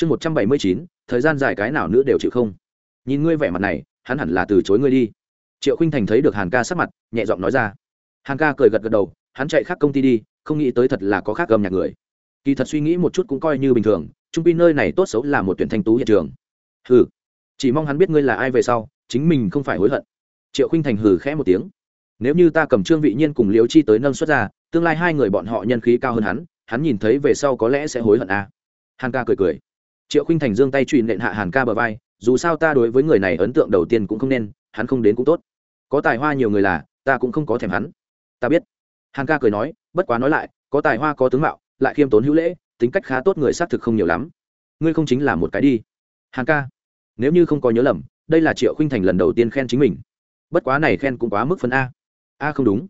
chương một trăm bảy mươi chín, thời gian dài cái nào nữa đều chịu không. Nhìn ngươi vẻ mặt này, hắn hẳn là từ chối ngươi đi. Triệu khinh thành thấy được hàn ca sắc mặt, nhẹ giọng nói ra. Hàn ca cười gật gật đầu, hắn chạy khác công ty đi, không nghĩ tới thật là có khác gầm nhạc người. Kỳ thật suy nghĩ một chút cũng coi như bình thường trung pi nơi này tốt xấu là một tuyển thanh tú hiện trường. Hừ. Chỉ mong hắn biết ngươi là ai về sau, chính mình không phải hối hận. Triệu khinh thành hừ khẽ một tiếng. Nếu như ta cầm trương vị nhiên cùng liếu chi tới nâng xuất ra, tương lai hai người bọn họ nhân khí cao hơn hắn hắn nhìn thấy về sau có lẽ sẽ hối hận à. hàn ca cười cười triệu khinh thành giương tay trụy nện hạ hàn ca bờ vai, dù sao ta đối với người này ấn tượng đầu tiên cũng không nên, hắn không đến cũng tốt. Có tài hoa nhiều người là, ta cũng không có thèm hắn. Ta biết. Hàn ca cười nói, bất quá nói lại, có tài hoa có tướng mạo, lại khiêm tốn hữu lễ, tính cách khá tốt người xác thực không nhiều lắm. Ngươi không chính là một cái đi. Hàn ca, nếu như không có nhớ lầm, đây là triệu khinh thành lần đầu tiên khen chính mình. Bất quá này khen cũng quá mức phần a. A không đúng.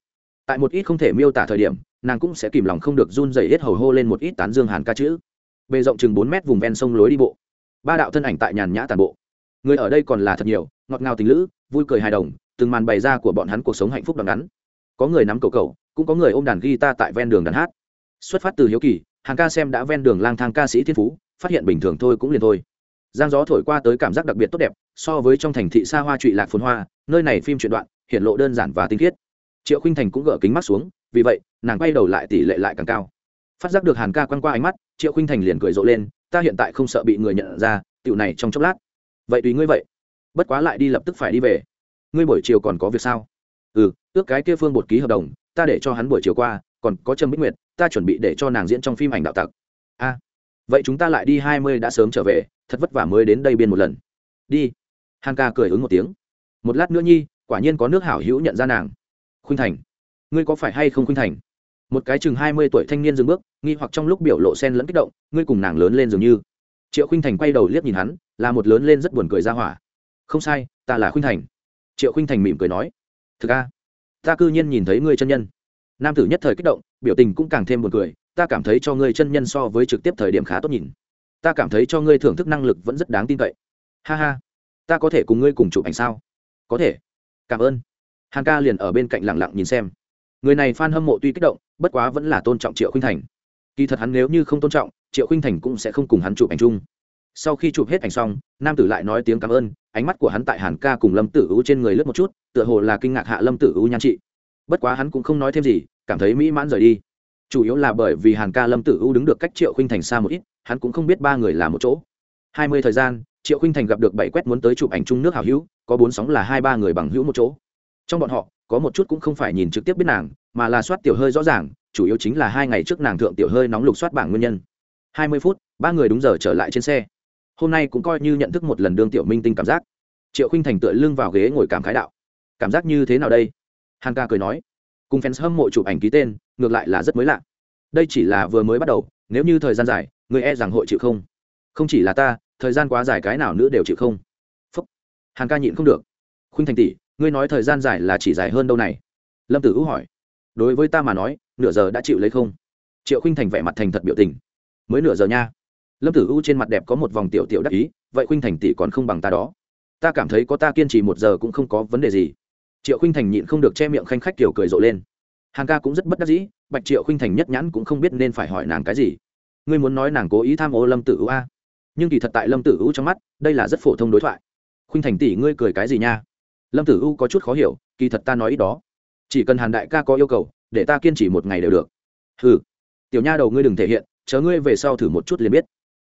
Tại một ít không thể miêu tả thời điểm, nàng cũng sẽ kìm lòng không được run dày hết hầu hô lên một ít tán dương hàn ca chữ bề rộng chừng bốn mét vùng ven sông lối đi bộ. Ba đạo thân ảnh tại nhàn nhã tàn bộ. Người ở đây còn là thật nhiều, ngọt ngào tình lữ, vui cười hài đồng, từng màn bày ra của bọn hắn cuộc sống hạnh phúc đằng ngắn. Có người nắm cầu cầu cũng có người ôm đàn guitar tại ven đường đàn hát. Xuất phát từ hiếu kỳ, hàng ca xem đã ven đường lang thang ca sĩ thiên phú, phát hiện bình thường thôi cũng liền thôi. Giang gió thổi qua tới cảm giác đặc biệt tốt đẹp, so với trong thành thị xa hoa trụy lạc phồn hoa, nơi này phim truyện đoạn hiện lộ đơn giản và tinh khiết. Triệu khinh thành cũng gỡ kính mắt xuống, vì vậy, nàng quay đầu lại tỷ lệ lại càng cao phát giác được hàn ca quăng qua ánh mắt, triệu khinh thành liền cười rộ lên, ta hiện tại không sợ bị người nhận ra, tiểu này trong chốc lát. Vậy tùy ngươi vậy, bất quá lại đi lập tức phải đi về. Ngươi buổi chiều còn có việc sao? Ừ ước cái kia phương bột ký hợp đồng, ta để cho hắn buổi chiều qua, còn có trâm bích nguyệt, ta chuẩn bị để cho nàng diễn trong phim ảnh đạo tặc. A, vậy chúng ta lại đi hai mươi đã sớm trở về, thật vất vả mới đến đây biên một lần. Đi. Hàn ca cười ứng một tiếng. Một lát nữa nhi, quả nhiên có nước hảo hữu nhận ra nàng. Khuynh thành, ngươi có phải hay không khuynh thành? Một cái chừng hai mươi tuổi thanh niên dừng bước nghi hoặc trong lúc biểu lộ sen lẫn kích động ngươi cùng nàng lớn lên dường như. Triệu khinh thành quay đầu liếc nhìn hắn là một lớn lên rất buồn cười ra hỏa. Không sai ta là khinh thành. Triệu khinh thành mỉm cười nói thực ra, ta cư nhiên nhìn thấy ngươi chân nhân. Nam tử nhất thời kích động biểu tình cũng càng thêm buồn cười ta cảm thấy cho ngươi chân nhân so với trực tiếp thời điểm khá tốt nhìn. Ta cảm thấy cho ngươi thưởng thức năng lực vẫn rất đáng tin cậy. Ha ha ta có thể cùng ngươi cùng chụp ảnh sao? Có thể. Cảm ơn. Hàn ca liền ở bên cạnh lẳng lặng nhìn xem người này f a n hâm mộ tuy kích động, bất quá vẫn là tôn trọng triệu khinh thành. Kỳ thật hắn nếu như không tôn trọng, triệu khinh thành cũng sẽ không cùng hắn chụp ảnh chung. Sau khi chụp hết ảnh xong, nam tử lại nói tiếng cảm ơn, ánh mắt của hắn tại hàn ca cùng lâm tử u trên người lướt một chút, tựa hồ là kinh ngạc hạ lâm tử u nhan trị. Bất quá hắn cũng không nói thêm gì, cảm thấy mỹ mãn rời đi. Chủ yếu là bởi vì hàn ca lâm tử u đứng được cách triệu khinh thành xa một ít, hắn cũng không biết ba người là một chỗ. Hai mươi thời gian, triệu khinh thành gặp được bảy quét muốn tới chụp ảnh chung nước hảo hữu, có bốn sóng là hai ba người bằng hữu một chỗ. Trong bọn họ có một chút cũng không phải nhìn trực tiếp biết nàng, mà là soát tiểu hơi rõ ràng, chủ yếu chính là hai ngày trước nàng thượng tiểu hơi nóng lục soát bảng nguyên nhân. Hai mươi phút, ba người đúng giờ trở lại trên xe. Hôm nay cũng coi như nhận thức một lần đương tiểu minh tinh cảm giác. Triệu khinh thành tựa lưng vào ghế ngồi cảm khái đạo, cảm giác như thế nào đây? Hàn ca cười nói, cùng fans hâm mộ chụp ảnh ký tên, ngược lại là rất mới lạ. Đây chỉ là vừa mới bắt đầu, nếu như thời gian dài, người e rằng hội chịu không? Không chỉ là ta, thời gian quá dài cái nào nữa đều chịu không? Phúc. Hàn ca nhịn không được. Khuynh thành tỷ ngươi nói thời gian dài là chỉ dài hơn đâu này? Lâm tử hữu hỏi. Đối với ta mà nói, nửa giờ đã chịu lấy không? Triệu khinh thành vẻ mặt thành thật biểu tình. Mới nửa giờ nha. Lâm tử u trên mặt đẹp có một vòng tiểu tiểu đắc ý, vậy khinh thành tỷ còn không bằng ta đó. Ta cảm thấy có ta kiên trì một giờ cũng không có vấn đề gì. Triệu khinh thành nhịn không được che miệng khanh khách kiểu cười rộ lên. Hàng ca cũng rất bất đắc dĩ, bạch triệu khinh thành nhất nhãn cũng không biết nên phải hỏi nàng cái gì. Ngươi muốn nói nàng cố ý tham ô lâm tử u a? Nhưng kỳ thật tại lâm tử u trong mắt, đây là rất phổ thông đối thoại. Khinh thành tỷ ngươi cười cái gì nha? Lâm tử u có chút khó hiểu, kỳ thật ta nói ít đó. Chỉ cần hàn đại ca có yêu cầu, để ta kiên trì một ngày đều được. Ừ tiểu nha đầu ngươi đừng thể hiện, chờ ngươi về sau thử một chút liền biết.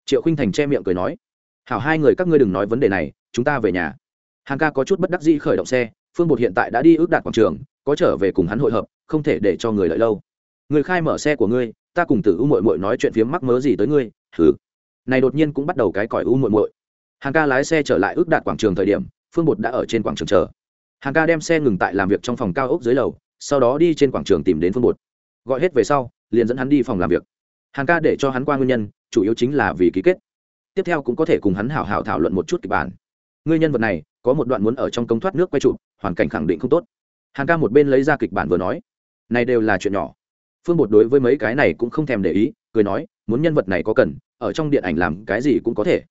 Triệu khinh thành che miệng cười nói. Hảo hai người các ngươi đừng nói vấn đề này, chúng ta về nhà. Hàn ca có chút bất đắc dĩ khởi động xe, phương bột hiện tại đã đi ước đạt quảng trường, có trở về cùng hắn hội hợp, không thể để cho người lợi lâu. Người khai mở xe của ngươi, ta cùng tử u mội mội nói chuyện phiếm mắc mớ gì tới ngươi thử này đột nhiên cũng bắt đầu cái còi u mội mội hàn ca lái xe trở lại ước đạt quảng trường thời điểm, phương bột đã ở trên quảng trường chờ hàng ca đem xe ngừng tại làm việc trong phòng cao ốc dưới lầu, sau đó đi trên quảng trường tìm đến phương bột. Gọi hết về sau, liền dẫn hắn đi phòng làm việc. Hàng ca để cho hắn qua nguyên nhân, chủ yếu chính là vì ký kết. Tiếp theo cũng có thể cùng hắn hảo hảo thảo luận một chút kịch bản. Nguyên nhân vật này, có một đoạn muốn ở trong công thoát nước quay trụ, hoàn cảnh khẳng định không tốt. Hàng ca một bên lấy ra kịch bản vừa nói, này đều là chuyện nhỏ. Phương bột đối với mấy cái này cũng không thèm để ý, cười nói, muốn nhân vật này có cần, ở trong điện ảnh làm cái gì cũng có thể.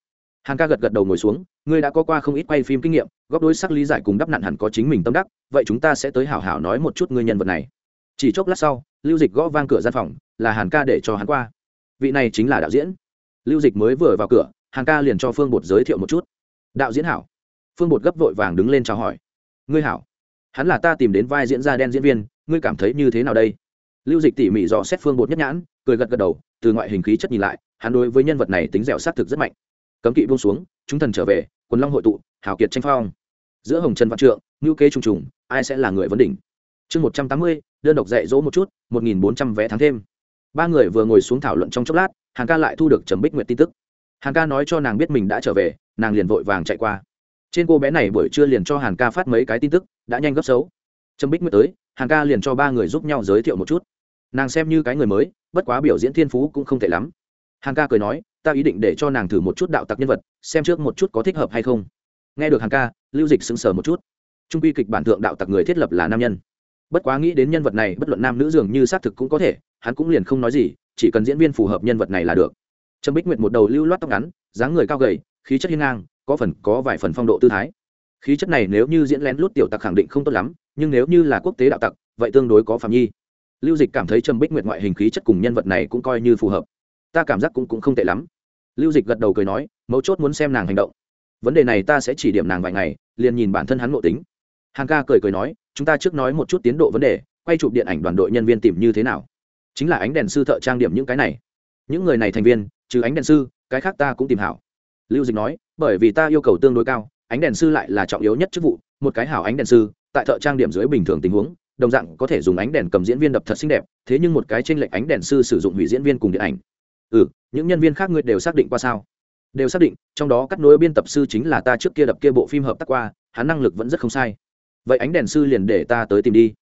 Hàng ca gật gật đầu ngồi xuống ngươi đã có qua không ít quay phim kinh nghiệm góp đối sắc lý giải cùng đắp nặn hẳn có chính mình tâm đắc, vậy chúng ta sẽ tới hảo hảo nói một chút ngươi nhân vật này. Chỉ chốc lát sau, lưu dịch gõ vang cửa gian phòng, là hàn ca để cho hắn qua. Vị này chính là đạo diễn. Lưu dịch mới vừa vào cửa, Hàn ca liền cho phương bột giới thiệu một chút. Đạo diễn hảo. Phương bột gấp vội vàng đứng lên chào hỏi. Ngươi hảo. Hắn là ta tìm đến vai diễn ra đen diễn viên, ngươi cảm thấy như thế nào đây? Lưu dịch tỉ mỉ dò xét phương bột nhất nhãn, cười gật gật đầu, từ ngoại hình khí chất nhìn lại, hắn đối với nhân vật này tính dẻo xác thực rất mạnh. Cấm kỵ buông xuống, chúng thần trở về quần long hội tụ, hào kiệt tranh phong. Giữa hồng trần văn trượng ngữ kế trung trùng, ai sẽ là người vấn đỉnh? Chương một trăm tám mươi, đơn độc dạy dỗ một chút, một nghìn bốn trăm vé tháng thêm. Ba người vừa ngồi xuống thảo luận trong chốc lát hàng ca lại thu được trầm bích nguyện tin tức. Hàng ca nói cho nàng biết mình đã trở về, nàng liền vội vàng chạy qua. Trên cô bé này buổi trưa liền cho hàn ca phát mấy cái tin tức, đã nhanh gấp xấu. Trầm bích nguyện tới, hàn ca liền cho ba người giúp nhau giới thiệu một chút. Nàng xem như cái người mới, bất quá biểu diễn thiên phú cũng không tệ lắm hàn ca cười nói, ta ý định để cho nàng thử một chút đạo tặc nhân vật, xem trước một chút có thích hợp hay không. Nghe được hàn ca, lưu dịch sững sờ một chút. Trung quy kịch bản thượng đạo tặc người thiết lập là nam nhân. Bất quá nghĩ đến nhân vật này, bất luận nam nữ dường như xác thực cũng có thể, hắn cũng liền không nói gì, chỉ cần diễn viên phù hợp nhân vật này là được. Trâm bích nguyệt một đầu lưu loát tóc ngắn, dáng người cao gầy, khí chất hiên ngang, có phần có vài phần phong độ tư thái. Khí chất này nếu như diễn lén lút tiểu tặc khẳng định không tốt lắm, nhưng nếu như là quốc tế đạo tặc, vậy tương đối có phạm nhi. Lưu dịch cảm thấy trầm bích nguyệt ngoại hình khí chất cùng nhân vật này cũng coi như phù hợp ta cảm giác cũng cũng không tệ lắm. Lưu dịch gật đầu cười nói, mấu chốt muốn xem nàng hành động. Vấn đề này ta sẽ chỉ điểm nàng vài ngày, liền nhìn bản thân hắn ngộ tính. Hàng ca cười cười nói, chúng ta trước nói một chút tiến độ vấn đề, quay chụp điện ảnh đoàn đội nhân viên tìm như thế nào. Chính là ánh đèn sư thợ trang điểm những cái này. Những người này thành viên, trừ ánh đèn sư, cái khác ta cũng tìm hảo. Lưu dịch nói, bởi vì ta yêu cầu tương đối cao, ánh đèn sư lại là trọng yếu nhất chức vụ, một cái hảo ánh đèn sư, tại thợ trang điểm dưới bình thường tình huống, đồng dạng có thể dùng ánh đèn cầm diễn viên đập thật xinh đẹp, thế nhưng một cái trên lệch ánh đèn sư sử dụng hủy diễn viên cùng điện ảnh ừ những nhân viên khác ngươi đều xác định qua sao? Đều xác định, trong đó cắt nối biên tập sư chính là ta trước kia đập kia bộ phim hợp tác qua, hắn năng lực vẫn rất không sai. Vậy ánh đèn sư liền để ta tới tìm đi.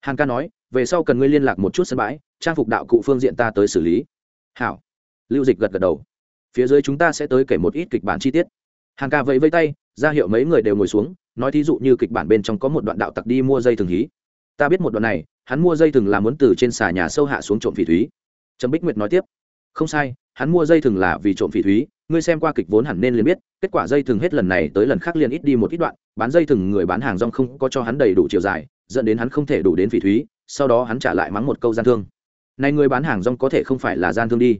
Hàn ca nói, về sau cần ngươi liên lạc một chút sân bãi, trang phục đạo cụ phương diện ta tới xử lý. Hảo. Lưu dịch gật gật đầu. Phía dưới chúng ta sẽ tới kể một ít kịch bản chi tiết. Hàn ca vẫy vây tay, ra hiệu mấy người đều ngồi xuống, nói thí dụ như kịch bản bên trong có một đoạn đạo tặc đi mua dây thường hí. Ta biết một đoạn này, hắn mua dây thừng là muốn từ trên xà nhà sâu hạ xuống trộm phỉ thúy. Trâm bích nguyệt nói tiếp không sai, hắn mua dây thừng là vì trộm phỉ thúy, ngươi xem qua kịch vốn hẳn nên liền biết, kết quả dây thừng hết lần này tới lần khác liền ít đi một ít đoạn, bán dây thừng người bán hàng rong không có cho hắn đầy đủ chiều dài, dẫn đến hắn không thể đủ đến phỉ thúy, sau đó hắn trả lại mắng một câu gian thương. Này người bán hàng rong có thể không phải là gian thương đi.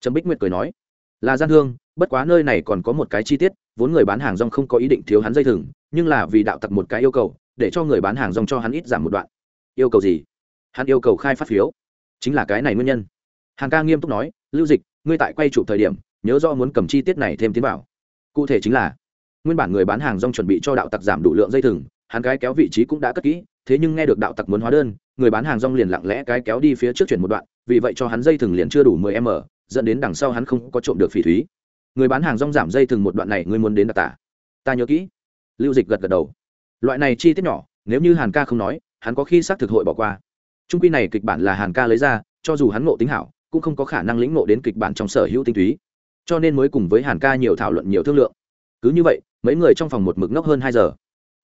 Trâm bích nguyệt cười nói, là gian thương, bất quá nơi này còn có một cái chi tiết, vốn người bán hàng rong không có ý định thiếu hắn dây thừng, nhưng là vì đạo tặc một cái yêu cầu, để cho người bán hàng rong cho hắn ít giảm một đoạn. Yêu cầu gì? Hắn yêu cầu khai phát phiếu. Chính là cái này nguyên nhân. Hàng ca nghiêm túc nói lưu dịch, ngươi tại quay chụp thời điểm, nhớ do muốn cầm chi tiết này thêm tiến vào. Cụ thể chính là, nguyên bản người bán hàng rong chuẩn bị cho đạo tặc giảm đủ lượng dây thừng, hắn cái kéo vị trí cũng đã cất kỹ, thế nhưng nghe được đạo tặc muốn hóa đơn, người bán hàng rong liền lặng lẽ cái kéo đi phía trước chuyển một đoạn, vì vậy cho hắn dây thừng liền chưa đủ mười m, dẫn đến đằng sau hắn không có trộm được phỉ thúy. Người bán hàng rong giảm dây thừng một đoạn này ngươi muốn đến đặc tả? Ta nhớ kỹ. Lưu dịch gật gật đầu. Loại này chi tiết nhỏ, nếu như hàn ca không nói, hắn có khi xác thực hội bỏ qua. Trung quy này kịch bản là hàn ca lấy ra, cho dù hắn ngộ tính hảo cũng không có khả năng lĩnh ngộ đến kịch bản trong sở hữu tinh túy. Cho nên mới cùng với hàn ca nhiều thảo luận nhiều thương lượng. Cứ như vậy, mấy người trong phòng một mực ngốc hơn hai giờ.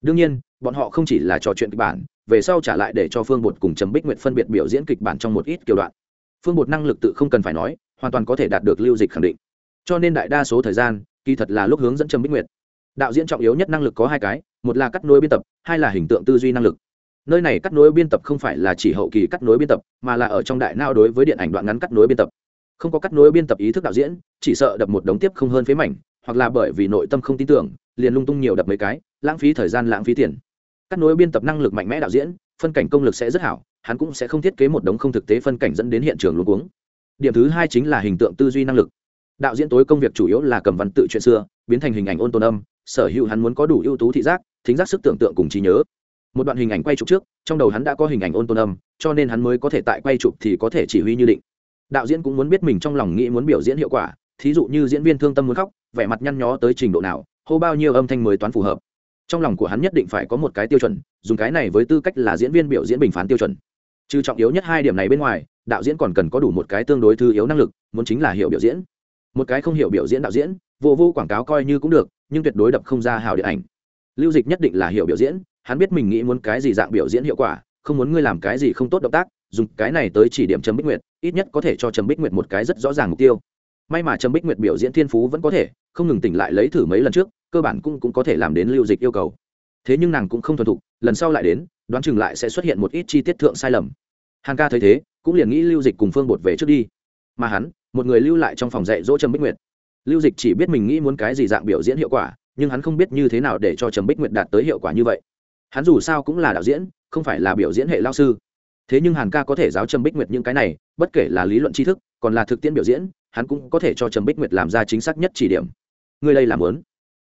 Đương nhiên, bọn họ không chỉ là trò chuyện kịch bản, về sau trả lại để cho phương bột cùng trầm bích nguyệt phân biệt biểu diễn kịch bản trong một ít kiểu đoạn. Phương bột năng lực tự không cần phải nói, hoàn toàn có thể đạt được lưu dịch khẳng định. Cho nên đại đa số thời gian, kỳ thật là lúc hướng dẫn trầm bích nguyệt. Đạo diễn trọng yếu nhất năng lực có hai cái, một là cắt nối biên tập, hai là hình tượng tư duy năng lực nơi này cắt nối biên tập không phải là chỉ hậu kỳ cắt nối biên tập, mà là ở trong đại nao đối với điện ảnh đoạn ngắn cắt nối biên tập. Không có cắt nối biên tập ý thức đạo diễn, chỉ sợ đập một đống tiếp không hơn phế mảnh, hoặc là bởi vì nội tâm không tin tưởng, liền lung tung nhiều đập mấy cái, lãng phí thời gian lãng phí tiền. Cắt nối biên tập năng lực mạnh mẽ đạo diễn, phân cảnh công lực sẽ rất hảo, hắn cũng sẽ không thiết kế một đống không thực tế phân cảnh dẫn đến hiện trường luôn cuống. Điểm thứ hai chính là hình tượng tư duy năng lực. Đạo diễn tối công việc chủ yếu là cầm văn tự chuyện xưa, biến thành hình ảnh ôn tồn âm, sở hữu hắn muốn có đủ ưu tú thị giác, thính giác sức tưởng tượng cùng trí nhớ một đoạn hình ảnh quay chụp trước, trong đầu hắn đã có hình ảnh ôn tồn âm, cho nên hắn mới có thể tại quay chụp thì có thể chỉ huy như định. Đạo diễn cũng muốn biết mình trong lòng nghĩ muốn biểu diễn hiệu quả, thí dụ như diễn viên thương tâm muốn khóc, vẻ mặt nhăn nhó tới trình độ nào, hô bao nhiêu âm thanh mới toán phù hợp. Trong lòng của hắn nhất định phải có một cái tiêu chuẩn, dùng cái này với tư cách là diễn viên biểu diễn bình phán tiêu chuẩn. Trừ trọng yếu nhất hai điểm này bên ngoài, đạo diễn còn cần có đủ một cái tương đối thư yếu năng lực, muốn chính là hiểu biểu diễn. Một cái không hiểu biểu diễn đạo diễn, vô vô quảng cáo coi như cũng được, nhưng tuyệt đối đập không ra hào điện ảnh. Lưu dịch nhất định là hiểu biểu diễn hắn biết mình nghĩ muốn cái gì dạng biểu diễn hiệu quả không muốn ngươi làm cái gì không tốt động tác dùng cái này tới chỉ điểm trầm bích nguyệt ít nhất có thể cho trầm bích nguyệt một cái rất rõ ràng mục tiêu. May mà trầm bích nguyệt biểu diễn thiên phú vẫn có thể không ngừng tỉnh lại lấy thử mấy lần trước cơ bản cũng, cũng có thể làm đến lưu dịch yêu cầu. Thế nhưng nàng cũng không thuần thục lần sau lại đến đoán chừng lại sẽ xuất hiện một ít chi tiết thượng sai lầm. Hàng ca thấy thế cũng liền nghĩ lưu dịch cùng phương bột về trước đi. Mà hắn một người lưu lại trong phòng dạy dỗ trầm bích nguyệt. Lưu dịch chỉ biết mình nghĩ muốn cái gì dạng biểu diễn hiệu quả nhưng hắn không biết như thế nào để cho trầm bích nguyệt đạt tới hiệu quả như vậy hắn dù sao cũng là đạo diễn, không phải là biểu diễn hệ lao sư. Thế nhưng hàn ca có thể giáo trầm bích nguyệt những cái này, bất kể là lý luận tri thức, còn là thực tiễn biểu diễn, hắn cũng có thể cho trầm bích nguyệt làm ra chính xác nhất chỉ điểm. Ngươi đây làm lớn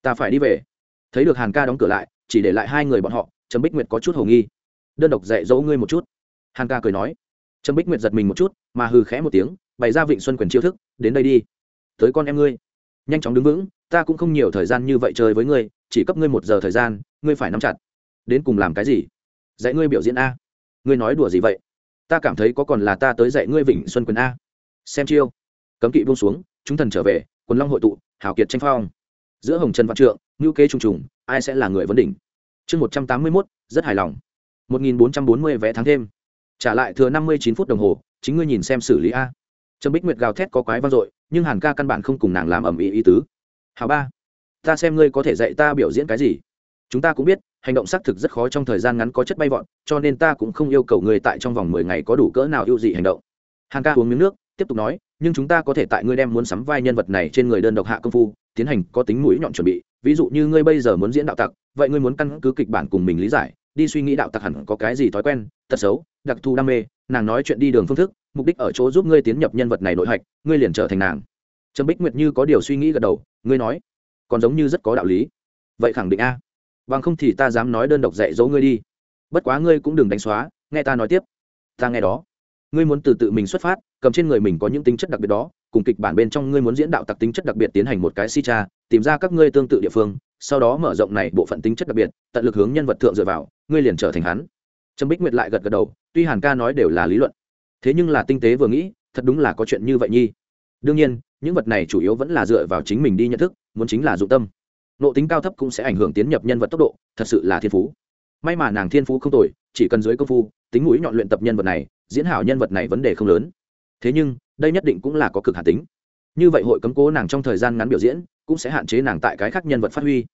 ta phải đi về. Thấy được hàn ca đóng cửa lại, chỉ để lại hai người bọn họ, trầm bích nguyệt có chút hồ nghi. Đơn độc dạy dỗ ngươi một chút. Hàn ca cười nói. Trầm bích nguyệt giật mình một chút, mà hừ khẽ một tiếng, bày ra vịnh xuân quyền chiêu thức, đến đây đi. Tới con em ngươi. Nhanh chóng đứng vững, ta cũng không nhiều thời gian như vậy chơi với ngươi, chỉ cấp ngươi một giờ thời gian, ngươi phải nắm chặt đến cùng làm cái gì? Dạy ngươi biểu diễn a. Ngươi nói đùa gì vậy? Ta cảm thấy có còn là ta tới dạy ngươi vịnh xuân quyền a. Xem chiêu. Cấm kỵ buông xuống, chúng thần trở về, quần long hội tụ, hào kiệt tranh phong. Giữa hồng trần văn trượng ngữ kế trùng trùng, ai sẽ là người vấn đỉnh? Chương một trăm tám mươi mốt, rất hài lòng. Một nghìn bốn trăm bốn mươi vé tháng thêm. Trả lại thừa năm mươi chín phút đồng hồ, chính ngươi nhìn xem xử lý a. Trâm bích nguyệt gào thét có quái vang dội, nhưng hàn ca căn bản không cùng nàng làm ầm ĩ ý tứ. Hào ba, ta xem ngươi có thể dạy ta biểu diễn cái gì? Chúng ta cũng biết hành động xác thực rất khó trong thời gian ngắn có chất bay vọt, cho nên ta cũng không yêu cầu ngươi tại trong vòng mười ngày có đủ cỡ nào ưu dị hành động. Hàn ca uống miếng nước, tiếp tục nói, nhưng chúng ta có thể tại ngươi đem muốn sắm vai nhân vật này trên người đơn độc hạ công phu, tiến hành có tính mũi nhọn chuẩn bị. Ví dụ như ngươi bây giờ muốn diễn đạo tặc, vậy ngươi muốn căn cứ kịch bản cùng mình lý giải, đi suy nghĩ đạo tặc hẳn có cái gì thói quen, tật xấu, đặc thù đam mê, nàng nói chuyện đi đường phương thức, mục đích ở chỗ giúp ngươi tiến nhập nhân vật này nội hạch, ngươi liền trở thành nàng. Trầm bích nguyệt như có điều suy nghĩ gật đầu, ngươi nói, còn giống như rất có đạo lý. Vậy khẳng định a bằng không thì ta dám nói đơn độc dạy dỗ ngươi đi. Bất quá ngươi cũng đừng đánh xóa, nghe ta nói tiếp. Ta nghe đó. Ngươi muốn từ tự mình xuất phát, cầm trên người mình có những tính chất đặc biệt đó, cùng kịch bản bên trong ngươi muốn diễn đạo tặc tính chất đặc biệt tiến hành một cái si cha, tìm ra các ngươi tương tự địa phương, sau đó mở rộng này bộ phận tính chất đặc biệt, tận lực hướng nhân vật thượng dựa vào, ngươi liền trở thành hắn. Trâm bích nguyệt lại gật gật đầu, tuy hàn ca nói đều là lý luận, thế nhưng là tinh tế vừa nghĩ, thật đúng là có chuyện như vậy nhi. Đương nhiên, những vật này chủ yếu vẫn là dựa vào chính mình đi nhận thức, muốn chính là dụng tâm nộ tính cao thấp cũng sẽ ảnh hưởng tiến nhập nhân vật tốc độ, thật sự là thiên phú. May mà nàng thiên phú không tồi, chỉ cần dưới công phu, tính mũi nhọn luyện tập nhân vật này, diễn hảo nhân vật này vấn đề không lớn. Thế nhưng, đây nhất định cũng là có cực hạt tính. Như vậy hội cấm cố nàng trong thời gian ngắn biểu diễn, cũng sẽ hạn chế nàng tại cái khác nhân vật phát huy.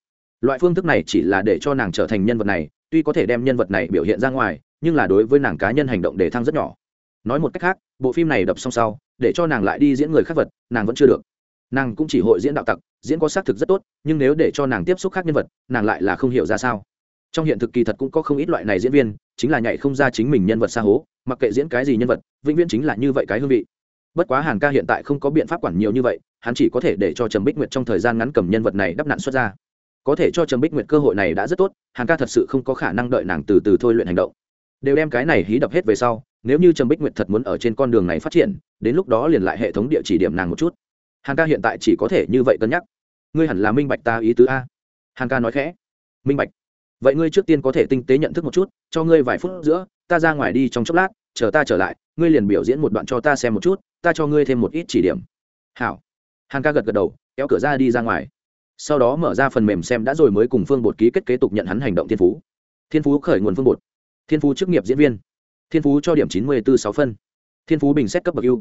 Loại phương thức này chỉ là để cho nàng trở thành nhân vật này, tuy có thể đem nhân vật này biểu hiện ra ngoài, nhưng là đối với nàng cá nhân hành động để thăng rất nhỏ. Nói một cách khác, bộ phim này đập xong sau, để cho nàng lại đi diễn người khác vật, nàng vẫn chưa được nàng cũng chỉ hội diễn đạo tặc, diễn có xác thực rất tốt, nhưng nếu để cho nàng tiếp xúc khác nhân vật, nàng lại là không hiểu ra sao. Trong hiện thực kỳ thật cũng có không ít loại này diễn viên, chính là nhảy không ra chính mình nhân vật xa hố, mặc kệ diễn cái gì nhân vật, vĩnh viễn chính là như vậy cái hương vị. Bất quá hàn ca hiện tại không có biện pháp quản nhiều như vậy, hắn chỉ có thể để cho trầm bích nguyệt trong thời gian ngắn cầm nhân vật này đắp nạn xuất ra. Có thể cho trầm bích nguyệt cơ hội này đã rất tốt, hàn ca thật sự không có khả năng đợi nàng từ từ thôi luyện hành động. Đều đem cái này hí đập hết về sau, nếu như trầm bích nguyệt thật muốn ở trên con đường này phát triển, đến lúc đó liền lại hệ thống địa chỉ điểm nàng một chút hàn ca hiện tại chỉ có thể như vậy cân nhắc. Ngươi hẳn là minh bạch ta ý tứ a. Hàn ca nói khẽ. Minh bạch. Vậy ngươi trước tiên có thể tinh tế nhận thức một chút, cho ngươi vài phút giữa, ta ra ngoài đi trong chốc lát, chờ ta trở lại, ngươi liền biểu diễn một đoạn cho ta xem một chút, ta cho ngươi thêm một ít chỉ điểm. Hảo. Hàn ca gật gật đầu, kéo cửa ra đi ra ngoài. Sau đó mở ra phần mềm xem đã rồi mới cùng phương bột ký kết kế tục nhận hắn hành động thiên phú. Thiên phú khởi nguồn phương bột. Thiên phú chức nghiệp diễn viên. Thiên phú cho điểm chín mươi bốn sáu phân. Thiên phú bình xét cấp bậc ưu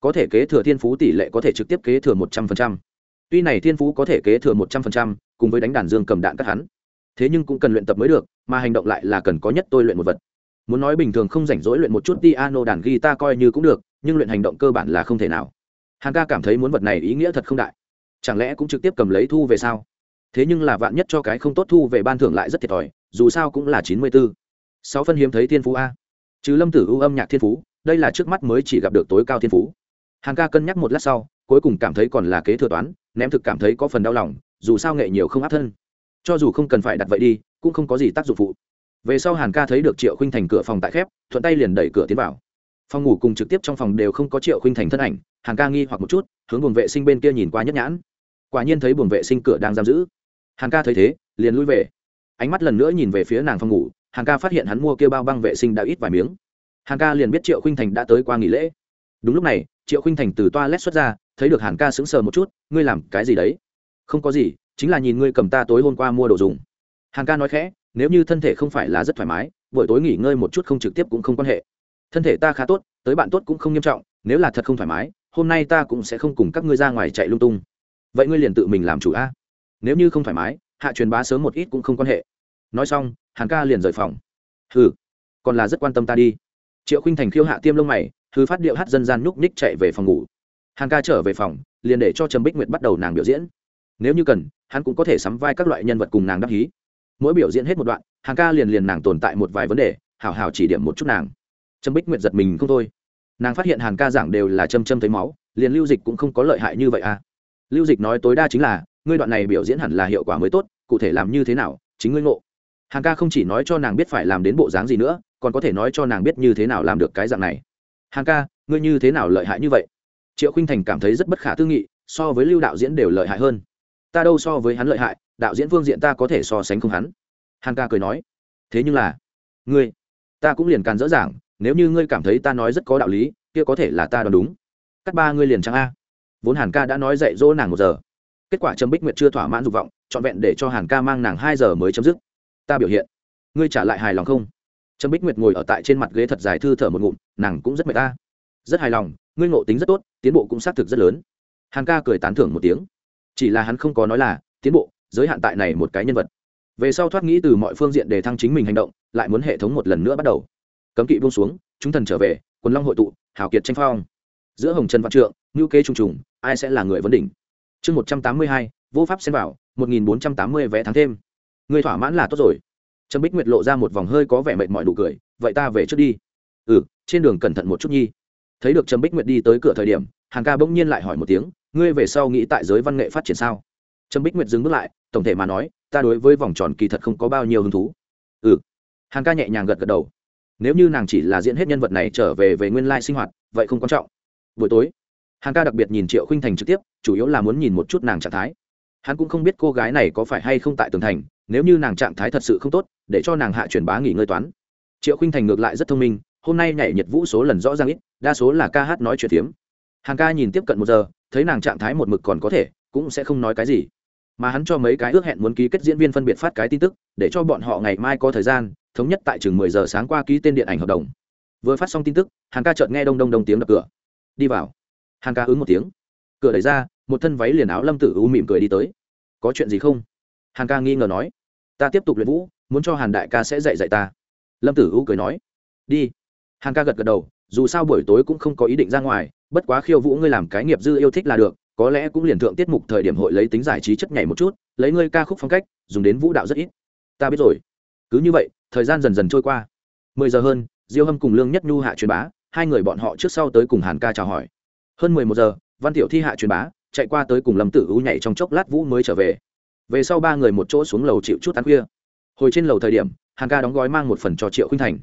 có thể kế thừa thiên phú tỷ lệ có thể trực tiếp kế thừa một trăm phần trăm. Tuy này thiên phú có thể kế thừa một trăm phần trăm, cùng với đánh đàn dương cầm đạn cắt hắn. Thế nhưng cũng cần luyện tập mới được, mà hành động lại là cần có nhất tôi luyện một vật. Muốn nói bình thường không rảnh rỗi luyện một chút piano đàn guitar coi như cũng được, nhưng luyện hành động cơ bản là không thể nào. Hàng ca cảm thấy muốn vật này ý nghĩa thật không đại. Chẳng lẽ cũng trực tiếp cầm lấy thu về sao? Thế nhưng là vạn nhất cho cái không tốt thu về ban thưởng lại rất thiệt thòi, dù sao cũng là chín mươi bốn sáu phân hiếm thấy thiên phú a. Chứ lâm tử ưu âm nhạc thiên phú, đây là trước mắt mới chỉ gặp được tối cao thiên phú hàng ca cân nhắc một lát sau, cuối cùng cảm thấy còn là kế thừa toán, ném thực cảm thấy có phần đau lòng, dù sao nghệ nhiều không áp thân. Cho dù không cần phải đặt vậy đi, cũng không có gì tác dụng phụ. Về sau hàn ca thấy được triệu khinh thành cửa phòng tại khép, thuận tay liền đẩy cửa tiến vào. Phòng ngủ cùng trực tiếp trong phòng đều không có triệu khinh thành thân ảnh, hàn ca nghi hoặc một chút, hướng buồng vệ sinh bên kia nhìn qua nhất nhãn. Quả nhiên thấy buồng vệ sinh cửa đang giam giữ. Hàn ca thấy thế, liền lui về. Ánh mắt lần nữa nhìn về phía nàng phòng ngủ, hàn ca phát hiện hắn mua kêu bao băng vệ sinh đã ít vài miếng. Hàn ca liền biết triệu khinh thành đã tới qua nghỉ lễ đúng lúc này, triệu khinh thành từ toa lét xuất ra, thấy được hàn ca sững sờ một chút, ngươi làm cái gì đấy? Không có gì, chính là nhìn ngươi cầm ta tối hôm qua mua đồ dùng. Hàn ca nói khẽ, nếu như thân thể không phải là rất thoải mái, buổi tối nghỉ ngơi một chút không trực tiếp cũng không quan hệ. Thân thể ta khá tốt, tới bạn tốt cũng không nghiêm trọng, nếu là thật không thoải mái, hôm nay ta cũng sẽ không cùng các ngươi ra ngoài chạy lung tung. Vậy ngươi liền tự mình làm chủ a? Nếu như không thoải mái, hạ truyền bá sớm một ít cũng không quan hệ. Nói xong, hàn ca liền rời phòng. Hừ, còn là rất quan tâm ta đi triệu khinh thành khiêu hạ tiêm lông mày thư phát điệu hát dân gian nhúc nhích chạy về phòng ngủ. Hàn ca trở về phòng, liền để cho trầm bích nguyệt bắt đầu nàng biểu diễn. Nếu như cần, hắn cũng có thể sắm vai các loại nhân vật cùng nàng đắc hí mỗi biểu diễn hết một đoạn hàng ca liền liền nàng tồn tại một vài vấn đề, hảo hảo chỉ điểm một chút nàng. Trầm bích nguyệt giật mình không thôi. Nàng phát hiện hàng ca giảng đều là châm châm thấy máu, liền lưu dịch cũng không có lợi hại như vậy à. Lưu dịch nói tối đa chính là, ngươi đoạn này biểu diễn hẳn là hiệu quả mới tốt, cụ thể làm như thế nào, chính ngươi ngộ. Hàng ca không chỉ nói cho nàng biết phải làm đến bộ dáng gì nữa còn có thể nói cho nàng biết như thế nào làm được cái dạng này. Hàng ca, ngươi như thế nào lợi hại như vậy? Triệu khinh thành cảm thấy rất bất khả tư nghị, so với lưu đạo diễn đều lợi hại hơn. Ta đâu so với hắn lợi hại, đạo diễn phương diện ta có thể so sánh không hắn. Hàng ca cười nói, thế nhưng là, ngươi, ta cũng liền càn dỡ dàng, nếu như ngươi cảm thấy ta nói rất có đạo lý, kia có thể là ta đoán đúng. Cắt ba ngươi liền chẳng a. Vốn hàn ca đã nói dạy dỗ nàng một giờ. Kết quả trầm bích nguyệt chưa thỏa mãn dục vọng, trọn vẹn để cho hàn ca mang nàng hai giờ mới chấm dứt. Ta biểu hiện, ngươi trả lại hài lòng không? Trâm bích nguyệt ngồi ở tại trên mặt ghế thật dài thư thở một ngụm, nàng cũng rất mệt ta. Rất hài lòng, ngươi ngộ tính rất tốt, tiến bộ cũng xác thực rất lớn. Hàn ca cười tán thưởng một tiếng. Chỉ là hắn không có nói là, tiến bộ, giới hạn tại này một cái nhân vật. Về sau thoát nghĩ từ mọi phương diện để thăng chính mình hành động, lại muốn hệ thống một lần nữa bắt đầu. Cấm kỵ buông xuống, chúng thần trở về, quần long hội tụ, hào kiệt tranh phong. Giữa hồng trần văn trượng ngữ kế trùng trùng, ai sẽ là người vấn đỉnh? Chương một trăm tám mươi hai, vô pháp xem vào, một nghìn bốn trăm tám mươi vé tháng thêm. Người thỏa mãn là tốt rồi. Trâm bích nguyệt lộ ra một vòng hơi có vẻ mệt mỏi đủ cười, vậy ta về trước đi. Ừ trên đường cẩn thận một chút nhi. Thấy được Trâm bích nguyệt đi tới cửa thời điểm hàng ca bỗng nhiên lại hỏi một tiếng, ngươi về sau nghĩ tại giới văn nghệ phát triển sao? Trâm bích nguyệt dừng bước lại, tổng thể mà nói, ta đối với vòng tròn kỳ thật không có bao nhiêu hứng thú. Ừ. Hàng ca nhẹ nhàng gật gật đầu. Nếu như nàng chỉ là diễn hết nhân vật này trở về về nguyên lai sinh hoạt, vậy không quan trọng. Buổi tối hàng ca đặc biệt nhìn triệu khinh thành trực tiếp, chủ yếu là muốn nhìn một chút nàng trạng thái. Hắn cũng không biết cô gái này có phải hay không tại tường thành, nếu như nàng trạng thái thật sự không tốt để cho nàng hạ truyền bá nghỉ ngơi toán. Triệu khinh thành ngược lại rất thông minh, hôm nay nhảy nhiệt vũ số lần rõ ràng ít, đa số là ca hát nói chuyện tiếm. hàng ca nhìn tiếp cận một giờ, thấy nàng trạng thái một mực còn có thể, cũng sẽ không nói cái gì. Mà hắn cho mấy cái ước hẹn muốn ký kết diễn viên phân biệt phát cái tin tức, để cho bọn họ ngày mai có thời gian, thống nhất tại chừng mười giờ sáng qua ký tên điện ảnh hợp đồng. Vừa phát xong tin tức, hàng ca chợt nghe đông đông đông tiếng đập cửa. Đi vào. Hàng ca ứng một tiếng. Cửa đẩy ra, một thân váy liền áo lâm tử u mỉm cười đi tới. Có chuyện gì không? Hàng ca nghi ngờ nói. Ta tiếp tục luyện vũ muốn cho hàn đại ca sẽ dạy dạy ta. Lâm tử u cười nói, đi. Hàn ca gật gật đầu, dù sao buổi tối cũng không có ý định ra ngoài, bất quá khiêu vũ ngươi làm cái nghiệp dư yêu thích là được, có lẽ cũng liền thượng tiết mục thời điểm hội lấy tính giải trí chất nhảy một chút, lấy ngươi ca khúc phong cách, dùng đến vũ đạo rất ít. Ta biết rồi. Cứ như vậy, thời gian dần dần trôi qua. Mười giờ hơn, diêu hâm cùng lương nhất nhu hạ truyền bá, hai người bọn họ trước sau tới cùng hàn ca chào hỏi. Hơn mười một giờ, văn tiểu thi hạ truyền bá, chạy qua tới cùng lâm tử u nhảy trong chốc lát vũ mới trở về. Về sau ba người một chỗ xuống lầu chịu chút ăn khuya hồi trên lầu thời điểm, hàn ca đóng gói mang một phần cho triệu khinh thành.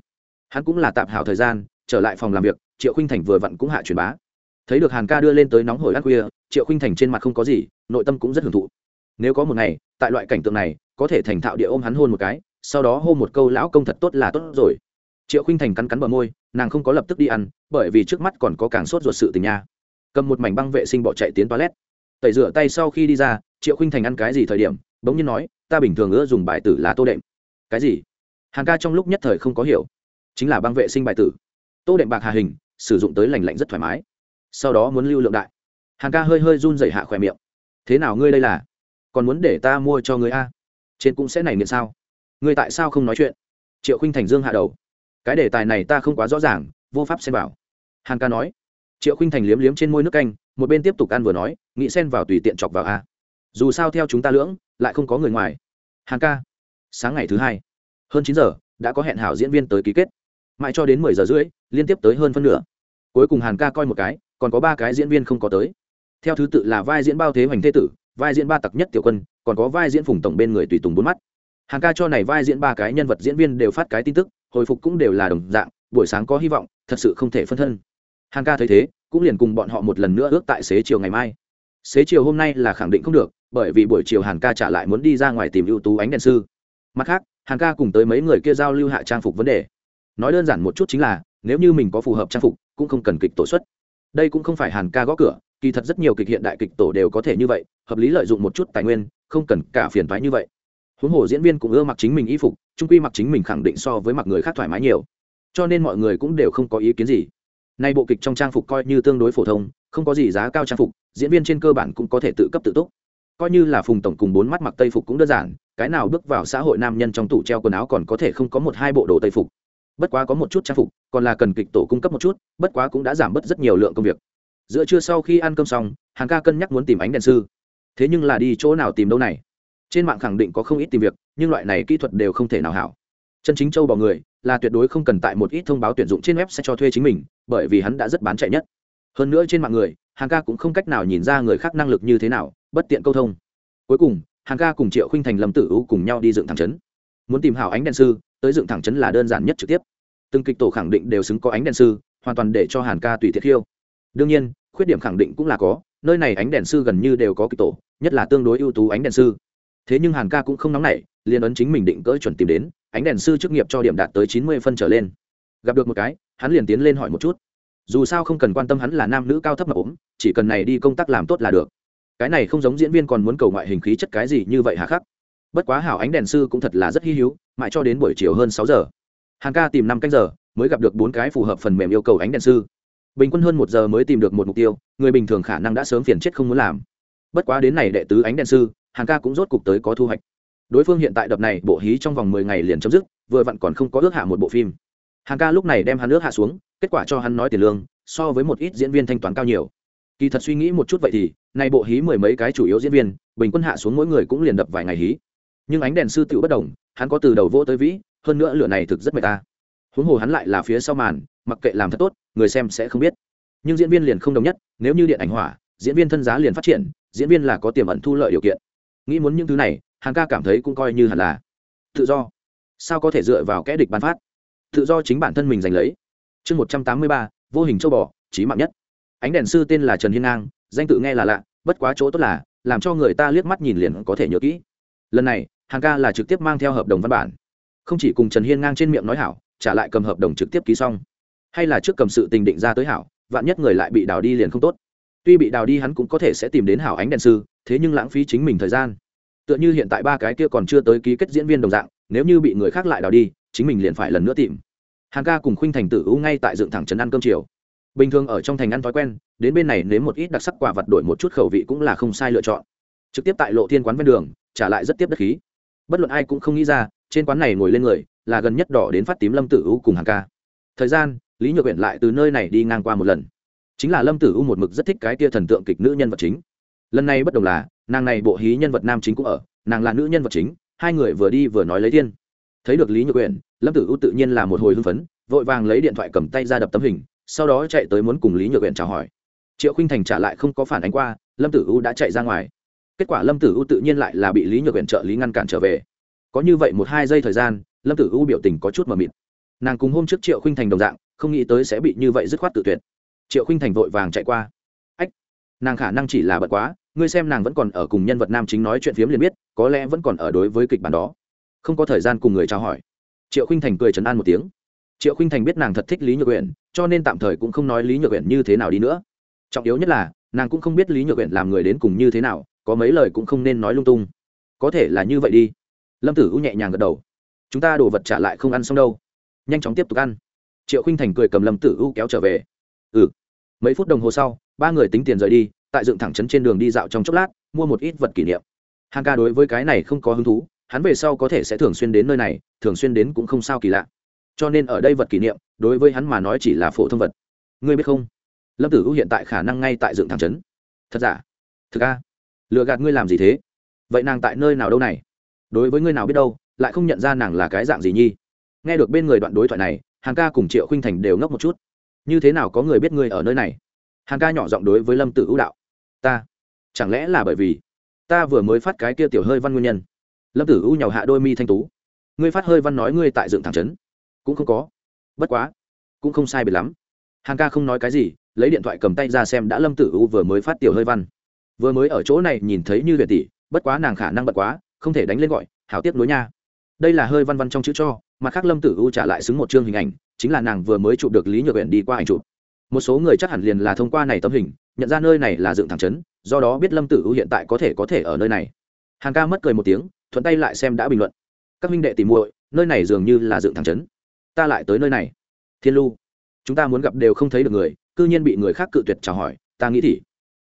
Hắn cũng là tạm hảo thời gian, trở lại phòng làm việc, triệu khinh thành vừa vặn cũng hạ truyền bá. Thấy được hàn ca đưa lên tới nóng hổi ăn khuya, triệu khinh thành trên mặt không có gì, nội tâm cũng rất hưởng thụ. Nếu có một ngày, tại loại cảnh tượng này, có thể thành thạo địa ôm hắn hôn một cái, sau đó hô một câu lão công thật tốt là tốt rồi. Triệu khinh thành cắn cắn bờ môi, nàng không có lập tức đi ăn, bởi vì trước mắt còn có càng sốt ruột sự tình nha. Cầm một mảnh băng vệ sinh bỏ chạy tiến toilet. Tẩy rửa tay sau khi đi ra, triệu khinh thành ăn cái gì thời điểm, bỗng nhiên nói ta bình thường ưa dùng bài tử là tô đệm. Cái gì? Hàn ca trong lúc nhất thời không có hiểu. Chính là băng vệ sinh bài tử. Tô đệm bạc hà hình, sử dụng tới lành lạnh rất thoải mái. Sau đó muốn lưu lượng đại. Hàn ca hơi hơi run dày hạ khỏe miệng. Thế nào ngươi đây là? Còn muốn để ta mua cho ngươi a? Trên cũng sẽ này nghiện sao? Ngươi tại sao không nói chuyện? Triệu khinh thành dương hạ đầu. Cái đề tài này ta không quá rõ ràng, vô pháp xem vào. Hàn ca nói. Triệu khinh thành liếm liếm trên môi nước canh, một bên tiếp tục ăn vừa nói, nghĩ xen vào tùy tiện chọc vào a dù sao theo chúng ta lưỡng, lại không có người ngoài. Hàn ca, sáng ngày thứ hai, hơn chín giờ, đã có hẹn hảo diễn viên tới ký kết. Mãi cho đến mười giờ rưỡi, liên tiếp tới hơn phân nửa. Cuối cùng hàn ca coi một cái, còn có ba cái diễn viên không có tới. Theo thứ tự là vai diễn bao thế hoành thế tử, vai diễn ba tặc nhất tiểu quân, còn có vai diễn phùng tổng bên người tùy tùng bốn mắt. Hàng ca cho này vai diễn ba cái nhân vật diễn viên đều phát cái tin tức, hồi phục cũng đều là đồng dạng, buổi sáng có hy vọng, thật sự không thể phân thân. Hàng ca thấy thế, cũng liền cùng bọn họ một lần nữa ước tại xế chiều ngày mai xế chiều hôm nay là khẳng định không được, bởi vì buổi chiều hàn ca trả lại muốn đi ra ngoài tìm ưu tú ánh đèn sư. Mặt khác, hàn ca cùng tới mấy người kia giao lưu hạ trang phục vấn đề. Nói đơn giản một chút chính là, nếu như mình có phù hợp trang phục, cũng không cần kịch tổ xuất. Đây cũng không phải hàn ca gõ cửa, kỳ thật rất nhiều kịch hiện đại kịch tổ đều có thể như vậy, hợp lý lợi dụng một chút tài nguyên, không cần cả phiền thoái như vậy. Huống hồ diễn viên cũng ưa mặc chính mình y phục, trung quy mặc chính mình khẳng định so với mặc người khác thoải mái nhiều. Cho nên mọi người cũng đều không có ý kiến gì. Nay bộ kịch trong trang phục coi như tương đối phổ thông không có gì giá cao trang phục, diễn viên trên cơ bản cũng có thể tự cấp tự túc. Coi như là phùng tổng cùng bốn mắt mặc tây phục cũng đơn giản, cái nào bước vào xã hội nam nhân trong tủ treo quần áo còn có thể không có một hai bộ đồ tây phục. Bất quá có một chút trang phục, còn là cần kịch tổ cung cấp một chút, bất quá cũng đã giảm bớt rất nhiều lượng công việc. Giữa trưa sau khi ăn cơm xong hàng ca cân nhắc muốn tìm ánh đèn sư. Thế nhưng là đi chỗ nào tìm đâu này? Trên mạng khẳng định có không ít tìm việc, nhưng loại này kỹ thuật đều không thể nào hảo. Chân chính châu bò người, là tuyệt đối không cần tại một ít thông báo tuyển dụng trên web sẽ cho thuê chính mình, bởi vì hắn đã rất bán chạy nhất hơn nữa trên mạng người hàng ca cũng không cách nào nhìn ra người khác năng lực như thế nào, bất tiện câu thông. Cuối cùng hàng ca cùng triệu khinh thành lâm tử u cùng nhau đi dựng thẳng chấn muốn tìm hảo ánh đèn sư, tới dựng thẳng chấn là đơn giản nhất trực tiếp. Từng kịch tổ khẳng định đều xứng có ánh đèn sư, hoàn toàn để cho hàn ca tùy thiệt khiêu. Đương nhiên, khuyết điểm khẳng định cũng là có, nơi này ánh đèn sư gần như đều có kịch tổ, nhất là tương đối ưu tú ánh đèn sư. Thế nhưng hàn ca cũng không nóng nảy, liền ấn chính mình định cỡ chuẩn tìm đến, ánh đèn sư chức nghiệp cho điểm đạt tới chín mươi phân trở lên. Gặp được một cái, hắn liền tiến lên hỏi một chút dù sao không cần quan tâm hắn là nam nữ cao thấp mà ốm, chỉ cần này đi công tác làm tốt là được. Cái này không giống diễn viên còn muốn cầu ngoại hình khí chất cái gì như vậy hà khắc? Bất quá hảo ánh đèn sư cũng thật là rất hy hữu, mãi cho đến buổi chiều hơn sáu giờ. Hàng ca tìm năm canh giờ, mới gặp được bốn cái phù hợp phần mềm yêu cầu ánh đèn sư. Bình quân hơn một giờ mới tìm được một mục tiêu, người bình thường khả năng đã sớm phiền chết không muốn làm. Bất quá đến này đệ tứ ánh đèn sư, hàng ca cũng rốt cục tới có thu hoạch. Đối phương hiện tại đập này, bộ hí trong vòng mười ngày liền chấm dứt, vừa vặn còn không có ước hạ một bộ phim hàng ca lúc này đem hắn nước hạ xuống, kết quả cho hắn nói tiền lương, so với một ít diễn viên thanh toán cao nhiều. Kỳ thật suy nghĩ một chút vậy thì, nay bộ hí mười mấy cái chủ yếu diễn viên, bình quân hạ xuống mỗi người cũng liền đập vài ngày hí. Nhưng ánh đèn sư tựu bất đồng, hắn có từ đầu vô tới vĩ, hơn nữa lửa này thực rất mệt ta. Huống hồ hắn lại là phía sau màn, mặc kệ làm thật tốt, người xem sẽ không biết. Nhưng diễn viên liền không đồng nhất, nếu như điện ảnh hỏa, diễn viên thân giá liền phát triển, diễn viên là có tiềm ẩn thu lợi điều kiện. Nghĩ muốn những thứ này, hàng ca cảm thấy cũng coi như hẳn là tự do. Sao có thể dựa vào kẽ địch bán phát? Tự do chính bản thân mình giành lấy. Chương một trăm tám mươi ba, vô hình châu bò trí mạng nhất. Ánh đèn sư tên là trần hiên ngang, danh tự nghe là lạ, bất quá chỗ tốt là, làm cho người ta liếc mắt nhìn liền có thể nhớ kỹ. Lần này, hàng ca là trực tiếp mang theo hợp đồng văn bản. Không chỉ cùng trần hiên ngang trên miệng nói hảo, trả lại cầm hợp đồng trực tiếp ký xong. Hay là trước cầm sự tình định ra tới hảo, vạn nhất người lại bị đào đi liền không tốt. Tuy bị đào đi hắn cũng có thể sẽ tìm đến hảo ánh đèn sư, thế nhưng lãng phí chính mình thời gian tựa như hiện tại ba cái kia còn chưa tới ký kết diễn viên đồng dạng, nếu như bị người khác lại đào đi, chính mình liền phải lần nữa tìm. Hàng ca cùng khuynh thành tử u ngay tại dựng thẳng trấn ăn cơm chiều. Bình thường ở trong thành ăn thói quen, đến bên này nếm một ít đặc sắc quả vật đổi một chút khẩu vị cũng là không sai lựa chọn. Trực tiếp tại lộ thiên quán ven đường, trả lại rất tiếp đất khí. Bất luận ai cũng không nghĩ ra, trên quán này ngồi lên người, là gần nhất đỏ đến phát tím lâm tử u cùng hàng ca. Thời gian, lý nhược huyện lại từ nơi này đi ngang qua một lần. Chính là lâm tử u một mực rất thích cái tia thần tượng kịch nữ nhân vật chính. Lần này bất đồng là nàng này bộ hí nhân vật nam chính cũng ở, nàng là nữ nhân vật chính, hai người vừa đi vừa nói lấy tiên thấy được lý nhược quyền lâm tử u tự nhiên là một hồi hưng phấn, vội vàng lấy điện thoại cầm tay ra đập tấm hình, sau đó chạy tới muốn cùng lý nhược quyền chào hỏi. Triệu khinh thành trả lại không có phản ánh qua, lâm tử u đã chạy ra ngoài. Kết quả lâm tử u tự nhiên lại là bị lý nhược quyền trợ lý ngăn cản trở về. Có như vậy một hai giây thời gian, lâm tử u biểu tình có chút mờ mịt. Nàng cùng hôm trước triệu khinh thành đồng dạng, không nghĩ tới sẽ bị như vậy dứt khoát tự tuyệt. Triệu khinh thành vội vàng chạy qua. Ách, nàng khả năng chỉ là bận quá ngươi xem nàng vẫn còn ở cùng nhân vật nam chính nói chuyện phiếm liền biết, có lẽ vẫn còn ở đối với kịch bản đó. Không có thời gian cùng người trao hỏi. Triệu khinh thành cười trấn an một tiếng. Triệu khinh thành biết nàng thật thích lý nhược huyện cho nên tạm thời cũng không nói lý nhược huyện như thế nào đi nữa. Trọng yếu nhất là, nàng cũng không biết lý nhược huyện làm người đến cùng như thế nào, có mấy lời cũng không nên nói lung tung. Có thể là như vậy đi. Lâm tử u nhẹ nhàng gật đầu. Chúng ta đồ vật trả lại không ăn xong đâu. Nhanh chóng tiếp tục ăn. Triệu khinh thành cười cầm lâm tử u kéo trở về. Ừ. Mấy phút đồng hồ sau, ba người tính tiền rời đi tại dựng thẳng trấn trên đường đi dạo trong chốc lát, mua một ít vật kỷ niệm. Hàng ca đối với cái này không có hứng thú, hắn về sau có thể sẽ thường xuyên đến nơi này, thường xuyên đến cũng không sao kỳ lạ. Cho nên ở đây vật kỷ niệm, đối với hắn mà nói chỉ là phổ thông vật. Ngươi biết không? Lâm tử u hiện tại khả năng ngay tại dựng thẳng trấn. Thật giả? Thực a. Lựa gạt ngươi làm gì thế? Vậy nàng tại nơi nào đâu này? Đối với ngươi nào biết đâu, lại không nhận ra nàng là cái dạng gì nhi. Nghe được bên người đoạn đối thoại này, hàng ca cùng triệu khinh thành đều ngốc một chút. Như thế nào có người biết ngươi ở nơi này? Hàng ca nhỏ giọng đối với lâm tử ưu đạo. Ta, chẳng lẽ là bởi vì ta vừa mới phát cái kia tiểu hơi văn nguyên nhân? Lâm tử ưu nhào hạ đôi mi thanh tú. Ngươi phát hơi văn nói ngươi tại dựng thẳng trấn. Cũng không có. Bất quá, cũng không sai biệt lắm. Hàng ca không nói cái gì, lấy điện thoại cầm tay ra xem đã lâm tử ưu vừa mới phát tiểu hơi văn. Vừa mới ở chỗ này nhìn thấy như huyện tỷ, bất quá nàng khả năng bật quá, không thể đánh lên gọi, hảo tiếp nối nha. Đây là hơi văn văn trong chữ cho, mặt khác lâm tử u trả lại xứng một chương hình ảnh, chính là nàng vừa mới chụp được lý nhược huyện đi qua ảnh chụp một số người chắc hẳn liền là thông qua này tấm hình, nhận ra nơi này là dựng thẳng trấn, do đó biết lâm tử u hiện tại có thể có thể ở nơi này. Hàng ca mất cười một tiếng, thuận tay lại xem đã bình luận. Các minh đệ tìm muội, nơi này dường như là dựng thẳng trấn. Ta lại tới nơi này. Thiên lu, chúng ta muốn gặp đều không thấy được người, cư nhiên bị người khác cự tuyệt chào hỏi, ta nghĩ thì.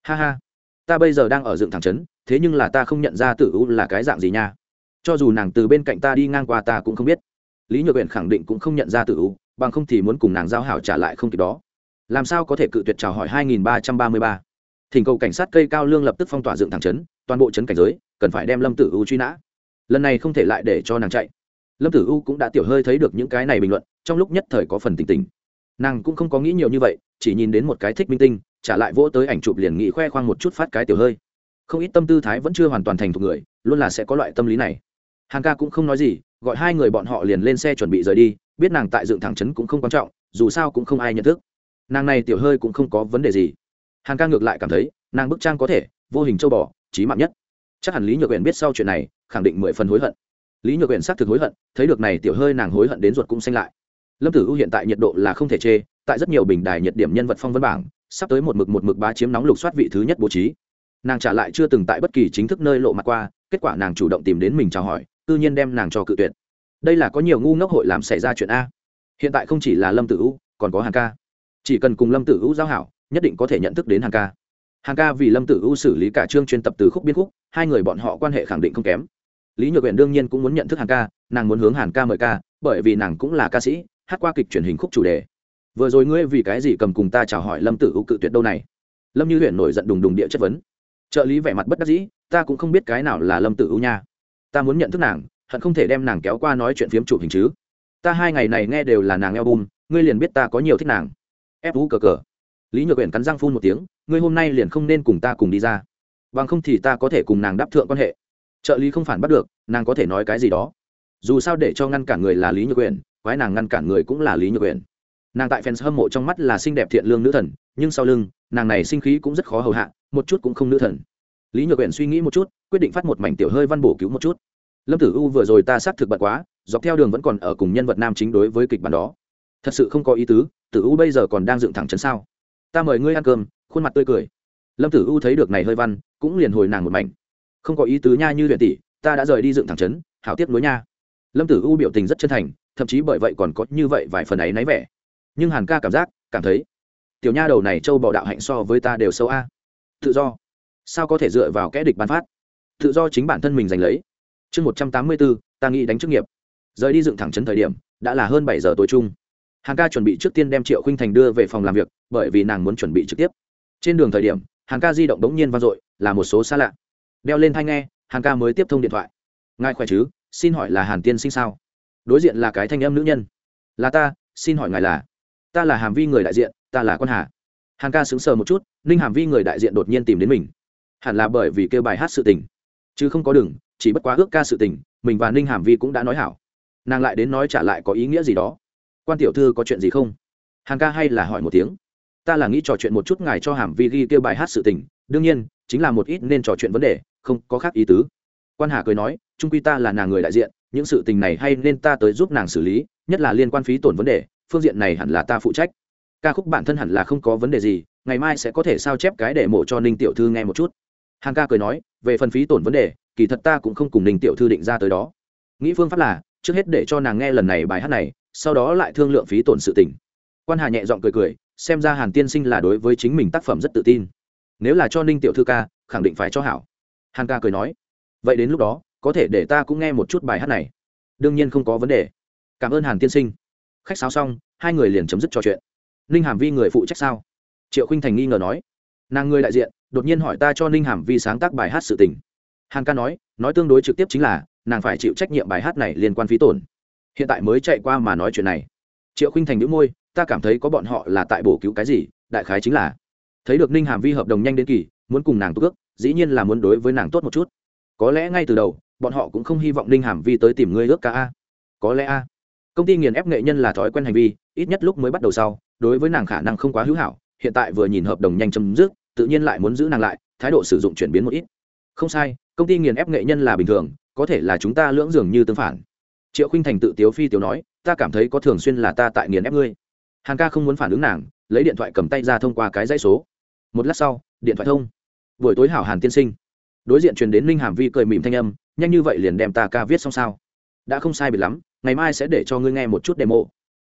Ha ha, ta bây giờ đang ở dựng thẳng trấn, thế nhưng là ta không nhận ra tử u là cái dạng gì nha. Cho dù nàng từ bên cạnh ta đi ngang qua ta cũng không biết. Lý nhược huyện khẳng định cũng không nhận ra tử u, bằng không thì muốn cùng nàng giao hảo trả lại không kịp đó làm sao có thể cự tuyệt chào hỏi 2333. thỉnh cầu cảnh sát cây cao lương lập tức phong tỏa dựng thẳng trấn, toàn bộ trấn cảnh giới, cần phải đem lâm tử u truy nã. Lần này không thể lại để cho nàng chạy. Lâm tử u cũng đã tiểu hơi thấy được những cái này bình luận, trong lúc nhất thời có phần tỉnh tỉnh. Nàng cũng không có nghĩ nhiều như vậy, chỉ nhìn đến một cái thích minh tinh, trả lại vỗ tới ảnh chụp liền nghĩ khoe khoang một chút phát cái tiểu hơi. Không ít tâm tư thái vẫn chưa hoàn toàn thành thục người, luôn là sẽ có loại tâm lý này. Hàng ca cũng không nói gì, gọi hai người bọn họ liền lên xe chuẩn bị rời đi, biết nàng tại dựng thẳng trấn cũng không quan trọng, dù sao cũng không ai nhận thức nàng này tiểu hơi cũng không có vấn đề gì. Hàn ca ngược lại cảm thấy, nàng bức trang có thể, vô hình châu bò trí mạng nhất. Chắc hẳn lý nhược huyện biết sau chuyện này, khẳng định mười phần hối hận. Lý nhược huyện xác thực hối hận, thấy được này tiểu hơi nàng hối hận đến ruột cũng xanh lại. Lâm tử u hiện tại nhiệt độ là không thể chê, tại rất nhiều bình đài nhiệt điểm nhân vật phong văn bảng, sắp tới một mực một mực bá chiếm nóng lục soát vị thứ nhất bố trí. Nàng trả lại chưa từng tại bất kỳ chính thức nơi lộ mặt qua, kết quả nàng chủ động tìm đến mình chào hỏi, tự nhiên đem nàng cho cự tuyệt. Đây là có nhiều ngu ngốc hội làm xảy ra chuyện a. Hiện tại không chỉ là lâm tử u còn có hàng ca chỉ cần cùng lâm tử u giao hảo nhất định có thể nhận thức đến hàng ca. Hàng ca vì lâm tử u xử lý cả chương chuyên tập từ khúc biên khúc hai người bọn họ quan hệ khẳng định không kém. Lý nhược huyện đương nhiên cũng muốn nhận thức hàng ca nàng muốn hướng hàn ca mời ca bởi vì nàng cũng là ca sĩ hát qua kịch truyền hình khúc chủ đề. Vừa rồi ngươi vì cái gì cầm cùng ta chào hỏi lâm tử u cự tuyệt đâu này? Lâm như huyện nổi giận đùng đùng địa chất vấn. Trợ lý vẻ mặt bất đắc dĩ ta cũng không biết cái nào là lâm tử u nha. Ta muốn nhận thức nàng hận không thể đem nàng kéo qua nói chuyện phiếm chụp hình chứ. Ta hai ngày này nghe đều là nàng eo bùn, ngươi liền biết ta có nhiều thích nàng ép vũ cờ cờ. Lý nhược quyển cắn răng phun một tiếng, ngươi hôm nay liền không nên cùng ta cùng đi ra. Bằng không thì ta có thể cùng nàng đáp thượng quan hệ. Trợ lý không phản bắt được, nàng có thể nói cái gì đó. Dù sao để cho ngăn cản người là lý nhược quyển quái nàng ngăn cản người cũng là lý nhược quyển nàng tại fans hâm mộ trong mắt là xinh đẹp thiện lương nữ thần, nhưng sau lưng, nàng này sinh khí cũng rất khó hầu hạ, một chút cũng không nữ thần. Lý nhược quyển suy nghĩ một chút, quyết định phát một mảnh tiểu hơi văn bổ cứu một chút. Lâm tử u vừa rồi ta xác thực bật quá, dọc theo đường vẫn còn ở cùng nhân vật nam chính đối với kịch bản đó. Thật sự không có ý tứ tử u bây giờ còn đang dựng thẳng chấn sao? Ta mời ngươi ăn cơm, khuôn mặt tươi cười. Lâm tử u thấy được này hơi văn, cũng liền hồi nàng một mảnh. Không có ý tứ nha như luyện tỷ, ta đã rời đi dựng thẳng chấn hảo tiếp nối nha. Lâm tử u biểu tình rất chân thành, thậm chí bởi vậy còn có như vậy vài phần ấy náy vẻ. Nhưng hàn ca cảm giác, cảm thấy, tiểu nha đầu này châu bỏ đạo hạnh so với ta đều sâu a. Tự do. Sao có thể dựa vào kẽ địch bán phát? Tự do chính bản thân mình giành lấy. Chương một trăm tám mươi bốn, ta nghĩ đánh chức nghiệp. Rời đi dựng thẳng chấn thời điểm, đã là hơn bảy giờ tối chung hàng ca chuẩn bị trước tiên đem triệu khinh thành đưa về phòng làm việc, bởi vì nàng muốn chuẩn bị trực tiếp. Trên đường thời điểm, hàng ca di động đống nhiên vang dội, là một số xa lạ. Đeo lên thai nghe, hàng ca mới tiếp thông điện thoại. Ngài khỏe chứ? Xin hỏi là hàn tiên sinh sao? Đối diện là cái thanh âm nữ nhân. Là ta, xin hỏi ngài là? Ta là hàm vi người đại diện, ta là con hà. Hàng ca sững sờ một chút, ninh hàm vi người đại diện đột nhiên tìm đến mình. Hẳn là bởi vì kêu bài hát sự tình. Chứ không có đừng, chỉ bất quá ước ca sự tình, mình và ninh hàm vi cũng đã nói hảo. Nàng lại đến nói trả lại có ý nghĩa gì đó quan tiểu thư có chuyện gì không? Hàn ca hay là hỏi một tiếng. Ta là nghĩ trò chuyện một chút ngài cho hàm vi ghi kêu bài hát sự tình, đương nhiên, chính là một ít nên trò chuyện vấn đề, không có khác ý tứ. Quan hà cười nói trung quy ta là nàng người đại diện, những sự tình này hay nên ta tới giúp nàng xử lý, nhất là liên quan phí tổn vấn đề, phương diện này hẳn là ta phụ trách. Ca khúc bản thân hẳn là không có vấn đề gì, ngày mai sẽ có thể sao chép cái để mổ cho ninh tiểu thư nghe một chút. Hàng ca cười nói, về phần phí tổn vấn đề, kỳ thật ta cũng không cùng ninh tiểu thư định ra tới đó. Nghĩ phương pháp là, trước hết để cho nàng nghe lần này bài hát này sau đó lại thương lượng phí tổn sự tình. Quan hà nhẹ giọng cười cười, xem ra hàn tiên sinh là đối với chính mình tác phẩm rất tự tin. Nếu là cho ninh tiểu thư ca, khẳng định phải cho hảo. Hàn ca cười nói, vậy đến lúc đó, có thể để ta cũng nghe một chút bài hát này. Đương nhiên không có vấn đề. Cảm ơn hàn tiên sinh. Khách sáo xong, hai người liền chấm dứt trò chuyện. Ninh hàm vi người phụ trách sao? Triệu khinh thành nghi ngờ nói. Nàng người đại diện, đột nhiên hỏi ta cho ninh hàm vi sáng tác bài hát sự tình. Hàn ca nói nói tương đối trực tiếp chính là, nàng phải chịu trách nhiệm bài hát này liên quan phí tổn hiện tại mới chạy qua mà nói chuyện này. Triệu khinh thành đĩu môi, ta cảm thấy có bọn họ là tại bổ cứu cái gì, đại khái chính là. Thấy được ninh hàm vi hợp đồng nhanh đến kỳ, muốn cùng nàng tốt ước dĩ nhiên là muốn đối với nàng tốt một chút. Có lẽ ngay từ đầu, bọn họ cũng không hy vọng ninh hàm vi tới tìm ngươi ước ca a. Có lẽ a. Công ty nghiền ép nghệ nhân là thói quen hành vi, ít nhất lúc mới bắt đầu sau, đối với nàng khả năng không quá hữu hảo, hiện tại vừa nhìn hợp đồng nhanh chấm dứt, tự nhiên lại muốn giữ nàng lại, thái độ sử dụng chuyển biến một ít. Không sai, công ty nghiền ép nghệ nhân là bình thường, có thể là chúng ta lưỡng dường như tương phản triệu khinh thành tự tiếu phi tiếu nói, ta cảm thấy có thường xuyên là ta tại nghiền ép ngươi. Hàn ca không muốn phản ứng nàng, lấy điện thoại cầm tay ra thông qua cái dãy số. Một lát sau, điện thoại thông. Buổi tối hảo hàn tiên sinh. Đối diện truyền đến ninh hàm vi cười mỉm thanh âm, nhanh như vậy liền đem ta ca viết xong sao? Đã không sai biệt lắm, ngày mai sẽ để cho ngươi nghe một chút demo.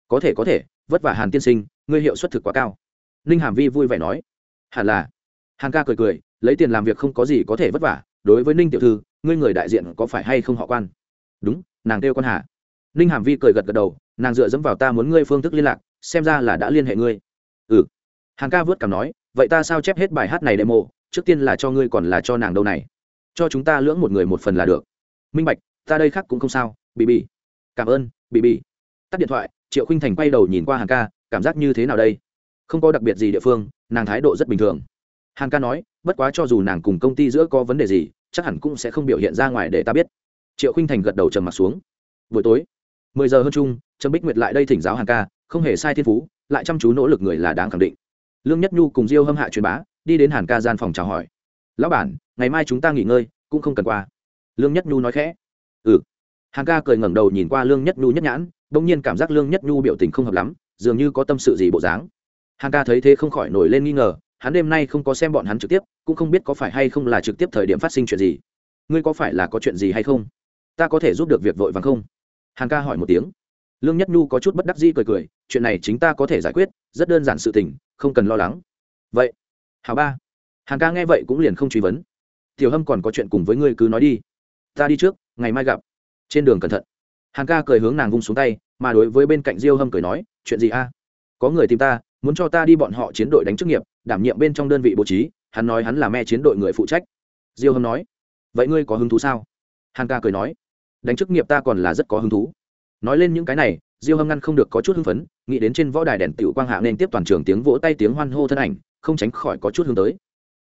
Có thể có thể, vất vả hàn tiên sinh, ngươi hiệu suất thực quá cao. Ninh hàm vi vui vẻ nói. Hẳn là. Hàn ca cười cười, lấy tiền làm việc không có gì có thể vất vả, đối với ninh tiểu thư, ngươi người đại diện có phải hay không họ quan? Đúng nàng kêu con hà. Ninh hàm vi cười gật gật đầu, nàng dựa dẫm vào ta muốn ngươi phương thức liên lạc, xem ra là đã liên hệ ngươi. Ừ. Hàn ca vớt cảm nói, vậy ta sao chép hết bài hát này demo, trước tiên là cho ngươi còn là cho nàng đâu này. Cho chúng ta lưỡng một người một phần là được. Minh bạch, ta đây khác cũng không sao bị bị cảm ơn bị bị tắt điện thoại, triệu khinh thành quay đầu nhìn qua hàng ca, cảm giác như thế nào đây? Không có đặc biệt gì địa phương, nàng thái độ rất bình thường. Hàng ca nói, bất quá cho dù nàng cùng công ty giữa có vấn đề gì, chắc hẳn cũng sẽ không biểu hiện ra ngoài để ta biết triệu khinh thành gật đầu trầm m ặ t xuống. Buổi tối, mười giờ hơn chung, trâm bích nguyệt lại đây thỉnh giáo hàng ca, không hề sai thiên phú, lại chăm chú nỗ lực người là đáng khẳng định. Lương nhất nhu cùng diêu hâm hạ truyền bá, đi đến hàn ca gian phòng chào hỏi. Lão bản, ngày mai chúng ta nghỉ ngơi, cũng không cần qua. Lương nhất nhu nói khẽ. Ừ. Hàn ca cười ngẩng đầu nhìn qua lương nhất nhu nhất nhãn đ ỗ n g nhiên cảm giác lương nhất nhu biểu tình không hợp lắm, dường như có tâm sự gì bộ dáng. Hàn ca thấy thế không khỏi nổi lên nghi ngờ, hắn đêm nay không có xem bọn hắn trực tiếp, cũng không biết có phải hay không là trực tiếp thời điểm phát sinh chuyện gì. Ngươi có phải là có chuyện gì hay không? Ta có thể giúp được việc vội vàng không? Hàn ca hỏi một tiếng. Lương nhất nhu có chút bất đắc dĩ cười cười, chuyện này chính ta có thể giải quyết, rất đơn giản sự tình, không cần lo lắng. Vậy hào ba, hàn ca nghe vậy cũng liền không truy vấn. Tiểu hâm còn có chuyện cùng với ngươi cứ nói đi. Ta đi trước, ngày mai gặp. Trên đường cẩn thận. Hàn ca cười hướng nàng vung xuống tay, mà đối với bên cạnh diêu hâm cười nói, chuyện gì a? Có người tìm ta, muốn cho ta đi bọn họ chiến đội đánh chức nghiệp, đảm nhiệm bên trong đơn vị bố trí, hắn nói hắn là me chiến đội người phụ trách. Diêu hâm nói, vậy ngươi có hứng thú sao? Hàn ca cười nói đánh chức nghiệp ta còn là rất có hứng thú. Nói lên những cái này, diêu hâm ngăn không được có chút hưng phấn, nghĩ đến trên võ đài đèn tiểu quang hạ nên tiếp toàn trường tiếng vỗ tay tiếng hoan hô thân ảnh, không tránh khỏi có chút hướng tới.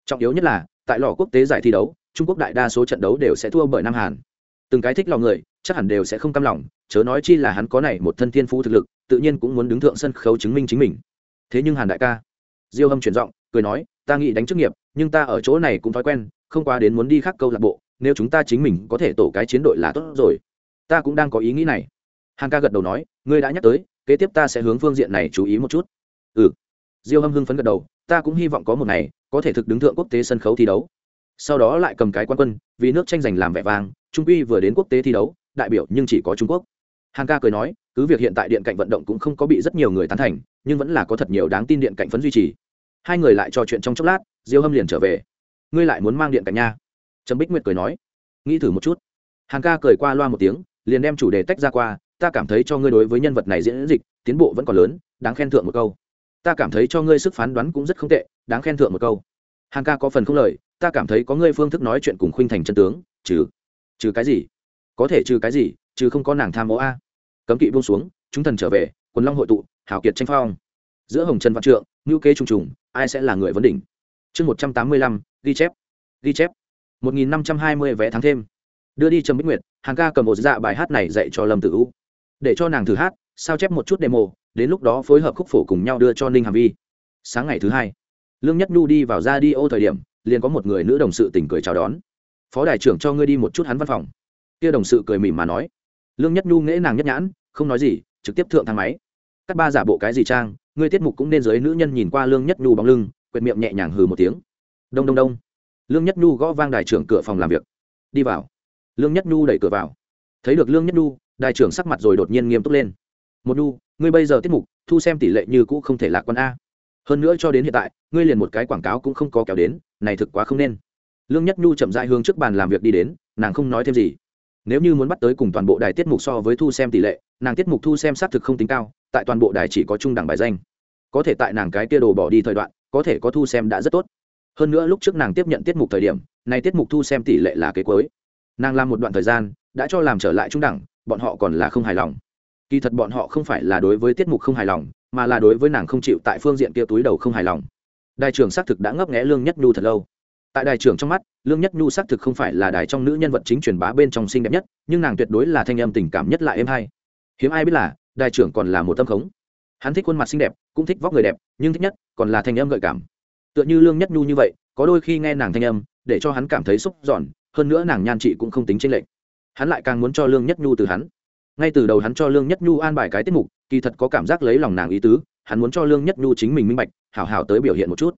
Trọng yếu nhất là, tại lò quốc tế giải thi đấu, trung quốc đại đa số trận đấu đều sẽ thua bởi nam hàn. Từng cái thích lòng người, chắc hẳn đều sẽ không cam lòng, chớ nói chi là hắn có này một thân thiên phú thực lực, tự nhiên cũng muốn đứng thượng sân khấu chứng minh chính mình. Thế nhưng hàn đại ca, diêu hâm chuyển giọng, cười nói, ta nghĩ đánh chức nghiệp, nhưng ta ở chỗ này cũng thói quen, không qua đến muốn đi khác câu lạc bộ nếu chúng ta chính mình có thể tổ cái chiến đội là tốt rồi. Ta cũng đang có ý nghĩ này. Hàn ca gật đầu nói, ngươi đã nhắc tới, kế tiếp ta sẽ hướng phương diện này chú ý một chút. Ừ. Diêu hâm hưng phấn gật đầu, ta cũng hy vọng có một ngày, có thể thực đứng thượng quốc tế sân khấu thi đấu. Sau đó lại cầm cái quan quân, vì nước tranh giành làm vẻ vang, trung quy vừa đến quốc tế thi đấu, đại biểu nhưng chỉ có trung quốc. Hàn ca cười nói, cứ việc hiện tại điện cạnh vận động cũng không có bị rất nhiều người tán thành, nhưng vẫn là có thật nhiều đáng tin điện cạnh phấn duy trì. Hai người lại trò chuyện trong chốc lát, diêu hâm liền trở về. Ngươi lại muốn mang điện cạnh nha? Trầm bích nguyệt cười nói, nghĩ thử một chút. Hàng ca cười qua loa một tiếng, liền đem chủ đề tách ra qua, ta cảm thấy cho ngươi đối với nhân vật này diễn dịch, tiến bộ vẫn còn lớn, đáng khen thượng một câu. Ta cảm thấy cho ngươi sức phán đoán cũng rất không tệ, đáng khen thượng một câu. Hàng ca có phần không lời, ta cảm thấy có ngươi phương thức nói chuyện cùng khuynh thành chân tướng chứ? trừ cái gì? Có thể trừ cái gì, trừ không có nàng tham Mẫu a. Cấm kỵ buông xuống, chúng thần trở về, quần long hội tụ hảo kiệt tranh phong. Giữa hồng trần văn trượng ngữ kế trùng trùng, ai sẽ là người vấn đỉnh? Chương một trăm tám mươi lăm, ghi chép ghi chép một nghìn năm trăm hai mươi vé tháng thêm. Đưa đi trầm bích nguyệt hàng ca cầm một dạ bài hát này dạy cho lâm tử u. Để cho nàng thử hát, sao chép một chút demo, đến lúc đó phối hợp khúc phổ cùng nhau đưa cho ninh hàm vi. Sáng ngày thứ hai, lương nhất nhu đi vào radio thời điểm, liền có một người nữ đồng sự tỉnh cười chào đón. Phó đại trưởng cho ngươi đi một chút hắn văn phòng. Kia đồng sự cười mỉm mà nói. Lương nhất nhu nghễ nàng nhất nhãn, không nói gì, trực tiếp thượng thang máy. Các ba giả bộ cái gì trang, ngươi tiết mục cũng nên giới nữ nhân nhìn qua lương nhất nhu bóng lưng quyệt miệng nhẹ nhàng hừ một tiếng. Đông đông đông lương nhất nhu gõ vang đài trưởng cửa phòng làm việc. Đi vào. Lương nhất nhu đẩy cửa vào. Thấy được lương nhất nhu, đài trưởng sắc mặt rồi đột nhiên nghiêm túc lên. Một nhu, ngươi bây giờ tiết mục, thu xem tỷ lệ như cũ không thể lạc quan a. Hơn nữa cho đến hiện tại, ngươi liền một cái quảng cáo cũng không có kéo đến, này thực quá không nên. Lương nhất nhu chậm dại hướng trước bàn làm việc đi đến, nàng không nói thêm gì. Nếu như muốn bắt tới cùng toàn bộ đài tiết mục so với thu xem tỷ lệ, nàng tiết mục thu xem xác thực không tính cao, tại toàn bộ đài chỉ có trung đẳng bài danh. Có thể tại nàng cái kia đồ bỏ đi thời đoạn, có thể có thu xem đã rất tốt hơn nữa lúc trước nàng tiếp nhận tiết mục thời điểm này tiết mục thu xem tỷ lệ là kế cuối. Nàng làm một đoạn thời gian, đã cho làm trở lại trung đẳng, bọn họ còn là không hài lòng. Kỳ thật bọn họ không phải là đối với tiết mục không hài lòng, mà là đối với nàng không chịu tại phương diện kia túi đầu không hài lòng. Đại trưởng xác thực đã ngấp nghẽ lương nhất nhu thật lâu. Tại đại trưởng trong mắt, lương nhất nhu xác thực không phải là đài trong nữ nhân vật chính truyền bá bên trong xinh đẹp nhất, nhưng nàng tuyệt đối là thanh âm tình cảm nhất lại êm hay. Hiếm ai biết là đại trưởng còn là một tâm khống. Hắn thích khuôn mặt xinh đẹp, cũng thích vóc người đẹp, nhưng thích nhất còn là thanh âm gợi cảm tựa như lương nhất nhu như vậy, có đôi khi nghe nàng thanh âm, để cho hắn cảm thấy xúc giòn, hơn nữa nàng nhan chị cũng không tính tranh lệch. Hắn lại càng muốn cho lương nhất nhu từ hắn. Ngay từ đầu hắn cho lương nhất nhu an bài cái tiết mục, kỳ thật có cảm giác lấy lòng nàng ý tứ, hắn muốn cho lương nhất nhu chính mình minh bạch, hảo hảo tới biểu hiện một chút.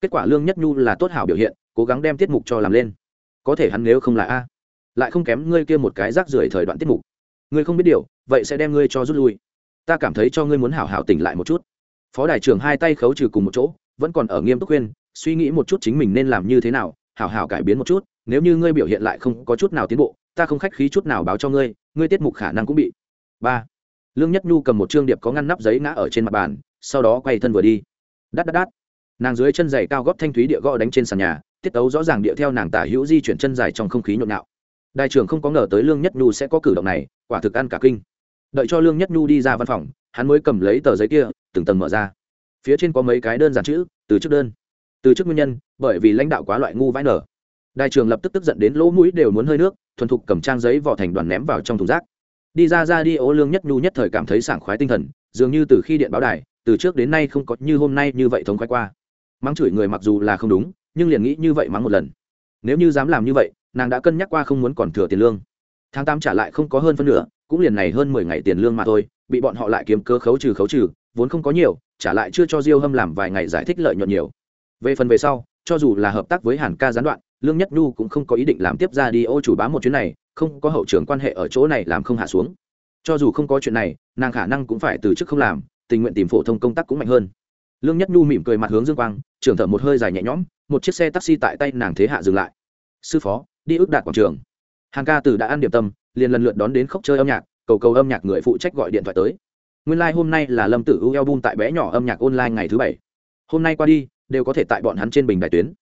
Kết quả lương nhất nhu là tốt hảo biểu hiện, cố gắng đem tiết mục cho làm lên. Có thể hắn nếu không là a, lại không kém ngươi kia một cái rác rưởi thời đoạn tiết mục. Ngươi không biết điều, vậy sẽ đem ngươi cho rút lui. Ta cảm thấy cho ngươi muốn hảo hảo tỉnh lại một chút. Phó đại trưởng hai tay khấu trừ cùng một chỗ vẫn còn ở nghiêm túc khuyên, suy nghĩ một chút chính mình nên làm như thế nào, hảo hảo cải biến một chút, nếu như ngươi biểu hiện lại không có chút nào tiến bộ, ta không khách khí chút nào báo cho ngươi ngươi tiết mục khả năng cũng bị. Ba. Lương nhất nhu cầm một trương điệp có ngăn nắp giấy ngã ở trên mặt bàn, sau đó quay thân vừa đi. Đắt đắt đắt nàng dưới chân giày cao góp thanh thúy địa gõ đánh trên sàn nhà, tiết tấu rõ ràng địa theo nàng tả hữu di chuyển chân dài trong không khí nhộn nhạo. Đại trưởng không có ngờ tới lương nhất nhu sẽ có cử động này, quả thực ăn cả kinh. Đợi cho lương nhất nhu đi ra văn phòng, hắn mới cầm lấy tờ giấy kia, từng tầng mở ra phía trên có mấy cái đơn giản chữ, từ chức đơn. Từ chức nguyên nhân, bởi vì lãnh đạo quá loại ngu vãi nở. Đại trường lập tức tức giận đến lỗ mũi đều muốn hơi nước, thuần thục cầm trang giấy vỏ thành đoàn ném vào trong thùng rác. Đi ra ra đi, ô lương nhất nhu nhất thời cảm thấy sảng khoái tinh thần, dường như từ khi điện báo đài, từ trước đến nay không có như hôm nay như vậy thống khoái qua. Mắng chửi người mặc dù là không đúng, nhưng liền nghĩ như vậy mắng một lần. Nếu như dám làm như vậy, nàng đã cân nhắc qua không muốn còn thừa tiền lương. Tháng tám trả lại không có hơn phân nửa, cũng liền này hơn mười ngày tiền lương mà thôi, bị bọn họ lại kiếm cơ khấu trừ khấu trừ vốn không có nhiều, trả lại chưa cho diêu hâm làm vài ngày giải thích lợi nhuận nhiều. Về phần về sau, cho dù là hợp tác với hàn ca gián đoạn, lương nhất nhu cũng không có ý định làm tiếp ra đi ô chủ bám một chuyến này, không có hậu trưởng quan hệ ở chỗ này làm không hạ xuống. Cho dù không có chuyện này, nàng khả năng cũng phải từ chức không làm, tình nguyện tìm phổ thông công tác cũng mạnh hơn. Lương nhất nhu mỉm cười mặt hướng dương quang, trưởng thở một hơi dài nhẹ nhõm, một chiếc xe taxi tại tay nàng thế hạ dừng lại. Sư phó, đi ước đạt quảng trường. Hàng ca từ đã ăn điểm tâm, liền lần lượt đón đến khóc chơi âm nhạc, cầu cầu âm nhạc người phụ trách gọi điện thoại tới nguyên lai、like、hôm nay là lâm tử u album tại bé nhỏ âm nhạc online ngày thứ bảy. Hôm nay qua đi, đều có thể tại bọn hắn trên bình đại tuyến.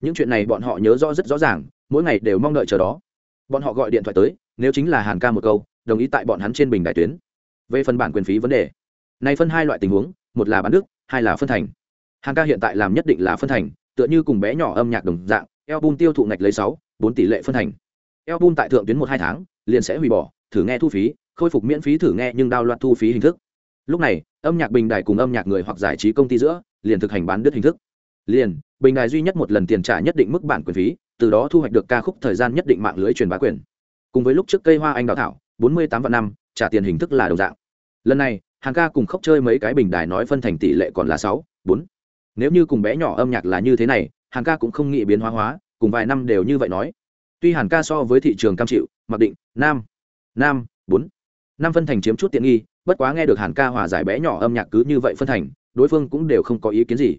Những chuyện này bọn họ nhớ rõ rất rõ ràng, mỗi ngày đều mong đợi chờ đó. Bọn họ gọi điện thoại tới, nếu chính là hàn ca một câu, đồng ý tại bọn hắn trên bình đại tuyến. Về phần bản quyền phí vấn đề, này phân hai loại tình huống, một là bán đức, hai là phân thành. Hàn ca hiện tại làm nhất định là phân thành, tựa như cùng bé nhỏ âm nhạc đồng dạng, album tiêu thụ ngạch lấy sáu, bốn tỷ lệ phân thành. Album tại thượng tuyến một hai tháng, liền sẽ hủy bỏ, thử nghe thu phí, khôi phục miễn phí thử nghe nhưng đao loạt thu phí hình thức lúc này, âm nhạc bình đài cùng âm nhạc người hoặc giải trí công ty giữa, liền thực hành bán đứt hình thức. Liền, bình đài duy nhất một lần tiền trả nhất định mức bản quyền phí, từ đó thu hoạch được ca khúc thời gian nhất định mạng lưới truyền bá quyền. Cùng với lúc trước cây hoa anh đào thảo, bốn mươi tám vạn năm, trả tiền hình thức là đồng dạng. Lần này, hàng ca cùng khóc chơi mấy cái bình đài nói phân thành tỷ lệ còn là sáu, bốn. Nếu như cùng bé nhỏ âm nhạc là như thế này, hàng ca cũng không nghĩ biến hóa hóa, cùng vài năm đều như vậy nói. Tuy hàn ca so với thị trường cam chịu, mặc định, nam nam, bốn. Năm phân thành chiếm chút tiện nghi bất quá nghe được hàn ca hòa giải bé nhỏ âm nhạc cứ như vậy phân thành, đối phương cũng đều không có ý kiến gì.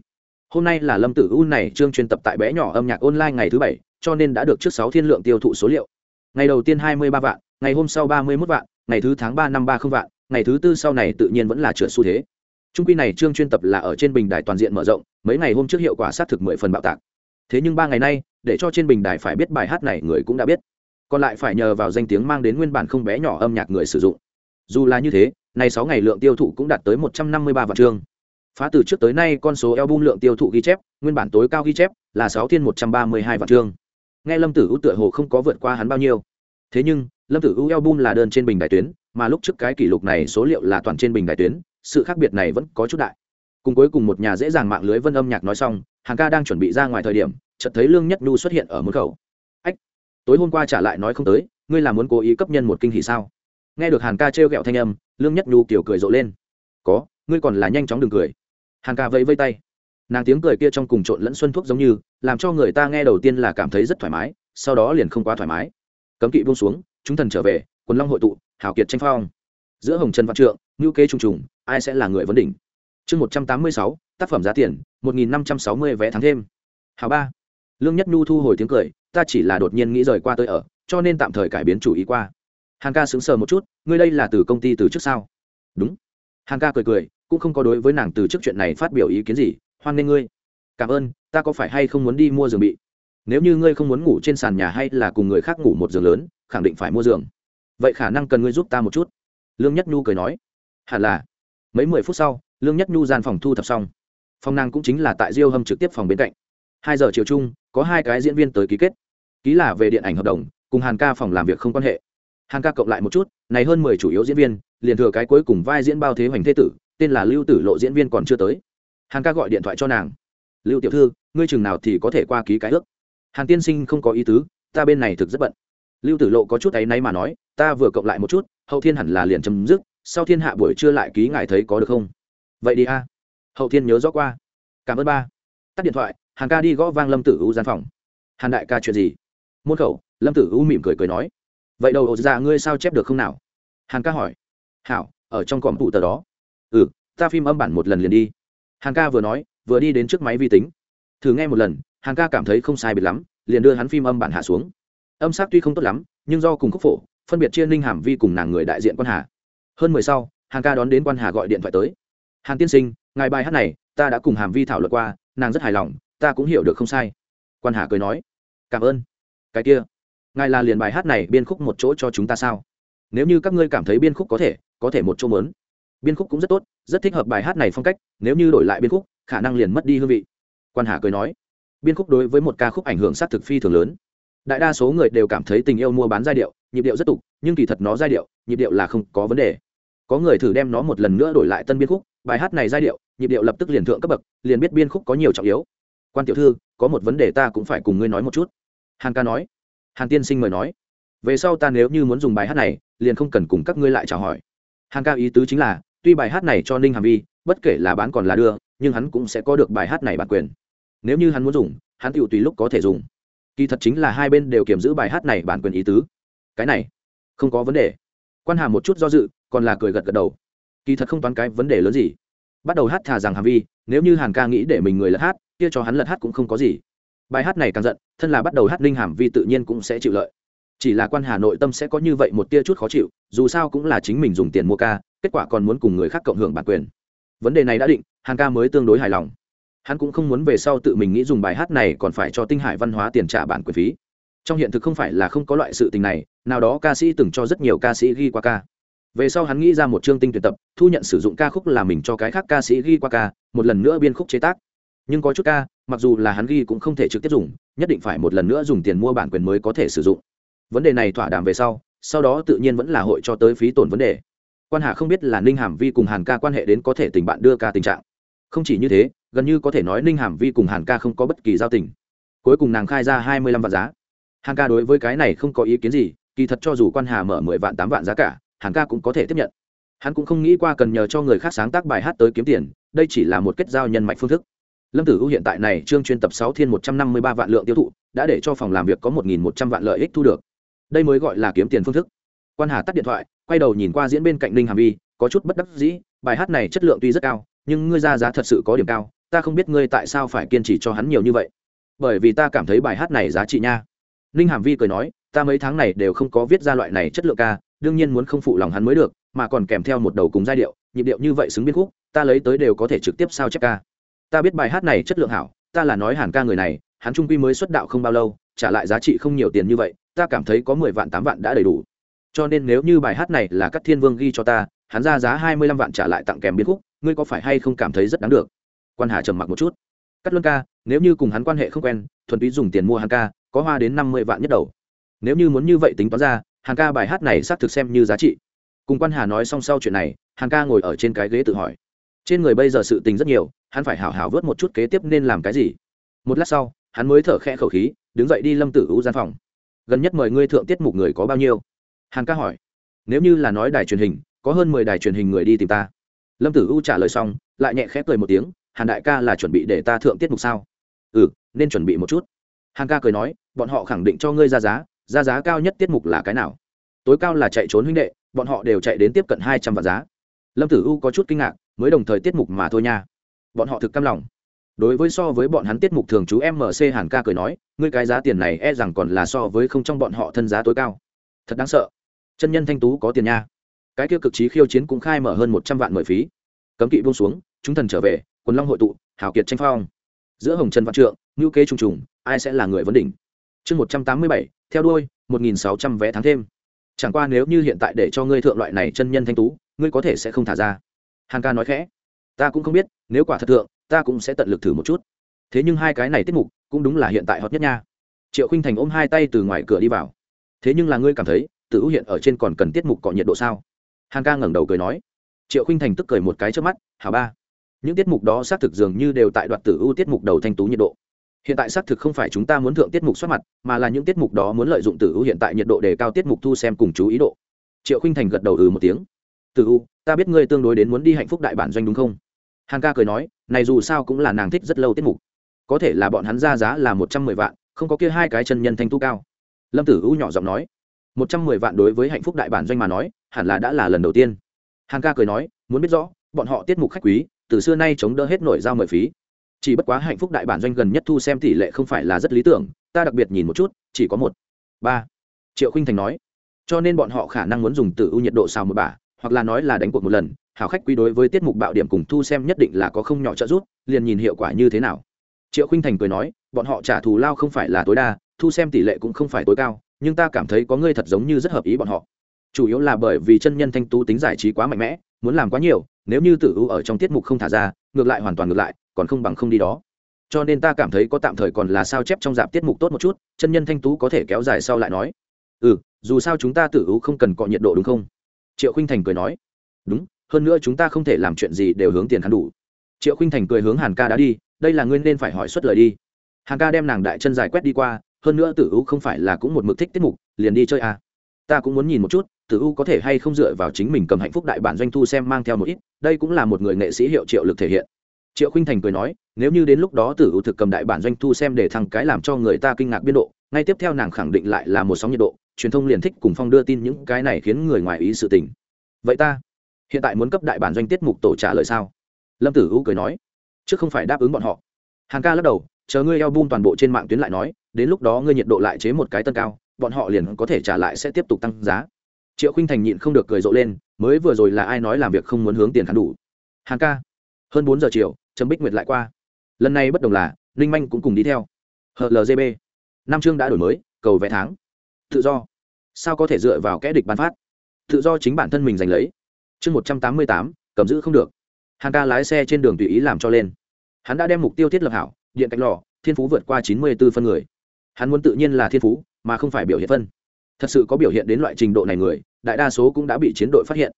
Hôm nay là lâm tử u này chương chuyên tập tại bé nhỏ âm nhạc online ngày thứ bảy, cho nên đã được trước sáu thiên lượng tiêu thụ số liệu. Ngày đầu tiên hai mươi ba vạn, ngày hôm sau ba mươi mốt vạn, ngày thứ tháng ba năm ba không vạn, ngày thứ tư sau này tự nhiên vẫn là trượt xu thế. Trung quy này chương chuyên tập là ở trên bình đài toàn diện mở rộng, mấy ngày hôm trước hiệu quả xác thực mười phần bạo tạc. Thế nhưng ba ngày nay, để cho trên bình đài phải biết bài hát này người cũng đã biết. Còn lại phải nhờ vào danh tiếng mang đến nguyên bản không bé nhỏ âm nhạc người sử dụng. Dù là như thế nay sáu ngày lượng tiêu thụ cũng đạt tới một trăm năm mươi ba vạn trường. phá từ trước tới nay con số album lượng tiêu thụ ghi chép, nguyên bản tối cao ghi chép là sáu thiên một trăm ba mươi hai vạn trường. nghe lâm tử Vũ tựa hồ không có vượt qua hắn bao nhiêu thế nhưng, lâm tử Vũ album là đơn trên bình đại tuyến, mà lúc trước cái kỷ lục này số liệu là toàn trên bình đại tuyến, sự khác biệt này vẫn có chút đại cùng cuối cùng một nhà dễ dàng mạng lưới vân âm nhạc nói xong, hàng ca đang chuẩn bị ra ngoài thời điểm, chợt thấy lương nhất nhu xuất hiện ở mũi khẩu. ách, tối hôm qua trả lại nói không tới, ngươi là muốn cố ý cấp nhân một kinh hỉ sao nghe được hàn ca trêu ghẹo thanh âm, lương nhất nhu kiểu cười rộ lên. Có, ngươi còn là nhanh chóng đừng cười. Hàn ca vẫy vây tay. Nàng tiếng cười kia trong cùng trộn lẫn xuân thuốc giống như, làm cho người ta nghe đầu tiên là cảm thấy rất thoải mái, sau đó liền không quá thoải mái. Cấm kỵ buông xuống, chúng thần trở về, quần long hội tụ, hào kiệt tranh phong. Giữa hồng trần văn trượng ngữ kế trùng trùng, ai sẽ là người vấn đỉnh? Chương một trăm tám mươi sáu, tác phẩm giá tiền, một nghìn năm trăm sáu mươi vé tháng thêm. Hào ba. Lương nhất nhu thu hồi tiếng cười, ta chỉ là đột nhiên nghĩ rời qua tới ở, cho nên tạm thời cải biến chủ ý qua hàn ca sững sờ một chút, ngươi đây là từ công ty từ trước sao? Đúng. Hàn ca cười cười, cũng không có đối với nàng từ trước chuyện này phát biểu ý kiến gì, hoan nghênh ngươi. Cảm ơn, ta có phải hay không muốn đi mua giường bị? Nếu như ngươi không muốn ngủ trên sàn nhà hay là cùng người khác ngủ một giường lớn, khẳng định phải mua giường. Vậy khả năng cần ngươi giúp ta một chút. Lương nhất nhu cười nói. Hẳn là. Mấy mười phút sau, lương nhất nhu gian phòng thu thập xong. Phòng nàng cũng chính là tại diêu hâm trực tiếp phòng bên cạnh. Hai giờ chiều chung, có hai cái diễn viên tới ký kết. Ký là về điện ảnh hợp đồng, cùng hàn ca phòng làm việc không quan hệ hàn ca cộng lại một chút, này hơn mười chủ yếu diễn viên, liền thừa cái cuối cùng vai diễn bao thế hoành thế tử, tên là lưu tử lộ diễn viên còn chưa tới. Hàn ca gọi điện thoại cho nàng. Lưu tiểu thư, ngươi chừng nào thì có thể qua ký cái ước? Hàn tiên sinh không có ý tứ, ta bên này thực rất bận. Lưu tử lộ có chút áy náy mà nói, ta vừa cộng lại một chút, hậu thiên hẳn là liền chấm dứt, sau thiên hạ buổi trưa lại ký ngài thấy có được không? Vậy đi a. Hậu thiên nhớ rõ qua. Cảm ơn ba. Tắt điện thoại, hàn ca đi gõ vang lâm tử u gian phòng. Hàn đại ca chuyện gì? Môn khẩu, lâm tử u mỉm cười cười nói vậy đầu ổ dạ ngươi sao chép được không nào? Hàn ca hỏi. Hảo, ở trong còm tụ tờ đó. Ừ ta phim âm bản một lần liền đi. Hàn ca vừa nói, vừa đi đến trước máy vi tính. Thử nghe một lần, hàn ca cảm thấy không sai biệt lắm, liền đưa hắn phim âm bản hạ xuống. Âm sắc tuy không tốt lắm, nhưng do cùng khúc phổ, phân biệt chia ninh hàm vi cùng nàng người đại diện quan hà. Hơn mười sau, hàn ca đón đến quan hà gọi điện thoại tới. Hàn tiên sinh, ngài bài hát này, ta đã cùng hàm vi thảo luận qua, nàng rất hài lòng, ta cũng hiểu được không sai. Quan hà cười nói. Cảm ơn. Cái kia ngài là liền bài hát này biên khúc một chỗ cho chúng ta sao? Nếu như các ngươi cảm thấy biên khúc có thể có thể một chỗ mớn biên khúc cũng rất tốt, rất thích hợp bài hát này phong cách, nếu như đổi lại biên khúc, khả năng liền mất đi hương vị. Quan hà cười nói, biên khúc đối với một ca khúc ảnh hưởng sát thực phi thường lớn. Đại đa số người đều cảm thấy tình yêu mua bán giai điệu, nhịp điệu rất tục, nhưng kỳ thật nó giai điệu, nhịp điệu là không có vấn đề. Có người thử đem nó một lần nữa đổi lại tân biên khúc, bài hát này giai điệu, nhịp điệu lập tức liền thượng cấp bậc, liền biết biên khúc có nhiều trọng yếu. Quan tiểu thư, có một vấn đề ta cũng phải cùng ngươi nói một chút. Hàn ca nói hàn tiên sinh mời nói. Về sau ta nếu như muốn dùng bài hát này, liền không cần cùng các ngươi lại chào hỏi. Hàn ca ý tứ chính là, tuy bài hát này cho ninh hàm vi, bất kể là bán còn là đưa, nhưng hắn cũng sẽ có được bài hát này bản quyền. Nếu như hắn muốn dùng, hắn tự tùy lúc có thể dùng. Kỳ thật chính là hai bên đều kiểm giữ bài hát này bản quyền ý tứ. Cái này, không có vấn đề. Quan hà một chút do dự, còn là cười gật gật đầu. Kỳ thật không toán cái vấn đề lớn gì. Bắt đầu hát thà rằng hàm vi, nếu như hàn ca nghĩ để mình người lật hát, kia cho hắn lật hát cũng không có gì bài hát này càng giận, thân là bắt đầu hát linh hàm vi tự nhiên cũng sẽ chịu lợi. Chỉ là quan hà nội tâm sẽ có như vậy một tia chút khó chịu, dù sao cũng là chính mình dùng tiền mua ca, kết quả còn muốn cùng người khác cộng hưởng bản quyền. Vấn đề này đã định hàng ca mới tương đối hài lòng. Hắn cũng không muốn về sau tự mình nghĩ dùng bài hát này còn phải cho tinh hải văn hóa tiền trả bản quyền phí. Trong hiện thực không phải là không có loại sự tình này, nào đó ca sĩ từng cho rất nhiều ca sĩ ghi qua ca. Về sau hắn nghĩ ra một chương tinh tuyển tập, thu nhận sử dụng ca khúc là mình cho cái khác ca sĩ ghi qua ca, một lần nữa biên khúc chế tác nhưng có chút ca, mặc dù là hắn ghi cũng không thể trực tiếp dùng, nhất định phải một lần nữa dùng tiền mua bản quyền mới có thể sử dụng. Vấn đề này thỏa đàm về sau sau đó tự nhiên vẫn là hội cho tới phí tổn vấn đề. Quan hà không biết là ninh hàm vi cùng hàn ca quan hệ đến có thể tình bạn đưa ca tình trạng. Không chỉ như thế, gần như có thể nói ninh hàm vi cùng hàn ca không có bất kỳ giao tình. Cuối cùng nàng khai ra hai mươi lăm vạn giá. Hàn ca đối với cái này không có ý kiến gì, kỳ thật cho dù quan hà mở mười vạn tám vạn giá cả, hàn ca cũng có thể tiếp nhận. Hắn cũng không nghĩ qua cần nhờ cho người khác sáng tác bài hát tới kiếm tiền, đây chỉ là một kết giao nhân mạch phương thức lâm tử u hiện tại này chương chuyên tập sáu thiên một trăm năm mươi ba vạn lượng tiêu thụ, đã để cho phòng làm việc có một nghìn một trăm vạn lợi ích thu được. Đây mới gọi là kiếm tiền phương thức. Quan hà tắt điện thoại, quay đầu nhìn qua diễn bên cạnh ninh hàm vi, có chút bất đắc dĩ, bài hát này chất lượng tuy rất cao, nhưng ngươi ra giá thật sự có điểm cao, ta không biết ngươi tại sao phải kiên trì cho hắn nhiều như vậy. Bởi vì ta cảm thấy bài hát này giá trị nha. Ninh hàm vi cười nói, ta mấy tháng này đều không có viết ra loại này chất lượng ca, đương nhiên muốn không phụ lòng hắn mới được, mà còn kèm theo một đầu cùng giai điệu, nhịp điệu như vậy xứng biên khúc, ta lấy tới đều có thể trực tiếp sao chép ca ta biết bài hát này chất lượng hảo, ta là nói hàn ca người này, hắn trung quy mới xuất đạo không bao lâu, trả lại giá trị không nhiều tiền như vậy, ta cảm thấy có mười vạn tám vạn đã đầy đủ. Cho nên nếu như bài hát này là các thiên vương ghi cho ta, hắn ra giá hai mươi lăm vạn trả lại tặng kèm biên khúc, ngươi có phải hay không cảm thấy rất đáng được? Quan hà trầm mặc một chút. Cắt luân ca, nếu như cùng hắn quan hệ không quen, thuần túy dùng tiền mua hàng ca, có hoa đến năm mươi vạn nhất đầu. Nếu như muốn như vậy tính toán ra hàng ca bài hát này xác thực xem như giá trị. Cùng quan hà nói xong sau chuyện này hàng ca ngồi ở trên cái ghế tự hỏi trên người bây giờ sự tình rất nhiều, hắn phải hảo hảo vớt một chút kế tiếp nên làm cái gì? Một lát sau, hắn mới thở khẽ khẩu khí, đứng dậy đi lâm tử u gian phòng. Gần nhất mời ngươi thượng tiết mục người có bao nhiêu? Hàn ca hỏi. Nếu như là nói đài truyền hình, có hơn mười đài truyền hình người đi tìm ta. Lâm tử u trả lời xong, lại nhẹ khẽ cười một tiếng, hàn đại ca là chuẩn bị để ta thượng tiết mục sao? Ừ nên chuẩn bị một chút. Hàn ca cười nói, bọn họ khẳng định cho ngươi ra giá ra giá cao nhất tiết mục là cái nào? Tối cao là chạy trốn huynh đệ, bọn họ đều chạy đến tiếp cận hai trăm vạn giá. Lâm tử u có chút kinh ngạc mới đồng thời tiết mục mà thôi nha. Bọn họ thực căm lòng. Đối với so với bọn hắn tiết mục thường chú mc hàn ca cười nói, ngươi cái giá tiền này e rằng còn là so với không trong bọn họ thân giá tối cao. Thật đáng sợ. Chân nhân thanh tú có tiền nha. Cái kia cực trí khiêu chiến cũng khai mở hơn một trăm vạn mời phí. Cấm kỵ buông xuống, chúng thần trở về, quần long hội tụ hảo kiệt tranh phong. Giữa hồng trần văn trượng ngữ kế trùng trùng, ai sẽ là người vấn đỉnh? Chương một trăm tám mươi bảy, theo đuôi, một nghìn sáu trăm vé tháng thêm. Chẳng qua nếu như hiện tại để cho ngươi thượng loại này chân nhân thanh tú, ngươi có thể sẽ không thả ra hàn ca nói khẽ, ta cũng không biết, nếu quả thật thượng, ta cũng sẽ tận lực thử một chút. Thế nhưng hai cái này tiết mục cũng đúng là hiện tại hot nhất nha. Triệu khinh thành ôm hai tay từ ngoài cửa đi vào. Thế nhưng là ngươi cảm thấy tự ưu hiện ở trên còn cần tiết mục cọ nhiệt độ sao? Hàn ca ngẩng đầu cười nói. Triệu khinh thành tức cười một cái trước mắt, hảo ba, những tiết mục đó xác thực dường như đều tại đoạn tử ưu tiết mục đầu thanh tú nhiệt độ. Hiện tại xác thực không phải chúng ta muốn thượng tiết mục xuất mặt, mà là những tiết mục đó muốn lợi dụng tử ưu hiện tại nhiệt độ để cao tiết mục thu xem cùng chú ý độ. Triệu khinh thành gật đầu ừ một tiếng tử U, ta biết ngươi tương đối đến muốn đi hạnh phúc đại bản doanh đúng không? Hàn ca cười nói này dù sao cũng là nàng thích rất lâu tiết mục. Có thể là bọn hắn ra giá là một trăm mười vạn không có kia hai cái chân nhân thanh tu cao. Lâm tử u nhỏ giọng nói một trăm mười vạn đối với hạnh phúc đại bản doanh mà nói hẳn là đã là lần đầu tiên. Hàn ca cười nói muốn biết rõ bọn họ tiết mục khách quý từ xưa nay chống đỡ hết nổi giao mời phí. Chỉ bất quá hạnh phúc đại bản doanh gần nhất thu xem tỷ lệ không phải là rất lý tưởng ta đặc biệt nhìn một chút chỉ có một ba. Triệu khinh thành nói cho nên bọn họ khả năng muốn dùng Tử ưu nhiệt độ xào một bả hoặc là nói là đánh cuộc một lần, hảo khách quy đối với tiết mục bạo điểm cùng thu xem nhất định là có không nhỏ trợ giúp, liền nhìn hiệu quả như thế nào. Triệu khinh thành cười nói, bọn họ trả thù lao không phải là tối đa, thu xem tỷ lệ cũng không phải tối cao, nhưng ta cảm thấy có ngươi thật giống như rất hợp ý bọn họ. Chủ yếu là bởi vì chân nhân thanh tú tính giải trí quá mạnh mẽ, muốn làm quá nhiều, nếu như tử ưu ở trong tiết mục không thả ra, ngược lại hoàn toàn ngược lại, còn không bằng không đi đó. Cho nên ta cảm thấy có tạm thời còn là sao chép trong dạp tiết mục tốt một chút, chân nhân thanh tú có thể kéo dài sau lại nói. Ừ dù sao chúng ta tử ưu không cần cọ nhiệt độ đúng không? Triệu khinh thành cười nói, đúng, hơn nữa chúng ta không thể làm chuyện gì đều hướng tiền hắn đủ. Triệu khinh thành cười hướng hàn ca đã đi, đây là ngươi nên phải hỏi suất lời đi. Hàn ca đem nàng đại chân dài quét đi qua, hơn nữa tử u không phải là cũng một mực thích tiết mục, liền đi chơi à. ta cũng muốn nhìn một chút, tử u có thể hay không dựa vào chính mình cầm hạnh phúc đại bản doanh thu xem mang theo một ít, đây cũng là một người nghệ sĩ hiệu triệu lực thể hiện. Triệu khinh thành cười nói, nếu như đến lúc đó tử u thực cầm đại bản doanh thu xem để thằng cái làm cho người ta kinh ngạc biên độ ngay tiếp theo nàng khẳng định lại là một sóng nhiệt độ, truyền thông liền thích cùng phong đưa tin những cái này khiến người ngoài ý sự tình. Vậy ta hiện tại muốn cấp đại bản doanh tiết mục tổ trả lời sao? Lâm tử u cười nói, chứ không phải đáp ứng bọn họ. Hàn ca lắc đầu, chờ ngươi eo bung toàn bộ trên mạng tuyến lại nói, đến lúc đó ngươi nhiệt độ lại chế một cái tân cao, bọn họ liền có thể trả lại sẽ tiếp tục tăng giá. Triệu khinh thành nhịn không được cười rộ lên, mới vừa rồi là ai nói làm việc không muốn hướng tiền khán đủ. Hàn ca, hơn bốn giờ chiều trâm bích nguyệt lại qua. Lần này bất đồng là, ninh manh cũng cùng đi theo. Hlgb năm chương đã đổi mới, cầu vé tháng. Tự do. Sao có thể dựa vào kẽ địch bán phát? Tự do chính bản thân mình giành lấy. Chương một trăm tám mươi tám, cầm giữ không được. Hàn ca lái xe trên đường tùy ý làm cho lên. Hắn đã đem mục tiêu thiết lập hảo, điện cạnh lò, thiên phú vượt qua chín mươi b ố phân người. Hắn muốn tự nhiên là thiên phú, mà không phải biểu hiện phân. Thật sự có biểu hiện đến loại trình độ này người, đại đa số cũng đã bị chiến đội phát hiện.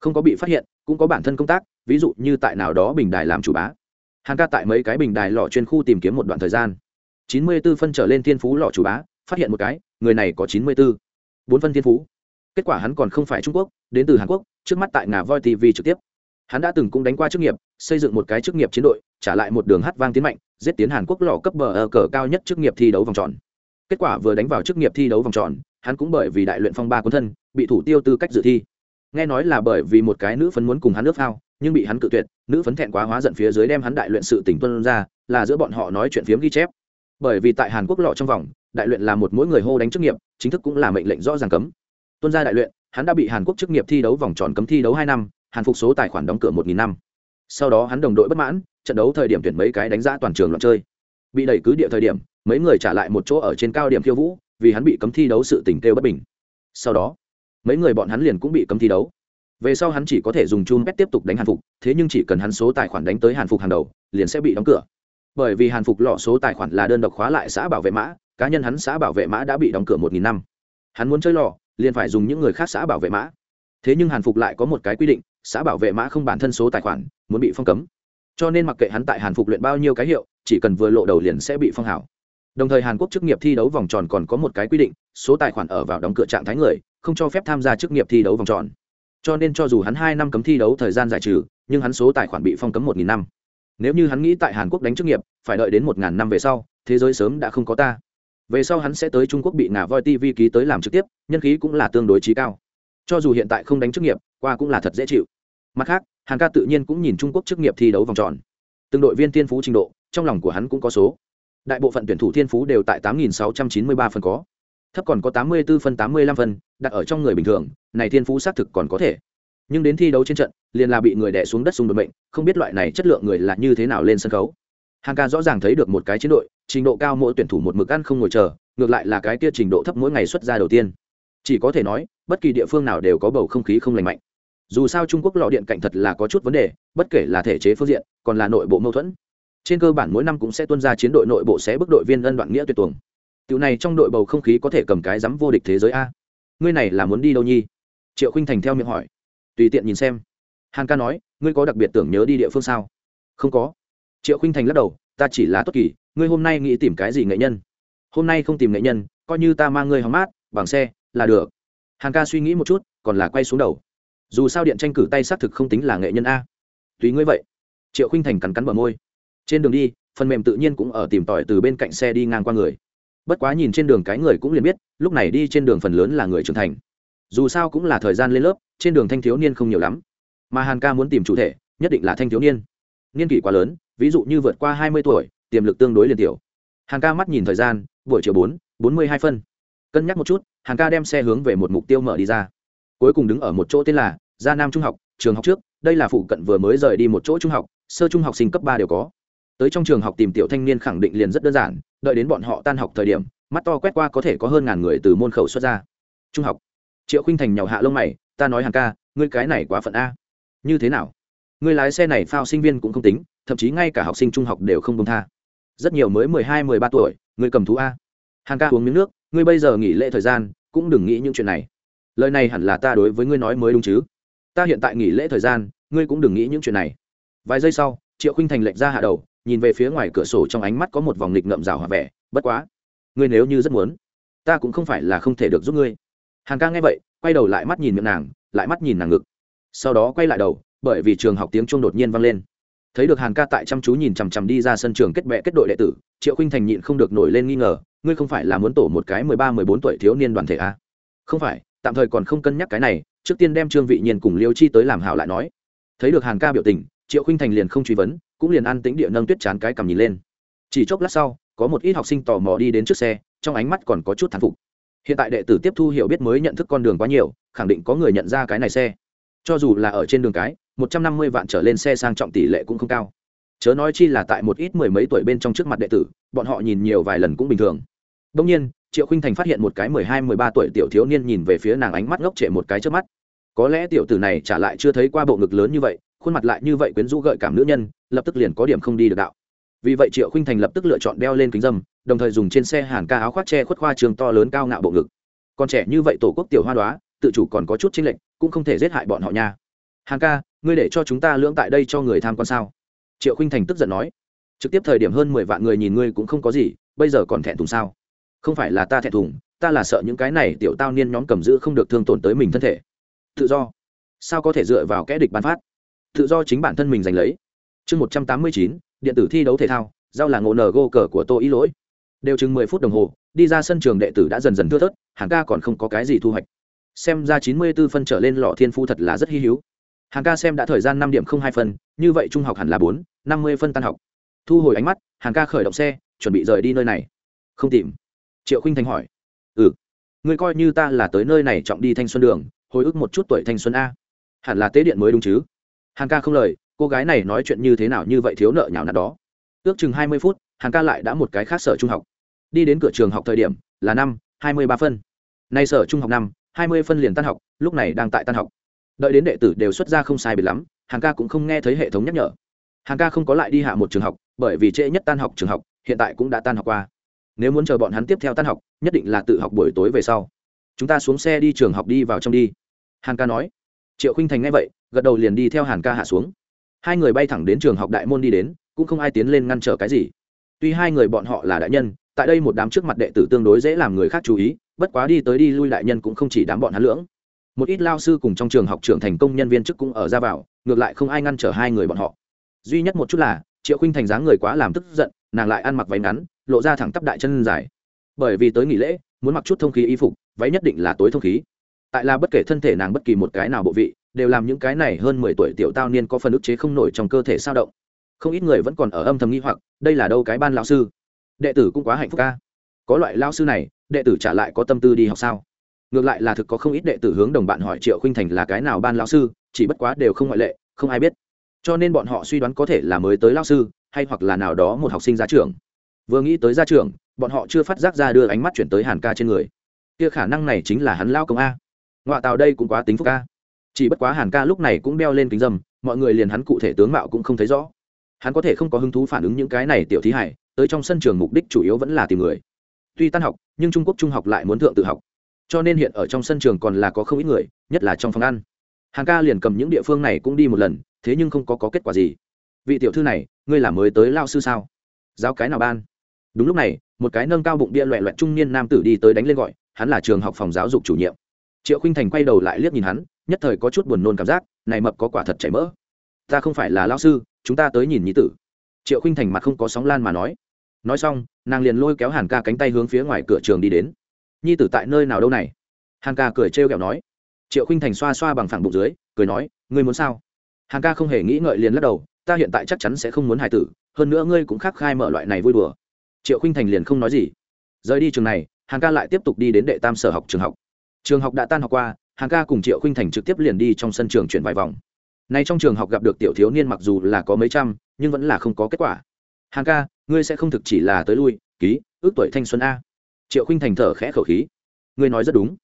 Không có bị phát hiện, cũng có bản thân công tác, ví dụ như tại nào đó bình đài làm chủ bá. Hàng ca tại mấy cái bình đài lò chuyên khu tìm kiếm một đoạn thời gian chín mươi b ố phân trở lên thiên phú lò chủ bá, phát hiện một cái, người này có chín mươi b ố bốn phân thiên phú. Kết quả hắn còn không phải trung quốc, đến từ hàn quốc, trước mắt tại ngà voi tv trực tiếp. Hắn đã từng cũng đánh qua chức nghiệp, xây dựng một cái chức nghiệp chiến đội, trả lại một đường hát vang tiến mạnh, giết tiến hàn quốc lò cấp bờ ở cờ cao nhất chức nghiệp thi đấu vòng tròn. Kết quả vừa đánh vào chức nghiệp thi đấu vòng tròn, hắn cũng bởi vì đại luyện phong ba quân thân, bị thủ tiêu tư cách dự thi. Nghe nói là bởi vì một cái nữ phấn muốn cùng hắn nước phao nhưng bị hắn cự tuyệt, nữ phấn thẹn quá hóa giận phía dưới đem hắn đại luyện sự tỉnh tuân ra, là giữa bọn họ nói chuyện phiếm ghi chép bởi vì tại hàn quốc lọ trong vòng, đại luyện là một mỗi người hô đánh chức nghiệp, chính thức cũng là mệnh lệnh rõ ràng cấm. Tuân gia đại luyện, hắn đã bị hàn quốc chức nghiệp thi đấu vòng tròn cấm thi đấu hai năm, hàn phục số tài khoản đóng cửa một nghìn năm. Sau đó hắn đồng đội bất mãn, trận đấu thời điểm tuyển mấy cái đánh giá toàn trường loạn chơi. Bị đẩy cứ địa thời điểm, mấy người trả lại một chỗ ở trên cao điểm khiêu vũ, vì hắn bị cấm thi đấu sự tình kêu bất bình. Sau đó, mấy người bọn hắn liền cũng bị cấm thi đấu. Về sau hắn chỉ có thể dùng chun pet tiếp tục đánh hàn phục, thế nhưng chỉ cần hắn số tài khoản đánh tới hàn phục hàng đầu, liền sẽ bị đóng cửa bởi vì hàn phục lọ số tài khoản là đơn độc khóa lại xã bảo vệ mã, cá nhân hắn xã bảo vệ mã đã bị đóng cửa một nghìn năm. Hắn muốn chơi lọ liền phải dùng những người khác xã bảo vệ mã. Thế nhưng hàn phục lại có một cái quy định, xã bảo vệ mã không bản thân số tài khoản, muốn bị phong cấm. Cho nên mặc kệ hắn tại hàn phục luyện bao nhiêu cái hiệu, chỉ cần vừa lộ đầu liền sẽ bị phong hảo đồng thời hàn quốc chức nghiệp thi đấu vòng tròn còn có một cái quy định, số tài khoản ở vào đóng cửa trạng thái người, không cho phép tham gia chức nghiệp thi đấu vòng tròn. Cho nên cho dù hắn hai năm cấm thi đấu thời gian giải trừ, nhưng hắn số tài khoản bị phong cấm một nghìn năm nếu như hắn nghĩ tại hàn quốc đánh chức nghiệp, phải đợi đến một ngàn năm về sau, thế giới sớm đã không có ta. Về sau hắn sẽ tới trung quốc bị ngà voi tv ký tới làm trực tiếp, nhân khí cũng là tương đối trí cao. Cho dù hiện tại không đánh chức nghiệp, qua cũng là thật dễ chịu. Mặt khác, hàn ca tự nhiên cũng nhìn trung quốc chức nghiệp thi đấu vòng tròn. Từng đội viên thiên phú trình độ, trong lòng của hắn cũng có số. Đại bộ phận tuyển thủ thiên phú đều tại tám nghìn sáu trăm chín mươi ba phần có. Thấp còn có tám mươi bốn phân tám mươi lăm phân đặt ở trong người bình thường, này thiên phú xác thực còn có thể nhưng đến thi đấu trên trận, liền là bị người đẻ xuống đất xung đột bệnh không biết loại này chất lượng người là như thế nào lên sân khấu. Hàng ca rõ ràng thấy được một cái chiến đội, trình độ cao mỗi tuyển thủ một mực ăn không ngồi chờ, ngược lại là cái kia trình độ thấp mỗi ngày xuất ra đầu tiên. Chỉ có thể nói, bất kỳ địa phương nào đều có bầu không khí không lành mạnh. Dù sao trung quốc lò điện cạnh thật là có chút vấn đề, bất kể là thể chế phương diện, còn là nội bộ mâu thuẫn. Trên cơ bản mỗi năm cũng sẽ tuân ra chiến đội nội bộ sẽ bức đội viên ân đoạn nghĩa tuyệt tuồng. Tiểu này trong đội bầu không khí có thể cầm cái dám vô địch thế giới a. Ngươi này là muốn đi đâu nhi? Triệu khinh thành theo miệng hỏi tùy tiện nhìn xem. Hàn ca nói, ngươi có đặc biệt tưởng nhớ đi địa phương sao? Không có. Triệu khinh thành lắc đầu, ta chỉ là tốt kỳ, ngươi hôm nay nghĩ tìm cái gì nghệ nhân? Hôm nay không tìm nghệ nhân, coi như ta mang ngươi hóng mát, bằng xe, là được. Hàn ca suy nghĩ một chút, còn là quay xuống đầu. Dù sao điện tranh cử tay xác thực không tính là nghệ nhân a. Tùy ngươi vậy. Triệu khinh thành cắn cắn bờ môi. Trên đường đi, phần mềm tự nhiên cũng ở tìm tòi từ bên cạnh xe đi ngang qua người. Bất quá nhìn trên đường cái người cũng liền biết, lúc này đi trên đường phần lớn là người trưởng thành dù sao cũng là thời gian lên lớp, trên đường thanh thiếu niên không nhiều lắm. Mà hàn ca muốn tìm chủ thể, nhất định là thanh thiếu niên. Niên kỷ quá lớn, ví dụ như vượt qua hai mươi tuổi, tiềm lực tương đối liền tiểu. Hàn ca mắt nhìn thời gian, buổi chiều bốn bốn mươi hai phân. Cân nhắc một chút, hàn ca đem xe hướng về một mục tiêu mở đi ra. Cuối cùng đứng ở một chỗ tên là gia nam trung học, trường học trước, đây là phụ cận vừa mới rời đi một chỗ trung học, sơ trung học sinh cấp ba đều có. Tới trong trường học tìm tiểu thanh niên khẳng định liền rất đơn giản, đợi đến bọn họ tan học thời điểm, mắt to quét qua có thể có hơn ngàn người từ môn khẩu xuất ra. Trung học triệu khinh thành nhào hạ lông mày, ta nói hàng ca, ngươi cái này quá phận a. Như thế nào? Ngươi lái xe này phao sinh viên cũng không tính, thậm chí ngay cả học sinh trung học đều không công tha. Rất nhiều mới mười hai, mười ba tuổi, ngươi cầm thú a. Hàng ca uống miếng nước, ngươi bây giờ nghỉ lễ thời gian, cũng đừng nghĩ những chuyện này. Lời này hẳn là ta đối với ngươi nói mới đúng chứ. Ta hiện tại nghỉ lễ thời gian, ngươi cũng đừng nghĩ những chuyện này. Vài giây sau, triệu khinh thành lệnh ra hạ đầu, nhìn về phía ngoài cửa sổ trong ánh mắt có một vòng nghịch ngậm rào hòa vẻ, bất quá, ngươi nếu như rất muốn, ta cũng không phải là không thể được giúp ngươi. Hàn ca nghe vậy, quay đầu lại mắt nhìn miệng nàng, lại mắt nhìn nàng ngực. Sau đó quay lại đầu, bởi vì trường học tiếng chuông đột nhiên vang lên. Thấy được hàn ca tại chăm chú nhìn chằm chằm đi ra sân trường kết bệ kết đội đệ tử, triệu khinh thành nhịn không được nổi lên nghi ngờ, ngươi không phải là muốn tổ một cái mười ba, mười bốn tuổi thiếu niên đoàn thể à? không phải, tạm thời còn không cân nhắc cái này, trước tiên đem trương vị nhiên cùng liêu chi tới làm hảo lại nói. Thấy được hàn ca biểu tình, triệu khinh thành liền không truy vấn, cũng liền ăn tính địa nâng tuyết chán cái cầm nhìn lên. Chỉ chốc lát sau, có một ít học sinh tò mò đi đến trước xe, trong ánh mắt còn có chút thán phục hiện tại đệ tử tiếp thu hiểu biết mới nhận thức con đường quá nhiều, khẳng định có người nhận ra cái này xe. Cho dù là ở trên đường cái, một trăm năm mươi vạn trở lên xe sang trọng tỷ lệ cũng không cao. Chớ nói chi là tại một ít mười mấy tuổi bên trong trước mặt đệ tử, bọn họ nhìn nhiều vài lần cũng bình thường. Đông nhiên, triệu khinh thành phát hiện một cái mười hai, mười ba tuổi tiểu thiếu niên nhìn về phía nàng ánh mắt ngốc trệ một cái trước mắt. Có lẽ tiểu tử này trả lại chưa thấy qua bộ ngực lớn như vậy, khuôn mặt lại như vậy quyến rũ gợi cảm nữ nhân, lập tức liền có điểm không đi được đạo vì vậy triệu khinh thành lập tức lựa chọn đeo lên kính dâm, đồng thời dùng trên xe hàn ca áo khoác che khuất khoa trường to lớn cao ngạo bộ ngực. Còn trẻ như vậy tổ quốc tiểu hoa đoá, tự chủ còn có chút chênh lệch, cũng không thể giết hại bọn họ nha. Hàn ca, ngươi để cho chúng ta lưỡng tại đây cho người tham quan sao? Triệu khinh thành tức giận nói. Trực tiếp thời điểm hơn mười vạn người nhìn ngươi cũng không có gì, bây giờ còn thẹn thùng sao? Không phải là ta thẹn thùng, ta là sợ những cái này tiểu tao niên nhóm cầm giữ không được thương tổn tới mình thân thể. Tự do. Sao có thể dựa vào kẽ địch bán phát? Tự do chính bản thân mình giành lấy. Chương một trăm tám mươi chín điện tử thi đấu thể thao giao là ngộ nở gô cờ của tô ý lỗi. Đều chừng mười phút đồng hồ, đi ra sân trường đệ tử đã dần dần thưa thớt, hàng ca còn không có cái gì thu hoạch. Xem ra chín mươi b ố phân trở lên lọ thiên phu thật là rất hy hi hữu. Hàng ca xem đã thời gian năm điểm không hai phân, như vậy trung học hẳn là bốn, năm mươi phân tan học. Thu hồi ánh mắt, hàng ca khởi động xe, chuẩn bị rời đi nơi này. Không tìm. Triệu khinh thành hỏi. Ừ. Ngươi coi như ta là tới nơi này trọng đi thanh xuân đường, hồi ức một chút tuổi thanh xuân a. Hẳn là tế điện mới đúng chứ? Hàng ca không lời cô gái này nói chuyện như thế nào như vậy thiếu nợ nhào nạt đó. Ước chừng hai mươi phút, hàn ca lại đã một cái khác sở trung học. Đi đến cửa trường học thời điểm, là năm, hai mươi ba phân. Nay sở trung học năm, hai mươi phân liền tan học, lúc này đang tại tan học. Đợi đến đệ tử đều xuất ra không sai biệt lắm, hàn ca cũng không nghe thấy hệ thống nhắc nhở. Hàn ca không có lại đi hạ một trường học, bởi vì trễ nhất tan học trường học, hiện tại cũng đã tan học qua. Nếu muốn chờ bọn hắn tiếp theo tan học, nhất định là tự học buổi tối về sau. Chúng ta xuống xe đi trường học đi vào trong đi. Hàn ca nói. Triệu khinh thành nghe vậy, gật đầu liền đi theo hàn ca hạ xuống hai người bay thẳng đến trường học đại môn đi đến, cũng không ai tiến lên ngăn trở cái gì. Tuy hai người bọn họ là đại nhân, tại đây một đám trước mặt đệ tử tương đối dễ làm người khác chú ý, bất quá đi tới đi lui đại nhân cũng không chỉ đám bọn hắn lưỡng. Một ít lao sư cùng trong trường học trưởng thành công nhân viên chức cũng ở ra vào, ngược lại không ai ngăn trở hai người bọn họ. Duy nhất một chút là, triệu khinh thành dáng người quá làm tức giận, nàng lại ăn mặc váy ngắn, lộ ra thẳng tắp đại chân dài. Bởi vì tới nghỉ lễ, muốn mặc chút thông khí y phục, váy nhất định là tối thông khí. Tại là bất kể thân thể nàng bất kỳ một cái nào bộ vị đều làm những cái này hơn mười tuổi tiểu tao niên có phần ức chế không nổi trong cơ thể sao động. Không ít người vẫn còn ở âm thầm nghi hoặc, đây là đâu cái ban lão sư? Đệ tử cũng quá hạnh phúc ca có loại lao sư này, đệ tử trả lại có tâm tư đi học sao? Ngược lại là thực có không ít đệ tử hướng đồng bạn hỏi triệu khinh thành là cái nào ban lão sư, chỉ bất quá đều không ngoại lệ, không ai biết. Cho nên bọn họ suy đoán có thể là mới tới lao sư, hay hoặc là nào đó một học sinh ra trường. Vừa nghĩ tới ra trường, bọn họ chưa phát giác ra đưa ánh mắt chuyển tới hàn ca trên người. Kia khả năng này chính là hắn lao công a. Ngoại tàu đây cũng quá tính phúc ca chỉ bất quá hàn ca lúc này cũng đeo lên kính dâm mọi người liền hắn cụ thể tướng mạo cũng không thấy rõ. Hắn có thể không có hứng thú phản ứng những cái này tiểu thí hải tới trong sân trường mục đích chủ yếu vẫn là tìm người. Tuy tan học nhưng trung quốc trung học lại muốn thượng tự học. Cho nên hiện ở trong sân trường còn là có không ít người nhất là trong phòng ăn. Hàng ca liền cầm những địa phương này cũng đi một lần thế nhưng không có, có kết quả gì. Vị tiểu thư này ngươi là mới tới lao sư sao? Giáo cái nào ban? Đúng lúc này một cái nâng cao bụng bia loẹ loẹt trung niên nam tử đi tới đánh lên gọi hắn là trường học phòng giáo dục chủ nhiệm. Triệu khinh thành quay đầu lại liếc nhìn hắn nhất thời có chút buồn nôn cảm giác, này mập có quả thật chảy mỡ. Ta không phải là lao sư, chúng ta tới nhìn nhí tử. Triệu khinh thành mặt không có sóng lan mà nói. Nói xong, nàng liền lôi kéo hàn ca cánh tay hướng phía ngoài cửa trường đi đến. Nhi tử tại nơi nào đâu này? Hàn ca cười trêu ghẹo nói. Triệu khinh thành xoa xoa bằng phẳng bụng dưới, cười nói, ngươi muốn sao? Hàn ca không hề nghĩ ngợi liền lắc đầu, ta hiện tại chắc chắn sẽ không muốn hài tử, hơn nữa ngươi cũng khắc khai mở loại này vui đùa. Triệu khinh thành liền không nói gì. Rời đi trường này, hàn ca lại tiếp tục đi đến đệ tam sở học trường học. Trường học đã tan học qua Hàng ca cùng triệu khinh thành trực tiếp liền đi trong sân trường chuyển vài vòng. Nay trong trường học gặp được tiểu thiếu niên mặc dù là có mấy trăm, nhưng vẫn là không có kết quả. Hàng ca, ngươi sẽ không thực chỉ là tới lui, ký, ước tuổi thanh xuân a. Triệu khinh thành thở khẽ khẩu khí. Ngươi nói rất đúng.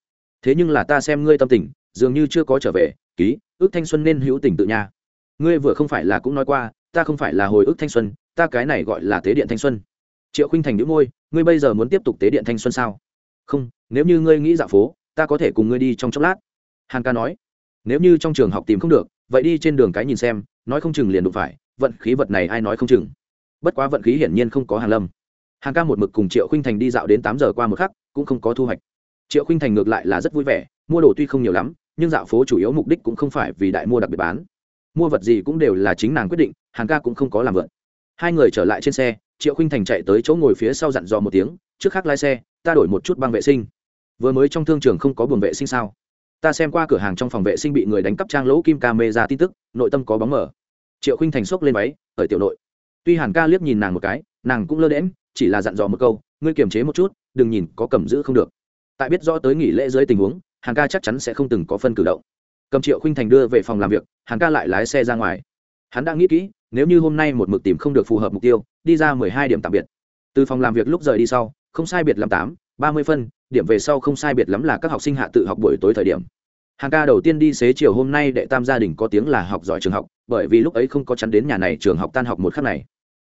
Thế nhưng là ta xem ngươi tâm tình, dường như chưa có trở về, ký, ước thanh xuân nên hữu tình tự nha. Ngươi vừa không phải là cũng nói qua, ta không phải là hồi ức thanh xuân, ta cái này gọi là tế điện thanh xuân. Triệu khinh thành đĩu môi, ngươi bây giờ muốn tiếp tục tế điện thanh xuân sao? Không, nếu như ngươi nghĩ dạo phố ta có thể cùng ngươi đi trong chốc lát. Hàn ca nói, nếu như trong trường học tìm không được, vậy đi trên đường cái nhìn xem, nói không chừng liền đụng phải, vận khí vật này ai nói không chừng. Bất quá vận khí hiển nhiên không có hàn lâm. Hàn ca một mực cùng triệu khinh thành đi dạo đến tám giờ qua một khắc, cũng không có thu hoạch. Triệu khinh thành ngược lại là rất vui vẻ, mua đồ tuy không nhiều lắm, nhưng dạo phố chủ yếu mục đích cũng không phải vì đại mua đặc biệt bán. Mua vật gì cũng đều là chính nàng quyết định, hàn ca cũng không có làm vượn hai người trở lại trên xe, triệu khinh thành chạy tới chỗ ngồi phía sau dặn dò một tiếng, trước khác lái xe, ta đổi một chút băng vệ sinh vừa mới trong thương trường không có buồng vệ sinh sao? Ta xem qua cửa hàng trong phòng vệ sinh bị người đánh cắp trang lỗ kim ca mê ra tin tức, nội tâm có bóng mở triệu khinh thành xốc lên váy ở tiểu nội. Tuy hàn ca liếc nhìn nàng một cái, nàng cũng lơ đễm chỉ là dặn dò một câu, ngươi kiềm chế một chút, đừng nhìn có cầm giữ không được. Tại biết rõ tới nghỉ lễ dưới tình huống, hàn ca chắc chắn sẽ không từng có phân cử động. Cầm triệu khinh thành đưa về phòng làm việc, hàn ca lại lái xe ra ngoài. Hắn đã nghĩ kỹ, nếu như hôm nay một mực tìm không được phù hợp mục tiêu, đi ra mười hai điểm tạm biệt. Từ phòng làm việc lúc rời đi sau, không sai biệt làm tám, ba mươi phân điểm về sau không sai biệt lắm là các học sinh hạ tự học buổi tối thời điểm. Hàng ca đầu tiên đi xế chiều hôm nay đệ tam gia đình có tiếng là học giỏi trường học, bởi vì lúc ấy không có chắn đến nhà này trường học tan học một khắc này.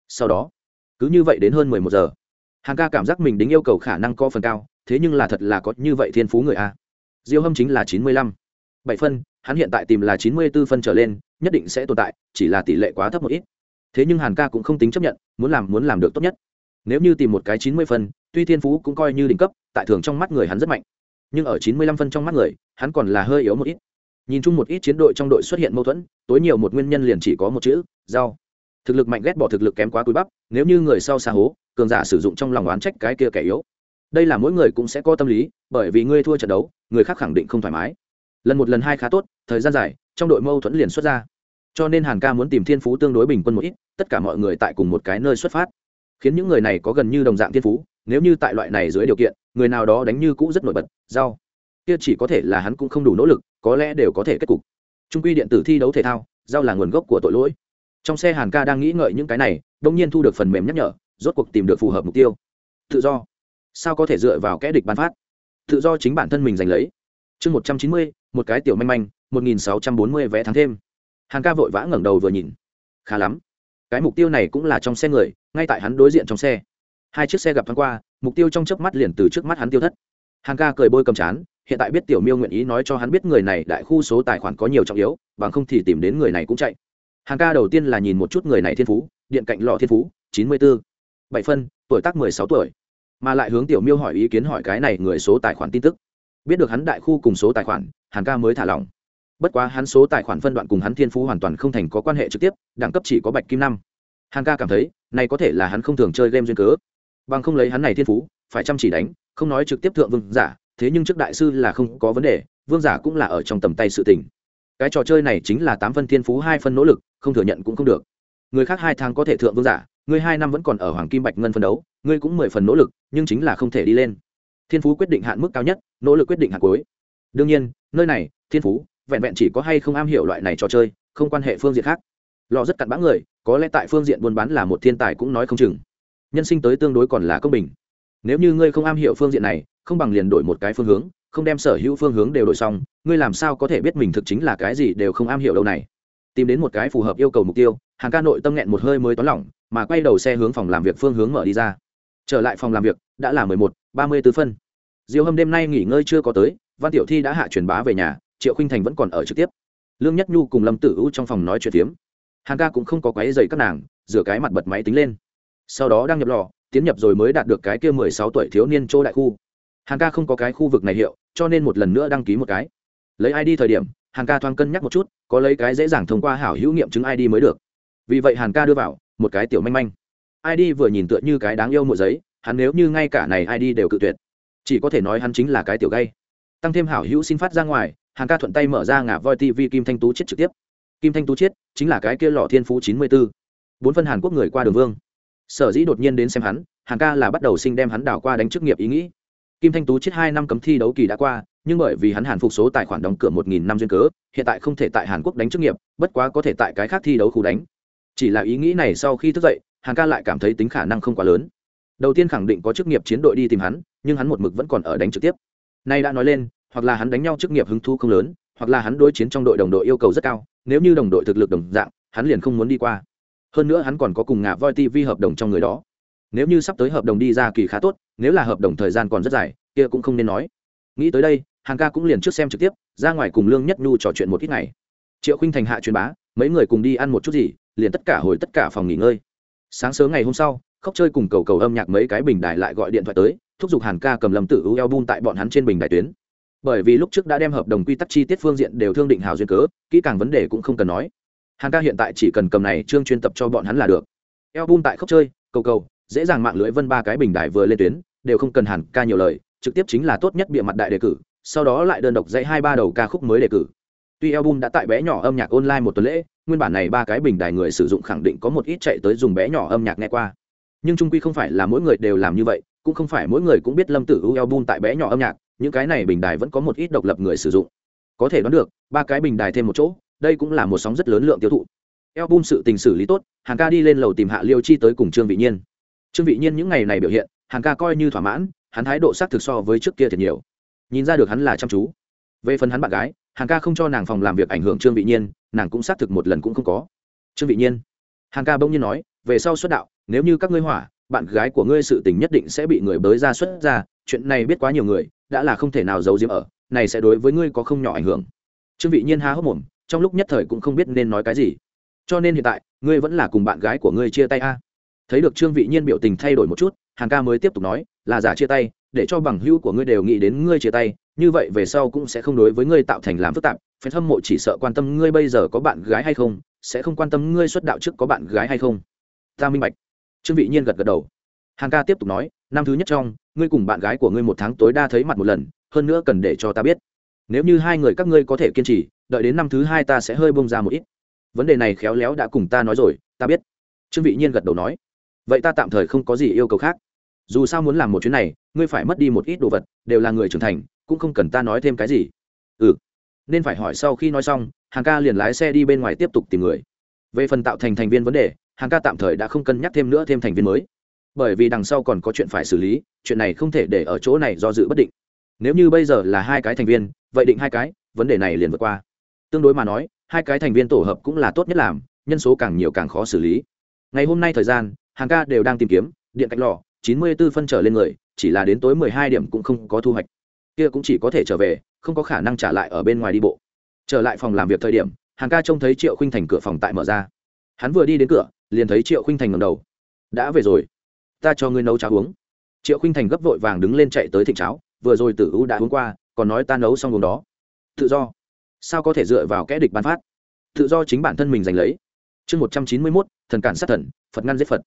Sau đó, cứ như vậy đến hơn mười một giờ. Hàng ca cảm giác mình đính yêu cầu khả năng có phần cao, thế nhưng là thật là có như vậy thiên phú người a. Diêu hâm chính là chín mươi lăm. Bảy phân, hắn hiện tại tìm là chín mươi b ố phân trở lên, nhất định sẽ tồn tại, chỉ là tỷ lệ quá thấp một ít. Thế nhưng hàn ca cũng không tính chấp nhận, muốn làm muốn làm được tốt nhất. Nếu như tìm một cái chín mươi phân, tuy thiên phú cũng coi như đỉnh cấp tại thường trong mắt người hắn rất mạnh. Nhưng ở chín mươi lăm phân trong mắt người, hắn còn là hơi yếu một ít. Nhìn chung một ít chiến đội trong đội xuất hiện mâu thuẫn, tối nhiều một nguyên nhân liền chỉ có một chữ rau thực lực mạnh ghét bỏ thực lực kém quá cúi bắp, nếu như người sau xa hố, cường giả sử dụng trong lòng oán trách cái kia kẻ yếu. Đây là mỗi người cũng sẽ có tâm lý, bởi vì ngươi thua trận đấu, người khác khẳng định không thoải mái. Lần một lần hai khá tốt, thời gian dài, trong đội mâu thuẫn liền xuất ra. Cho nên hàn ca muốn tìm thiên phú tương đối bình quân một ít, tất cả mọi người tại cùng một cái nơi xuất phát. Khiến những người này có gần như đồng dạng thiên phú nếu như tại loại này dưới điều kiện, người nào đó đánh như cũ rất nổi bật, rau. Kia chỉ có thể là hắn cũng không đủ nỗ lực, có lẽ đều có thể kết cục. Trung quy điện tử thi đấu thể thao, rau là nguồn gốc của tội lỗi. Trong xe hàn ca đang nghĩ ngợi những cái này, đông nhiên thu được phần mềm nhắc nhở, rốt cuộc tìm được phù hợp mục tiêu. Tự do. Sao có thể dựa vào kẽ địch bán phát? Tự do chính bản thân mình giành lấy. Chương một trăm chín mươi, một cái tiểu manh manh, một nghìn sáu trăm bốn mươi vé tháng thêm. Hàn ca vội vã ngẩng đầu vừa nhìn. Khá lắm. Cái mục tiêu này cũng là trong xe người, ngay tại hắn đối diện trong xe hai chiếc xe gặp thoáng qua, mục tiêu trong chớp mắt liền từ trước mắt hắn tiêu thất. Hàn ca cười bôi cầm chán, hiện tại biết tiểu miêu nguyện ý nói cho hắn biết người này đại khu số tài khoản có nhiều trọng yếu, bằng không thì tìm đến người này cũng chạy. Hàn ca đầu tiên là nhìn một chút người này thiên phú, điện cạnh lò thiên phú, chín mươi bốn bảy phân, tuổi tác mười sáu tuổi. Mà lại hướng tiểu miêu hỏi ý kiến hỏi cái này người số tài khoản tin tức. Biết được hắn đại khu cùng số tài khoản hàn ca mới thả lỏng. Bất quá hắn số tài khoản phân đoạn cùng hắn thiên phú hoàn toàn không thành có quan hệ trực tiếp, đẳng cấp chỉ có bạch kim năm. Hàn ca cảm thấy, này có thể là hắn không thường chơi game duyên cớ bằng không lấy hắn này thiên phú, phải chăm chỉ đánh, không nói trực tiếp thượng vương giả, thế nhưng trước đại sư là không có vấn đề, vương giả cũng là ở trong tầm tay sự tình. Cái trò chơi này chính là tám phân thiên phú, hai phân nỗ lực, không thừa nhận cũng không được. Người khác hai tháng có thể thượng vương giả ngươi hai năm vẫn còn ở hoàng kim bạch ngân phân đấu ngươi cũng mười phần nỗ lực, nhưng chính là không thể đi lên. Thiên phú quyết định hạn mức cao nhất, nỗ lực quyết định hạn cuối. Đương nhiên, nơi này, thiên phú, vẹn vẹn chỉ có hay không am hiểu loại này trò chơi, không quan hệ phương diện khác. Lò rất cặn bã người, có lẽ tại phương diện buôn bán là một thiên tài cũng nói không chừng nhân sinh tới tương đối còn là công bình. Nếu như ngươi không am hiểu phương diện này, không bằng liền đổi một cái phương hướng, không đem sở hữu phương hướng đều đổi xong, ngươi làm sao có thể biết mình thực chính là cái gì đều không am hiểu đâu này. Tìm đến một cái phù hợp yêu cầu mục tiêu hàng ca nội tâm nghẹn một hơi mới toán lỏng, mà quay đầu xe hướng phòng làm việc phương hướng mở đi ra. Trở lại phòng làm việc, đã là mười một, ba mươi tư phân. Diêu hâm đêm nay nghỉ ngơi chưa có tới, văn tiểu thi đã hạ truyền bá về nhà, triệu khinh thành vẫn còn ở trực tiếp. Lương nhất nhu cùng lâm tử u trong phòng nói chuyện phiếm. Hàng ca cũng không có quấy dày các nàng, rửa cái mặt bật máy tính lên sau đó đang nhập lò, tiến nhập rồi mới đạt được cái kia mười sáu tuổi thiếu niên chỗ đại khu. Hàng ca không có cái khu vực này hiệu, cho nên một lần nữa đăng ký một cái. Lấy id thời điểm, hàng ca thoáng cân nhắc một chút, có lấy cái dễ dàng thông qua hảo hữu nghiệm chứng id mới được. Vì vậy hàn ca đưa vào, một cái tiểu manh manh. Id vừa nhìn tựa như cái đáng yêu mùa giấy, hắn nếu như ngay cả này id đều cự tuyệt. Chỉ có thể nói hắn chính là cái tiểu gay. Tăng thêm hảo hữu xin phát ra ngoài, hàng ca thuận tay mở ra ngả voi tv kim thanh tú chết trực tiếp. Kim thanh tú chết, chính là cái kia lọ thiên phú chín mươi b ố bốn phân hàn quốc người qua đường vương sở dĩ đột nhiên đến xem hắn hàng ca là bắt đầu sinh đem hắn đảo qua đánh chức nghiệp ý nghĩ. Kim thanh tú chết hai năm cấm thi đấu kỳ đã qua, nhưng bởi vì hắn hàn phục số tài khoản đóng cửa một nghìn năm duyên cớ, hiện tại không thể tại hàn quốc đánh chức nghiệp, bất quá có thể tại cái khác thi đấu khu đánh. Chỉ là ý nghĩ này sau khi thức dậy hàng ca lại cảm thấy tính khả năng không quá lớn. Đầu tiên khẳng định có chức nghiệp chiến đội đi tìm hắn, nhưng hắn một mực vẫn còn ở đánh trực tiếp. Nay đã nói lên, hoặc là hắn đánh nhau chức nghiệp hứng thu không lớn, hoặc là hắn đối chiến trong đội đồng đội yêu cầu rất cao, nếu như đồng đội thực lực đồng dạng, hắn liền không muốn đi qua hơn nữa hắn còn có cùng ngà voi tv hợp đồng trong người đó. Nếu như sắp tới hợp đồng đi ra kỳ khá tốt, nếu là hợp đồng thời gian còn rất dài, kia cũng không nên nói. Nghĩ tới đây, hàng ca cũng liền trước xem trực tiếp, ra ngoài cùng lương nhất nhu trò chuyện một ít ngày. Triệu khinh thành hạ truyền bá, mấy người cùng đi ăn một chút gì, liền tất cả hồi tất cả phòng nghỉ ngơi. Sáng sớm ngày hôm sau, khóc chơi cùng cầu cầu âm nhạc mấy cái bình đài lại gọi điện thoại tới, thúc giục hàn ca cầm lầm tử ưu eo bun tại bọn hắn trên bình đài tuyến. Bởi vì lúc trước đã đem hợp đồng quy tắc chi tiết phương diện đều thương định hào duyên cớ, kỹ càng vấn đề cũng không cần nói hàn ca hiện tại chỉ cần cầm này trương chuyên tập cho bọn hắn là được. Eo bun tại khóc chơi, cầu cầu, dễ dàng mạng lưới vân ba cái bình đại vừa lên tuyến, đều không cần hàn ca nhiều lời, trực tiếp chính là tốt nhất bịa mặt đại đề cử, sau đó lại đơn độc dạy hai ba đầu ca khúc mới đề cử. Tuy album đã tại bé nhỏ âm nhạc online một tuần lễ, nguyên bản này ba cái bình đài người sử dụng khẳng định có một ít chạy tới dùng bé nhỏ âm nhạc nghe qua. Nhưng trung quy không phải là mỗi người đều làm như vậy, cũng không phải mỗi người cũng biết lâm tử ưu album tại bé nhỏ âm nhạc, những cái này bình đài vẫn có một ít độc lập người sử dụng. Có thể đoán được, ba cái bình đài thêm một chỗ đây cũng là một sóng rất lớn lượng tiêu thụ. Album sự tình xử lý tốt hàng ca đi lên lầu tìm hạ liêu chi tới cùng trương vị nhiên. Trương vị nhiên những ngày này biểu hiện hàng ca coi như thỏa mãn, hắn thái độ xác thực so với trước kia thật nhiều. Nhìn ra được hắn là chăm chú. Về phần hắn bạn gái hàng ca không cho nàng phòng làm việc ảnh hưởng trương vị nhiên, nàng cũng xác thực một lần cũng không có. Trương vị nhiên hàng ca bỗng nhiên nói, về sau xuất đạo, nếu như các ngươi hỏa, bạn gái của ngươi sự tình nhất định sẽ bị người bới ra xuất ra, chuyện này biết quá nhiều người, đã là không thể nào giấu diếm ở, này sẽ đối với ngươi có không nhỏ ảnh hưởng. Trương vị nhiên há hốc mồm trong lúc nhất thời cũng không biết nên nói cái gì. Cho nên hiện tại, ngươi vẫn là cùng bạn gái của ngươi chia tay a. Thấy được trương vị nhiên biểu tình thay đổi một chút hàng ca mới tiếp tục nói, là giả chia tay, để cho bằng hữu của ngươi đều nghĩ đến ngươi chia tay, như vậy về sau cũng sẽ không đối với ngươi tạo thành làm phức tạp phen hâm mộ chỉ sợ quan tâm ngươi bây giờ có bạn gái hay không, sẽ không quan tâm ngươi xuất đạo trước có bạn gái hay không. Ta minh bạch. Trương vị nhiên gật gật đầu. Hàng ca tiếp tục nói, năm thứ nhất trong, ngươi cùng bạn gái của ngươi một tháng tối đa thấy mặt một lần, hơn nữa cần để cho ta biết. Nếu như hai người các ngươi có thể kiên trì đợi đến năm thứ hai ta sẽ hơi bông ra một ít. Vấn đề này khéo léo đã cùng ta nói rồi, ta biết. Trương vị nhiên gật đầu nói. Vậy ta tạm thời không có gì yêu cầu khác. Dù sao muốn làm một chuyến này, ngươi phải mất đi một ít đồ vật, đều là người trưởng thành, cũng không cần ta nói thêm cái gì. Ừ. Nên phải hỏi sau khi nói xong hàng ca liền lái xe đi bên ngoài tiếp tục tìm người. Về phần tạo thành thành viên vấn đề hàng ca tạm thời đã không cân nhắc thêm nữa thêm thành viên mới. Bởi vì đằng sau còn có chuyện phải xử lý, chuyện này không thể để ở chỗ này do dự bất định. Nếu như bây giờ là hai cái thành viên, vậy định hai cái, vấn đề này liền vượt qua tương đối mà nói, hai cái thành viên tổ hợp cũng là tốt nhất làm, nhân số càng nhiều càng khó xử lý. Ngày hôm nay thời gian, hàng ca đều đang tìm kiếm, điện cạnh lò, chín mươi 94 phân trở lên người, chỉ là đến tối mười hai điểm cũng không có thu hoạch. Kia cũng chỉ có thể trở về, không có khả năng trả lại ở bên ngoài đi bộ. Trở lại phòng làm việc thời điểm, hàng ca trông thấy triệu khinh thành cửa phòng tại mở ra. Hắn vừa đi đến cửa, liền thấy triệu khinh thành ngầm đầu. Đã về rồi. Ta cho ngươi nấu cháo uống. Triệu khinh thành gấp vội vàng đứng lên chạy tới thịnh cháo, vừa rồi tử u đã uống qua, còn nói ta nấu xong uống đó. Tự do sao có thể dựa vào kẽ địch ban phát? Tự do chính bản thân mình giành lấy. Chương một trăm chín mươi mốt, thần cản sát thần, phật ngăn giết phật.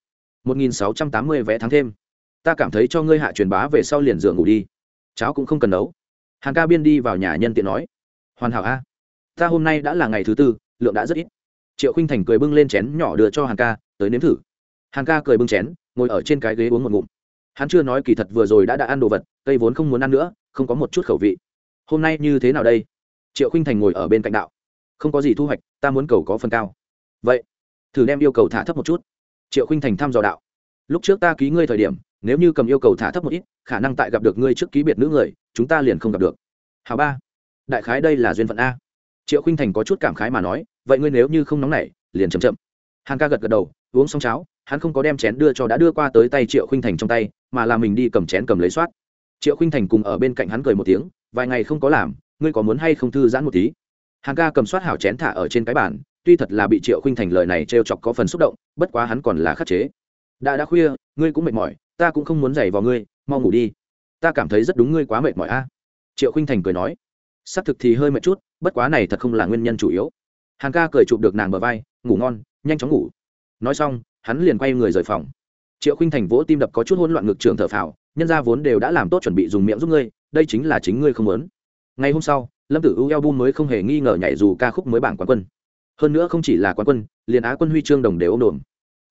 một nghìn sáu trăm tám mươi vé tháng thêm. Ta cảm thấy cho ngươi hạ truyền bá về sau liền dựa ngủ đi. Cháo cũng không cần nấu. Hàn ca biên đi vào nhà nhân tiện nói. Hoàn hảo a. Ta hôm nay đã là ngày thứ tư, lượng đã rất ít. Triệu khinh thành cười bưng lên chén nhỏ đưa cho hàn ca, tới nếm thử. Hàn ca cười bưng chén, ngồi ở trên cái ghế uống một ngụm. Hắn chưa nói kỳ thật vừa rồi đã đã ăn đồ vật, cây vốn không muốn ăn nữa, không có một chút khẩu vị. Hôm nay như thế nào đây? Triệu khinh thành ngồi ở bên cạnh đạo. Không có gì thu hoạch, ta muốn cầu có phần cao. Vậy, thử đem yêu cầu thả thấp một chút. Triệu khinh thành thăm dò đạo. Lúc trước ta ký ngươi thời điểm, nếu như cầm yêu cầu thả thấp một ít, khả năng tại gặp được ngươi trước ký biệt nữ người, chúng ta liền không gặp được. Hào ba, đại khái đây là duyên phận a. Triệu khinh thành có chút cảm khái mà nói, vậy ngươi nếu như không nóng nảy, liền chậm chậm. Hàng ca gật gật đầu, uống xong cháo, hắn không có đem chén đưa cho đã đưa qua tới tay triệu khinh thành trong tay, mà là mình đi cầm chén cầm lấy soát. Triệu khinh thành cùng ở bên cạnh hắn cười một tiếng, vài ngày không có làm ngươi có muốn hay không thư giãn một tí? Hàng ca cầm soát hảo chén thả ở trên cái bàn, tuy thật là bị triệu khinh thành lời này t chọc có phần xúc động, bất quá hắn còn là khắc chế. Đã đã khuya, ngươi cũng mệt mỏi, ta cũng không muốn giày vào ngươi, mau ngủ đi. Ta cảm thấy rất đúng ngươi quá mệt mỏi a. Triệu khinh thành cười nói. Xác thực thì hơi mệt chút, bất quá này thật không là nguyên nhân chủ yếu. Hàng ca cười chụp được nàng bờ vai, ngủ ngon, nhanh chóng ngủ. Nói xong, hắn liền quay người rời phòng. Triệu khinh thành vỗ tim đập có chút hỗn loạn ngực trường thở phào, nhân ra vốn đều đã làm tốt chuẩn bị dùng miệng giúp ngươi, đây chính là chính ngươi không muốn ngày hôm sau, lâm tử ưu album mới không hề nghi ngờ nhảy dù ca khúc mới bảng quán quân. Hơn nữa không chỉ là quán quân, liền á quân huy chương đồng đều ôm đồn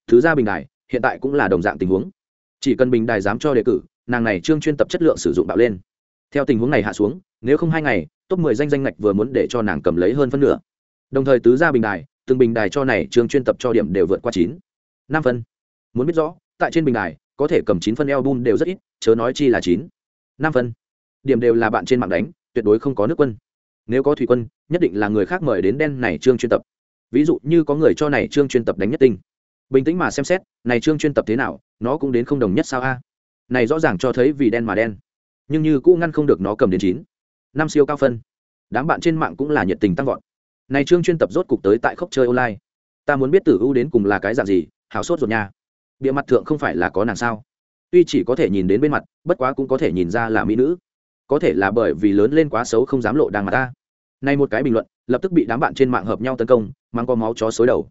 thứ ra bình đài, hiện tại cũng là đồng dạng tình huống. Chỉ cần bình đài dám cho đề cử, nàng này trương chuyên tập chất lượng sử dụng bạo lên. Theo tình huống này hạ xuống, nếu không hai ngày, top mười danh danh ngạch vừa muốn để cho nàng cầm lấy hơn phân nửa. Đồng thời tứ ra bình đài, từng bình đài cho này trương chuyên tập cho điểm đều vượt qua chín, năm phân. Muốn biết rõ, tại trên bình đài, có thể cầm chín phân album đều rất ít, chớ nói chi là chín, năm phân. Điểm đều là bạn trên mạng đánh tuyệt đối không có nước quân. Nếu có thủy quân, nhất định là người khác mời đến đen này trương chuyên tập. Ví dụ như có người cho này trương chuyên tập đánh nhất tinh. Bình tĩnh mà xem xét, này trương chuyên tập thế nào, nó cũng đến không đồng nhất sao a? Này rõ ràng cho thấy vì đen mà đen. Nhưng như cũng ngăn không được nó cầm đến chín. Năm siêu cao phân. Đám bạn trên mạng cũng là nhiệt tình tăng vọt. Này trương chuyên tập rốt cục tới tại khốc chơi online. Ta muốn biết tử u đến cùng là cái dạng gì, hảo sốt rồi nha. Bịa mặt thượng không phải là có nàng sao? Tuy chỉ có thể nhìn đến bên mặt, bất quá cũng có thể nhìn ra là mỹ nữ có thể là bởi vì lớn lên quá xấu không dám lộ đang mà ta. Nay một cái bình luận, lập tức bị đám bạn trên mạng hợp nhau tấn công, mang có máu chó xối đầu.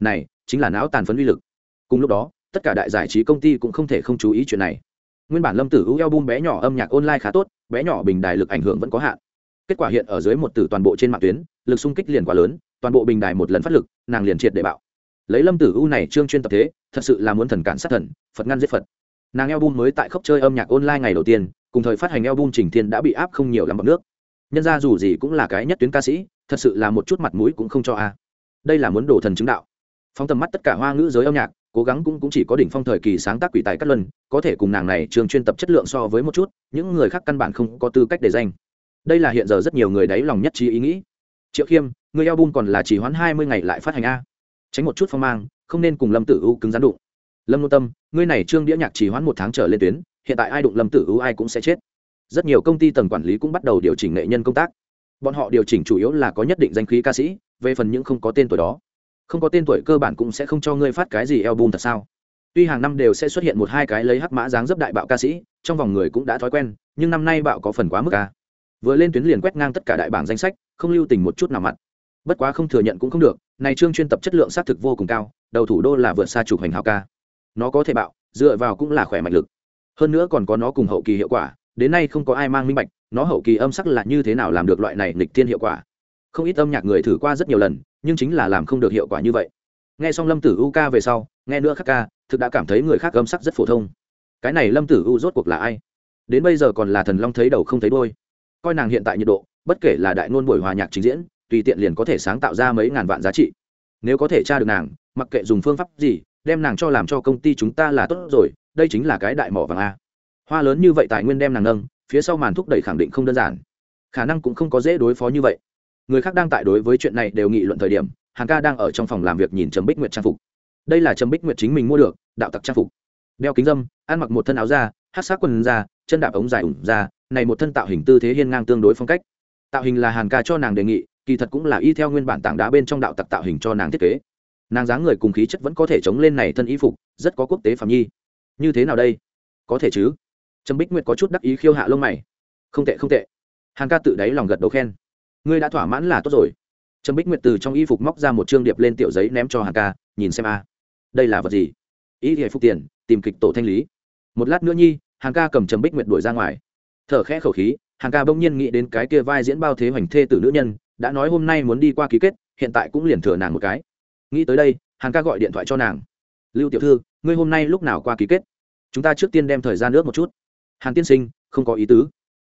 Này, chính là não tàn phấn uy lực. Cùng lúc đó, tất cả đại giải trí công ty cũng không thể không chú ý chuyện này. Nguyên bản lâm tử u album bé nhỏ âm nhạc online khá tốt, bé nhỏ bình đài lực ảnh hưởng vẫn có hạn. Kết quả hiện ở dưới một tử toàn bộ trên mạng tuyến, lực xung kích liền quá lớn, toàn bộ bình đài một lần phát lực, nàng liền triệt để bạo. Lấy lâm tử u này trương chuyên tập thế, thật sự là muốn thần cản sát thần, phật ngăn giết phật. Nàng album mới tại khốc chơi âm nhạc online ngày đầu tiên cùng thời phát hành album trình thiên đã bị áp không nhiều lắm bằng nước. Nhân ra dù gì cũng là cái nhất tuyến ca sĩ thật sự là một chút mặt mũi cũng không cho a. À. Đây là muốn đổ thần chứng đạo. Phóng tầm mắt tất cả hoa ngữ giới âm nhạc cố gắng cũng, cũng chỉ có đỉnh phong thời kỳ sáng tác quỷ tài cát luân có thể cùng nàng này trường chuyên tập chất lượng so với một chút những người khác căn bản không có tư cách để danh. Đây là hiện giờ rất nhiều người đáy lòng nhất trí ý nghĩ. Triệu khiêm người album còn là chỉ hoãn hai mươi ngày lại phát hành a. Tránh một chút phong mang không nên cùng lâm tử u cứng rắn đụng. Lâm nô tâm ngươi này trương đĩa nhạc chỉ hoãn một tháng trở lên tuyến hiện tại ai đụng lâm tử u ai cũng sẽ chết. Rất nhiều công ty tầng quản lý cũng bắt đầu điều chỉnh nghệ nhân công tác. Bọn họ điều chỉnh chủ yếu là có nhất định danh khí ca sĩ, về phần những không có tên tuổi đó. Không có tên tuổi cơ bản cũng sẽ không cho ngươi phát cái gì album thật sao? Tuy hàng năm đều sẽ xuất hiện một hai cái lấy hắc mã dáng dấp đại bạo ca sĩ, trong vòng người cũng đã thói quen, nhưng năm nay bạo có phần quá mức ca vừa lên tuyến liền quét ngang tất cả đại bảng danh sách, không lưu tình một chút nào mặt. Bất quá không thừa nhận cũng không được, này trương chuyên tập chất lượng xác thực vô cùng cao, đầu thủ đô là vượt xa chụp hành hào ca. Nó có thể bạo, dựa vào cũng là khỏe mạnh lực hơn nữa còn có nó cùng hậu kỳ hiệu quả, đến nay không có ai mang minh bạch, nó hậu kỳ âm sắc là như thế nào làm được loại này nghịch thiên hiệu quả. Không ít âm nhạc người thử qua rất nhiều lần, nhưng chính là làm không được hiệu quả như vậy. Nghe xong lâm tử u ca về sau, nghe nữa khắc ca, thực đã cảm thấy người khác âm sắc rất phổ thông. Cái này lâm tử u rốt cuộc là ai? Đến bây giờ còn là thần long thấy đầu không thấy đôi coi nàng hiện tại nhiệt độ, bất kể là đại ngôn buổi hòa nhạc trình diễn, tùy tiện liền có thể sáng tạo ra mấy ngàn vạn giá trị. Nếu có thể tra được nàng, mặc kệ dùng phương pháp gì đem nàng cho làm cho công ty chúng ta là tốt rồi, đây chính là cái đại mỏ vàng a. Hoa lớn như vậy tài nguyên đem nàng nâng, phía sau màn thúc đẩy khẳng định không đơn giản. Khả năng cũng không có dễ đối phó như vậy. Người khác đang tại đối với chuyện này đều nghị luận thời điểm hàng ca đang ở trong phòng làm việc nhìn trầm bích nguyệt trang phục. Đây là trầm bích nguyệt chính mình mua được, đạo tặc trang phục. Đeo kính dâm, ăn mặc một thân áo da, hát sát quần da, chân đạp ống dài ủng da, này một thân tạo hình tư thế hiên ngang tương đối phong cách. Tạo hình là hàng ca cho nàng đề nghị, kỳ thật cũng là y theo nguyên bản tảng đá bên trong đạo tặc tạo hình cho nàng thiết kế nàng dáng người cùng khí chất vẫn có thể chống lên này thân y phục, rất có quốc tế phạm nhi. Như thế nào đây? Có thể chứ? Trâm bích nguyệt có chút đắc ý khiêu hạ lông mày. Không tệ không tệ. Hàng ca tự đáy lòng gật đầu khen. Ngươi đã thỏa mãn là tốt rồi. Trâm bích nguyệt từ trong y phục móc ra một chương điệp lên tiểu giấy ném cho hàng ca, nhìn xem a. Đây là vật gì? Ý thì phục tiền, tìm kịch tổ thanh lý. Một lát nữa nhi hàng ca cầm trầm bích nguyệt đuổi ra ngoài. Thở khẽ khẩu khí hàng ca bỗng nhiên nghĩ đến cái kia vai diễn bao thế hoành thê từ nữ nhân, đã nói hôm nay muốn đi qua ký kết, hiện tại cũng liền thừa nàng một cái nghĩ tới đây hàng ca gọi điện thoại cho nàng. Lưu tiểu thư, ngươi hôm nay lúc nào qua ký kết? Chúng ta trước tiên đem thời gian nước một chút. Hàn tiên sinh, không có ý tứ.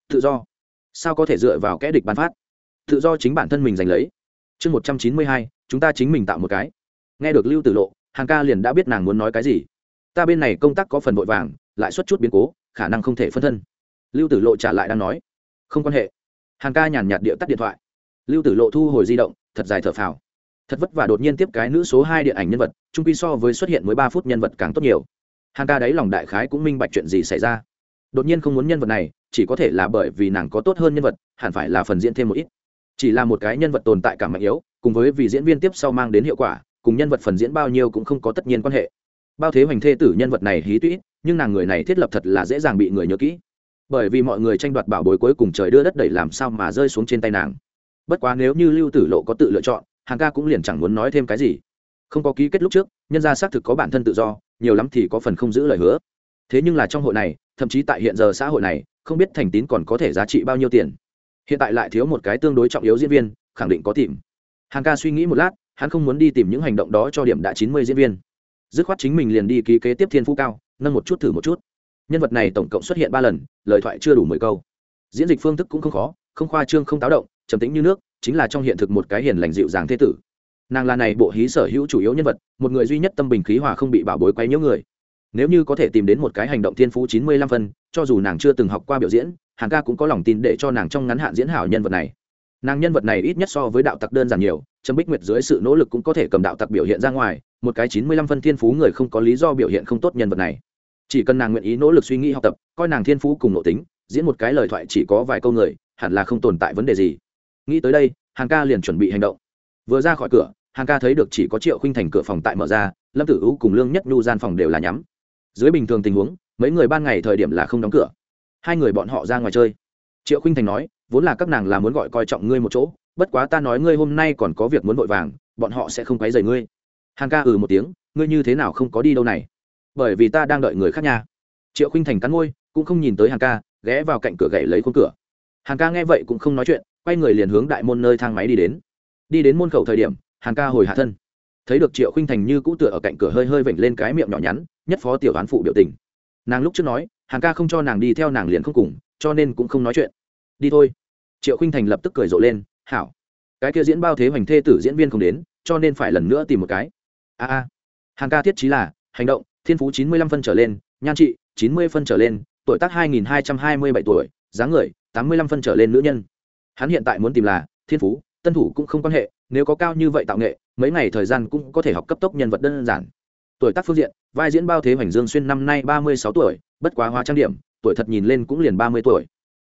Tự do. Sao có thể dựa vào kẽ địch bán phát? Tự do chính bản thân mình giành lấy. Chương một trăm chín mươi hai, chúng ta chính mình tạo một cái. Nghe được lưu tử lộ hàng ca liền đã biết nàng muốn nói cái gì. Ta bên này công tác có phần vội vàng, lại xuất chút biến cố, khả năng không thể phân thân. Lưu tử lộ trả lại đang nói. Không quan hệ. Hàng ca nhàn nhạt điệu tắt điện thoại. Lưu tử lộ thu hồi di động, thật dài thở phào thật vất vả đột nhiên tiếp cái nữ số hai điện ảnh nhân vật trung quy so với xuất hiện mới ba phút nhân vật càng tốt nhiều. Hàng ca đáy lòng đại khái cũng minh bạch chuyện gì xảy ra. Đột nhiên không muốn nhân vật này, chỉ có thể là bởi vì nàng có tốt hơn nhân vật, hẳn phải là phần diễn thêm một ít. Chỉ là một cái nhân vật tồn tại cảm mạnh yếu, cùng với vì diễn viên tiếp sau mang đến hiệu quả, cùng nhân vật phần diễn bao nhiêu cũng không có tất nhiên quan hệ. Bao thế hoành thê tử nhân vật này hí tũy nhưng nàng người này thiết lập thật là dễ dàng bị người nhớ kỹ. Bởi vì mọi người tranh đoạt bảo bối cuối cùng trời đưa đất đẩy làm sao mà rơi xuống trên tay nàng. Bất quá nếu như lưu tử lộ có tự lựa chọn hàng ca cũng liền chẳng muốn nói thêm cái gì. Không có ký kết lúc trước, nhân gia xác thực có bản thân tự do, nhiều lắm thì có phần không giữ lời hứa. Thế nhưng là trong hội này, thậm chí tại hiện giờ xã hội này, không biết thành tín còn có thể giá trị bao nhiêu tiền. Hiện tại lại thiếu một cái tương đối trọng yếu diễn viên, khẳng định có tìm. Hàng ca suy nghĩ một lát, hắn không muốn đi tìm những hành động đó cho điểm đã chín mươi diễn viên. Dứt khoát chính mình liền đi ký kế tiếp thiên phú cao, nâng một chút thử một chút. Nhân vật này tổng cộng xuất hiện ba lần, lời thoại chưa đủ mười câu. Diễn dịch phương thức cũng không khó, không khoa trương không táo động, trầm tĩnh như nước chính là trong hiện thực một cái hiền lành dịu dàng thế tử. Nàng là này bộ hí sở hữu chủ yếu nhân vật, một người duy nhất tâm bình khí hòa không bị bảo bối quấy nhiễu người. Nếu như có thể tìm đến một cái hành động thiên phú chín mươi lăm phân, cho dù nàng chưa từng học qua biểu diễn, hàn ca cũng có lòng tin để cho nàng trong ngắn hạn diễn hảo nhân vật này. Nàng nhân vật này ít nhất so với đạo tặc đơn giản nhiều trâm bích nguyệt dưới sự nỗ lực cũng có thể cầm đạo tặc biểu hiện ra ngoài, một cái chín mươi lăm phân thiên phú người không có lý do biểu hiện không tốt nhân vật này. Chỉ cần nàng nguyện ý nỗ lực suy nghĩ học tập, coi nàng thiên phú cùng nội tính, diễn một cái lời thoại chỉ có vài câu người, hẳn là không tồn tại vấn đề gì nghĩ tới đây, hàng ca liền chuẩn bị hành động. Vừa ra khỏi cửa, hàng ca thấy được chỉ có triệu khinh thành cửa phòng tại mở ra, lâm tử u cùng lương nhất nhu gian phòng đều là nhắm. Dưới bình thường tình huống, mấy người ban ngày thời điểm là không đóng cửa. Hai người bọn họ ra ngoài chơi. Triệu khinh thành nói, vốn là các nàng là muốn gọi coi trọng ngươi một chỗ, bất quá ta nói ngươi hôm nay còn có việc muốn vội vàng, bọn họ sẽ không quấy rầy ngươi. Hàng ca ừ một tiếng, ngươi như thế nào không có đi đâu này? Bởi vì ta đang đợi người khác nha. Triệu khinh thành cắn môi, cũng không nhìn tới hàng ca, ghé vào cạnh cửa gậy lấy khung cửa. Hàng ca nghe vậy cũng không nói chuyện quay người liền hướng đại môn nơi thang máy đi đến. Đi đến môn khẩu thời điểm, hàn ca hồi hạ thân. Thấy được triệu khinh thành như cũ tựa ở cạnh cửa hơi hơi vểnh lên cái miệng nhỏ nhắn, nhất phó tiểu án phụ biểu tình. Nàng lúc trước nói, hàn ca không cho nàng đi theo nàng liền không cùng, cho nên cũng không nói chuyện. Đi thôi. Triệu khinh thành lập tức cười rộ lên, hảo. Cái kia diễn bao thế hoành thê tử diễn viên không đến, cho nên phải lần nữa tìm một cái. A a. Hàn ca thiết trí là, hành động, thiên phú chín mươi lăm phân trở lên, nhan trị chín mươi phân trở lên, tuổi tác hai nghìn hai trăm hai mươi bảy tuổi, dáng người, tám mươi lăm phân trở lên nữ nhân hắn hiện tại muốn tìm là thiên phú, tân thủ cũng không quan hệ, nếu có cao như vậy tạo nghệ, mấy ngày thời gian cũng có thể học cấp tốc nhân vật đơn giản. Tuổi tác phương diện, vai diễn bao thế hoành dương xuyên năm nay ba mươi sáu tuổi, bất quá hóa trang điểm, tuổi thật nhìn lên cũng liền ba mươi tuổi.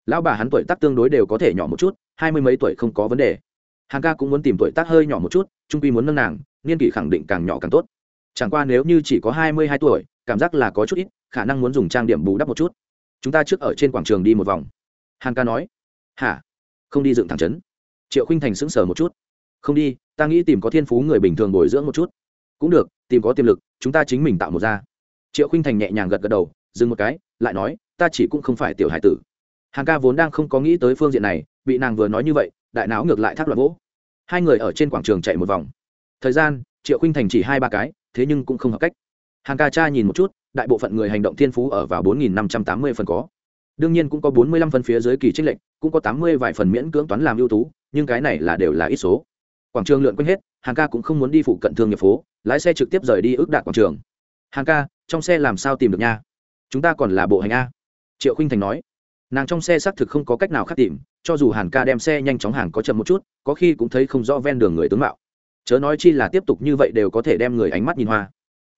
Lão bà hắn tuổi tác tương đối đều có thể nhỏ một chút, hai mươi mấy tuổi không có vấn đề. Hàng ca cũng muốn tìm tuổi tác hơi nhỏ một chút, trung quy muốn nâng nàng, niên kỷ khẳng định càng nhỏ càng tốt. Chẳng qua nếu như chỉ có hai mươi hai tuổi, cảm giác là có chút ít, khả năng muốn dùng trang điểm bù đắp một chút. Chúng ta trước ở trên quảng trường đi một vòng. Hàng ca nói, hả? Không đi dựng thẳng trấn. Triệu khinh thành sững sờ một chút. Không đi, ta nghĩ tìm có thiên phú người bình thường bồi dưỡng một chút. Cũng được, tìm có tiềm lực, chúng ta chính mình tạo một ra triệu khinh thành nhẹ nhàng gật gật đầu, dừng một cái, lại nói, ta chỉ cũng không phải tiểu hải tử. Hàng ca vốn đang không có nghĩ tới phương diện này, bị nàng vừa nói như vậy, đại não ngược lại thác loạn vỗ. Hai người ở trên quảng trường chạy một vòng. Thời gian, triệu khinh thành chỉ hai ba cái, thế nhưng cũng không hợp cách. Hàng ca cha nhìn một chút, đại bộ phận người hành động thiên phú ở vào bốn nghìn năm trăm tám mươi phần có đương nhiên cũng có bốn mươi lăm phần phía dưới kỳ trích lệnh cũng có tám mươi vài phần miễn cưỡng toán làm ưu tú, nhưng cái này là đều là ít số. Quảng trường lượn quanh hết, hàng ca cũng không muốn đi phụ cận thương nghiệp phố, lái xe trực tiếp rời đi ước đạt quảng trường. Hàng ca, trong xe làm sao tìm được nha? Chúng ta còn là bộ hành a. Triệu khinh thành nói. Nàng trong xe xác thực không có cách nào khác tìm, cho dù hàn ca đem xe nhanh chóng hàng có chậm một chút, có khi cũng thấy không rõ ven đường người tướng mạo. Chớ nói chi là tiếp tục như vậy đều có thể đem người ánh mắt nhìn hoa.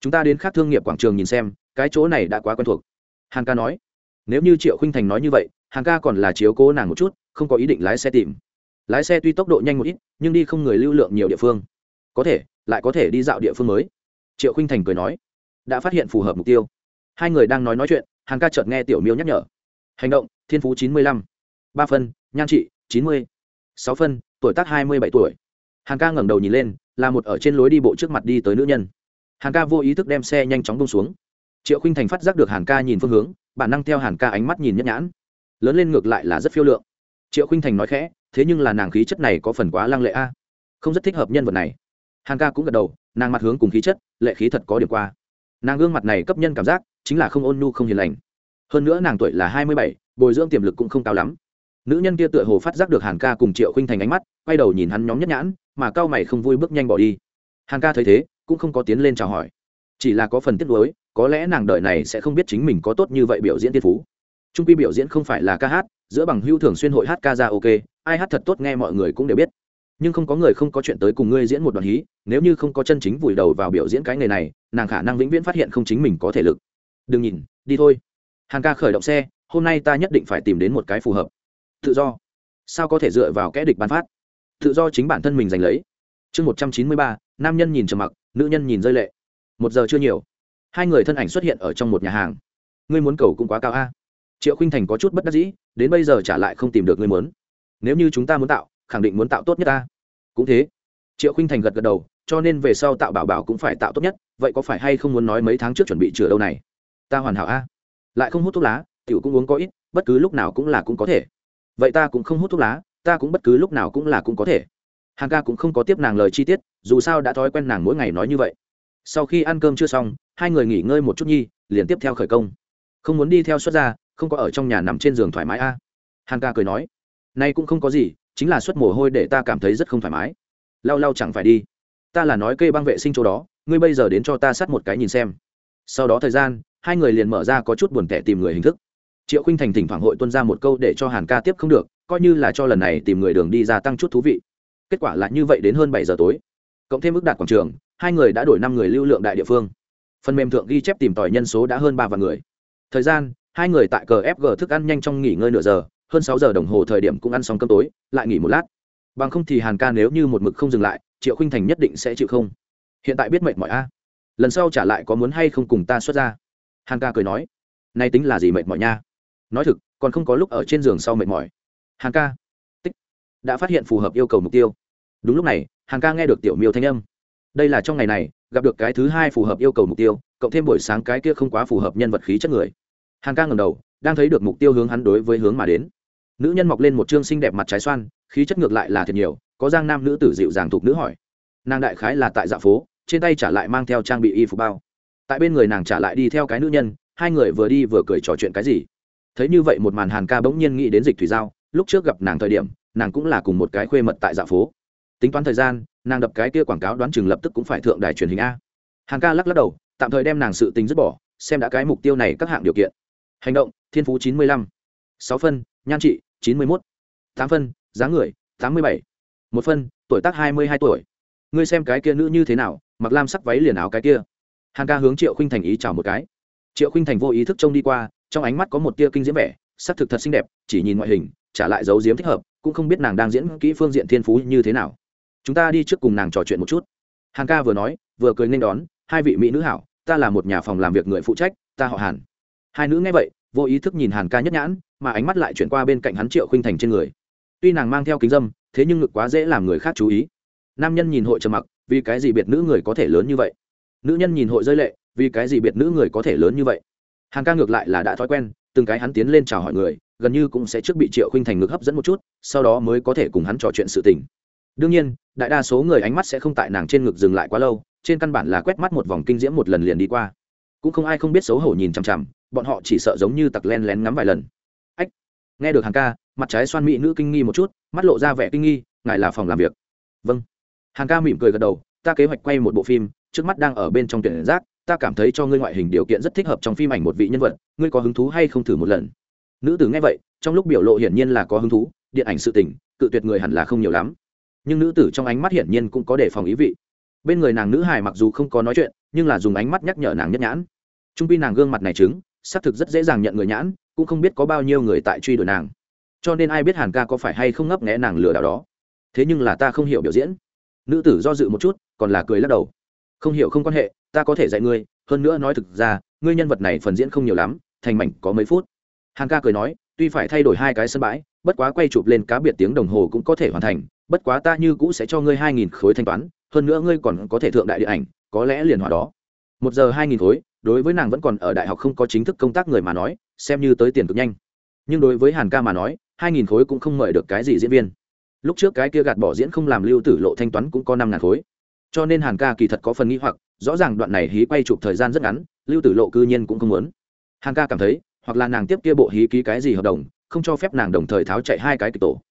Chúng ta đến khác thương nghiệp quảng trường nhìn xem, cái chỗ này đã quá quen thuộc. Hàn ca nói nếu như triệu khinh thành nói như vậy hàn ca còn là chiếu cố nàng một chút, không có ý định lái xe tìm. Lái xe tuy tốc độ nhanh một ít, nhưng đi không người lưu lượng nhiều địa phương. Có thể, lại có thể đi dạo địa phương mới. Triệu khinh thành cười nói, đã phát hiện phù hợp mục tiêu. Hai người đang nói nói chuyện hàn ca chợt nghe tiểu miêu nhắc nhở. Hành động, thiên phú chín mươi lăm. Ba phân, nhan trị, chín mươi. Sáu phân, tuổi tác hai mươi bảy tuổi. Hàn ca ngẩng đầu nhìn lên, là một ở trên lối đi bộ trước mặt đi tới nữ nhân. Hàn ca vô ý thức đem xe nhanh chóng bông xuống. Triệu khinh thành phát giác được hàn ca nhìn phương hướng bản năng theo hàn ca ánh mắt nhìn nhất nhãn. Lớn lên ngược lại là rất phiêu lượng. Triệu khinh thành nói khẽ, thế nhưng là nàng khí chất này có phần quá lăng lệ a. À? Không rất thích hợp nhân vật này. Hàn ca cũng gật đầu, nàng mặt hướng cùng khí chất, lệ khí thật có điểm qua. Nàng gương mặt này cấp nhân cảm giác, chính là không ôn nhu không hiền lành. Hơn nữa nàng tuổi là hai mươi bảy, bồi dưỡng tiềm lực cũng không cao lắm. Nữ nhân kia tựa hồ phát giác được hàn ca cùng triệu khinh thành ánh mắt, quay đầu nhìn hắn nhóm nhất nhãn, mà cao mày không vui bước nhanh bỏ đi. Hàn ca thấy thế, cũng không có tiến lên chào hỏi. Chỉ là có phần tiếc nuối có lẽ nàng đợi này sẽ không biết chính mình có tốt như vậy biểu diễn tiên phú. Trung quy biểu diễn không phải là ca hát, giữa bằng hưu thường xuyên hội hát ca ra ok ai hát thật tốt nghe mọi người cũng đều biết. Nhưng không có người không có chuyện tới cùng ngươi diễn một đoạn hí, nếu như không có chân chính vùi đầu vào biểu diễn cái nghề này, nàng khả năng vĩnh viễn phát hiện không chính mình có thể lực. Đừng nhìn, đi thôi. Hàn ca khởi động xe, hôm nay ta nhất định phải tìm đến một cái phù hợp. Tự do. Sao có thể dựa vào kẽ địch bán phát? Tự do chính bản thân mình giành lấy. Chương một trăm chín mươi ba, nam nhân nhìn trầm mặc, nữ nhân nhìn rơi lệ. Một giờ chưa nhiều hai người thân ảnh xuất hiện ở trong một nhà hàng. Ngươi muốn cầu cũng quá cao a. Triệu khinh thành có chút bất đắc dĩ, đến bây giờ trả lại không tìm được ngươi muốn. Nếu như chúng ta muốn tạo, khẳng định muốn tạo tốt nhất ta. Cũng thế. Triệu khinh thành gật gật đầu, cho nên về sau tạo bảo bảo cũng phải tạo tốt nhất, vậy có phải hay không muốn nói mấy tháng trước chuẩn bị chữa đâu này? Ta hoàn hảo a. Lại không hút thuốc lá, tiểu cũng uống có ít, bất cứ lúc nào cũng là cũng có thể. Vậy ta cũng không hút thuốc lá, ta cũng bất cứ lúc nào cũng là cũng có thể. Hàng ca cũng không có tiếp nàng lời chi tiết, dù sao đã thói quen nàng mỗi ngày nói như vậy. Sau khi ăn cơm chưa xong hai người nghỉ ngơi một chút nhi, liền tiếp theo khởi công. Không muốn đi theo xuất ra không có ở trong nhà nằm trên giường thoải mái a. À. ca cười nói, nay cũng không có gì, chính là xuất mồ hôi để ta cảm thấy rất không thoải mái. Lau lau chẳng phải đi. Ta là nói kê băng vệ sinh chỗ đó, ngươi bây giờ đến cho ta sát một cái nhìn xem. Sau đó thời gian, hai người liền mở ra có chút buồn tẻ tìm người hình thức. Triệu khinh thành thỉnh thoảng hội tuân ra một câu để cho hàn ca tiếp không được, coi như là cho lần này tìm người đường đi ra tăng chút thú vị. Kết quả là như vậy đến hơn bảy giờ tối. Cộng thêm ước đạt quảng trường, hai người đã đổi năm người lưu lượng đại địa phương phần mềm thượng ghi chép tìm tòi nhân số đã hơn ba vạn người. Thời gian, hai người tại cờ fg thức ăn nhanh trong nghỉ ngơi nửa giờ, hơn sáu giờ đồng hồ thời điểm cũng ăn xong cơm tối, lại nghỉ một lát. Bằng không thì hàn ca nếu như một mực không dừng lại, triệu khinh thành nhất định sẽ chịu không? Hiện tại biết mệt mỏi a. Lần sau trả lại có muốn hay không cùng ta xuất ra? Hàn ca cười nói. Nay tính là gì mệt mỏi nha? Nói thực, còn không có lúc ở trên giường sau mệt mỏi. Hàn ca, tích, đã phát hiện phù hợp yêu cầu mục tiêu. Đúng lúc này, hàn ca nghe được tiểu miêu thanh âm đây là trong ngày này, gặp được cái thứ hai phù hợp yêu cầu mục tiêu, cộng thêm buổi sáng cái kia không quá phù hợp nhân vật khí chất người. Hàn ca ngầm đầu, đang thấy được mục tiêu hướng hắn đối với hướng mà đến. Nữ nhân mọc lên một chương xinh đẹp mặt trái xoan, khí chất ngược lại là thiệt nhiều, có giang nam nữ tử dịu dàng thục nữ hỏi. Nàng đại khái là tại dạ phố, trên tay trả lại mang theo trang bị y phục bao. Tại bên người nàng trả lại đi theo cái nữ nhân, hai người vừa đi vừa cười trò chuyện cái gì. Thấy như vậy một màn hàn ca bỗng nhiên nghĩ đến dịch thủy giao, lúc trước gặp nàng thời điểm, nàng cũng là cùng một cái khuê mật tại dạ phố. Tính toán thời gian nàng đập cái kia quảng cáo đoán chừng lập tức cũng phải thượng đài truyền hình a. Hàn ca lắc lắc đầu, tạm thời đem nàng sự tính dứt bỏ, xem đã cái mục tiêu này các hạng điều kiện. Hành động, thiên phú chín mươi lăm. Sáu phân, nhan trị, chín mươi mốt. Tám phân, dáng người, tám mươi bảy. Một phân, tuổi tác hai mươi hai tuổi. Ngươi xem cái kia nữ như thế nào, mặc lam sắc váy liền áo cái kia. Hàn ca hướng triệu khinh thành ý chào một cái. Triệu khinh thành vô ý thức trông đi qua, trong ánh mắt có một tia kinh diễm vẻ, sắc thực thật xinh đẹp, chỉ nhìn ngoại hình, trả lại dấu diếm thích hợp, cũng không biết nàng đang diễn kỹ phương diện thiên phú như thế nào chúng ta đi trước cùng nàng trò chuyện một chút. Hàn ca vừa nói, vừa cười nên đón, hai vị mỹ nữ hảo, ta là một nhà phòng làm việc người phụ trách, ta họ hàn. Hai nữ nghe vậy, vô ý thức nhìn hàn ca nhất nhãn, mà ánh mắt lại chuyển qua bên cạnh hắn triệu khinh thành trên người. Tuy nàng mang theo kính dâm, thế nhưng ngực quá dễ làm người khác chú ý. Nam nhân nhìn hội trầm mặc, vì cái gì biệt nữ người có thể lớn như vậy? Nữ nhân nhìn hội rơi lệ, vì cái gì biệt nữ người có thể lớn như vậy? Hàn ca ngược lại là đã thói quen, từng cái hắn tiến lên chào hỏi người, gần như cũng sẽ trước bị triệu khinh thành ngực hấp dẫn một chút, sau đó mới có thể cùng hắn trò chuyện sự tình đương nhiên, đại đa số người ánh mắt sẽ không tại nàng trên ngực dừng lại quá lâu, trên căn bản là quét mắt một vòng kinh diễm một lần liền đi qua. Cũng không ai không biết xấu hổ nhìn chằm chằm, bọn họ chỉ sợ giống như tặc len lén ngắm vài lần. Ách, nghe được hàng ca, mặt trái xoan mỹ nữ kinh nghi một chút, mắt lộ ra vẻ kinh nghi, ngài là phòng làm việc. Vâng. Hàng ca mỉm cười gật đầu, ta kế hoạch quay một bộ phim, trước mắt đang ở bên trong tuyển giác, ta cảm thấy cho ngươi ngoại hình điều kiện rất thích hợp trong phim ảnh một vị nhân vật, ngươi có hứng thú hay không thử một lần? Nữ tử nghe vậy, trong lúc biểu lộ hiển nhiên là có hứng thú, điện ảnh sự tình, cự tuyệt người hẳn là không nhiều lắm nhưng nữ tử trong ánh mắt hiển nhiên cũng có đề phòng ý vị. Bên người nàng nữ hài mặc dù không có nói chuyện, nhưng là dùng ánh mắt nhắc nhở nàng nhất nhãn. Trung pi nàng gương mặt này chứng xác thực rất dễ dàng nhận người nhãn, cũng không biết có bao nhiêu người tại truy đuổi nàng. Cho nên ai biết hàn ca có phải hay không ngấp nghẽ nàng lừa đảo đó. Thế nhưng là ta không hiểu biểu diễn. Nữ tử do dự một chút, còn là cười lắc đầu. Không hiểu không quan hệ, ta có thể dạy ngươi, hơn nữa nói thực ra, ngươi nhân vật này phần diễn không nhiều lắm, thành mảnh có mấy phút. Hàn ca cười nói, tuy phải thay đổi hai cái sân bãi, bất quá quay chụp lên cá biệt tiếng đồng hồ cũng có thể hoàn thành bất quá ta như cũ sẽ cho ngươi hai nghìn khối thanh toán, hơn nữa ngươi còn có thể thượng đại điện ảnh, có lẽ liền hòa đó. Một giờ hai nghìn khối, đối với nàng vẫn còn ở đại học không có chính thức công tác người mà nói, xem như tới tiền cực nhanh. Nhưng đối với hàn ca mà nói, hai nghìn khối cũng không mời được cái gì diễn viên. Lúc trước cái kia gạt bỏ diễn không làm lưu tử lộ thanh toán cũng có năm ngàn khối. Cho nên hàn ca kỳ thật có phần nghĩ hoặc, rõ ràng đoạn này hí quay chụp thời gian rất ngắn, lưu tử lộ cư nhiên cũng không muốn. Hàn ca cảm thấy, hoặc là nàng tiếp kia bộ hí ký cái gì hợp đồng, không cho phép nàng đồng thời tháo chạy hai cái kịch tổ.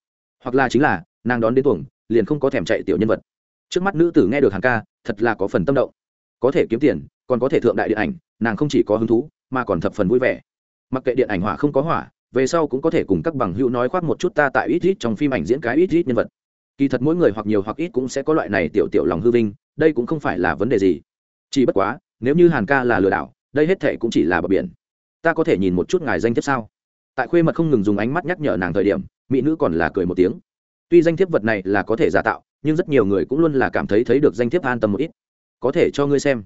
Hoặc là chính là nàng đón đến tuồng, liền không có thèm chạy tiểu nhân vật. Trước mắt nữ tử nghe được hàng ca, thật là có phần tâm động. Có thể kiếm tiền, còn có thể thượng đại điện ảnh, nàng không chỉ có hứng thú, mà còn thập phần vui vẻ. Mặc kệ điện ảnh hỏa không có hỏa về sau cũng có thể cùng các bằng hữu nói khoác một chút ta tại ít ít trong phim ảnh diễn cái ít ít nhân vật. Kỳ thật mỗi người hoặc nhiều hoặc ít cũng sẽ có loại này tiểu tiểu lòng hư vinh, đây cũng không phải là vấn đề gì. Chỉ bất quá, nếu như hàn ca là lừa đảo, đây hết thệ cũng chỉ là bờ biển. Ta có thể nhìn một chút ngài danh thiếp sao? Tại khuê mật không ngừng dùng ánh mắt nhắc nhở nàng thời điểm, mỹ nữ còn là cười một tiếng tuy danh thiếp vật này là có thể giả tạo, nhưng rất nhiều người cũng luôn là cảm thấy thấy được danh thiếp an tâm một ít. Có thể cho ngươi xem.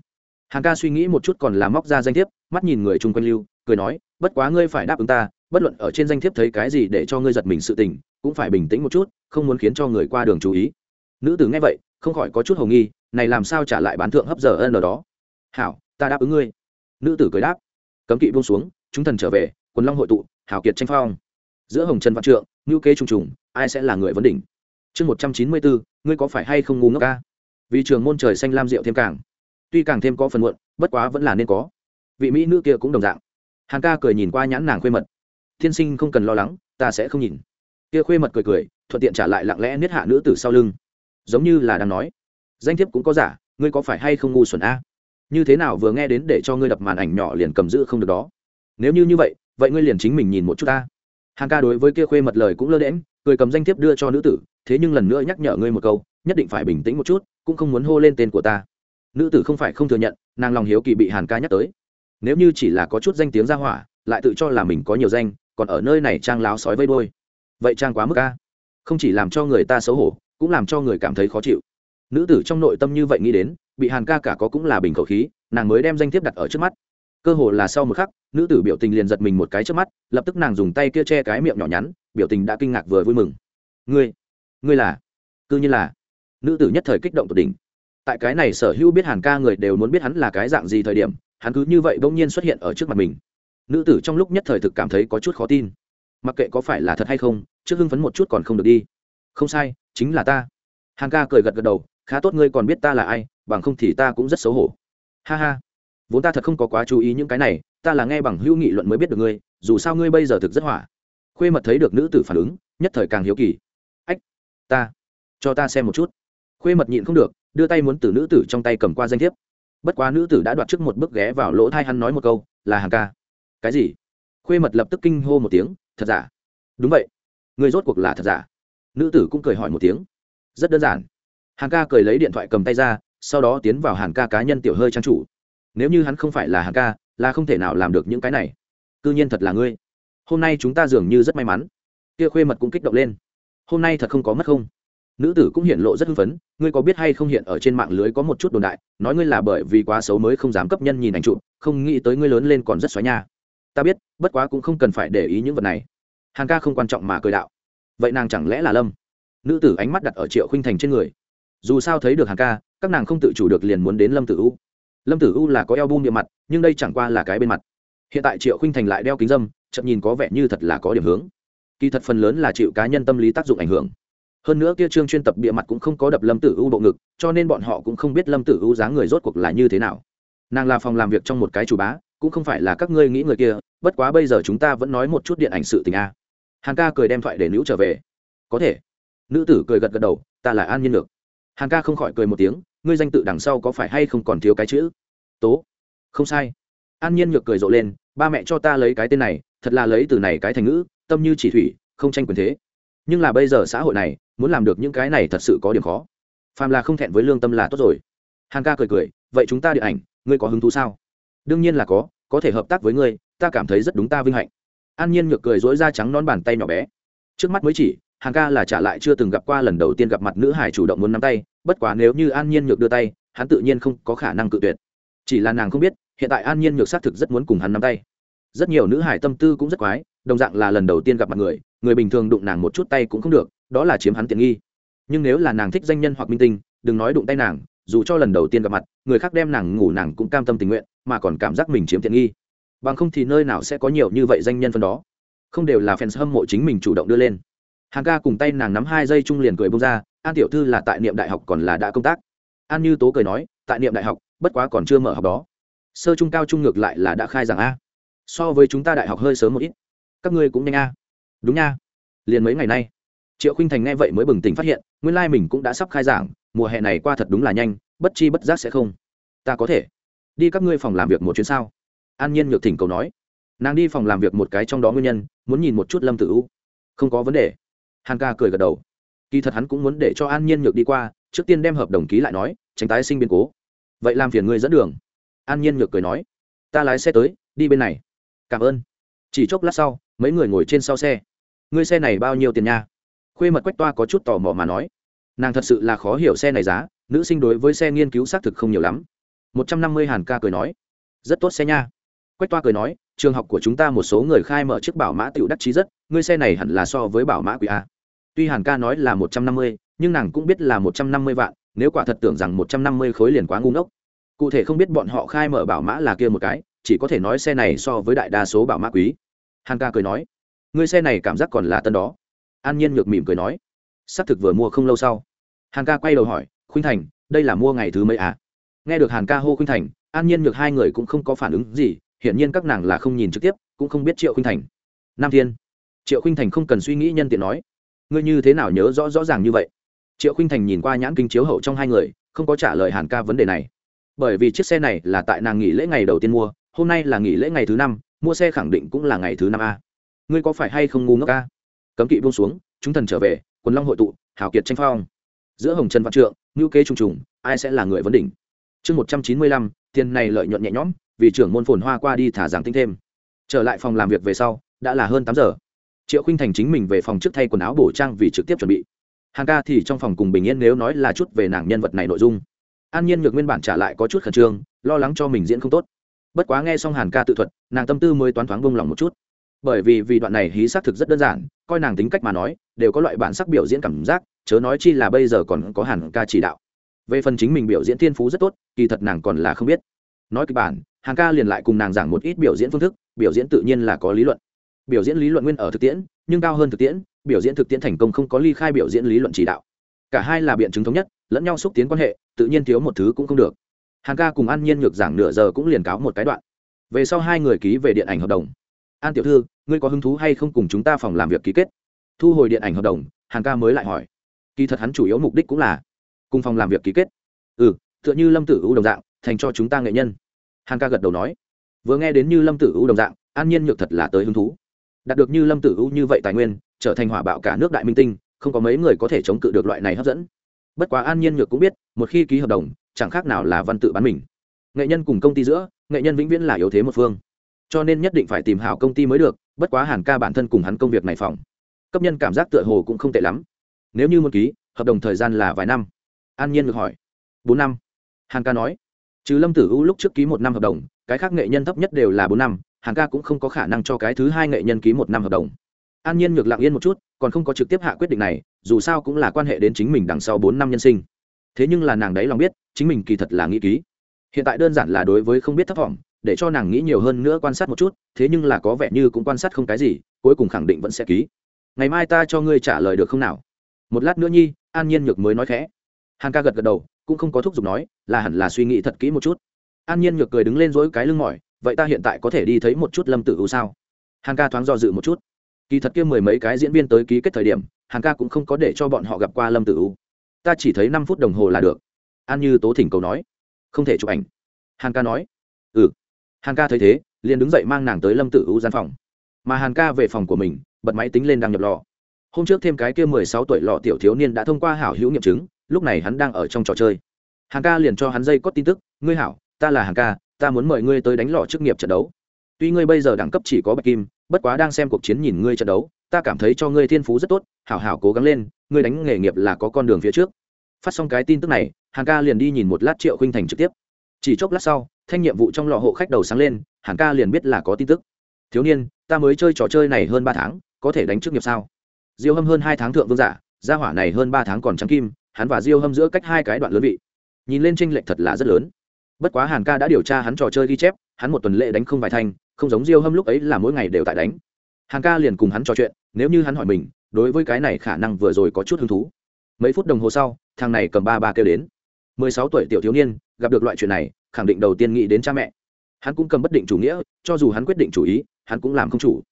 Hàng ca suy nghĩ một chút còn là móc ra danh thiếp, mắt nhìn người chung quanh lưu, cười nói, bất quá ngươi phải đáp ứng ta, bất luận ở trên danh thiếp thấy cái gì để cho ngươi giật mình sự tình, cũng phải bình tĩnh một chút, không muốn khiến cho người qua đường chú ý. Nữ tử nghe vậy, không khỏi có chút hầu nghi, này làm sao trả lại bán thượng hấp giờ ân ở đó? Hảo, ta đáp ứng ngươi. Nữ tử cười đáp, cấm kỵ buông xuống, chúng thần trở về, quần long hội tụ hảo kiệt tranh phong. Giữa hồng trần văn trượng ngữ kế trùng trùng ai sẽ là người vấn đỉnh? Chương một trăm chín mươi bốn ngươi có phải hay không ngu ngốc ca? Vì trường môn trời xanh lam rượu thêm càng. Tuy càng thêm có phần muộn, bất quá vẫn là nên có. Vị mỹ nữ kia cũng đồng dạng. Hàng ca cười nhìn qua nhãn nàng khuê mật. Thiên sinh không cần lo lắng, ta sẽ không nhìn. Kia khuê mật cười cười, thuận tiện trả lại lặng lẽ niết hạ nữ tử sau lưng. Giống như là đang nói. Danh thiếp cũng có giả, ngươi có phải hay không ngu xuẩn a? Như thế nào vừa nghe đến để cho ngươi đập màn ảnh nhỏ liền cầm giữ không được đó? Nếu như như vậy vậy ngươi liền chính mình nhìn một chút ta hàng ca đối với kia khuê mật lời cũng lơ đễm cười cầm danh thiếp đưa cho nữ tử, thế nhưng lần nữa nhắc nhở ngươi một câu, nhất định phải bình tĩnh một chút, cũng không muốn hô lên tên của ta. Nữ tử không phải không thừa nhận, nàng lòng hiếu kỳ bị hàn ca nhắc tới. Nếu như chỉ là có chút danh tiếng ra hỏa, lại tự cho là mình có nhiều danh, còn ở nơi này trang láo sói vây đôi vậy trang quá mức ca không chỉ làm cho người ta xấu hổ, cũng làm cho người cảm thấy khó chịu. Nữ tử trong nội tâm như vậy nghĩ đến, bị hàn ca cả có cũng là bình khẩu khí, nàng mới đem danh thiếp đặt ở trước mắt cơ hồ là sau một khắc, nữ tử biểu tình liền giật mình một cái trước mắt, lập tức nàng dùng tay kia che cái miệng nhỏ nhắn, biểu tình đã kinh ngạc vừa vui mừng. Ngươi ngươi là? Cứ như là. Nữ tử nhất thời kích động tột đỉnh. Tại cái này sở hữu biết hàn ca người đều muốn biết hắn là cái dạng gì thời điểm, hắn cứ như vậy bỗng nhiên xuất hiện ở trước mặt mình. Nữ tử trong lúc nhất thời thực cảm thấy có chút khó tin. Mặc kệ có phải là thật hay không, trước hưng phấn một chút còn không được đi. Không sai, chính là ta. Hàn ca cười gật gật đầu, khá tốt, ngươi còn biết ta là ai, bằng không thì ta cũng rất xấu hổ. Ha ha vốn ta thật không có quá chú ý những cái này, ta là nghe bằng hữu nghị luận mới biết được ngươi, dù sao ngươi bây giờ thực rất hỏa. Khuê mật thấy được nữ tử phản ứng, nhất thời càng hiếu kỳ. Ách, ta, cho ta xem một chút. Khuê mật nhịn không được, đưa tay muốn từ nữ tử trong tay cầm qua danh thiếp. Bất quá nữ tử đã đoạt trước một bước ghé vào lỗ thai hắn nói một câu, là hàng ca. Cái gì? Khuê mật lập tức kinh hô một tiếng, thật giả? Đúng vậy. Người rốt cuộc là thật giả? Nữ tử cũng cười hỏi một tiếng. Rất đơn giản. Hàng ca cười lấy điện thoại cầm tay ra, sau đó tiến vào hàng ca cá nhân tiểu hơi trang chủ nếu như hắn không phải là hàng ca, là không thể nào làm được những cái này. C ư nhiên thật là ngươi. Hôm nay chúng ta dường như rất may mắn. Kia khuê mật cũng kích động lên. Hôm nay thật không có mất không? Nữ tử cũng hiện lộ rất hưng phấn, ngươi có biết hay không hiện ở trên mạng lưới có một chút đồn đại, nói ngươi là bởi vì quá xấu mới không dám cấp nhân nhìn ảnh trụ không nghĩ tới ngươi lớn lên còn rất xóa nha. Ta biết, bất quá cũng không cần phải để ý những vật này. Hàng ca không quan trọng mà cười đạo. Vậy nàng chẳng lẽ là lâm? Nữ tử ánh mắt đặt ở triệu khinh thành trên người. Dù sao thấy được hàng ca, các nàng không tự chủ được liền muốn đến lâm tử u lâm tử u là có eo bung địa mặt, nhưng đây chẳng qua là cái bên mặt. Hiện tại triệu khinh thành lại đeo kính dâm chậm nhìn có vẻ như thật là có điểm hướng. Kỳ thật phần lớn là chịu cá nhân tâm lý tác dụng ảnh hưởng. Hơn nữa kia trương chuyên tập bịa mặt cũng không có đập lâm tử u bộ ngực, cho nên bọn họ cũng không biết lâm tử u dáng người rốt cuộc là như thế nào. Nàng là phòng làm việc trong một cái chủ bá, cũng không phải là các ngươi nghĩ người kia, bất quá bây giờ chúng ta vẫn nói một chút điện ảnh sự tình a. Hàn ca cười đem thoại để nữ trở về. Có thể. Nữ tử cười gật gật đầu, ta là an nhiên được hàn ca không khỏi cười một tiếng, ngươi danh tự đằng sau có phải hay không còn thiếu cái chữ? Tố. Không sai. An nhiên nhược cười rộ lên, ba mẹ cho ta lấy cái tên này, thật là lấy từ này cái thành ngữ, tâm như chỉ thủy, không tranh quyền thế. Nhưng là bây giờ xã hội này, muốn làm được những cái này thật sự có điểm khó. Phàm là không thẹn với lương tâm là tốt rồi. Hàn ca cười cười, vậy chúng ta điện ảnh, ngươi có hứng thú sao? Đương nhiên là có có thể hợp tác với ngươi, ta cảm thấy rất đúng ta vinh hạnh. An nhiên nhược cười dối da trắng non bàn tay nhỏ bé. Trước mắt mới chỉ hàng ca là trả lại chưa từng gặp qua lần đầu tiên gặp mặt nữ hải chủ động muốn nắm tay, bất quá nếu như an nhiên nhược đưa tay, hắn tự nhiên không có khả năng cự tuyệt. Chỉ là nàng không biết, hiện tại an nhiên nhược xác thực rất muốn cùng hắn nắm tay. Rất nhiều nữ hải tâm tư cũng rất quái, đồng dạng là lần đầu tiên gặp mặt người người bình thường đụng nàng một chút tay cũng không được, đó là chiếm hắn tiện nghi. Nhưng nếu là nàng thích danh nhân hoặc minh tinh, đừng nói đụng tay nàng, dù cho lần đầu tiên gặp mặt, người khác đem nàng ngủ nàng cũng cam tâm tình nguyện, mà còn cảm giác mình chiếm tiện nghi. Bằng không thì nơi nào sẽ có nhiều như vậy danh nhân phân đó. Không đều là fans hâm mộ chính mình chủ động đưa lên hàng ca cùng tay nàng nắm hai giây chung liền cười bông ra, an tiểu thư là tại niệm đại học còn là đã công tác? An như tố cười nói, tại niệm đại học, bất quá còn chưa mở học đó. Sơ trung cao trung ngược lại là đã khai giảng a. So với chúng ta đại học hơi sớm một ít. Các ngươi cũng nhanh a. Đúng nha. Liền mấy ngày nay. Triệu khinh thành nghe vậy mới bừng tỉnh phát hiện, nguyên lai mình cũng đã sắp khai giảng, mùa hè này qua thật đúng là nhanh, bất chi bất giác sẽ không. Ta có thể. Đi các ngươi phòng làm việc một chuyến sao? An nhiên nhược thỉnh cầu nói. Nàng đi phòng làm việc một cái trong đó nguyên nhân, muốn nhìn một chút lâm tử u. Không có vấn đề hàn ca cười gật đầu. Kỳ thật hắn cũng muốn để cho an nhiên nhược đi qua, trước tiên đem hợp đồng ký lại nói, tránh tái sinh biến cố. Vậy làm phiền ngươi dẫn đường. An nhiên nhược cười nói, ta lái xe tới, đi bên này. Cảm ơn. Chỉ chốc lát sau, mấy người ngồi trên sau xe. Ngươi xe này bao nhiêu tiền nha? Khuê mật quách toa có chút tò mò mà nói, nàng thật sự là khó hiểu xe này giá, nữ sinh đối với xe nghiên cứu xác thực không nhiều lắm. Một trăm năm mươi hàn ca cười nói, rất tốt xe nha. Quách toa cười nói, trường học của chúng ta một số người khai mở chiếc bảo mã tựu đắc chí rất, ngươi xe này hẳn là so với bảo mã quý a tuy hàn ca nói là một trăm năm mươi, nhưng nàng cũng biết là một trăm năm mươi vạn, nếu quả thật tưởng rằng một trăm năm mươi khối liền quá ngu ngốc. Cụ thể không biết bọn họ khai mở bảo mã là kia một cái, chỉ có thể nói xe này so với đại đa số bảo mã quý. Hàn ca cười nói, ngươi xe này cảm giác còn là tân đó. An nhiên ngược mỉm cười nói xác thực vừa mua không lâu sau. Hàn ca quay đầu hỏi, khuynh thành, đây là mua ngày thứ mấy à? Nghe được hàn ca hô khuynh thành, an nhiên ngược hai người cũng không có phản ứng gì, hiển nhiên các nàng là không nhìn trực tiếp, cũng không biết triệu khuynh thành. Nam thiên, triệu khuynh thành không cần suy nghĩ nhân tiện nói ngươi như thế nào nhớ rõ rõ ràng như vậy? Triệu Khinh thành nhìn qua nhãn kinh chiếu hậu trong hai người, không có trả lời hàn ca vấn đề này. Bởi vì chiếc xe này là tại nàng nghỉ lễ ngày đầu tiên mua, hôm nay là nghỉ lễ ngày thứ năm, mua xe khẳng định cũng là ngày thứ năm a. Ngươi có phải hay không ngu ngốc a? Cấm kỵ buông xuống, chúng thần trở về, quần long hội tụ, hào kiệt tranh phong. Giữa hồng trần văn trượng ngữ kế trùng trùng, ai sẽ là người vấn đỉnh? Chương một trăm chín mươi lăm, tiền này lợi nhuận nhẹ nhõm, vì trưởng môn phồn hoa qua đi thả giảng tinh thêm. Trở lại phòng làm việc về sau, đã là hơn tám giờ triệu khinh thành chính mình về phòng trước thay quần áo bổ trang vì trực tiếp chuẩn bị. Hàng ca thì trong phòng cùng bình yên nếu nói là chút về nàng nhân vật này nội dung. An nhiên nhược nguyên bản trả lại có chút khẩn trương, lo lắng cho mình diễn không tốt. Bất quá nghe xong hàn ca tự thuật, nàng tâm tư mới toán thoáng bông lòng một chút. Bởi vì vì đoạn này hí xác thực rất đơn giản, coi nàng tính cách mà nói, đều có loại bản sắc biểu diễn cảm giác, chớ nói chi là bây giờ còn có hàn ca chỉ đạo. Về phần chính mình biểu diễn thiên phú rất tốt, kỳ thật nàng còn là không biết. Nói kịch bản, hàn ca liền lại cùng nàng giảng một ít biểu diễn phương thức, biểu diễn tự nhiên là có lý luận biểu diễn lý luận nguyên ở thực tiễn, nhưng cao hơn thực tiễn, biểu diễn thực tiễn thành công không có ly khai biểu diễn lý luận chỉ đạo. Cả hai là biện chứng thống nhất, lẫn nhau xúc tiến quan hệ, tự nhiên thiếu một thứ cũng không được. Hàn ca cùng an nhiên ngược giảng nửa giờ cũng liền cáo một cái đoạn. Về sau hai người ký về điện ảnh hợp đồng. An tiểu thư, ngươi có hứng thú hay không cùng chúng ta phòng làm việc ký kết? Thu hồi điện ảnh hợp đồng, hàn ca mới lại hỏi. Kỳ thật hắn chủ yếu mục đích cũng là cùng phòng làm việc ký kết. Ừ tựa như lâm tử u đồng dạng, thành cho chúng ta nghệ nhân. Hàn ca gật đầu nói. Vừa nghe đến như lâm tử u đồng dạng, an nhiên nhược thật là tới hứng thú đạt được như lâm tử u như vậy tài nguyên, trở thành hỏa bạo cả nước đại minh tinh, không có mấy người có thể chống cự được loại này hấp dẫn. Bất quá an nhiên nhược cũng biết, một khi ký hợp đồng, chẳng khác nào là văn tự bán mình. Nghệ nhân cùng công ty giữa, nghệ nhân vĩnh viễn là yếu thế một phương. Cho nên nhất định phải tìm hảo công ty mới được, bất quá hàn ca bản thân cùng hắn công việc này phòng. Cấp nhân cảm giác tựa hồ cũng không tệ lắm. Nếu như muốn ký, hợp đồng thời gian là vài năm. An nhiên ngược hỏi. Bốn năm. Hàn ca nói. Trừ lâm tử u lúc trước ký một năm hợp đồng, cái khác nghệ nhân thấp nhất đều là bốn năm hàn ca cũng không có khả năng cho cái thứ hai nghệ nhân ký một năm hợp đồng. An nhiên ngược lặng yên một chút, còn không có trực tiếp hạ quyết định này, dù sao cũng là quan hệ đến chính mình đằng sau bốn năm nhân sinh. Thế nhưng là nàng đấy lòng biết, chính mình kỳ thật là nghĩ ký. Hiện tại đơn giản là đối với không biết thấp thỏm để cho nàng nghĩ nhiều hơn nữa quan sát một chút, thế nhưng là có vẻ như cũng quan sát không cái gì, cuối cùng khẳng định vẫn sẽ ký. Ngày mai ta cho ngươi trả lời được không nào? Một lát nữa nhi, an nhiên nhược mới nói khẽ. Hàng ca gật gật đầu, cũng không có thúc giục nói, là hẳn là suy nghĩ thật kỹ một chút. An nhiên nhược cười đứng lên dỗi cái lưng mỏi vậy ta hiện tại có thể đi thấy một chút lâm tử u sao? Hàn ca thoáng do dự một chút. Kỳ thật kia mười mấy cái diễn viên tới ký kết thời điểm, hàn ca cũng không có để cho bọn họ gặp qua lâm tử u. Ta chỉ thấy năm phút đồng hồ là được. An như tố thỉnh cầu nói. Không thể chụp ảnh. Hàn ca nói. Ừ. Hàn ca thấy thế, liền đứng dậy mang nàng tới lâm tử u gian phòng. Mà hàn ca về phòng của mình, bật máy tính lên đang nhập lò. Hôm trước thêm cái kia mười sáu tuổi lọ tiểu thiếu niên đã thông qua hảo hữu nghiệm chứng, lúc này hắn đang ở trong trò chơi. Hàn ca liền cho hắn dây có tin tức. Ngươi hảo, ta là hàn ca ta muốn mời ngươi tới đánh lọ chức nghiệp trận đấu. Tuy ngươi bây giờ đẳng cấp chỉ có bạch kim, bất quá đang xem cuộc chiến nhìn ngươi trận đấu, ta cảm thấy cho ngươi thiên phú rất tốt, hảo hảo cố gắng lên, ngươi đánh nghề nghiệp là có con đường phía trước. Phát xong cái tin tức này, hàn ca liền đi nhìn một lát triệu khinh thành trực tiếp. Chỉ chốc lát sau, thanh nhiệm vụ trong lọ hộ khách đầu sáng lên, hàn ca liền biết là có tin tức. Thiếu niên, ta mới chơi trò chơi này hơn ba tháng, có thể đánh trước nghiệp sao? Diêu hâm hơn hai tháng thượng vương giả, gia hỏa này hơn ba tháng còn trắng kim, hắn và diêu hâm giữa cách hai cái đoạn lớn vị. Nhìn lên tranh lệch thật là rất lớn bất quá hàn ca đã điều tra hắn trò chơi ghi chép, hắn một tuần lễ đánh không vài thanh không giống diêu hâm lúc ấy là mỗi ngày đều tại đánh. Hàn ca liền cùng hắn trò chuyện, nếu như hắn hỏi mình, đối với cái này khả năng vừa rồi có chút hứng thú. Mấy phút đồng hồ sau, thằng này cầm ba ba kêu đến. Mười sáu tuổi tiểu thiếu niên, gặp được loại chuyện này, khẳng định đầu tiên nghĩ đến cha mẹ. Hắn cũng cầm bất định chủ nghĩa, cho dù hắn quyết định chủ ý, hắn cũng làm không chủ.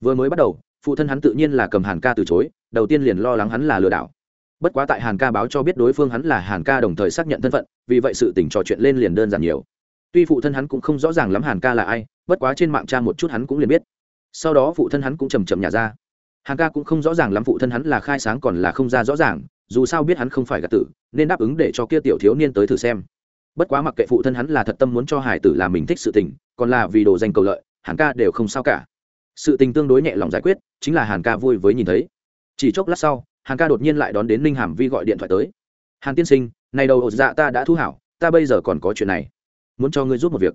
Vừa mới bắt đầu, phụ thân hắn tự nhiên là cầm hàn ca từ chối, đầu tiên liền lo lắng hắn là lừa đảo bất quá tại hàn ca báo cho biết đối phương hắn là hàn ca đồng thời xác nhận thân phận, vì vậy sự tỉnh trò chuyện lên liền đơn giản nhiều. Tuy phụ thân hắn cũng không rõ ràng lắm hàn ca là ai, bất quá trên mạng tra một chút hắn cũng liền biết. Sau đó phụ thân hắn cũng chầm chậm nhả ra. Hàn ca cũng không rõ ràng lắm phụ thân hắn là khai sáng còn là không ra rõ ràng, dù sao biết hắn không phải gạt tử, nên đáp ứng để cho kia tiểu thiếu niên tới thử xem. Bất quá mặc kệ phụ thân hắn là thật tâm muốn cho hải tử làm mình thích sự tình, còn là vì đồ danh cầu lợi, hàn ca đều không sao cả. Sự tình tương đối nhẹ lòng giải quyết, chính là hàn ca vui với nhìn thấy. Chỉ chốc lát sau hàn ca đột nhiên lại đón đến ninh hàm vi gọi điện thoại tới. Hàn tiên sinh, này đầu Ổ dạ ta đã thu hảo, ta bây giờ còn có chuyện này. Muốn cho ngươi giúp một việc.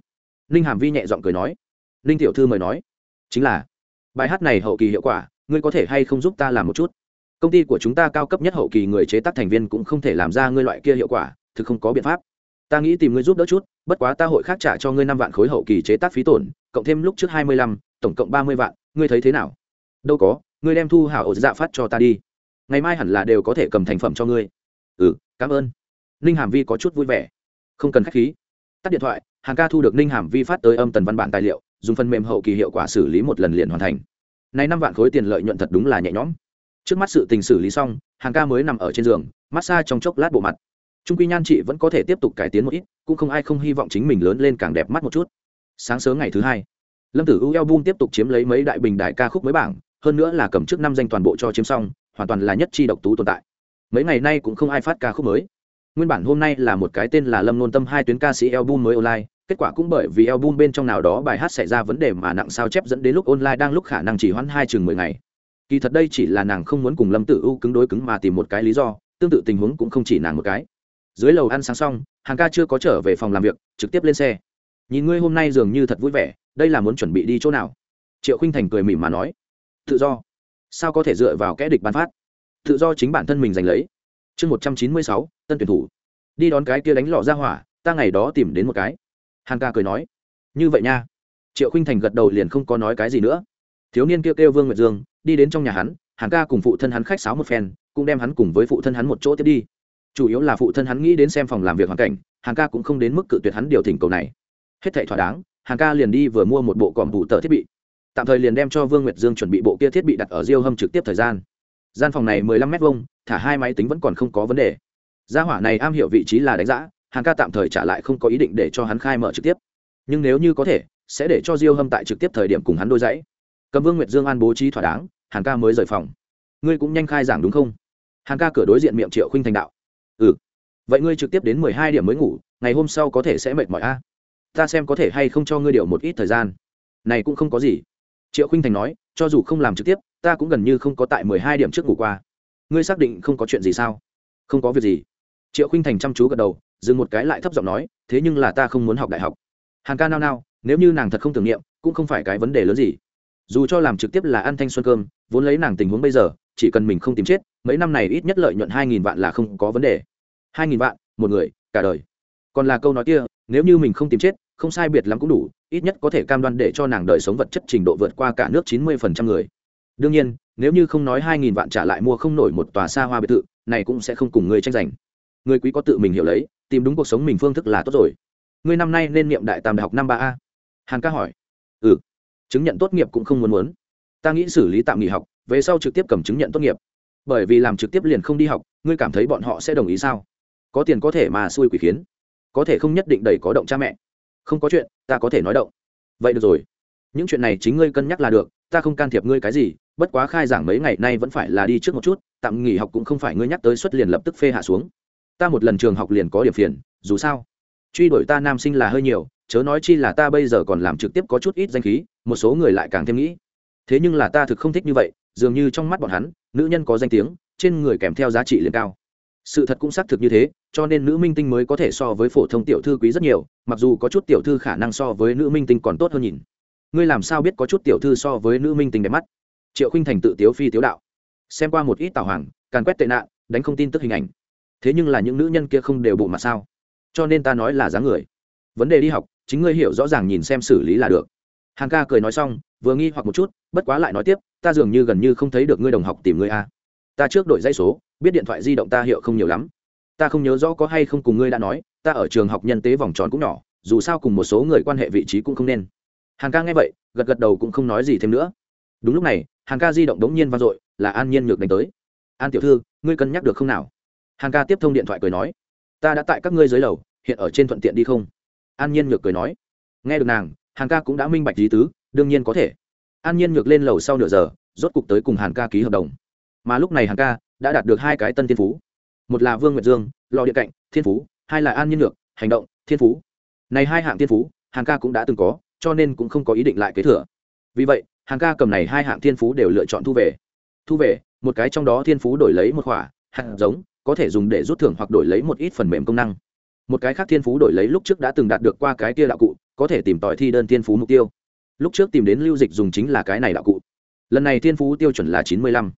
Ninh hàm vi nhẹ giọng cười nói. Ninh tiểu thư mời nói. Chính là, bài hát này hậu kỳ hiệu quả, ngươi có thể hay không giúp ta làm một chút? Công ty của chúng ta cao cấp nhất hậu kỳ người chế tác thành viên cũng không thể làm ra ngươi loại kia hiệu quả, thực không có biện pháp. Ta nghĩ tìm ngươi giúp đỡ chút, bất quá ta hội khác trả cho ngươi năm vạn khối hậu kỳ chế tác phí tổn, cộng thêm lúc trước hai mươi lăm, tổng cộng ba mươi vạn, ngươi thấy thế nào? Đâu có, ngươi đem thu hảo ổ dạ phát cho ta đi ngày mai hẳn là đều có thể cầm thành phẩm cho ngươi. Ừ cảm ơn. Ninh hàm vi có chút vui vẻ. Không cần k h á c h khí. Tắt điện thoại hàng ca thu được ninh hàm vi phát tới âm tần văn bản tài liệu, dùng phần mềm hậu kỳ hiệu quả xử lý một lần liền hoàn thành. Nay năm vạn khối tiền lợi nhuận thật đúng là nhẹ nhõm. Trước mắt sự tình xử lý xong hàng ca mới nằm ở trên giường, massage trong chốc lát bộ mặt. Trung quy nhan chị vẫn có thể tiếp tục cải tiến một ít, cũng không ai không hy vọng chính mình lớn lên càng đẹp mắt một chút. Sáng sớm ngày thứ hai, lâm tử u eo bun tiếp tục chiếm lấy mấy đại bình đại ca khúc mới bảng, hơn nữa là cầm trước năm danh toàn bộ cho chiếm xong hoàn toàn là nhất chi độc tú tồn tại. Mấy ngày nay cũng không ai phát ca khúc mới. Nguyên bản hôm nay là một cái tên là lâm nôn tâm hai tuyến ca sĩ album mới online, kết quả cũng bởi vì album bên trong nào đó bài hát xảy ra vấn đề mà nặng sao chép dẫn đến lúc online đang lúc khả năng chỉ hoãn hai chừng mười ngày. Kỳ thật đây chỉ là nàng không muốn cùng lâm tử u cứng đối cứng mà tìm một cái lý do, tương tự tình huống cũng không chỉ nàng một cái. Dưới lầu ăn sáng xong, hàng ca chưa có trở về phòng làm việc, trực tiếp lên xe. Nhìn ngươi hôm nay dường như thật vui vẻ, đây là muốn chuẩn bị đi chỗ nào? Triệu khinh thành cười mỉm mà nói. Tự do sao có thể dựa vào kẽ địch ban phát? Tự do chính bản thân mình giành lấy. Chương một trăm chín mươi sáu, tân tuyển thủ. Đi đón cái kia đánh lọ ra hỏa, ta ngày đó tìm đến một cái. Hàn ca cười nói. Như vậy nha. Triệu khinh thành gật đầu liền không có nói cái gì nữa. Thiếu niên kêu kêu vương nguyệt dương, đi đến trong nhà hắn, hàn ca cùng phụ thân hắn khách sáo một phen, cũng đem hắn cùng với phụ thân hắn một chỗ tiếp đi. Chủ yếu là phụ thân hắn nghĩ đến xem phòng làm việc hoàn cảnh, hàn ca cũng không đến mức cự tuyệt hắn điều thỉnh cầu này. Hết thệ thỏa đáng, hàn ca liền đi vừa mua một bộ còm bụ tờ thiết bị tạm thời liền đem cho vương nguyệt dương chuẩn bị bộ kia thiết bị đặt ở diêu hâm trực tiếp thời gian. Gian phòng này mười lăm m hai thả hai máy tính vẫn còn không có vấn đề. Gia hỏa này am hiểu vị trí là đánh giá hàn ca tạm thời trả lại không có ý định để cho hắn khai mở trực tiếp. Nhưng nếu như có thể, sẽ để cho diêu hâm tại trực tiếp thời điểm cùng hắn đôi dãy cầm vương nguyệt dương an bố trí thỏa đáng, hàn ca mới rời phòng. Ngươi cũng nhanh khai giảng đúng không? Hàn ca cửa đối diện miệng triệu khinh thành đạo. Ừ. Vậy ngươi trực tiếp đến mười hai điểm mới ngủ, ngày hôm sau có thể sẽ mệt mỏi a. Ta xem có thể hay không cho ngươi điều một ít thời gian. Này cũng không có gì triệu khinh thành nói, cho dù không làm trực tiếp, ta cũng gần như không có tại mười hai điểm trước ngủ qua. Ngươi xác định không có chuyện gì sao? Không có việc gì. Triệu khinh thành chăm chú gật đầu, dừng một cái lại thấp giọng nói, thế nhưng là ta không muốn học đại học. Hàn ca nao nao, nếu như nàng thật không tưởng niệm, cũng không phải cái vấn đề lớn gì. Dù cho làm trực tiếp là ăn thanh xuân cơm, vốn lấy nàng tình huống bây giờ, chỉ cần mình không tìm chết, mấy năm này ít nhất lợi nhuận hai nghìn vạn là không có vấn đề. Hai nghìn vạn, một người, cả đời. Còn là câu nói kia, nếu như mình không tìm chết không sai biệt lắm cũng đủ, ít nhất có thể cam đoan để cho nàng đời sống vật chất trình độ vượt qua cả nước chín mươi phần trăm người. Đương nhiên, nếu như không nói hai nghìn vạn trả lại mua không nổi một tòa xa hoa biệt thự, này cũng sẽ không cùng người tranh giành. Người quý có tự mình hiểu lấy, tìm đúng cuộc sống mình phương thức là tốt rồi. Ngươi năm nay nên niệm đại tam đại học năm ba a? Hàn ca hỏi. Ừ. Chứng nhận tốt nghiệp cũng không muốn muốn. Ta nghĩ xử lý tạm nghỉ học, về sau trực tiếp cầm chứng nhận tốt nghiệp. Bởi vì làm trực tiếp liền không đi học, ngươi cảm thấy bọn họ sẽ đồng ý sao? Có tiền có thể mà xui quỷ khiến. Có thể không nhất định đầy có động cha mẹ không có chuyện, ta có thể nói động. Vậy được rồi. Những chuyện này chính ngươi cân nhắc là được, ta không can thiệp ngươi cái gì, bất quá khai giảng mấy ngày nay vẫn phải là đi trước một chút, tạm nghỉ học cũng không phải ngươi nhắc tới xuất liền lập tức phê hạ xuống. Ta một lần trường học liền có điểm phiền, dù sao, truy đuổi ta nam sinh là hơi nhiều, chớ nói chi là ta bây giờ còn làm trực tiếp có chút ít danh khí, một số người lại càng thêm nghĩ. Thế nhưng là ta thực không thích như vậy, dường như trong mắt bọn hắn, nữ nhân có danh tiếng, trên người kèm theo giá trị liền cao sự thật cũng xác thực như thế, cho nên nữ minh tinh mới có thể so với phổ thông tiểu thư quý rất nhiều, mặc dù có chút tiểu thư khả năng so với nữ minh tinh còn tốt hơn nhìn. Ngươi làm sao biết có chút tiểu thư so với nữ minh tinh đẹp mắt? Triệu khinh thành tự tiếu phi tiếu đạo. Xem qua một ít tảo hoàng, càn quét tệ nạn, đánh không tin tức hình ảnh. Thế nhưng là những nữ nhân kia không đều bộ mặt sao? Cho nên ta nói là dáng người. Vấn đề đi học, chính ngươi hiểu rõ ràng nhìn xem xử lý là được. Hàn ca cười nói xong, vừa nghi hoặc một chút, bất quá lại nói tiếp, ta dường như gần như không thấy được ngươi đồng học tìm ngươi a. Ta trước đổi dây số biết điện thoại di động ta hiệu không nhiều lắm. Ta không nhớ rõ có hay không cùng ngươi đã nói, ta ở trường học nhân tế vòng tròn cũng nhỏ, dù sao cùng một số người quan hệ vị trí cũng không nên. Hàng ca nghe vậy, gật gật đầu cũng không nói gì thêm nữa. Đúng lúc này hàng ca di động đống nhiên vang dội, là an nhiên nhược đánh tới. An tiểu thư, ngươi cân nhắc được không nào? Hàng ca tiếp thông điện thoại cười nói, ta đã tại các ngươi dưới lầu, hiện ở trên thuận tiện đi không? An nhiên nhược cười nói, nghe được nàng hàng ca cũng đã minh bạch lý tứ, đương nhiên có thể. An nhiên nhược lên lầu sau nửa giờ, rốt cục tới cùng hàng ca ký hợp đồng. Mà lúc này hàng ca đã đạt được hai cái tân thiên phú. Một là vương nguyệt dương, lò địa cạnh, thiên phú, hai là an nhiên nhược hành động, thiên phú. Này hai hạng thiên phú hàng ca cũng đã từng có, cho nên cũng không có ý định lại kế thừa. Vì vậy hàng ca cầm này hai hạng thiên phú đều lựa chọn thu về. Thu về, một cái trong đó thiên phú đổi lấy một khỏa, hạt giống, có thể dùng để rút thưởng hoặc đổi lấy một ít phần mềm công năng. Một cái khác thiên phú đổi lấy lúc trước đã từng đạt được qua cái kia đạo cụ, có thể tìm tòi thi đơn thiên phú mục tiêu. Lúc trước tìm đến lưu dịch dùng chính là cái này đạo cụ. Lần này thiên phú tiêu chuẩn là chín mươi lăm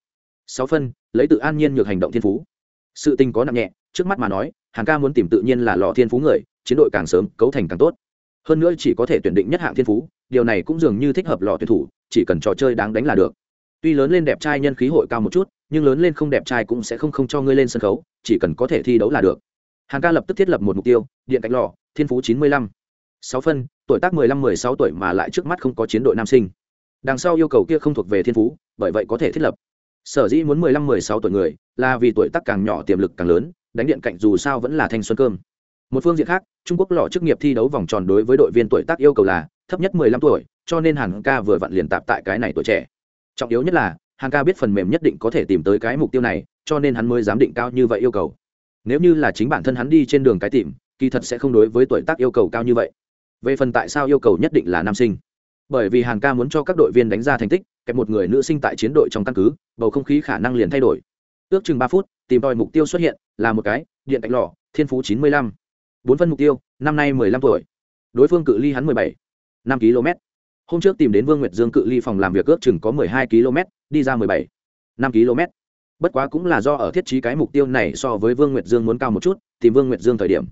sáu phân, lấy tự an nhiên nhược hành động thiên phú. Sự tình có nặng nhẹ, trước mắt mà nói hàng ca muốn tìm tự nhiên là lò thiên phú người, chiến đội càng sớm, cấu thành càng tốt. Hơn nữa chỉ có thể tuyển định nhất hạng thiên phú, điều này cũng dường như thích hợp lò tuyển thủ, chỉ cần trò chơi đáng đánh là được. Tuy lớn lên đẹp trai nhân khí hội cao một chút, nhưng lớn lên không đẹp trai cũng sẽ không không cho ngươi lên sân khấu, chỉ cần có thể thi đấu là được. Hàng ca lập tức thiết lập một mục tiêu, điện cánh lò, thiên phú chín mươi lăm. Sáu phân, tuổi tác mười lăm, mười sáu tuổi mà lại trước mắt không có chiến đội nam sinh. Đằng sau yêu cầu kia không thuộc về thiên phú, bởi vậy có thể thiết lập sở dĩ muốn mười lăm, mười sáu tuổi người, là vì tuổi tác càng nhỏ tiềm lực càng lớn, đánh điện cạnh dù sao vẫn là thanh xuân cơm. Một phương diện khác, trung quốc lọ chức nghiệp thi đấu vòng tròn đối với đội viên tuổi tác yêu cầu là thấp nhất 15 tuổi, cho nên hàn ca vừa vặn liền tạp tại cái này tuổi trẻ. Trọng yếu nhất là, hàn ca biết phần mềm nhất định có thể tìm tới cái mục tiêu này, cho nên hắn mới dám định cao như vậy yêu cầu. Nếu như là chính bản thân hắn đi trên đường cái tìm, kỳ thật sẽ không đối với tuổi tác yêu cầu cao như vậy. Về phần tại sao yêu cầu nhất định là nam sinh bởi vì hàn ca muốn cho các đội viên đánh ra thành tích, kẹp một người nữ sinh tại chiến đội trong căn cứ, bầu không khí khả năng liền thay đổi. Ước chừng ba phút, tìm tòi mục tiêu xuất hiện, là một cái, điện cạnh lò, thiên phú chín mươi lăm. Bốn phân mục tiêu, năm nay mười lăm tuổi. Đối phương cự ly hắn mười bảy, năm km. Hôm trước tìm đến vương nguyệt dương cự ly phòng làm việc ước chừng có mười hai km, đi ra mười bảy, năm km. Bất quá cũng là do ở thiết trí cái mục tiêu này so với vương nguyệt dương muốn cao một chút, tìm vương nguyệt dương thời điểm.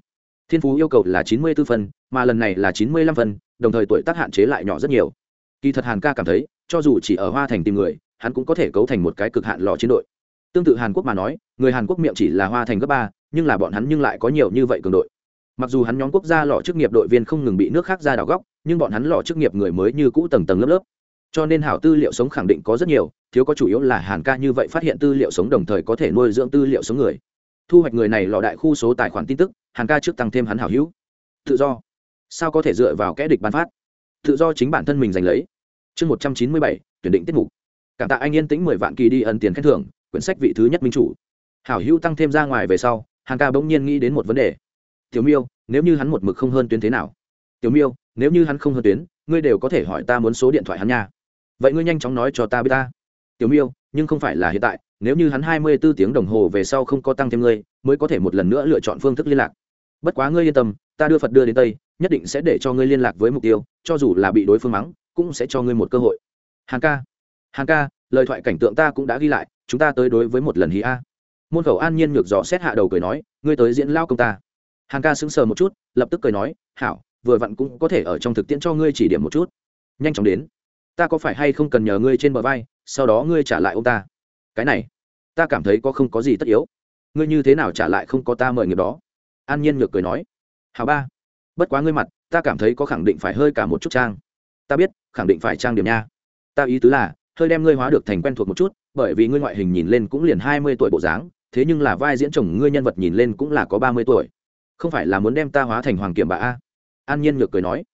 Thiên phú yêu cầu là chín mươi b ố phân, mà lần này là chín mươi lăm phân đồng thời tuổi tác hạn chế lại nhỏ rất nhiều. Kỳ thật hàn ca cảm thấy, cho dù chỉ ở hoa thành tìm người, hắn cũng có thể cấu thành một cái cực hạn lò chiến đội. Tương tự hàn quốc mà nói, người hàn quốc miệng chỉ là hoa thành gấp ba, nhưng là bọn hắn nhưng lại có nhiều như vậy cường đội. Mặc dù hắn nhóm quốc gia lò chức nghiệp đội viên không ngừng bị nước khác ra đảo góc, nhưng bọn hắn lò chức nghiệp người mới như cũ tầng tầng lớp lớp. Cho nên hảo tư liệu sống khẳng định có rất nhiều, thiếu có chủ yếu là hàn ca như vậy phát hiện tư liệu sống đồng thời có thể nuôi dưỡng tư liệu sống người. Thu hoạch người này lò đại khu số tài khoản tin tức, hàn ca trước tăng thêm hắn hảo hữu. Tự do sao có thể dựa vào kẽ địch ban phát? Tự do chính bản thân mình giành lấy. Chương một trăm chín mươi bảy, tuyển định tiết mục. Cảm tạ anh yên tĩnh mười vạn kỳ đi ân tiền khen thưởng, quyển sách vị thứ nhất minh chủ. Hảo hữu tăng thêm ra ngoài về sau hàng ca bỗng nhiên nghĩ đến một vấn đề. Tiểu miêu, nếu như hắn một mực không hơn tuyến thế nào? Tiểu miêu, nếu như hắn không hơn tuyến, ngươi đều có thể hỏi ta muốn số điện thoại hắn nha. Vậy ngươi nhanh chóng nói cho ta biết ta. Tiểu miêu, nhưng không phải là hiện tại, nếu như hắn hai mươi b ố tiếng đồng hồ về sau không có tăng thêm ngươi, mới có thể một lần nữa lựa chọn phương thức liên lạc bất quá ngươi yên tâm, ta đưa phật đưa đến tây, nhất định sẽ để cho ngươi liên lạc với mục tiêu, cho dù là bị đối phương mắng, cũng sẽ cho ngươi một cơ hội. Hàng ca hàng ca, lời thoại cảnh tượng ta cũng đã ghi lại, chúng ta tới đối với một lần hí a. Môn khẩu an nhiên ngược dò xét hạ đầu cười nói, ngươi tới diễn lao công ta. Hàng ca sững sờ một chút, lập tức cười nói, hảo, vừa vặn cũng có thể ở trong thực tiễn cho ngươi chỉ điểm một chút. Nhanh chóng đến. Ta có phải hay không cần nhờ ngươi trên bờ vai, sau đó ngươi trả lại ông ta? Cái này, ta cảm thấy có không có gì tất yếu. Ngươi như thế nào trả lại không có ta mời nghiệp đó? An nhiên ngược cười nói hào ba, bất quá ngươi mặt, ta cảm thấy có khẳng định phải hơi cả một chút trang. Ta biết, khẳng định phải trang điểm nha. Ta ý tứ là, hơi đem ngươi hóa được thành quen thuộc một chút, bởi vì ngươi ngoại hình nhìn lên cũng liền hai mươi tuổi bộ dáng, thế nhưng là vai diễn chồng ngươi nhân vật nhìn lên cũng là có ba mươi tuổi. Không phải là muốn đem ta hóa thành hoàng kiểm bà a? An nhiên ngược cười nói,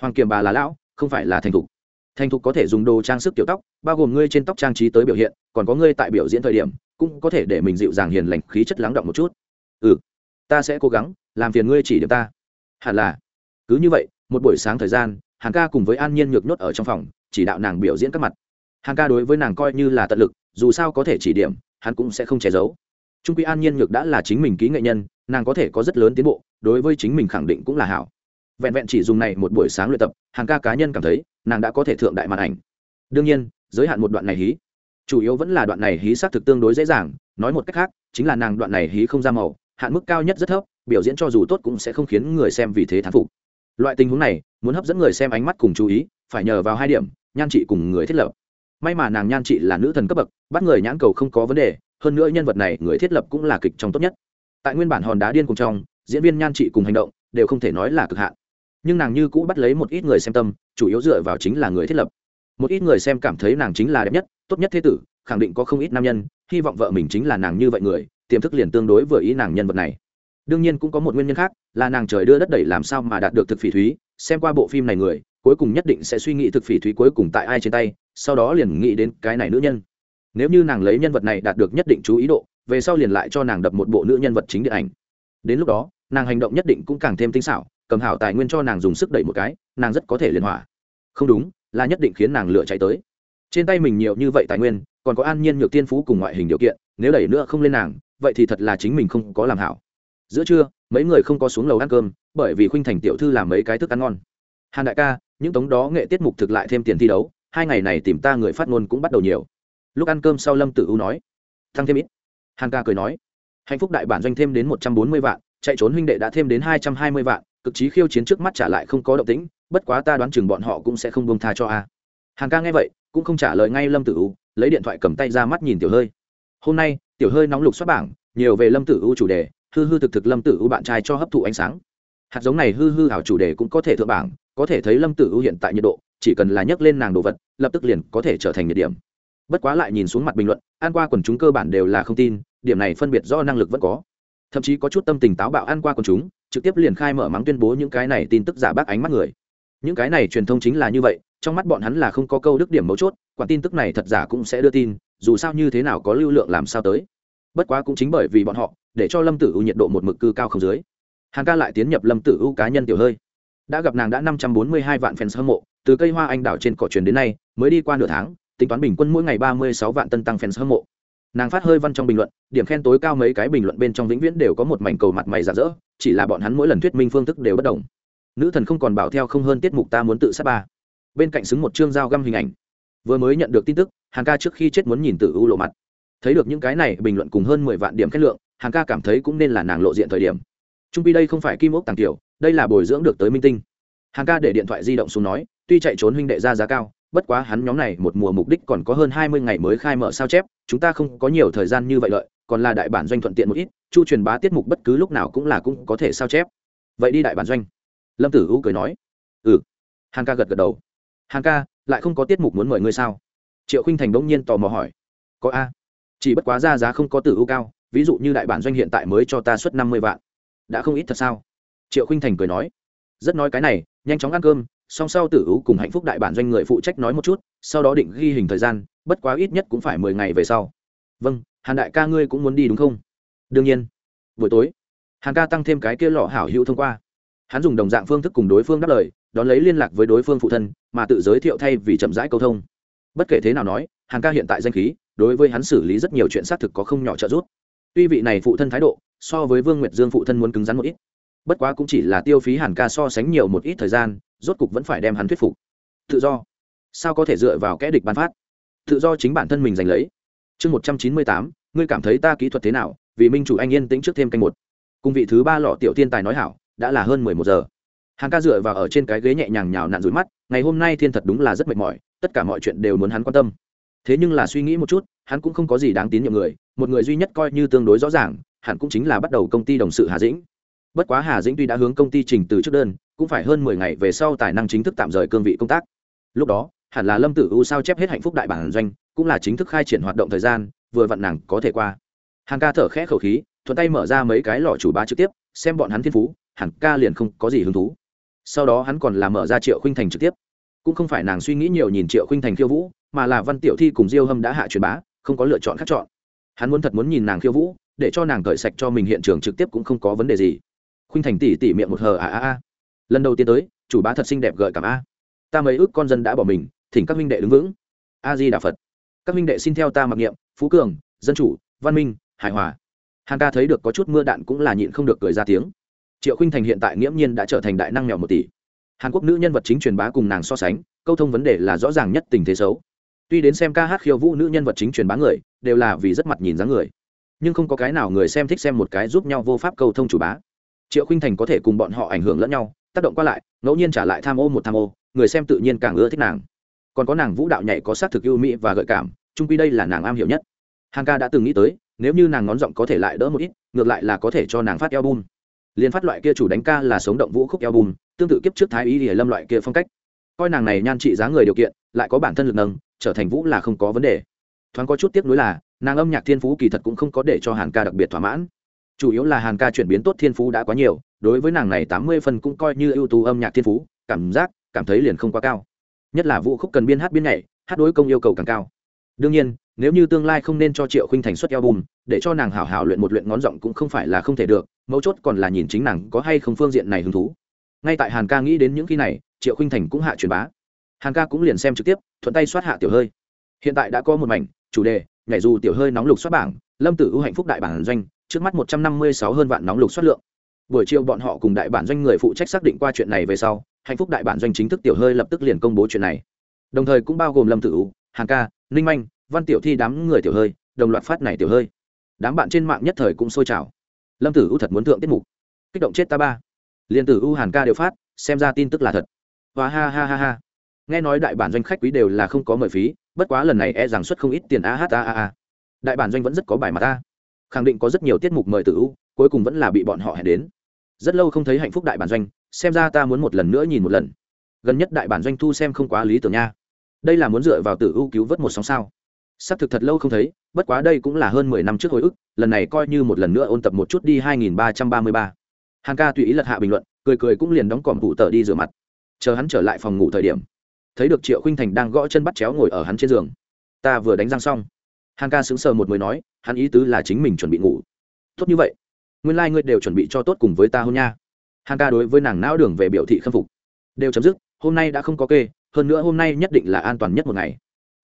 hoàng kiểm bà là lão, không phải là thành thục. Thành thục có thể dùng đồ trang sức kiểu tóc, bao gồm ngươi trên tóc trang trí tới biểu hiện, còn có ngươi tại biểu diễn thời điểm, cũng có thể để mình dịu dàng hiền lành, khí chất lắng động một chút. Ừ ta sẽ cố gắng, làm phiền ngươi chỉ điểm ta. Hẳn là. Cứ như vậy, một buổi sáng thời gian, hàn ca cùng với an nhiên nhược nhốt ở trong phòng, chỉ đạo nàng biểu diễn các mặt. Hàn ca đối với nàng coi như là tận lực, dù sao có thể chỉ điểm, hắn cũng sẽ không che giấu. Trung quy an nhiên nhược đã là chính mình ký nghệ nhân, nàng có thể có rất lớn tiến bộ, đối với chính mình khẳng định cũng là hảo. Vẹn vẹn chỉ dùng này một buổi sáng luyện tập hàng ca cá nhân cảm thấy, nàng đã có thể thượng đại màn ảnh. Đương nhiên, giới hạn một đoạn này hí. Chủ yếu vẫn là đoạn này hí xác thực tương đối dễ dàng, nói một cách khác, chính là nàng đoạn này hí không ra màu hạn mức cao nhất rất thấp, biểu diễn cho dù tốt cũng sẽ không khiến người xem vì thế thán phục. Loại tình huống này, muốn hấp dẫn người xem ánh mắt cùng chú ý, phải nhờ vào hai điểm, nhan trị cùng người thiết lập. May mà nàng nhan trị là nữ thần cấp bậc, bắt người nhãn cầu không có vấn đề, hơn nữa nhân vật này, người thiết lập cũng là kịch trong tốt nhất. Tại nguyên bản hòn đá điên cùng trong, diễn viên nhan trị cùng hành động đều không thể nói là cực hạn. Nhưng nàng như cũ bắt lấy một ít người xem tâm, chủ yếu dựa vào chính là người thiết lập. Một ít người xem cảm thấy nàng chính là đẹp nhất, tốt nhất thế tử, khẳng định có không ít nam nhân, hy vọng vợ mình chính là nàng như vậy người tiềm thức liền tương đối vừa ý nàng nhân vật này. Đương nhiên cũng có một nguyên nhân khác, là nàng trời đưa đất đẩy làm sao mà đạt được thực phỉ thúy, xem qua bộ phim này người, cuối cùng nhất định sẽ suy nghĩ thực phỉ thúy cuối cùng tại ai trên tay, sau đó liền nghĩ đến cái này nữ nhân. Nếu như nàng lấy nhân vật này đạt được nhất định chú ý độ, về sau liền lại cho nàng đập một bộ nữ nhân vật chính điện ảnh. Đến lúc đó, nàng hành động nhất định cũng càng thêm tinh xảo, cầm hảo tài nguyên cho nàng dùng sức đẩy một cái, nàng rất có thể liền hỏa. Không đúng, là nhất định khiến nàng lựa chạy tới. Trên tay mình nhiều như vậy tài nguyên, còn có an nhiên nhược tiên phú cùng ngoại hình điều kiện nếu đẩy nữa không lên nàng, vậy thì thật là chính mình không có làm hảo. Giữa trưa, mấy người không có xuống lầu ăn cơm, bởi vì khuynh thành tiểu thư làm mấy cái thức ăn ngon. Hàn đại ca, những tống đó nghệ tiết mục thực lại thêm tiền thi đấu, hai ngày này tìm ta người phát ngôn cũng bắt đầu nhiều. Lúc ăn cơm sau lâm tử u nói, thăng thêm ít. Hàn ca cười nói, hạnh phúc đại bản doanh thêm đến một trăm bốn mươi vạn, chạy trốn huynh đệ đã thêm đến hai trăm hai mươi vạn, cực trí khiêu chiến trước mắt trả lại không có động tĩnh, bất quá ta đoán chừng bọn họ cũng sẽ không bông tha cho a. Hàn ca nghe vậy, cũng không trả lời ngay lâm tử u, lấy điện thoại cầm tay ra mắt nhìn tiểu hơi hôm nay, tiểu hơi nóng lục xuất bảng, nhiều về lâm tử u chủ đề, hư hư thực thực lâm tử u bạn trai cho hấp thụ ánh sáng. Hạt giống này hư hư ảo chủ đề cũng có thể thượng bảng, có thể thấy lâm tử u hiện tại nhiệt độ, chỉ cần là nhấc lên nàng đồ vật, lập tức liền có thể trở thành nhiệt điểm. Bất quá lại nhìn xuống mặt bình luận an qua quần chúng cơ bản đều là không tin, điểm này phân biệt do năng lực vẫn có. Thậm chí có chút tâm tình táo bạo an qua quần chúng, trực tiếp liền khai mở mắng tuyên bố những cái này tin tức giả bác ánh mắt người. Những cái này truyền thông chính là như vậy, trong mắt bọn hắn là không có câu đức điểm mấu chốt quản tin tức này thật giả cũng sẽ đưa tin dù sao như thế nào có lưu lượng làm sao tới. Bất quá cũng chính bởi vì bọn họ, để cho lâm tử u nhiệt độ một mực cư cao không dưới. Hàng ca lại tiến nhập lâm tử u cá nhân tiểu hơi. Đã gặp nàng đã năm trăm bốn mươi hai vạn fans hâm mộ, từ cây hoa anh đào trên cỏ truyền đến nay, mới đi qua nửa tháng, tính toán bình quân mỗi ngày ba mươi sáu vạn tân tăng fans hâm mộ. Nàng phát hơi văn trong bình luận, điểm khen tối cao mấy cái bình luận bên trong vĩnh viễn đều có một mảnh cầu mặt mày giả rỡ chỉ là bọn hắn mỗi lần thuyết minh phương thức đều bất đồng. Nữ thần không còn bảo theo không hơn tiết mục ta muốn tự sát ba. Bên cạnh xứng một chương dao găm hình ảnh. Vừa mới nhận được tin tức hàng ca trước khi chết muốn nhìn tử u lộ mặt. Thấy được những cái này, bình luận cùng hơn mười vạn điểm kết lượng hàng ca cảm thấy cũng nên là nàng lộ diện thời điểm. Trung pi đây không phải kim ốc tàng tiểu đây là bồi dưỡng được tới minh tinh. Hàng ca để điện thoại di động xuống nói, tuy chạy trốn huynh đệ ra giá cao, bất quá hắn nhóm này một mùa mục đích còn có hơn hai mươi ngày mới khai mở sao chép, chúng ta không có nhiều thời gian như vậy lợi, còn là đại bản doanh thuận tiện một ít, chu truyền bá tiết mục bất cứ lúc nào cũng là cũng có thể sao chép. Vậy đi đại bản doanh. Lâm tử u cười nói. Ừ. Hàng ca gật gật đầu. Hàng ca, lại không có tiết mục muốn mời ngươi sao? Triệu khinh thành bỗng nhiên tò mò hỏi, có a? Chỉ bất quá ra giá không có tử ưu cao, ví dụ như đại bản doanh hiện tại mới cho ta suất năm mươi vạn, đã không ít thật sao? Triệu khinh thành cười nói, rất nói cái này, nhanh chóng ăn cơm, song sau tử ưu cùng hạnh phúc đại bản doanh người phụ trách nói một chút, sau đó định ghi hình thời gian, bất quá ít nhất cũng phải mười ngày về sau. Vâng hàn đại ca ngươi cũng muốn đi đúng không? Đương nhiên. Buổi tối. Hàn ca tăng thêm cái kia lọ hảo hữu thông qua. Hắn dùng đồng dạng phương thức cùng đối phương đáp lời, đón lấy liên lạc với đối phương phụ thân, mà tự giới thiệu thay vì chậm rãi câu thông bất kể thế nào nói hàng ca hiện tại danh khí, đối với hắn xử lý rất nhiều chuyện xác thực có không nhỏ trợ giúp. Tuy vị này phụ thân thái độ, so với vương nguyệt dương phụ thân muốn cứng rắn một ít, bất quá cũng chỉ là tiêu phí hàn ca so sánh nhiều một ít thời gian, rốt cục vẫn phải đem hắn thuyết phục. Tự do. Sao có thể dựa vào kẽ địch ban phát? Tự do chính bản thân mình giành lấy. Chương một trăm chín mươi tám, ngươi cảm thấy ta kỹ thuật thế nào? Vì minh chủ anh yên tĩnh trước thêm canh một. Cùng vị thứ ba lọ tiểu tiên tài nói hảo, đã là hơn mười một giờ. Hàng ca dựa vào ở trên cái ghế nhẹ nhàng nhào nặn rủi mắt ngày hôm nay thiên thật đúng là rất mệt mỏi, tất cả mọi chuyện đều muốn hắn quan tâm. Thế nhưng là suy nghĩ một chút, hắn cũng không có gì đáng tín nhiệm người, một người duy nhất coi như tương đối rõ ràng hẳn cũng chính là bắt đầu công ty đồng sự hà dĩnh. Bất quá hà dĩnh tuy đã hướng công ty trình từ trước đơn, cũng phải hơn mười ngày về sau tài năng chính thức tạm rời cương vị công tác. Lúc đó, hẳn là lâm tử u sao chép hết hạnh phúc đại bản doanh, cũng là chính thức khai triển hoạt động thời gian, vừa vặn nàng có thể qua. Hàng ca thở khẽ khẩu khí, thuận tay mở ra mấy cái lò chủ bá trực tiếp, xem bọn hắn thiên phú, hẳn ca liền không có gì hứng thú sau đó hắn còn làm mở ra triệu khinh thành trực tiếp. Cũng không phải nàng suy nghĩ nhiều nhìn triệu khinh thành khiêu vũ, mà là văn tiểu thi cùng diêu hâm đã hạ truyền bá, không có lựa chọn khác chọn. Hắn muốn thật muốn nhìn nàng khiêu vũ, để cho nàng cởi sạch cho mình hiện trường trực tiếp cũng không có vấn đề gì. Khinh thành tỉ tỉ miệng một hờ à à à lần đầu tiên tới, chủ bá thật xinh đẹp gợi cảm a. Ta mấy ước con dân đã bỏ mình, thỉnh các minh đệ đứng vững. A di đà phật. Các minh đệ xin theo ta mặc niệm, phú cường, dân chủ, văn minh, hài hòa. Hàng ca thấy được có chút mưa đạn cũng là nhịn không được cười ra tiếng triệu khinh thành hiện tại nghiễm nhiên đã trở thành đại năng mèo một tỷ. Hàn quốc nữ nhân vật chính truyền bá cùng nàng so sánh, câu thông vấn đề là rõ ràng nhất tình thế xấu. Tuy đến xem ca hát khiêu vũ nữ nhân vật chính truyền bá người, đều là vì rất mặt nhìn dáng người. Nhưng không có cái nào người xem thích xem một cái giúp nhau vô pháp câu thông chủ bá. Triệu khinh thành có thể cùng bọn họ ảnh hưởng lẫn nhau, tác động qua lại, ngẫu nhiên trả lại tham ô một tham ô, người xem tự nhiên càng ưa thích nàng. Còn có nàng vũ đạo nhảy có xác thực ưu mỹ và gợi cảm trung quy đây là nàng am hiểu nhất. Hằng ca đã từng nghĩ tới, nếu như nàng ngón giọng có thể lại đỡ một ít, ngược lại là có thể cho nàng phát album liền phát loại kia chủ đánh ca là sống động vũ khúc eo bùn tương tự kiếp trước thái ý thì lâm loại kia phong cách. Coi nàng này nhan trị giá người điều kiện, lại có bản thân lực nâng, trở thành vũ là không có vấn đề. Thoáng có chút tiếc nuối là, nàng âm nhạc thiên phú kỳ thật cũng không có để cho hàn ca đặc biệt thỏa mãn. Chủ yếu là hàn ca chuyển biến tốt thiên phú đã quá nhiều, đối với nàng này tám mươi phần cũng coi như ưu tú âm nhạc thiên phú, cảm giác, cảm thấy liền không quá cao. Nhất là vũ khúc cần biên hát biên nhảy, hát đối công yêu cầu càng cao đương nhiên, nếu như tương lai không nên cho triệu khinh thành xuất eo bùn để cho nàng hảo hảo luyện một luyện ngón giọng cũng không phải là không thể được, mấu chốt còn là nhìn chính nàng có hay không phương diện này hứng thú. Ngay tại hàn ca nghĩ đến những khi này, triệu khinh thành cũng hạ truyền bá. Hàn ca cũng liền xem trực tiếp, thuận tay xoát hạ tiểu hơi. Hiện tại đã có một mảnh, chủ đề, nhảy dù tiểu hơi nóng lục xoát bảng, lâm tử ưu hạnh phúc đại bản doanh, trước mắt một trăm năm mươi sáu hơn vạn nóng lục xoát lượng. Buổi chiều bọn họ cùng đại bản doanh người phụ trách xác định qua chuyện này về sau, hạnh phúc đại bản doanh chính thức tiểu hơi lập tức liền công bố chuyện này. Đồng thời cũng bao gồm lâm tử u hàn ca ninh manh, văn tiểu thi đám người tiểu hơi, đồng loạt phát này tiểu hơi. Đám bạn trên mạng nhất thời cũng sôi trào. Lâm tử u thật muốn thượng tiết mục. Kích động chết ta ba. Liền tử u, hàn ca đều phát, xem ra tin tức là thật. Và ha ha ha ha. Nghe nói đại bản doanh khách quý đều là không có mời phí, bất quá lần này e rằng xuất không ít tiền a h a a a. Đại bản doanh vẫn rất có bài mà ta. Khẳng định có rất nhiều tiết mục mời tử u, cuối cùng vẫn là bị bọn họ hẹn đến. Rất lâu không thấy hạnh phúc đại bản doanh, xem ra ta muốn một lần nữa nhìn một lần. Gần nhất đại bản doanh thu xem không quá lý tưởng nha đây là muốn dựa vào tử ưu cứu vớt một sóng sao? Xác thực thật lâu không thấy, bất quá đây cũng là hơn mười năm trước hồi ức, lần này coi như một lần nữa ôn tập một chút đi hai nghìn ba trăm ba mươi ba. Hàng ca tùy ý lật hạ bình luận, cười cười cũng liền đóng còm cụ tờ đi rửa mặt. Chờ hắn trở lại phòng ngủ thời điểm, thấy được triệu khinh thành đang gõ chân bắt chéo ngồi ở hắn trên giường. Ta vừa đánh răng xong. Hàng ca sững sờ một mới nói, hắn ý tứ là chính mình chuẩn bị ngủ. Tốt như vậy. Nguyên lai、like、ngươi đều chuẩn bị cho tốt cùng với ta hôn nha. Hàng ca đối với nàng não đường về biểu thị khâm phục. Đều chấm dứt, hôm nay đã không có kê hơn nữa hôm nay nhất định là an toàn nhất một ngày.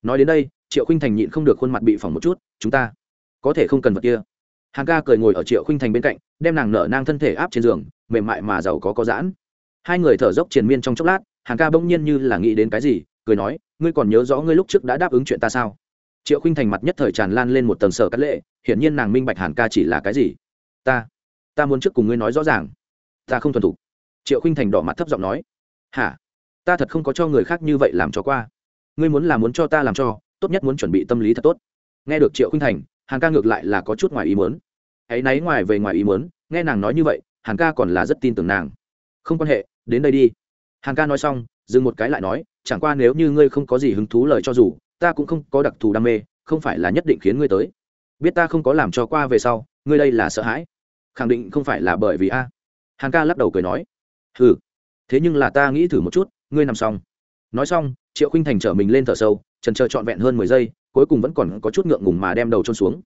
Nói đến đây, triệu khinh thành nhịn không được khuôn mặt bị phỏng một chút, chúng ta có thể không cần vật kia. Hàng ca cười ngồi ở triệu khinh thành bên cạnh, đem nàng nở nang thân thể áp trên giường, mềm mại mà giàu có có giãn. Hai người thở dốc triền miên trong chốc lát, hàng ca bỗng nhiên như là nghĩ đến cái gì, cười nói, ngươi còn nhớ rõ ngươi lúc trước đã đáp ứng chuyện ta sao? Triệu khinh thành mặt nhất thời tràn lan lên một tầng sở cắt lệ, hiển nhiên nàng minh bạch hàn ca chỉ là cái gì. Ta ta muốn trước cùng ngươi nói rõ ràng. Ta không thuần thục. Triệu khinh thành đỏ mặt thấp giọng nói, hả? Ta thật không có cho người khác như vậy làm cho qua. Ngươi muốn là muốn cho ta làm cho, tốt nhất muốn chuẩn bị tâm lý thật tốt. Nghe được triệu khinh thành, hàn ca ngược lại là có chút ngoài ý muốn. Hãy náy ngoài về ngoài ý muốn, nghe nàng nói như vậy, hàn ca còn là rất tin tưởng nàng. Không quan hệ, đến đây đi. Hàn ca nói xong, dừng một cái lại nói, chẳng qua nếu như ngươi không có gì hứng thú lời cho dù, ta cũng không có đặc thù đam mê, không phải là nhất định khiến ngươi tới. Biết ta không có làm cho qua về sau, ngươi đây là sợ hãi. Khẳng định không phải là bởi vì a. Hàn ca lắc đầu cười nói ừ thế nhưng là ta nghĩ thử một chút ngươi nằm xong. Nói xong, triệu khinh thành trở mình lên thở sâu, trần chờ trọn vẹn hơn mười giây, cuối cùng vẫn còn có chút ngượng ngùng mà đem đầu trôn xuống.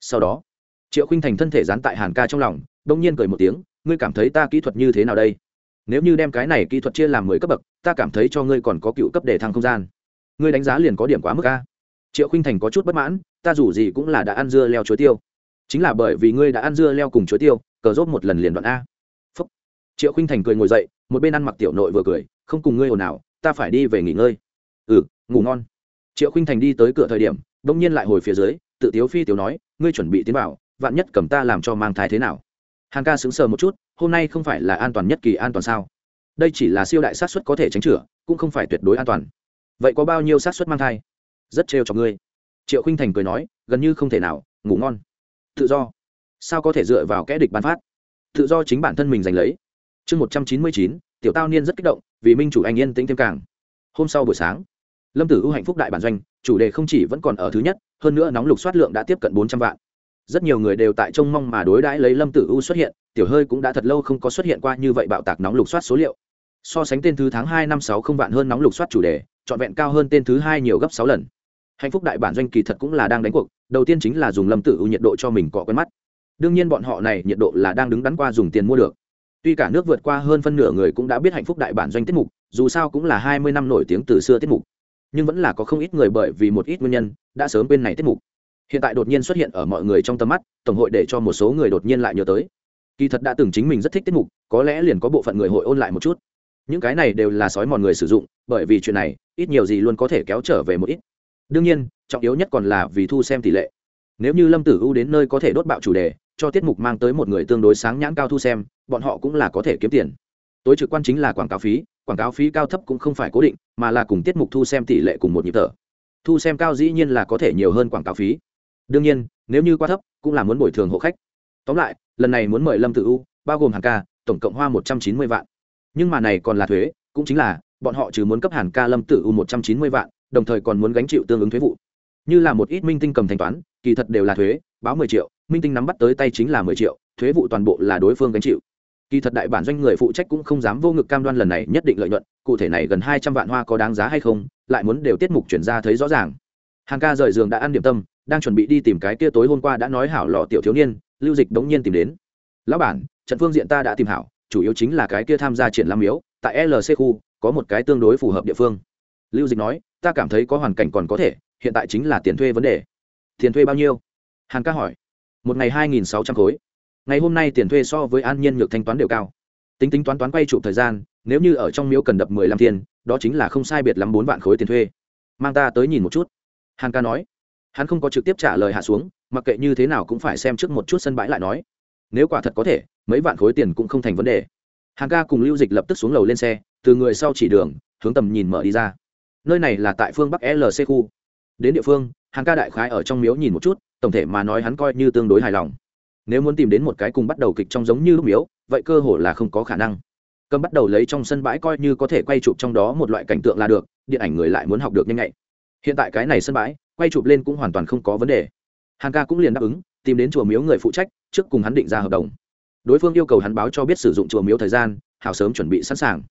Sau đó, triệu khinh thành thân thể dán tại hàn ca trong lòng đông nhiên cười một tiếng, ngươi cảm thấy ta kỹ thuật như thế nào đây? Nếu như đem cái này kỹ thuật chia làm mười cấp bậc, ta cảm thấy cho ngươi còn có cựu cấp để thăng không gian. Ngươi đánh giá liền có điểm quá mức a. Triệu khinh thành có chút bất mãn, ta dù gì cũng là đã ăn dưa leo chuối tiêu. Chính là bởi vì ngươi đã ăn dưa leo cùng chuối tiêu, cờ rốt một lần liền đoạn a. Phúc. triệu khinh thành cười ngồi dậy một bên ăn mặc tiểu nội vừa cười, không cùng ngươi ồn ào, ta phải đi về nghỉ ngơi. Ừ ngủ ngon. Triệu khinh thành đi tới cửa thời điểm đ ỗ n g nhiên lại hồi phía dưới, tự tiếu phi tiểu nói, ngươi chuẩn bị tiến vào, vạn nhất cầm ta làm cho mang thai thế nào? Hàng ca sững sờ một chút, hôm nay không phải là an toàn nhất kỳ an toàn sao? Đây chỉ là siêu đại sát xuất có thể tránh chữa, cũng không phải tuyệt đối an toàn. Vậy có bao nhiêu sát xuất mang thai? Rất trêu cho ngươi. Triệu khinh thành cười nói, gần như không thể nào, ngủ ngon. Tự do. Sao có thể dựa vào kẽ địch bán phát? Tự do chính bản thân mình giành lấy chương một trăm chín mươi chín, tiểu tao niên rất kích động, vì minh chủ anh yên tĩnh thêm càng. Hôm sau buổi sáng, lâm tử U hạnh phúc đại bản doanh, chủ đề không chỉ vẫn còn ở thứ nhất, hơn nữa nóng lục soát lượng đã tiếp cận bốn trăm vạn. Rất nhiều người đều tại trông mong mà đối đãi lấy lâm tử U xuất hiện, tiểu hơi cũng đã thật lâu không có xuất hiện qua như vậy bạo tạc nóng lục soát số liệu. So sánh tên thứ tháng hai năm sáu không vạn hơn nóng lục soát chủ đề, trọn vẹn cao hơn tên thứ hai nhiều gấp sáu lần. Hạnh phúc đại bản doanh kỳ thật cũng là đang đánh cuộc, đầu tiên chính là dùng lâm tử U nhiệt độ cho mình cọ quen mắt. Đương nhiên bọn họ này nhiệt độ là đang đứng đắn qua dùng tiền mua được tuy cả nước vượt qua hơn phân nửa người cũng đã biết hạnh phúc đại bản doanh tiết mục, dù sao cũng là hai mươi năm nổi tiếng từ xưa tiết mục. Nhưng vẫn là có không ít người bởi vì một ít nguyên nhân, đã sớm bên này tiết mục. Hiện tại đột nhiên xuất hiện ở mọi người trong tầm mắt, tổng hội để cho một số người đột nhiên lại nhớ tới. Kỳ thật đã từng chính mình rất thích tiết mục, có lẽ liền có bộ phận người hội ôn lại một chút. Những cái này đều là sói mòn người sử dụng, bởi vì chuyện này, ít nhiều gì luôn có thể kéo trở về một ít. Đương nhiên, trọng yếu nhất còn là vì thu xem tỷ lệ. Nếu như lâm tử u đến nơi có thể đốt bạo chủ đề cho tiết mục mang tới một người tương đối sáng nhãn cao thu xem, bọn họ cũng là có thể kiếm tiền. Tối trực quan chính là quảng cáo phí, quảng cáo phí cao thấp cũng không phải cố định, mà là cùng tiết mục thu xem tỷ lệ cùng một nhịp thở. Thu xem cao dĩ nhiên là có thể nhiều hơn quảng cáo phí. Đương nhiên, nếu như quá thấp, cũng là muốn bồi thường hộ khách. Tóm lại, lần này muốn mời lâm tự u, bao gồm hàng ca, tổng cộng hoa một trăm chín mươi vạn. Nhưng mà này còn là thuế, cũng chính là, bọn họ trừ muốn cấp hàn ca lâm tự u một trăm chín mươi vạn, đồng thời còn muốn gánh chịu tương ứng thuế vụ. Như là một ít minh tinh cầm thanh toán, kỳ thật đều là thuế, báo mười triệu minh tinh nắm bắt tới tay chính là mười triệu, thuế vụ toàn bộ là đối phương gánh chịu. Kỳ thật đại bản doanh người phụ trách cũng không dám vô ngực cam đoan lần này nhất định lợi nhuận, cụ thể này gần hai trăm vạn hoa có đáng giá hay không, lại muốn đều tiết mục chuyển ra thấy rõ ràng. Hàng ca rời giường đã ăn điểm tâm, đang chuẩn bị đi tìm cái kia tối hôm qua đã nói hảo lọ tiểu thiếu niên, lưu dịch đống nhiên tìm đến. Lão bản, trận phương diện ta đã tìm hảo, chủ yếu chính là cái kia tham gia triển lãm miếu, tại lc khu, có một cái tương đối phù hợp địa phương. Lưu dịch nói, ta cảm thấy có hoàn cảnh còn có thể, hiện tại chính là tiền thuê vấn đề. Tiền thuê bao nhiêu? Hàng ca hỏi một ngày hai nghìn sáu trăm khối. Ngày hôm nay tiền thuê so với an nhiên nhược thanh toán đều cao. Tính tính toán toán quay chụp thời gian, nếu như ở trong miếu cần đập mười lăm tiền, đó chính là không sai biệt lắm bốn vạn khối tiền thuê. Mang ta tới nhìn một chút. Hàn ca nói. Hắn không có trực tiếp trả lời hạ xuống, mặc kệ như thế nào cũng phải xem trước một chút sân bãi lại nói. Nếu quả thật có thể, mấy vạn khối tiền cũng không thành vấn đề. Hàn ca cùng lưu dịch lập tức xuống lầu lên xe, từ người sau chỉ đường, hướng tầm nhìn mở đi ra. Nơi này là tại phương bắc lc khu. Đến địa phương, hàn ca đại khái ở trong miếu nhìn một chút tổng thể mà nói hắn coi như tương đối hài lòng. Nếu muốn tìm đến một cái cùng bắt đầu kịch trong giống như lúc miếu, vậy cơ hội là không có khả năng. Cầm bắt đầu lấy trong sân bãi coi như có thể quay chụp trong đó một loại cảnh tượng là được, điện ảnh người lại muốn học được nhanh nhạy. Hiện tại cái này sân bãi, quay chụp lên cũng hoàn toàn không có vấn đề. Hàng ca cũng liền đáp ứng, tìm đến chùa miếu người phụ trách, trước cùng hắn định ra hợp đồng. Đối phương yêu cầu hắn báo cho biết sử dụng chùa miếu thời gian hào sớm chuẩn bị sẵn sàng.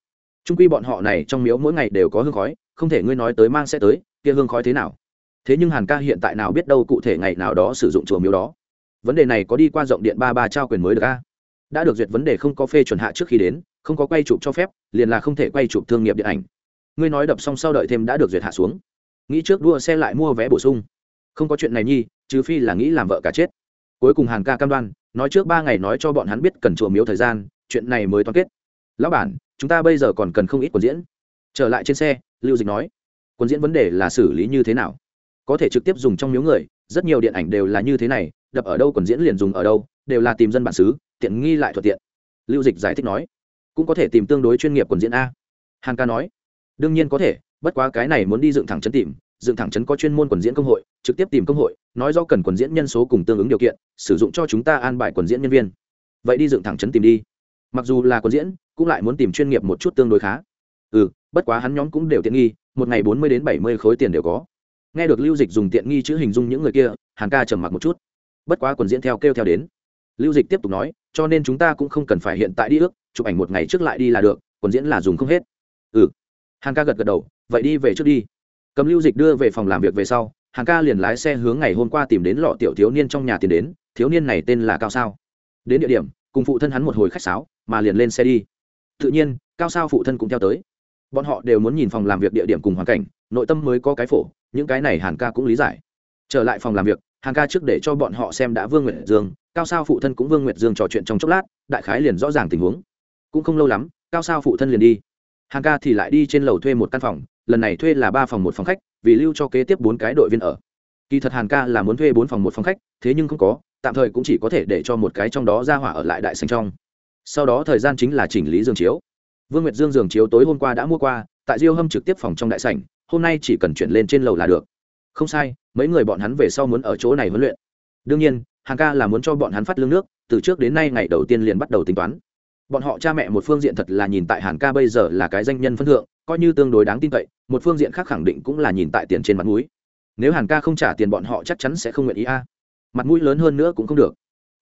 Trung quy bọn họ này trong miếu mỗi ngày đều có hương khói, không thể ngươi nói tới mang sẽ tới, kia hương khói thế nào? Thế nhưng hàn ca hiện tại nào biết đâu cụ thể ngày nào đó sử dụng chùa miếu đó. Vấn đề này có đi qua rộng điện ba ba trao quyền mới được a? Đã được duyệt vấn đề không có phê chuẩn hạ trước khi đến, không có quay chụp cho phép, liền là không thể quay chụp thương nghiệp điện ảnh. Ngươi nói đập xong sau đợi thêm đã được duyệt hạ xuống. Nghĩ trước đua xe lại mua vé bổ sung. Không có chuyện này nhi, trừ phi là nghĩ làm vợ cả chết. Cuối cùng hàn ca cam đoan, nói trước ba ngày nói cho bọn hắn biết cần chùa miếu thời gian, chuyện này mới toán kết. Lão bản, chúng ta bây giờ còn cần không ít quần diễn. Trở lại trên xe, lưu dịch nói. Quần diễn vấn đề là xử lý như thế nào? Có thể trực tiếp dùng trong miếu người, rất nhiều điện ảnh đều là như thế này, đập ở đâu còn diễn liền dùng ở đâu, đều là tìm dân bản xứ, tiện nghi lại thuận tiện. Lưu dịch giải thích nói, cũng có thể tìm tương đối chuyên nghiệp quần diễn a. Hàn ca nói, đương nhiên có thể, bất quá cái này muốn đi dựng thẳng chấn tìm, dựng thẳng chấn có chuyên môn quần diễn công hội, trực tiếp tìm công hội, nói do cần quần diễn nhân số cùng tương ứng điều kiện, sử dụng cho chúng ta an bài quần diễn nhân viên. Vậy đi dựng thẳng chấn tìm đi. Mặc dù là quần diễn, cũng lại muốn tìm chuyên nghiệp một chút tương đối khá. Ừ bất quá hắn nhóm cũng đều tiện nghi, một ngày bốn mươi đến bảy mươi khối tiền đều có nghe được lưu dịch dùng tiện nghi chữ hình dung những người kia, hàn ca trầm mặc một chút. Bất quá quần diễn theo kêu theo đến. Lưu dịch tiếp tục nói, cho nên chúng ta cũng không cần phải hiện tại đi ước, chụp ảnh một ngày trước lại đi là được, quần diễn là dùng không hết. Ừ. Hàn ca gật gật đầu, vậy đi về trước đi. Cầm lưu dịch đưa về phòng làm việc về sau, hàn ca liền lái xe hướng ngày hôm qua tìm đến lọ tiểu thiếu niên trong nhà tiền đến, thiếu niên này tên là cao sao. Đến địa điểm, cùng phụ thân hắn một hồi khách sáo, mà liền lên xe đi. Tự nhiên, cao sao phụ thân cũng theo tới bọn họ đều muốn nhìn phòng làm việc địa điểm cùng hoàn cảnh, nội tâm mới có cái phổ, những cái này hàn ca cũng lý giải. Trở lại phòng làm việc, hàn ca trước để cho bọn họ xem đã vương nguyệt dương, cao sao phụ thân cũng vương nguyệt dương trò chuyện trong chốc lát, đại khái liền rõ ràng tình huống. Cũng không lâu lắm, cao sao phụ thân liền đi. Hàn ca thì lại đi trên lầu thuê một căn phòng, lần này thuê là ba phòng một phòng khách, vì lưu cho kế tiếp bốn cái đội viên ở. Kỳ thật hàn ca là muốn thuê bốn phòng một phòng khách, thế nhưng không có, tạm thời cũng chỉ có thể để cho một cái trong đó ra hỏa ở lại đại sành trong. Sau đó thời gian chính là chỉnh lý Dương chiếu vương nguyệt dương giường chiếu tối hôm qua đã mua qua, tại diêu hâm trực tiếp phòng trong đại sảnh, hôm nay chỉ cần chuyển lên trên lầu là được. Không sai, mấy người bọn hắn về sau muốn ở chỗ này huấn luyện. Đương nhiên hàng ca là muốn cho bọn hắn phát lương nước, từ trước đến nay ngày đầu tiên liền bắt đầu tính toán. Bọn họ cha mẹ một phương diện thật là nhìn tại hàn ca bây giờ là cái danh nhân phân thượng, coi như tương đối đáng tin cậy, một phương diện khác khẳng định cũng là nhìn tại tiền trên mặt mũi. Nếu hàn ca không trả tiền bọn họ chắc chắn sẽ không nguyện ý a. Mặt mũi lớn hơn nữa cũng không được.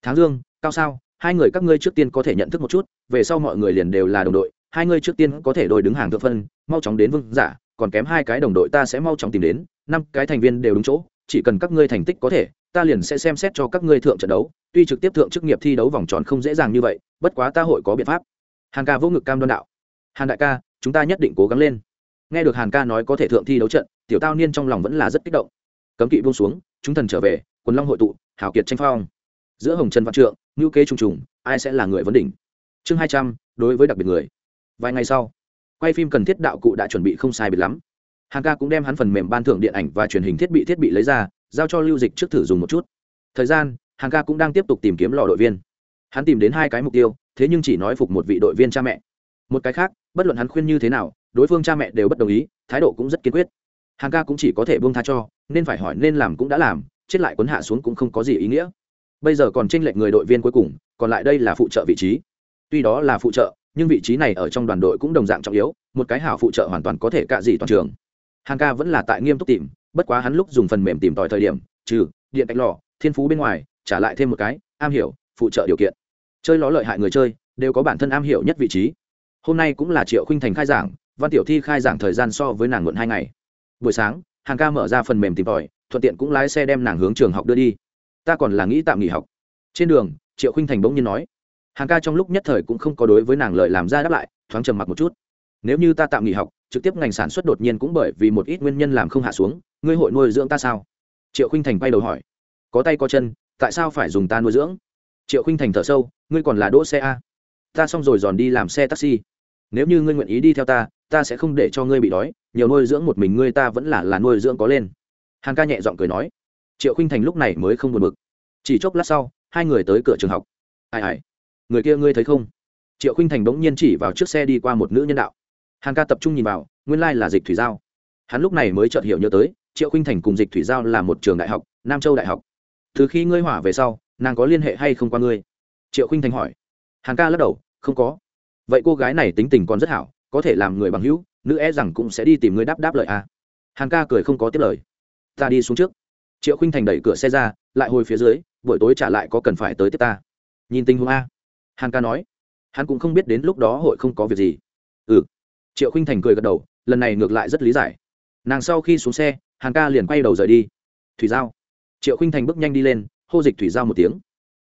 Tháng dương, cao sao, hai người các ngươi trước tiên có thể nhận thức một chút, về sau mọi người liền đều là đồng đội hai ngươi trước tiên có thể đổi đứng hàng thượng phân, mau chóng đến vương giả, còn kém hai cái đồng đội ta sẽ mau chóng tìm đến, năm cái thành viên đều đúng chỗ, chỉ cần các ngươi thành tích có thể, ta liền sẽ xem xét cho các ngươi thượng trận đấu, tuy trực tiếp thượng chức nghiệp thi đấu vòng tròn không dễ dàng như vậy, bất quá ta hội có biện pháp. Hàn ca vỗ ngực cam đoan đạo. Hàn đại ca, chúng ta nhất định cố gắng lên. Nghe được hàn ca nói có thể thượng thi đấu trận, tiểu tao niên trong lòng vẫn là rất kích động. Cấm kỵ buông xuống, chúng thần trở về, quần long hội tụ hảo kiệt tranh phong. Giữa hồng trần văn trượng ngữ kế trùng trùng, ai sẽ là người vấn đỉnh? Chương hai trăm, đối với đặc biệt người vài ngày sau, quay phim cần thiết đạo cụ đã chuẩn bị không sai biệt lắm. Hàng ca cũng đem hắn phần mềm ban thưởng điện ảnh và truyền hình thiết bị thiết bị lấy ra, giao cho lưu dịch trước thử dùng một chút. Thời gian, hàng ca cũng đang tiếp tục tìm kiếm lò đội viên. Hắn tìm đến hai cái mục tiêu, thế nhưng chỉ nói phục một vị đội viên cha mẹ. Một cái khác, bất luận hắn khuyên như thế nào, đối phương cha mẹ đều bất đồng ý, thái độ cũng rất kiên quyết. Hàng ca cũng chỉ có thể buông tha cho, nên phải hỏi nên làm cũng đã làm, chết lại quấn hạ xuống cũng không có gì ý nghĩa. Bây giờ còn tranh lệch người đội viên cuối cùng, còn lại đây là phụ trợ vị trí. Tuy đó là phụ trợ nhưng vị trí này ở trong đoàn đội cũng đồng dạng trọng yếu, một cái hảo phụ trợ hoàn toàn có thể cạ gì toàn trường. Hàng ca vẫn là tại nghiêm túc tìm, bất quá hắn lúc dùng phần mềm tìm tòi thời điểm, trừ điện cạnh lò, thiên phú bên ngoài, trả lại thêm một cái, am hiểu, phụ trợ điều kiện. Chơi ló lợi hại người chơi, đều có bản thân am hiểu nhất vị trí. Hôm nay cũng là triệu khinh thành khai giảng, văn tiểu thi khai giảng thời gian so với nàng muộn hai ngày. Buổi sáng hàng ca mở ra phần mềm tìm tòi, thuận tiện cũng lái xe đem nàng hướng trường học đưa đi. Ta còn là nghĩ tạm nghỉ học. Trên đường, triệu khinh thành bỗng nhiên nói hàng ca trong lúc nhất thời cũng không có đối với nàng lợi làm ra đáp lại, thoáng trầm mặc một chút. Nếu như ta tạm nghỉ học, trực tiếp ngành sản xuất đột nhiên cũng bởi vì một ít nguyên nhân làm không hạ xuống, ngươi hội nuôi dưỡng ta sao? Triệu khinh thành bay đầu hỏi. Có tay có chân, tại sao phải dùng ta nuôi dưỡng? Triệu khinh thành thở sâu, ngươi còn là đỗ xe a. Ta xong rồi giòn đi làm xe taxi. Nếu như ngươi nguyện ý đi theo ta ta sẽ không để cho ngươi bị đói, nhiều nuôi dưỡng một mình ngươi ta vẫn là là nuôi dưỡng có lên. Hàn ca nhẹ giọng cười nói. Triệu khinh thành lúc này mới không buồn bực. Chỉ chốc lát sau, hai người tới cửa trường học. Ai ai người kia ngươi thấy không? Triệu khinh thành bỗng nhiên chỉ vào trước xe đi qua một nữ nhân đạo. Hàn ca tập trung nhìn vào, nguyên lai là dịch thủy giao. Hắn lúc này mới chợt hiểu nhớ tới, triệu khinh thành cùng dịch thủy giao là một trường đại học, nam châu đại học. Từ khi ngươi hỏa về sau, nàng có liên hệ hay không qua ngươi? Triệu khinh thành hỏi. Hàn ca lắc đầu, không có. Vậy cô gái này tính tình còn rất hảo, có thể làm người bằng hữu, nữ e rằng cũng sẽ đi tìm ngươi đáp đáp lời à. hàn ca cười không có tiếp lời. Ta đi xuống trước. Triệu khinh thành đẩy cửa xe ra, lại hồi phía dưới, buổi tối trả lại có cần phải tới tiếp ta. Nhìn tình huống a hàn ca nói, hắn cũng không biết đến lúc đó hội không có việc gì. Ừ. Triệu khinh thành cười gật đầu, lần này ngược lại rất lý giải. Nàng sau khi xuống xe, hàn ca liền quay đầu rời đi. Thủy giao. Triệu khinh thành bước nhanh đi lên, hô dịch thủy giao một tiếng.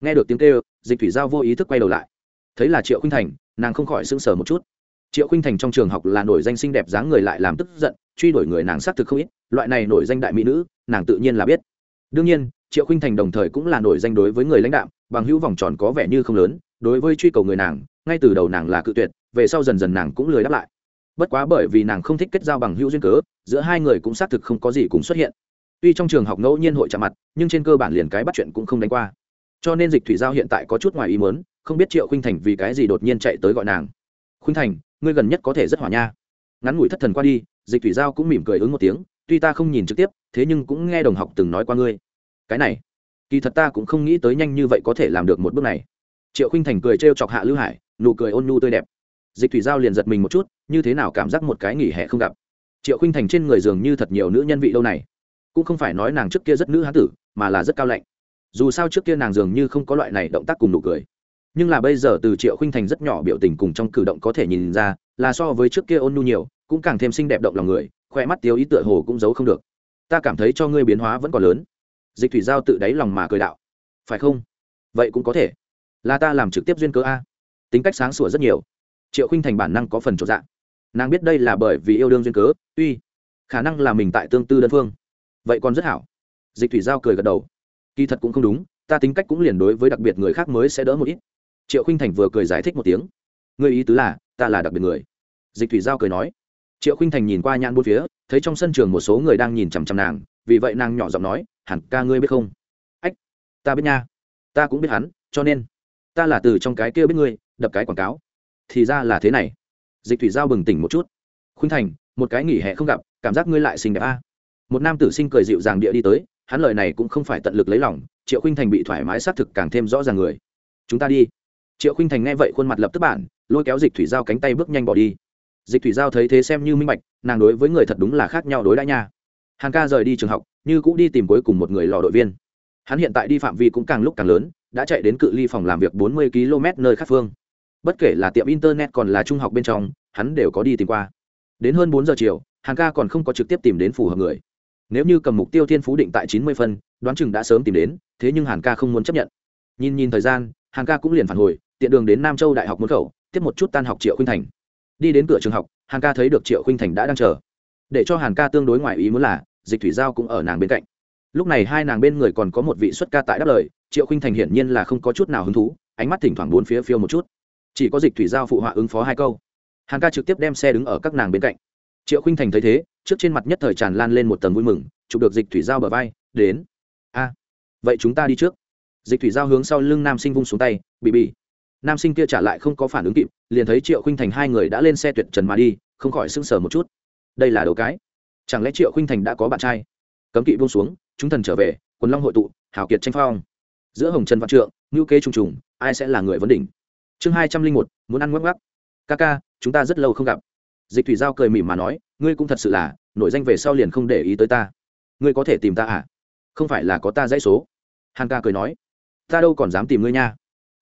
Nghe được tiếng kêu, dịch thủy giao vô ý thức quay đầu lại. Thấy là triệu khinh thành, nàng không khỏi sững sờ một chút. Triệu khinh thành trong trường học là nổi danh xinh đẹp dáng người lại làm tức giận, truy đuổi người nàng xác thực không ít, loại này nổi danh đại mỹ nữ, nàng tự nhiên là biết. Đương nhiên, triệu khinh thành đồng thời cũng là nổi danh đối với người lãnh đạo bằng hữu vòng tròn có vẻ như không lớn đối với truy cầu người nàng, ngay từ đầu nàng là cự tuyệt, về sau dần dần nàng cũng lười đáp lại. Bất quá bởi vì nàng không thích kết giao bằng hữu duyên cớ, giữa hai người cũng xác thực không có gì cùng xuất hiện. Tuy trong trường học ngẫu nhiên hội chạm mặt, nhưng trên cơ bản liền cái bắt chuyện cũng không đánh qua. Cho nên dịch thủy giao hiện tại có chút ngoài ý muốn, không biết triệu khinh thành vì cái gì đột nhiên chạy tới gọi nàng. Khinh thành, ngươi gần nhất có thể rất hỏa nha. Ngắn ngủi thất thần qua đi, dịch thủy giao cũng mỉm cười ứng một tiếng, tuy ta không nhìn trực tiếp, thế nhưng cũng nghe đồng học từng nói qua ngươi. Cái này, kỳ thật ta cũng không nghĩ tới nhanh như vậy có thể làm được một bước này triệu khinh thành cười trêu chọc hạ lưu hải, nụ cười ôn nhu tươi đẹp. Dịch thủy giao liền giật mình một chút, như thế nào cảm giác một cái nghỉ hè không gặp. Triệu khinh thành trên người dường như thật nhiều nữ nhân vị lâu này. Cũng không phải nói nàng trước kia rất nữ hán tử, mà là rất cao lạnh. Dù sao trước kia nàng dường như không có loại này động tác cùng nụ cười. Nhưng là bây giờ từ triệu khinh thành rất nhỏ biểu tình cùng trong cử động có thể nhìn ra, là so với trước kia ôn nhu nhiều, cũng càng thêm xinh đẹp động lòng người khoe mắt tiếu ý tựa hồ cũng giấu không được. Ta cảm thấy cho ngươi biến hóa vẫn còn lớn. Dịch thủy giao tự đáy lòng mà cười đạo. Phải không? Vậy cũng có thể là ta làm trực tiếp duyên cớ a. Tính cách sáng sủa rất nhiều. Triệu khinh thành bản năng có phần trộn dạng nàng biết đây là bởi vì yêu đương duyên cớ, tuy khả năng là mình tại tương tư đơn phương. Vậy còn rất hảo. Dịch thủy giao cười gật đầu. Kỳ thật cũng không đúng, ta tính cách cũng liền đối với đặc biệt người khác mới sẽ đỡ một ít. Triệu khinh thành vừa cười giải thích một tiếng. Người ý tứ là, ta là đặc biệt người. Dịch thủy giao cười nói. Triệu khinh thành nhìn qua nhãn bốn phía, thấy trong sân trường một số người đang nhìn chằm chằm nàng, vì vậy nàng nhỏ giọng nói, hẳn ca ngươi biết không? Ách, ta biết nha. Ta cũng biết hắn, cho nên ta là từ trong cái kia biết ngươi, đập cái quảng cáo. Thì ra là thế này. Dịch thủy giao bừng tỉnh một chút. Khuynh thành, một cái nghỉ hè không gặp, cảm giác ngươi lại xinh đẹp a. Một nam tử sinh cười dịu dàng địa đi tới, hắn lời này cũng không phải tận lực lấy lòng, triệu khuynh thành bị thoải mái xác thực càng thêm rõ ràng người. Chúng ta đi. Triệu khuynh thành nghe vậy khuôn mặt lập tức bản, lôi kéo dịch thủy giao cánh tay bước nhanh bỏ đi. Dịch thủy giao thấy thế xem như minh bạch, nàng đối với người thật đúng là khác nhau đối đãi nha. Hàng ca rời đi trường học, như cũng đi tìm cuối cùng một người lò đội viên. Hắn hiện tại đi phạm vi cũng càng lúc càng lớn đã chạy đến cự ly phòng làm việc bốn mươi km nơi khác phương. Bất kể là tiệm internet còn là trung học bên trong, hắn đều có đi tìm qua. Đến hơn bốn giờ chiều, hàng ca còn không có trực tiếp tìm đến phù hợp người. Nếu như cầm mục tiêu thiên phú định tại chín mươi phân, đoán chừng đã sớm tìm đến, thế nhưng hàn ca không muốn chấp nhận. Nhìn nhìn thời gian hàn ca cũng liền phản hồi, tiện đường đến nam châu đại học môn khẩu, tiếp một chút tan học triệu khuynh thành. Đi đến cửa trường học hàn ca thấy được triệu khuynh thành đã đang chờ. Để cho hàn ca tương đối ngoài ý muốn là, dịch thủy giao cũng ở nàng bên cạnh. Lúc này hai nàng bên người còn có một vị xuất ca tại đáp lời triệu khinh thành hiển nhiên là không có chút nào hứng thú, ánh mắt thỉnh thoảng bốn phía phiêu một chút. Chỉ có dịch thủy giao phụ họa ứng phó hai câu. Hàn ca trực tiếp đem xe đứng ở các nàng bên cạnh. Triệu khinh thành thấy thế, trước trên mặt nhất thời tràn lan lên một tầng vui mừng, chụp được dịch thủy giao bờ vai, đến. A, vậy chúng ta đi trước. Dịch thủy giao hướng sau lưng nam sinh vung xuống tay bị bị nam sinh kia trả lại không có phản ứng kịp, liền thấy triệu khinh thành hai người đã lên xe tuyệt trần mà đi, không khỏi sưng sờ một chút. Đây là đầu cái. Chẳng lẽ triệu khinh thành đã có bạn trai? Cấm kỵ buông xuống, chúng thần trở về, quần long hội tụ hảo kiệt tranh phong giữa hồng trần văn trượng, ngữ kế trùng trùng, ai sẽ là người vấn đỉnh? Chương hai trăm linh một, muốn ăn ngoắc ngoắc. Ca ca, chúng ta rất lâu không gặp. Dịch thủy giao cười mỉm mà nói, ngươi cũng thật sự là, nổi danh về sau liền không để ý tới ta. Ngươi có thể tìm ta à? Không phải là có ta dãy số. Hàn ca cười nói, ta đâu còn dám tìm ngươi nha.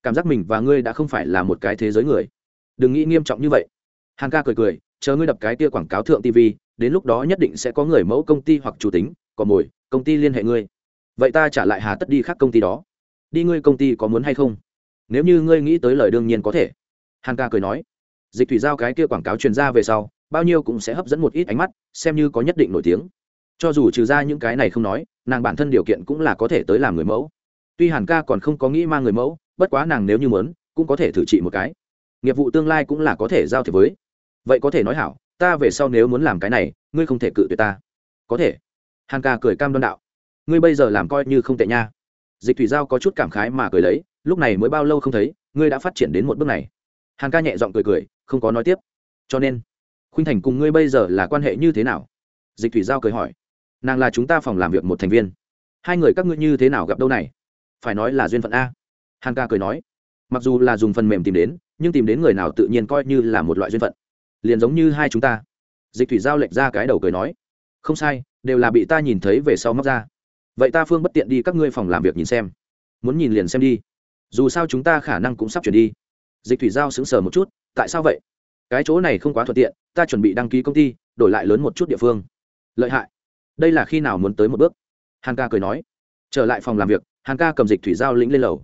Cảm giác mình và ngươi đã không phải là một cái thế giới người. Đừng nghĩ nghiêm trọng như vậy. Hàn ca cười cười, chờ ngươi đập cái tia quảng cáo thượng tv đến lúc đó nhất định sẽ có người mẫu công ty hoặc chủ tính, có mồi, công ty liên hệ ngươi. Vậy ta trả lại hà tất đi khác công ty đó đi ngươi công ty có muốn hay không? Nếu như ngươi nghĩ tới lời đương nhiên có thể. Hàn ca cười nói. Dịch thủy giao cái kia quảng cáo truyền ra về sau, bao nhiêu cũng sẽ hấp dẫn một ít ánh mắt, xem như có nhất định nổi tiếng. Cho dù trừ ra những cái này không nói, nàng bản thân điều kiện cũng là có thể tới làm người mẫu. Tuy hàn ca còn không có nghĩ mang người mẫu, bất quá nàng nếu như muốn, cũng có thể thử trị một cái. Nghiệp vụ tương lai cũng là có thể giao thiệp với. Vậy có thể nói hảo, ta về sau nếu muốn làm cái này, ngươi không thể cự tuyệt ta. Có thể. Hàn ca cười cam đoan đạo. Ngươi bây giờ làm coi như không tệ nha dịch thủy giao có chút cảm khái mà cười lấy, lúc này mới bao lâu không thấy, ngươi đã phát triển đến một bước này. Hàn ca nhẹ giọng cười cười, không có nói tiếp. Cho nên, khuynh thành cùng ngươi bây giờ là quan hệ như thế nào? Dịch thủy giao cười hỏi. Nàng là chúng ta phòng làm việc một thành viên. Hai người các ngươi như thế nào gặp đâu này? Phải nói là duyên phận a. Hàn ca cười nói. Mặc dù là dùng phần mềm tìm đến, nhưng tìm đến người nào tự nhiên coi như là một loại duyên phận. Liền giống như hai chúng ta. Dịch thủy giao lệch ra cái đầu cười nói. Không sai, đều là bị ta nhìn thấy về sau móc ra vậy ta phương bất tiện đi các ngươi phòng làm việc nhìn xem. Muốn nhìn liền xem đi. Dù sao chúng ta khả năng cũng sắp chuyển đi. Dịch thủy giao sững sờ một chút, tại sao vậy? Cái chỗ này không quá thuận tiện, ta chuẩn bị đăng ký công ty, đổi lại lớn một chút địa phương. Lợi hại. Đây là khi nào muốn tới một bước? Hàn ca cười nói. Trở lại phòng làm việc, hàn ca cầm dịch thủy giao lĩnh lên lầu.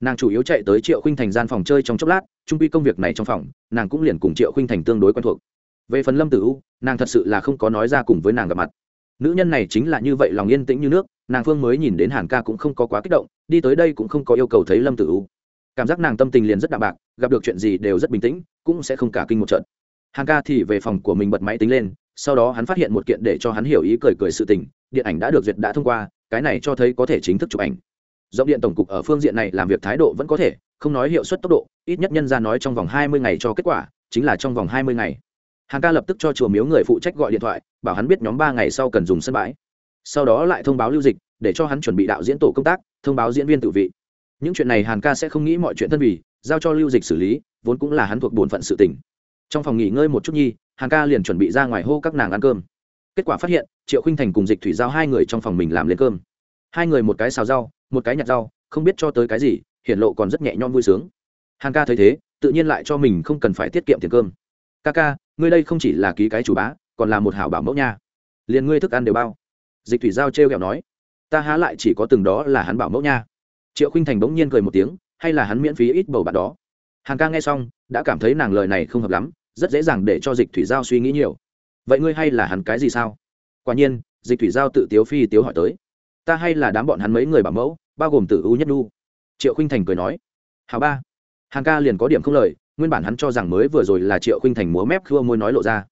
Nàng chủ yếu chạy tới triệu khinh thành gian phòng chơi trong chốc lát trung quy công việc này trong phòng, nàng cũng liền cùng triệu khinh thành tương đối quen thuộc. Về phần lâm tử u, nàng thật sự là không có nói ra cùng với nàng gặp mặt. Nữ nhân này chính là như vậy lòng yên tĩnh như nước nàng phương mới nhìn đến hàn ca cũng không có quá kích động, đi tới đây cũng không có yêu cầu thấy lâm tử u. Cảm giác nàng tâm tình liền rất đạm bạc, gặp được chuyện gì đều rất bình tĩnh, cũng sẽ không cả kinh một trận. Hàn ca thì về phòng của mình bật máy tính lên, sau đó hắn phát hiện một kiện để cho hắn hiểu ý cười cười sự tình, điện ảnh đã được duyệt đã thông qua, cái này cho thấy có thể chính thức chụp ảnh. Giọng điện tổng cục ở phương diện này làm việc thái độ vẫn có thể, không nói hiệu suất tốc độ, ít nhất nhân ra nói trong vòng hai mươi ngày cho kết quả, chính là trong vòng hai mươi ngày. Hàng ca lập tức cho chùa miếu người phụ trách gọi điện thoại, bảo hắn biết nhóm ba ngày sau cần dùng sân bãi sau đó lại thông báo lưu dịch, để cho hắn chuẩn bị đạo diễn tổ công tác, thông báo diễn viên tự vị. Những chuyện này hàn ca sẽ không nghĩ mọi chuyện thân vì, giao cho lưu dịch xử lý, vốn cũng là hắn thuộc bổn phận sự tình. trong phòng nghỉ ngơi một chút nhi, hàn ca liền chuẩn bị ra ngoài hô các nàng ăn cơm. Kết quả phát hiện, triệu khinh thành cùng dịch thủy giao hai người trong phòng mình làm lên cơm. Hai người một cái xào rau, một cái nhặt rau, không biết cho tới cái gì hiện lộ còn rất nhẹ nhõm vui sướng. Hàn ca thấy thế, tự nhiên lại cho mình không cần phải tiết kiệm tiền cơm. Ca ca, ngươi đây không chỉ là ký cái chủ bá, còn là một hảo bảo mẫu nha. Liền ngươi thức ăn đều bao dịch thủy giao t r e o kẹo nói, ta há lại chỉ có từng đó là hắn bảo mẫu nha. Triệu khinh thành bỗng nhiên cười một tiếng, hay là hắn miễn phí ít bầu bạn đó? Hàng ca nghe xong, đã cảm thấy nàng lời này không hợp lắm, rất dễ dàng để cho dịch thủy giao suy nghĩ nhiều. Vậy ngươi hay là hắn cái gì sao? Quả nhiên, dịch thủy giao tự tiếu phi tiếu hỏi tới, ta hay là đám bọn hắn mấy người bảo mẫu, bao gồm tử u nhất nu triệu khinh thành cười nói hào ba. Hàng ca liền có điểm không lời, nguyên bản hắn cho rằng mới vừa rồi là triệu khinh thành múa mép khua môi nói lộ ra.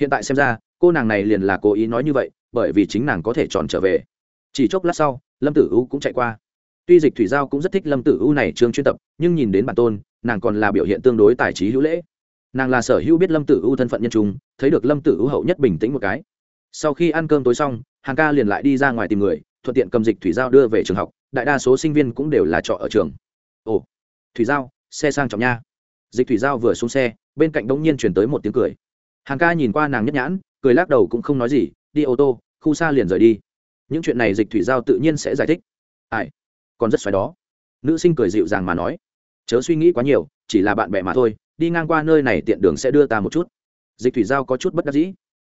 Hiện tại xem ra, cô nàng này liền là cố ý nói như vậy bởi vì chính nàng có thể chọn trở về. Chỉ chốc lát sau, lâm tử u cũng chạy qua. Tuy dịch thủy giao cũng rất thích lâm tử u này trương chuyên tập, nhưng nhìn đến bản tôn, nàng còn là biểu hiện tương đối tài trí hữu lễ. Nàng là sở hữu biết lâm tử u thân phận nhân trung, thấy được lâm tử u hậu nhất bình tĩnh một cái. Sau khi ăn cơm tối xong, hàng ca liền lại đi ra ngoài tìm người, thuận tiện cầm dịch thủy giao đưa về trường học, đại đa số sinh viên cũng đều là trọ ở trường. Ồ, thủy giao, xe sang trọng nha. Dịch thủy giao vừa xuống xe, bên cạnh đống nhiên chuyển tới một tiếng cười. Hàng ca nhìn qua nàng nhất nhãn, cười lắc đầu cũng không nói gì, đi ô tô khu xa liền rời đi. Những chuyện này dịch thủy giao tự nhiên sẽ giải thích. Ai? Còn rất xoáy đó. Nữ sinh cười dịu dàng mà nói. Chớ suy nghĩ quá nhiều, chỉ là bạn bè mà thôi, đi ngang qua nơi này tiện đường sẽ đưa ta một chút. Dịch thủy giao có chút bất đắc dĩ.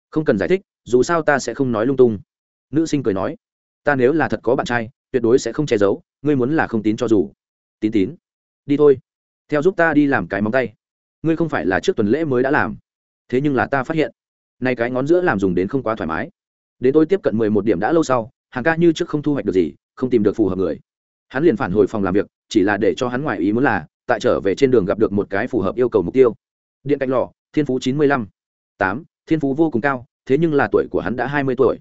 Không cần giải thích, dù sao ta sẽ không nói lung tung. Nữ sinh cười nói. Ta nếu là thật có bạn trai, tuyệt đối sẽ không che giấu, ngươi muốn là không tín cho dù. Tín tín. Đi thôi. Theo giúp ta đi làm cái móng tay. Ngươi không phải là trước tuần lễ mới đã làm. Thế nhưng là ta phát hiện. Nay cái ngón giữa làm dùng đến không quá thoải mái đến tôi tiếp cận mười một điểm đã lâu sau, hàng ca như trước không thu hoạch được gì, không tìm được phù hợp người. Hắn liền phản hồi phòng làm việc, chỉ là để cho hắn ngoài ý muốn là, tại trở về trên đường gặp được một cái phù hợp yêu cầu mục tiêu. Điện cạnh lò, thiên phú chín mươi lăm. Tám, thiên phú vô cùng cao, thế nhưng là tuổi của hắn đã hai mươi tuổi.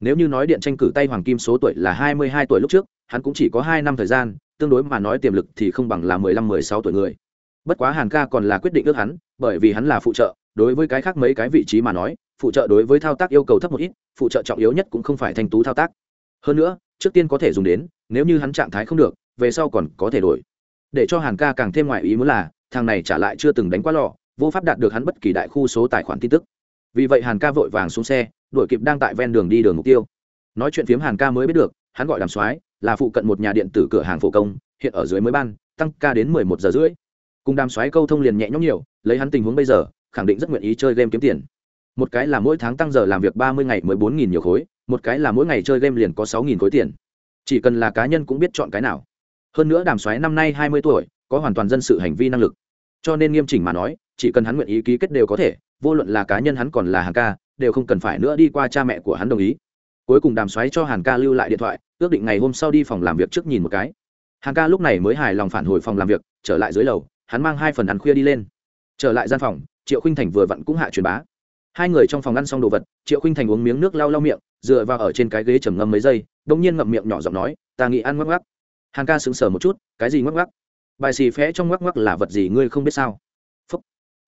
Nếu như nói điện tranh cử tay hoàng kim số tuổi là hai mươi hai tuổi lúc trước, hắn cũng chỉ có hai năm thời gian, tương đối mà nói tiềm lực thì không bằng là mười lăm, mười sáu tuổi người. Bất quá hàn ca còn là quyết định ước hắn, bởi vì hắn là phụ trợ, đối với cái khác mấy cái vị trí mà nói phụ trợ đối với thao tác yêu cầu thấp một ít, phụ trợ trọng yếu nhất cũng không phải thanh tú thao tác. Hơn nữa, trước tiên có thể dùng đến, nếu như hắn trạng thái không được, về sau còn có thể đổi. Để cho hàn ca càng thêm ngoại ý muốn là, thằng này trả lại chưa từng đánh quá lò vô pháp đạt được hắn bất kỳ đại khu số tài khoản tin tức. Vì vậy hàn ca vội vàng xuống xe, đuổi kịp đang tại ven đường đi đường mục tiêu. Nói chuyện phiếm hàn ca mới biết được, hắn gọi đàm soái, là phụ cận một nhà điện tử cửa hàng phổ công hiện ở dưới mới ban, tăng ca đến mười một giờ rưỡi. Cùng đàm soái câu thông liền nhẹ nhõm nhiều, lấy hắn tình huống bây giờ, khẳng định rất nguyện ý chơi game kiếm tiền một cái là mỗi tháng tăng giờ làm việc ba mươi ngày mới bốn nghìn nhiều khối, một cái là mỗi ngày chơi game liền có sáu nghìn khối tiền. Chỉ cần là cá nhân cũng biết chọn cái nào. Hơn nữa đàm xoáy năm nay hai mươi tuổi, có hoàn toàn dân sự hành vi năng lực. Cho nên nghiêm chỉnh mà nói, chỉ cần hắn nguyện ý ký kết đều có thể, vô luận là cá nhân hắn còn là hàng ca, đều không cần phải nữa đi qua cha mẹ của hắn đồng ý. Cuối cùng đàm xoáy cho hàn ca lưu lại điện thoại, ước định ngày hôm sau đi phòng làm việc trước nhìn một cái. Hàn ca lúc này mới hài lòng phản hồi phòng làm việc, trở lại dưới lầu, hắn mang hai phần ăn khuya đi lên. Trở lại gian phòng, triệu khinh thành vừa vặn cũng hạ truyền bá hai người trong phòng ăn xong đồ vật, triệu khinh thành uống miếng nước lau lau miệng, dựa vào ở trên cái ghế trầm ngâm mấy giây đ ỗ n g nhiên ngậm miệng nhỏ giọng nói, ta nghĩ ăn ngoắc ngoắc. Hàng ca sững sờ một chút, cái gì ngoắc ngoắc? Bài xì phé trong ngoắc ngoắc là vật gì ngươi không biết sao? Phúc.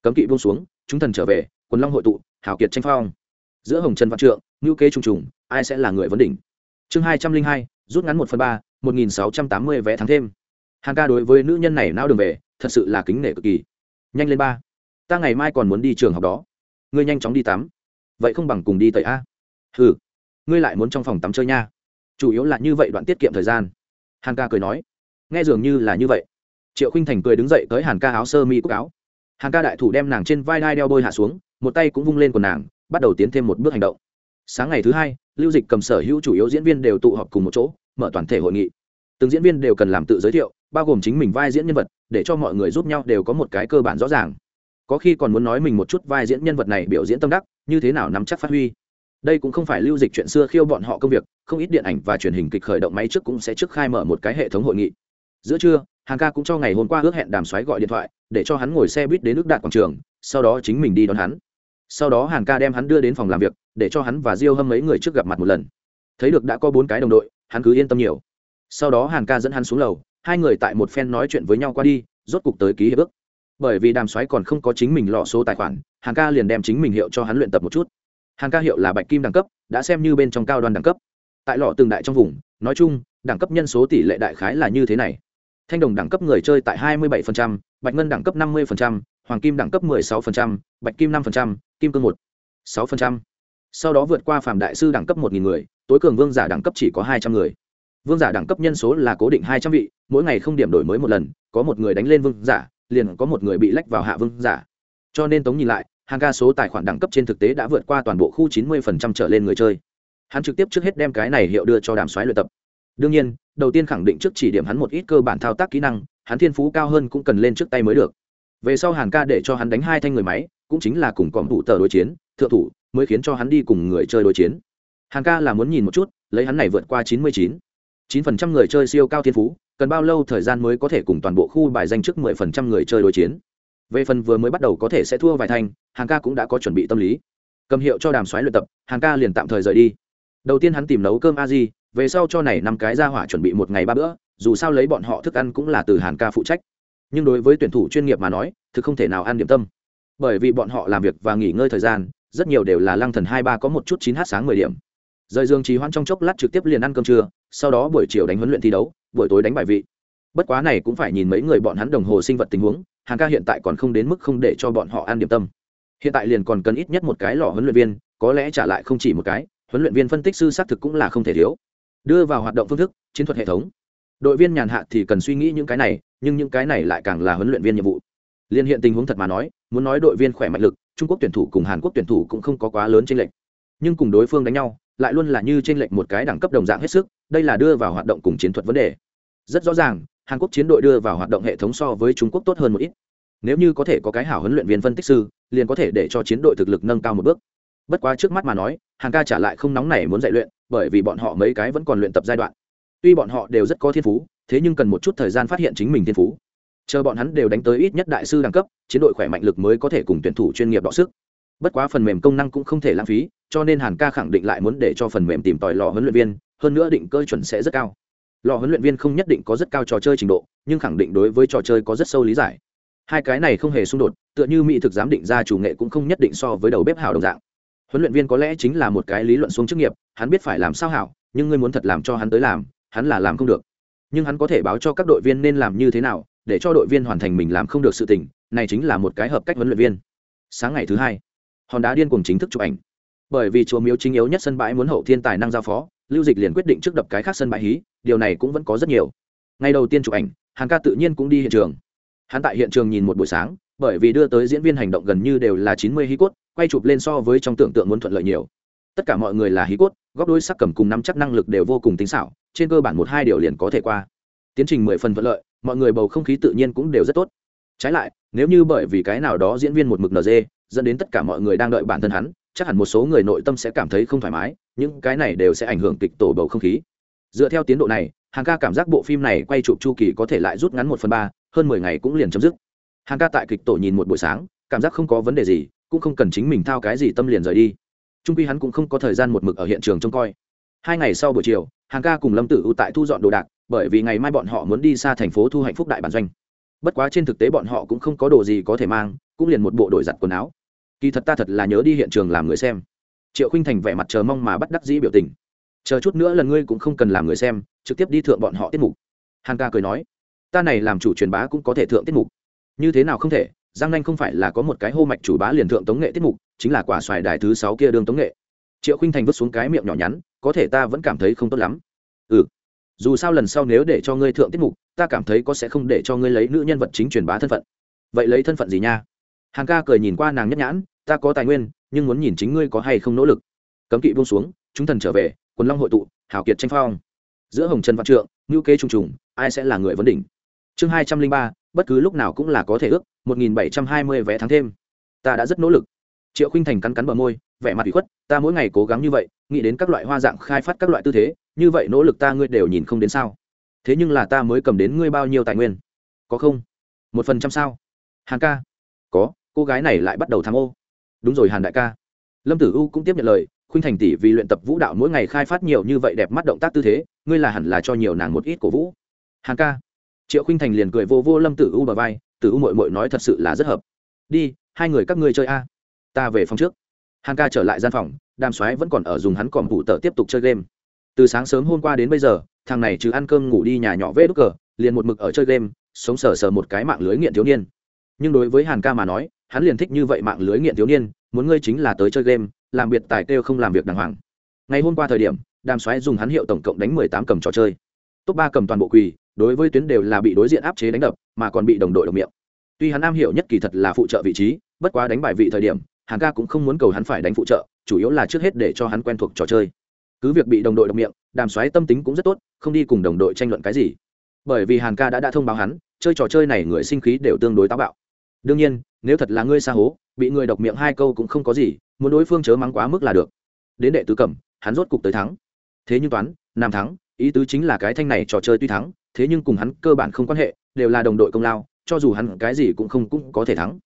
Cấm kỵ buông xuống, chúng thần trở về, quần long hội tụ hảo kiệt tranh phong. Giữa hồng trần văn trượng ngữ kế trùng trùng, ai sẽ là người vấn đỉnh? Chương hai trăm linh hai, rút ngắn một phần ba, một nghìn sáu trăm tám mươi vé thắng thêm. Hàng ca đối với nữ nhân này nao đường về, thật sự là kính nể cực kỳ. Nhanh lên ba. Ta ngày mai còn muốn đi trường học đó ngươi nhanh chóng đi tắm. Vậy không bằng cùng đi tẩy a. Ừ ngươi lại muốn trong phòng tắm chơi nha. Chủ yếu là như vậy đoạn tiết kiệm thời gian. Hàn ca cười nói. Nghe dường như là như vậy. Triệu khinh thành cười đứng dậy tới hàn ca áo sơ mi cúc áo. Hàn ca đại thủ đem nàng trên vai đai đeo bôi hạ xuống, một tay cũng vung lên của nàng, bắt đầu tiến thêm một bước hành động. Sáng ngày thứ hai, lưu dịch cầm sở hữu chủ yếu diễn viên đều tụ họp cùng một chỗ, mở toàn thể hội nghị. Từng diễn viên đều cần làm tự giới thiệu, bao gồm chính mình vai diễn nhân vật, để cho mọi người giúp nhau đều có một cái cơ bản rõ ràng có khi còn muốn nói mình một chút vai diễn nhân vật này biểu diễn tâm đắc, như thế nào nắm chắc phát huy. Đây cũng không phải lưu dịch chuyện xưa khiêu bọn họ công việc, không ít điện ảnh và truyền hình kịch khởi động máy trước cũng sẽ trước khai mở một cái hệ thống hội nghị. Giữa trưa, hàng ca cũng cho ngày hôm qua ước hẹn đàm xoáy gọi điện thoại, để cho hắn ngồi xe buýt đến nước đạt quảng trường, sau đó chính mình đi đón hắn. Sau đó hàng ca đem hắn đưa đến phòng làm việc, để cho hắn và diêu hâm mấy người trước gặp mặt một lần. Thấy được đã có bốn cái đồng đội, hắn cứ yên tâm nhiều. Sau đó hàng ca dẫn hắn xuống lầu, hai người tại một phen nói chuyện với nhau qua đi, rốt cục tới ký hiệp ước bởi vì đàm xoáy còn không có chính mình lọ số tài khoản hàng ca liền đem chính mình hiệu cho hắn luyện tập một chút. Hàng ca hiệu là bạch kim đẳng cấp đã xem như bên trong cao đoàn đẳng cấp. Tại lọ từng đại trong vùng nói chung đẳng cấp nhân số tỷ lệ đại khái là như thế này. Thanh đồng đẳng cấp người chơi tại 27%, bạch ngân đẳng cấp 50%, hoàng kim đẳng cấp 16%, bạch kim 5%, kim cương 1, 6%. sau đó vượt qua phạm đại sư đẳng cấp 1.000 người tối cường vương giả đẳng cấp chỉ có 200 người. Vương giả đẳng cấp nhân số là cố định 200 vị mỗi ngày không điểm đổi mới một lần có một người đánh lên vương giả liền có một người bị lách vào hạ vương giả. Cho nên tống nhìn lại, hàng ca số tài khoản đẳng cấp trên thực tế đã vượt qua toàn bộ khu 90% trở lên người chơi. Hắn trực tiếp trước hết đem cái này hiệu đưa cho đàm xoáy luyện tập. Đương nhiên, đầu tiên khẳng định trước chỉ điểm hắn một ít cơ bản thao tác kỹ năng, hắn thiên phú cao hơn cũng cần lên trước tay mới được. Về sau hàn ca để cho hắn đánh hai thanh người máy, cũng chính là cùng còm thủ tờ đối chiến, thượng thủ mới khiến cho hắn đi cùng người chơi đối chiến. Hàn ca là muốn nhìn một chút, lấy hắn này vượt qua chín mươi chín. chín phần trăm người chơi siêu cao thiên phú cần bao lâu thời gian mới có thể cùng toàn bộ khu bài danh trước mười phần trăm người chơi đối chiến? Về phần vừa mới bắt đầu có thể sẽ thua vài thành, hàn ca cũng đã có chuẩn bị tâm lý. Cầm hiệu cho đàm xoáy luyện tập, hàn ca liền tạm thời rời đi. Đầu tiên hắn tìm nấu cơm a về sau cho này năm cái ra hỏa chuẩn bị một ngày ba bữa, dù sao lấy bọn họ thức ăn cũng là từ hàn ca phụ trách. Nhưng đối với tuyển thủ chuyên nghiệp mà nói, thực không thể nào ăn điểm tâm. Bởi vì bọn họ làm việc và nghỉ ngơi thời gian, rất nhiều đều là lăng thần hai ba có một chút chín h sáng mười điểm. Rời giường trì hoãn trong chốc lát trực tiếp liền ăn cơm trưa, sau đó buổi chiều đánh huấn luyện thi đấu buổi tối đánh bài vị. Bất quá này cũng phải nhìn mấy người bọn hắn đồng hồ sinh vật tình huống hàng ca hiện tại còn không đến mức không để cho bọn họ ăn điểm tâm. Hiện tại liền còn cần ít nhất một cái lò huấn luyện viên có lẽ trả lại không chỉ một cái huấn luyện viên phân tích sư xác thực cũng là không thể thiếu. Đưa vào hoạt động phương thức chiến thuật hệ thống. Đội viên nhàn hạ thì cần suy nghĩ những cái này nhưng những cái này lại càng là huấn luyện viên nhiệm vụ. Liên hiện tình huống thật mà nói muốn nói đội viên khỏe mạnh lực trung quốc tuyển thủ cùng hàn quốc tuyển thủ cũng không có quá lớn trên lệch, nhưng cùng đối phương đánh nhau lại luôn là như trên lệnh một cái đẳng cấp đồng dạng hết sức, đây là đưa vào hoạt động cùng chiến thuật vấn đề. Rất rõ ràng, hàn quốc chiến đội đưa vào hoạt động hệ thống so với trung quốc tốt hơn một ít. Nếu như có thể có cái hảo huấn luyện viên phân tích sư, liền có thể để cho chiến đội thực lực nâng cao một bước. Bất quá trước mắt mà nói hàng ca trả lại không nóng này muốn dạy luyện, bởi vì bọn họ mấy cái vẫn còn luyện tập giai đoạn. Tuy bọn họ đều rất có thiên phú, thế nhưng cần một chút thời gian phát hiện chính mình thiên phú. Chờ bọn hắn đều đánh tới ít nhất đại sư đẳng cấp, chiến đội khỏe mạnh lực mới có thể cùng tuyển thủ chuyên nghiệp đọ sức bất quá phần mềm công năng cũng không thể lãng phí, cho nên hàn ca khẳng định lại muốn để cho phần mềm tìm tòi lò huấn luyện viên, hơn nữa định cơ chuẩn sẽ rất cao. Lò huấn luyện viên không nhất định có rất cao trò chơi trình độ, nhưng khẳng định đối với trò chơi có rất sâu lý giải. Hai cái này không hề xung đột, tựa như mỹ thực giám định ra chủ nghệ cũng không nhất định so với đầu bếp hảo đồng dạng. Huấn luyện viên có lẽ chính là một cái lý luận xuống chức nghiệp, hắn biết phải làm sao hảo, nhưng ngươi muốn thật làm cho hắn tới làm, hắn là làm không được. Nhưng hắn có thể báo cho các đội viên nên làm như thế nào, để cho đội viên hoàn thành mình làm không được sự tình, này chính là một cái hợp cách huấn luyện viên. Sáng ngày thứ hai hòn đá điên cùng chính thức chụp ảnh. Bởi vì chùa miếu chính yếu nhất sân bãi muốn hậu thiên tài năng giao phó, lưu dịch liền quyết định trước đập cái khác sân bãi hí, điều này cũng vẫn có rất nhiều. Ngày đầu tiên chụp ảnh hàng ca tự nhiên cũng đi hiện trường. Hắn tại hiện trường nhìn một buổi sáng, bởi vì đưa tới diễn viên hành động gần như đều là chín mươi hí cốt, quay chụp lên so với trong tưởng tượng muốn thuận lợi nhiều. Tất cả mọi người là hí cốt góp đôi sắc cầm cùng nắm chắc năng lực đều vô cùng tính xảo, trên cơ bản một hai điều liền có thể qua. Tiến trình mười phần thuận lợi, mọi người bầu không khí tự nhiên cũng đều rất tốt. Trái lại, nếu như bởi vì cái nào đó diễn viên một mực nd dẫn đến tất cả mọi người đang đợi bản thân hắn, chắc hẳn một số người nội tâm sẽ cảm thấy không thoải mái, những cái này đều sẽ ảnh hưởng kịch tổ bầu không khí. Dựa theo tiến độ này, hàng ca cảm giác bộ phim này quay chụp chu kỳ có thể lại rút ngắn một phần ba, hơn mười ngày cũng liền chấm dứt. Hàng ca tại kịch tổ nhìn một buổi sáng, cảm giác không có vấn đề gì, cũng không cần chính mình thao cái gì tâm liền rời đi. Trung quy hắn cũng không có thời gian một mực ở hiện trường trông coi. Hai ngày sau buổi chiều, hàng ca cùng lâm tử ưu tại thu dọn đồ đạc, bởi vì ngày mai bọn họ muốn đi xa thành phố thu hạnh phúc đại bản doanh. Bất quá trên thực tế bọn họ cũng không có đồ gì có thể mang, cũng liền một bộ đổi giặt quần áo kỳ thật ta thật là nhớ đi hiện trường làm người xem. Triệu khinh thành vẻ mặt chờ mong mà bắt đắc dĩ biểu tình. Chờ chút nữa lần ngươi cũng không cần làm người xem, trực tiếp đi thượng bọn họ tiết mục. Hằng ca cười nói, ta này làm chủ truyền bá cũng có thể thượng tiết mục. Như thế nào không thể, giang nanh không phải là có một cái hô mạch chủ bá liền thượng tống nghệ tiết mục, chính là quả xoài đài thứ sáu kia đương tống nghệ. Triệu khinh thành vứt xuống cái miệng nhỏ nhắn, có thể ta vẫn cảm thấy không tốt lắm. Ừ dù sao lần sau nếu để cho ngươi thượng tiết mục, ta cảm thấy có sẽ không để cho ngươi lấy nữ nhân vật chính truyền bá thân phận. Vậy lấy thân phận gì nha? Hàng ca cười nhìn qua nàng nhất nhãn ta có tài nguyên, nhưng muốn nhìn chính ngươi có hay không nỗ lực. Cấm kỵ buông xuống, chúng thần trở về, quần long hội tụ hảo kiệt tranh phong. Giữa hồng trần văn trượng ngữ kế trùng trùng, ai sẽ là người vấn đỉnh? Chương hai trăm linh ba, bất cứ lúc nào cũng là có thể ước, một nghìn bảy trăm hai mươi vé tháng thêm. Ta đã rất nỗ lực. Triệu khinh thành cắn cắn bờ môi, vẻ mặt bị khuất, ta mỗi ngày cố gắng như vậy, nghĩ đến các loại hoa dạng khai phát các loại tư thế, như vậy nỗ lực ta ngươi đều nhìn không đến sao? Thế nhưng là ta mới cầm đến ngươi bao nhiêu tài nguyên? Có không? Một phần trăm sao? Hàng ca? Có, cô gái này lại bắt đầu tham ô đúng rồi hàn đại ca. Lâm tử u cũng tiếp nhận lời, khuynh thành tỷ vì luyện tập vũ đạo mỗi ngày khai phát nhiều như vậy đẹp mắt động tác tư thế, ngươi là hẳn là cho nhiều nàng một ít cổ vũ. Hàn ca. Triệu khuynh thành liền cười vô vô lâm tử u bờ vai, tử u mội mội nói thật sự là rất hợp. Đi, hai người các ngươi chơi a. Ta về phòng trước. Hàn ca trở lại gian phòng, đàm xoáy vẫn còn ở dùng hắn còn bụ tờ tiếp tục chơi game. Từ sáng sớm hôm qua đến bây giờ, thằng này chứ ăn cơm ngủ đi nhà nhỏ vê đúc cờ, liền một mực ở chơi game, sống sờ sờ một cái mạng lưới nghiện thiếu niên. Nhưng đối với hàn ca mà nói hắn liền thích như vậy mạng lưới nghiện thiếu niên, muốn ngươi chính là tới chơi game, làm biệt tài kêu không làm việc đàng hoàng. Ngày hôm qua thời điểm, đàm xoáy dùng hắn hiệu tổng cộng đánh mười tám cầm trò chơi. Top ba cầm toàn bộ quỳ, đối với tuyến đều là bị đối diện áp chế đánh đập, mà còn bị đồng đội đồng miệng. Tuy hắn am hiểu nhất kỳ thật là phụ trợ vị trí, bất quá đánh bài vị thời điểm, hàng ca cũng không muốn cầu hắn phải đánh phụ trợ, chủ yếu là trước hết để cho hắn quen thuộc trò chơi. Cứ việc bị đồng đội đồng miệng, đàm xoáy tâm tính cũng rất tốt, không đi cùng đồng đội tranh luận cái gì. Bởi vì hàn ca đã đã thông báo hắn, chơi trò chơi này người sinh khí đều tương đối táo bạo. Đương nhiên nếu thật là ngươi xa hố, bị người độc miệng hai câu cũng không có gì, muốn đối phương chớ mắng quá mức là được. Đến đệ tứ cẩm, hắn rốt cục tới thắng. Thế nhưng toán, nam thắng, ý tứ chính là cái thanh này trò chơi tuy thắng, thế nhưng cùng hắn cơ bản không quan hệ, đều là đồng đội công lao, cho dù hắn cái gì cũng không cũng có thể thắng.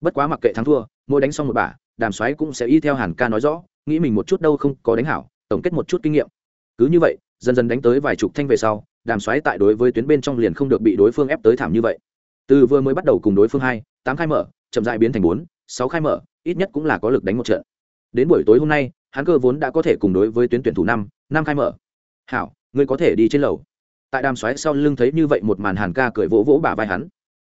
Bất quá mặc kệ thắng thua, mỗi đánh xong một bả, đàm xoáy cũng sẽ y theo hàn ca nói rõ, nghĩ mình một chút đâu không có đánh hảo, tổng kết một chút kinh nghiệm. Cứ như vậy, dần dần đánh tới vài chục thanh về sau, đàm xoáy tại đối với tuyến bên trong liền không được bị đối phương ép tới thảm như vậy. Từ vừa mới bắt đầu cùng đối phương hai, tám khai mở chậm dại biến thành bốn, sáu khai mở, ít nhất cũng là có lực đánh một trận. Đến buổi tối hôm nay, hắn cơ vốn đã có thể cùng đối với tuyến tuyển thủ năm năm khai mở. Hảo, ngươi có thể đi trên lầu. Tại đàm xoáy sau lưng thấy như vậy một màn hàn ca cười vỗ vỗ bả vai hắn.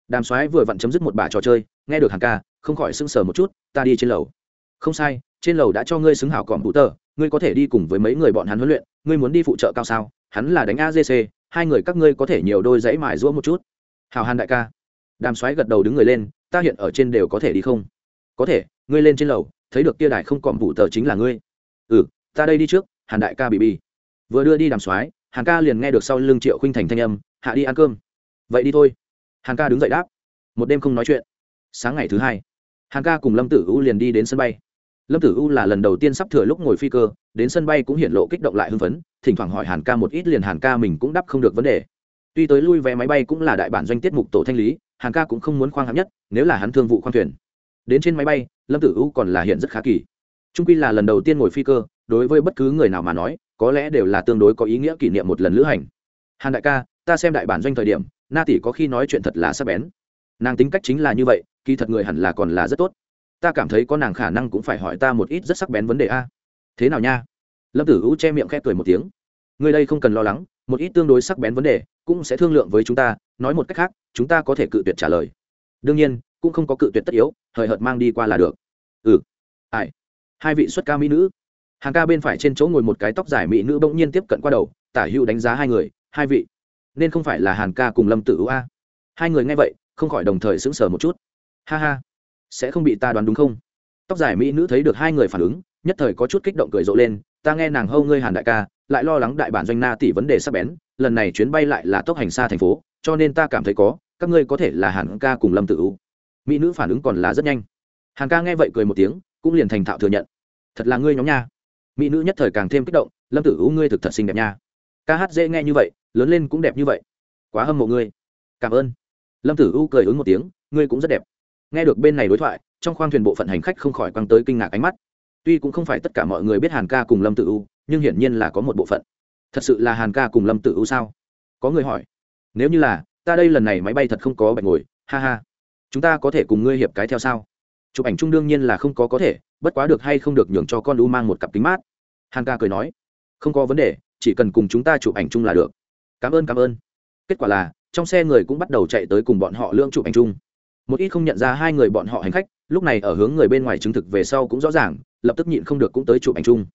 Đàm xoáy vừa vặn chấm dứt một bả trò chơi, nghe được hàn ca, không khỏi sưng sờ một chút, ta đi trên lầu. Không sai, trên lầu đã cho ngươi xứng hảo cọm bụ tờ, ngươi có thể đi cùng với mấy người bọn hắn huấn luyện, ngươi muốn đi phụ trợ cao sao? Hắn là đánh agc hai người các ngươi có thể nhiều đôi dãy mài rũa một chút. Hào hàn đại ca. Đàm xoáy gật đầu đứng người lên ta hiện ở trên đều có thể đi không? Có thể, ngươi lên trên lầu, thấy được kia đài không còn vụ tờ chính là ngươi. Ừ ta đây đi trước, hàn đại ca bị bi. Vừa đưa đi đàm xoáy hàn ca liền nghe được sau lưng triệu khinh thành thanh âm, hạ đi ăn cơm. Vậy đi thôi. Hàn ca đứng dậy đáp. Một đêm không nói chuyện. Sáng ngày thứ hai, hàn ca cùng lâm tử u liền đi đến sân bay. Lâm tử u là lần đầu tiên sắp thừa lúc ngồi phi cơ, đến sân bay cũng hiện lộ kích động lại hưng phấn, thỉnh thoảng hỏi hàn ca một ít liền hàn ca mình cũng đáp không được vấn đề. Tuy tới lui vé máy bay cũng là đại bản doanh tiết mục tổ thanh lý Hàng ca cũng không muốn khoang hạng nhất, nếu là hắn thương vụ khoang thuyền. Đến trên máy bay, lâm tử u còn là hiện rất khá kỳ. Trung quy là lần đầu tiên ngồi phi cơ, đối với bất cứ người nào mà nói, có lẽ đều là tương đối có ý nghĩa kỷ niệm một lần lữ hành. Hàn đại ca, ta xem đại bản doanh thời điểm, na tỷ có khi nói chuyện thật là sắc bén. Nàng tính cách chính là như vậy, kỳ thật người hẳn là còn là rất tốt. Ta cảm thấy có nàng khả năng cũng phải hỏi ta một ít rất sắc bén vấn đề a. Thế nào nha? Lâm tử u che miệng khẽ cười một tiếng. Người đây không cần lo lắng, một ít tương đối sắc bén vấn đề cũng sẽ thương lượng với chúng ta, nói một cách khác, chúng ta có thể cự tuyệt trả lời. Đương nhiên, cũng không có cự tuyệt tất yếu, hời hợt mang đi qua là được. Ừ. Ai? Hai vị xuất ca mỹ nữ. Hàng ca bên phải trên chỗ ngồi một cái tóc dài mỹ nữ bỗng nhiên tiếp cận qua đầu, tả hữu đánh giá hai người, hai vị. Nên không phải là hàn ca cùng lâm tử ưu a. Hai người nghe vậy, không khỏi đồng thời sững sờ một chút. Ha ha. Sẽ không bị ta đoán đúng không? Tóc dài mỹ nữ thấy được hai người phản ứng, nhất thời có chút kích động cười rộ lên, ta nghe nàng hâu ngươi hàn đại ca lại lo lắng đại bản doanh na tỷ vấn đề sắp bén, lần này chuyến bay lại là tốc hành xa thành phố, cho nên ta cảm thấy có, các ngươi có thể là hàn ca cùng lâm tử u. Mỹ nữ phản ứng còn là rất nhanh. Hàn ca nghe vậy cười một tiếng, cũng liền thành thạo thừa nhận. Thật là ngươi nhóm nha. Mỹ nữ nhất thời càng thêm kích động, lâm tử u ngươi thực thật xinh đẹp nha. Ca hát dễ nghe như vậy, lớn lên cũng đẹp như vậy. Quá hâm mộ ngươi. Cảm ơn. Lâm tử u cười ứng một tiếng, ngươi cũng rất đẹp. Nghe được bên này đối thoại, trong khoang thuyền bộ phận hành khách không khỏi quăng tới kinh ngạc ánh mắt. Tuy cũng không phải tất cả mọi người biết hàn ca cùng lâm tử u nhưng hiển nhiên là có một bộ phận. Thật sự là hàn ca cùng lâm tử u sao? Có người hỏi. Nếu như là, ta đây lần này máy bay thật không có bạch ngồi, ha ha. Chúng ta có thể cùng ngươi hiệp cái theo sao? Chụp ảnh chung đương nhiên là không có có thể, bất quá được hay không được nhường cho con u mang một cặp kính mát. Hàn ca cười nói. Không có vấn đề, chỉ cần cùng chúng ta chụp ảnh chung là được. Cảm ơn cảm ơn. Kết quả là, trong xe người cũng bắt đầu chạy tới cùng bọn họ lương chụp ảnh chung. Một ít không nhận ra hai người bọn họ hành khách, lúc này ở hướng người bên ngoài chứng thực về sau cũng rõ ràng, lập tức nhịn không được cũng tới chụp ảnh chung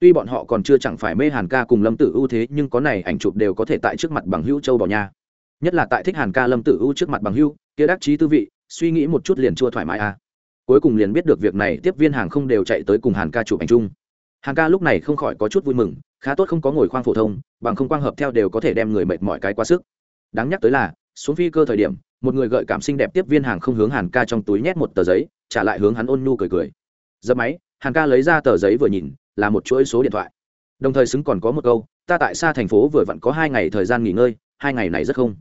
tuy bọn họ còn chưa chẳng phải mê hàn ca cùng lâm tử ưu thế, nhưng có này ảnh chụp đều có thể tại trước mặt bằng hữu châu bò nha nhất là tại thích hàn ca lâm tử ưu trước mặt bằng hữu, kia đắc chí tư vị, suy nghĩ một chút liền chua thoải mái à. Cuối cùng liền biết được việc này, tiếp viên hàng không đều chạy tới cùng hàn ca chụp ảnh chung. Hàn ca lúc này không khỏi có chút vui mừng, khá tốt không có ngồi khoang phổ thông, bằng không quang hợp theo đều có thể đem người mệt mỏi cái quá sức. Đáng nhắc tới là, xuống phi cơ thời điểm, một người gợi cảm xinh đẹp tiếp viên hàng không hướng hàn ca trong túi nhét một tờ giấy, trả lại hướng hắn ôn nhu cười cười. Dập máy, hàn ca lấy ra tờ giấy vừa nhìn là một chuỗi số điện thoại. Đồng thời xứng còn có một câu, ta tại xa thành phố vừa vặn có hai ngày thời gian nghỉ ngơi, hai ngày này rất không.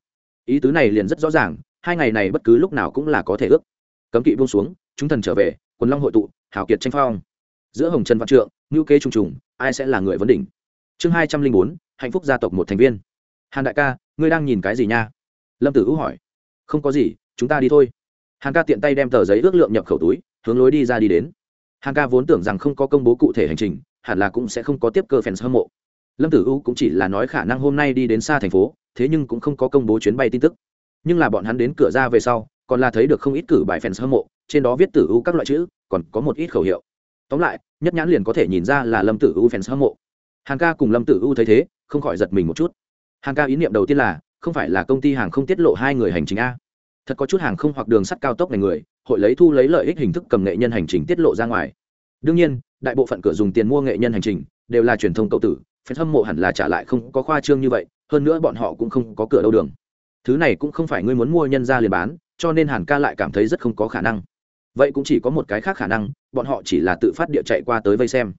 Ý tứ này liền rất rõ ràng, hai ngày này bất cứ lúc nào cũng là có thể ước. Cấm kỵ buông xuống, chúng thần trở về, quần long hội tụ hảo kiệt tranh phong. Giữa hồng trần văn trượng ngữ kế trùng trùng, ai sẽ là người vấn đỉnh? Chương hai trăm linh bốn, hạnh phúc gia tộc một thành viên. Hàn đại ca, ngươi đang nhìn cái gì nha? Lâm tử hữu hỏi. Không có gì, chúng ta đi thôi. Hàn ca tiện tay đem tờ giấy ước lượng nhập khẩu túi, hướng lối đi ra đi đến. Hàn ca vốn tưởng rằng không có công bố cụ thể hành trình hẳn là cũng sẽ không có tiếp cơ fans hâm mộ. Lâm tử u cũng chỉ là nói khả năng hôm nay đi đến xa thành phố, thế nhưng cũng không có công bố chuyến bay tin tức. Nhưng là bọn hắn đến cửa ra về sau, còn là thấy được không ít cử bài fans hâm mộ, trên đó viết tử u các loại chữ, còn có một ít khẩu hiệu. Tóm lại, nhất nhãn liền có thể nhìn ra là lâm tử u fans hâm mộ. Hàn ca cùng lâm tử u thấy thế, không khỏi giật mình một chút. Hàn ca ý niệm đầu tiên là, không phải là công ty hàng không tiết lộ hai người hành trình a. Thật có chút hàng không hoặc đường sắt cao tốc này người, hội lấy thu lấy lợi ích hình thức cầm nghệ nhân hành trình tiết lộ ra ngoài. Đương nhiên đại bộ phận cửa dùng tiền mua nghệ nhân hành trình đều là truyền thông cậu tử phen hâm mộ hẳn là trả lại không có khoa trương như vậy, hơn nữa bọn họ cũng không có cửa đâu đường. Thứ này cũng không phải ngươi muốn mua nhân ra liền bán, cho nên hàn ca lại cảm thấy rất không có khả năng. Vậy cũng chỉ có một cái khác khả năng, bọn họ chỉ là tự phát địa chạy qua tới vây xem.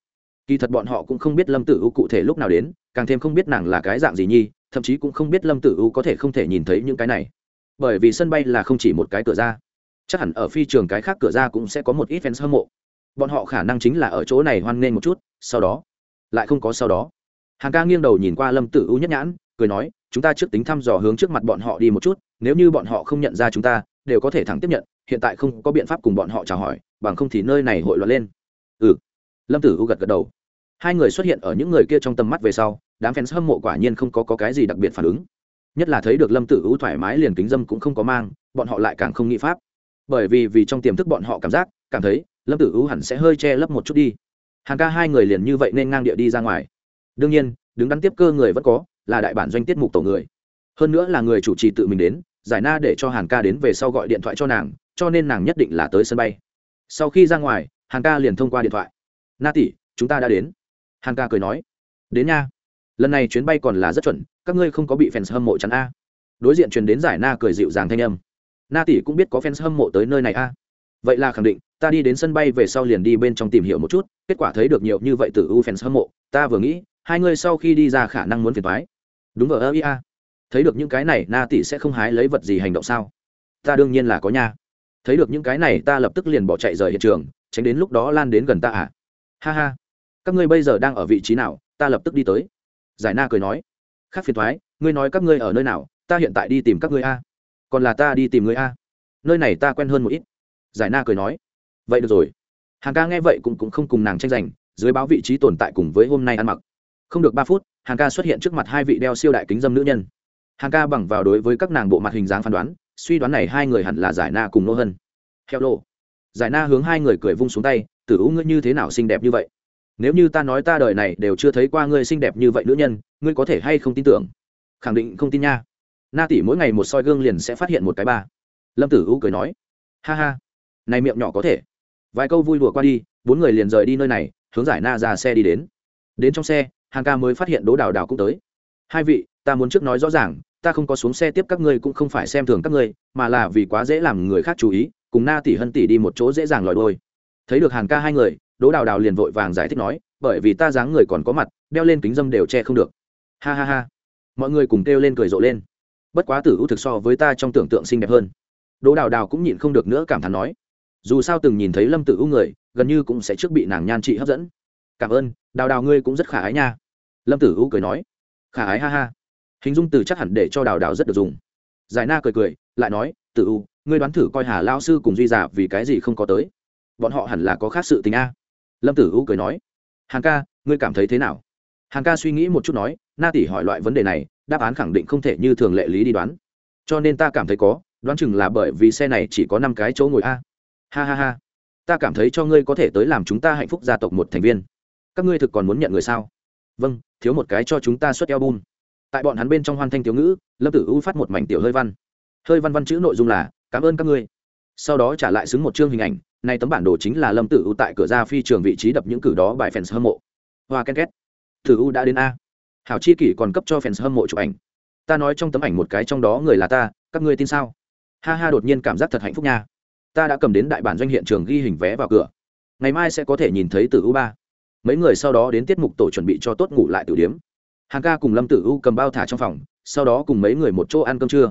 Kỳ thật bọn họ cũng không biết lâm tử u cụ thể lúc nào đến, càng thêm không biết nàng là cái dạng gì nhi, thậm chí cũng không biết lâm tử u có thể không thể nhìn thấy những cái này. Bởi vì sân bay là không chỉ một cái cửa ra. Chắc hẳn ở phi trường cái khác cửa ra cũng sẽ có một ít fans hâm mộ bọn họ khả năng chính là ở chỗ này hoan nghênh một chút sau đó lại không có sau đó. Hàng ca nghiêng đầu nhìn qua lâm tử u nhất nhãn cười nói chúng ta trước tính thăm dò hướng trước mặt bọn họ đi một chút nếu như bọn họ không nhận ra chúng ta đều có thể thẳng tiếp nhận hiện tại không có biện pháp cùng bọn họ chào hỏi bằng không thì nơi này hội loạn lên. Ừ. Lâm tử u gật gật đầu. Hai người xuất hiện ở những người kia trong tầm mắt về sau đám fans hâm mộ quả nhiên không có, có cái gì đặc biệt phản ứng. Nhất là thấy được lâm tử u thoải mái liền kính dâm cũng không có mang bọn họ lại càng không nghĩ pháp. Bởi vì vì trong tiềm thức bọn họ cảm giác cảm thấy lâm tử u hẳn sẽ hơi che lấp một chút đi. Hàn ca hai người liền như vậy nên ngang địa đi ra ngoài. Đương nhiên, đứng đắn tiếp cơ người vẫn có, là đại bản doanh tiết mục tổ người. Hơn nữa là người chủ trì tự mình đến, giải na để cho hàn ca đến về sau gọi điện thoại cho nàng, cho nên nàng nhất định là tới sân bay. Sau khi ra ngoài, hàn ca liền thông qua điện thoại. Na tỷ, chúng ta đã đến. Hàn ca cười nói. Đến nha. Lần này chuyến bay còn là rất chuẩn, các ngươi không có bị fans hâm mộ chắn a. Đối diện truyền đến giải na cười dịu dàng thanh âm. Na tỷ cũng biết có fans hâm mộ tới nơi này a vậy là khẳng định, ta đi đến sân bay về sau liền đi bên trong tìm hiểu một chút, kết quả thấy được nhiều như vậy từ u fans hâm mộ, ta vừa nghĩ, hai người sau khi đi ra khả năng muốn phiền thoái đúng ở ơ ia thấy được những cái này, na tỷ sẽ không hái lấy vật gì hành động sao? Ta đương nhiên là có nha. Thấy được những cái này, ta lập tức liền bỏ chạy rời hiện trường, tránh đến lúc đó lan đến gần ta à? Ha ha. Các ngươi bây giờ đang ở vị trí nào? Ta lập tức đi tới. Giải na cười nói. Khác phiền thoái ngươi nói các ngươi ở nơi nào? Ta hiện tại đi tìm các ngươi a. Còn là ta đi tìm ngươi a. Nơi này ta quen hơn một ít giải na cười nói vậy được rồi. Hàng ca nghe vậy cũng, cũng không cùng nàng tranh giành dưới báo vị trí tồn tại cùng với hôm nay ăn mặc. Không được ba phút hàng ca xuất hiện trước mặt hai vị đeo siêu đại kính dâm nữ nhân. Hàng ca bằng vào đối với các nàng bộ mặt hình dáng phán đoán suy đoán này hai người hẳn là giải na cùng nô hân. Heo lộ giải na hướng hai người cười vung xuống tay tử u ngươi như thế nào xinh đẹp như vậy? Nếu như ta nói ta đời này đều chưa thấy qua ngươi xinh đẹp như vậy nữ nhân ngươi có thể hay không tin tưởng? Khẳng định không tin nha. Na tỷ mỗi ngày một soi gương liền sẽ phát hiện một cái ba. Lâm tử u cười nói ha ha này miệng nhỏ có thể. Vài câu vui đùa qua đi, bốn người liền rời đi nơi này, hướng giải na ra xe đi đến. Đến trong xe, hàng ca mới phát hiện đỗ đào đào cũng tới. Hai vị, ta muốn trước nói rõ ràng, ta không có xuống xe tiếp các ngươi cũng không phải xem thường các ngươi, mà là vì quá dễ làm người khác chú ý, cùng na tỷ hân tỷ đi một chỗ dễ dàng lòi đôi. Thấy được hàn ca hai người, đỗ đào đào liền vội vàng giải thích nói, bởi vì ta dáng người còn có mặt, đeo lên kính dâm đều che không được. Ha ha ha. Mọi người cùng kêu lên cười rộ lên. Bất quá tử ưu thực so với ta trong tưởng tượng xinh đẹp hơn. Đỗ đào đào cũng nhịn không được nữa cảm thán nói dù sao từng nhìn thấy lâm tử U người gần như cũng sẽ trước bị nàng nhan trị hấp dẫn. Cảm ơn đào đào ngươi cũng rất khả ái nha. Lâm tử U cười nói. Khả ái ha ha. Hình dung từ chắc hẳn để cho đào đào rất được dùng. Giải na cười cười lại nói tử U, ngươi đoán thử coi hà lao sư cùng duy giả vì cái gì không có tới. Bọn họ hẳn là có khác sự tình a. Lâm tử U cười nói. Hàng ca ngươi cảm thấy thế nào? Hàng ca suy nghĩ một chút nói na tỷ hỏi loại vấn đề này đáp án khẳng định không thể như thường lệ lý đi đoán. Cho nên ta cảm thấy có đoán chừng là bởi vì xe này chỉ có năm cái chỗ ngồi a ha ha ha. Ta cảm thấy cho ngươi có thể tới làm chúng ta hạnh phúc gia tộc một thành viên. Các ngươi thực còn muốn nhận người sao? Vâng thiếu một cái cho chúng ta xuất album. Tại bọn hắn bên trong hoan thanh thiếu ngữ, lâm tử u phát một mảnh tiểu hơi văn. Hơi văn văn chữ nội dung là, cảm ơn các ngươi. Sau đó trả lại xứng một chương hình ảnh, này tấm bản đồ chính là lâm tử u tại cửa ra phi trường vị trí đập những cử đó bài fans hâm mộ. Hoa ken két. Tử u đã đến a. Hảo chi kỷ còn cấp cho fans hâm mộ chụp ảnh. Ta nói trong tấm ảnh một cái trong đó người là ta, các ngươi tin sao? Ha ha đột nhiên cảm giác thật hạnh phúc nha ta đã cầm đến đại bản doanh hiện trường ghi hình vé vào cửa. Ngày mai sẽ có thể nhìn thấy từ u ba. Mấy người sau đó đến tiết mục tổ chuẩn bị cho tốt ngủ lại tử điếm. Hàng ca cùng lâm tử u cầm bao thả trong phòng, sau đó cùng mấy người một chỗ ăn cơm trưa.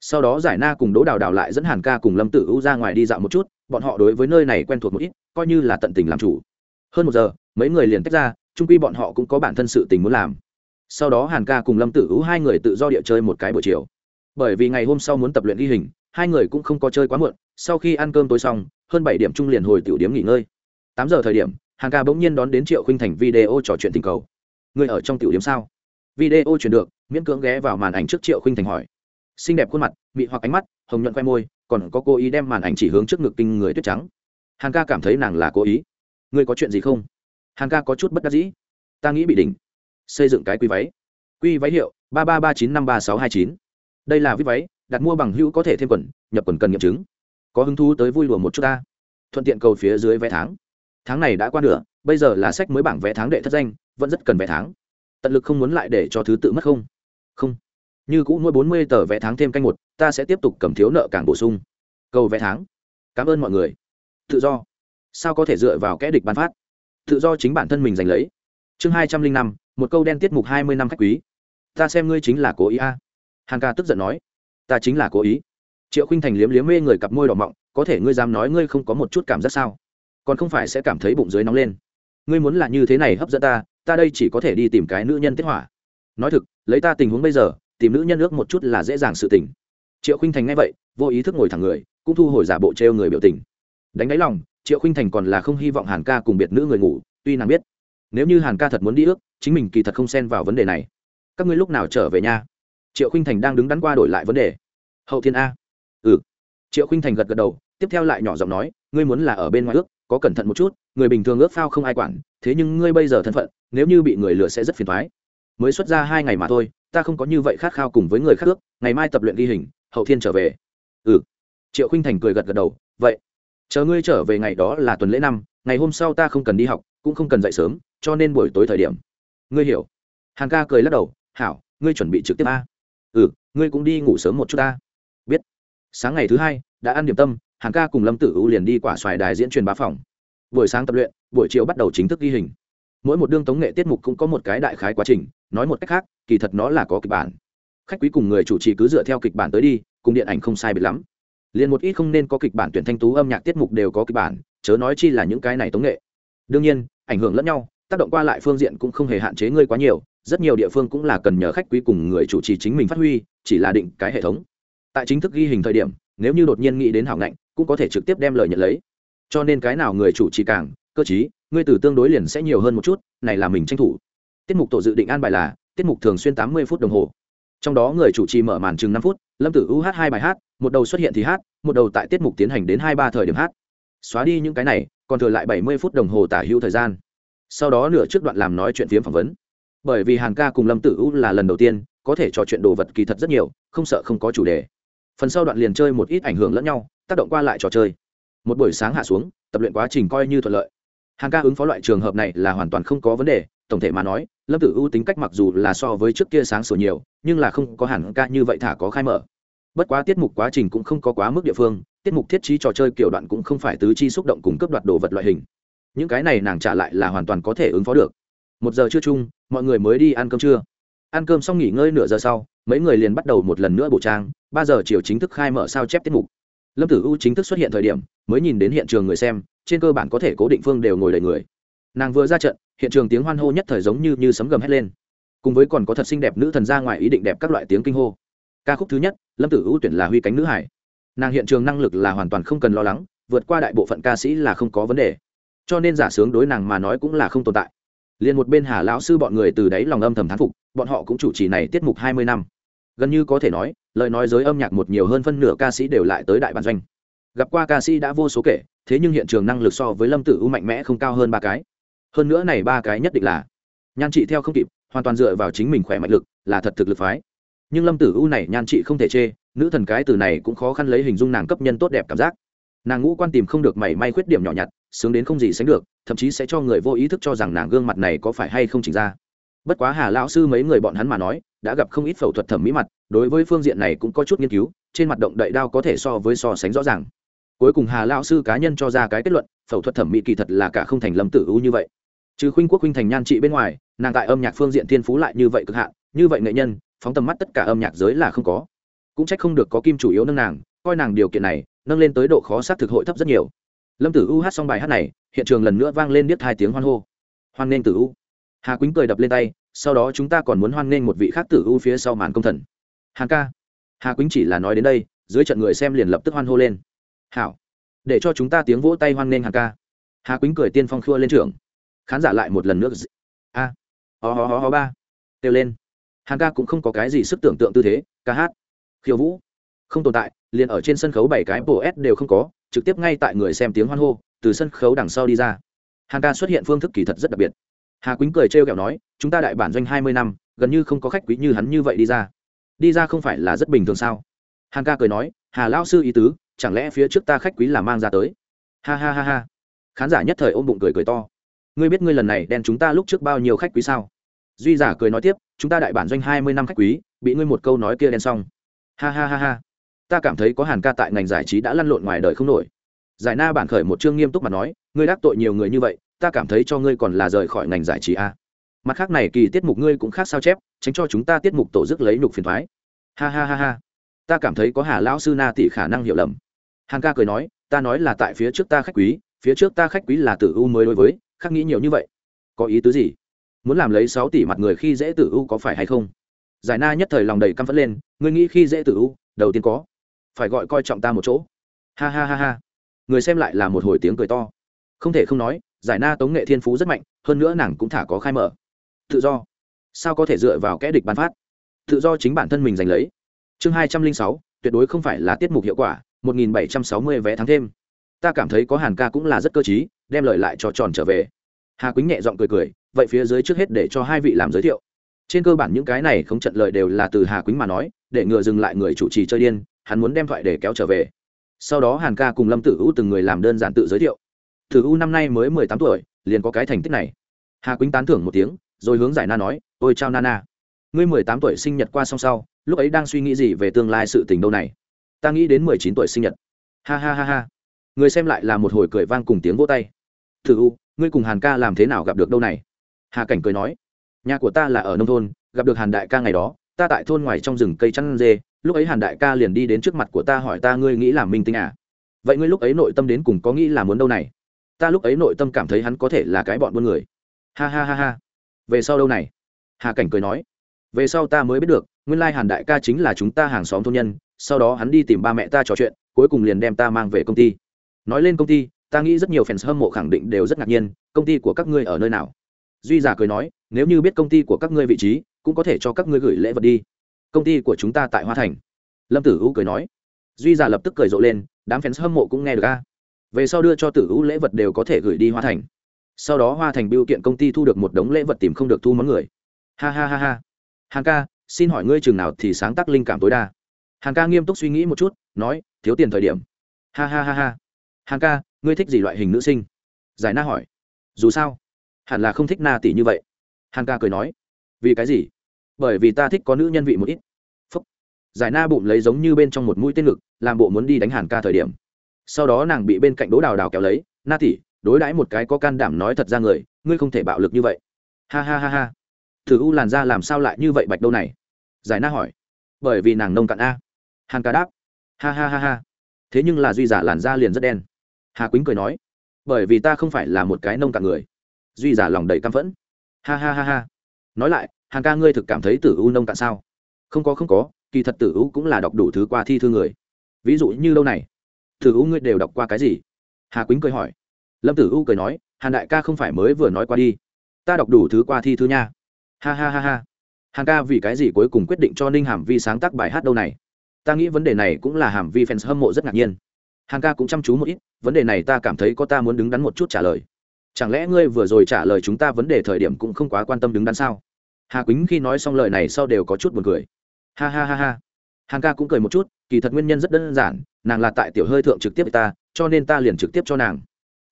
Sau đó giải na cùng đỗ đào đào lại dẫn hàn ca cùng lâm tử u ra ngoài đi dạo một chút, bọn họ đối với nơi này quen thuộc một ít, coi như là tận tình làm chủ. Hơn một giờ, mấy người liền tách ra trung quy bọn họ cũng có bản thân sự tình muốn làm. Sau đó hàn ca cùng lâm tử u hai người tự do địa chơi một cái buổi chiều. Bởi vì ngày hôm sau muốn tập luyện ghi hình hai người cũng không có chơi quá muộn, sau khi ăn cơm tối xong, hơn bảy điểm trung liền hồi tiểu điếm nghỉ ngơi. Tám giờ thời điểm, hàng ca bỗng nhiên đón đến triệu khinh thành video trò chuyện tình cầu. Người ở trong tiểu điếm sao? Video chuyển được, miễn cưỡng ghé vào màn ảnh trước triệu khinh thành hỏi. Xinh đẹp khuôn mặt, mị hoặc ánh mắt, hồng nhuận khoe môi, còn có cố ý đem màn ảnh chỉ hướng trước ngực kinh người tuyết trắng. Hàng ca cảm thấy nàng là cố ý. Ngươi có chuyện gì không? Hàng ca có chút bất đắc dĩ. Ta nghĩ bị đỉnh. Xây dựng cái quy váy. Quy váy hiệu, ba ba ba chín năm ba sáu hai chín. Đây là viết váy đặt mua bằng hữu có thể thêm quần, nhập quần cần nghiệm chứng. Có hứng thú tới vui lùa một chút ta. Thuận tiện cầu phía dưới vé tháng. Tháng này đã qua nửa, bây giờ là sách mới bảng vé tháng đệ thất danh, vẫn rất cần vé tháng. Tận lực không muốn lại để cho thứ tự mất không? Không. Như cũ mỗi bốn mươi tờ vé tháng thêm canh một, ta sẽ tiếp tục cầm thiếu nợ càng bổ sung. Cầu vé tháng. Cảm ơn mọi người. Tự do. Sao có thể dựa vào kẽ địch bán phát? Tự do chính bản thân mình giành lấy. Chương hai trăm linh năm, một câu đen tiết mục hai mươi năm khách quý. Ta xem ngươi chính là cố ý a. À. hàng ca tức giận nói ta chính là cố ý. Triệu khinh thành liếm liếm mê người cặp môi đỏ mọng, có thể ngươi dám nói ngươi không có một chút cảm giác sao? Còn không phải sẽ cảm thấy bụng dưới nóng lên. Ngươi muốn là như thế này hấp dẫn ta ta đây chỉ có thể đi tìm cái nữ nhân tiết hỏa. Nói thực, lấy ta tình huống bây giờ, tìm nữ nhân ước một chút là dễ dàng sự tình. Triệu khinh thành nghe vậy, vô ý thức ngồi thẳng người, cũng thu hồi giả bộ trêu người biểu tình. Đánh đáy lòng, triệu khinh thành còn là không hy vọng hàn ca cùng biệt nữ người ngủ, tuy nàng biết, nếu như hàn ca thật muốn đi ước, chính mình kỳ thật không xen vào vấn đề này. Các ngươi lúc nào trở về nhà triệu khinh thành đang đứng đắn qua đổi lại vấn đề. Hậu thiên a. Ừ. Triệu khinh thành gật gật đầu, tiếp theo lại nhỏ giọng nói, ngươi muốn là ở bên ngoài ước, có cẩn thận một chút, người bình thường ước phao không ai quản, thế nhưng ngươi bây giờ thân phận, nếu như bị người lừa sẽ rất phiền thoái mới xuất ra hai ngày mà thôi, ta không có như vậy khát khao cùng với người khác ước, ngày mai tập luyện ghi hình, hậu thiên trở về. Ừ. Triệu khinh thành cười gật gật đầu, vậy, chờ ngươi trở về ngày đó là tuần lễ năm, ngày hôm sau ta không cần đi học, cũng không cần dậy sớm, cho nên buổi tối thời điểm. Ngươi hiểu. Hàng ca cười lắc đầu, hảo, ngươi chuẩn bị trực tiếp a ừ ngươi cũng đi ngủ sớm một chút ta. Biết. Sáng ngày thứ hai, đã ăn điểm tâm hàng ca cùng lâm tử u liền đi quả xoài đài diễn truyền bá phòng. Buổi sáng tập luyện, buổi chiều bắt đầu chính thức ghi hình. Mỗi một đương tống nghệ tiết mục cũng có một cái đại khái quá trình, nói một cách khác, kỳ thật nó là có kịch bản. Khách quý cùng người chủ trì cứ dựa theo kịch bản tới đi, cùng điện ảnh không sai biệt lắm. Liền một ít không nên có kịch bản tuyển thanh tú âm nhạc tiết mục đều có kịch bản, chớ nói chi là những cái này tống nghệ. Đương nhiên, ảnh hưởng lẫn nhau, tác động qua lại phương diện cũng không hề hạn chế ngươi quá nhiều rất nhiều địa phương cũng là cần nhờ khách quý cùng người chủ trì chính mình phát huy, chỉ là định cái hệ thống. Tại chính thức ghi hình thời điểm, nếu như đột nhiên nghĩ đến hảo ngạnh, cũng có thể trực tiếp đem lời nhận lấy. Cho nên cái nào người chủ trì càng, cơ chí, ngươi từ tương đối liền sẽ nhiều hơn một chút, này là mình tranh thủ. Tiết mục tổ dự định an bài là, tiết mục thường xuyên tám mươi phút đồng hồ. Trong đó người chủ trì mở màn chừng năm phút, lâm tử u hát hai bài hát, một đầu xuất hiện thì hát, một đầu tại tiết mục tiến hành đến hai ba thời điểm hát. Xóa đi những cái này, còn thừa lại bảy mươi phút đồng hồ tả hữu thời gian. Sau đó nửa trước đoạn làm nói chuyện phiếm phỏng vấn bởi vì hàn ca cùng lâm tử u là lần đầu tiên có thể trò chuyện đồ vật kỳ thật rất nhiều, không sợ không có chủ đề. Phần sau đoạn liền chơi một ít ảnh hưởng lẫn nhau, tác động qua lại trò chơi. Một buổi sáng hạ xuống, tập luyện quá trình coi như thuận lợi. Hàng ca ứng phó loại trường hợp này là hoàn toàn không có vấn đề, tổng thể mà nói, lâm tử u tính cách mặc dù là so với trước kia sáng sủa nhiều, nhưng là không có hẳn ca như vậy thả có khai mở. Bất quá tiết mục quá trình cũng không có quá mức địa phương, tiết mục thiết trí trò chơi kiểu đoạn cũng không phải tứ chi xúc động cùng cấp đoạt đồ vật loại hình. Những cái này nàng trả lại là hoàn toàn có thể ứng phó được một giờ trưa chung, mọi người mới đi ăn cơm trưa. Ăn cơm xong nghỉ ngơi nửa giờ sau, mấy người liền bắt đầu một lần nữa bổ trang, ba giờ chiều chính thức khai mở sao chép tiết mục. Lâm tử u chính thức xuất hiện thời điểm, mới nhìn đến hiện trường người xem, trên cơ bản có thể cố định phương đều ngồi đầy người. Nàng vừa ra trận, hiện trường tiếng hoan hô nhất thời giống như như sấm gầm hét lên. Cùng với còn có thật xinh đẹp nữ thần ra ngoài ý định đẹp các loại tiếng kinh hô. Ca khúc thứ nhất, lâm tử u tuyển là huy cánh nữ hải. Nàng hiện trường năng lực là hoàn toàn không cần lo lắng, vượt qua đại bộ phận ca sĩ là không có vấn đề. Cho nên giả sướng đối nàng mà nói cũng là không tồn tại liền một bên hà lão sư bọn người từ đấy lòng âm thầm thán phục, bọn họ cũng chủ trì này tiết mục hai mươi năm. Gần như có thể nói, lời nói giới âm nhạc một nhiều hơn phân nửa ca sĩ đều lại tới đại bản doanh. Gặp qua ca sĩ đã vô số kể, thế nhưng hiện trường năng lực so với lâm tử u mạnh mẽ không cao hơn ba cái. Hơn nữa này ba cái nhất định là nhan trị theo không kịp, hoàn toàn dựa vào chính mình khỏe mạnh lực, là thật thực lực phái. Nhưng lâm tử u này nhan trị không thể chê, nữ thần cái từ này cũng khó khăn lấy hình dung nàng cấp nhân tốt đẹp cảm giác. Nàng ngũ quan tìm không được mảy may khuyết điểm nhỏ nhặt sướng đến không gì sánh được, thậm chí sẽ cho người vô ý thức cho rằng nàng gương mặt này có phải hay không chỉnh ra. Bất quá hà lão sư mấy người bọn hắn mà nói, đã gặp không ít phẫu thuật thẩm mỹ mặt, đối với phương diện này cũng có chút nghiên cứu, trên mặt động đậy đao có thể so với so sánh rõ ràng. Cuối cùng hà lão sư cá nhân cho ra cái kết luận, phẫu thuật thẩm mỹ kỳ thật là cả không thành lâm tử u như vậy. Trừ khuynh quốc khuynh thành nhan trị bên ngoài, nàng tại âm nhạc phương diện thiên phú lại như vậy cực hạn, như vậy nghệ nhân, phóng tầm mắt tất cả âm nhạc giới là không có. Cũng trách không được có kim chủ yếu nâng nàng, coi nàng điều kiện này, nâng lên tới độ khó sát thực hội thấp rất nhiều lâm tử u hát xong bài hát này, hiện trường lần nữa vang lên biết hai tiếng hoan hô. Hoan nghênh tử u. Hà quýnh cười đập lên tay, sau đó chúng ta còn muốn hoan nghênh một vị khác tử u phía sau màn công thần. Hàng ca. Hà quýnh chỉ là nói đến đây, dưới trận người xem liền lập tức hoan hô lên. Hảo. Để cho chúng ta tiếng vỗ tay hoan nghênh hàng ca. Hà quýnh cười tiên phong khua lên trường khán giả lại một lần nữa a. Ho ho ho ho ba. Kêu lên. Hàng ca cũng không có cái gì sức tưởng tượng tư thế, ca hát. Khiêu vũ không tồn tại, liền ở trên sân khấu bảy cái bộ s đều không có, trực tiếp ngay tại người xem tiếng hoan hô, từ sân khấu đằng sau đi ra. Hàng ca xuất hiện phương thức kỳ thật rất đặc biệt. Hà quýnh cười trêu ghẹo nói, chúng ta đại bản doanh hai mươi năm, gần như không có khách quý như hắn như vậy đi ra. Đi ra không phải là rất bình thường sao? Hàng ca cười nói, hà lão sư ý tứ, chẳng lẽ phía trước ta khách quý là mang ra tới? Ha ha ha ha. Khán giả nhất thời ôm bụng cười cười to. Ngươi biết ngươi lần này đen chúng ta lúc trước bao nhiêu khách quý sao? Duy giả cười nói tiếp, chúng ta đại bản doanh hai mươi năm khách quý, bị ngươi một câu nói kia đen xong. Ha ha ha ha ta cảm thấy có hàn ca tại ngành giải trí đã lăn lộn ngoài đời không nổi. Giải na bản khởi một chương nghiêm túc mà nói, ngươi đắc tội nhiều người như vậy, ta cảm thấy cho ngươi còn là rời khỏi ngành giải trí a. Mặt khác này kỳ tiết mục ngươi cũng khác sao chép, tránh cho chúng ta tiết mục tổ chức lấy nhục phiền thoái. Ha ha ha ha. Ta cảm thấy có hà lão sư na tỷ khả năng hiểu lầm. Hàn ca cười nói, ta nói là tại phía trước ta khách quý, phía trước ta khách quý là tử u mới đối với khắc nghĩ nhiều như vậy. Có ý tứ gì? Muốn làm lấy sáu tỷ mặt người khi dễ tử u có phải hay không? Giải na nhất thời lòng đầy căm phẫn lên, ngươi nghĩ khi dễ tử u, đầu tiên có phải gọi coi trọng ta một chỗ. Ha ha ha ha. Người xem lại là một hồi tiếng cười to. Không thể không nói, giải na tống nghệ thiên phú rất mạnh, hơn nữa nàng cũng thả có khai mở. Tự do. Sao có thể dựa vào kẽ địch bán phát? Tự do chính bản thân mình giành lấy. Chương hai trăm linh sáu, tuyệt đối không phải là tiết mục hiệu quả, một nghìn bảy trăm sáu mươi vé thắng thêm. Ta cảm thấy có hàn ca cũng là rất cơ t đem lời lại cho tròn trở về. Hà quýnh nhẹ giọng cười cười, vậy phía dưới trước hết để cho hai vị làm giới thiệu. Trên cơ bản những cái này không trận lời đều là từ hà quýnh mà nói, để ngừa dừng lại người chủ trì chơi điên hắn muốn đem thoại để kéo trở về. Sau đó hàn ca cùng lâm tử u từng người làm đơn giản tự giới thiệu. Tử u năm nay mới mười tám tuổi, liền có cái thành tích này. Hà quýnh tán thưởng một tiếng, rồi hướng giải na nói, ôi chao na. ngươi mười tám tuổi sinh nhật qua song sau, lúc ấy đang suy nghĩ gì về tương lai sự tình đâu này? Ta nghĩ đến mười chín tuổi sinh nhật. Ha ha ha ha. Người xem lại là một hồi cười vang cùng tiếng vỗ tay. Thử u, ngươi cùng hàn ca làm thế nào gặp được đâu này? Hà cảnh cười nói, nhà của ta là ở nông thôn, gặp được hàn đại ca ngày đó, ta tại thôn ngoài trong rừng cây chăn dê lúc ấy hàn đại ca liền đi đến trước mặt của ta hỏi ta ngươi nghĩ làm minh tinh à? Vậy ngươi lúc ấy nội tâm đến cùng có nghĩ là muốn đâu này? Ta lúc ấy nội tâm cảm thấy hắn có thể là cái bọn buôn người. Ha ha ha ha. Về sau đâu này? Hà cảnh cười nói. Về sau ta mới biết được, nguyên lai hàn đại ca chính là chúng ta hàng xóm thôn nhân, sau đó hắn đi tìm ba mẹ ta trò chuyện, cuối cùng liền đem ta mang về công ty. Nói lên công ty, ta nghĩ rất nhiều fans hâm mộ khẳng định đều rất ngạc nhiên, công ty của các ngươi ở nơi nào? Duy giả cười nói, nếu như biết công ty của các ngươi vị trí, cũng có thể cho các ngươi gửi lễ vật đi công ty của chúng ta tại hoa thành. Lâm tử u cười nói. Duy giả lập tức cười rộ lên, đám fans hâm mộ cũng nghe được a. Về sau đưa cho tử u lễ vật đều có thể gửi đi hoa thành. Sau đó hoa thành biêu kiện công ty thu được một đống lễ vật tìm không được thu món người. Ha ha ha ha. Hàng ca, xin hỏi ngươi chừng nào thì sáng tác linh cảm tối đa? Hàng ca nghiêm túc suy nghĩ một chút, nói, thiếu tiền thời điểm. Ha ha ha ha. Hàng ca, ngươi thích gì loại hình nữ sinh? Giải na hỏi. Dù sao, hẳn là không thích na tỷ như vậy. Hàng ca cười nói. Vì cái gì? Bởi vì ta thích có nữ nhân vị một ít giải na bụng lấy giống như bên trong một mũi tên ngực, làm bộ muốn đi đánh hàn ca thời điểm. Sau đó nàng bị bên cạnh đỗ đào đào kéo lấy, na tỷ, đối đãi một cái có can đảm nói thật ra người, ngươi không thể bạo lực như vậy. Ha ha ha ha. Thử u làn ra làm sao lại như vậy bạch đâu này? Giải na hỏi. Bởi vì nàng nông cạn a. Hàn ca đáp. Ha ha ha ha. Thế nhưng là duy giả làn da liền rất đen. Hà quýnh cười nói. Bởi vì ta không phải là một cái nông cạn người. Duy giả lòng đầy căm phẫn. Ha ha ha ha. Nói lại hàng ca ngươi thực cảm thấy tử u nông cạn sao? Không có không có kỳ thật tử u cũng là đọc đủ thứ qua thi thư người. Ví dụ như lâu này? Tử u ngươi đều đọc qua cái gì? Hà quýnh cười hỏi. Lâm tử u cười nói, hàn đại ca không phải mới vừa nói qua đi. Ta đọc đủ thứ qua thi thư nha. Ha ha ha ha. Hàn ca vì cái gì cuối cùng quyết định cho ninh hàm vi sáng tác bài hát đâu này? Ta nghĩ vấn đề này cũng là hàm vi fans hâm mộ rất ngạc nhiên. Hàn ca cũng chăm chú một ít, vấn đề này ta cảm thấy có ta muốn đứng đắn một chút trả lời. Chẳng lẽ ngươi vừa rồi trả lời chúng ta vấn đề thời điểm cũng không quá quan tâm đứng đắn sao? Hà quýnh khi nói xong lời này sau đều có chút buồn cười ha ha ha ha. Hằng ca cũng cười một chút, kỳ thật nguyên nhân rất đơn giản, nàng là tại tiểu hơi thượng trực tiếp với ta, cho nên ta liền trực tiếp cho nàng.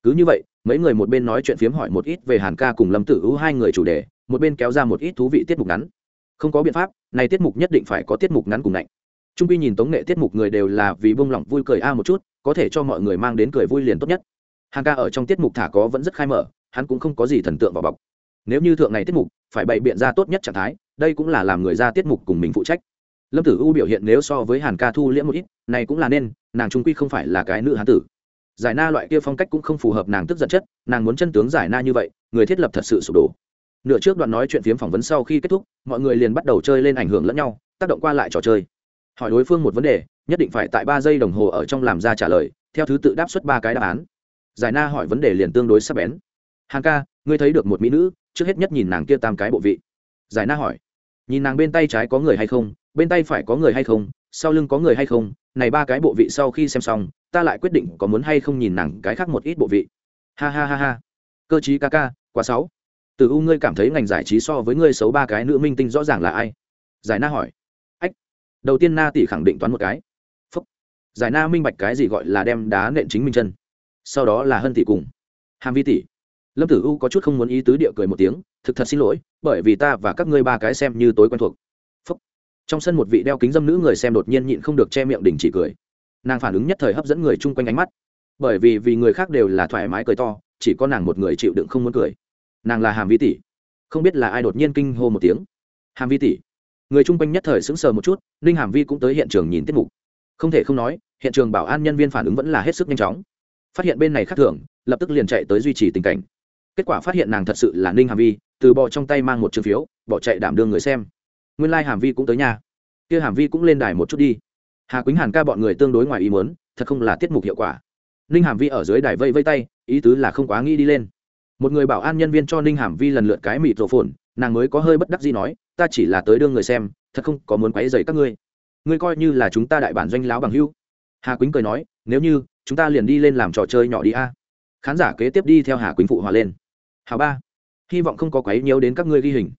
Cứ như vậy, mấy người một bên nói chuyện phiếm hỏi một ít về hàn ca cùng lâm tử u hai người chủ đề, một bên kéo ra một ít thú vị tiết mục ngắn. Không có biện pháp, này tiết mục nhất định phải có tiết mục ngắn cùng lạnh. Trung quy nhìn tống nghệ tiết mục người đều là vì bông lỏng vui cười a một chút, có thể cho mọi người mang đến cười vui liền tốt nhất. Hàn ca ở trong tiết mục thả có vẫn rất khai mở, hắn cũng không có gì thần tượng vào bọc. Nếu như thượng này tiết mục phải bày biện ra tốt nhất trạng thái, đây cũng là làm người ra tiết mục cùng mình phụ trách lâm tử u biểu hiện nếu so với hàn ca thu liễm một ít, này cũng là nên, nàng trung quy không phải là cái nữ hán tử. Giải na loại kia phong cách cũng không phù hợp nàng tức giận chất, nàng muốn chân tướng giải na như vậy, người thiết lập thật sự sụp đổ. Nửa trước đoạn nói chuyện phiếm phỏng vấn sau khi kết thúc, mọi người liền bắt đầu chơi lên ảnh hưởng lẫn nhau, tác động qua lại trò chơi. Hỏi đối phương một vấn đề, nhất định phải tại ba giây đồng hồ ở trong làm ra trả lời, theo thứ tự đáp xuất ba cái đáp án. Giải na hỏi vấn đề liền tương đối sắc bén. Hàng ca, ngươi thấy được một mỹ nữ, trước hết nhất nhìn nàng kia tam cái bộ vị. Giải na hỏi, nhìn nàng bên tay trái có người hay không bên tay phải có người hay không, sau lưng có người hay không, này ba cái bộ vị sau khi xem xong, ta lại quyết định có muốn hay không nhìn nàng cái khác một ít bộ vị. Ha ha ha ha. Cơ chí ca ca, quá sáu từ u ngươi cảm thấy ngành giải trí so với ngươi xấu ba cái nữ minh tinh rõ ràng là ai? Giải na hỏi. Ách. Đầu tiên na tỷ khẳng định toán một cái. Phúc. Giải na minh bạch cái gì gọi là đem đá nện chính minh chân. Sau đó là hân tỷ cùng. Hàm vi tỷ. Lâm tử u có chút không muốn ý tứ địa cười một tiếng, thực thật xin lỗi, bởi vì ta và các ngươi ba cái xem như tối quen thuộc trong sân một vị đeo kính dâm nữ người xem đột nhiên nhịn không được che miệng đình chỉ cười. Nàng phản ứng nhất thời hấp dẫn người chung quanh ánh mắt. Bởi vì vì người khác đều là thoải mái cười to, chỉ có nàng một người chịu đựng không muốn cười. Nàng là hàm vi tỷ. Không biết là ai đột nhiên kinh hô một tiếng. Hàm vi tỷ. Người chung quanh nhất thời sững sờ một chút, ninh hàm vi cũng tới hiện trường nhìn tiết mục. Không thể không nói, hiện trường bảo an nhân viên phản ứng vẫn là hết sức nhanh chóng. Phát hiện bên này khác thường, lập tức liền chạy tới duy trì tình cảnh. Kết quả phát hiện nàng thật sự là ninh hàm vi, từ bò trong tay mang một chữ phiếu, bỏ chạy đảm đương người xem nguyên lai、like、hàm vi cũng tới nhà. Kia hàm vi cũng lên đài một chút đi. Hà quýnh hàn ca bọn người tương đối ngoài ý muốn, thật không là tiết mục hiệu quả. Ninh hàm vi ở dưới đài vây vây tay, ý tứ là không quá nghĩ đi lên. Một người bảo an nhân viên cho ninh hàm vi lần lượt cái mịt rổ phồn, nàng mới có hơi bất đắc gì nói, ta chỉ là tới đương người xem, thật không có muốn quấy dày các ngươi. Ngươi coi như là chúng ta đại bản doanh láo bằng hưu hà quýnh cười nói, nếu như, chúng ta liền đi lên làm trò chơi nhỏ đi a. Khán giả kế tiếp đi theo hà quýnh phụ hòa lên. Hà ba, hy vọng không có quấy nhiều đến các ngươi ghi hình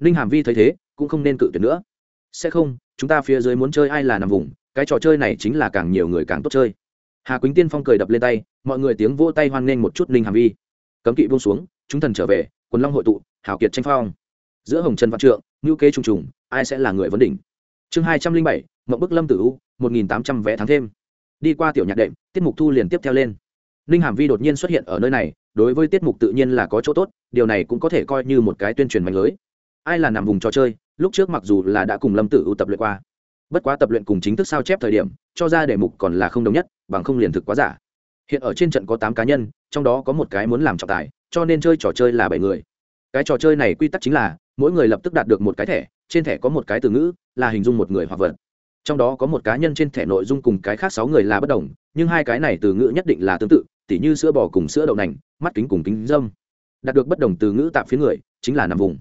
ninh hàm vi thấy thế, cũng không nên cự tuyệt nữa. Sẽ không, chúng ta phía dưới muốn chơi ai là nằm vùng, cái trò chơi này chính là càng nhiều người càng tốt chơi. Hà quýnh tiên phong cười đập lên tay, mọi người tiếng vỗ tay hoan nghênh một chút ninh hàm vi. Cấm kỵ buông xuống, chúng thần trở về, quần long hội tụ, hảo kiệt tranh phong. Giữa hồng trần văn trượng ngữ kế trùng trùng, ai sẽ là người vấn đỉnh? Chương hai trăm linh bảy mậu bức lâm tử u, một nghìn tám trăm vé tháng thêm. Đi qua tiểu nhạc đệm, tiết mục thu liền tiếp theo lên. Ninh hàm vi đột nhiên xuất hiện ở nơi này, đối với tiết mục tự nhiên là có chỗ tốt, điều này cũng có thể coi như một cái tuyên truyền mạnh lưới ai là nằm vùng trò chơi, lúc trước mặc dù là đã cùng lâm tử u tập luyện qua, bất quá tập luyện cùng chính thức sao chép thời điểm, cho ra đề mục còn là không đồng nhất, bằng không liền thực quá giả. Hiện ở trên trận có tám cá nhân, trong đó có một cái muốn làm trọng tài, cho nên chơi trò chơi là bảy người. Cái trò chơi này quy tắc chính là, mỗi người lập tức đạt được một cái thẻ, trên thẻ có một cái từ ngữ, là hình dung một người hoặc vật. Trong đó có một cá nhân trên thẻ nội dung cùng cái khác sáu người là bất đồng, nhưng hai cái này từ ngữ nhất định là tương tự, tỉ như sữa bò cùng sữa đậu nành, mắt kính cùng kính dâm. Đạt được bất đồng từ ngữ tạm phía người, chính là nằm vùng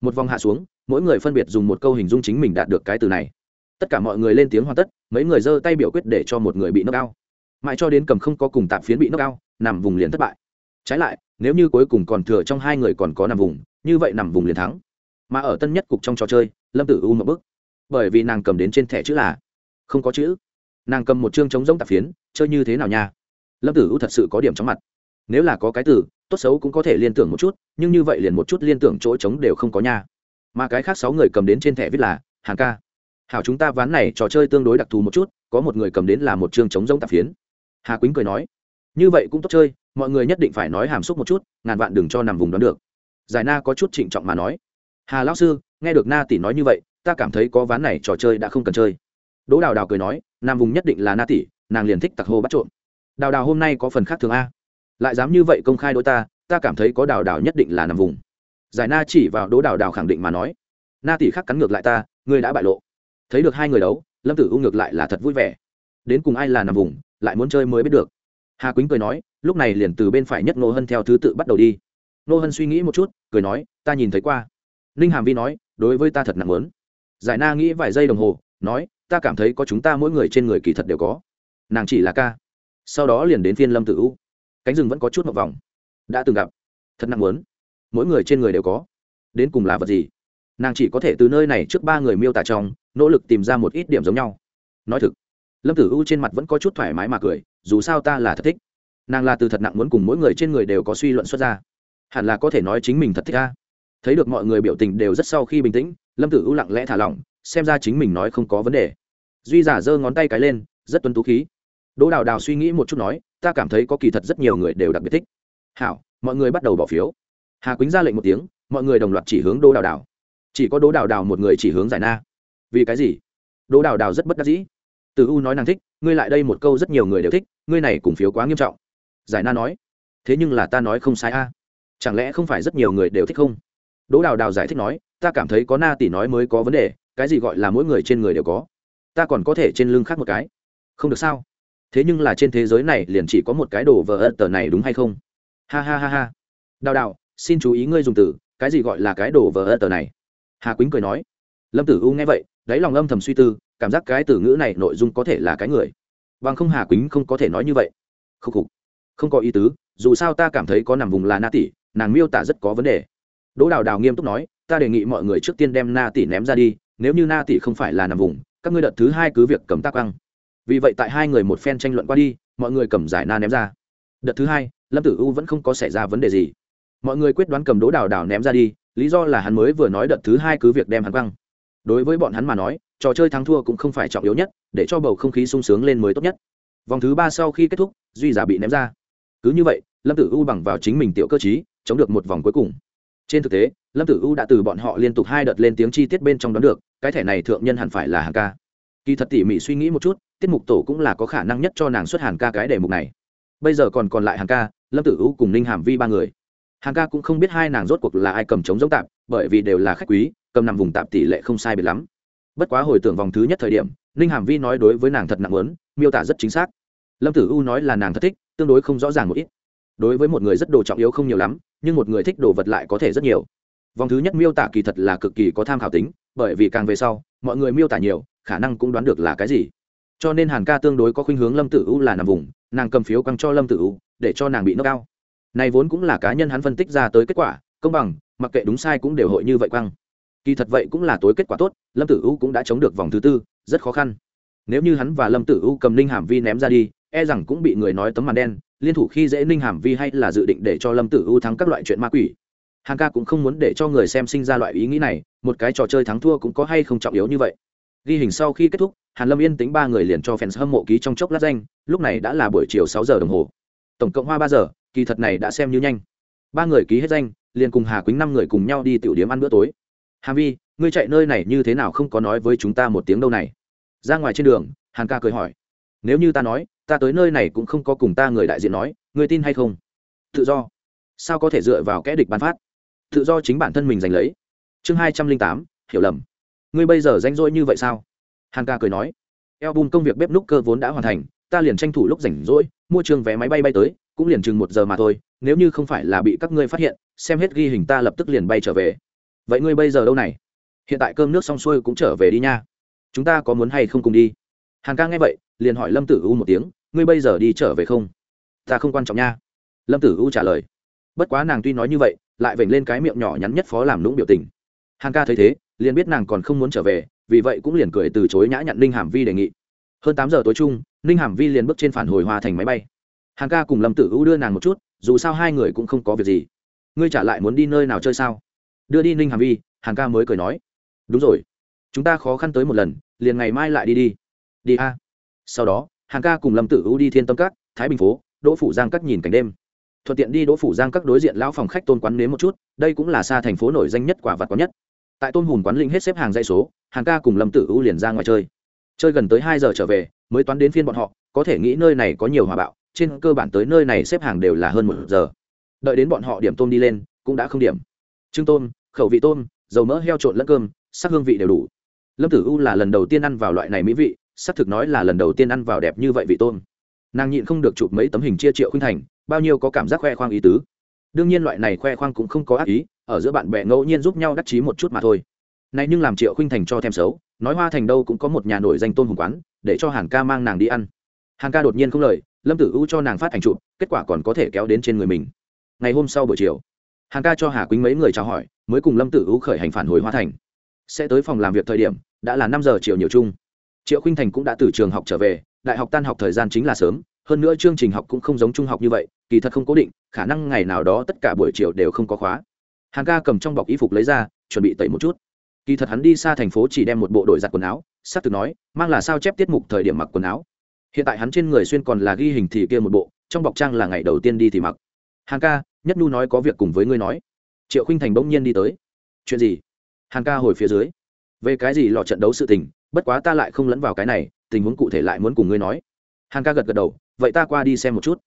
một vòng hạ xuống, mỗi người phân biệt dùng một câu hình dung chính mình đạt được cái từ này. Tất cả mọi người lên tiếng hoàn tất, mấy người giơ tay biểu quyết để cho một người bị nâng cao mãi cho đến cầm không có cùng tạm phiến bị nâng cao nằm vùng liền thất bại. Trái lại, nếu như cuối cùng còn thừa trong hai người còn có nằm vùng, như vậy nằm vùng liền thắng. Mà ở tân nhất cục trong trò chơi, lâm tử u một bức. Bởi vì nàng cầm đến trên thẻ chữ là, không có chữ. Nàng cầm một chương chống giống tạp phiến, chơi như thế nào nha? Lâm tử u thật sự có điểm chóng mặt. Nếu là có cái từ tốt xấu cũng có thể liên tưởng một chút, nhưng như vậy liền một chút liên tưởng chỗ trống đều không có nha. Mà cái khác sáu người cầm đến trên thẻ viết là hàng ca, hảo chúng ta ván này trò chơi tương đối đặc thù một chút, có một người cầm đến là một chương chống giống tạp phiến. Hà quýnh cười nói, như vậy cũng tốt chơi, mọi người nhất định phải nói hàm xúc một chút, ngàn vạn đừng cho nằm vùng đoán được. Giải na có chút trịnh trọng mà nói, hà lão sư, nghe được na tỷ nói như vậy, ta cảm thấy có ván này trò chơi đã không cần chơi. Đỗ đào đào cười nói nam vùng nhất định là na tỷ, nàng liền thích tặc hô bắt trộm. Đào đào hôm nay có phần khác thường a lại dám như vậy công khai đối ta ta cảm thấy có đào đào nhất định là nằm vùng. Giải na chỉ vào đỗ đào đào khẳng định mà nói. Na tỷ khắc cắn ngược lại ta, ngươi đã bại lộ. Thấy được hai người đấu, lâm tử u ngược lại là thật vui vẻ. Đến cùng ai là nằm vùng, lại muốn chơi mới biết được. Hà quýnh cười nói, lúc này liền từ bên phải nhất nô hân theo thứ tự bắt đầu đi. Nô hân suy nghĩ một chút, cười nói, ta nhìn thấy qua. Ninh hàm vi nói, đối với ta thật nặng lớn giải na nghĩ vài giây đồng hồ, nói, ta cảm thấy có chúng ta mỗi người trên người kỳ thật đều có. Nàng chỉ là ca. Sau đó liền đến phiên lâm tử u cánh rừng vẫn có chút một vòng. Đã từng gặp. Thật nặng muốn. Mỗi người trên người đều có. Đến cùng là vật gì? Nàng chỉ có thể từ nơi này trước ba người miêu tả trong, nỗ lực tìm ra một ít điểm giống nhau. Nói thực, lâm tử u trên mặt vẫn có chút thoải mái mà cười, dù sao ta là thật thích. Nàng là từ thật nặng muốn cùng mỗi người trên người đều có suy luận xuất ra. Hẳn là có thể nói chính mình thật thích ca thấy được mọi người biểu tình đều rất sau khi bình tĩnh, lâm tử u lặng lẽ thả lỏng, xem ra chính mình nói không có vấn đề. Duy giả giơ ngón tay cái lên, rất tuân tú khí đỗ đào đào suy nghĩ một chút nói, ta cảm thấy có kỳ thật rất nhiều người đều đặc biệt thích. Hảo, mọi người bắt đầu bỏ phiếu. Hà quýnh ra lệnh một tiếng, mọi người đồng loạt chỉ hướng đỗ đào đào. Chỉ có đỗ đào đào một người chỉ hướng giải na. Vì cái gì? Đỗ đào đào rất bất đắc dĩ. Từ u nói nàng thích, ngươi lại đây một câu rất nhiều người đều thích, ngươi này cùng phiếu quá nghiêm trọng. Giải na nói, thế nhưng là ta nói không sai a. Chẳng lẽ không phải rất nhiều người đều thích không? Đỗ đào đào giải thích nói, ta cảm thấy có na tỷ nói mới có vấn đề, cái gì gọi là mỗi người trên người đều có. Ta còn có thể trên lưng khác một cái. Không được sao? Thế nhưng là trên thế giới này liền chỉ có một cái đồ vờ ân tờ này đúng hay không? Ha ha ha ha. Đào đào, xin chú ý ngươi dùng từ, cái gì gọi là cái đồ vờ ân tờ này? Hà quýnh cười nói. Lâm tử u nghe vậy, đáy lòng âm thầm suy tư, cảm giác cái từ ngữ này nội dung có thể là cái người. Bằng không hà quýnh không có thể nói như vậy. Khúc khục. Không có ý tứ, dù sao ta cảm thấy có nằm vùng là na tỷ, nàng miêu tả rất có vấn đề. Đỗ đào đào nghiêm túc nói, ta đề nghị mọi người trước tiên đem na tỷ ném ra đi, nếu như na tỷ không phải là nằm vùng, các ngươi đợt thứ hai cứ việc cầm tác ăn vì vậy tại hai người một phen tranh luận qua đi, mọi người cầm giải na ném ra. Đợt thứ hai, lâm tử u vẫn không có xảy ra vấn đề gì. Mọi người quyết đoán cầm đố đào đào ném ra đi, lý do là hắn mới vừa nói đợt thứ hai cứ việc đem hắn văng. đối với bọn hắn mà nói, trò chơi thắng thua cũng không phải trọng yếu nhất, để cho bầu không khí sung sướng lên mới tốt nhất. Vòng thứ ba sau khi kết thúc, duy giả bị ném ra. Cứ như vậy, lâm tử u bằng vào chính mình tiểu cơ t chống được một vòng cuối cùng. Trên thực tế, lâm tử u đã từ bọn họ liên tục hai đợt lên tiếng chi tiết bên trong đón được, cái thẻ này thượng nhân hẳn phải là hàng ca. Kỳ thật tỉ mỉ suy nghĩ một chút tiết mục tổ cũng là có khả năng nhất cho nàng xuất hàn ca cái đề mục này. Bây giờ còn còn lại hàng ca, lâm tử u cùng ninh hàm vi ba người. Hàng ca cũng không biết hai nàng rốt cuộc là ai cầm trống giống tạp, bởi vì đều là khách quý, cầm nằm vùng tạp tỷ lệ không sai biệt lắm. Bất quá hồi tưởng vòng thứ nhất thời điểm, ninh hàm vi nói đối với nàng thật nặng lớn miêu tả rất chính xác. Lâm tử u nói là nàng thất thích, tương đối không rõ ràng một ít. Đối với một người rất đồ trọng yếu không nhiều lắm, nhưng một người thích đồ vật lại có thể rất nhiều. Vòng thứ nhất miêu tả kỳ thật là cực kỳ có tham khảo tính, bởi vì càng về sau, mọi người miêu tả nhiều, khả năng cũng đoán được là cái gì cho nên hàn ca tương đối có khuynh hướng lâm tử u là nằm vùng, nàng cầm phiếu căng cho lâm tử u, để cho nàng bị nâng cao. Này vốn cũng là cá nhân hắn phân tích ra tới kết quả, công bằng, mặc kệ đúng sai cũng đều hội như vậy quăng. Kỳ thật vậy cũng là tối kết quả tốt, lâm tử u cũng đã chống được vòng thứ tư, rất khó khăn. Nếu như hắn và lâm tử u cầm ninh hàm vi ném ra đi e rằng cũng bị người nói tấm màn đen, liên thủ khi dễ ninh hàm vi hay là dự định để cho lâm tử u thắng các loại chuyện ma quỷ. Hàng ca cũng không muốn để cho người xem sinh ra loại ý nghĩ này, một cái trò chơi thắng thua cũng có hay không trọng yếu như vậy ghi hình sau khi kết thúc, hàn lâm yên tính ba người liền cho fans hâm mộ ký trong chốc lát danh, lúc này đã là buổi chiều sáu giờ đồng hồ. Tổng cộng hoa ba giờ, kỳ thật này đã xem như nhanh. Ba người ký hết danh, liền cùng hà quýnh năm người cùng nhau đi tiểu điếm ăn bữa tối. Hà vi, ngươi chạy nơi này như thế nào không có nói với chúng ta một tiếng đâu này? Ra ngoài trên đường, hàn ca cười hỏi. Nếu như ta nói, ta tới nơi này cũng không có cùng ta người đại diện nói, ngươi tin hay không? Tự do. Sao có thể dựa vào kẽ địch bán phát? Tự do chính bản thân mình giành lấy. Chương hai trăm linh tám, hiểu lầm ngươi bây giờ rảnh rỗi như vậy sao? Hàn ca cười nói. Eo bùn công việc bếp núc cơ vốn đã hoàn thành, ta liền tranh thủ lúc rảnh rỗi, mua trường vé máy bay bay tới, cũng liền chừng một giờ mà thôi, nếu như không phải là bị các ngươi phát hiện, xem hết ghi hình ta lập tức liền bay trở về. Vậy ngươi bây giờ đâu này? Hiện tại cơm nước xong xuôi cũng trở về đi nha. Chúng ta có muốn hay không cùng đi? Hàn ca nghe vậy, liền hỏi lâm tử u một tiếng, ngươi bây giờ đi trở về không? Ta không quan trọng nha. Lâm tử u trả lời. Bất quá nàng tuy nói như vậy, lại vểnh lên cái miệng nhỏ nhắn nhất phó làm lũng biểu tình. Hàn ca thấy thế liền biết nàng còn không muốn trở về, vì vậy cũng liền cười từ chối nhã nhặn ninh hàm vi đề nghị. Hơn tám giờ tối chung, ninh hàm vi liền bước trên phản hồi hoa thành máy bay. Hàn ca cùng lâm tử u đưa nàng một chút, dù sao hai người cũng không có việc gì. Ngươi trả lại muốn đi nơi nào chơi sao? Đưa đi ninh hàm vi hàn ca mới cười nói. Đúng rồi. Chúng ta khó khăn tới một lần, liền ngày mai lại đi đi. Đi a. Sau đó hàn ca cùng lâm tử u đi thiên tâm các, thái bình phố, đỗ phủ giang các nhìn cảnh đêm. Thuận tiện đi đỗ phủ giang các đối diện lão phòng khách tôn quán nếm một chút, đây cũng là xa thành phố nổi danh nhất quả vật có nhất tại tôn hùn quán linh hết xếp hàng dây số, hàng ca cùng lâm tử u liền ra ngoài chơi. Chơi gần tới hai giờ trở về, mới toán đến phiên bọn họ, có thể nghĩ nơi này có nhiều hòa bạo, trên cơ bản tới nơi này xếp hàng đều là hơn một giờ. Đợi đến bọn họ điểm tôm đi lên, cũng đã không điểm. Trưng tôm, khẩu vị tôm, dầu mỡ heo trộn lẫn cơm, sắc hương vị đều đủ. Lâm tử u là lần đầu tiên ăn vào loại này mỹ vị, xác thực nói là lần đầu tiên ăn vào đẹp như vậy vị tôm. Nàng nhịn không được chụp mấy tấm hình chia triệu khuynh thành, bao nhiêu có cảm giác khoe khoang ý tứ. Đương nhiên loại này khoe khoang cũng không có ác ý ở giữa bạn bè ngẫu nhiên giúp nhau đắc chí một chút mà thôi. Này nhưng làm triệu khuynh thành cho thêm xấu, nói hoa thành đâu cũng có một nhà nổi danh tôn hùng quán, để cho hàn ca mang nàng đi ăn. Hàn ca đột nhiên không lời, lâm tử u cho nàng phát ảnh chụp, kết quả còn có thể kéo đến trên người mình. Ngày hôm sau buổi chiều hàng ca cho hà quýnh mấy người chào hỏi, mới cùng lâm tử u khởi hành phản hồi hoa thành. Sẽ tới phòng làm việc thời điểm, đã là năm giờ chiều nhiều chung. Triệu khinh thành cũng đã từ trường học trở về, đại học tan học thời gian chính là sớm, hơn nữa chương trình học cũng không giống trung học như vậy, kỳ thật không cố định, khả năng ngày nào đó tất cả buổi chiều đều không có khóa hàng ca cầm trong bọc y phục lấy ra, chuẩn bị tẩy một chút. Kỳ thật hắn đi xa thành phố chỉ đem một bộ đội giặt quần áo s á c từ nói, mang là sao chép tiết mục thời điểm mặc quần áo? Hiện tại hắn trên người xuyên còn là ghi hình thì kia một bộ, trong bọc trang là ngày đầu tiên đi thì mặc. Hàng ca, nhất nhu nói có việc cùng với ngươi nói. Triệu khinh thành bỗng nhiên đi tới. Chuyện gì? Hàng ca hồi phía dưới. Về cái gì lọ trận đấu sự tình, bất quá ta lại không lẫn vào cái này, tình huống cụ thể lại muốn cùng ngươi nói. Hàng ca gật gật đầu, vậy ta qua đi xem một chút.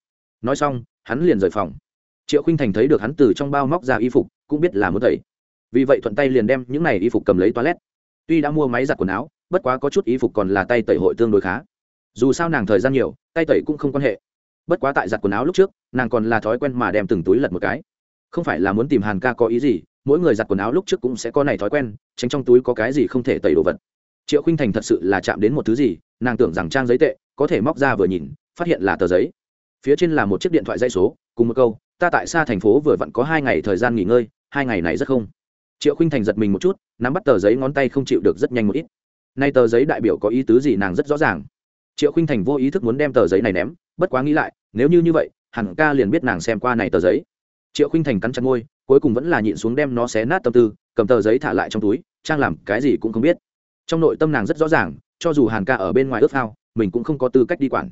Nói xong, hắn liền rời phòng. Triệu khinh thành thấy được hắn từ trong bao móc ra y phục cũng biết là muốn tẩy. Vì vậy thuận tay liền đem những này y phục cầm lấy toilet. Tuy đã mua máy giặt quần áo, bất quá có chút y phục còn là tay tẩy hội tương đối khá. Dù sao nàng thời gian nhiều, tay tẩy cũng không quan hệ. Bất quá tại giặt quần áo lúc trước, nàng còn là thói quen mà đem từng túi lật một cái. Không phải là muốn tìm hàn ca có ý gì, mỗi người giặt quần áo lúc trước cũng sẽ có này thói quen, tránh trong túi có cái gì không thể tẩy đồ vật. Triệu khinh thành thật sự là chạm đến một thứ gì, nàng tưởng rằng trang giấy tệ, có thể móc ra vừa nhìn, phát hiện là tờ giấy. Phía trên là một chiếc điện thoại dây số, cùng một câu ta tại xa thành phố vừa vặn có hai ngày thời gian nghỉ ngơi, hai ngày này rất không. Triệu khinh thành giật mình một chút, nắm bắt tờ giấy ngón tay không chịu được rất nhanh một ít. Nay tờ giấy đại biểu có ý tứ gì nàng rất rõ ràng. Triệu khinh thành vô ý thức muốn đem tờ giấy này ném, bất quá nghĩ lại, nếu như như vậy, hẳn ca liền biết nàng xem qua này tờ giấy. Triệu khinh thành cắn chặt ngôi cuối cùng vẫn là nhịn xuống đem nó xé nát tâm tư, cầm tờ giấy thả lại trong túi, trang làm cái gì cũng không biết. Trong nội tâm nàng rất rõ ràng, cho dù hàn ca ở bên ngoài ước phao mình cũng không có tư cách đi quản.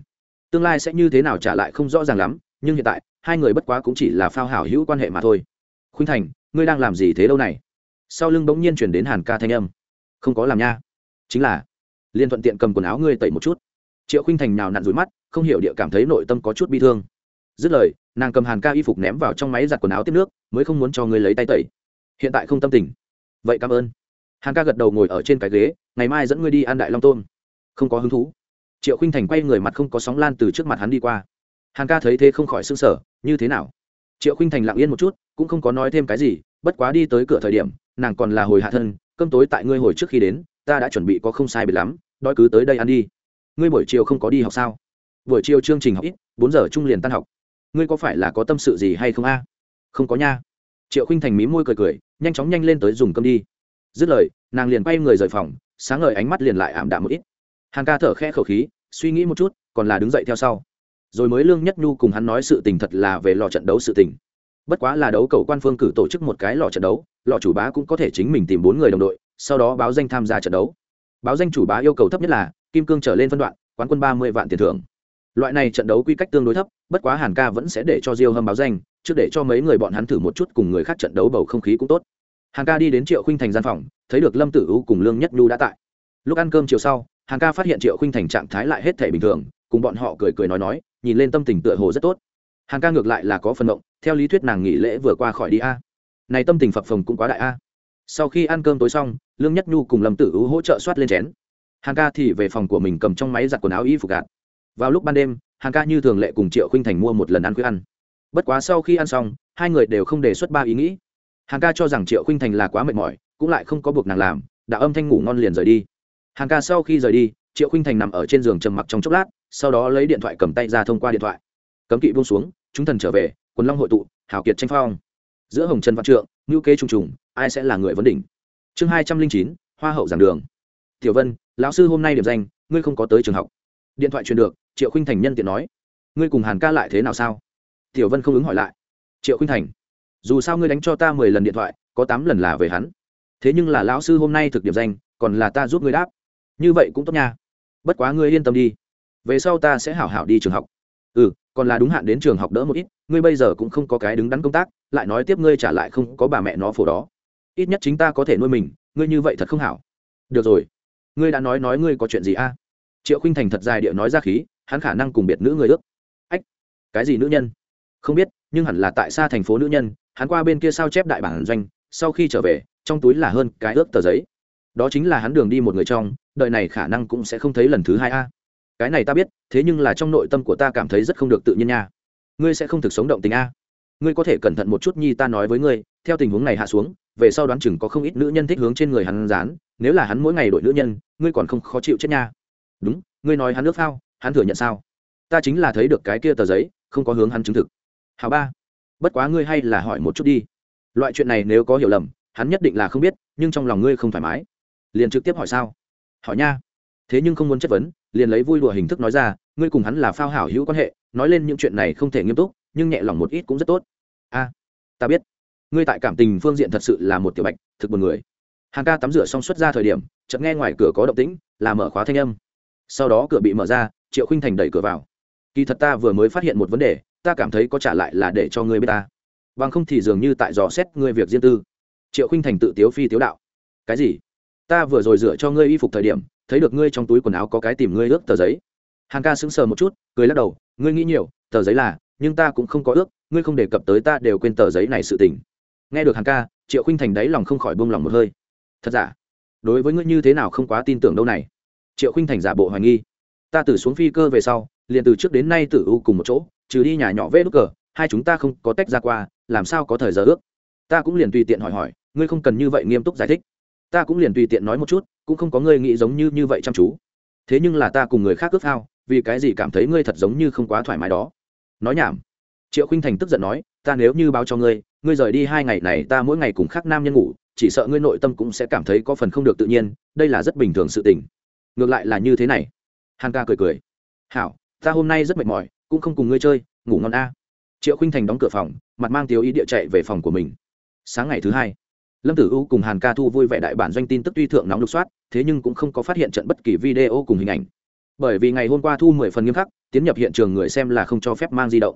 Tương lai sẽ như thế nào trả lại không rõ ràng lắm, nhưng hiện tại hai người bất quá cũng chỉ là phao hảo hữu quan hệ mà thôi. Khuynh thành, ngươi đang làm gì thế đâu này? Sau lưng bỗng nhiên chuyển đến hàn ca thanh âm. Không có làm nha. Chính là, liên thuận tiện cầm quần áo ngươi tẩy một chút. Triệu khuynh thành nào nặn rúi mắt, không hiểu địa cảm thấy nội tâm có chút bi thương. Dứt lời, nàng cầm hàn ca y phục ném vào trong máy giặt quần áo tiếp nước, mới không muốn cho ngươi lấy tay tẩy. Hiện tại không tâm tình. Vậy cảm ơn. Hàn ca gật đầu ngồi ở trên cái ghế, ngày mai dẫn ngươi đi ăn đại long tôm. Không có hứng thú. Triệu khinh thành quay người mặt không có sóng lan từ trước mặt hắn đi qua. Hàn ca thấy thế không khỏi s ư n g sở như thế nào? Triệu khinh thành lặng yên một chút, cũng không có nói thêm cái gì, bất quá đi tới cửa thời điểm, nàng còn là hồi hạ thân, cơm tối tại ngươi hồi trước khi đến, ta đã chuẩn bị có không sai biệt lắm, đói cứ tới đây ăn đi. Ngươi buổi chiều không có đi học sao? Buổi chiều chương trình học ít, bốn giờ trung liền tan học. Ngươi có phải là có tâm sự gì hay không a? Không có nha. Triệu khinh thành mí môi cười cười, nhanh chóng nhanh lên tới dùng cơm đi. Dứt lời, nàng liền quay người rời phòng, sáng ngời ánh mắt liền lại ảm đạm một ít. Hàng ca thở khẽ khẩu khí, suy nghĩ một chút, còn là đứng dậy theo sau rồi mới lương nhất nhu cùng hắn nói sự tình thật là về lò trận đấu sự tình. Bất quá là đấu cầu quan phương cử tổ chức một cái lò trận đấu, lò chủ bá cũng có thể chính mình tìm bốn người đồng đội, sau đó báo danh tham gia trận đấu. Báo danh chủ bá yêu cầu thấp nhất là kim cương trở lên phân đoạn, quán quân ba mươi vạn tiền thưởng. Loại này trận đấu quy cách tương đối thấp, bất quá hàn ca vẫn sẽ để cho diêu hâm báo danh, trước để cho mấy người bọn hắn thử một chút cùng người khác trận đấu bầu không khí cũng tốt. Hàn ca đi đến triệu khinh thành gian phòng, thấy được lâm tử u cùng lương nhất nhu đã tại. Lúc ăn cơm chiều sau, hàn ca phát hiện triệu khinh thành trạng thái lại hết thể bình thường, cùng bọn họ cười cười nói nói nhìn lên tâm tình tựa hồ rất tốt. Hàn ca ngược lại là có phần động theo lý thuyết nàng nghỉ lễ vừa qua khỏi đi a. Này tâm tình phập phồng cũng quá đại a. Sau khi ăn cơm tối xong, lương nhất nhu cùng lâm tử u hỗ trợ soát lên chén. Hàn ca thì về phòng của mình cầm trong máy giặt quần áo y phục gạt. Vào lúc ban đêm, hàn ca như thường lệ cùng triệu khinh thành mua một lần ăn khuya ăn. Bất quá sau khi ăn xong, hai người đều không đề xuất ba ý nghĩ. Hàn ca cho rằng triệu khinh thành là quá mệt mỏi, cũng lại không có buộc nàng làm, đã âm thanh ngủ ngon liền rời đi. Hàn ca sau khi rời đi triệu khinh thành nằm ở trên giường trầm mặc trong chốc lát sau đó lấy điện thoại cầm tay ra thông qua điện thoại cấm kỵ buông xuống chúng thần trở về quần long hội tụ hảo kiệt tranh phong giữa hồng trần văn trượng ngữ kế trùng trùng ai sẽ là người vấn đỉnh chương hai trăm linh chín hoa hậu giảng đường tiểu vân lão sư hôm nay điểm danh ngươi không có tới trường học điện thoại truyền được triệu khinh thành nhân tiện nói ngươi cùng hàn ca lại thế nào sao tiểu vân không ứng hỏi lại triệu khinh thành dù sao ngươi đánh cho ta mười lần điện thoại có tám lần là về hắn thế nhưng là lão sư hôm nay thực điểm danh còn là ta giúp ngươi đáp như vậy cũng tốt nha bất quá ngươi yên tâm đi. Về sau ta sẽ hảo hảo đi trường học. Ừ còn là đúng hạn đến trường học đỡ một ít, ngươi bây giờ cũng không có cái đứng đắn công tác, lại nói tiếp ngươi trả lại không có bà mẹ nó phổ đó. Ít nhất chính ta có thể nuôi mình, ngươi như vậy thật không hảo. Được rồi. Ngươi đã nói nói ngươi có chuyện gì a? Triệu khinh thành thật dài địa nói ra khí, hắn khả năng cùng biệt nữ người ước. Ách, cái gì nữ nhân? Không biết, nhưng hẳn là tại xa thành phố nữ nhân, hắn qua bên kia sao chép đại bản doanh, sau khi trở về, trong túi là hơn cái ước tờ giấy. Đó chính là hắn đường đi một người trong đời này khả năng cũng sẽ không thấy lần thứ hai a. Cái này ta biết, thế nhưng là trong nội tâm của ta cảm thấy rất không được tự nhiên nha. Ngươi sẽ không thực sống động tình a. Ngươi có thể cẩn thận một chút nhi ta nói với ngươi, theo tình huống này hạ xuống, về sau đoán chừng có không ít nữ nhân thích hướng trên người hắn dán, nếu là hắn mỗi ngày đổi nữ nhân, ngươi còn không khó chịu chết nha. Đúng, ngươi nói hắn nước phao, hắn thừa nhận sao? Ta chính là thấy được cái kia tờ giấy, không có hướng hắn chứng thực. Hào ba, bất quá ngươi hay là hỏi một chút đi. Loại chuyện này nếu có hiểu lầm, hắn nhất định là không biết, nhưng trong lòng ngươi không thoải mái. Liền trực tiếp hỏi sao? Hỏi nha. Thế nhưng không muốn chất vấn, liền lấy vui đùa hình thức nói ra, ngươi cùng hắn là phao hảo hữu quan hệ, nói lên những chuyện này không thể nghiêm túc, nhưng nhẹ lòng một ít cũng rất tốt. A, ta biết. Ngươi tại cảm tình phương diện thật sự là một tiểu bạch, thực một người. Hàng ca tắm rửa xong xuất ra thời điểm, chợt nghe ngoài cửa có động tĩnh, là mở khóa thanh âm. Sau đó cửa bị mở ra, triệu khinh thành đẩy cửa vào. Kỳ thật ta vừa mới phát hiện một vấn đề, ta cảm thấy có trả lại là để cho ngươi biết ta. Bằng không thì dường như tại dò xét ngươi việc riêng tư. Triệu khinh thành tự tiếu phi tiếu đạo. Cái gì? Ta vừa rồi dựa cho ngươi y phục thời điểm, thấy được ngươi trong túi quần áo có cái tìm ngươi ước tờ giấy. Hàng ca sững sờ một chút, cười lắc đầu, ngươi nghĩ nhiều, tờ giấy là, nhưng ta cũng không có ước, ngươi không đề cập tới ta đều quên tờ giấy này sự tình. Nghe được hàng ca, triệu khinh thành đáy lòng không khỏi buông lòng một hơi. Thật giả? Đối với ngươi như thế nào không quá tin tưởng đâu này. Triệu khinh thành giả bộ hoài nghi. Ta từ xuống phi cơ về sau, liền từ trước đến nay tử u cùng một chỗ, trừ đi nhà nhỏ vê đúc cờ, hai chúng ta không có tách ra qua, làm sao có thời giờ ước? Ta cũng liền tùy tiện hỏi hỏi, ngươi không cần như vậy nghiêm túc giải thích ta cũng liền tùy tiện nói một chút cũng không có ngươi nghĩ giống như như vậy chăm chú. Thế nhưng là ta cùng người khác ước ao, vì cái gì cảm thấy ngươi thật giống như không quá thoải mái đó? Nói nhảm. Triệu khinh thành tức giận nói ta nếu như báo cho ngươi ngươi rời đi hai ngày này ta mỗi ngày cùng khác nam nhân ngủ chỉ sợ ngươi nội tâm cũng sẽ cảm thấy có phần không được tự nhiên đây là rất bình thường sự tình. Ngược lại là như thế này. Hàn ca cười cười. Hảo ta hôm nay rất mệt mỏi cũng không cùng ngươi chơi ngủ ngon a. Triệu khinh thành đóng cửa phòng mặt mang tiếu ý địa chạy về phòng của mình. Sáng ngày thứ hai lâm tử u cùng hàn ca thu vui vẻ đại bản doanh tin tức tuy thượng nóng lục soát, thế nhưng cũng không có phát hiện trận bất kỳ video cùng hình ảnh. Bởi vì ngày hôm qua thu mười phần nghiêm khắc, tiến nhập hiện trường người xem là không cho phép mang di động.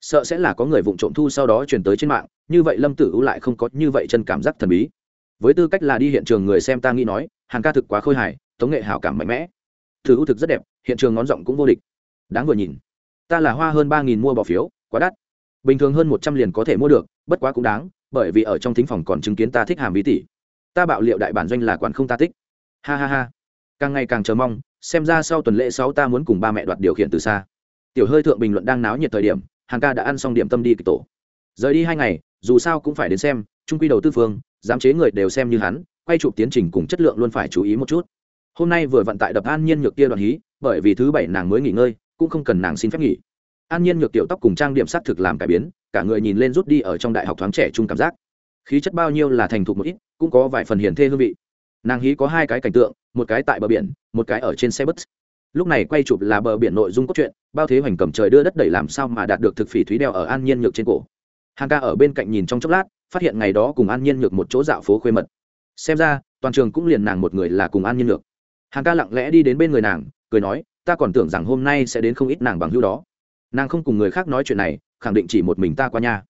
Sợ sẽ là có người vụng trộm thu sau đó chuyển tới trên mạng, như vậy lâm tử u lại không có như vậy chân cảm giác thần bí. Với tư cách là đi hiện trường người xem ta nghĩ nói, hàn ca thực quá khôi hài, tống nghệ hảo cảm mạnh mẽ. Thử u thực rất đẹp, hiện trường ngón giọng cũng vô địch. Đáng vừa nhìn. Ta là hoa hơn ba nghìn mua bỏ phiếu, quá đắt. Bình thường hơn một trăm liền có thể mua được, bất quá cũng đáng bởi vì ở trong thính phòng còn chứng kiến ta thích hàm ví tỷ ta bạo liệu đại bản doanh là quản không ta thích. Ha ha ha. Càng ngày càng chờ mong, xem ra sau tuần lễ sáu ta muốn cùng ba mẹ đoạt điều khiển từ xa. Tiểu hơi thượng bình luận đang náo nhiệt thời điểm, hàng ca đã ăn xong điểm tâm đi kịch tổ. Rời đi hai ngày, dù sao cũng phải đến xem trung quy đầu tư phương, giám chế người đều xem như hắn, quay chụp tiến trình cùng chất lượng luôn phải chú ý một chút. Hôm nay vừa vận tại đập an nhiên nhược kia đoạn hí, bởi vì thứ bảy nàng mới nghỉ ngơi, cũng không cần nàng xin phép nghỉ an nhiên nhược tiểu tóc cùng trang điểm s thực làm cải biến, cả người nhìn lên rút đi ở trong đại học thoáng trẻ chung cảm giác. Khí chất bao nhiêu là thành thục một ít, cũng có vài phần hiển thê hương vị. Nàng hí có hai cái cảnh tượng, một cái tại bờ biển, một cái ở trên xe bus. Lúc này quay chụp là bờ biển nội dung cốt truyện, bao thế hoành cầm trời đưa đất đẩy làm sao mà đạt được thực phỉ thúy đeo ở an nhiên nhược trên cổ. Hàng ca ở bên cạnh nhìn trong chốc lát, phát hiện ngày đó cùng an nhiên nhược một chỗ dạo phố khuê mật. Xem ra, toàn trường cũng liền nàng một người là cùng an nhiên nhược. Hàng ca lặng lẽ đi đến bên người nàng, cười nói, ta còn tưởng rằng hôm nay sẽ đến không ít nàng bằng hữu đó nàng không cùng người khác nói chuyện này, khẳng định chỉ một mình ta qua nhà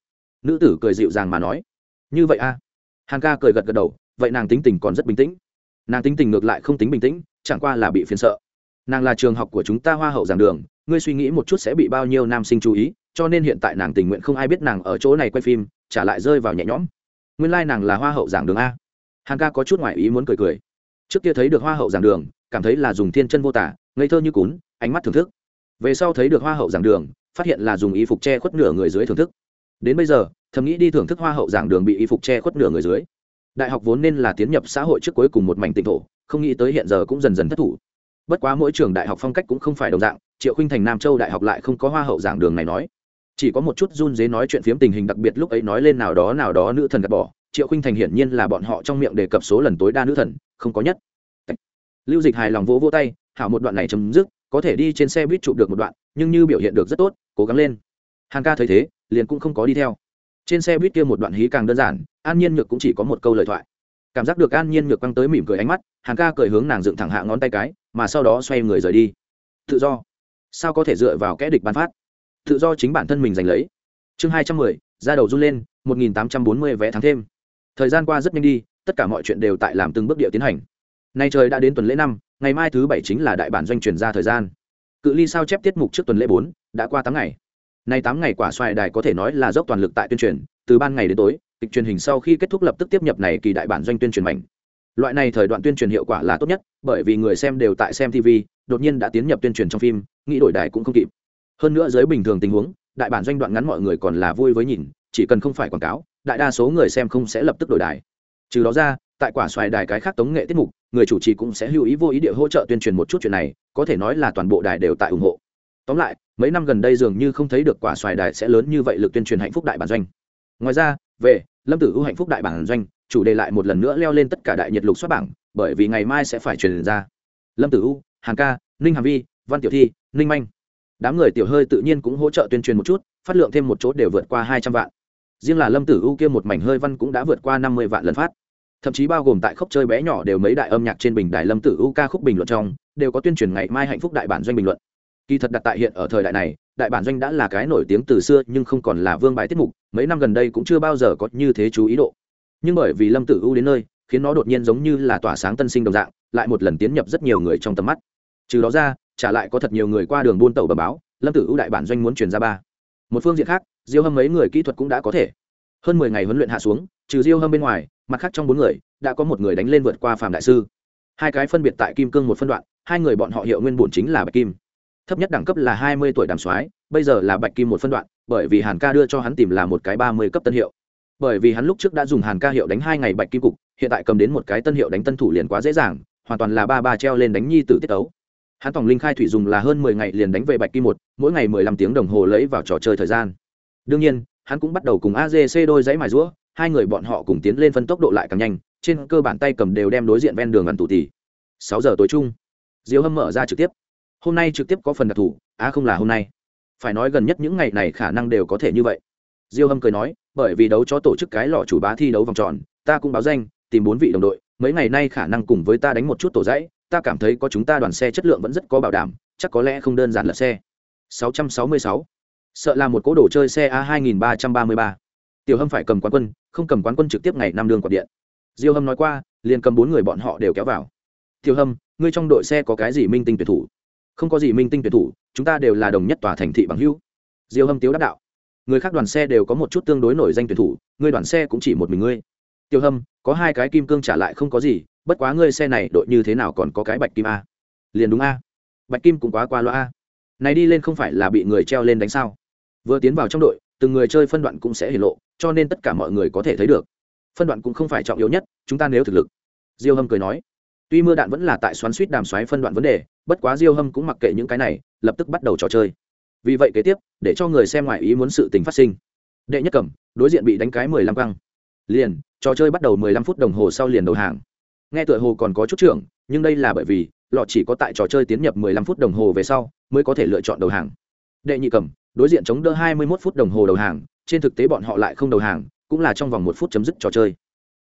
nữ tử cười dịu dàng mà nói. Như vậy a à? hàng ca cười gật gật đầu, vậy nàng tính tình còn rất bình tĩnh. Nàng tính tình ngược lại không tính bình tĩnh, chẳng qua là bị phiền sợ. Nàng là trường học của chúng ta hoa hậu giảng đường, ngươi suy nghĩ một chút sẽ bị bao nhiêu nam sinh chú ý, cho nên hiện tại nàng tình nguyện không ai biết nàng ở chỗ này quay phim, trả lại rơi vào nhẹ nhõm. Nguyên lai、like、nàng là hoa hậu giảng đường a. Hằng ca có chút ngoại ý muốn cười cười. Trước kia thấy được hoa hậu giảng đường, cảm thấy là dùng thiên chân vô tả, ngây thơ như cún, ánh mắt thưởng thức về sau thấy được hoa hậu giảng đường, phát hiện là dùng y phục che khuất nửa người dưới thưởng thức. Đến bây giờ, thầm nghĩ đi thưởng thức hoa hậu giảng đường bị y phục che khuất nửa người dưới. Đại học vốn nên là tiến nhập xã hội trước cuối cùng một mảnh tịnh thổ, không nghĩ tới hiện giờ cũng dần dần thất thủ. Bất quá mỗi trường đại học phong cách cũng không phải đồng dạng, triệu khinh thành nam châu đại học lại không có hoa hậu giảng đường này nói. Chỉ có một chút run dế nói chuyện phiếm tình hình đặc biệt lúc ấy nói lên nào đó nào đó nữ thần gạt bỏ, triệu khinh thành hiển nhiên là bọn họ trong miệng đề cập số lần tối đa nữ thần, không có nhất. Lưu dịch hài lòng vỗ vỗ tay, hảo một đoạn này chấm dứt có thể đi trên xe buýt chụp được một đoạn, nhưng như biểu hiện được rất tốt, cố gắng lên. Hàng ca thấy thế, liền cũng không có đi theo. Trên xe buýt kia một đoạn hí càng đơn giản, an nhiên nhược cũng chỉ có một câu lời thoại. Cảm giác được an nhiên nhược quăng tới mỉm cười ánh mắt, hàng ca cười hướng nàng dựng thẳng hạ ngón tay cái, mà sau đó xoay người rời đi. Tự do. Sao có thể dựa vào kẽ địch bán phát? Tự do chính bản thân mình giành lấy. Chương hai trăm mười, ra đầu run lên, một nghìn tám trăm bốn mươi vé tháng thêm. Thời gian qua rất nhanh đi, tất cả mọi chuyện đều tại làm từng bước điệu tiến hành. Nay trời đã đến tuần lễ năm ngày mai thứ bảy chính là đại bản doanh truyền ra thời gian. Cự ly sao chép tiết mục trước tuần lễ bốn, đã qua tám ngày. Nay tám ngày quả xoài đài có thể nói là dốc toàn lực tại tuyên truyền, từ ban ngày đến tối, kịch truyền hình sau khi kết thúc lập tức tiếp nhập này kỳ đại bản doanh tuyên truyền mạnh loại này thời đoạn tuyên truyền hiệu quả là tốt nhất, bởi vì người xem đều tại xem tv đột nhiên đã tiến nhập tuyên truyền trong phim, nghĩ đổi đài cũng không kịp. Hơn nữa dưới bình thường tình huống, đại bản doanh đoạn ngắn mọi người còn là vui với nhìn, chỉ cần không phải quảng cáo, đại đa số người xem không sẽ lập tức đổi đài. Trừ đó ra, tại quả xoài đài cái khác tống nghệ tiết mục người chủ trì cũng sẽ lưu ý vô ý địa hỗ trợ tuyên truyền một chút chuyện này có thể nói là toàn bộ đài đều tại ủng hộ. Tóm lại mấy năm gần đây dường như không thấy được quả xoài đài sẽ lớn như vậy lực tuyên truyền hạnh phúc đại bản doanh. Ngoài ra về lâm tử ưu hạnh phúc đại bản doanh chủ đề lại một lần nữa leo lên tất cả đại nhiệt lục xuất bảng bởi vì ngày mai sẽ phải truyền ra. Lâm tử U, hàn ca ninh hàm vi văn tiểu thi ninh manh. Đám người tiểu hơi tự nhiên cũng hỗ trợ tuyên truyền một chút phát lượng thêm một chỗ đều vượt qua hai trăm vạn. Riêng là lâm tử U kia một mảnh hơi văn cũng đã vượt qua năm mươi vạn lần phát thậm chí bao gồm tại khốc chơi bé nhỏ đều mấy đại âm nhạc trên bình đài lâm tử u ca khúc bình luận trong, đều có tuyên truyền ngày mai hạnh phúc đại bản doanh bình luận. Kỳ thật đặt tại hiện ở thời đại này, đại bản doanh đã là cái nổi tiếng từ xưa nhưng không còn là vương bài tiết mục, mấy năm gần đây cũng chưa bao giờ có như thế chú ý độ. Nhưng bởi vì lâm tử u đến nơi, khiến nó đột nhiên giống như là tỏa sáng tân sinh đồng dạng, lại một lần tiến nhập rất nhiều người trong tầm mắt. Trừ đó ra trả lại có thật nhiều người qua đường buôn tàu bờ báo, lâm tử u đại bản doanh muốn truyền ra ba. Một phương diện khác, diêu hâm mấy người kỹ thuật cũng đã có thể. Hơn mười ngày huấn luyện hạ xuống trừ diêu hâm bên ngoài, mặt khác trong bốn người, đã có một người đánh lên vượt qua phạm đại sư. Hai cái phân biệt tại kim cương một phân đoạn, hai người bọn họ hiệu nguyên bổn chính là bạch kim. Thấp nhất đẳng cấp là hai mươi tuổi đàm soái, bây giờ là bạch kim một phân đoạn, bởi vì hàn ca đưa cho hắn tìm là một cái ba mươi cấp tân hiệu. Bởi vì hắn lúc trước đã dùng hàn ca hiệu đánh hai ngày bạch kim cục, hiện tại cầm đến một cái tân hiệu đánh tân thủ liền quá dễ dàng, hoàn toàn là ba ba treo lên đánh nhi tử tiết ấu hắn tổng linh khai thủy dùng là hơn mười ngày liền đánh về bạch kim một, mỗi ngày mười lăm tiếng đồng hồ lấy vào trò chơi thời gian. Đương nhiên, hắn cũng bắt đầu cùng AGC đôi giấy mài rũa hai người bọn họ cùng tiến lên phân tốc độ lại càng nhanh, trên cơ bản tay cầm đều đem đối diện ven đường ăn tủ tì. Sáu giờ tối chung, diêu hâm mở ra trực tiếp. Hôm nay trực tiếp có phần đặc thù, á à không là hôm nay. Phải nói gần nhất những ngày này khả năng đều có thể như vậy. Diêu hâm cười nói, bởi vì đấu cho tổ chức cái lọ chủ bá thi đấu vòng tròn, ta cũng báo danh, tìm bốn vị đồng đội, mấy ngày nay khả năng cùng với ta đánh một chút tổ dãy, ta cảm thấy có chúng ta đoàn xe chất lượng vẫn rất có bảo đảm, chắc có lẽ không đơn giản là xe. 666. sợ là một cỗ đồ chơi xe a 2333. tiểu hâm phải cầm quán quân không cầm quán quân trực tiếp ngày năm đường quạt điện. Diêu hâm nói qua, liền cầm bốn người bọn họ đều kéo vào. Tiểu hâm, ngươi trong đội xe có cái gì minh tinh tuyển thủ? Không có gì minh tinh tuyển thủ, chúng ta đều là đồng nhất tòa thành thị bằng hữu. Diêu hâm tiếu đáp đạo. Người khác đoàn xe đều có một chút tương đối nổi danh tuyển thủ, ngươi đoàn xe cũng chỉ một mình ngươi. Tiêu hâm, có hai cái kim cương trả lại không có gì, bất quá ngươi xe này đội như thế nào còn có cái bạch kim a? Liền đúng a. Bạch kim cũng quá qua loa a. Này đi lên không phải là bị người treo lên đánh sao? Vừa tiến vào trong đội từng người chơi phân đoạn cũng sẽ hiển lộ, cho nên tất cả mọi người có thể thấy được. Phân đoạn cũng không phải trọng yếu nhất, chúng ta nếu thực lực. Diêu hâm cười nói. Tuy mưa đạn vẫn là tại xoắn suýt đàm xoáy phân đoạn vấn đề, bất quá diêu hâm cũng mặc kệ những cái này, lập tức bắt đầu trò chơi. Vì vậy kế tiếp, để cho người xem ngoài ý muốn sự tình phát sinh. Đệ nhất cầm, đối diện bị đánh cái mười lăm căng. Liền, trò chơi bắt đầu mười lăm phút đồng hồ sau liền đầu hàng. Nghe tựa hồ còn có chút trưởng, nhưng đây là bởi vì, lọ chỉ có tại trò chơi tiến nhập mười lăm phút đồng hồ về sau, mới có thể lựa chọn đầu hàng. Đệ nhị cầm đối diện chống đỡ 21 phút đồng hồ đầu hàng trên thực tế bọn họ lại không đầu hàng cũng là trong vòng một phút chấm dứt trò chơi.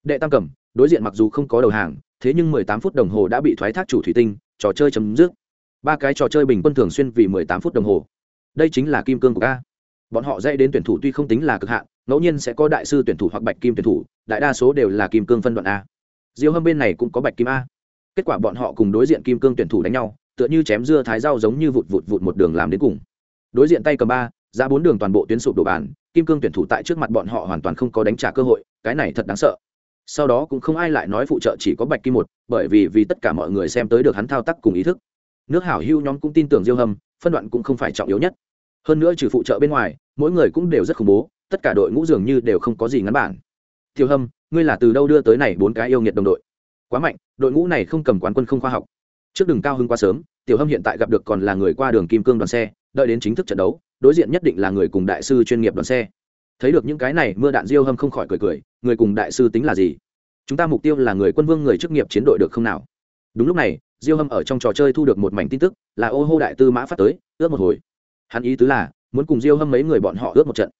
Đệ tam cẩm, đối diện mặc dù không có đầu hàng thế nhưng mười tám phút đồng hồ đã bị thoái thác chủ thủy tinh trò chơi chấm dứt. Ba cái trò chơi bình quân thường xuyên vì mười tám phút đồng hồ. Đây chính là kim cương của ca bọn họ dạy đến tuyển thủ tuy không tính là cực hạn ngẫu nhiên sẽ có đại sư tuyển thủ hoặc bạch kim tuyển thủ đại đa số đều là kim cương phân đoạn a. Diêu hâm bên này cũng có bạch kim a. Kết quả bọn họ cùng đối diện kim cương tuyển thủ đánh nhau tựa như chém dưa thái rau giống như vụt vụt vụt một đường làm đến cùng đối diện tay cầm ba ra bốn đường toàn bộ tuyến sụp đổ bàn, kim cương tuyển thủ tại trước mặt bọn họ hoàn toàn không có đánh trả cơ hội, cái này thật đáng sợ. Sau đó cũng không ai lại nói phụ trợ chỉ có bạch kim một, bởi vì vì tất cả mọi người xem tới được hắn thao tác cùng ý thức. Nước hảo hưu nhóm cũng tin tưởng diêu hâm, phân đoạn cũng không phải trọng yếu nhất. Hơn nữa trừ phụ trợ bên ngoài, mỗi người cũng đều rất khủng bố, tất cả đội ngũ dường như đều không có gì ngắn bản. Thiêu hâm, ngươi là từ đâu đưa tới này bốn cái yêu nghiệt đồng đội? Quá mạnh, đội ngũ này không cầm quán quân không khoa học. Trước đường cao hưng quá sớm, tiểu hâm hiện tại gặp được còn là người qua đường kim cương đoàn xe đợi đến chính thức trận đấu, đối diện nhất định là người cùng đại sư chuyên nghiệp đoàn xe. Thấy được những cái này, mưa đạn diêu hâm không khỏi cười cười, người cùng đại sư tính là gì? Chúng ta mục tiêu là người quân vương, người chức nghiệp chiến đội được không nào? Đúng lúc này, diêu hâm ở trong trò chơi thu được một mảnh tin tức, là ô hô đại tư mã phát tới, ước một hồi. Hắn ý tứ là, muốn cùng diêu hâm mấy người bọn họ ước một trận.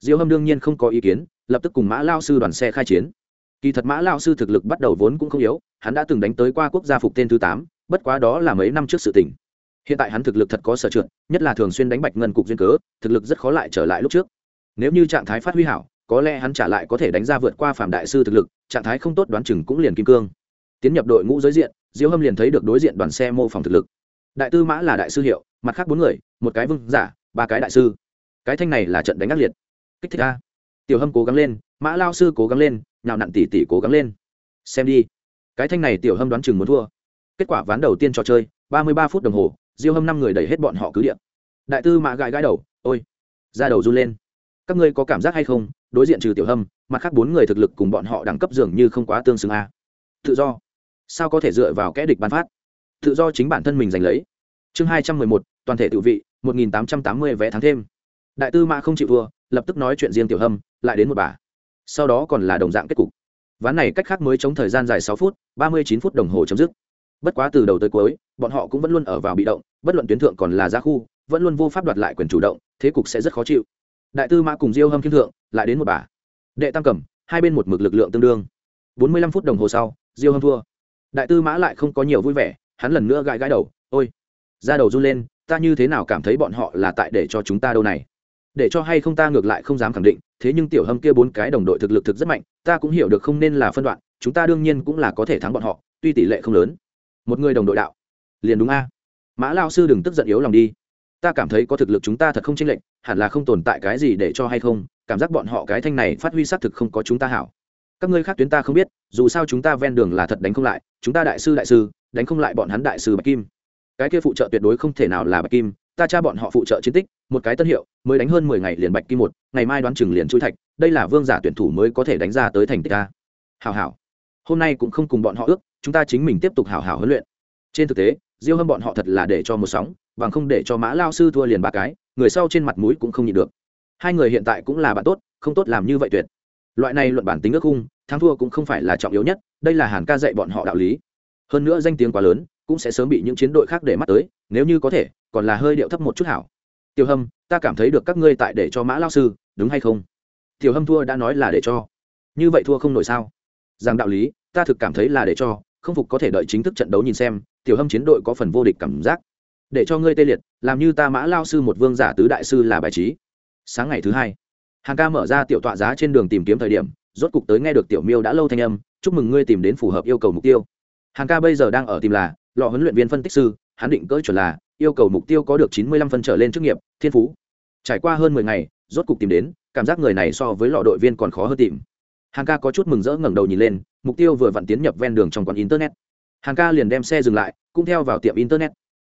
Diêu hâm đương nhiên không có ý kiến, lập tức cùng mã lao sư đoàn xe khai chiến. Kỳ thật mã lao sư thực lực bắt đầu vốn cũng không yếu, hắn đã từng đánh tới qua quốc gia phục tên thứ tám, bất quá đó là mấy năm trước sự tình hiện tại hắn thực lực thật có sở trượt nhất là thường xuyên đánh bạch ngân cục duyên cớ, thực lực rất khó lại trở lại lúc trước. Nếu như trạng thái phát huy hảo, có lẽ hắn trả lại có thể đánh ra vượt qua phạm đại sư thực lực, trạng thái không tốt đoán chừng cũng liền kim cương. Tiến nhập đội ngũ giới diện, diêu hâm liền thấy được đối diện đoàn xe mô phỏng thực lực. Đại tư mã là đại sư hiệu, mặt khác bốn người, một cái vương giả, ba cái đại sư. Cái thanh này là trận đánh ác liệt. Kích thích a. Tiểu hâm cố gắng lên, mã lao sư cố gắng lên, nhào nặn tỉ tỉ cố gắng lên. Xem đi. Cái thanh này tiểu hâm đoán chừng muốn thua. Kết quả ván đầu tiên trò chơi, ba mươi ba phút đồng hồ diêu hâm năm người đẩy hết bọn họ cứ điện. Đại tư mã gãi gãi đầu ôi ra đầu run lên. Các ngươi có cảm giác hay không? Đối diện trừ tiểu hâm mặt khác bốn người thực lực cùng bọn họ đẳng cấp dường như không quá tương xứng a. Tự do. Sao có thể dựa vào kẽ địch bán phát? Tự do chính bản thân mình giành lấy. Chương hai trăm mười một toàn thể tự vị một nghìn tám trăm tám mươi vé tháng thêm. Đại tư mã không chịu vừa, lập tức nói chuyện riêng tiểu hâm lại đến một bà. Sau đó còn là đồng dạng kết cục. Ván này cách khác mới chống thời gian dài sáu phút ba mươi chín phút đồng hồ chấm dứt. Bất quá từ đầu tới cuối bọn họ cũng vẫn luôn ở vào bị động, bất luận tuyến thượng còn là ra khu, vẫn luôn vô pháp đoạt lại quyền chủ động, thế cục sẽ rất khó chịu. Đại tư mã cùng diêu hâm kim thượng lại đến một bà. Đệ tam cầm hai bên một mực lực lượng tương đương. Bốn mươi lăm phút đồng hồ sau, diêu hâm thua. Đại tư mã lại không có nhiều vui vẻ, hắn lần nữa gãi gãi đầu, ôi ra đầu run lên, ta như thế nào cảm thấy bọn họ là tại để cho chúng ta đâu này? Để cho hay không ta ngược lại không dám khẳng định, thế nhưng tiểu hâm kia bốn cái đồng đội thực lực thực rất mạnh, ta cũng hiểu được không nên là phân đoạn, chúng ta đương nhiên cũng là có thể thắng bọn họ, tuy tỷ lệ không lớn. Một người đồng đội đạo liền đúng a. Mã lao sư đừng tức giận yếu lòng đi. Ta cảm thấy có thực lực chúng ta thật không chênh lệch, hẳn là không tồn tại cái gì để cho hay không, cảm giác bọn họ cái thanh này phát huy xác thực không có chúng ta hảo. Các ngươi khác tuyến ta không biết, dù sao chúng ta ven đường là thật đánh không lại, chúng ta đại sư đại sư, đánh không lại bọn hắn đại sư bạch kim. Cái kia phụ trợ tuyệt đối không thể nào là bạch kim, ta cha bọn họ phụ trợ chiến tích, một cái tân hiệu, mới đánh hơn mười ngày liền bạch kim một, ngày mai đoán chừng liền chui thạch, đây là vương giả tuyển thủ mới có thể đánh ra tới thành tích ta hào hảo. Hôm nay cũng không cùng bọn họ ước, chúng ta chính mình tiếp tục hào hảo huấn luyện. Trên thực tế diêu hâm bọn họ thật là để cho một sóng, bằng không để cho mã lao sư thua liền ba cái, người sau trên mặt mũi cũng không nhịn được. Hai người hiện tại cũng là bạn tốt, không tốt làm như vậy tuyệt. Loại này luận bản tính ước khung, thắng thua cũng không phải là trọng yếu nhất, đây là hàn ca dạy bọn họ đạo lý. Hơn nữa danh tiếng quá lớn, cũng sẽ sớm bị những chiến đội khác để mắt tới, nếu như có thể, còn là hơi điệu thấp một chút hảo. Tiểu hâm, ta cảm thấy được các ngươi tại để cho mã lao sư, đúng hay không? Tiểu hâm thua đã nói là để cho. Như vậy thua không nổi sao? Rằng đạo lý, ta thực cảm thấy là để cho không phục có thể đợi chính thức trận đấu nhìn xem, tiểu hâm chiến đội có phần vô địch cảm giác. Để cho ngươi tê liệt, làm như ta mã lao sư một vương giả tứ đại sư là bài trí. Sáng ngày thứ hai, hàng ca mở ra tiểu tọa giá trên đường tìm kiếm thời điểm, rốt cục tới nghe được tiểu miêu đã lâu thanh âm, chúc mừng ngươi tìm đến phù hợp yêu cầu mục tiêu. Hàng ca bây giờ đang ở tìm là, lọ huấn luyện viên phân tích sư, hắn định cỡ chuẩn là, yêu cầu mục tiêu có được chín mươi lăm phân trở lên chức nghiệp, thiên phú. Trải qua hơn mười ngày, rốt cục tìm đến, cảm giác người này so với lọ đội viên còn khó hơn tìm hàng ca có chút mừng rỡ ngẩng đầu nhìn lên, mục tiêu vừa vặn tiến nhập ven đường trong quán internet. Hàng ca liền đem xe dừng lại, cũng theo vào tiệm internet.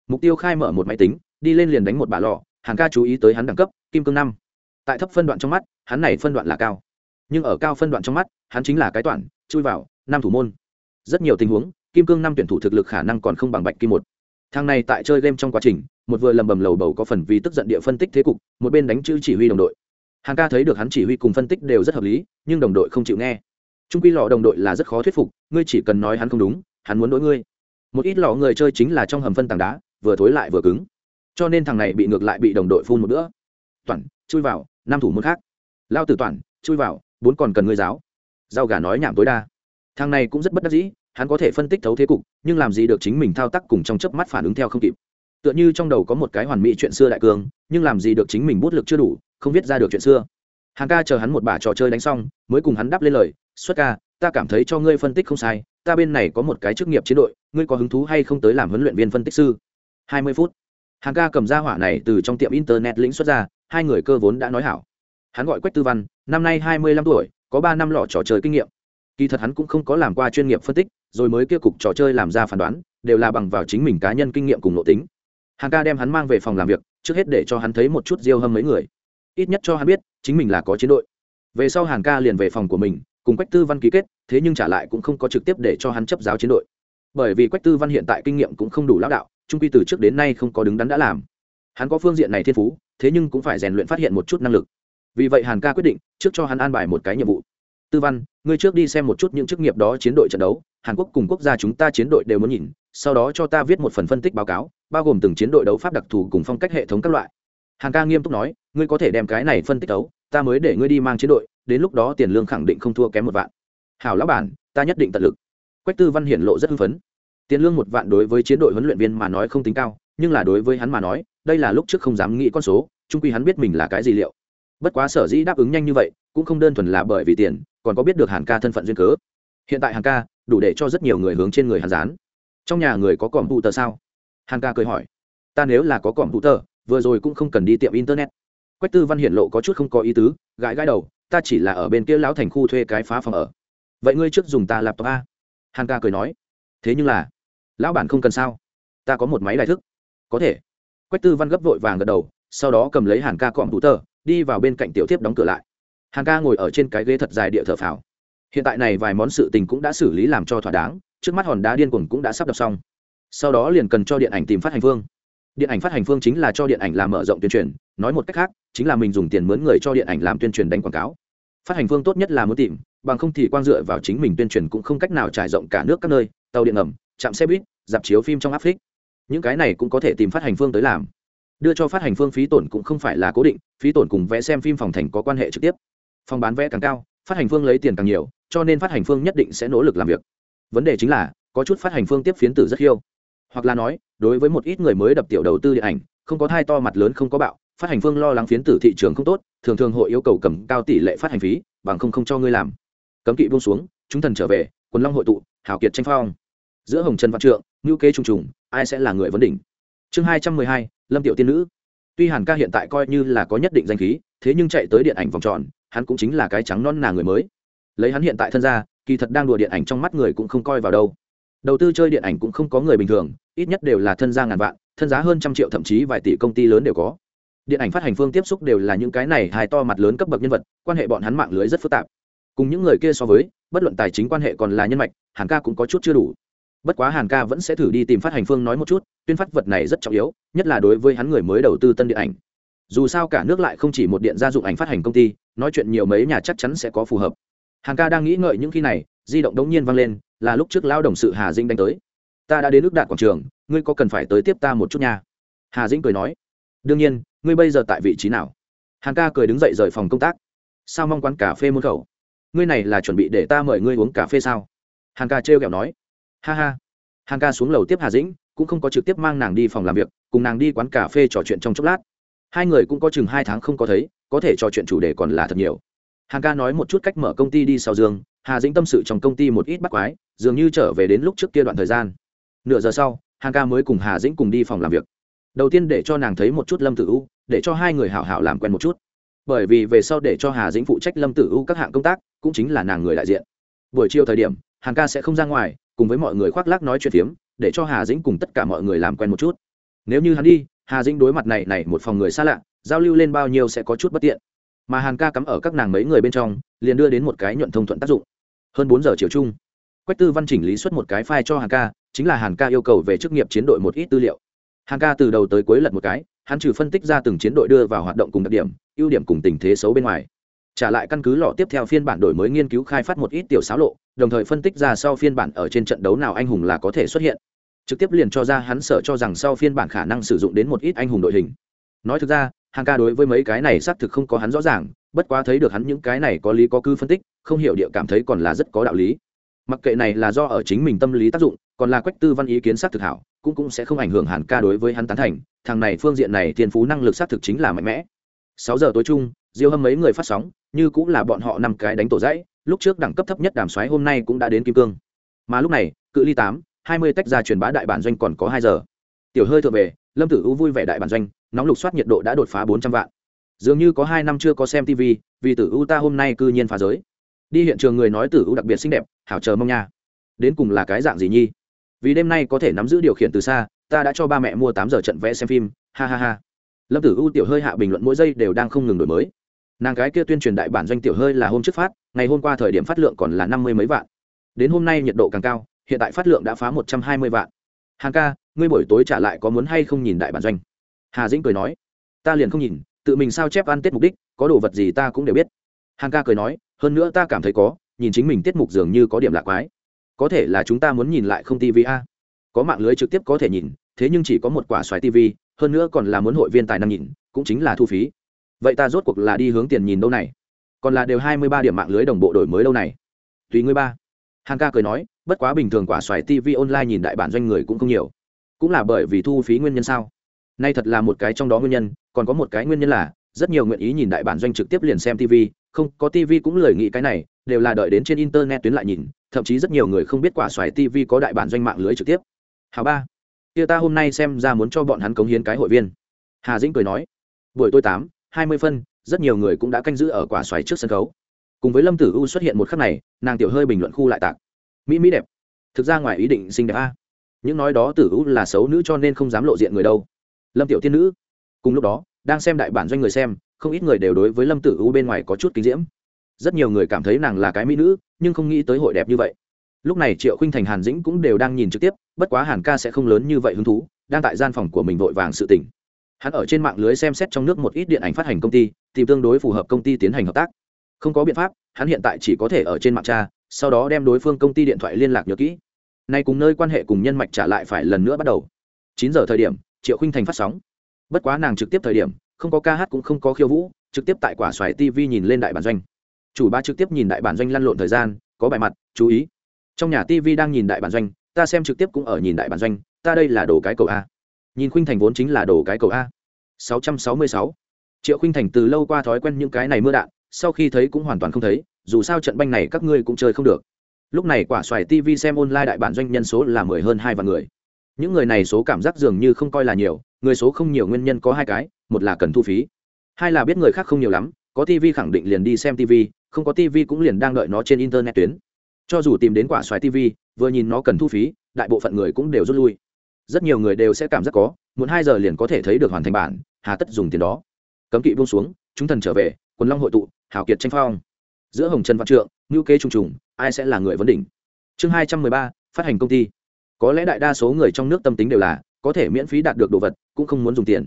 Mục tiêu khai mở một máy tính, đi lên liền đánh một bà lò. hàng ca chú ý tới hắn đẳng cấp, kim cương năm. Tại thấp phân đoạn trong mắt, hắn này phân đoạn là cao. Nhưng ở cao phân đoạn trong mắt, hắn chính là cái toản, chui vào, năm thủ môn. Rất nhiều tình huống, kim cương năm tuyển thủ thực lực khả năng còn không bằng bạch kim một. Thang này tại chơi game trong quá trình, một vừa lầm bầm lầu bầu có phần vì tức giận địa phân tích thế cục, một bên đánh chữ chỉ huy đồng đội hàng ca thấy được hắn chỉ huy cùng phân tích đều rất hợp lý, nhưng đồng đội không chịu nghe. Trung quy lọ đồng đội là rất khó thuyết phục, ngươi chỉ cần nói hắn không đúng, hắn muốn đổi ngươi. Một ít lọ người chơi chính là trong hầm phân tảng đá, vừa thối lại vừa cứng. Cho nên thằng này bị ngược lại bị đồng đội phun một bữa. Toàn, chui vào năm thủ môn khác. Lao tử toàn, chui vào, bốn còn cần ngươi giáo. Giao gà nói nhảm tối đa. Thằng này cũng rất bất đắc dĩ, hắn có thể phân tích thấu thế cục, nhưng làm gì được chính mình thao tác cùng trong chớp mắt phản ứng theo không kịp. Tựa như trong đầu có một cái hoàn mỹ chuyện xưa đại cương nhưng làm gì được chính mình bút lực chưa đủ không viết ra được chuyện xưa. Hàng ca chờ hắn một bà trò chơi đánh xong, mới cùng hắn đáp lên lời, xuất ca, ta cảm thấy cho ngươi phân tích không sai, ta bên này có một cái chức nghiệp chiến đội, ngươi có hứng thú hay không tới làm huấn luyện viên phân tích sư? Hai mươi phút, hàng ca cầm ra hỏa này từ trong tiệm internet lĩnh xuất ra, hai người cơ vốn đã nói hảo. Hắn gọi quách tư văn, năm nay hai mươi lăm tuổi, có ba năm lọ trò chơi kinh nghiệm. Kỳ thật hắn cũng không có làm qua chuyên nghiệp phân tích, rồi mới kia cục trò chơi làm ra phán đoán, đều là bằng vào chính mình cá nhân kinh nghiệm cùng nội tính. Hàng ca đem hắn mang về phòng làm việc, trước hết để cho hắn thấy một chút diêu hâm mấy người ít nhất cho hắn biết, chính mình là có chiến đội. Về sau Hàn ca liền về phòng của mình, cùng quách tư văn ký kết, thế nhưng trả lại cũng không có trực tiếp để cho hắn chấp giáo chiến đội. Bởi vì quách tư văn hiện tại kinh nghiệm cũng không đủ lão đạo, trung quy từ trước đến nay không có đứng đắn đã làm. Hắn có phương diện này thiên phú, thế nhưng cũng phải rèn luyện phát hiện một chút năng lực. Vì vậy hàn ca quyết định, trước cho hắn an bài một cái nhiệm vụ. Tư văn, ngươi trước đi xem một chút những chức nghiệp đó chiến đội trận đấu, hàn quốc cùng quốc gia chúng ta chiến đội đều muốn nhìn, sau đó cho ta viết một phần phân tích báo cáo, bao gồm từng chiến đội đấu pháp đặc thù cùng phong cách hệ thống các loại. Hàn ca nghiêm túc nói ngươi có thể đem cái này phân tích tấu, ta mới để ngươi đi mang chiến đội đến lúc đó tiền lương khẳng định không thua kém một vạn. Hảo lão bản ta nhất định tận lực. Quách tư văn hiển lộ rất hưng phấn. Tiền lương một vạn đối với chiến đội huấn luyện viên mà nói không tính cao nhưng là đối với hắn mà nói đây là lúc trước không dám nghĩ con số trung quy hắn biết mình là cái gì liệu. Bất quá sở dĩ đáp ứng nhanh như vậy cũng không đơn thuần là bởi vì tiền còn có biết được hàn ca thân phận duyên cớ. Hiện tại hàn ca đủ để cho rất nhiều người hướng trên người hàn dán. Trong nhà người có còm phụ tờ sao? Hàn ca cười hỏi. Ta nếu là có còm phụ tờ vừa rồi cũng không cần đi tiệm internet quách tư văn hiển lộ có chút không có ý tứ, gãi gãi đầu, ta chỉ là ở bên kia lão thành khu thuê cái phá phòng ở. Vậy ngươi trước dùng ta laptop a. Hàn ca cười nói. Thế nhưng là, lão bản không cần sao? Ta có một máy đại thức. Có thể. Quách tư văn gấp vội vàng gật đầu, sau đó cầm lấy hàn ca cọm thủ tờ, đi vào bên cạnh tiểu tiếp đóng cửa lại. Hàn ca ngồi ở trên cái ghế thật dài địa thờ phào. Hiện tại này vài món sự tình cũng đã xử lý làm cho thỏa đáng, trước mắt hòn đá điên cuồng cũng đã sắp đọc xong. Sau đó liền cần cho điện ảnh tìm phát hành phương. Điện ảnh phát hành phương chính là cho điện ảnh làm mở rộng tuyên truyền nói một cách khác chính là mình dùng tiền mướn người cho điện ảnh làm tuyên truyền đánh quảng cáo. Phát hành phương tốt nhất là muốn tìm bằng không thì quang dựa vào chính mình tuyên truyền cũng không cách nào trải rộng cả nước các nơi tàu điện ngầm trạm xe buýt dạp chiếu phim trong áp phích những cái này cũng có thể tìm phát hành phương tới làm. Đưa cho phát hành phương phí tổn cũng không phải là cố định phí tổn cùng vẽ xem phim phòng thành có quan hệ trực tiếp. Phòng bán vé càng cao phát hành phương lấy tiền càng nhiều cho nên phát hành phương nhất định sẽ nỗ lực làm việc. Vấn đề chính là có chút phát hành phương tiếp phiến tử rất khiêu, hoặc là nói đối với một ít người mới đập tiểu đầu tư điện ảnh không có thai to mặt lớn không có bạo phát hành phương lo lắng phiến tử thị trường không tốt, thường thường hội yêu cầu cầm cao tỷ lệ phát hành phí, bằng không không cho ngươi làm. Cấm kỵ buông xuống, chúng thần trở về, quần long hội tụ hảo kiệt tranh phong. Giữa hồng trần văn trượng ngữ kế trùng trùng, ai sẽ là người vấn đỉnh? Chương hai trăm mười hai, lâm tiểu tiên nữ. Tuy hàn ca hiện tại coi như là có nhất định danh khí, thế nhưng chạy tới điện ảnh vòng tròn, hắn cũng chính là cái trắng non nà người mới. Lấy hắn hiện tại thân ra, kỳ thật đang đùa điện ảnh trong mắt người cũng không coi vào đâu. Đầu tư chơi điện ảnh cũng không có người bình thường, ít nhất đều là thân gia ngàn vạn, thân giá hơn trăm triệu thậm chí vài tỷ công ty lớn đều có điện ảnh phát hành phương tiếp xúc đều là những cái này hài to mặt lớn cấp bậc nhân vật, quan hệ bọn hắn mạng lưới rất phức tạp. Cùng những người kia so với, bất luận tài chính quan hệ còn là nhân mạch, hàn ca cũng có chút chưa đủ. Bất quá hàn ca vẫn sẽ thử đi tìm phát hành phương nói một chút, tuyên phát vật này rất trọng yếu, nhất là đối với hắn người mới đầu tư tân điện ảnh. Dù sao cả nước lại không chỉ một điện gia dụng ảnh phát hành công ty, nói chuyện nhiều mấy nhà chắc chắn sẽ có phù hợp. Hàn ca đang nghĩ ngợi những khi này, di động đống nhiên vang lên, là lúc trước lao đồng sự hà dinh đánh tới. Ta đã đến nước đạt quảng trường, ngươi có cần phải tới tiếp ta một chút nha? Hà dĩnh cười nói đương nhiên, ngươi bây giờ tại vị trí nào? Hàn ca cười đứng dậy rời phòng công tác. Sao mong quán cà phê môn khẩu? Ngươi này là chuẩn bị để ta mời ngươi uống cà phê sao? Hàn ca trêu ghẹo nói. Ha ha. Hàn ca xuống lầu tiếp hà dĩnh, cũng không có trực tiếp mang nàng đi phòng làm việc, cùng nàng đi quán cà phê trò chuyện trong chốc lát. Hai người cũng có chừng hai tháng không có thấy, có thể trò chuyện chủ đề còn là thật nhiều. Hàn ca nói một chút cách mở công ty đi sau dương hà dĩnh tâm sự trong công ty một ít bắt quái, dường như trở về đến lúc trước kia đoạn thời gian. Nửa giờ sau, hàn ca mới cùng hà dĩnh cùng đi phòng làm việc đầu tiên để cho nàng thấy một chút lâm tử u, để cho hai người hảo hảo làm quen một chút. Bởi vì về sau để cho hà dĩnh phụ trách lâm tử u các hạng công tác, cũng chính là nàng người đại diện. Buổi chiều thời điểm, hàn ca sẽ không ra ngoài, cùng với mọi người khoác lác nói chuyện phiếm, để cho hà dĩnh cùng tất cả mọi người làm quen một chút. Nếu như hắn đi, hà dĩnh đối mặt này này một phòng người xa lạ, giao lưu lên bao nhiêu sẽ có chút bất tiện. Mà hàn ca cắm ở các nàng mấy người bên trong, liền đưa đến một cái nhuận thông thuận tác dụng. Hơn bốn giờ chiều chung, quách tư văn chỉnh lý xuất một cái file cho hàn ca, chính là hàn ca yêu cầu về chức nghiệp chiến đội một ít tư liệu hàn ca từ đầu tới cuối lật một cái, hắn trừ phân tích ra từng chiến đội đưa vào hoạt động cùng đặc điểm, ưu điểm cùng tình thế xấu bên ngoài. Trả lại căn cứ lọ tiếp theo phiên bản đổi mới nghiên cứu khai phát một ít tiểu xáo lộ, đồng thời phân tích ra sau phiên bản ở trên trận đấu nào anh hùng là có thể xuất hiện. Trực tiếp liền cho ra hắn sợ cho rằng sau phiên bản khả năng sử dụng đến một ít anh hùng đội hình. Nói thực ra hàng ca đối với mấy cái này xác thực không có hắn rõ ràng, bất quá thấy được hắn những cái này có lý có cư phân tích, không hiểu địa cảm thấy còn là rất có đạo lý. Mặc kệ này là do ở chính mình tâm lý tác dụng, còn là quách tư văn ý kiến xác thực hảo cũng cũng sẽ không ảnh hưởng hàn ca đối với hắn tán thành, thằng này phương diện này thiên phú năng lực xác thực chính là mạnh mẽ. Sáu giờ tối chung, diêu hâm mấy người phát sóng, như cũng là bọn họ năm cái đánh tổ dãy, lúc trước đẳng cấp thấp nhất đàm xoáy hôm nay cũng đã đến kim cương. Mà lúc này, cự ly tám, hai mươi tách ra truyền bá đại bản doanh còn có hai giờ. Tiểu hơi thượng về, lâm tử u vui vẻ đại bản doanh, nóng lục soát nhiệt độ đã đột phá bốn trăm vạn. Dường như có hai năm chưa có xem tv vì tử u ta hôm nay cư nhiên phá giới. Đi hiện trường người nói tử u đặc biệt xinh đẹp, hảo chờ mong nha. Đến cùng là cái dạng gì nhi? Vì đêm nay có thể nắm giữ điều khiển từ xa, ta đã cho ba mẹ mua tám giờ trận vẽ xem phim, ha ha ha. Lâm tử u tiểu hơi hạ bình luận mỗi giây đều đang không ngừng đổi mới. Nàng cái kia tuyên truyền đại bản doanh tiểu hơi là hôm trước phát, ngày hôm qua thời điểm phát lượng còn là năm mươi mấy vạn. Đến hôm nay nhiệt độ càng cao, hiện tại phát lượng đã phá một trăm hai mươi vạn. Hàng ca, ngươi buổi tối trả lại có muốn hay không nhìn đại bản doanh? Hà dĩnh cười nói, ta liền không nhìn, tự mình sao chép ăn tết mục đích, có đồ vật gì ta cũng đều biết. Hàng ca cười nói, hơn nữa ta cảm thấy có, nhìn chính mình tiết mục dường như có điểm lạ quái có thể là chúng ta muốn nhìn lại không tv a. Có mạng lưới trực tiếp có thể nhìn, thế nhưng chỉ có một quả xoài tv hơn nữa còn là muốn hội viên tài năng nhìn, cũng chính là thu phí. Vậy ta rốt cuộc là đi hướng tiền nhìn đâu này? Còn là đều hai mươi ba điểm mạng lưới đồng bộ đổi mới đâu này? Tùy ngươi ba. Hằng ca cười nói, bất quá bình thường quả xoài tv online nhìn đại bản doanh người cũng không nhiều. Cũng là bởi vì thu phí nguyên nhân sao? Nay thật là một cái trong đó nguyên nhân, còn có một cái nguyên nhân là, rất nhiều nguyện ý nhìn đại bản doanh trực tiếp liền xem tv không, có tv cũng lời nghĩ cái này, đều là đợi đến trên internet tuyến lại nhìn thậm chí rất nhiều người không biết quả xoài tv có đại bản doanh mạng lưới trực tiếp. Hào ba, kia ta hôm nay xem ra muốn cho bọn hắn cống hiến cái hội viên. Hà dĩnh cười nói, buổi tối tám, hai mươi phân, rất nhiều người cũng đã canh giữ ở quả xoài trước sân khấu. Cùng với lâm tử u xuất hiện một khắc này, nàng tiểu hơi bình luận khu lại tạc. Mỹ mỹ đẹp. Thực ra ngoài ý định xinh đẹp a. Những nói đó tử u là xấu nữ cho nên không dám lộ diện người đâu. Lâm tiểu tiên nữ. Cùng lúc đó, đang xem đại bản doanh người xem, không ít người đều đối với lâm tử u bên ngoài có chút kinh diễm rất nhiều người cảm thấy nàng là cái mỹ nữ, nhưng không nghĩ tới hội đẹp như vậy. Lúc này triệu khinh thành, hàn dĩnh cũng đều đang nhìn trực tiếp, bất quá hàn ca sẽ không lớn như vậy hứng thú, đang tại gian phòng của mình vội vàng sự tỉnh hắn ở trên mạng lưới xem xét trong nước một ít điện ảnh phát hành công ty, tìm tương đối phù hợp công ty tiến hành hợp tác. Không có biện pháp, hắn hiện tại chỉ có thể ở trên mạng tra, sau đó đem đối phương công ty điện thoại liên lạc nhớ kỹ. Nay cùng nơi quan hệ cùng nhân mạch trả lại phải lần nữa bắt đầu. Chín giờ thời điểm, triệu khinh thành phát sóng. Bất quá nàng trực tiếp thời điểm, không có ca hát cũng không có khiêu vũ, trực tiếp tại quả xoài tv nhìn lên đại bản doanh chủ ba trực tiếp nhìn đại bản doanh lăn lộn thời gian, có bài mặt, chú ý. Trong nhà tv đang nhìn đại bản doanh, ta xem trực tiếp cũng ở nhìn đại bản doanh, ta đây là đồ cái cầu a. Nhìn khuynh thành vốn chính là đồ cái cầu a. 666. triệu khuynh thành từ lâu qua thói quen những cái này mưa đạn, sau khi thấy cũng hoàn toàn không thấy, dù sao trận banh này các ngươi cũng chơi không được. Lúc này quả xoài tv xem online đại bản doanh nhân số là mười hơn hai vạn người. Những người này số cảm giác dường như không coi là nhiều, người số không nhiều nguyên nhân có hai cái, một là cần thu phí, hai là biết người khác không nhiều lắm, có tv khẳng định liền đi xem tv không có tv cũng liền đang đợi nó trên internet tuyến. Cho dù tìm đến quả xoài tv, vừa nhìn nó cần thu phí, đại bộ phận người cũng đều rút lui. Rất nhiều người đều sẽ cảm giác có, muốn hai giờ liền có thể thấy được hoàn thành bản, hà tất dùng tiền đó. Cấm kỵ buông xuống, chúng thần trở về, quần long hội tụ, hào kiệt tranh phong. Giữa hồng trần văn trượng ngữ kế trùng trùng, ai sẽ là người vấn đỉnh? Chương hai trăm mười ba, phát hành công ty. Có lẽ đại đa số người trong nước tâm tính đều là, có thể miễn phí đạt được đồ vật, cũng không muốn dùng tiền.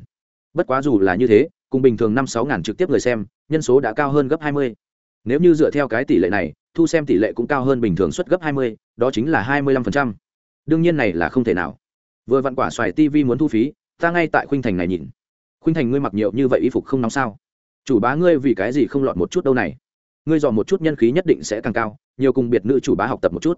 Bất quá dù là như thế, cùng bình thường năm sáu ngàn trực tiếp người xem, nhân số đã cao hơn gấp hai mươi nếu như dựa theo cái tỷ lệ này, thu xem tỷ lệ cũng cao hơn bình thường suất gấp hai mươi, đó chính là hai mươi lăm phần trăm. Đương nhiên này là không thể nào. Vừa vặn quả xoài tv muốn thu phí, ta ngay tại khuynh thành này nhìn. Khuynh thành ngươi mặc nhiều như vậy y phục không nóng sao? Chủ bá ngươi vì cái gì không lọt một chút đâu này? Ngươi dò một chút nhân khí nhất định sẽ càng cao, nhiều cùng biệt nữ chủ bá học tập một chút.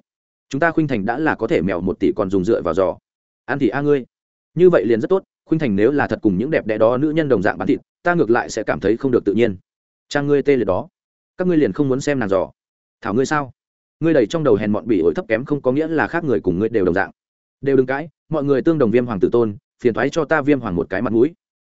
Chúng ta khuynh thành đã là có thể mèo một tỷ còn dùng dựa vào giò. Ăn thì a ngươi. Như vậy liền rất tốt, khuynh thành nếu là thật cùng những đẹp đẽ đó nữ nhân đồng dạng bán thịt, ta ngược lại sẽ cảm thấy không được tự nhiên. Trang ngươi tê liệt đó các ngươi liền không muốn xem nàng dò. Thảo ngươi sao? Ngươi đầy trong đầu hèn mọn bị ổi thấp kém không có nghĩa là khác người cùng ngươi đều đồng dạng. Đều đừng cãi, mọi người tương đồng viêm hoàng tử tôn, phiền thoái cho ta viêm hoàng một cái mặt mũi.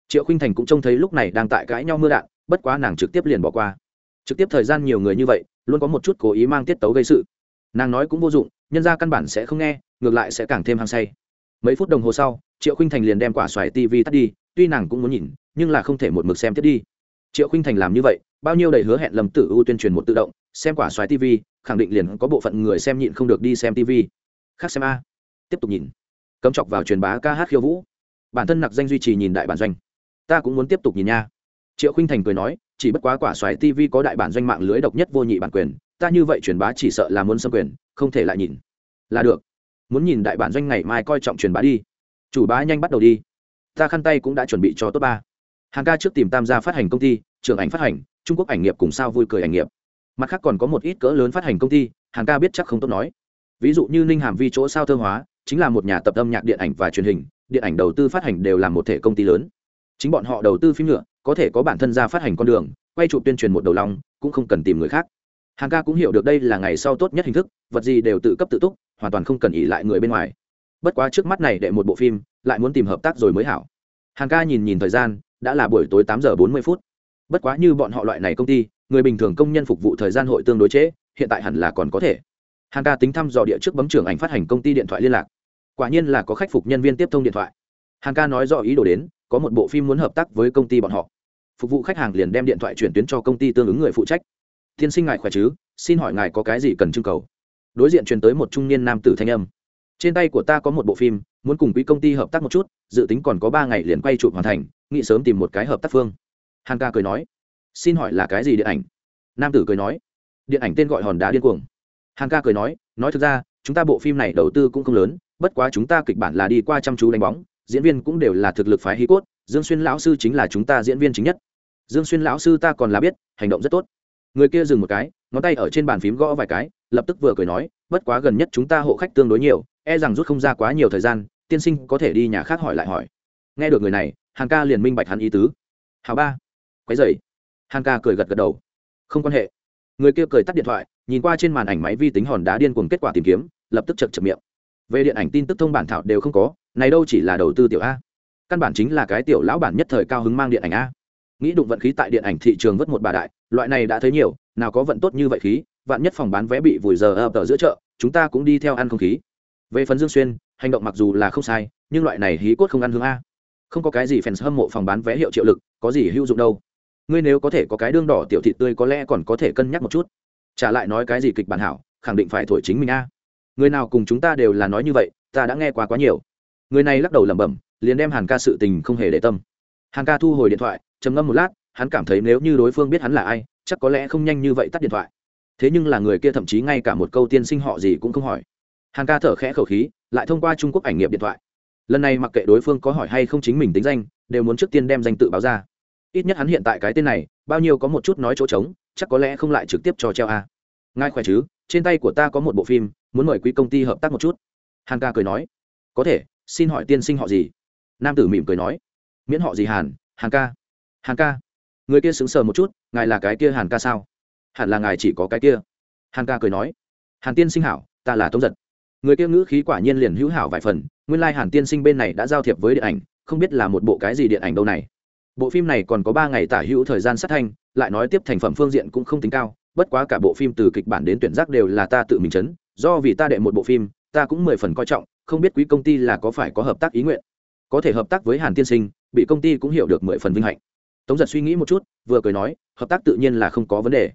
Triệu khinh thành cũng trông thấy lúc này đang tại cãi nhau mưa đạn, bất quá nàng trực tiếp liền bỏ qua. Trực tiếp thời gian nhiều người như vậy, luôn có một chút cố ý mang tiết tấu gây sự. Nàng nói cũng vô dụng, nhân ra căn bản sẽ không nghe, ngược lại sẽ càng thêm hăng say. Mấy phút đồng hồ sau, triệu khinh thành liền đem quả xoài tv tắt đi, tuy nàng cũng muốn nhìn, nhưng là không thể một mực xem tiếp đi. Triệu khinh thành làm như vậy bao nhiêu đầy hứa hẹn lầm tử ưu tuyên truyền một tự động, xem quả xoài tv khẳng định liền có bộ phận người xem nhịn không được đi xem tv khác xem a. Tiếp tục nhìn. Cấm chọc vào truyền bá ca hát khiêu vũ. Bản thân nặc danh duy trì nhìn đại bản doanh. Ta cũng muốn tiếp tục nhìn nha. Triệu khinh thành cười nói, chỉ bất quá quả xoài tv có đại bản doanh mạng lưới độc nhất vô nhị bản quyền, ta như vậy truyền bá chỉ sợ là muốn xâm quyền, không thể lại nhìn. Là được. Muốn nhìn đại bản doanh ngày mai coi trọng truyền bá đi. Chủ bá nhanh bắt đầu đi. Ta khăn tay cũng đã chuẩn bị cho top ba. Hàng ca trước tìm tam gia phát hành công ty, trưởng ảnh phát hành trung quốc ảnh nghiệp cùng sao vui cười ảnh nghiệp. Mặt khác còn có một ít cỡ lớn phát hành công ty, hàng ca biết chắc không tốt nói. Ví dụ như ninh hàm vi chỗ sao thơ hóa, chính là một nhà tập âm nhạc điện ảnh và truyền hình, điện ảnh đầu tư phát hành đều là một thể công ty lớn. Chính bọn họ đầu tư phim nhựa có thể có bản thân ra phát hành con đường, quay chụp tuyên truyền một đầu lòng, cũng không cần tìm người khác. Hàng ca cũng hiểu được đây là ngày sau tốt nhất hình thức, vật gì đều tự cấp tự túc, hoàn toàn không cần ỉ lại người bên ngoài. Bất quá trước mắt này để một bộ phim, lại muốn tìm hợp tác rồi mới hảo. Hàng ca nhìn nhìn thời gian, đã là buổi tối tám giờ bốn mươi phút bất quá như bọn họ loại này công ty người bình thường công nhân phục vụ thời gian hội tương đối chế, hiện tại hẳn là còn có thể. Hàng ca tính thăm dò địa trước bấm trưởng ảnh phát hành công ty điện thoại liên lạc. Quả nhiên là có khách phục nhân viên tiếp thông điện thoại. Hàng ca nói rõ ý đồ đến có một bộ phim muốn hợp tác với công ty bọn họ. Phục vụ khách hàng liền đem điện thoại chuyển tuyến cho công ty tương ứng người phụ trách. Tiên sinh ngài khỏe chứ? Xin hỏi ngài có cái gì cần trưng cầu? Đối diện truyền tới một trung niên nam tử thanh âm. Trên tay của ta có một bộ phim muốn cùng quỹ công ty hợp tác một chút dự tính còn có ba ngày liền quay chụp hoàn thành nghĩ sớm tìm một cái hợp tác phương hàn ca cười nói, xin hỏi là cái gì điện ảnh? Nam tử cười nói, điện ảnh tên gọi hòn đá điên cuồng. Hàn ca cười nói nói thực ra, chúng ta bộ phim này đầu tư cũng không lớn, bất quá chúng ta kịch bản là đi qua chăm chú đánh bóng, diễn viên cũng đều là thực lực phái hí cốt, dương xuyên lão sư chính là chúng ta diễn viên chính nhất. Dương xuyên lão sư ta còn là biết, hành động rất tốt. Người kia dừng một cái, ngón tay ở trên bàn phím gõ vài cái, lập tức vừa cười nói, bất quá gần nhất chúng ta hộ khách tương đối nhiều e rằng rút không ra quá nhiều thời gian, tiên sinh có thể đi nhà khác hỏi lại hỏi. Nghe được người này, hàn ca liền minh bạch hắn ý tứ. Hào ba quấy dày hàn ca cười gật gật đầu. Không quan hệ. Người kia cười tắt điện thoại, nhìn qua trên màn ảnh máy vi tính hòn đá điên cuồng kết quả tìm kiếm, lập tức chật chật miệng. Về điện ảnh tin tức thông bản thảo đều không có, này đâu chỉ là đầu tư tiểu a. Căn bản chính là cái tiểu lão bản nhất thời cao hứng mang điện ảnh a. Nghĩ đụng vận khí tại điện ảnh thị trường vất một bà đại, loại này đã thấy nhiều, nào có vận tốt như vậy khí, vạn nhất phòng bán vé bị vùi giờ ập ở giữa chợ, chúng ta cũng đi theo ăn không khí. Về phần dương xuyên, hành động mặc dù là không sai, nhưng loại này hí cốt không ăn hướng a. Không có cái gì fans hâm mộ phòng bán vé hiệu triệu lực, có gì hữu dụng đâu ngươi nếu có thể có cái đương đỏ tiểu thị tươi có lẽ còn có thể cân nhắc một chút. Trả lại nói cái gì kịch bản hảo, khẳng định phải thổi chính mình a. Người nào cùng chúng ta đều là nói như vậy, ta đã nghe qua quá nhiều. Người này lắc đầu lẩm bẩm, liền đem hàn ca sự tình không hề để tâm. Hàn ca thu hồi điện thoại, trầm ngâm một lát, hắn cảm thấy nếu như đối phương biết hắn là ai, chắc có lẽ không nhanh như vậy tắt điện thoại. Thế nhưng là người kia thậm chí ngay cả một câu tiên sinh họ gì cũng không hỏi. Hàn ca thở khẽ khẩu khí, lại thông qua trung quốc ảnh nghiệp điện thoại. Lần này mặc kệ đối phương có hỏi hay không chính mình tính danh, đều muốn trước tiên đem danh tự báo ra ít nhất hắn hiện tại cái tên này, bao nhiêu có một chút nói chỗ trống, chắc có lẽ không lại trực tiếp cho treo a. Ngài khỏe chứ? Trên tay của ta có một bộ phim, muốn mời quý công ty hợp tác một chút. Hàn ca cười nói. Có thể, xin hỏi tiên sinh họ gì? Nam tử mỉm cười nói. Miễn họ gì hàn? Hàn ca. Hàn ca. Người kia sững sờ một chút, ngài là cái kia hàn ca sao? Hẳn là ngài chỉ có cái kia. Hàn ca cười nói. Hàn tiên sinh hảo, ta là tống giật. Người kia ngữ khí quả nhiên liền hữu hảo vài phần, nguyên lai、like、hàn tiên sinh bên này đã giao thiệp với điện ảnh, không biết là một bộ cái gì điện ảnh đâu này bộ phim này còn có ba ngày tả hữu thời gian sát thanh, lại nói tiếp thành phẩm phương diện cũng không tính cao, bất quá cả bộ phim từ kịch bản đến tuyển giác đều là ta tự mình chấn, do vì ta đệ một bộ phim, ta cũng mười phần coi trọng, không biết quý công ty là có phải có hợp tác ý nguyện. Có thể hợp tác với hàn tiên sinh, bị công ty cũng hiểu được mười phần vinh hạnh. Tống giật suy nghĩ một chút, vừa cười nói, hợp tác tự nhiên là không có vấn đề.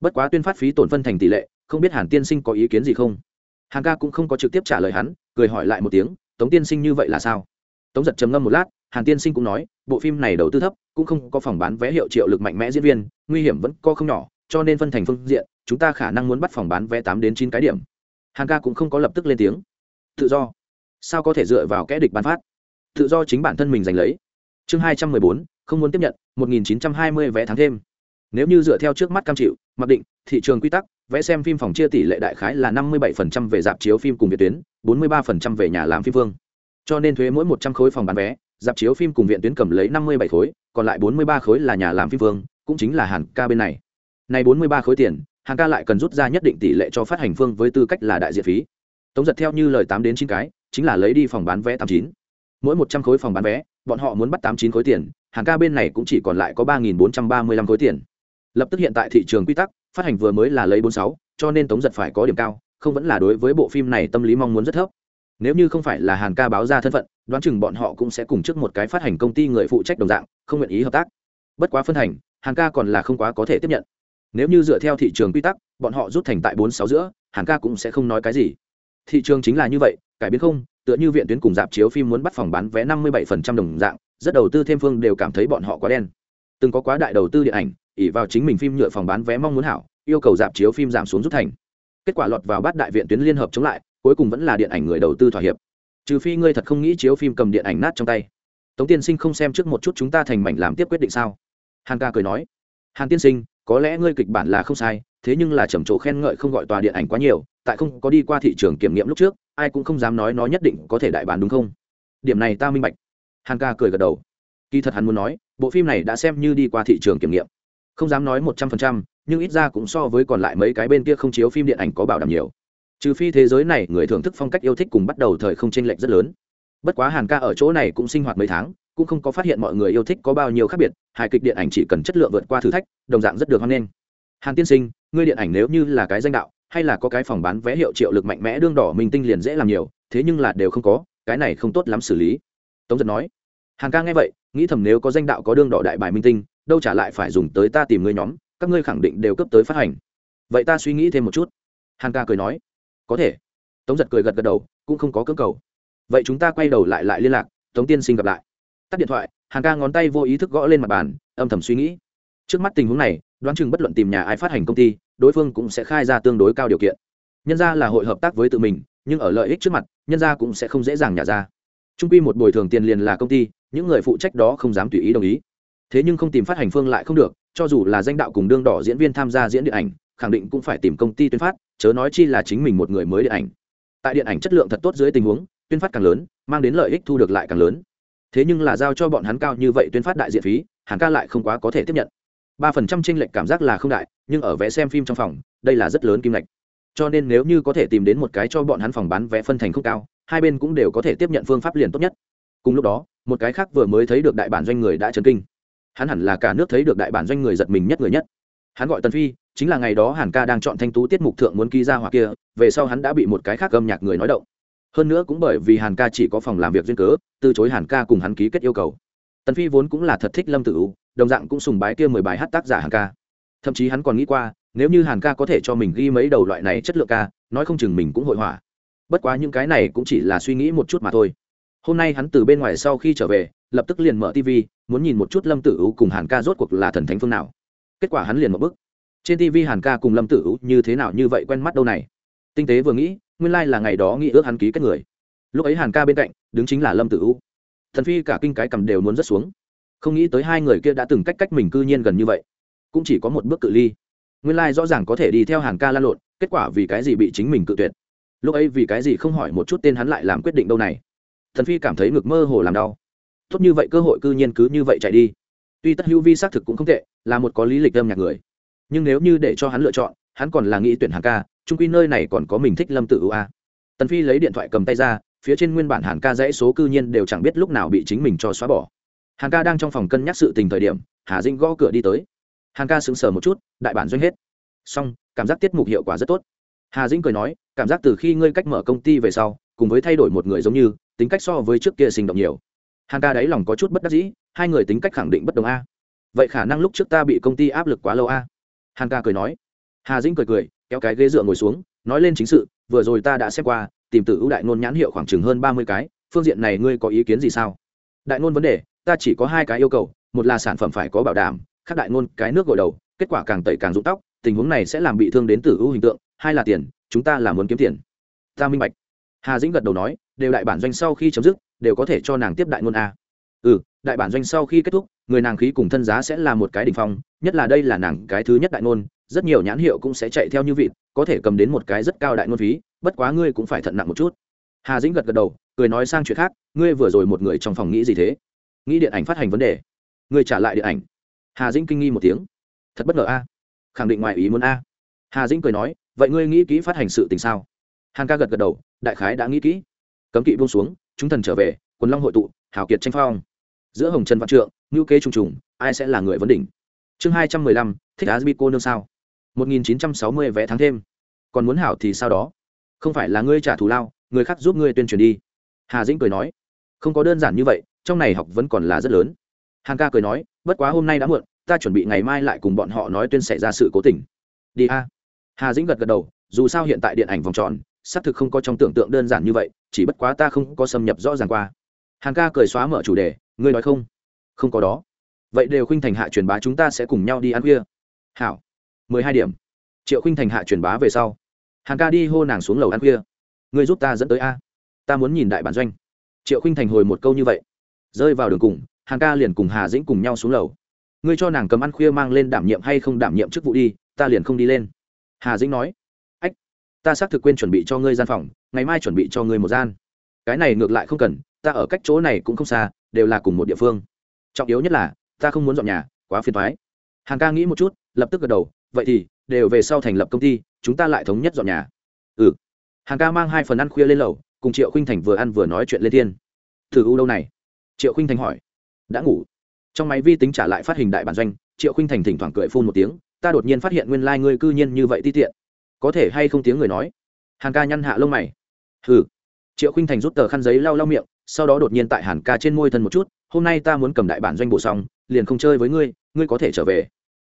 Bất quá tuyên phát phí tổn phân thành tỷ lệ, không biết hàn tiên sinh có ý kiến gì không? Hàn ca cũng không có trực tiếp trả lời hắn, cười hỏi lại một tiếng, tống tiên sinh như vậy là sao? Tống giật trầm ngâm một lát hàn tiên sinh cũng nói, bộ phim này đầu tư thấp, cũng không có phòng bán vé hiệu triệu lực mạnh mẽ diễn viên, nguy hiểm vẫn có không nhỏ, cho nên phân thành phương diện, chúng ta khả năng muốn bắt phòng bán vé tám đến chín cái điểm. Hàn ca cũng không có lập tức lên tiếng. Tự do. Sao có thể dựa vào kẽ địch bán phát? Tự do chính bản thân mình giành lấy. Chương hai trăm mười bốn, không muốn tiếp nhận, một nghìn chín trăm hai mươi vé tháng thêm. Nếu như dựa theo trước mắt cam chịu, mặc định, thị trường quy tắc vẽ xem phim phòng chia tỷ lệ đại khái là năm mươi 57% về dạp chiếu phim cùng việt tuyến, bốn mươi 43% về nhà làm phim vương. Cho nên thuế mỗi một trăm khối phòng bán vé dạp chiếu phim cùng viện tuyến cầm lấy năm mươi bảy khối, còn lại bốn mươi ba khối là nhà làm phim vương, cũng chính là hàn ca bên này. Này bốn mươi ba khối tiền, hàn ca lại cần rút ra nhất định tỷ lệ cho phát hành phương với tư cách là đại diện phí. Tống giật theo như lời tám đến chín cái, chính là lấy đi phòng bán vé tám chín. Mỗi một trăm khối phòng bán vé, bọn họ muốn bắt tám chín khối tiền hàng ca bên này cũng chỉ còn lại có ba nghìn bốn trăm ba mươi lăm khối tiền. Lập tức hiện tại thị trường quy tắc, phát hành vừa mới là lấy bốn sáu, cho nên tống giật phải có điểm cao, không vẫn là đối với bộ phim này tâm lý mong muốn rất thấp. Nếu như không phải là hàn ca báo ra thân phận đoán chừng bọn họ cũng sẽ cùng trước một cái phát hành công ty người phụ trách đồng dạng, không nguyện ý hợp tác. Bất quá phân hành hàn ca còn là không quá có thể tiếp nhận. Nếu như dựa theo thị trường quy tắc, bọn họ rút thành tại bốn sáu giữa hàn ca cũng sẽ không nói cái gì. Thị trường chính là như vậy, cải biến không, tựa như viện tuyến cùng dạp chiếu phim muốn bắt phòng bán vé năm mươi bảy phần trăm đồng dạng, rất đầu tư thêm phương đều cảm thấy bọn họ quá đen. Từng có quá đại đầu tư điện ảnh ỉ vào chính mình phim nhựa phòng bán vé mong muốn hảo, yêu cầu dạp chiếu phim giảm xuống rút thành. Kết quả lọt vào bắt đại viện tuyến liên hợp chống lại, cuối cùng vẫn là điện ảnh người đầu tư thỏa hiệp trừ phi ngươi thật không nghĩ chiếu phim cầm điện ảnh nát trong tay. Tống tiên sinh không xem trước một chút chúng ta thành mảnh làm tiếp quyết định sao? Hàn ca cười nói. Hàn tiên sinh, có lẽ ngươi kịch bản là không sai, thế nhưng là trầm trồ khen ngợi không gọi tòa điện ảnh quá nhiều, tại không có đi qua thị trường kiểm nghiệm lúc trước, ai cũng không dám nói nó nhất định có thể đại bán đúng không? Điểm này ta minh bạch. Hàn ca cười gật đầu. Kỳ thật hắn muốn nói, bộ phim này đã xem như đi qua thị trường kiểm nghiệm. Không dám nói một trăm phần trăm, nhưng ít ra cũng so với còn lại mấy cái bên kia không chiếu phim điện ảnh có bảo đảm nhiều trừ phi thế giới này người thưởng thức phong cách yêu thích cùng bắt đầu thời không chênh lệch rất lớn. Bất quá hàn ca ở chỗ này cũng sinh hoạt mấy tháng, cũng không có phát hiện mọi người yêu thích có bao nhiêu khác biệt, hài kịch điện ảnh chỉ cần chất lượng vượt qua thử thách, đồng dạng rất được hoan nghênh. Hàn tiên sinh, ngươi điện ảnh nếu như là cái danh đạo, hay là có cái phòng bán vé hiệu triệu lực mạnh mẽ đương đỏ minh tinh liền dễ làm nhiều, thế nhưng là đều không có, cái này không tốt lắm xử lý. Tống giật nói. Hàn ca nghe vậy, nghĩ thầm nếu có danh đạo có đương đỏ đại bài minh tinh, đâu trả lại phải dùng tới ta tìm ngươi nhóm, các ngươi khẳng định đều cấp tới phát hành. Vậy ta suy nghĩ thêm một chút. Hàn ca cười nói có thể. Tống giật cười gật gật đầu, cũng không có cơ cầu. Vậy chúng ta quay đầu lại lại liên lạc, tống tiên sinh gặp lại. Tắt điện thoại, hàn ca ngón tay vô ý thức gõ lên mặt bàn, âm thầm suy nghĩ. Trước mắt tình huống này, đoán chừng bất luận tìm nhà ai phát hành công ty, đối phương cũng sẽ khai ra tương đối cao điều kiện. Nhân ra là hội hợp tác với tự mình, nhưng ở lợi ích trước mặt, nhân ra cũng sẽ không dễ dàng nhả ra. Trung quy một bồi thường tiền liền là công ty, những người phụ trách đó không dám tùy ý đồng ý. Thế nhưng không tìm phát hành phương lại không được, cho dù là danh đạo cùng đương đỏ diễn viên tham gia diễn điện ảnh khẳng định cũng phải tìm công ty tuyên phát, chớ nói chi là chính mình một người mới điện ảnh. Tại điện ảnh chất lượng thật tốt dưới tình huống, tuyên phát càng lớn, mang đến lợi ích thu được lại càng lớn. Thế nhưng là giao cho bọn hắn cao như vậy tuyên phát đại diện phí, hàn ca lại không quá có thể tiếp nhận. Ba phần trăm tranh lệch cảm giác là không đại, nhưng ở vé xem phim trong phòng, đây là rất lớn kim lệch cho nên nếu như có thể tìm đến một cái cho bọn hắn phòng bán vé phân thành không cao, hai bên cũng đều có thể tiếp nhận phương pháp liền tốt nhất. Cùng lúc đó, một cái khác vừa mới thấy được đại bản doanh người đã chấn kinh. Hắn hẳn là cả nước thấy được đại bản doanh người giật mình nhất người nhất hắn gọi tần phi, chính là ngày đó hàn ca đang chọn thanh tú tiết mục thượng muốn ký ra hoặc kia, về sau hắn đã bị một cái khác âm nhạc người nói động. Hơn nữa cũng bởi vì hàn ca chỉ có phòng làm việc duyên cớ, từ chối hàn ca cùng hắn ký kết yêu cầu. Tần phi vốn cũng là thật thích lâm tử u, đồng dạng cũng sùng bái kia mười bài hát tác giả hàn ca. Thậm chí hắn còn nghĩ qua, nếu như hàn ca có thể cho mình ghi mấy đầu loại này chất lượng ca, nói không chừng mình cũng hội họa. Bất quá những cái này cũng chỉ là suy nghĩ một chút mà thôi. Hôm nay hắn từ bên ngoài sau khi trở về, lập tức liền mở tv muốn nhìn một chút lâm tử u cùng hàn ca rốt cuộc là thần thánh phương nào kết quả hắn liền một bức trên tv hàn ca cùng lâm tử u như thế nào như vậy quen mắt đâu này? Tinh tế vừa nghĩ, nguyên lai、like、là ngày đó nghĩ ước hắn ký kết người. Lúc ấy hàn ca bên cạnh, đứng chính là lâm tử u thần phi cả kinh cái cầm đều muốn rớt xuống. Không nghĩ tới hai người kia đã từng cách cách mình cư nhiên gần như vậy. Cũng chỉ có một bước cự ly. Nguyên lai、like、rõ ràng có thể đi theo hàn ca lan lộn, kết quả vì cái gì bị chính mình cự tuyệt? Lúc ấy vì cái gì không hỏi một chút tên hắn lại làm quyết định đâu này? Thần phi cảm thấy ngực mơ hồ làm đau. Tốt như vậy cơ hội cư nhiên cứ như vậy chạy đi tuy tất hữu vi xác thực cũng không tệ, là một có lý lịch âm nhạc người. Nhưng nếu như để cho hắn lựa chọn, hắn còn là nghĩ tuyển hàng ca trung quy nơi này còn có mình thích lâm tự ưu a. Tần phi lấy điện thoại cầm tay ra, phía trên nguyên bản hàn ca dãy số cư nhiên đều chẳng biết lúc nào bị chính mình cho xóa bỏ. Hàn ca đang trong phòng cân nhắc sự tình thời điểm, hà dinh gõ cửa đi tới. Hàn ca sững sờ một chút, đại bản doanh hết. Xong, cảm giác tiết mục hiệu quả rất tốt. Hà dĩnh cười nói, cảm giác từ khi ngươi cách mở công ty về sau, cùng với thay đổi một người giống như, tính cách so với trước kia sinh động nhiều hàn ca đáy lòng có chút bất đắc dĩ, hai người tính cách khẳng định bất đồng a. Vậy khả năng lúc trước ta bị công ty áp lực quá lâu a? Hàn ca cười nói. Hà dĩnh cười cười, kéo cái ghế dựa ngồi xuống, nói lên chính sự, vừa rồi ta đã xem qua, tìm từ ưu đại ngôn nhãn hiệu khoảng chừng hơn ba mươi cái, phương diện này ngươi có ý kiến gì sao? Đại ngôn vấn đề, ta chỉ có hai cái yêu cầu, một là sản phẩm phải có bảo đảm, khác đại ngôn cái nước gội đầu, kết quả càng tẩy càng rụng tóc, tình huống này sẽ làm bị thương đến từ ưu hình tượng, hai là tiền, chúng ta là muốn kiếm tiền. Ta minh bạch. Hà dĩnh gật đầu nói, đều đại bản doanh sau khi chấm dứt đều có thể cho nàng tiếp đại ngôn a. Ừ đại bản doanh sau khi kết thúc, người nàng khí cùng thân giá sẽ là một cái đ ỉ n h phong, nhất là đây là nàng cái thứ nhất đại ngôn, rất nhiều nhãn hiệu cũng sẽ chạy theo như vịt, có thể cầm đến một cái rất cao đại ngôn phí, bất quá ngươi cũng phải thận nặng một chút. Hà dĩnh gật gật đầu, cười nói sang chuyện khác, ngươi vừa rồi một người trong phòng nghĩ gì thế? Nghĩ điện ảnh phát hành vấn đề. Ngươi trả lại điện ảnh. Hà dĩnh kinh nghi một tiếng. Thật bất ngờ a. Khẳng định ngoài ý muốn a. Hà dĩnh cười nói, vậy ngươi nghĩ kỹ phát hành sự tình sao? Hàn ca gật gật đầu, đại khái đã nghĩ kỹ. Cấm kỵ buông xuống chúng thần trở về, quần long hội tụ hảo kiệt tranh phong. Giữa hồng trần văn trượng ngữ kế trùng trùng, ai sẽ là người vấn đỉnh? Chương hai trăm mười lăm, thích asbi cô nương sao? Một nghìn chín trăm sáu mươi vẽ tháng thêm. Còn muốn hảo thì sao đó? Không phải là ngươi trả thù lao, người khác giúp ngươi tuyên truyền đi. Hà dĩnh cười nói. Không có đơn giản như vậy, trong này học vẫn còn là rất lớn. Hàn ca cười nói, bất quá hôm nay đã muộn, ta chuẩn bị ngày mai lại cùng bọn họ nói tuyên xảy ra sự cố tình. Đi a. Hà dĩnh gật gật đầu, dù sao hiện tại điện ảnh vòng tròn xác thực không có trong tưởng tượng đơn giản như vậy, chỉ bất quá ta không có xâm nhập rõ ràng qua. Hàng ca cười xóa mở chủ đề, ngươi nói không? Không có đó. Vậy đều khuynh thành hạ truyền bá chúng ta sẽ cùng nhau đi ăn khuya. Hảo. Mười hai điểm. Triệu khuynh thành hạ truyền bá về sau. Hàng ca đi hô nàng xuống lầu ăn khuya. Ngươi giúp ta dẫn tới a. Ta muốn nhìn đại bản doanh. Triệu khuynh thành hồi một câu như vậy. Rơi vào đường cùng hàng ca liền cùng hà dĩnh cùng nhau xuống lầu. Ngươi cho nàng cầm ăn khuya mang lên đảm nhiệm hay không đảm nhiệm chức vụ đi, ta liền không đi lên. Hà dĩnh nói ta xác thực quên chuẩn bị cho ngươi gian phòng, ngày mai chuẩn bị cho ngươi một gian. Cái này ngược lại không cần, ta ở cách chỗ này cũng không xa, đều là cùng một địa phương. Trọng yếu nhất là, ta không muốn dọn nhà, quá phiền thoái hàng ca nghĩ một chút, lập tức gật đầu, vậy thì, đều về sau thành lập công ty, chúng ta lại thống nhất dọn nhà. Ừ. Hàng ca mang hai phần ăn khuya lên lầu, cùng triệu khinh thành vừa ăn vừa nói chuyện lên thiên. Thử u đâu này? Triệu khinh thành hỏi. Đã ngủ. Trong máy vi tính trả lại phát hình đại bản doanh, triệu khinh thành thỉnh thoảng cười phun một tiếng, ta đột nhiên phát hiện nguyên lai、like、ngươi cư nhiên như vậy ti tiện có thể hay không tiếng người nói? Hàn ca nhăn hạ lông mày. Hừ. Triệu khinh thành rút tờ khăn giấy lau lau miệng, sau đó đột nhiên tại hàn ca trên môi thân một chút, hôm nay ta muốn cầm đại bản doanh bộ xong, liền không chơi với ngươi ngươi có thể trở về.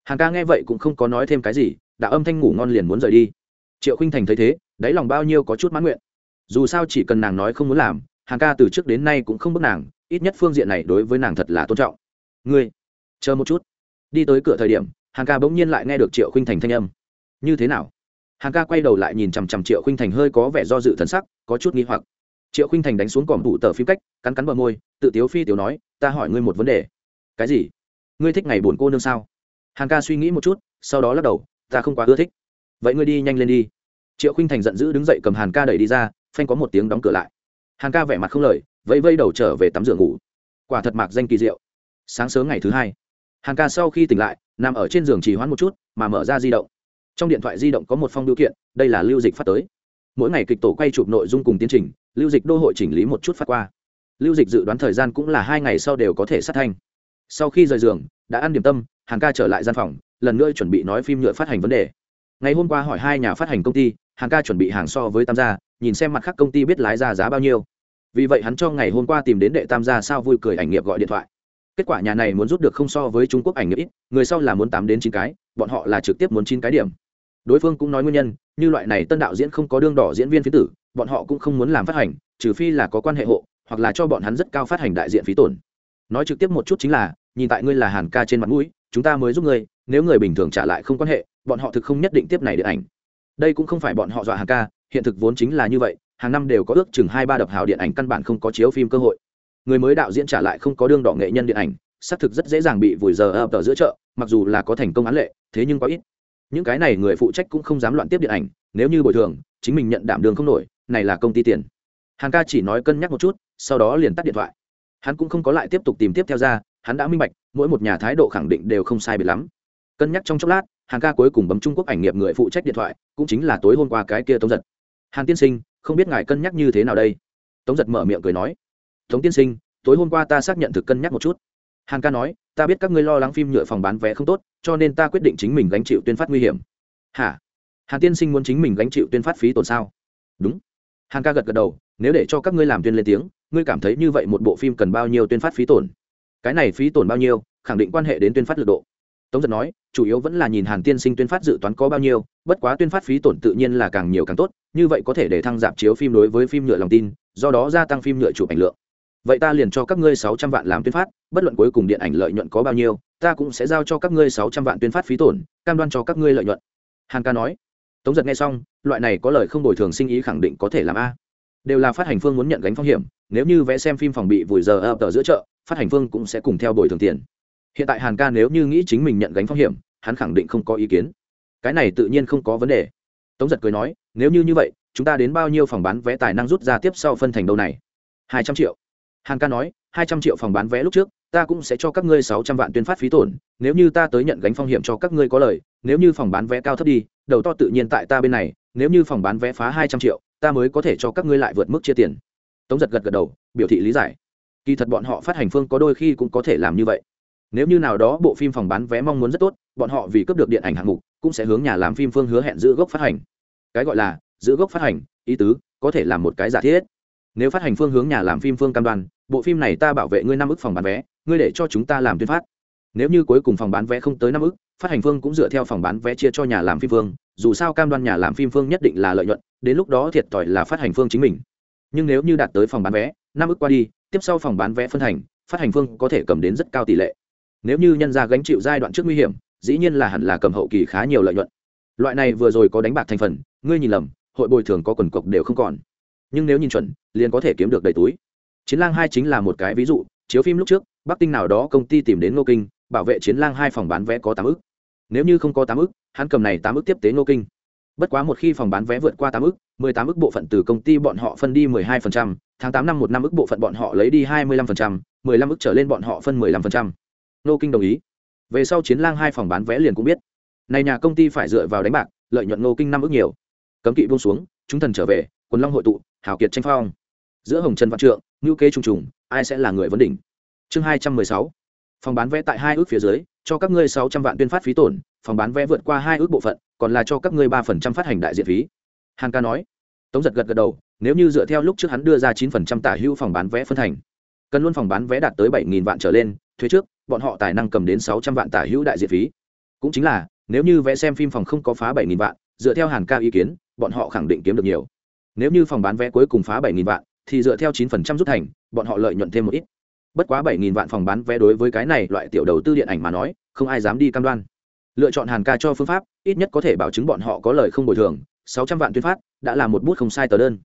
Hàn ca nghe vậy cũng không có nói thêm cái gì, đã âm thanh ngủ ngon liền muốn rời đi. Triệu khinh thành thấy thế, đáy lòng bao nhiêu có chút mãn nguyện. Dù sao chỉ cần nàng nói không muốn làm, hàn ca từ trước đến nay cũng không bước nàng, ít nhất phương diện này đối với nàng thật là tôn trọng. Ngươi, chờ một chút. Đi tới cửa thời điểm, Hàn ca bỗng nhiên lại nghe được triệu khinh thành thanh âm. Như thế nào? Hàng ca quay đầu lại nhìn chằm chằm triệu khinh thành hơi có vẻ do dự thần sắc, có chút nghi hoặc. Triệu khinh thành đánh xuống còm thủ tờ phim cách, cắn cắn bờ môi, tự tiếu phi tiểu nói, ta hỏi ngươi một vấn đề. Cái gì? Ngươi thích ngày buồn cô nương sao? Hàng ca suy nghĩ một chút, sau đó lắc đầu, ta không quá ưa thích. Vậy ngươi đi nhanh lên đi. Triệu khinh thành giận dữ đứng dậy cầm hàn ca đẩy đi ra, phanh có một tiếng đóng cửa lại. Hàn ca vẻ mặt không lời, vẫy vây đầu trở về tắm giường ngủ. Quả thật mạc danh kỳ diệu. Sáng sớm ngày thứ hai hàn ca sau khi tỉnh lại, nằm ở trên giường trì hoãn một chút, mà mở ra di động trong điện thoại di động có một phong biểu kiện, đây là lưu dịch phát tới. Mỗi ngày kịch tổ quay chụp nội dung cùng tiến trình, lưu dịch đô hội chỉnh lý một chút phát qua. Lưu dịch dự đoán thời gian cũng là hai ngày sau đều có thể sát thanh. Sau khi rời giường, đã ăn điểm tâm, hàng ca trở lại gian phòng, lần nữa chuẩn bị nói phim nhựa phát hành vấn đề. Ngày hôm qua hỏi hai nhà phát hành công ty, hàng ca chuẩn bị hàng so với tam gia, nhìn xem mặt khác công ty biết lái ra giá bao nhiêu. Vì vậy hắn cho ngày hôm qua tìm đến đệ tam gia sao vui cười ảnh nghiệp gọi điện thoại kết quả nhà này muốn rút được không so với trung quốc ảnh nghiệp ít, người sau là muốn tám đến chín cái, bọn họ là trực tiếp muốn chín cái điểm. Đối phương cũng nói nguyên nhân, như loại này tân đạo diễn không có đương đỏ diễn viên phí tử, bọn họ cũng không muốn làm phát hành, trừ phi là có quan hệ hộ, hoặc là cho bọn hắn rất cao phát hành đại diện phí tổn. Nói trực tiếp một chút chính là, nhìn tại ngươi là hàn ca trên mặt mũi, chúng ta mới giúp ngươi, nếu người bình thường trả lại không quan hệ, bọn họ thực không nhất định tiếp này điện ảnh. Đây cũng không phải bọn họ dọa hàn ca, hiện thực vốn chính là như vậy, hàng năm đều có ước chừng hai ba đập hào điện ảnh căn bản không có chiếu phim cơ hội người mới đạo diễn trả lại không có đương đỏ nghệ nhân điện ảnh, xác thực rất dễ dàng bị vùi giờ ập ở giữa chợ, mặc dù là có thành công án lệ, thế nhưng quá ít. Những cái này người phụ trách cũng không dám loạn tiếp điện ảnh, nếu như bồi thường, chính mình nhận đảm đường không nổi, này là công ty tiền. Hàng ca chỉ nói cân nhắc một chút, sau đó liền tắt điện thoại. Hắn cũng không có lại tiếp tục tìm tiếp theo ra, hắn đã minh bạch, mỗi một nhà thái độ khẳng định đều không sai biệt lắm. Cân nhắc trong chốc lát hàng ca cuối cùng bấm trung quốc ảnh nghiệp người phụ trách điện thoại, cũng chính là tối hôm qua cái kia tống giật. Hàn tiên sinh, không biết ngài cân nhắc như thế nào đây? Tống giật mở miệng cười nói tống tiên sinh, tối hôm qua ta xác nhận thực cân nhắc một chút. Hàn ca nói, ta biết các ngươi lo lắng phim nhựa phòng bán vé không tốt, cho nên ta quyết định chính mình gánh chịu tuyên phát nguy hiểm. Hả? Hàn tiên sinh muốn chính mình gánh chịu tuyên phát phí tổn sao? Đúng. Hàn ca gật gật đầu, nếu để cho các ngươi làm tuyên lên tiếng, ngươi cảm thấy như vậy một bộ phim cần bao nhiêu tuyên phát phí tổn? Cái này phí tổn bao nhiêu, khẳng định quan hệ đến tuyên phát lực độ. Tống giật nói, chủ yếu vẫn là nhìn hàn tiên sinh tuyên phát dự toán có bao nhiêu, bất quá tuyên phát phí tổn tự nhiên là càng nhiều càng tốt, như vậy có thể để thăng giảm chiếu phim đối với phim nhựa lòng tin, do đó gia tăng phim nhựa chụp ảnh lượng vậy ta liền cho các ngươi sáu trăm vạn làm tuyên phát, bất luận cuối cùng điện ảnh lợi nhuận có bao nhiêu, ta cũng sẽ giao cho các ngươi sáu trăm vạn tuyên phát phí tổn, cam đoan cho các ngươi lợi nhuận. Hàn ca nói. Tống giật nghe xong, loại này có lời không bồi thường sinh ý khẳng định có thể làm a. Đều là phát hành phương muốn nhận gánh phong hiểm, nếu như vẽ xem phim phòng bị vùi giờ ập ở giữa chợ, phát hành phương cũng sẽ cùng theo bồi thường tiền. Hiện tại hàn ca nếu như nghĩ chính mình nhận gánh phong hiểm, hắn khẳng định không có ý kiến. Cái này tự nhiên không có vấn đề. Tống giật cười nói, nếu như như vậy, chúng ta đến bao nhiêu phòng bán vé tài năng rút ra tiếp sau phân thành đâu này? Hai trăm triệu hàn ca nói, hai trăm triệu phòng bán vé lúc trước, ta cũng sẽ cho các ngươi sáu trăm vạn tuyên phát phí tổn, nếu như ta tới nhận gánh phong hiểm cho các ngươi có lời, nếu như phòng bán vé cao thấp đi, đầu to tự nhiên tại ta bên này, nếu như phòng bán vé phá hai trăm triệu, ta mới có thể cho các ngươi lại vượt mức chia tiền. Tống giật gật gật đầu, biểu thị lý giải. Kỳ thật bọn họ phát hành phương có đôi khi cũng có thể làm như vậy. Nếu như nào đó bộ phim phòng bán vé mong muốn rất tốt, bọn họ vì cấp được điện ảnh hạng mục, cũng sẽ hướng nhà làm phim phương hứa hẹn giữ gốc phát hành. Cái gọi là, giữ gốc phát hành, ý tứ, có thể làm một cái giả thiết. Nếu phát hành phương hướng nhà làm phim phương cam đoan bộ phim này ta bảo vệ ngươi năm ức phòng bán vé, ngươi để cho chúng ta làm tuyên phát. Nếu như cuối cùng phòng bán vé không tới năm ức, phát hành phương cũng dựa theo phòng bán vé chia cho nhà làm phim phương dù sao cam đoan nhà làm phim phương nhất định là lợi nhuận, đến lúc đó thiệt thòi là phát hành phương chính mình. Nhưng nếu như đạt tới phòng bán vé, năm ức qua đi, tiếp sau phòng bán vé phân thành phát hành phương có thể cầm đến rất cao tỷ lệ. Nếu như nhân ra gánh chịu giai đoạn trước nguy hiểm, dĩ nhiên là hẳn là cầm hậu kỳ khá nhiều lợi nhuận. Loại này vừa rồi có đánh bạc thành phần, ngươi nhìn lầm, hội bồi thường có quần cộc đều không còn. Nhưng nếu nhìn chuẩn, liền có thể kiếm được đầy túi chiến lang hai chính là một cái ví dụ, chiếu phim lúc trước, bắc tinh nào đó công ty tìm đến ngô kinh, bảo vệ chiến lang hai phòng bán vé có tám ức. Nếu như không có tám ức, hắn cầm này tám ức tiếp tế ngô kinh. Bất quá một khi phòng bán vé vượt qua tám ức, mười tám ức bộ phận từ công ty bọn họ phân đi mười hai phần trăm, tháng tám năm một năm ức bộ phận bọn họ lấy đi hai mươi lăm phần trăm, mười lăm ức trở lên bọn họ phân mười lăm phần trăm. Ngô kinh đồng ý. Về sau chiến lang hai phòng bán vé liền cũng biết. Này nhà công ty phải dựa vào đánh bạc, lợi nhuận ngô kinh năm ức nhiều. Cấm kỵ buông xuống, chúng thần trở về, quần long hội tụ, hào kiệt tranh phong giữa hồng trần văn trượng, ngữ kế trùng trùng, ai sẽ là người vấn đỉnh? Chương hai trăm mười sáu. Phòng bán vé tại hai ước phía dưới, cho các ngươi sáu trăm vạn tuyên phát phí tổn, phòng bán vé vượt qua hai ước bộ phận, còn là cho các ngươi ba phần trăm phát hành đại diện phí. Hàn ca nói. Tống giật gật gật đầu, nếu như dựa theo lúc trước hắn đưa ra chín phần trăm tả hữu phòng bán vé phân thành cần luôn phòng bán vé đạt tới bảy nghìn vạn trở lên, thuế trước, bọn họ tài năng cầm đến sáu trăm vạn tả hữu đại diện phí. Cũng chính là, nếu như vé xem phim phòng không có phá bảy nghìn vạn, dựa theo hàn ca ý kiến, bọn họ khẳng định kiếm được nhiều. Nếu như phòng bán vé cuối cùng phá bảy nghìn vạn thì dựa theo 9% rút thành, bọn họ lợi nhuận thêm một ít. Bất quá bảy nghìn vạn phòng bán vé đối với cái này loại tiểu đầu tư điện ảnh mà nói, không ai dám đi cam đoan. Lựa chọn hàn ca cho phương pháp, ít nhất có thể bảo chứng bọn họ có lời không bồi thường, sáu trăm vạn tuyên phát, đã là một bút không sai tờ đơn.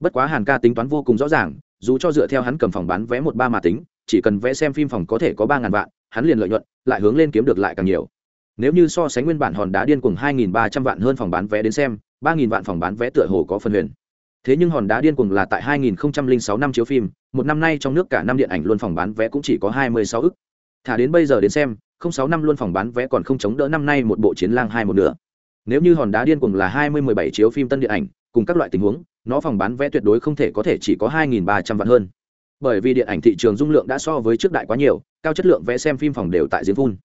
Bất quá hàn ca tính toán vô cùng rõ ràng, dù cho dựa theo hắn cầm phòng bán vé một ba mà tính, chỉ cần vẽ xem phim phòng có thể có 3000 vạn, hắn liền lợi nhuận, lại hướng lên kiếm được lại càng nhiều. Nếu như so sánh nguyên bản hòn đá điên cuồng hai nghìn ba trăm vạn hơn phòng bán vé đến xem 3000 vạn phòng bán vé tựa hồ có phần huyền thế nhưng hòn đá điên cuồng là tại 2006 năm chiếu phim, một năm nay trong nước cả năm điện ảnh luôn phòng bán vé cũng chỉ có 26 ức. Thả đến bây giờ đến xem, không sáu năm luôn phòng bán vé còn không chống đỡ năm nay một bộ chiến lang hai một nửa. Nếu như hòn đá điên cuồng là 2017 chiếu phim tân điện ảnh, cùng các loại tình huống, nó phòng bán vé tuyệt đối không thể có thể chỉ có 2.300 vạn hơn. Bởi vì điện ảnh thị trường dung lượng đã so với trước đại quá nhiều, cao chất lượng vé xem phim phòng đều tại diễn phun.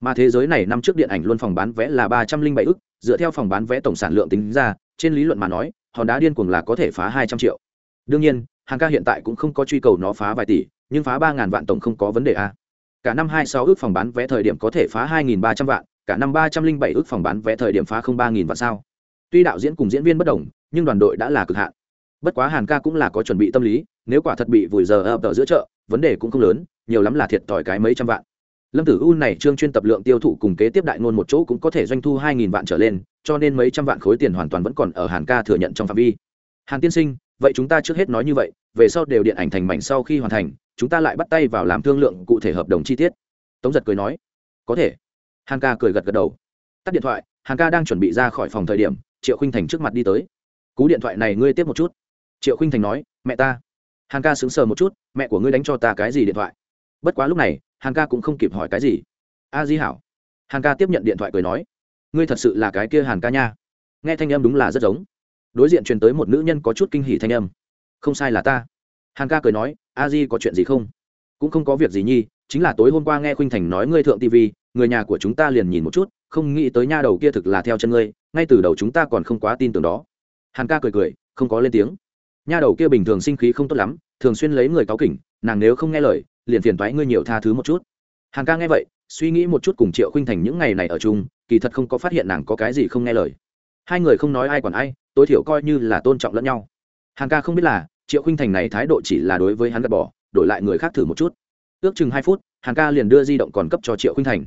Mà thế giới này năm trước điện ảnh luôn phòng bán vé là 307 ức, dựa theo phòng bán vé tổng sản lượng tính ra, trên lý luận mà nói hòn đá điên cuồng là có thể phá hai trăm triệu. Đương nhiên, hàng ca hiện tại cũng không có truy cầu nó phá vài tỷ, nhưng phá ba ngàn vạn tổng không có vấn đề a. Cả năm hai sáu ước phòng bán vé thời điểm có thể phá hai nghìn ba trăm vạn, cả năm ba trăm linh bảy ước phòng bán vé thời điểm phá không ba nghìn vạn sao? Tuy đạo diễn cùng diễn viên bất đồng, nhưng đoàn đội đã là cực hạn. Bất quá hàn ca cũng là có chuẩn bị tâm lý, nếu quả thật bị vùi giờ ập ở giữa chợ, vấn đề cũng không lớn, nhiều lắm là thiệt thòi cái mấy trăm vạn. Lâm tử u này trương chuyên tập lượng tiêu thụ cùng kế tiếp đại ngôn một chỗ cũng có thể doanh thu hai nghìn vạn trở lên cho nên mấy trăm vạn khối tiền hoàn toàn vẫn còn ở hàn ca thừa nhận trong phạm vi. Hàn tiên sinh, vậy chúng ta trước hết nói như vậy, về sau đều điện ảnh thành mảnh sau khi hoàn thành, chúng ta lại bắt tay vào làm thương lượng cụ thể hợp đồng chi tiết. Tống giật cười nói, có thể. Hàn ca cười gật gật đầu. Tắt điện thoại, hàn ca đang chuẩn bị ra khỏi phòng thời điểm, triệu khinh thành trước mặt đi tới. Cú điện thoại này ngươi tiếp một chút. Triệu khinh thành nói, mẹ ta. Hàn ca sững sờ một chút, mẹ của ngươi đánh cho ta cái gì điện thoại? Bất quá lúc này, hàn ca cũng không kịp hỏi cái gì. A di hảo. Hàn ca tiếp nhận điện thoại cười nói ngươi thật sự là cái kia hàn ca nha. Nghe thanh âm đúng là rất giống. Đối diện truyền tới một nữ nhân có chút kinh hỉ thanh âm. Không sai là ta. Hàn ca cười nói, a di có chuyện gì không? Cũng không có việc gì nhi, chính là tối hôm qua nghe khuynh thành nói ngươi thượng tv người nhà của chúng ta liền nhìn một chút, không nghĩ tới nha đầu kia thực là theo chân ngươi, ngay từ đầu chúng ta còn không quá tin tưởng đó. Hàn ca cười cười, không có lên tiếng. Nha đầu kia bình thường sinh khí không tốt lắm, thường xuyên lấy người cáu kỉnh, nàng nếu không nghe lời, liền phiền thoái ngươi nhiều tha thứ một chút. Hàn ca nghe vậy, suy nghĩ một chút cùng triệu khuynh thành những ngày này ở chung kỳ thật không có phát hiện nàng có cái gì không nghe lời. Hai người không nói ai còn ai, tối thiểu coi như là tôn trọng lẫn nhau. Hàng ca không biết là, triệu khinh thành này thái độ chỉ là đối với hắn gạt bỏ, đổi lại người khác thử một chút. Ước chừng hai phút, hàng ca liền đưa di động còn cấp cho triệu khinh thành.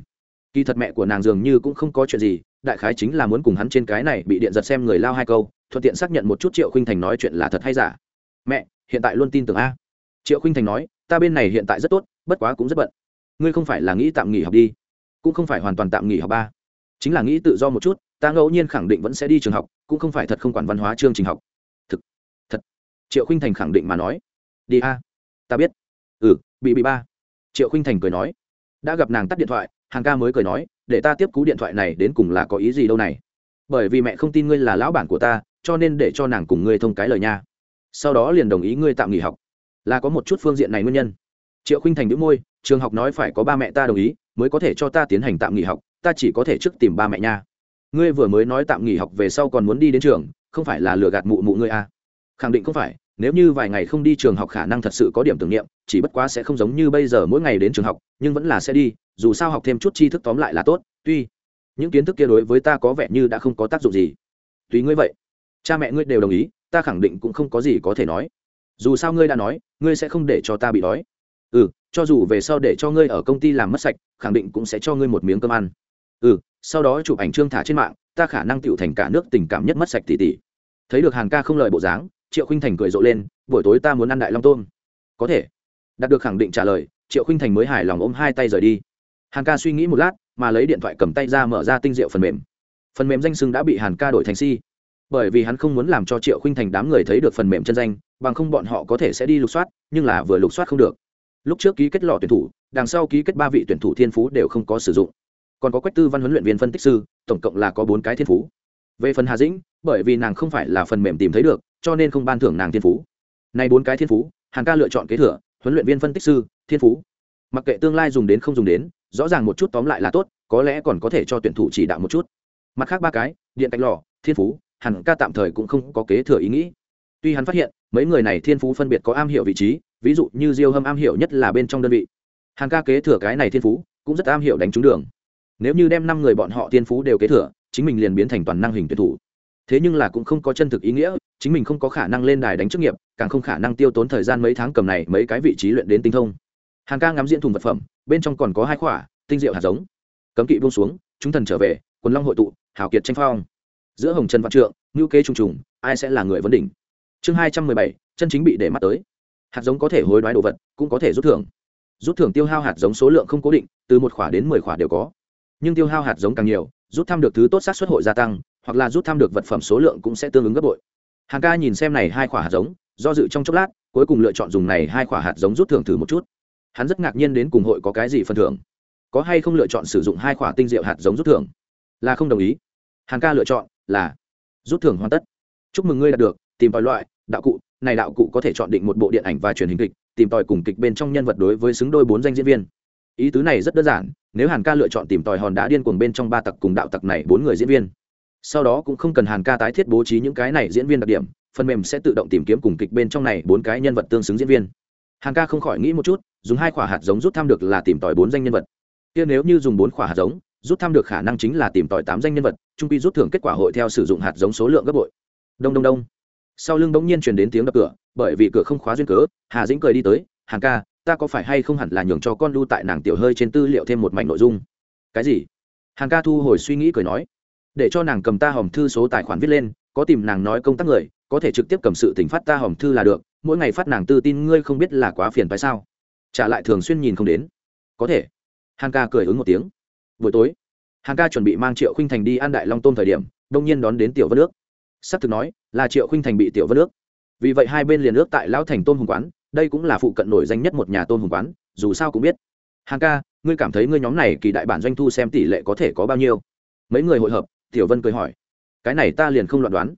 Kỳ thật mẹ của nàng dường như cũng không có chuyện gì, đại khái chính là muốn cùng hắn trên cái này bị điện giật xem người lao hai câu, thuận tiện xác nhận một chút triệu khinh thành nói chuyện là thật hay giả. Mẹ, hiện tại luôn tin tưởng a. Triệu khinh thành nói, ta bên này hiện tại rất tốt, bất quá cũng rất bận. Ngươi không phải là nghĩ tạm nghỉ học đi, cũng không phải hoàn toàn tạm nghỉ học ba chính là nghĩ tự do một chút, ta ngẫu nhiên khẳng định vẫn sẽ đi trường học, cũng không phải thật không quản văn hóa chương trình học. Thực, thật. Triệu khinh thành khẳng định mà nói. Đi a. Ta biết. Ừ bị bị ba. Triệu khinh thành cười nói. Đã gặp nàng tắt điện thoại, hàng ca mới cười nói, để ta tiếp cú điện thoại này đến cùng là có ý gì đâu này. Bởi vì mẹ không tin ngươi là lão bản của ta, cho nên để cho nàng cùng ngươi thông cái lời nha. Sau đó liền đồng ý ngươi tạm nghỉ học. Là có một chút phương diện này nguyên nhân. Triệu khinh thành đĩu môi, trường học nói phải có ba mẹ ta đồng ý, mới có thể cho ta tiến hành tạm nghỉ học ta chỉ có thể trước tìm ba mẹ nha. Ngươi vừa mới nói tạm nghỉ học về sau còn muốn đi đến trường, không phải là lừa gạt mụ mụ ngươi à. khẳng định không phải, nếu như vài ngày không đi trường học khả năng thật sự có điểm tưởng niệm, chỉ bất quá sẽ không giống như bây giờ mỗi ngày đến trường học, nhưng vẫn là sẽ đi, dù sao học thêm chút tri thức tóm lại là tốt, tuy những kiến thức kia đối với ta có vẻ như đã không có tác dụng gì. Tùy ngươi vậy. Cha mẹ ngươi đều đồng ý, ta khẳng định cũng không có gì có thể nói. Dù sao ngươi đã nói, ngươi sẽ không để cho ta bị đói. Ừ cho dù về sau để cho ngươi ở công ty làm mất sạch, khẳng định cũng sẽ cho ngươi một miếng cơm ăn ừ sau đó chụp ảnh trương thả trên mạng, ta khả năng tựu thành cả nước tình cảm nhất mất sạch tỷ tỷ. thấy được hàn ca không lời bộ dáng, triệu khinh thành cười rộ lên, buổi tối ta muốn ăn đại long tôm. Có thể. Đạt được khẳng định trả lời, triệu khinh thành mới hài lòng ôm hai tay rời đi. Hàn ca suy nghĩ một lát, mà lấy điện thoại cầm tay ra mở ra tinh diệu phần mềm. Phần mềm danh sưng đã bị hàn ca đổi thành si. Bởi vì hắn không muốn làm cho triệu khinh thành đám người thấy được phần mềm chân danh, bằng không bọn họ có thể sẽ đi lục soát, nhưng là vừa lục soát không được. Lúc trước ký kết lọ tuyển thủ, đằng sau ký kết ba vị tuyển thủ thiên phú đều không có sử dụng còn có quách tư văn huấn luyện viên phân tích sư, tổng cộng là có bốn cái thiên phú. Về phần hà dĩnh, bởi vì nàng không phải là phần mềm tìm thấy được, cho nên không ban thưởng nàng thiên phú. Nay bốn cái thiên phú hàng ca lựa chọn kế thừa, huấn luyện viên phân tích sư, thiên phú. Mặc kệ tương lai dùng đến không dùng đến, rõ ràng một chút tóm lại là tốt, có lẽ còn có thể cho tuyển thủ chỉ đạo một chút. Mặt khác ba cái, điện cạnh lò, thiên phú hẳn ca tạm thời cũng không có kế thừa ý nghĩ. Tuy hắn phát hiện, mấy người này thiên phú phân biệt có am hiểu vị trí, ví dụ như diêu hâm am hiểu nhất là bên trong đơn vị. Hàn ca kế thừa cái này thiên phú, cũng rất am hiểu đánh trúng đường nếu như đem năm người bọn họ tiên phú đều kế thừa, chính mình liền biến thành toàn năng hình tuyển thủ. Thế nhưng là cũng không có chân thực ý nghĩa, chính mình không có khả năng lên đài đánh chức nghiệp, càng không khả năng tiêu tốn thời gian mấy tháng cầm này mấy cái vị trí luyện đến tinh thông. Hàn ca ngắm diễn thùng vật phẩm, bên trong còn có hai khỏa, tinh diệu hạt giống. Cấm kỵ buông xuống, chúng thần trở về, quần long hội tụ, hào kiệt tranh phong. Giữa hồng trần văn trượng ngữ kế trùng trùng, ai sẽ là người vấn đỉnh? Chương hai trăm mười bảy, chân chính bị để mắt tới. Hạt giống có thể hối đoái đồ vật, cũng có thể rút thưởng. Rút thưởng tiêu hao hạt giống số lượng không cố định, từ một khỏa đến mười khỏa đều có nhưng tiêu hao hạt giống càng nhiều, rút thăm được thứ tốt sát xuất hội gia tăng, hoặc là rút thăm được vật phẩm số lượng cũng sẽ tương ứng gấp bội. Hàng ca nhìn xem này hai khỏa hạt giống, do dự trong chốc lát, cuối cùng lựa chọn dùng này hai khỏa hạt giống rút thưởng thử một chút. Hắn rất ngạc nhiên đến cùng hội có cái gì phần thưởng. Có hay không lựa chọn sử dụng hai khỏa tinh diệu hạt giống rút thưởng? Là không đồng ý. Hàng ca lựa chọn là rút thưởng hoàn tất. Chúc mừng ngươi đạt được, tìm tòi loại, đạo cụ. Này đạo cụ có thể chọn định một bộ điện ảnh và truyền hình kịch, tìm tòi cùng kịch bên trong nhân vật đối với xứng đôi bốn danh diễn viên ý tứ này rất đơn giản, nếu hàn ca lựa chọn tìm tòi hòn đá điên cuồng bên trong ba tặc cùng đạo tặc này bốn người diễn viên, sau đó cũng không cần hàn ca tái thiết bố trí những cái này diễn viên đặc điểm, phần mềm sẽ tự động tìm kiếm cùng kịch bên trong này bốn cái nhân vật tương xứng diễn viên. Hàn ca không khỏi nghĩ một chút, dùng hai quả hạt giống rút thăm được là tìm tòi bốn danh nhân vật. Kia nếu như dùng bốn quả hạt giống, rút thăm được khả năng chính là tìm tòi tám danh nhân vật, trung pi rút thưởng kết quả hội theo sử dụng hạt giống số lượng gấp bội. Đông đông đông. Sau lưng bỗng nhiên truyền đến tiếng đập cửa, bởi vì cửa không khóa duyên cớ, hà dĩnh cười đi tới, hàn ca ta có phải hay không hẳn là nhường cho con lưu tại nàng tiểu hơi trên tư liệu thêm một mảnh nội dung? Cái gì? Hàn ca thu hồi suy nghĩ cười nói. Để cho nàng cầm ta hòm thư số tài khoản viết lên, có tìm nàng nói công tác người, có thể trực tiếp cầm sự tỉnh phát ta hòm thư là được, mỗi ngày phát nàng tư tin ngươi không biết là quá phiền phải sao? Trả lại thường xuyên nhìn không đến. Có thể. Hàn ca cười ứng một tiếng. Buổi tối, hàn ca chuẩn bị mang triệu khinh thành đi ăn đại long tôm thời điểm, đông nhiên đón đến tiểu vân nước. S ắ c thực nói, là triệu khinh thành bị tiểu vân nước. Vì vậy hai bên liền ước tại lão thành tôm hùng quán đây cũng là phụ cận nổi danh nhất một nhà tôn hùng quán, dù sao cũng biết. Hàn ca, ngươi cảm thấy ngươi nhóm này kỳ đại bản doanh thu xem tỷ lệ có thể có bao nhiêu? Mấy người hội hợp, tiểu vân cười hỏi. Cái này ta liền không loạn đoán.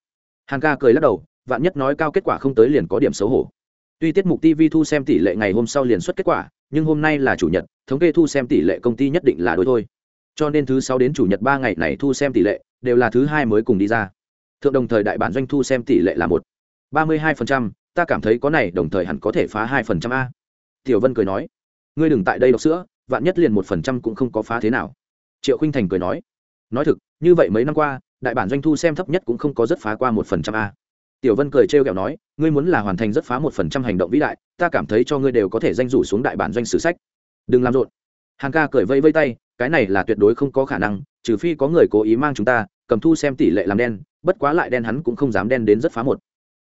Hàn ca cười lắc đầu, vạn nhất nói cao kết quả không tới liền có điểm xấu hổ. Tuy tiết mục tv thu xem tỷ lệ ngày hôm sau liền xuất kết quả, nhưng hôm nay là chủ nhật, thống kê thu xem tỷ lệ công ty nhất định là đối thôi. Cho nên thứ sáu đến chủ nhật ba ngày này thu xem tỷ lệ, đều là thứ hai mới cùng đi ra. Thượng đồng thời đại bản doanh thu xem tỷ lệ là một. ba mươi hai phần trăm ta cảm thấy có này đồng thời hẳn có thể phá hai phần trăm a. Tiểu vân cười nói, ngươi đừng tại đây đọc sữa, vạn nhất liền một phần trăm cũng không có phá thế nào. Triệu khinh thành cười nói nói thực, như vậy mấy năm qua, đại bản doanh thu xem thấp nhất cũng không có rất phá qua một phần trăm a. Tiểu vân cười trêu ghẹo nói, ngươi muốn là hoàn thành rất phá một phần trăm hành động vĩ đại, ta cảm thấy cho ngươi đều có thể danh rủ xuống đại bản doanh sử sách. Đừng làm rộn. Hàn ca cười vây vây tay, cái này là tuyệt đối không có khả năng, trừ phi có người cố ý mang chúng ta, cầm thu xem tỷ lệ làm đen, bất quá lại đen hắn cũng không dám đen đến rất phá một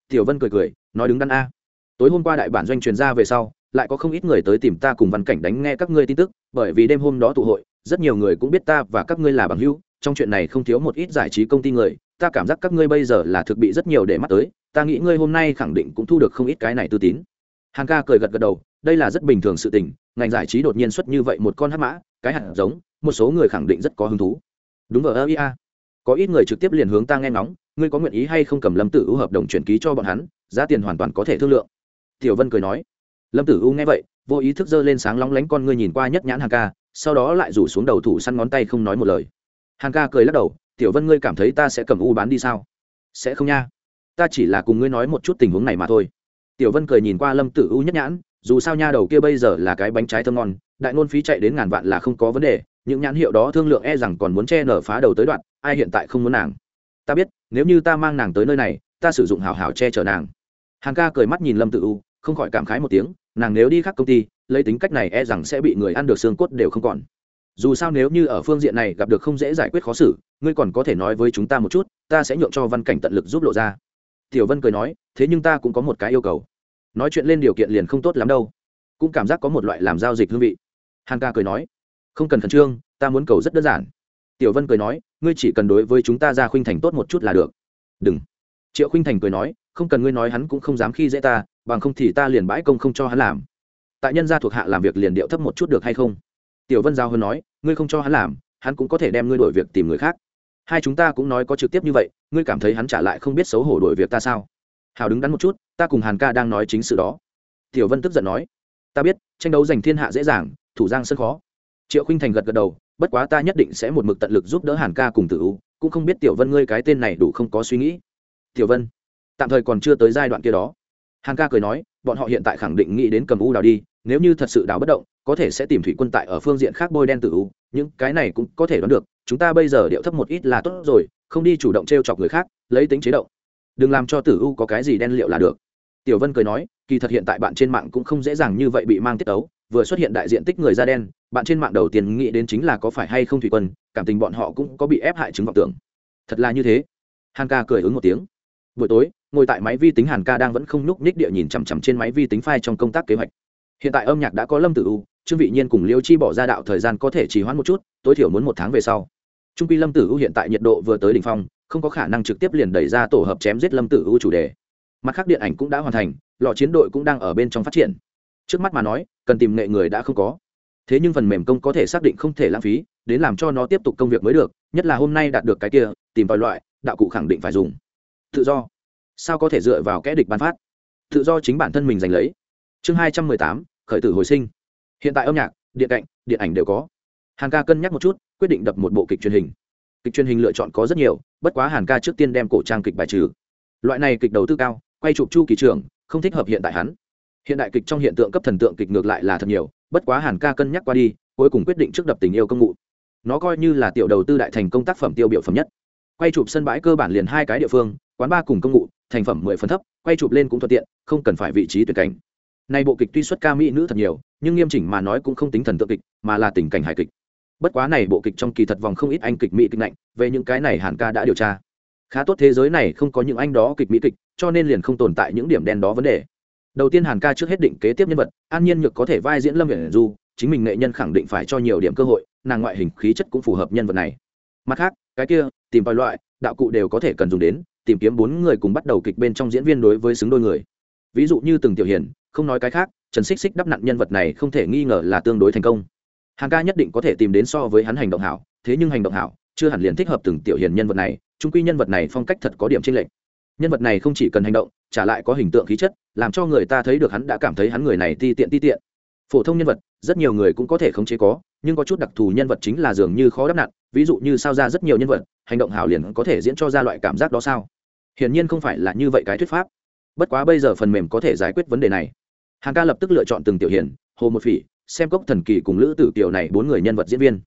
tiểu vân cười cười, nói đứng đắn a. Tối hôm qua đại bản doanh truyền ra về sau, lại có không ít người tới tìm ta cùng văn cảnh đánh nghe các ngươi tin tức, bởi vì đêm hôm đó tụ hội, rất nhiều người cũng biết ta và các ngươi là bằng hữu, trong chuyện này không thiếu một ít giải trí công ty người, ta cảm giác các ngươi bây giờ là thực bị rất nhiều để mắt tới, ta nghĩ ngươi hôm nay khẳng định cũng thu được không ít cái này tư tín. Hàng ca cười gật gật đầu, đây là rất bình thường sự tình, ngành giải trí đột nhiên xuất như vậy một con hắc mã, cái hạt giống, một số người khẳng định rất có hứng thú. Đúng vào ơ ia có ít người trực tiếp liền hướng ta nghe ngóng, ngươi có nguyện ý hay không cầm lâm tử u hợp đồng chuyển ký cho bọn hắn, giá tiền hoàn toàn có thể thương lượng. Tiểu vân cười nói. Lâm tử u nghe vậy, vô ý thức giơ lên sáng lóng lánh con ngươi nhìn qua nhất nhãn hàng ca, sau đó lại rủ xuống đầu thủ săn ngón tay không nói một lời. Hàng ca cười lắc đầu, tiểu vân, ngươi cảm thấy ta sẽ cầm u bán đi sao? Sẽ không nha. Ta chỉ là cùng ngươi nói một chút tình huống này mà thôi. Tiểu vân cười nhìn qua lâm tử u nhất nhãn, dù sao nha, đầu kia bây giờ là cái bánh trái thơm ngon, đại ngôn phí chạy đến ngàn vạn là không có vấn đề những nhãn hiệu đó thương lượng e rằng còn muốn che nở phá đầu tới đoạn, ai hiện tại không muốn nàng? Ta biết, nếu như ta mang nàng tới nơi này, ta sử dụng hào hào che chở nàng. Hàng ca cười mắt nhìn lâm tự u, không khỏi cảm khái một tiếng, nàng nếu đi khác công ty, lấy tính cách này e rằng sẽ bị người ăn được xương cốt đều không còn. Dù sao nếu như ở phương diện này gặp được không dễ giải quyết khó xử, ngươi còn có thể nói với chúng ta một chút, ta sẽ nhượng cho văn cảnh tận lực giúp lộ ra. Tiểu vân cười nói, thế nhưng ta cũng có một cái yêu cầu. Nói chuyện lên điều kiện liền không tốt lắm đâu. Cũng cảm giác có một loại làm giao dịch hương vị. Hàn ca cười nói không cần khẩn trương, ta muốn cầu rất đơn giản. Tiểu vân cười nói, ngươi chỉ cần đối với chúng ta ra khuynh thành tốt một chút là được. Đừng. Triệu khuynh thành cười nói, không cần ngươi nói hắn cũng không dám khi dễ ta, bằng không thì ta liền bãi công không cho hắn làm. Tại nhân gia thuộc hạ làm việc liền điệu thấp một chút được hay không? Tiểu vân giao hơn nói, ngươi không cho hắn làm, hắn cũng có thể đem ngươi đổi việc tìm người khác. Hai chúng ta cũng nói có trực tiếp như vậy, ngươi cảm thấy hắn trả lại không biết xấu hổ đổi việc ta sao? Hào đứng đắn một chút, ta cùng hàn ca đang nói chính sự đó. Tiểu vân tức giận nói, ta biết, tranh đấu giành thiên hạ dễ dàng, thủ giang sân khó triệu khinh thành gật gật đầu, bất quá ta nhất định sẽ một mực tận lực giúp đỡ hàn ca cùng tử u, cũng không biết tiểu vân ngươi cái tên này đủ không có suy nghĩ. Tiểu vân? Tạm thời còn chưa tới giai đoạn kia đó. Hàn ca cười nói, bọn họ hiện tại khẳng định nghĩ đến cầm u đào đi, nếu như thật sự đào bất động, có thể sẽ tìm thủy quân tại ở phương diện khác bôi đen tử u, những cái này cũng có thể đoán được, chúng ta bây giờ điệu thấp một ít là tốt rồi, không đi chủ động t r e o chọc người khác, lấy tính chế động đừng làm cho tử u có cái gì đen liệu là được tiểu vân cười nói, kỳ thật hiện tại bạn trên mạng cũng không dễ dàng như vậy bị mang tiết tấu, vừa xuất hiện đại diện tích người da đen, bạn trên mạng đầu tiên nghĩ đến chính là có phải hay không thủy quân, cảm tình bọn họ cũng có bị ép hại chứng vọng tưởng. Thật là như thế. Hàn ca cười ứng một tiếng. Buổi tối, ngồi tại máy vi tính hàn ca đang vẫn không nhúc nhích địa nhìn chằm chằm trên máy vi tính file trong công tác kế hoạch. Hiện tại âm nhạc đã có lâm tử u, trương vị nhiên cùng liêu chi bỏ ra đạo thời gian có thể trì hoãn một chút, tối thiểu muốn một tháng về sau. Trung quy lâm tử u hiện tại nhiệt độ vừa tới đỉnh phong, không có khả năng trực tiếp liền đẩy ra tổ hợp chém giết lâm tử u chủ đề mặt khác điện ảnh cũng đã hoàn thành, lọ chiến đội cũng đang ở bên trong phát triển. Trước mắt mà nói, cần tìm nghệ người đã không có. Thế nhưng phần mềm công có thể xác định không thể lãng phí, đến làm cho nó tiếp tục công việc mới được, nhất là hôm nay đạt được cái kia, tìm vài loại, đạo cụ khẳng định phải dùng. Tự do. Sao có thể dựa vào kẽ địch bán phát? Tự do chính bản thân mình giành lấy. Chương hai trăm mười tám, khởi tử hồi sinh. Hiện tại âm nhạc, điện cạnh điện ảnh đều có. Hàn ca cân nhắc một chút, quyết định đập một bộ kịch truyền hình. Kịch truyền hình lựa chọn có rất nhiều, bất quá hàn ca trước tiên đem cổ trang kịch bài trừ. Loại này kịch đầu tư cao quay chụp chu kỳ trường, không thích hợp hiện tại hắn. Hiện đại kịch trong hiện tượng cấp thần tượng kịch ngược lại là thật nhiều, bất quá hàn ca cân nhắc qua đi, cuối cùng quyết định trước đập tình yêu công ngụ nó coi như là tiểu đầu tư đại thành công tác phẩm tiêu biểu phẩm nhất. Quay chụp sân bãi cơ bản liền hai cái địa phương, quán ba cùng công ngụ thành phẩm mười phần thấp, quay chụp lên cũng thuận tiện, không cần phải vị trí tuyệt cảnh. Nay bộ kịch tuy xuất ca mỹ nữ thật nhiều, nhưng nghiêm chỉnh mà nói cũng không tính thần tượng kịch, mà là tình cảnh hài kịch. Bất quá này bộ kịch trong kỳ thật vòng không ít anh kịch mỹ kịch lạnh về những cái này hàn ca đã điều tra khá tốt thế giới này không có những anh đó kịch mỹ kịch, cho nên liền không tồn tại những điểm đen đó vấn đề. Đầu tiên hàn ca trước hết định kế tiếp nhân vật, an nhiên nhược có thể vai diễn lâm nguyện du, chính mình nghệ nhân khẳng định phải cho nhiều điểm cơ hội, nàng ngoại hình khí chất cũng phù hợp nhân vật này. Mặt khác, cái kia, tìm vài loại, đạo cụ đều có thể cần dùng đến, tìm kiếm bốn người cùng bắt đầu kịch bên trong diễn viên đối với xứng đôi người. Ví dụ như từng tiểu hiền, không nói cái khác, trần xích xích đắp nặn nhân vật này không thể nghi ngờ là tương đối thành công. Hàng ca nhất định có thể tìm đến so với hắn hành động hảo, thế nhưng hành động hảo, chưa hẳn liền thích hợp từng tiểu hiền nhân vật này chúng quy nhân vật này phong cách thật có điểm trên lệch. Nhân vật này không chỉ cần hành động, trả lại có hình tượng khí chất, làm cho người ta thấy được hắn đã cảm thấy hắn người này ti tiện ti tiện. Phổ thông nhân vật, rất nhiều người cũng có thể khống chế có, nhưng có chút đặc thù nhân vật chính là dường như khó đáp nặn ví dụ như sao ra rất nhiều nhân vật, hành động hảo liền có thể diễn cho ra loại cảm giác đó sao? Hiển nhiên không phải là như vậy cái thuyết pháp. Bất quá bây giờ phần mềm có thể giải quyết vấn đề này. Hàng ca lập tức lựa chọn từng tiểu hiển hồ một phỉ, xem cốc thần kỳ cùng lữ tử kiều này bốn người nhân vật diễn viên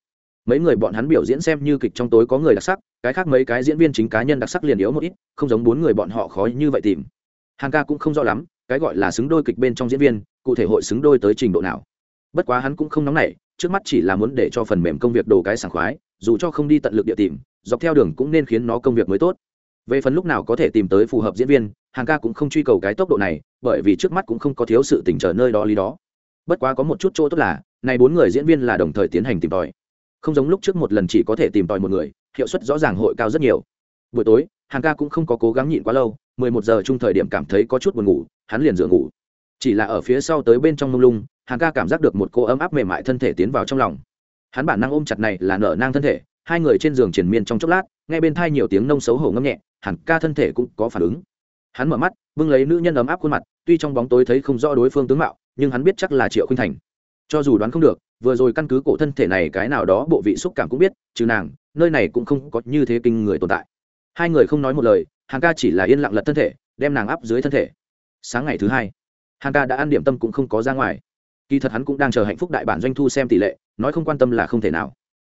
mấy người bọn hắn biểu diễn xem như kịch trong tối có người đặc sắc, cái khác mấy cái diễn viên chính cá nhân đặc sắc liền yếu một ít, không giống bốn người bọn họ khó như vậy tìm. Hàn ca cũng không rõ lắm, cái gọi là xứng đôi kịch bên trong diễn viên, cụ thể hội xứng đôi tới trình độ nào. Bất quá hắn cũng không nóng nảy, trước mắt chỉ là muốn để cho phần mềm công việc đồ cái sảng khoái, dù cho không đi tận lực địa tìm, dọc theo đường cũng nên khiến nó công việc mới tốt. Về phần lúc nào có thể tìm tới phù hợp diễn viên hàng ca cũng không truy cầu cái tốc độ này, bởi vì trước mắt cũng không có thiếu sự tỉnh trở nơi đó lý đó. Bất quá có một chút chỗ tốt là, này bốn người diễn viên là đồng thời tiến hành tìm tòi không giống lúc trước một lần chỉ có thể tìm tòi một người, hiệu suất rõ ràng hội cao rất nhiều. Buổi tối, hàn ca cũng không có cố gắng nhịn quá lâu, mười một giờ chung thời điểm cảm thấy có chút buồn ngủ, hắn liền dựa ngủ. Chỉ là ở phía sau tới bên trong mông lung, hàn ca cảm giác được một cô ấm áp mềm mại thân thể tiến vào trong lòng. Hắn bản năng ôm chặt này là nở nang thân thể, hai người trên giường triển miên trong chốc lát, nghe bên thai nhiều tiếng nông xấu hổ ngâm nhẹ, hàn ca thân thể cũng có phản ứng. Hắn mở mắt vương lấy nữ nhân ấm áp khuôn mặt, tuy trong bóng tối thấy không rõ đối phương tướng mạo, nhưng hắn biết chắc là triệu khinh thành. Cho dù đoán không được vừa rồi căn cứ cổ thân thể này cái nào đó, bộ vị xúc cảm cũng biết, trừ nàng, nơi này cũng không có như thế kinh người tồn tại. Hai người không nói một lời, hàng ca chỉ là yên lặng lật thân thể, đem nàng áp dưới thân thể. Sáng ngày thứ hai, hàng ca đã ăn điểm tâm cũng không có ra ngoài. Kỳ thật hắn cũng đang chờ hạnh phúc đại bản doanh thu xem tỷ lệ, nói không quan tâm là không thể nào.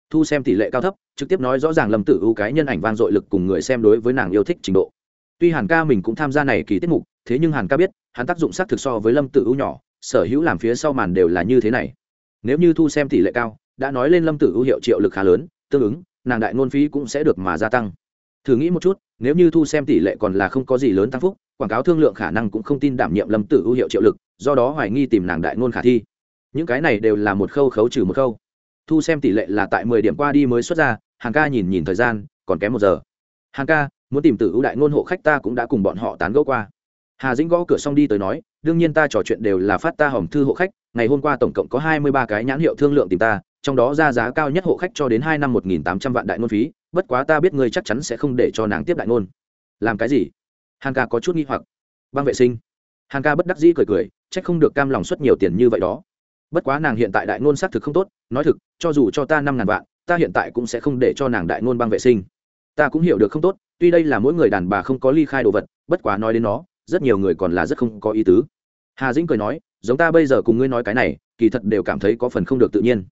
Thu xem tỷ lệ cao thấp, trực tiếp nói rõ ràng lâm tử ưu cái nhân ảnh vang dội lực cùng người xem đối với nàng yêu thích trình độ. Tuy hàn ca mình cũng tham gia này kỳ tiết mục, thế nhưng hàn ca biết, hắn tác dụng xác thực so với lâm tử ưu nhỏ, sở hữu làm phía sau màn đều là như thế này nếu như thu xem tỷ lệ cao, đã nói lên lâm tử ưu hiệu triệu lực khá lớn, tương ứng, nàng đại ngôn phí cũng sẽ được mà gia tăng. Thử nghĩ một chút, nếu như thu xem tỷ lệ còn là không có gì lớn tăng phúc, quảng cáo thương lượng khả năng cũng không tin đảm nhiệm lâm tử ưu hiệu triệu lực, do đó hoài nghi tìm nàng đại ngôn khả thi. Những cái này đều là một khâu khấu trừ một khâu. Thu xem tỷ lệ là tại mười điểm qua đi mới xuất ra, hàng ca nhìn nhìn thời gian, còn kém một giờ. Hàng ca, muốn tìm tử ưu đại ngôn hộ khách ta cũng đã cùng bọn họ tán gẫu qua. Hà dĩnh gõ cửa xong đi tới nói đương nhiên ta trò chuyện đều là phát ta hòm thư hộ khách, ngày hôm qua tổng cộng có hai mươi ba cái nhãn hiệu thương lượng tìm ta, trong đó ra giá cao nhất hộ khách cho đến hai năm một nghìn tám trăm vạn đại ngôn phí, bất quá ta biết ngươi chắc chắn sẽ không để cho nàng tiếp đại ngôn. Làm cái gì? Hàng ca có chút nghi hoặc. Băng vệ sinh. Hàng ca bất đắc dĩ cười cười c h ắ c không được cam lòng xuất nhiều tiền như vậy đó. Bất quá nàng hiện tại đại ngôn xác thực không tốt, nói thực, cho dù cho ta năm ngàn vạn, ta hiện tại cũng sẽ không để cho nàng đại ngôn băng vệ sinh. Ta cũng hiểu được không tốt, tuy đây là mỗi người đàn bà không có ly khai đồ vật, bất quá nói đến nó rất nhiều người còn là rất không có ý tứ. Hà dĩnh cười nói, giống ta bây giờ cùng ngươi nói cái này, kỳ thật đều cảm thấy có phần không được tự nhiên.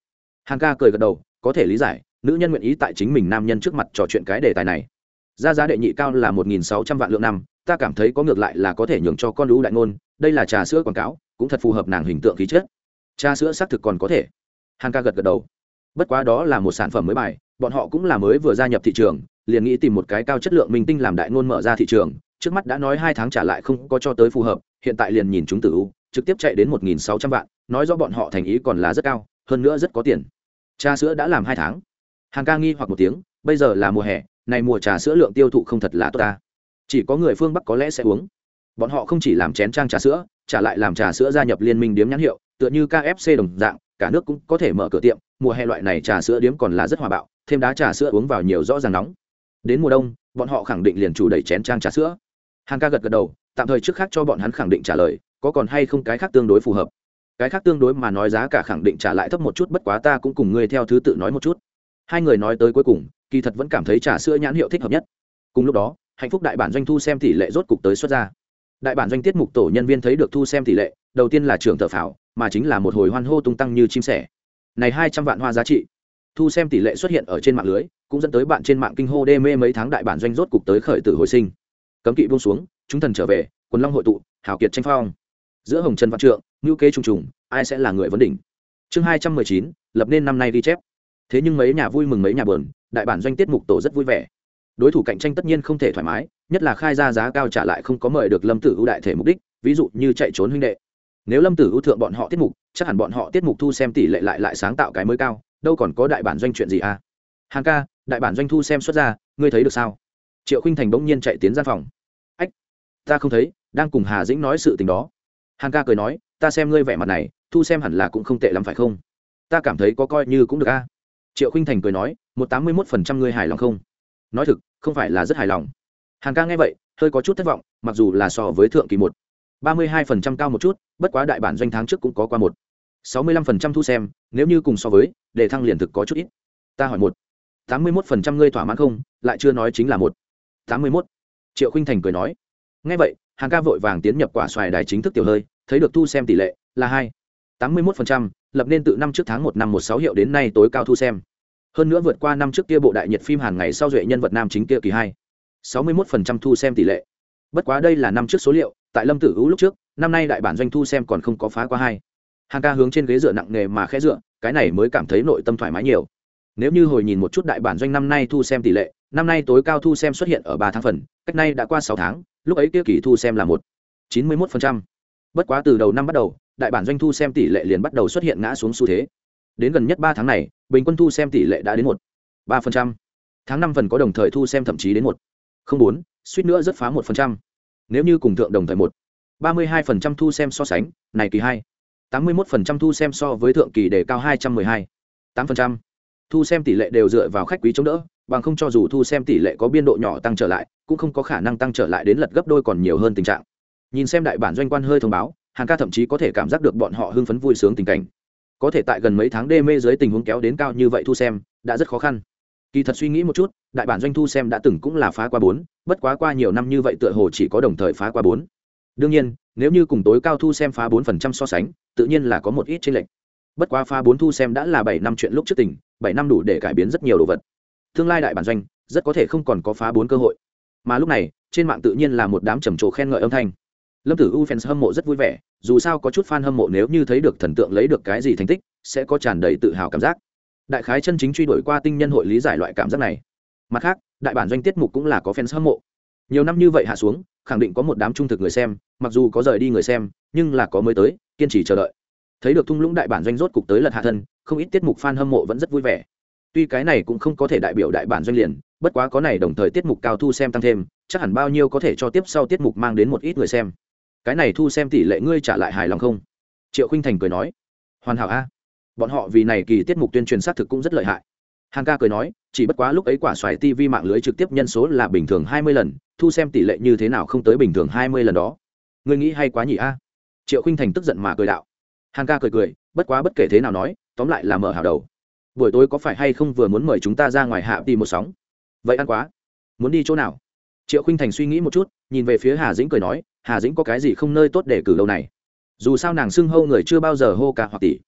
Hàn ca cười gật đầu, có thể lý giải, nữ nhân nguyện ý tại chính mình nam nhân trước mặt trò chuyện cái đề tài này. Ra giá đệ nhị cao là một nghìn sáu trăm vạn lượng năm, ta cảm thấy có ngược lại là có thể nhường cho con lũ đại ngôn, đây là trà sữa quảng cáo, cũng thật phù hợp nàng hình tượng khí chất. Trà sữa xác thực còn có thể. Hàn ca gật gật đầu. Bất quá đó là một sản phẩm mới bài, bọn họ cũng là mới vừa gia nhập thị trường, liền nghĩ tìm một cái cao chất lượng minh tinh làm đại ngôn mở ra thị trường trước mắt đã nói hai tháng trả lại không có cho tới phù hợp, hiện tại liền nhìn chúng tử u, trực tiếp chạy đến một nghìn sáu trăm vạn, nói do bọn họ thành ý còn là rất cao, hơn nữa rất có tiền. Trà sữa đã làm hai tháng. Hàng ca nghi hoặc một tiếng, bây giờ là mùa hè, này mùa trà sữa lượng tiêu thụ không thật là tốt ta. Chỉ có người phương bắc có lẽ sẽ uống. Bọn họ không chỉ làm chén trang trà sữa, trả lại làm trà sữa gia nhập liên minh điếm nhãn hiệu, tựa như kfc đồng dạng, cả nước cũng có thể mở cửa tiệm, mùa hè loại này trà sữa điếm còn là rất hòa bạo, thêm đá trà sữa uống vào nhiều rõ ràng nóng. Đến mùa đông, bọn họ khẳng định liền chủ đẩy chén trang trà sữa hàng ca gật gật đầu, tạm thời trước khác cho bọn hắn khẳng định trả lời, có còn hay không cái khác tương đối phù hợp. Cái khác tương đối mà nói giá cả khẳng định trả lại thấp một chút, bất quá ta cũng cùng ngươi theo thứ tự nói một chút. Hai người nói tới cuối cùng, kỳ thật vẫn cảm thấy trà sữa nhãn hiệu thích hợp nhất. Cùng lúc đó, hạnh phúc đại bản doanh thu xem tỷ lệ rốt cục tới xuất ra. Đại bản doanh tiết mục tổ nhân viên thấy được thu xem tỷ lệ, đầu tiên là trưởng thợ phảo mà chính là một hồi hoan hô tung tăng như chim sẻ. Này hai trăm vạn hoa giá trị. Thu xem tỷ lệ xuất hiện ở trên mạng lưới, cũng dẫn tới bạn trên mạng kinh hô đê mê mấy tháng đại bản doanh rốt cục tới khởi tử hồi sinh cấm kỵ buông xuống, chúng thần trở về, quần long hội tụ, hào kiệt tranh phong. Giữa hồng trần văn trượng ngữ kế trùng trùng, ai sẽ là người vấn đỉnh? Chương hai trăm mười chín, lập nên năm nay ghi chép. Thế nhưng mấy nhà vui mừng mấy nhà bờn đại bản doanh tiết mục tổ rất vui vẻ. Đối thủ cạnh tranh tất nhiên không thể thoải mái, nhất là khai ra giá cao trả lại không có mời được lâm tử ưu đại thể mục đích, ví dụ như chạy trốn huynh đệ. Nếu lâm tử ưu thượng bọn họ tiết mục, chắc hẳn bọn họ tiết mục thu xem tỷ lệ lại lại sáng tạo cái mới cao, đâu còn có đại bản doanh chuyện gì à? Hàng ca, đại bản doanh thu xem xuất ra, ngươi thấy được sao? Triệu khinh thành bỗng nhiên chạy tiến gian phòng ta không thấy, đang cùng hà dĩnh nói sự tình đó. Hằng ca cười nói, ta xem ngươi vẻ mặt này, thu xem hẳn là cũng không tệ lắm phải không? Ta cảm thấy có coi như cũng được a. Triệu khinh thành cười nói, một tám mươi mốt phần trăm ngươi hài lòng không? Nói thực, không phải là rất hài lòng. Hằng ca nghe vậy, hơi có chút thất vọng, mặc dù là so với thượng kỳ một. Ba mươi hai phần trăm cao một chút, bất quá đại bản doanh tháng trước cũng có qua một. Sáu mươi lăm phần trăm thu xem, nếu như cùng so với đề thăng liền thực có chút ít. Ta hỏi một. Tám mươi mốt phần trăm ngươi thỏa mãn không? Lại chưa nói chính là một. Tám mươi mốt. Triệu khinh thành cười nói nghe vậy hàng ca vội vàng tiến nhập quả xoài đài chính thức tiểu hơi, thấy được thu xem tỷ lệ là hai, tám mươi một phần trăm, lập nên từ năm trước tháng một năm một sáu hiệu đến nay tối cao thu xem. Hơn nữa vượt qua năm trước kia bộ đại nhật phim hàn ngày sau duệ nhân vật nam chính kia kỳ hai, sáu mươi một phần trăm thu xem tỷ lệ. Bất quá đây là năm trước số liệu, tại lâm tử hữu lúc trước, năm nay đại bản doanh thu xem còn không có phá qua hai. Hàng ca hướng trên ghế dựa nặng nề mà khẽ dựa, cái này mới cảm thấy nội tâm thoải mái nhiều. Nếu như hồi nhìn một chút đại bản doanh năm nay thu xem tỷ lệ, năm nay tối cao thu xem xuất hiện ở ba tháng phần, cách nay đã qua sáu tháng lúc ấy kia kỳ thu xem là một, chín mươi một phần trăm. Bất quá từ đầu năm bắt đầu, đại bản doanh thu xem tỷ lệ liền bắt đầu xuất hiện ngã xuống xu thế. Đến gần nhất ba tháng này, bình quân thu xem tỷ lệ đã đến một, ba phần trăm. Tháng năm phần có đồng thời thu xem thậm chí đến một, không bốn, suýt nữa rất phá một phần trăm. Nếu như cùng thượng đồng thời một, ba mươi hai phần trăm thu xem so sánh, này kỳ hai, tám mươi một phần trăm thu xem so với thượng kỳ đề cao hai trăm mười hai, tám phần trăm. Thu xem tỷ lệ đều dựa vào khách quý chống đỡ bằng không cho dù thu xem tỷ lệ có biên độ nhỏ tăng trở lại, cũng không có khả năng tăng trở lại đến lật gấp đôi còn nhiều hơn tình trạng. Nhìn xem đại bản doanh quan hơi thông báo hàng ca thậm chí có thể cảm giác được bọn họ hưng phấn vui sướng tình cảnh. Có thể tại gần mấy tháng đê mê dưới tình huống kéo đến cao như vậy thu xem, đã rất khó khăn. Kỳ thật suy nghĩ một chút, đại bản doanh thu xem đã từng cũng là phá qua bốn, bất quá qua nhiều năm như vậy tựa hồ chỉ có đồng thời phá qua bốn. Đương nhiên, nếu như cùng tối cao thu xem phá bốn phần trăm so sánh, tự nhiên là có một ít chênh lệch. Bất quá phá bốn thu xem đã là bảy năm chuyện lúc trước tỉnh bảy năm đủ để cải biến rất nhiều đồ vật tương lai đại bản doanh, rất có thể không còn có phá bốn cơ hội. Mà lúc này, trên mạng tự nhiên là một đám trầm trồ khen ngợi âm thanh. Lâm tử u fans hâm mộ rất vui vẻ, dù sao có chút fan hâm mộ nếu như thấy được thần tượng lấy được cái gì thành tích, sẽ có tràn đầy tự hào cảm giác. Đại khái chân chính truy đuổi qua tinh nhân hội lý giải loại cảm giác này. Mặt khác, đại bản doanh tiết mục cũng là có fans hâm mộ. Nhiều năm như vậy hạ xuống, khẳng định có một đám trung thực người xem, mặc dù có rời đi người xem, nhưng là có mới tới, kiên trì chờ đợi. Thấy được thung lũng đại bản doanh rốt cục tới lật hạ thân, không ít tiết mục fan hâm mộ vẫn rất vui vẻ tuy cái này cũng không có thể đại biểu đại bản doanh liền, bất quá có này đồng thời tiết mục cao thu xem tăng thêm, chắc hẳn bao nhiêu có thể cho tiếp sau tiết mục mang đến một ít người xem. Cái này thu xem tỷ lệ ngươi trả lại hài lòng không? Triệu khinh thành cười nói. Hoàn hảo a. Bọn họ vì này kỳ tiết mục tuyên truyền xác thực cũng rất lợi hại. Hàng ca cười nói, chỉ bất quá lúc ấy quả xoài tv mạng lưới trực tiếp nhân số là bình thường hai mươi lần, thu xem tỷ lệ như thế nào không tới bình thường hai mươi lần đó. Ngươi nghĩ hay quá nhỉ a. Triệu khinh thành tức giận mà cười đạo. Hàng ca cười cười, bất quá bất kể thế nào nói, tóm lại là mở hào đầu buổi tối có phải hay không vừa muốn mời chúng ta ra ngoài hạ đi một sóng? Vậy ăn quá. Muốn đi chỗ nào? Triệu khinh thành suy nghĩ một chút, nhìn về phía hà dĩnh cười nói, hà dĩnh có cái gì không nơi tốt để cử lâu này? Dù sao nàng xưng hô người chưa bao giờ hô ca hoặc tỷ.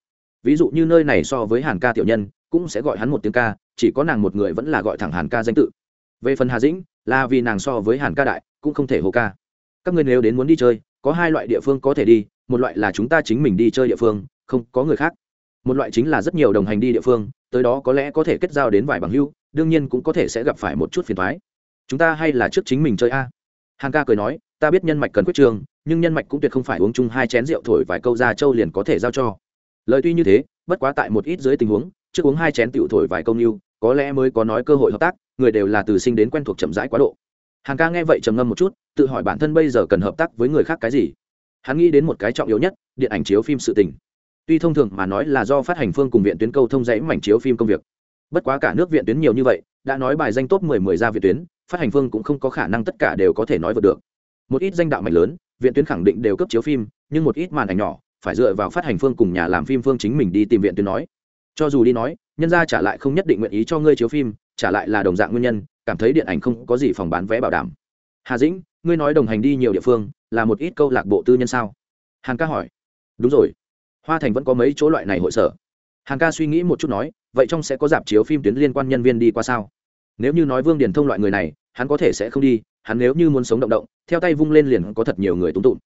Ví dụ như nơi này so với hàn ca tiểu nhân, cũng sẽ gọi hắn một tiếng ca, chỉ có nàng một người vẫn là gọi thẳng hàn ca danh tự. Về phần hà dĩnh, là vì nàng so với hàn ca đại, cũng không thể hô ca. Các người nếu đến muốn đi chơi, có hai loại địa phương có thể đi, một loại là chúng ta chính mình đi chơi địa phương, không có người khác một loại chính là rất nhiều đồng hành đi địa phương, tới đó có lẽ có thể kết giao đến vài bằng hưu đương nhiên cũng có thể sẽ gặp phải một chút phiền thoái chúng ta hay là trước chính mình chơi a? Hàn ca cười nói, ta biết nhân mạch cần quyết trường, nhưng nhân mạch cũng tuyệt không phải uống chung hai chén rượu thổi vài câu ra châu liền có thể giao cho. Lời tuy như thế, bất quá tại một ít dưới tình huống, trước uống hai chén tiểu thổi vài câu như có lẽ mới có nói cơ hội hợp tác, người đều là từ sinh đến quen thuộc chậm rãi quá độ. Hàn ca nghe vậy trầm ngâm một chút, tự hỏi bản thân bây giờ cần hợp tác với người khác cái gì? Hắn nghĩ đến một cái trọng yếu nhất, điện ảnh chiếu phim sự tình tuy thông thường mà nói là do phát hành phương cùng viện tuyến câu thông dãy mảnh chiếu phim công việc. Bất quá cả nước viện tuyến nhiều như vậy, đã nói bài danh top mười mười ra viện tuyến, phát hành phương cũng không có khả năng tất cả đều có thể nói vượt được. Một ít danh đạo mạnh lớn, viện tuyến khẳng định đều cấp chiếu phim, nhưng một ít màn ảnh nhỏ, phải dựa vào phát hành phương cùng nhà làm phim phương chính mình đi tìm viện tuyến nói. Cho dù đi nói, nhân ra trả lại không nhất định nguyện ý cho ngươi chiếu phim, trả lại là đồng dạng nguyên nhân, cảm thấy điện ảnh không có gì phòng bán vé bảo đảm. Hà dĩnh, ngươi nói đồng hành đi nhiều địa phương, là một ít câu lạc bộ tư nhân sao? Hàn ca hỏi. Đúng rồi hoa thành vẫn có mấy chỗ loại này hội sở. Hàn ca suy nghĩ một chút nói, vậy trong sẽ có dạp chiếu phim tuyến liên quan nhân viên đi qua sao? Nếu như nói vương điền thông loại người này, hắn có thể sẽ không đi, hắn nếu như muốn sống động động, theo tay vung lên liền có thật nhiều người túng tụm.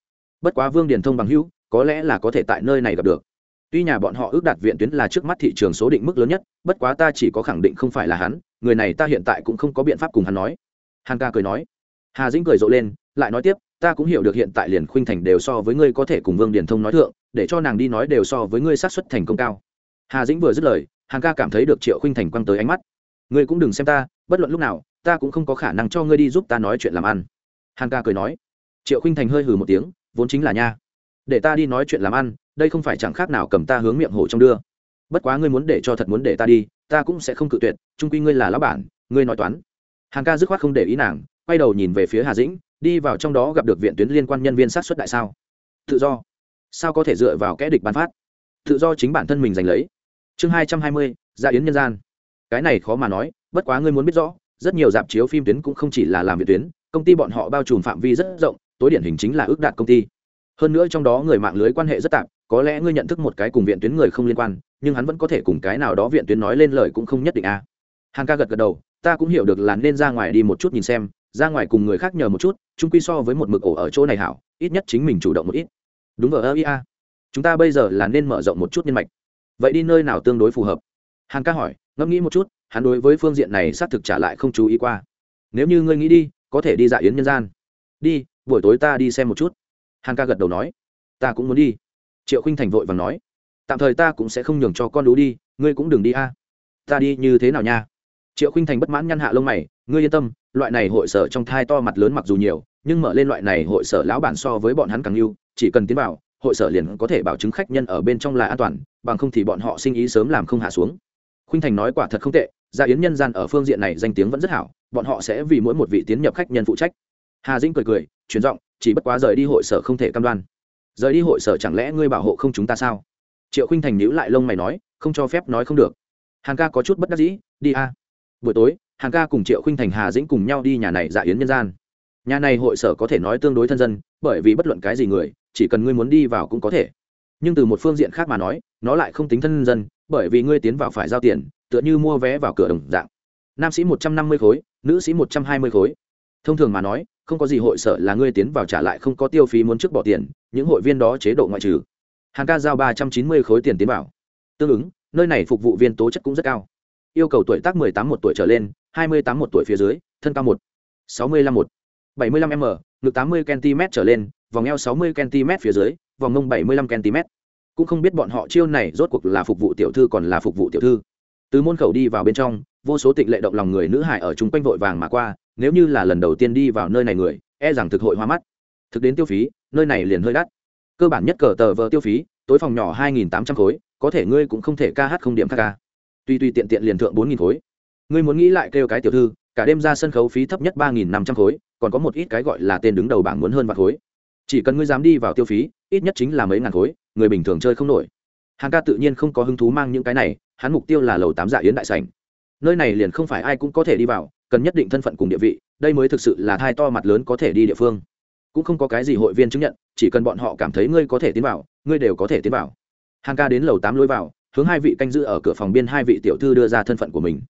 Bất quá vương điền thông bằng hữu, có lẽ là có thể tại nơi này gặp được. Tuy nhà bọn họ ước đạt viện tuyến là trước mắt thị trường số định mức lớn nhất, bất quá ta chỉ có khẳng định không phải là hắn, người này ta hiện tại cũng không có biện pháp cùng hắn nói. Hàn ca cười nói. Hà dĩnh cười rộ lên, lại nói tiếp, ta cũng hiểu được hiện tại liền khuynh thành đều so với ngươi có thể cùng vương điền thông nói thượng để cho nàng đi nói đều so với ngươi sát xuất thành công cao. Hà dĩnh vừa dứt lời, hàn ca cảm thấy được triệu khuynh thành quăng tới ánh mắt. Ngươi cũng đừng xem ta, bất luận lúc nào, ta cũng không có khả năng cho ngươi đi giúp ta nói chuyện làm ăn. Hàn ca cười nói. Triệu khuynh thành hơi hừ một tiếng, vốn chính là nha. Để ta đi nói chuyện làm ăn, đây không phải chẳng khác nào cầm ta hướng miệng hổ trong đưa. Bất quá ngươi muốn để cho thật muốn để ta đi, ta cũng sẽ không cự tuyệt trung quy ngươi là lão bản, ngươi nói toán. Hàn ca dứt khoát không để ý nàng, quay đầu nhìn về phía hà dĩnh, đi vào trong đó gặp được viện tuyến liên quan nhân viên sát xuất đại sao. Tự do sao có thể dựa vào kẽ địch bán phát? Tự do chính bản thân mình giành lấy. Chương hai trăm hai mươi gia yến nhân gian. Cái này khó mà nói, bất quá ngươi muốn biết rõ, rất nhiều dạp chiếu phim tuyến cũng không chỉ là làm việc tuyến, công ty bọn họ bao trùm phạm vi rất rộng, tối điển hình chính là ước đạt công ty. Hơn nữa trong đó người mạng lưới quan hệ rất tạp có lẽ ngươi nhận thức một cái cùng viện tuyến người không liên quan, nhưng hắn vẫn có thể cùng cái nào đó viện tuyến nói lên lời cũng không nhất định a à. hàng ca gật gật đầu, ta cũng hiểu được là nên ra ngoài đi một chút nhìn xem, ra ngoài cùng người khác nhờ một chút, chung quy so với một mực ổ ở chỗ này hảo, ít nhất chính mình chủ động một ít đúng vờ, ơ ia chúng ta bây giờ là nên mở rộng một chút nhân mạch. Vậy đi nơi nào tương đối phù hợp? Hàn ca hỏi, ngẫm nghĩ một chút, hắn đối với phương diện này xác thực trả lại không chú ý qua. Nếu như ngươi nghĩ đi, có thể đi dạ yến nhân gian. Đi, buổi tối ta đi xem một chút. Hàn ca gật đầu nói, ta cũng muốn đi. Triệu khinh thành vội và nói, tạm thời ta cũng sẽ không nhường cho con đú đi, ngươi cũng đừng đi a. Ta đi như thế nào nha? Triệu khinh thành bất mãn nhăn hạ lông mày, ngươi yên tâm, loại này hội sở trong thai to mặt lớn mặc dù nhiều, nhưng mở lên loại này hội sở lão bản so với bọn hắn càng yêu chỉ cần tiến vào, hội sở liền có thể bảo chứng khách nhân ở bên trong là an toàn, bằng không thì bọn họ sinh ý sớm làm không hạ xuống. Khuynh thành nói quả thật không tệ, gia yến nhân gian ở phương diện này danh tiếng vẫn rất hảo, bọn họ sẽ vì mỗi một vị tiến nhập khách nhân phụ trách. Hà dĩnh cười cười, chuyển giọng, chỉ bất quá rời đi hội sở không thể cam đoan. Rời đi hội sở chẳng lẽ ngươi bảo hộ không chúng ta sao? Triệu khuynh thành nhíu lại lông mày nói, không cho phép nói không được. Hàn ca có chút bất đắc dĩ, đi a. Buổi tối hàn ca cùng triệu khuynh thành, hà dĩnh cùng nhau đi nhà này dạ yến nhân gian. Nhà này hội sở có thể nói tương đối thân dân, bởi vì bất luận cái gì người chỉ cần ngươi muốn đi vào cũng có thể. Nhưng từ một phương diện khác mà nói, nó lại không tính thân dân, bởi vì ngươi tiến vào phải giao tiền, tựa như mua vé vào cửa đồng dạng. Nam sĩ một trăm năm mươi khối, nữ sĩ một trăm hai mươi khối. Thông thường mà nói, không có gì hội sở là ngươi tiến vào trả lại không có tiêu phí muốn trước bỏ tiền, những hội viên đó chế độ ngoại trừ. Hàng ca giao ba trăm chín mươi khối tiền tiến vào. Tương ứng, nơi này phục vụ viên tố chất cũng rất cao. Yêu cầu tuổi tác mười tám một tuổi trở lên, hai mươi tám một tuổi phía dưới, thân cao một, sáu mươi năm một, bảy mươi lăm m, ngực tám mươi cm trở lên vòng eo sáu mươi cm phía dưới, vòng mông bảy mươi lăm cm. Cũng không biết bọn họ chiêu này rốt cuộc là phục vụ tiểu thư còn là phục vụ tiểu thư. Từ môn khẩu đi vào bên trong, vô số tịnh lệ động lòng người nữ hài ở chung quanh vội vàng mà qua, nếu như là lần đầu tiên đi vào nơi này người e rằng thực hội hoa mắt. Thực đến tiêu phí, nơi này liền hơi đắt. Cơ bản nhất cờ tờ vờ tiêu phí, tối phòng nhỏ hai nghìn tám trăm khối, có thể ngươi cũng không thể ca hát không điểm các ca. Tuy tuy tiện tiện liền thượng bốn nghìn khối. Ngươi muốn nghĩ lại kêu cái tiểu thư, cả đêm ra sân khấu phí thấp nhất ba nghìn năm trăm khối, còn có một ít cái gọi là tên đứng đầu bảng muốn hơn vạn khối chỉ cần ngươi dám đi vào tiêu phí, ít nhất chính là mấy ngàn khối, người bình thường chơi không nổi. Hàng ca tự nhiên không có hứng thú mang những cái này, hắn mục tiêu là lầu tám dạ yến đại sảnh. Nơi này liền không phải ai cũng có thể đi vào, cần nhất định thân phận cùng địa vị, đây mới thực sự là thai to mặt lớn có thể đi địa phương. Cũng không có cái gì hội viên chứng nhận, chỉ cần bọn họ cảm thấy ngươi có thể tiến vào, ngươi đều có thể tiến vào. Hàng ca đến lầu tám lối vào, hướng hai vị canh giữ ở cửa phòng biên hai vị tiểu thư đưa ra thân phận của mình.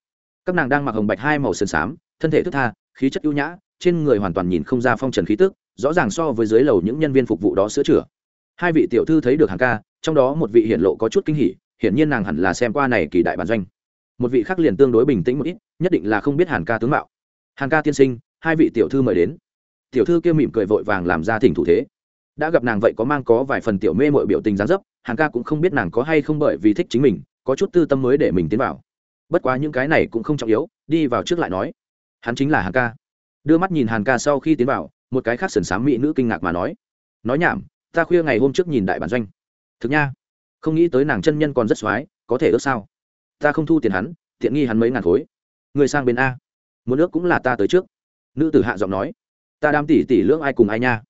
Các nàng đang mặc hồng bạch hai màu sơn xám, thân thể thức tha, khí chất ưu nhã, trên người hoàn toàn nhìn không ra phong trần khí tức rõ ràng so với dưới lầu những nhân viên phục vụ đó sửa chữa. Hai vị tiểu thư thấy được hàng ca, trong đó một vị hiện lộ có chút kinh hỉ, hiển nhiên nàng hẳn là xem qua này kỳ đại bản doanh. Một vị khác liền tương đối bình tĩnh một ít, nhất định là không biết hàn ca tướng mạo. Hàn ca tiên sinh, hai vị tiểu thư mời đến. Tiểu thư kia mỉm cười vội vàng làm ra thỉnh thủ thế. Đã gặp nàng vậy có mang có vài phần tiểu mê mội biểu tình gián dấp, hàn ca cũng không biết nàng có hay không bởi vì thích chính mình, có chút tư tâm mới để mình tiến vào. Bất quá những cái này cũng không trọng yếu, đi vào trước lại nói. Hắn chính là hàn ca. Đưa mắt nhìn hàn ca sau khi tiến vào một cái khác sần sám mỹ nữ kinh ngạc mà nói nói nhảm, ta khuya ngày hôm trước nhìn đại bản doanh. Thực nha, không nghĩ tới nàng chân nhân còn rất x có thể ước sao? Ta không thu tiền hắn, tiện nghi hắn mấy ngàn khối. Người sang bên a, muốn ước cũng là ta tới trước. Nữ tử hạ giọng nói, ta đam tỉ tỉ lưỡng ai cùng ai nha?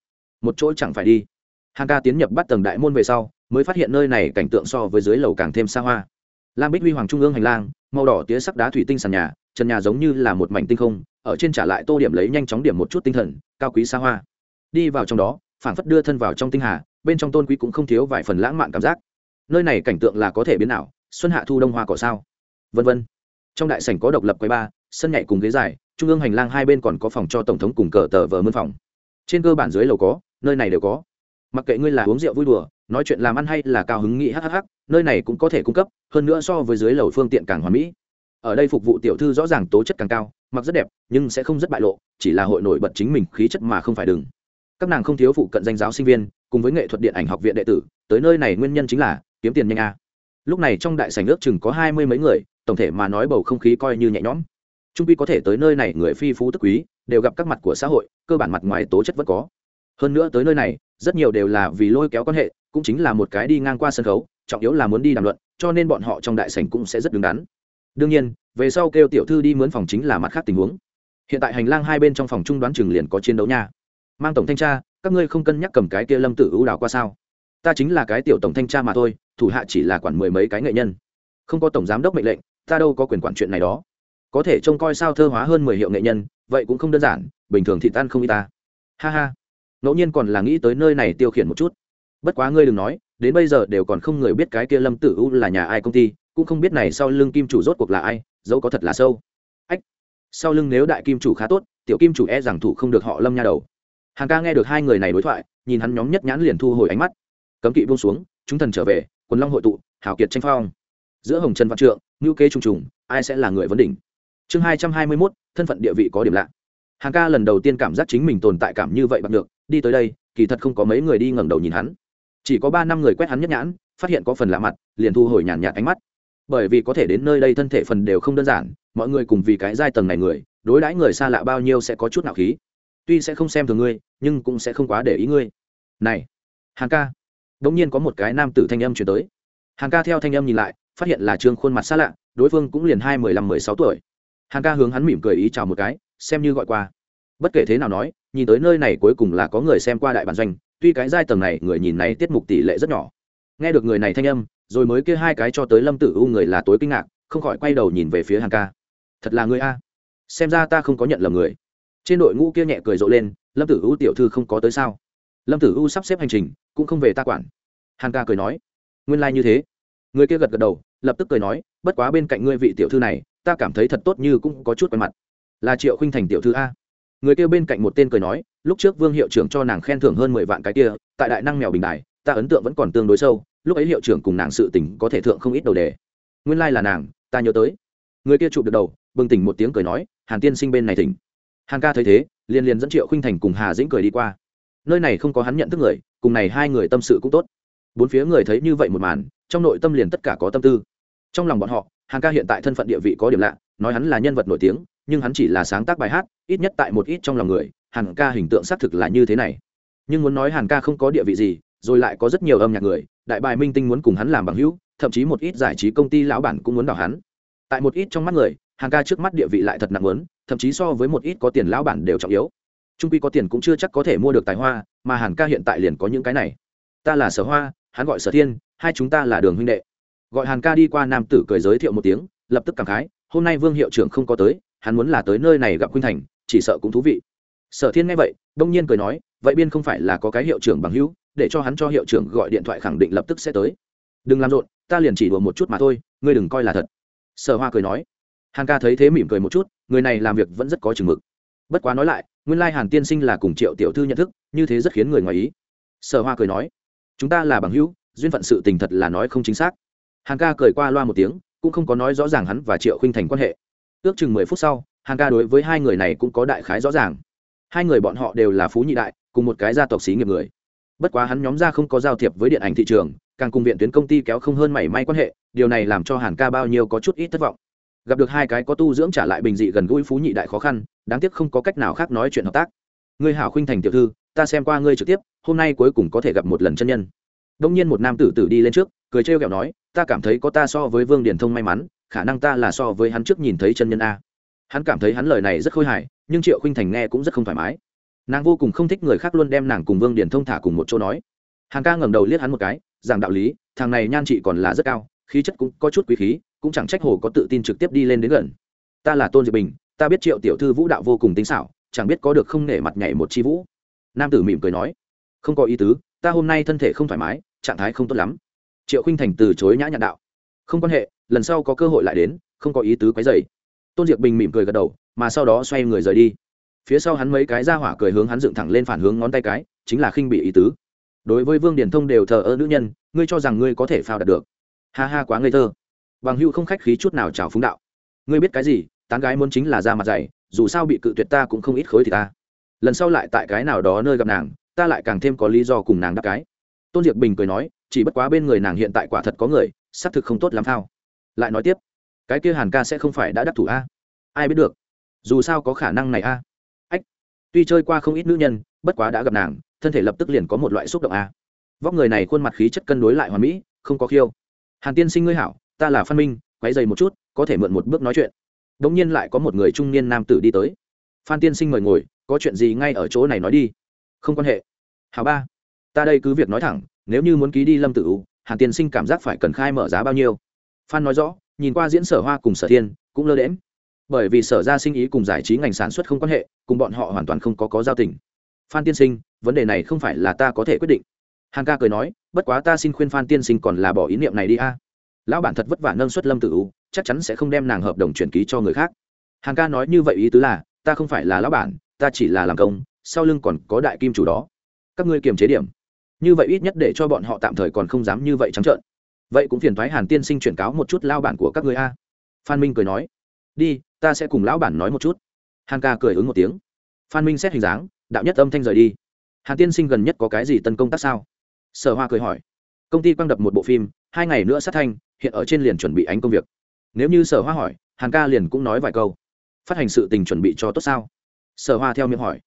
Một chỗ chẳng phải đi. Hàng ca tiến nhập bắt tầng đại môn về sau, mới phát hiện nơi này cảnh tượng so với dưới lầu càng thêm xa hoa. Lam bích huy hoàng trung ương hành lang, màu đỏ tía sắc đá thủy tinh sàn nhà, trần nhà giống như là một mảnh tinh không, ở trên trả lại tô điểm lấy nhanh chóng điểm một chút tinh thần cao quý xa hoa. Đi vào trong đó, phảng phất đưa thân vào trong tinh hà, bên trong tôn quý cũng không thiếu vài phần lãng mạn cảm giác. Nơi này cảnh tượng là có thể biến ảo, xuân hạ thu đông hoa cỏ sao? Vân vân. Trong đại sảnh có độc lập quầy ba, sân nhảy cùng ghế dài, trung ương hành lang hai bên còn có phòng cho tổng thống cùng cờ tờ vờ mân phòng. Trên cơ bản dưới lầu có, nơi này đều có. Mặc kệ ngươi là uống rượu vui đùa, nói chuyện làm ăn hay là cao hứng nghĩ hhh nơi này cũng có thể cung cấp, hơn nữa so với dưới lầu phương tiện càng hoàn mỹ. Ở đây phục vụ tiểu thư rõ ràng tố chất càng cao mặc rất đẹp, nhưng sẽ không rất bại lộ, chỉ là hội nổi bật chính mình khí chất mà không phải đừng. Các nàng không thiếu phụ cận danh giáo sinh viên, cùng với nghệ thuật điện ảnh học viện đệ tử, tới nơi này nguyên nhân chính là, kiếm tiền nhanh a. Lúc này trong đại sảnh ước chừng có hai mươi mấy người, tổng thể mà nói bầu không khí coi như nhẹ nhõm. Trung pi có thể tới nơi này người phi phú tức quý, đều gặp các mặt của xã hội, cơ bản mặt ngoài tố chất vẫn có. Hơn nữa tới nơi này, rất nhiều đều là vì lôi kéo quan hệ, cũng chính là một cái đi ngang qua sân khấu, trọng yếu là muốn đi đàm luận, cho nên bọn họ trong đại sảnh cũng sẽ rất đứng đắn. Đương nhiên về sau kêu tiểu thư đi mướn phòng chính là mặt khác tình huống. Hiện tại hành lang hai bên trong phòng trung đoán chừng liền có chiến đấu nha. Mang tổng thanh tra, các ngươi không cân nhắc cầm cái kia lâm tử ưu đào qua sao? Ta chính là cái tiểu tổng thanh tra mà thôi, thủ hạ chỉ là quản mười mấy cái nghệ nhân. Không có tổng giám đốc mệnh lệnh, ta đâu có quyền quản chuyện này đó. Có thể trông coi sao thơ hóa hơn mười hiệu nghệ nhân, vậy cũng không đơn giản, bình thường thì tan không y ta. Ha ha. Ngẫu nhiên còn là nghĩ tới nơi này tiêu khiển một chút. Bất quá ngươi đừng nói, đến bây giờ đều còn không người biết cái kia lâm tử u là nhà ai công ty, cũng không biết này sau lưng kim chủ rốt cuộc là ai dẫu có thật là sâu. Ách, sau lưng nếu đại kim chủ khá tốt, tiểu kim chủ e rằng thủ không được họ lâm nha đầu. Hàng ca nghe được hai người này đối thoại, nhìn hắn nhóm nhất nhãn liền thu hồi ánh mắt. Cấm kỵ buông xuống, chúng thần trở về, quần long hội tụ, hào kiệt tranh phong. Giữa hồng trần văn trượng ngữ kế trùng trùng, ai sẽ là người vấn đỉnh? Chương hai trăm hai mươi mốt, thân phận địa vị có điểm lạ. Hàng ca lần đầu tiên cảm giác chính mình tồn tại cảm như vậy bằng được, đi tới đây, kỳ thật không có mấy người đi ngẩng đầu nhìn hắn. Chỉ có ba năm người quét hắn nhất nhãn, phát hiện có phần lạ mặt, liền thu hồi nhàn nhạt ánh mắt bởi vì có thể đến nơi đây thân thể phần đều không đơn giản, mọi người cùng vì cái giai tầng này người, đối đãi người xa lạ bao nhiêu sẽ có chút nạo khí. Tuy sẽ không xem thường ngươi, nhưng cũng sẽ không quá để ý ngươi. Này hàng ca. Đ ỗ n g nhiên có một cái nam tử thanh âm chuyển tới. Hàng ca theo thanh âm nhìn lại, phát hiện là trương khuôn mặt xa lạ, đối phương cũng liền hai mười lăm, mười sáu tuổi. Hàng ca hướng hắn mỉm cười ý chào một cái, xem như gọi qua. Bất kể thế nào nói, nhìn tới nơi này cuối cùng là có người xem qua đại bản doanh, tuy cái giai tầng này người nhìn này tiết mục tỷ lệ rất nhỏ. Nghe được người này thanh âm rồi mới kia hai cái cho tới lâm tử u người là tối kinh ngạc, không khỏi quay đầu nhìn về phía hàng ca. Thật là người a. Xem ra ta không có nhận lầm người. Trên đội ngũ kia nhẹ cười rộ lên, lâm tử u tiểu thư không có tới sao? Lâm tử u sắp xếp hành trình, cũng không về ta quản. Hàn ca cười nói. Nguyên lai、like、như thế. Người kia gật gật đầu, lập tức cười nói, bất quá bên cạnh ngươi vị tiểu thư này, ta cảm thấy thật tốt như cũng có chút quen mặt. Là triệu khinh thành tiểu thư a. Người kia bên cạnh một tên cười nói, lúc trước vương hiệu trưởng cho nàng khen thưởng hơn mười vạn cái kia, tại đại năng mèo bình đài, ta ấn tượng vẫn còn tương đối sâu lúc ấy hiệu trưởng cùng nàng sự tình có thể thượng không ít đầu đề. Nguyên lai là nàng, ta nhớ tới. Người kia chụp được đầu, bừng tỉnh một tiếng cười nói, hàn tiên sinh bên này thỉnh. Hàn ca thấy thế, liền liền dẫn triệu khinh thành cùng hà dĩnh cười đi qua. Nơi này không có hắn nhận thức người, cùng này hai người tâm sự cũng tốt. Bốn phía người thấy như vậy một màn, trong nội tâm liền tất cả có tâm tư. Trong lòng bọn họ, hàn ca hiện tại thân phận địa vị có điểm lạ, nói hắn là nhân vật nổi tiếng, nhưng hắn chỉ là sáng tác bài hát, ít nhất tại một ít trong lòng người, hàn ca hình tượng xác thực là như thế này. Nhưng muốn nói hàn ca không có địa vị gì rồi lại có rất nhiều âm nhạc người, đại bài minh tinh muốn cùng hắn làm bằng hữu, thậm chí một ít giải trí công ty lão bản cũng muốn đào hắn. Tại một ít trong mắt người hàn ca trước mắt địa vị lại thật nặng lớn thậm chí so với một ít có tiền lão bản đều trọng yếu. Trung quy có tiền cũng chưa chắc có thể mua được tài hoa, mà hàn ca hiện tại liền có những cái này. Ta là sở hoa, hắn gọi sở thiên, hai chúng ta là đường huynh đệ. Gọi hàn ca đi qua nam tử cười giới thiệu một tiếng, lập tức cảm khái, hôm nay vương hiệu trưởng không có tới, hắn muốn là tới nơi này gặp khuynh thành, chỉ sợ cũng thú vị. Sở thiên nghe vậy, đông nhiên cười nói, vậy biên không phải là có cái hiệu trưởng bằng hữu? Để cho hắn cho hiệu trưởng gọi điện thoại khẳng định lập tức sẽ tới. Đừng làm rộn, ta liền chỉ đùa một chút mà thôi, ngươi đừng coi là thật. Sở hoa cười nói. Hàn ca thấy thế mỉm cười một chút, người này làm việc vẫn rất có chừng mực. Bất quá nói lại, nguyên lai hàn tiên sinh là cùng triệu tiểu thư nhận thức, như thế rất khiến người ngoài ý. Sở hoa cười nói. Chúng ta là bằng hữu, duyên phận sự tình thật là nói không chính xác. Hàn ca cười qua loa một tiếng, cũng không có nói rõ ràng hắn và triệu khinh thành quan hệ. Ước chừng mười phút sau, hàn ca đối với hai người này cũng có đại khái rõ ràng. Hai người bọn họ đều là phú nhị đại, cùng một cái gia tộc xí nghiệp người bất quá hắn nhóm ra không có giao thiệp với điện ảnh thị trường, càng cùng viện tuyến công ty kéo không hơn mảy may quan hệ, điều này làm cho hàn ca bao nhiêu có chút ít thất vọng. Gặp được hai cái có tu dưỡng trả lại bình dị gần gũi phú nhị đại khó khăn, đáng tiếc không có cách nào khác nói chuyện hợp tác. Ngươi hảo khuynh thành tiểu thư, ta xem qua ngươi trực tiếp, hôm nay cuối cùng có thể gặp một lần chân nhân. Đông nhiên một nam tử tử đi lên trước, cười trêu ghẹo nói, ta cảm thấy có ta so với vương điển thông may mắn, khả năng ta là so với hắn trước nhìn thấy chân nhân a. Hắn cảm thấy hắn lời này rất khôi hài, nhưng triệu khuynh thành nghe cũng rất không thoải mái nàng vô cùng không thích người khác luôn đem nàng cùng vương điển thông thả cùng một chỗ nói. Hàng ca ngẩng đầu liếc hắn một cái rằng đạo lý, thằng này nhan trị còn là rất cao, khí chất cũng có chút quý khí, cũng chẳng trách hồ có tự tin trực tiếp đi lên đến gần. Ta là tôn diệp bình, ta biết triệu tiểu thư vũ đạo vô cùng tinh xảo, chẳng biết có được không nể mặt nhảy một chi vũ. Nam tử mỉm cười nói, không có ý tứ, ta hôm nay thân thể không thoải mái, trạng thái không tốt lắm. Triệu khinh thành từ chối nhã nhặn đạo, không quan hệ, lần sau có cơ hội lại đến, không có ý tứ quấy dày tôn diệp bình mỉm cười gật đầu, mà sau đó xoay người rời đi phía sau hắn mấy cái ra hỏa cười hướng hắn dựng thẳng lên phản hướng ngón tay cái, chính là khinh bị ý tứ. Đối với vương điển thông đều thờ ơ nữ nhân, ngươi cho rằng ngươi có thể phao đạt được. Ha ha quá ngây thơ. Bằng hữu không khách khí chút nào chào phúng đạo. Ngươi biết cái gì, tán gái muốn chính là ra mặt dày, dù sao bị cự tuyệt ta cũng không ít khối thì ta. Lần sau lại tại cái nào đó nơi gặp nàng, ta lại càng thêm có lý do cùng nàng đáp cái. Tôn diệp bình cười nói, chỉ bất quá bên người nàng hiện tại quả thật có người, xác thực không tốt lắm thao lại nói tiếp, cái kia hàn ca sẽ không phải đã đắc thủ a? Ai biết được, dù sao có khả năng này a? Tuy chơi qua không ít nữ nhân, bất quá đã gặp nàng, thân thể lập tức liền có một loại xúc động a. Vóc người này khuôn mặt khí chất cân đối lại hoàn mỹ, không có khiêu. Hàn tiên sinh ngươi hảo, ta là phan minh quay dày một chút, có thể mượn một bước nói chuyện. Đ ỗ n g nhiên lại có một người trung niên nam tử đi tới. Phan tiên sinh mời ngồi, có chuyện gì ngay ở chỗ này nói đi. Không quan hệ. Hào ba, ta đây cứ việc nói thẳng, nếu như muốn ký đi lâm tử u, hàn tiên sinh cảm giác phải cần khai mở giá bao nhiêu. Phan nói rõ, nhìn qua diễn sở hoa cùng sở thiên, cũng lơ đễm bởi vì sở ra sinh ý cùng giải trí ngành sản xuất không quan hệ, cùng bọn họ hoàn toàn không có có giao tình. Phan tiên sinh, vấn đề này không phải là ta có thể quyết định. Hàn ca cười nói, bất quá ta xin khuyên phan tiên sinh còn là bỏ ý niệm này đi a. Lão bản thật vất vả nâng xuất lâm tử u, chắc chắn sẽ không đem nàng hợp đồng chuyển ký cho người khác. Hàn ca nói như vậy ý tứ là, ta không phải là lão bản, ta chỉ là làm công, sau lưng còn có đại kim chủ đó. Các ngươi kiềm chế điểm. Như vậy ít nhất để cho bọn họ tạm thời còn không dám như vậy trắng trợn. Vậy cũng phiền thoái hàn tiên sinh chuyển cáo một chút lao bản của các ngươi a. Phan minh cười nói, đi ta sẽ cùng lão bản nói một chút. Hàn ca cười ứng một tiếng. Phan minh xét hình dáng, đạo nhất âm thanh rời đi. Hàn tiên sinh gần nhất có cái gì tân công tác sao? Sở hoa cười hỏi. Công ty quang đập một bộ phim, hai ngày nữa sát thanh, hiện ở trên liền chuẩn bị ánh công việc. Nếu như sở hoa hỏi, hàn ca liền cũng nói vài câu. Phát hành sự tình chuẩn bị cho tốt sao? Sở hoa theo miệng hỏi.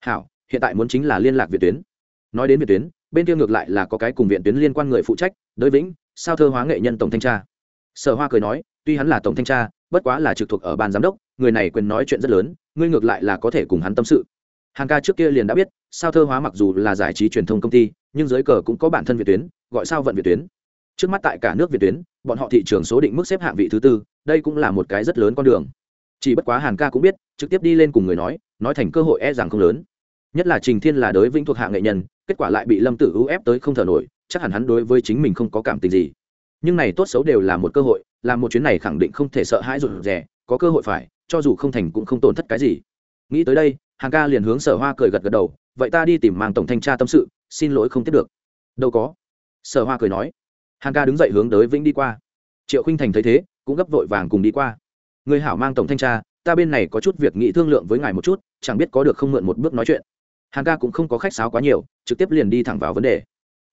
Hảo, hiện tại muốn chính là liên lạc việt tuyến. Nói đến việt tuyến, bên kia ngược lại là có cái cùng viện tuyến liên quan người phụ trách, đới vĩnh, sao thơ hóa nghệ nhân tổng thanh tra. Sở hoa cười nói, tuy hắn là tổng thanh tra bất quá là trực thuộc ở ban giám đốc, người này quyền nói chuyện rất lớn, ngươi ngược lại là có thể cùng hắn tâm sự. Hàng ca trước kia liền đã biết, sao thơ hóa mặc dù là giải trí truyền thông công ty, nhưng dưới cờ cũng có bản thân việt tuyến, gọi sao vận việt tuyến. Trước mắt tại cả nước việt tuyến, bọn họ thị trường số định mức xếp hạng vị thứ tư, đây cũng là một cái rất lớn con đường. Chỉ bất quá hàn ca cũng biết, trực tiếp đi lên cùng người nói nói thành cơ hội e rằng không lớn. Nhất là trình thiên là đối vĩnh thuộc hạ nghệ nhân, kết quả lại bị lâm tử ưu ép tới không thở nổi, chắc hẳn hắn đối với chính mình không có cảm tình gì nhưng này tốt xấu đều là một cơ hội làm một chuyến này khẳng định không thể sợ hãi rụt rè, có cơ hội phải, cho dù không thành cũng không tổn thất cái gì. Nghĩ tới đây, hàng ca liền hướng sở hoa cười gật gật đầu, vậy ta đi tìm mang tổng thanh tra tâm sự, xin lỗi không tiếp được. Đâu có. Sở hoa cười nói. Hàng ca đứng dậy hướng tới vĩnh đi qua. Triệu khinh thành thấy thế, cũng gấp vội vàng cùng đi qua. Người hảo mang tổng thanh tra, ta bên này có chút việc nghị thương lượng với ngài một chút, chẳng biết có được không mượn một bước nói chuyện. Hàng ca cũng không có khách sáo quá nhiều, trực tiếp liền đi thẳng vào vấn đề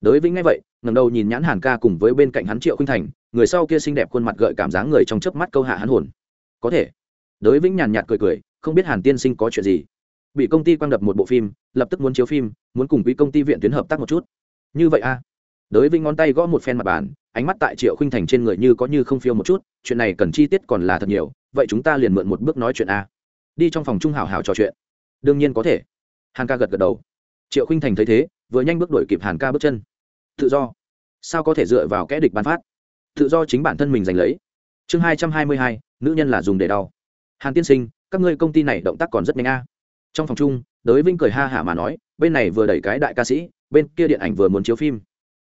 đối Vĩnh ngay vậy ngầm đầu nhìn nhãn hàn ca cùng với bên cạnh hắn triệu khinh thành, người sau kia xinh đẹp khuôn mặt gợi cảm dáng người trong chớp mắt câu hạ hắn hồn. Có thể. Đối vĩnh nhàn nhạt cười cười, không biết hàn tiên sinh có chuyện gì. Bị công ty quang đập một bộ phim, lập tức muốn chiếu phim, muốn cùng quý công ty viện tuyến hợp tác một chút. Như vậy a. À? đối vĩnh ngón tay gõ một phen mặt bàn, ánh mắt tại triệu khinh thành trên người như có như không phiêu một chút, chuyện này cần chi tiết còn là thật nhiều, vậy chúng ta liền mượn một bước nói chuyện a. Đi trong phòng trung hào hào trò chuyện. Đương nhiên có thể. Hàn ca gật gật đầu. Triệu khinh thành thấy thế, vừa nhanh bước đuổi kịp hàn ca bước chân tự do. Sao có thể dựa vào kẽ địch ban phát? Tự do chính bản thân mình giành lấy. Chương hai trăm hai mươi hai, nữ nhân là dùng để đau. Hàn tiên sinh, các ngươi công ty này động tác còn rất nhanh a. Trong phòng chung, đới vinh cười ha hả mà nói, bên này vừa đẩy cái đại ca sĩ, bên kia điện ảnh vừa muốn chiếu phim.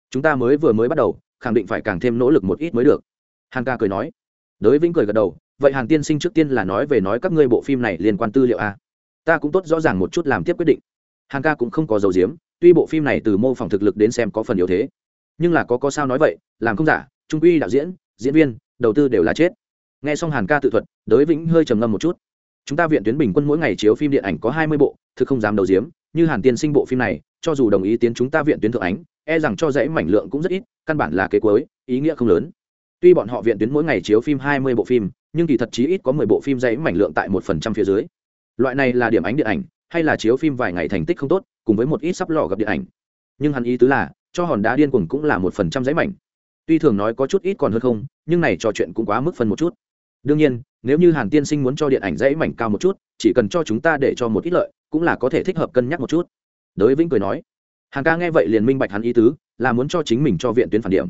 Chúng ta mới vừa mới bắt đầu, khẳng định phải càng thêm nỗ lực một ít mới được. Hàn ca cười nói. Đới vinh cười gật đầu, vậy hàn tiên sinh trước tiên là nói về nói các ngươi bộ phim này liên quan tư liệu a. Ta cũng tốt rõ ràng một chút làm tiếp quyết định. Hàn ca cũng không có dầu diếm tuy bộ phim này từ mô phỏng thực lực đến xem có phần yếu thế, nhưng là có có sao nói vậy, làm không giả, trung quy đạo diễn diễn viên, đầu tư đều là chết. Nghe xong hàn ca tự thuật, đới vĩnh hơi trầm ngâm một chút. Chúng ta viện tuyến bình quân mỗi ngày chiếu phim điện ảnh có hai mươi bộ, thực không dám đầu diếm như hàn tiên sinh bộ phim này, cho dù đồng ý tiến chúng ta viện tuyến thượng ánh e rằng cho dãy mảnh lượng cũng rất ít, căn bản là kế cuối, ý nghĩa không lớn. Tuy bọn họ viện tuyến mỗi ngày chiếu phim hai mươi bộ phim, nhưng kỳ thật chí ít có mười bộ phim dãy mảnh lượng tại một phần trăm phía dưới. Loại này là điểm ánh điện ảnh hay là chiếu phim vài ngày thành tích không tốt, cùng với một ít sắp lò gặp điện ảnh. Nhưng hắn ý tứ là, cho hòn đá điên cuồng cũng là một phần trăm giấy mảnh. Tuy thường nói có chút ít còn hơn không, nhưng này trò chuyện cũng quá mức phân một chút. Đương nhiên, nếu như hàn tiên sinh muốn cho điện ảnh dãy mảnh cao một chút, chỉ cần cho chúng ta để cho một ít lợi, cũng là có thể thích hợp cân nhắc một chút. Đới vĩnh cười nói, Hàn ca nghe vậy liền minh bạch hắn ý tứ, là muốn cho chính mình cho viện tuyến phản điểm.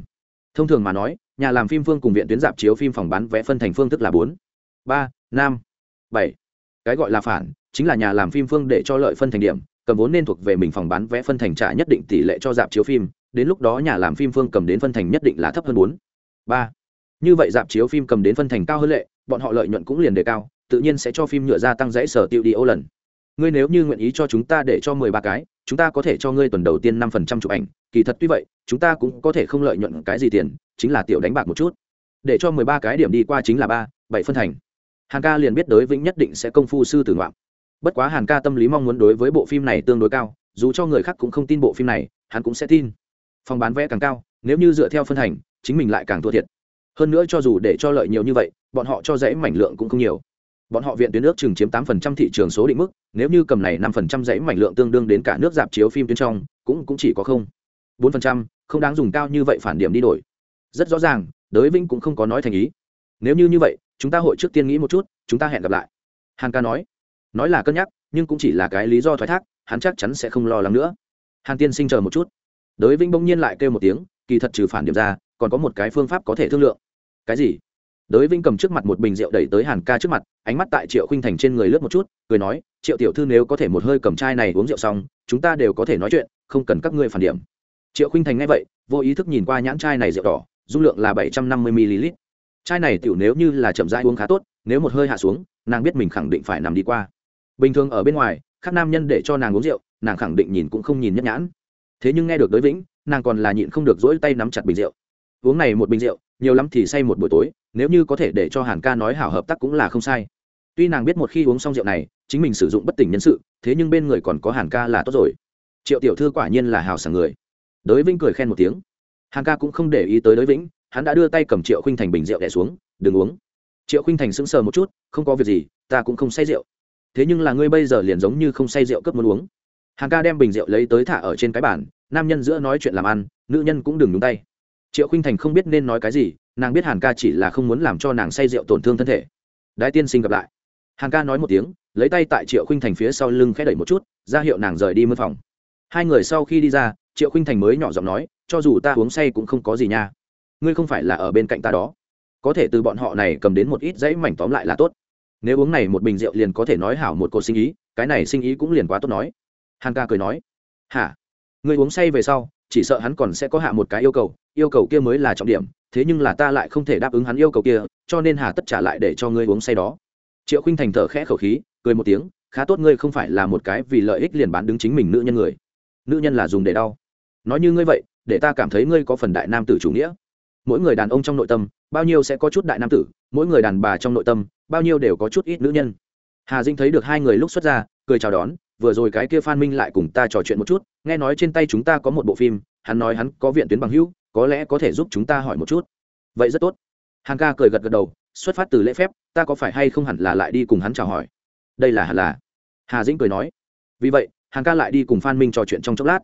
Thông thường mà nói, nhà làm phim phương cùng viện tuyến dạp chiếu phim phòng bán vé phân thành phương thức là bốn, ba, năm, bảy. Cái gọi là phản chính là nhà làm phim phương để cho lợi phân thành điểm, cầm vốn nên thuộc về mình phòng bán vé phân thành trả nhất định tỷ lệ cho dạp chiếu phim, đến lúc đó nhà làm phim phương cầm đến phân thành nhất định là thấp hơn bốn. Ba. Như vậy dạp chiếu phim cầm đến phân thành cao hơn lệ, bọn họ lợi nhuận cũng liền đề cao, tự nhiên sẽ cho phim nhựa gia tăng dãy sở tiêu đi ô lần. Ngươi nếu như nguyện ý cho chúng ta để cho mười ba cái, chúng ta có thể cho ngươi tuần đầu tiên năm phần trăm chụp ảnh. Kỳ thật tuy vậy, chúng ta cũng có thể không lợi nhuận cái gì tiền, chính là tiểu đánh bạc một chút. Để cho mười ba cái điểm đi qua chính là ba, bảy phân thành. Hàng ca liền biết đới vĩnh nhất định sẽ công phu sư tử ngoạm bất quá hàn ca tâm lý mong muốn đối với bộ phim này tương đối cao, dù cho người khác cũng không tin bộ phim này, hắn cũng sẽ tin. Phòng bán vé càng cao, nếu như dựa theo phân thành, chính mình lại càng thua thiệt. Hơn nữa cho dù để cho lợi nhiều như vậy, bọn họ cho dãy mảnh lượng cũng không nhiều. Bọn họ viện tuyến nước chừng chiếm tám phần trăm thị trường số định mức, nếu như cầm này năm phần trăm dãy mảnh lượng tương đương đến cả nước dạp chiếu phim tuyến trong, cũng cũng chỉ có không. bốn phần trăm, không đáng dùng cao như vậy phản điểm đi đổi. Rất rõ ràng đới vinh cũng không có nói thành ý. Nếu như như vậy, chúng ta hội trước tiên nghĩ một chút, chúng ta hẹn gặp lại. Hàn ca nói nói là cân nhắc, nhưng cũng chỉ là cái lý do thoái thác, hắn chắc chắn sẽ không lo lắng nữa. Hàn tiên sinh chờ một chút. Đới vinh bỗng nhiên lại kêu một tiếng, kỳ thật trừ phản điểm ra, còn có một cái phương pháp có thể thương lượng. Cái gì? Đới vinh cầm trước mặt một bình rượu đẩy tới hàn ca trước mặt, ánh mắt tại triệu khinh thành trên người lướt một chút, cười nói, triệu tiểu thư nếu có thể một hơi cầm chai này uống rượu xong, chúng ta đều có thể nói chuyện, không cần các ngươi phản điểm. Triệu khinh thành nghe vậy, vô ý thức nhìn qua nhãn chai này rượu đỏ, dung lượng là bảy trăm năm mươi ml chai này tiểu nếu như là chậm rãi uống khá tốt, nếu một hơi hạ xuống, nàng biết mình khẳng định phải nằm đi qua bình thường ở bên ngoài các nam nhân để cho nàng uống rượu, nàng khẳng định nhìn cũng không nhìn nhất nhãn. Thế nhưng nghe được đối vĩnh, nàng còn là nhịn không được dỗi tay nắm chặt bình rượu. Uống này một bình rượu, nhiều lắm thì say một buổi tối, nếu như có thể để cho hàn ca nói hảo hợp tác cũng là không sai. Tuy nàng biết một khi uống xong rượu này, chính mình sử dụng bất tỉnh nhân sự, thế nhưng bên người còn có hàn ca là tốt rồi. Triệu tiểu thư quả nhiên là hào sảng người. Đới vĩnh cười khen một tiếng. Hàn ca cũng không để ý tới đới vĩnh, hắn đã đưa tay cầm triệu khinh thành bình rượu đẻ xuống, đừng uống. Triệu khinh thành sững sờ một chút, không có việc gì, ta cũng không say rượu thế nhưng là ngươi bây giờ liền giống như không say rượu cướp muốn uống. Hàn ca đem bình rượu lấy tới thả ở trên cái bàn, nam nhân giữa nói chuyện làm ăn, nữ nhân cũng đừng nhúng tay. Triệu khinh thành không biết nên nói cái gì, nàng biết hàn ca chỉ là không muốn làm cho nàng say rượu tổn thương thân thể. Đái tiên sinh gặp lại. Hàn ca nói một tiếng, lấy tay tại triệu khinh thành phía sau lưng khẽ đẩy một chút, ra hiệu nàng rời đi mân phòng. Hai người sau khi đi ra, triệu khinh thành mới nhỏ giọng nói, cho dù ta uống say cũng không có gì nha. Ngươi không phải là ở bên cạnh ta đó. Có thể từ bọn họ này cầm đến một ít dãy mảnh tóm lại là tốt nếu uống này một bình rượu liền có thể nói hảo một cột sinh ý, cái này sinh ý cũng liền quá tốt nói. Hàn ca cười nói, hả? Người uống say về sau, chỉ sợ hắn còn sẽ có hạ một cái yêu cầu yêu cầu kia mới là trọng điểm, thế nhưng là ta lại không thể đáp ứng hắn yêu cầu kia, cho nên hà tất trả lại để cho ngươi uống say đó. Triệu khinh thành thở khẽ khẩu khí, cười một tiếng, khá tốt ngươi không phải là một cái vì lợi ích liền bán đứng chính mình nữ nhân người. Nữ nhân là dùng để đau. Nói như ngươi vậy, để ta cảm thấy ngươi có phần đại nam tử chủ nghĩa mỗi người đàn ông trong nội tâm, bao nhiêu sẽ có chút đại nam tử, mỗi người đàn bà trong nội tâm, bao nhiêu đều có chút ít nữ nhân. Hà dinh thấy được hai người lúc xuất ra, cười chào đón, vừa rồi cái kia phan minh lại cùng ta trò chuyện một chút, nghe nói trên tay chúng ta có một bộ phim, hắn nói hắn có viện tuyến bằng hữu, có lẽ có thể giúp chúng ta hỏi một chút. Vậy rất tốt. Hàn ca cười gật gật đầu, xuất phát từ lễ phép, ta có phải hay không hẳn là lại đi cùng hắn chào hỏi? Đây là hẳn là. Hà dĩnh cười nói. Vì vậy hàn ca lại đi cùng phan minh trò chuyện trong chốc lát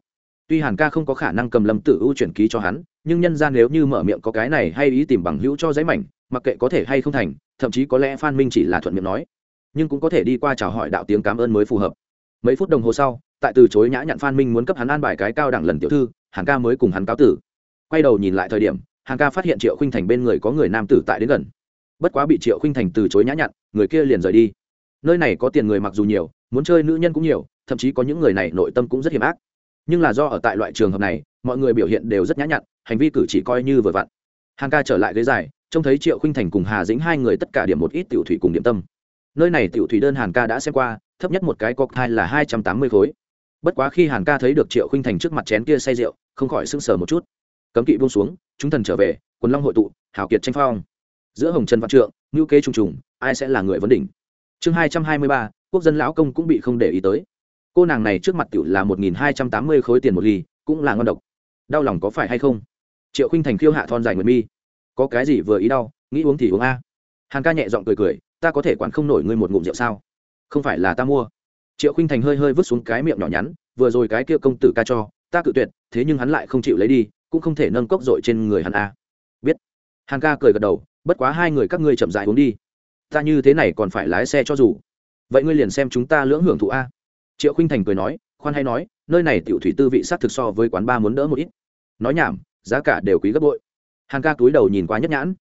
tuy hàn ca không có khả năng cầm lâm tử ưu chuyển ký cho hắn, nhưng nhân ra nếu như mở miệng có cái này hay ý tìm bằng hữu cho giấy mảnh, mặc kệ có thể hay không thành, thậm chí có lẽ phan minh chỉ là thuận miệng nói, nhưng cũng có thể đi qua chào hỏi đạo tiếng cảm ơn mới phù hợp. Mấy phút đồng hồ sau, tại từ chối nhã nhặn phan minh muốn cấp hắn an bài cái cao đẳng lần tiểu thư, hàn ca mới cùng hắn cáo tử. Quay đầu nhìn lại thời điểm, hàn ca phát hiện triệu khinh thành bên người có người nam tử tại đến gần. Bất quá bị triệu khinh thành từ chối nhã nhặn, người kia liền rời đi. Nơi này có tiền người mặc dù nhiều, muốn chơi nữ nhân cũng nhiều, thậm chí có những người này nội tâm cũng rất hiểm ác nhưng là do ở tại loại trường hợp này, mọi người biểu hiện đều rất nhã nhặn, hành vi cử chỉ coi như vừa vặn. Hàng ca trở lại ghế dài, trông thấy triệu khinh thành cùng hà dĩnh hai người tất cả điểm một ít tiểu thủy cùng điểm tâm. Nơi này tiểu thủy đơn hàn ca đã xem qua, thấp nhất một cái cocktail là hai trăm tám mươi khối. Bất quá khi hàn ca thấy được triệu khinh thành trước mặt chén kia say rượu, không khỏi sưng sờ một chút. Cấm kỵ buông xuống, chúng thần trở về, quần long hội tụ, hào kiệt tranh phong. Giữa hồng trần văn trượng, ngữ kế trùng trùng, ai sẽ là người vấn đỉnh? Chương hai trăm hai mươi ba, quốc dân lão công cũng bị không để ý tới cô nàng này trước mặt tiểu là một nghìn hai trăm tám mươi khối tiền một ly, cũng là ngon độc. Đau lòng có phải hay không? Triệu khinh thành khiêu hạ thon dài nguyệt mi. Có cái gì vừa ý đau, nghĩ uống thì uống a. Hàn ca nhẹ giọng cười cười, ta có thể quản không nổi ngươi một ngụm rượu sao? Không phải là ta mua. Triệu khinh thành hơi hơi vứt xuống cái miệng nhỏ nhắn, vừa rồi cái kia công tử ca cho, ta cự tuyệt, thế nhưng hắn lại không chịu lấy đi, cũng không thể nâng cốc dội trên người hắn a. Biết. Hàn ca cười gật đầu, bất quá hai người các ngươi chậm dại uống đi. Ta như thế này còn phải lái xe cho dù. Vậy ngươi liền xem chúng ta lưỡng hưởng thụ a triệu khinh thành cười nói, khoan hay nói, nơi này tiểu thủy tư vị s á t thực so với quán ba muốn đỡ một ít. Nói nhảm, giá cả đều quý gấp bội. Hàng ca túi đầu nhìn qua nhất nhãn.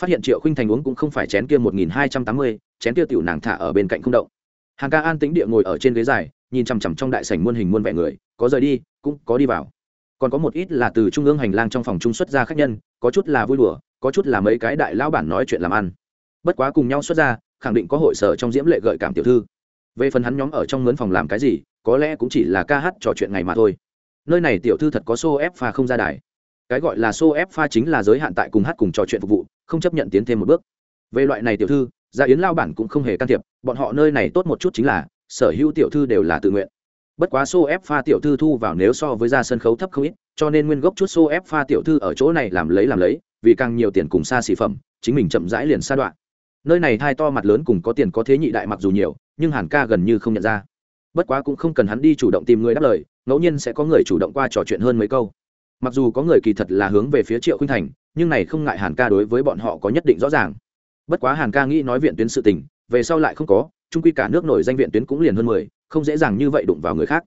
Phát hiện triệu khinh thành uống cũng không phải chén kia một nghìn hai trăm tám mươi, chén kia tiểu nàng thả ở bên cạnh không động. Hàng ca an tĩnh địa ngồi ở trên ghế dài, nhìn chằm chằm trong đại sảnh muôn hình muôn vẻ người, có rời đi, cũng có đi vào. Còn có một ít là từ trung ương hành lang trong phòng trung xuất ra khách nhân, có chút là vui đùa, có chút là mấy cái đại lão bản nói chuyện làm ăn. Bất quá cùng nhau xuất ra, khẳng định có hội sở trong diễm lệ gợi cảm tiểu thư về phần hắn nhóm ở trong mướn phòng làm cái gì, có lẽ cũng chỉ là ca hát trò chuyện ngày mà thôi. Nơi này tiểu thư thật có xô ép pha không ra đài. Cái gọi là xô ép pha chính là giới hạn tại cùng hát cùng trò chuyện phục vụ, không chấp nhận tiến thêm một bước. Về loại này tiểu thư, gia yến lao bản cũng không hề can thiệp, bọn họ nơi này tốt một chút chính là, sở hữu tiểu thư đều là tự nguyện. Bất quá xô ép pha tiểu thư thu vào nếu so với ra sân khấu thấp không ít, cho nên nguyên gốc chút xô ép pha tiểu thư ở chỗ này làm lấy làm lấy, vì càng nhiều tiền cùng xa xỉ phẩm, chính mình chậm rãi liền xa đoạn nơi này thai to mặt lớn cùng có tiền có thế nhị đại mặc dù nhiều, nhưng hàn ca gần như không nhận ra. Bất quá cũng không cần hắn đi chủ động tìm người đáp lời, ngẫu nhiên sẽ có người chủ động qua trò chuyện hơn mấy câu. Mặc dù có người kỳ thật là hướng về phía triệu khuynh thành, nhưng này không ngại hàn ca đối với bọn họ có nhất định rõ ràng. Bất quá hàn ca nghĩ nói viện tuyến sự tình, về sau lại không có trung quy cả nước nổi danh viện tuyến cũng liền hơn mười, không dễ dàng như vậy đụng vào người khác.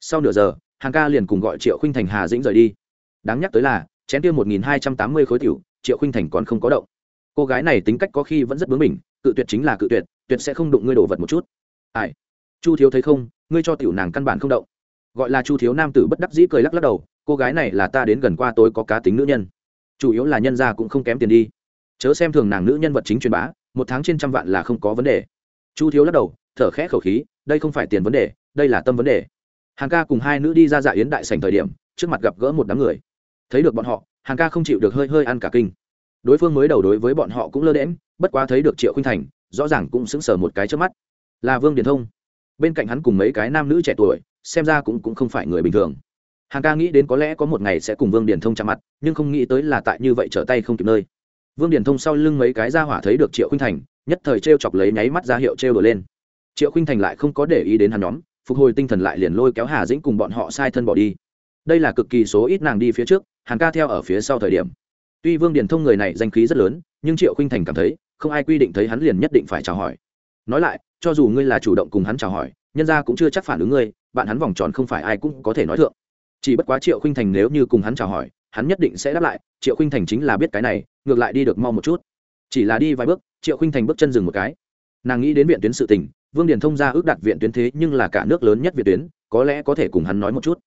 Sau nửa giờ, hàn ca liền cùng gọi triệu khuynh thành hà dĩnh rời đi. Đáng nhắc tới là, chén tiêu một nghìn hai trăm tám mươi khối tiểu, triệu khuynh thành còn không có động cô gái này tính cách có khi vẫn rất bướng mình cự tuyệt chính là cự tuyệt tuyệt sẽ không đụng ngươi đổ vật một chút. Ai? Chu thiếu thấy không, ngươi cho tiểu nàng căn bản không động. Gọi là chu thiếu nam tử bất đắc dĩ cười lắc lắc đầu, cô gái này là ta đến gần qua tối có cá tính nữ nhân. Chủ yếu là nhân gia cũng không kém tiền đi. Chớ xem thường nàng nữ nhân vật chính truyền bá, một tháng trên trăm vạn là không có vấn đề. Chu thiếu lắc đầu, thở khẽ khẩu khí, đây không phải tiền vấn đề, đây là tâm vấn đề. Hàng ca cùng hai nữ đi ra dạ yến đại sành thời điểm, trước mặt gặp gỡ một đám người. Thấy được bọn họ, hàng ca không chịu được hơi hơi ăn cả kinh đối phương mới đầu đối với bọn họ cũng lơ đễm bất quá thấy được triệu khinh thành, rõ ràng cũng sững sờ một cái trước mắt. Là vương điền thông. Bên cạnh hắn cùng mấy cái nam nữ trẻ tuổi, xem ra cũng cũng không phải người bình thường. Hàng ca nghĩ đến có lẽ có một ngày sẽ cùng vương điền thông chạm mặt, nhưng không nghĩ tới là tại như vậy trở tay không kịp nơi. Vương điền thông sau lưng mấy cái ra hỏa thấy được triệu khinh thành, nhất thời t r e o chọc lấy nháy mắt ra hiệu t r e o đổi lên. Triệu khinh thành lại không có để ý đến hắn nhóm, phục hồi tinh thần lại liền lôi kéo hà dĩnh cùng bọn họ sai thân bỏ đi. Đây là cực kỳ số ít nàng đi phía trước, hàng ca theo ở phía sau thời điểm tuy vương điền thông người này danh khí rất lớn, nhưng triệu khinh thành cảm thấy, không ai quy định thấy hắn liền nhất định phải chào hỏi. Nói lại, cho dù ngươi là chủ động cùng hắn chào hỏi, nhân ra cũng chưa chắc phản ứng ngươi, bạn hắn vòng tròn không phải ai cũng có thể nói thượng. Chỉ bất quá triệu khinh thành nếu như cùng hắn chào hỏi, hắn nhất định sẽ đáp lại, triệu khinh thành chính là biết cái này, ngược lại đi được mau một chút. Chỉ là đi vài bước, triệu khinh thành bước chân dừng một cái. Nàng nghĩ đến viện tuyến sự tình, vương điền thông ra ước đặt viện tuyến thế nhưng là cả nước lớn nhất viện tuyến, có lẽ có thể cùng hắn nói một chút.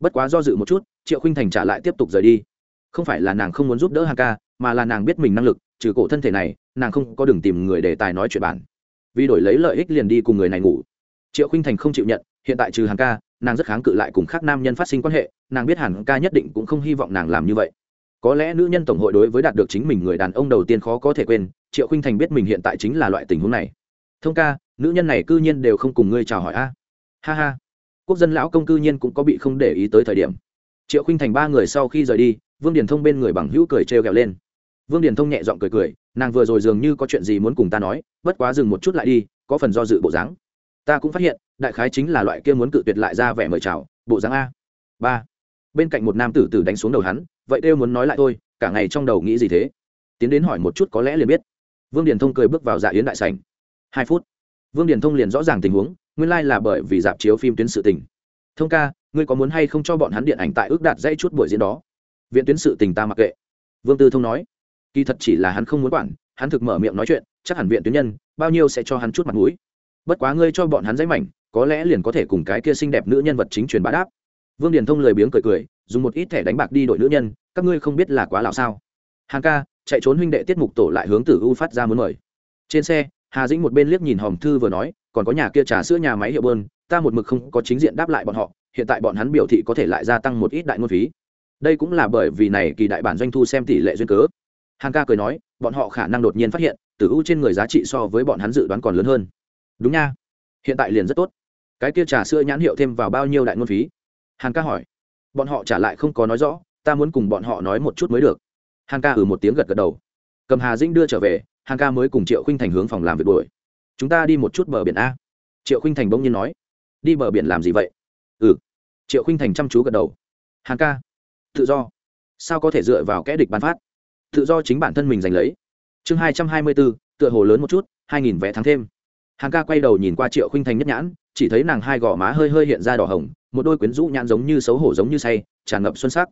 Bất quá do dự một chút, triệu khinh thành trả lại tiếp tục rời đi không phải là nàng không muốn giúp đỡ hàng ca, mà là nàng biết mình năng lực, trừ cổ thân thể này, nàng không có đường tìm người để tài nói chuyện bản. Vì đổi lấy lợi ích liền đi cùng người này ngủ. Triệu khinh thành không chịu nhận, hiện tại trừ hàng ca, nàng rất kháng cự lại cùng khác nam nhân phát sinh quan hệ, nàng biết hàn ca nhất định cũng không hy vọng nàng làm như vậy. Có lẽ nữ nhân tổng hội đối với đạt được chính mình người đàn ông đầu tiên khó có thể quên, triệu khinh thành biết mình hiện tại chính là loại tình huống này. Thông ca, nữ nhân này cư nhiên đều không cùng ngươi chào hỏi a. Ha ha. Quốc dân lão công cư nhiên cũng có bị không để ý tới thời điểm. Triệu khinh thành ba người sau khi rời đi vương điền thông bên người bằng hữu cười trêu ghẹo lên. Vương điền thông nhẹ giọng cười cười, nàng vừa rồi dường như có chuyện gì muốn cùng ta nói, bất quá dừng một chút lại đi, có phần do dự bộ dáng. Ta cũng phát hiện, đại khái chính là loại kia muốn cự tuyệt lại ra vẻ mời chào, bộ dáng a. Ba. Bên cạnh một nam tử tử đánh xuống đầu hắn, vậy kêu muốn nói lại thôi, cả ngày trong đầu nghĩ gì thế? Tiến đến hỏi một chút có lẽ liền biết. Vương điền thông cười bước vào dạ yến đại sảnh. Hai phút. Vương điền thông liền rõ ràng tình huống, nguyên lai là bởi vì dạp chiếu phim tuyến sự tình. Thông ca, ngươi có muốn hay không cho bọn hắn điện ảnh tại ước đạt dãy chút buổi diễn đó? Viện tuyến sự tình ta mặc kệ. Vương tư thông nói. Kỳ thật chỉ là hắn không muốn quản, hắn thực mở miệng nói chuyện, chắc hẳn viện tuyến nhân, bao nhiêu sẽ cho hắn chút mặt mũi. Bất quá ngươi cho bọn hắn giấy mảnh, có lẽ liền có thể cùng cái kia xinh đẹp nữ nhân vật chính truyền bá đáp. Vương điền thông lười biếng cười cười, dùng một ít thẻ đánh bạc đi đội nữ nhân, các ngươi không biết là quá lão sao? Hàng ca, chạy trốn huynh đệ tiết mục tổ lại hướng tử u phát ra muốn mời. Trên xe, hà dĩnh một bên liếc nhìn hòm thư vừa nói, còn có nhà kia trà sữa nhà máy hiệu bơn, ta một mực không có chính diện đáp lại bọn họ, hiện tại bọn hắn biểu thị có thể lại gia tăng một ít đại ngôn phí đây cũng là bởi vì này kỳ đại bản doanh thu xem tỷ lệ duyên cớ. Hàng ca cười nói, bọn họ khả năng đột nhiên phát hiện, tử u trên người giá trị so với bọn hắn dự đoán còn lớn hơn. Đúng nha. Hiện tại liền rất tốt. Cái kia trà sữa nhãn hiệu thêm vào bao nhiêu đại ngôn phí? Hàn ca hỏi. Bọn họ trả lại không có nói rõ, ta muốn cùng bọn họ nói một chút mới được. Hàn ca ừ một tiếng gật gật đầu. Cầm hà dĩnh đưa trở về, hàn ca mới cùng triệu khinh thành hướng phòng làm việc đuổi. Chúng ta đi một chút bờ biển a. Triệu khinh thành bỗng nhiên nói. Đi bờ biển làm gì vậy? Ừ. Triệu khinh thành chăm chú gật đầu. Hàn ca tự do. Sao có thể dựa vào kẽ địch bán phát? Tự do chính bản thân mình giành lấy. Chương hai trăm hai mươi bốn, tựa hồ lớn một chút, hai nghìn vé thắng thêm. Hàng ca quay đầu nhìn qua triệu khinh thành nhất nhãn, chỉ thấy nàng hai gò má hơi hơi hiện ra đỏ hồng, một đôi quyến rũ nhãn giống như xấu hổ giống như say, tràn ngập xuân sắc.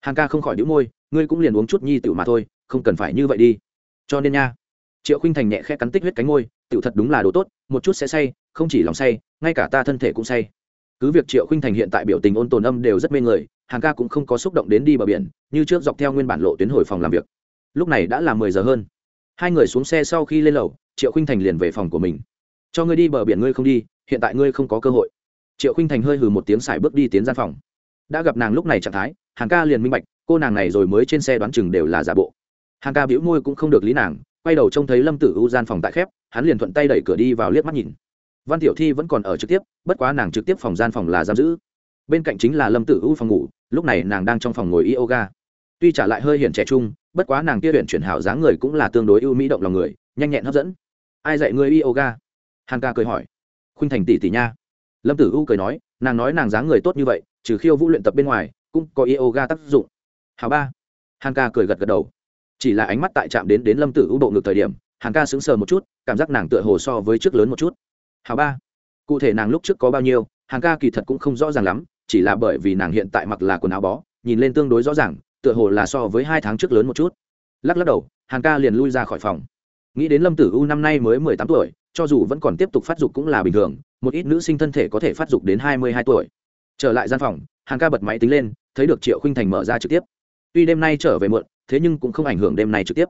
Hàng ca không khỏi đĩu môi, ngươi cũng liền uống chút nhi tiểu mà thôi, không cần phải như vậy đi. Cho nên nha. Triệu khinh thành nhẹ khẽ cắn tích huyết cánh ngôi tiểu thật đúng là đồ tốt, một chút sẽ say, không chỉ lòng say, ngay cả ta thân thể cũng say. Cứ việc triệu khinh thành hiện tại biểu tình ôn tồn âm đều rất mê người hàng ca cũng không có xúc động đến đi bờ biển, như trước dọc theo nguyên bản lộ tuyến hồi phòng làm việc. Lúc này đã là mười giờ hơn. Hai người xuống xe sau khi lên lầu, triệu khinh thành liền về phòng của mình. Cho ngươi đi bờ biển ngươi không đi, hiện tại ngươi không có cơ hội. Triệu khinh thành hơi hừ một tiếng xài bước đi tiến gian phòng. Đã gặp nàng lúc này trạng thái, hàng ca liền minh bạch, cô nàng này rồi mới trên xe đoán chừng đều là giả bộ. Hàng ca bĩu môi cũng không được lý nàng, quay đầu trông thấy lâm tử u gian phòng tại khép, hắn liền thuận tay đẩy cửa đi vào liếc mắt nhìn. Văn tiểu thi vẫn còn ở trực tiếp, bất quá nàng trực tiếp phòng gian phòng là giam giữ. Bên cạnh chính là lâm tử u phòng ngủ lúc này nàng đang trong phòng ngồi yoga. Tuy trả lại hơi hiển trẻ trung, bất quá nàng kia huyện chuyển hảo dáng người cũng là tương đối ưu mỹ động lòng người, nhanh nhẹn hấp dẫn. Ai dạy ngươi yoga? Hằng ca cười hỏi. Khuynh thành tỷ tỷ nha. Lâm tử u cười nói, nàng nói nàng dáng người tốt như vậy, trừ khiêu vũ luyện tập bên ngoài, cũng có yoga tác dụng. Hào ba. Hằng ca cười gật gật đầu. Chỉ là ánh mắt tại chạm đến đến lâm tử u bộ ngược thời điểm Hằng ca sững sờ một chút, cảm giác nàng tựa hồ so với trước lớn một chút. Hào ba. Cụ thể nàng lúc trước có bao nhiêu Hằng ca kỳ thật cũng không rõ ràng lắm chỉ là bởi vì nàng hiện tại mặc là quần áo bó, nhìn lên tương đối rõ ràng, tựa hồ là so với hai tháng trước lớn một chút. Lắc lắc đầu hàng ca liền lui ra khỏi phòng. Nghĩ đến lâm tử u năm nay mới mười tám tuổi, cho dù vẫn còn tiếp tục phát dục cũng là bình thường, một ít nữ sinh thân thể có thể phát dục đến hai mươi hai tuổi. Trở lại gian phòng hàng ca bật máy tính lên, thấy được triệu khinh thành mở ra trực tiếp. Tuy đêm nay trở về muộn, thế nhưng cũng không ảnh hưởng đêm nay trực tiếp.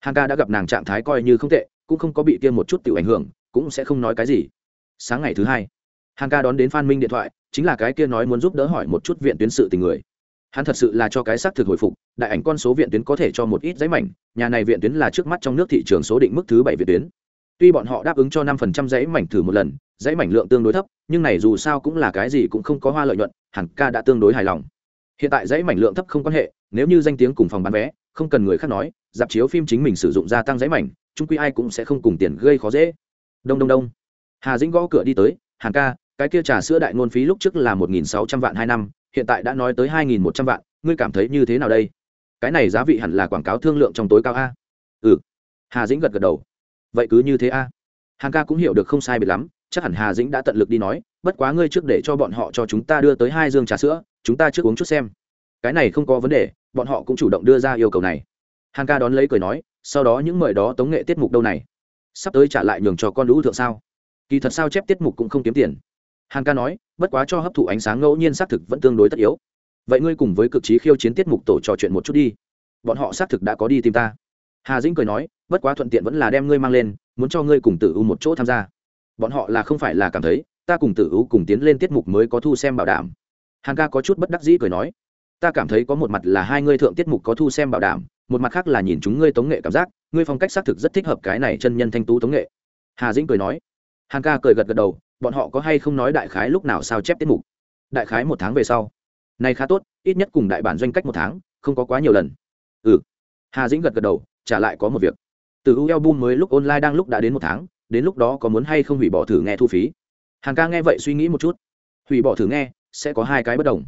Hàng ca đã gặp nàng trạng thái coi như không tệ, cũng không có bị tiêm một chút tự ảnh hưởng, cũng sẽ không nói cái gì. Sáng ngày thứ hai hàng ca đón đến phan minh điện thoại, chính là cái kia nói muốn giúp đỡ hỏi một chút viện tuyến sự tình người. Hắn thật sự là cho cái xác thực hồi phục, đại ảnh con số viện tuyến có thể cho một ít giấy mảnh, nhà này viện tuyến là trước mắt trong nước thị trường số định mức thứ bảy viện tuyến. Tuy bọn họ đáp ứng cho năm phần trăm giấy mảnh thử một lần, giấy mảnh lượng tương đối thấp, nhưng này dù sao cũng là cái gì cũng không có hoa lợi nhuận hẳn ca đã tương đối hài lòng. Hiện tại giấy mảnh lượng thấp không quan hệ, nếu như danh tiếng cùng phòng bán vé, không cần người khác nói, dạp chiếu phim chính mình sử dụng gia tăng giấy mảnh trung quy ai cũng sẽ không cùng tiền gây khó dễ. Đông đông đông. Hà dĩnh gõ cửa đi tới hàng ca cái kia trà sữa đại ngôn phí lúc trước là một nghìn sáu trăm vạn hai năm, hiện tại đã nói tới hai nghìn một trăm vạn, ngươi cảm thấy như thế nào đây? Cái này giá vị hẳn là quảng cáo thương lượng trong tối cao a. Ừ. Hà dĩnh gật gật đầu. Vậy cứ như thế a. Hàng ca cũng hiểu được không sai biệt lắm, chắc hẳn hà dĩnh đã tận lực đi nói, bất quá ngươi trước để cho bọn họ cho chúng ta đưa tới hai dương trà sữa, chúng ta trước uống chút xem. Cái này không có vấn đề, bọn họ cũng chủ động đưa ra yêu cầu này. Hàng ca đón lấy cười nói, sau đó những mời đó tống nghệ tiết mục đâu này? Sắp tới trả lại nhường cho con lũ thượng sao? Kỳ thật sao chép tiết mục cũng không kiếm tiền hàn ca nói, bất quá cho hấp thụ ánh sáng ngẫu nhiên xác thực vẫn tương đối tất yếu. Vậy ngươi cùng với cực trí khiêu chiến tiết mục tổ trò chuyện một chút đi. Bọn họ xác thực đã có đi tìm ta. Hà dĩnh cười nói, bất quá thuận tiện vẫn là đem ngươi mang lên, muốn cho ngươi cùng tử u một chỗ tham gia. Bọn họ là không phải là cảm thấy, ta cùng tử u cùng tiến lên tiết mục mới có thu xem bảo đảm. Hàn ca có chút bất đắc dĩ cười nói, ta cảm thấy có một mặt là hai ngươi thượng tiết mục có thu xem bảo đảm, một mặt khác là nhìn chúng ngươi tống nghệ cảm giác, ngươi phong cách xác thực rất thích hợp cái này chân nhân thanh tú tống nghệ. Hà dĩnh cười nói, hàn ca cười gật gật đầu bọn họ có hay không nói đại khái lúc nào sao chép tiết mục? Đại khái một tháng về sau. Này khá tốt, ít nhất cùng đại bản doanh cách một tháng, không có quá nhiều lần. Ừ. Hà dĩnh gật gật đầu, trả lại có một việc. Từ u album mới lúc online đang lúc đã đến một tháng, đến lúc đó có muốn hay không hủy bỏ thử nghe thu phí. Hàng ca nghe vậy suy nghĩ một chút. Hủy bỏ thử nghe, sẽ có hai cái bất đồng.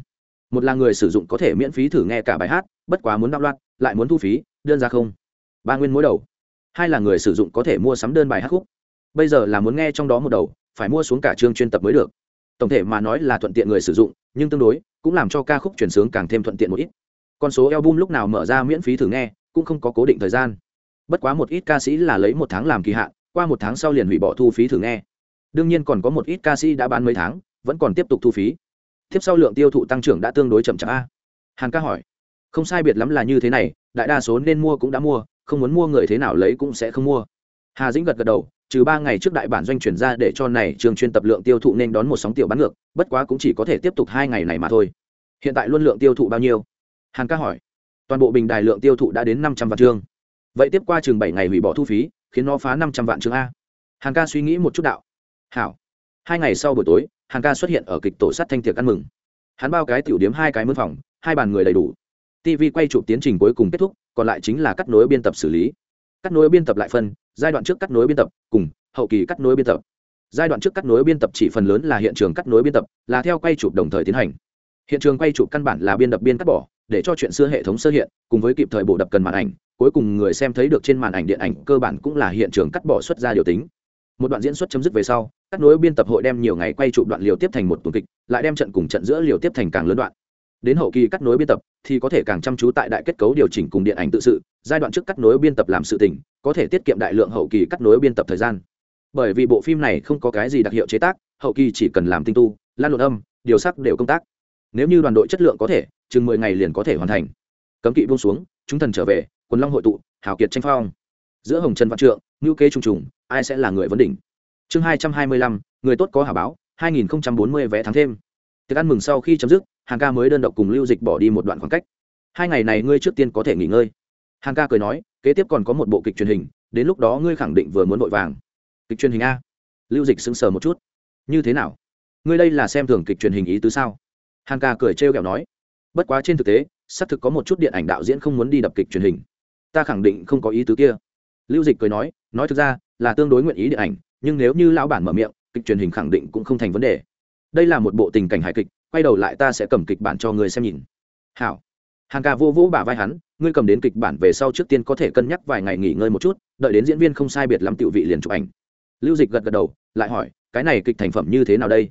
Một là người sử dụng có thể miễn phí thử nghe cả bài hát, bất quá muốn đạo loạn lại muốn thu phí, đơn ra không. Ba nguyên mỗi đầu. Hai là người sử dụng có thể mua sắm đơn bài hát khúc. Bây giờ là muốn nghe trong đó một đầu phải mua xuống cả chương chuyên tập mới được. Tổng thể mà nói là thuận tiện người sử dụng, nhưng tương đối, cũng làm cho ca khúc chuyển sướng càng thêm thuận tiện một ít. Con số album lúc nào mở ra miễn phí thử nghe, cũng không có cố định thời gian. Bất quá một ít ca sĩ là lấy một tháng làm kỳ hạn, qua một tháng sau liền hủy bỏ thu phí thử nghe. Đương nhiên còn có một ít ca sĩ đã bán mấy tháng, vẫn còn tiếp tục thu phí. Tiếp sau lượng tiêu thụ tăng trưởng đã tương đối chậm chạp a. Hàn ca hỏi, không sai biệt lắm là như thế này, đại đa số nên mua cũng đã mua, không muốn mua người thế nào lấy cũng sẽ không mua. Hà dĩnh gật gật đầu trừ ba ngày trước đại bản doanh chuyển ra để cho này trường chuyên tập lượng tiêu thụ nên đón một sóng tiểu bán ngược, bất quá cũng chỉ có thể tiếp tục hai ngày này mà thôi. Hiện tại luôn lượng tiêu thụ bao nhiêu? Hàn ca hỏi. Toàn bộ bình đài lượng tiêu thụ đã đến năm trăm vạn chương. Vậy tiếp qua chừng bảy ngày hủy bỏ thu phí, khiến nó phá năm trăm vạn chương a. Hàn ca suy nghĩ một chút đạo. Hảo. Hai ngày sau buổi tối, hàn ca xuất hiện ở kịch tổ sát thanh tiệc ăn mừng. Hắn bao cái tiểu điếm hai cái mướn phòng, hai bàn người đầy đủ. Tv quay chụp tiến trình cuối cùng kết thúc, còn lại chính là cắt nối biên tập xử lý. Cắt nối biên tập lại phân giai đoạn trước cắt nối biên tập, cùng hậu kỳ cắt nối biên tập. Giai đoạn trước cắt nối biên tập chỉ phần lớn là hiện trường cắt nối biên tập, là theo quay chụp đồng thời tiến hành. Hiện trường quay chụp căn bản là biên đập biên cắt bỏ, để cho chuyện xưa hệ thống sơ hiện, cùng với kịp thời bộ đập cần màn ảnh, cuối cùng người xem thấy được trên màn ảnh điện ảnh cơ bản cũng là hiện trường cắt bỏ xuất ra điều tính. Một đoạn diễn xuất chấm dứt về sau, cắt nối biên tập hội đem nhiều ngày quay chụp đoạn liều tiếp thành một tuần kịch, lại đem trận cùng trận giữa liều tiếp thành càng lớn đoạn đến hậu kỳ cắt nối biên tập, thì có thể càng chăm chú tại đại kết cấu điều chỉnh cùng điện ảnh tự sự, giai đoạn trước cắt nối biên tập làm sự tình, có thể tiết kiệm đại lượng hậu kỳ cắt nối biên tập thời gian. Bởi vì bộ phim này không có cái gì đặc hiệu chế tác, hậu kỳ chỉ cần làm tinh tu, lan luận âm, điều sắc đều công tác. Nếu như đoàn đội chất lượng có thể, chừng mười ngày liền có thể hoàn thành. Cấm kỵ buông xuống, chúng thần trở về, quần long hội tụ, hào kiệt tranh phong. Giữa hồng trần văn trượng ngữ kế trung trùng, ai sẽ là người vấn đỉnh? Chương hai trăm hai mươi lăm, người tốt có hả báo 2040 vé thắng thêm. Tiệc ăn mừng sau khi chấm dứt hàng ca mới đơn độc cùng lưu dịch bỏ đi một đoạn khoảng cách. Hai ngày này ngươi trước tiên có thể nghỉ ngơi. Hàng ca cười nói, kế tiếp còn có một bộ kịch truyền hình, đến lúc đó ngươi khẳng định vừa muốn vội vàng. Kịch truyền hình a. Lưu dịch sững sờ một chút. Như thế nào? Ngươi đây là xem thường kịch truyền hình ý tứ sao? Hàng ca cười trêu ghẹo nói. Bất quá trên thực tế, xác thực có một chút điện ảnh đạo diễn không muốn đi đập kịch truyền hình. Ta khẳng định không có ý tứ kia. Lưu dịch cười nói nói thực ra, là tương đối nguyện ý điện ảnh, nhưng nếu như lão bản mở miệng, kịch truyền hình khẳng định cũng không thành vấn đề đây là một bộ tình cảnh hài kịch, quay đầu lại ta sẽ cầm kịch bản cho người xem nhìn. Hảo. Hàng ca vô vũ bả vai hắn, ngươi cầm đến kịch bản về sau trước tiên có thể cân nhắc vài ngày nghỉ ngơi một chút, đợi đến diễn viên không sai biệt lắm tiểu vị liền chụp ảnh. Lưu dịch gật gật đầu, lại hỏi, cái này kịch thành phẩm như thế nào đây?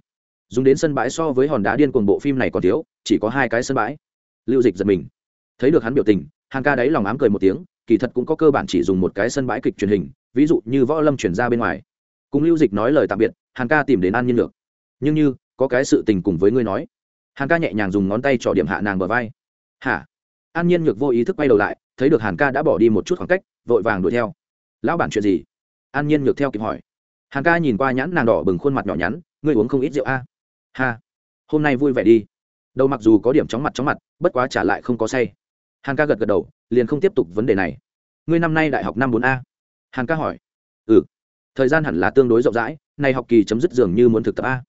Dùng đến sân bãi so với hòn đá điên cuồng bộ phim này còn thiếu, chỉ có hai cái sân bãi. Lưu dịch giật mình. Thấy được hắn biểu tình, hàng ca đáy lòng ám cười một tiếng, kỳ thật cũng có cơ bản chỉ dùng một cái sân bãi kịch truyền hình, ví dụ như võ lâm chuyển ra bên ngoài. Cùng lưu dịch nói lời tạm biệt, hàng ca tìm đến an nhiên lược. Nhưng như có cái sự tình cùng với ngươi nói. Hàn ca nhẹ nhàng dùng ngón tay trỏ điểm hạ nàng bờ vai. Hả? An nhiên nhược vô ý thức quay đầu lại, thấy được hàn ca đã bỏ đi một chút khoảng cách, vội vàng đuổi theo. Lão bản chuyện gì? An nhiên nhược theo kịp hỏi. Hàn ca nhìn qua nhãn nàng đỏ bừng khuôn mặt nhỏ nhắn, ngươi uống không ít rượu a à? ha. Hôm nay vui vẻ đi. Đầu mặc dù có điểm chóng mặt chóng mặt, bất quá trả lại không có say. Hàn ca gật gật đầu, liền không tiếp tục vấn đề này. Ngươi năm nay đại học năm bốn a? Hàn ca hỏi. Ừ. Thời gian hẳn là tương đối rộng rãi, nay học kỳ chấm dứt dường như muốn thực tập a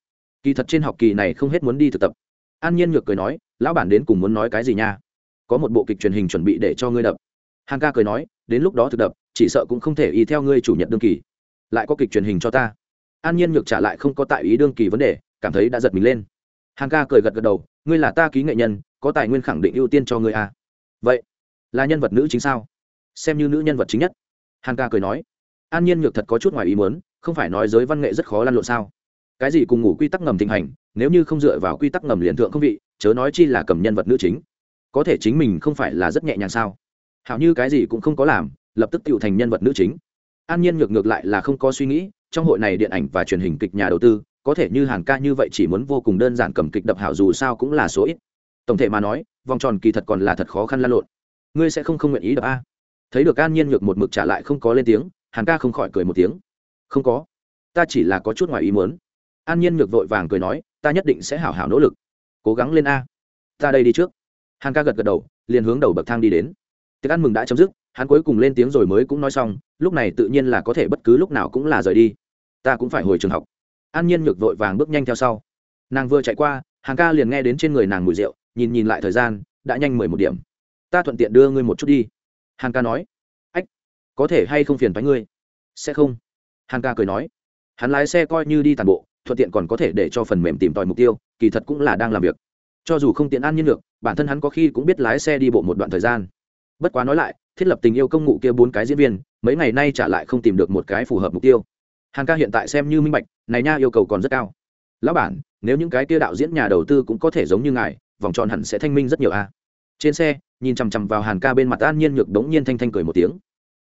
kỳ thật trên học kỳ này không hết muốn đi thực tập. An nhiên nhược cười nói, lão bản đến cùng muốn nói cái gì nha? Có một bộ kịch truyền hình chuẩn bị để cho ngươi đập. Hàn ca cười nói, đến lúc đó thực đập, chỉ sợ cũng không thể y theo ngươi chủ nhật đương kỳ. Lại có kịch truyền hình cho ta. An nhiên nhược trả lại không có tại ý đương kỳ vấn đề, cảm thấy đã giật mình lên. Hàn ca cười gật gật đầu, ngươi là ta ký nghệ nhân, có tài nguyên khẳng định ưu tiên cho ngươi à. vậy là nhân vật nữ chính sao? Xem như nữ nhân vật chính nhất. Hàn ca cười nói, an nhiên nhược thật có chút ngoài ý muốn, không phải nói giới văn nghệ rất khó lăn lộn sao? Cái gì cùng ngủ quy tắc ngầm thịnh hành, nếu như không dựa vào quy tắc ngầm liền thượng không vị, chớ nói chi là cầm nhân vật nữ chính. Có thể chính mình không phải là rất nhẹ nhàng sao? Hảo như cái gì cũng không có làm, lập tức tựu thành nhân vật nữ chính. An nhiên ngược ngược lại là không có suy nghĩ, trong hội này điện ảnh và truyền hình kịch nhà đầu tư, có thể như hàn ca như vậy chỉ muốn vô cùng đơn giản cầm kịch đập hảo dù sao cũng là số ít. Tổng thể mà nói, vòng tròn kỳ thật còn là thật khó khăn lan lộn. Ngươi sẽ không không nguyện ý đập a. Thấy được an nhiên ngược một mực trả lại không có lên tiếng, hàn ca không khỏi cười một tiếng. Không có. Ta chỉ là có chút ngoài ý muốn an nhiên ngược vội vàng cười nói, ta nhất định sẽ hảo hảo nỗ lực. Cố gắng lên a. Ta đây đi trước. Hàn ca gật gật đầu, liền hướng đầu bậc thang đi đến. Tiệc ăn mừng đã chấm dứt, hắn cuối cùng lên tiếng rồi mới cũng nói xong, lúc này tự nhiên là có thể bất cứ lúc nào cũng là rời đi. Ta cũng phải hồi trường học. An nhiên ngược vội vàng bước nhanh theo sau. Nàng vừa chạy qua hàng ca liền nghe đến trên người nàng mùi rượu, nhìn nhìn lại thời gian, đã nhanh mười một điểm. Ta thuận tiện đưa ngươi một chút đi. Hàng ca nói. Ách, có thể hay không phiền thoái ngươi? Sẽ không. Hàng ca cười nói. Hắn lái xe coi như đi tàn bộ thuận tiện còn có thể để cho phần mềm tìm tòi mục tiêu, kỳ thật cũng là đang làm việc. Cho dù không tiện an nhiên được, bản thân hắn có khi cũng biết lái xe đi bộ một đoạn thời gian. Bất quá nói lại, thiết lập tình yêu công ngụ kia bốn cái diễn viên, mấy ngày nay trả lại không tìm được một cái phù hợp mục tiêu. Hàng ca hiện tại xem như minh bạch, này nha yêu cầu còn rất cao. Lão bản, nếu những cái kia đạo diễn nhà đầu tư cũng có thể giống như ngài, vòng tròn hẳn sẽ thanh minh rất nhiều a. Trên xe, nhìn chằm chằm vào hàn ca bên mặt an nhiên nhược đống nhiên thanh thanh cười một tiếng.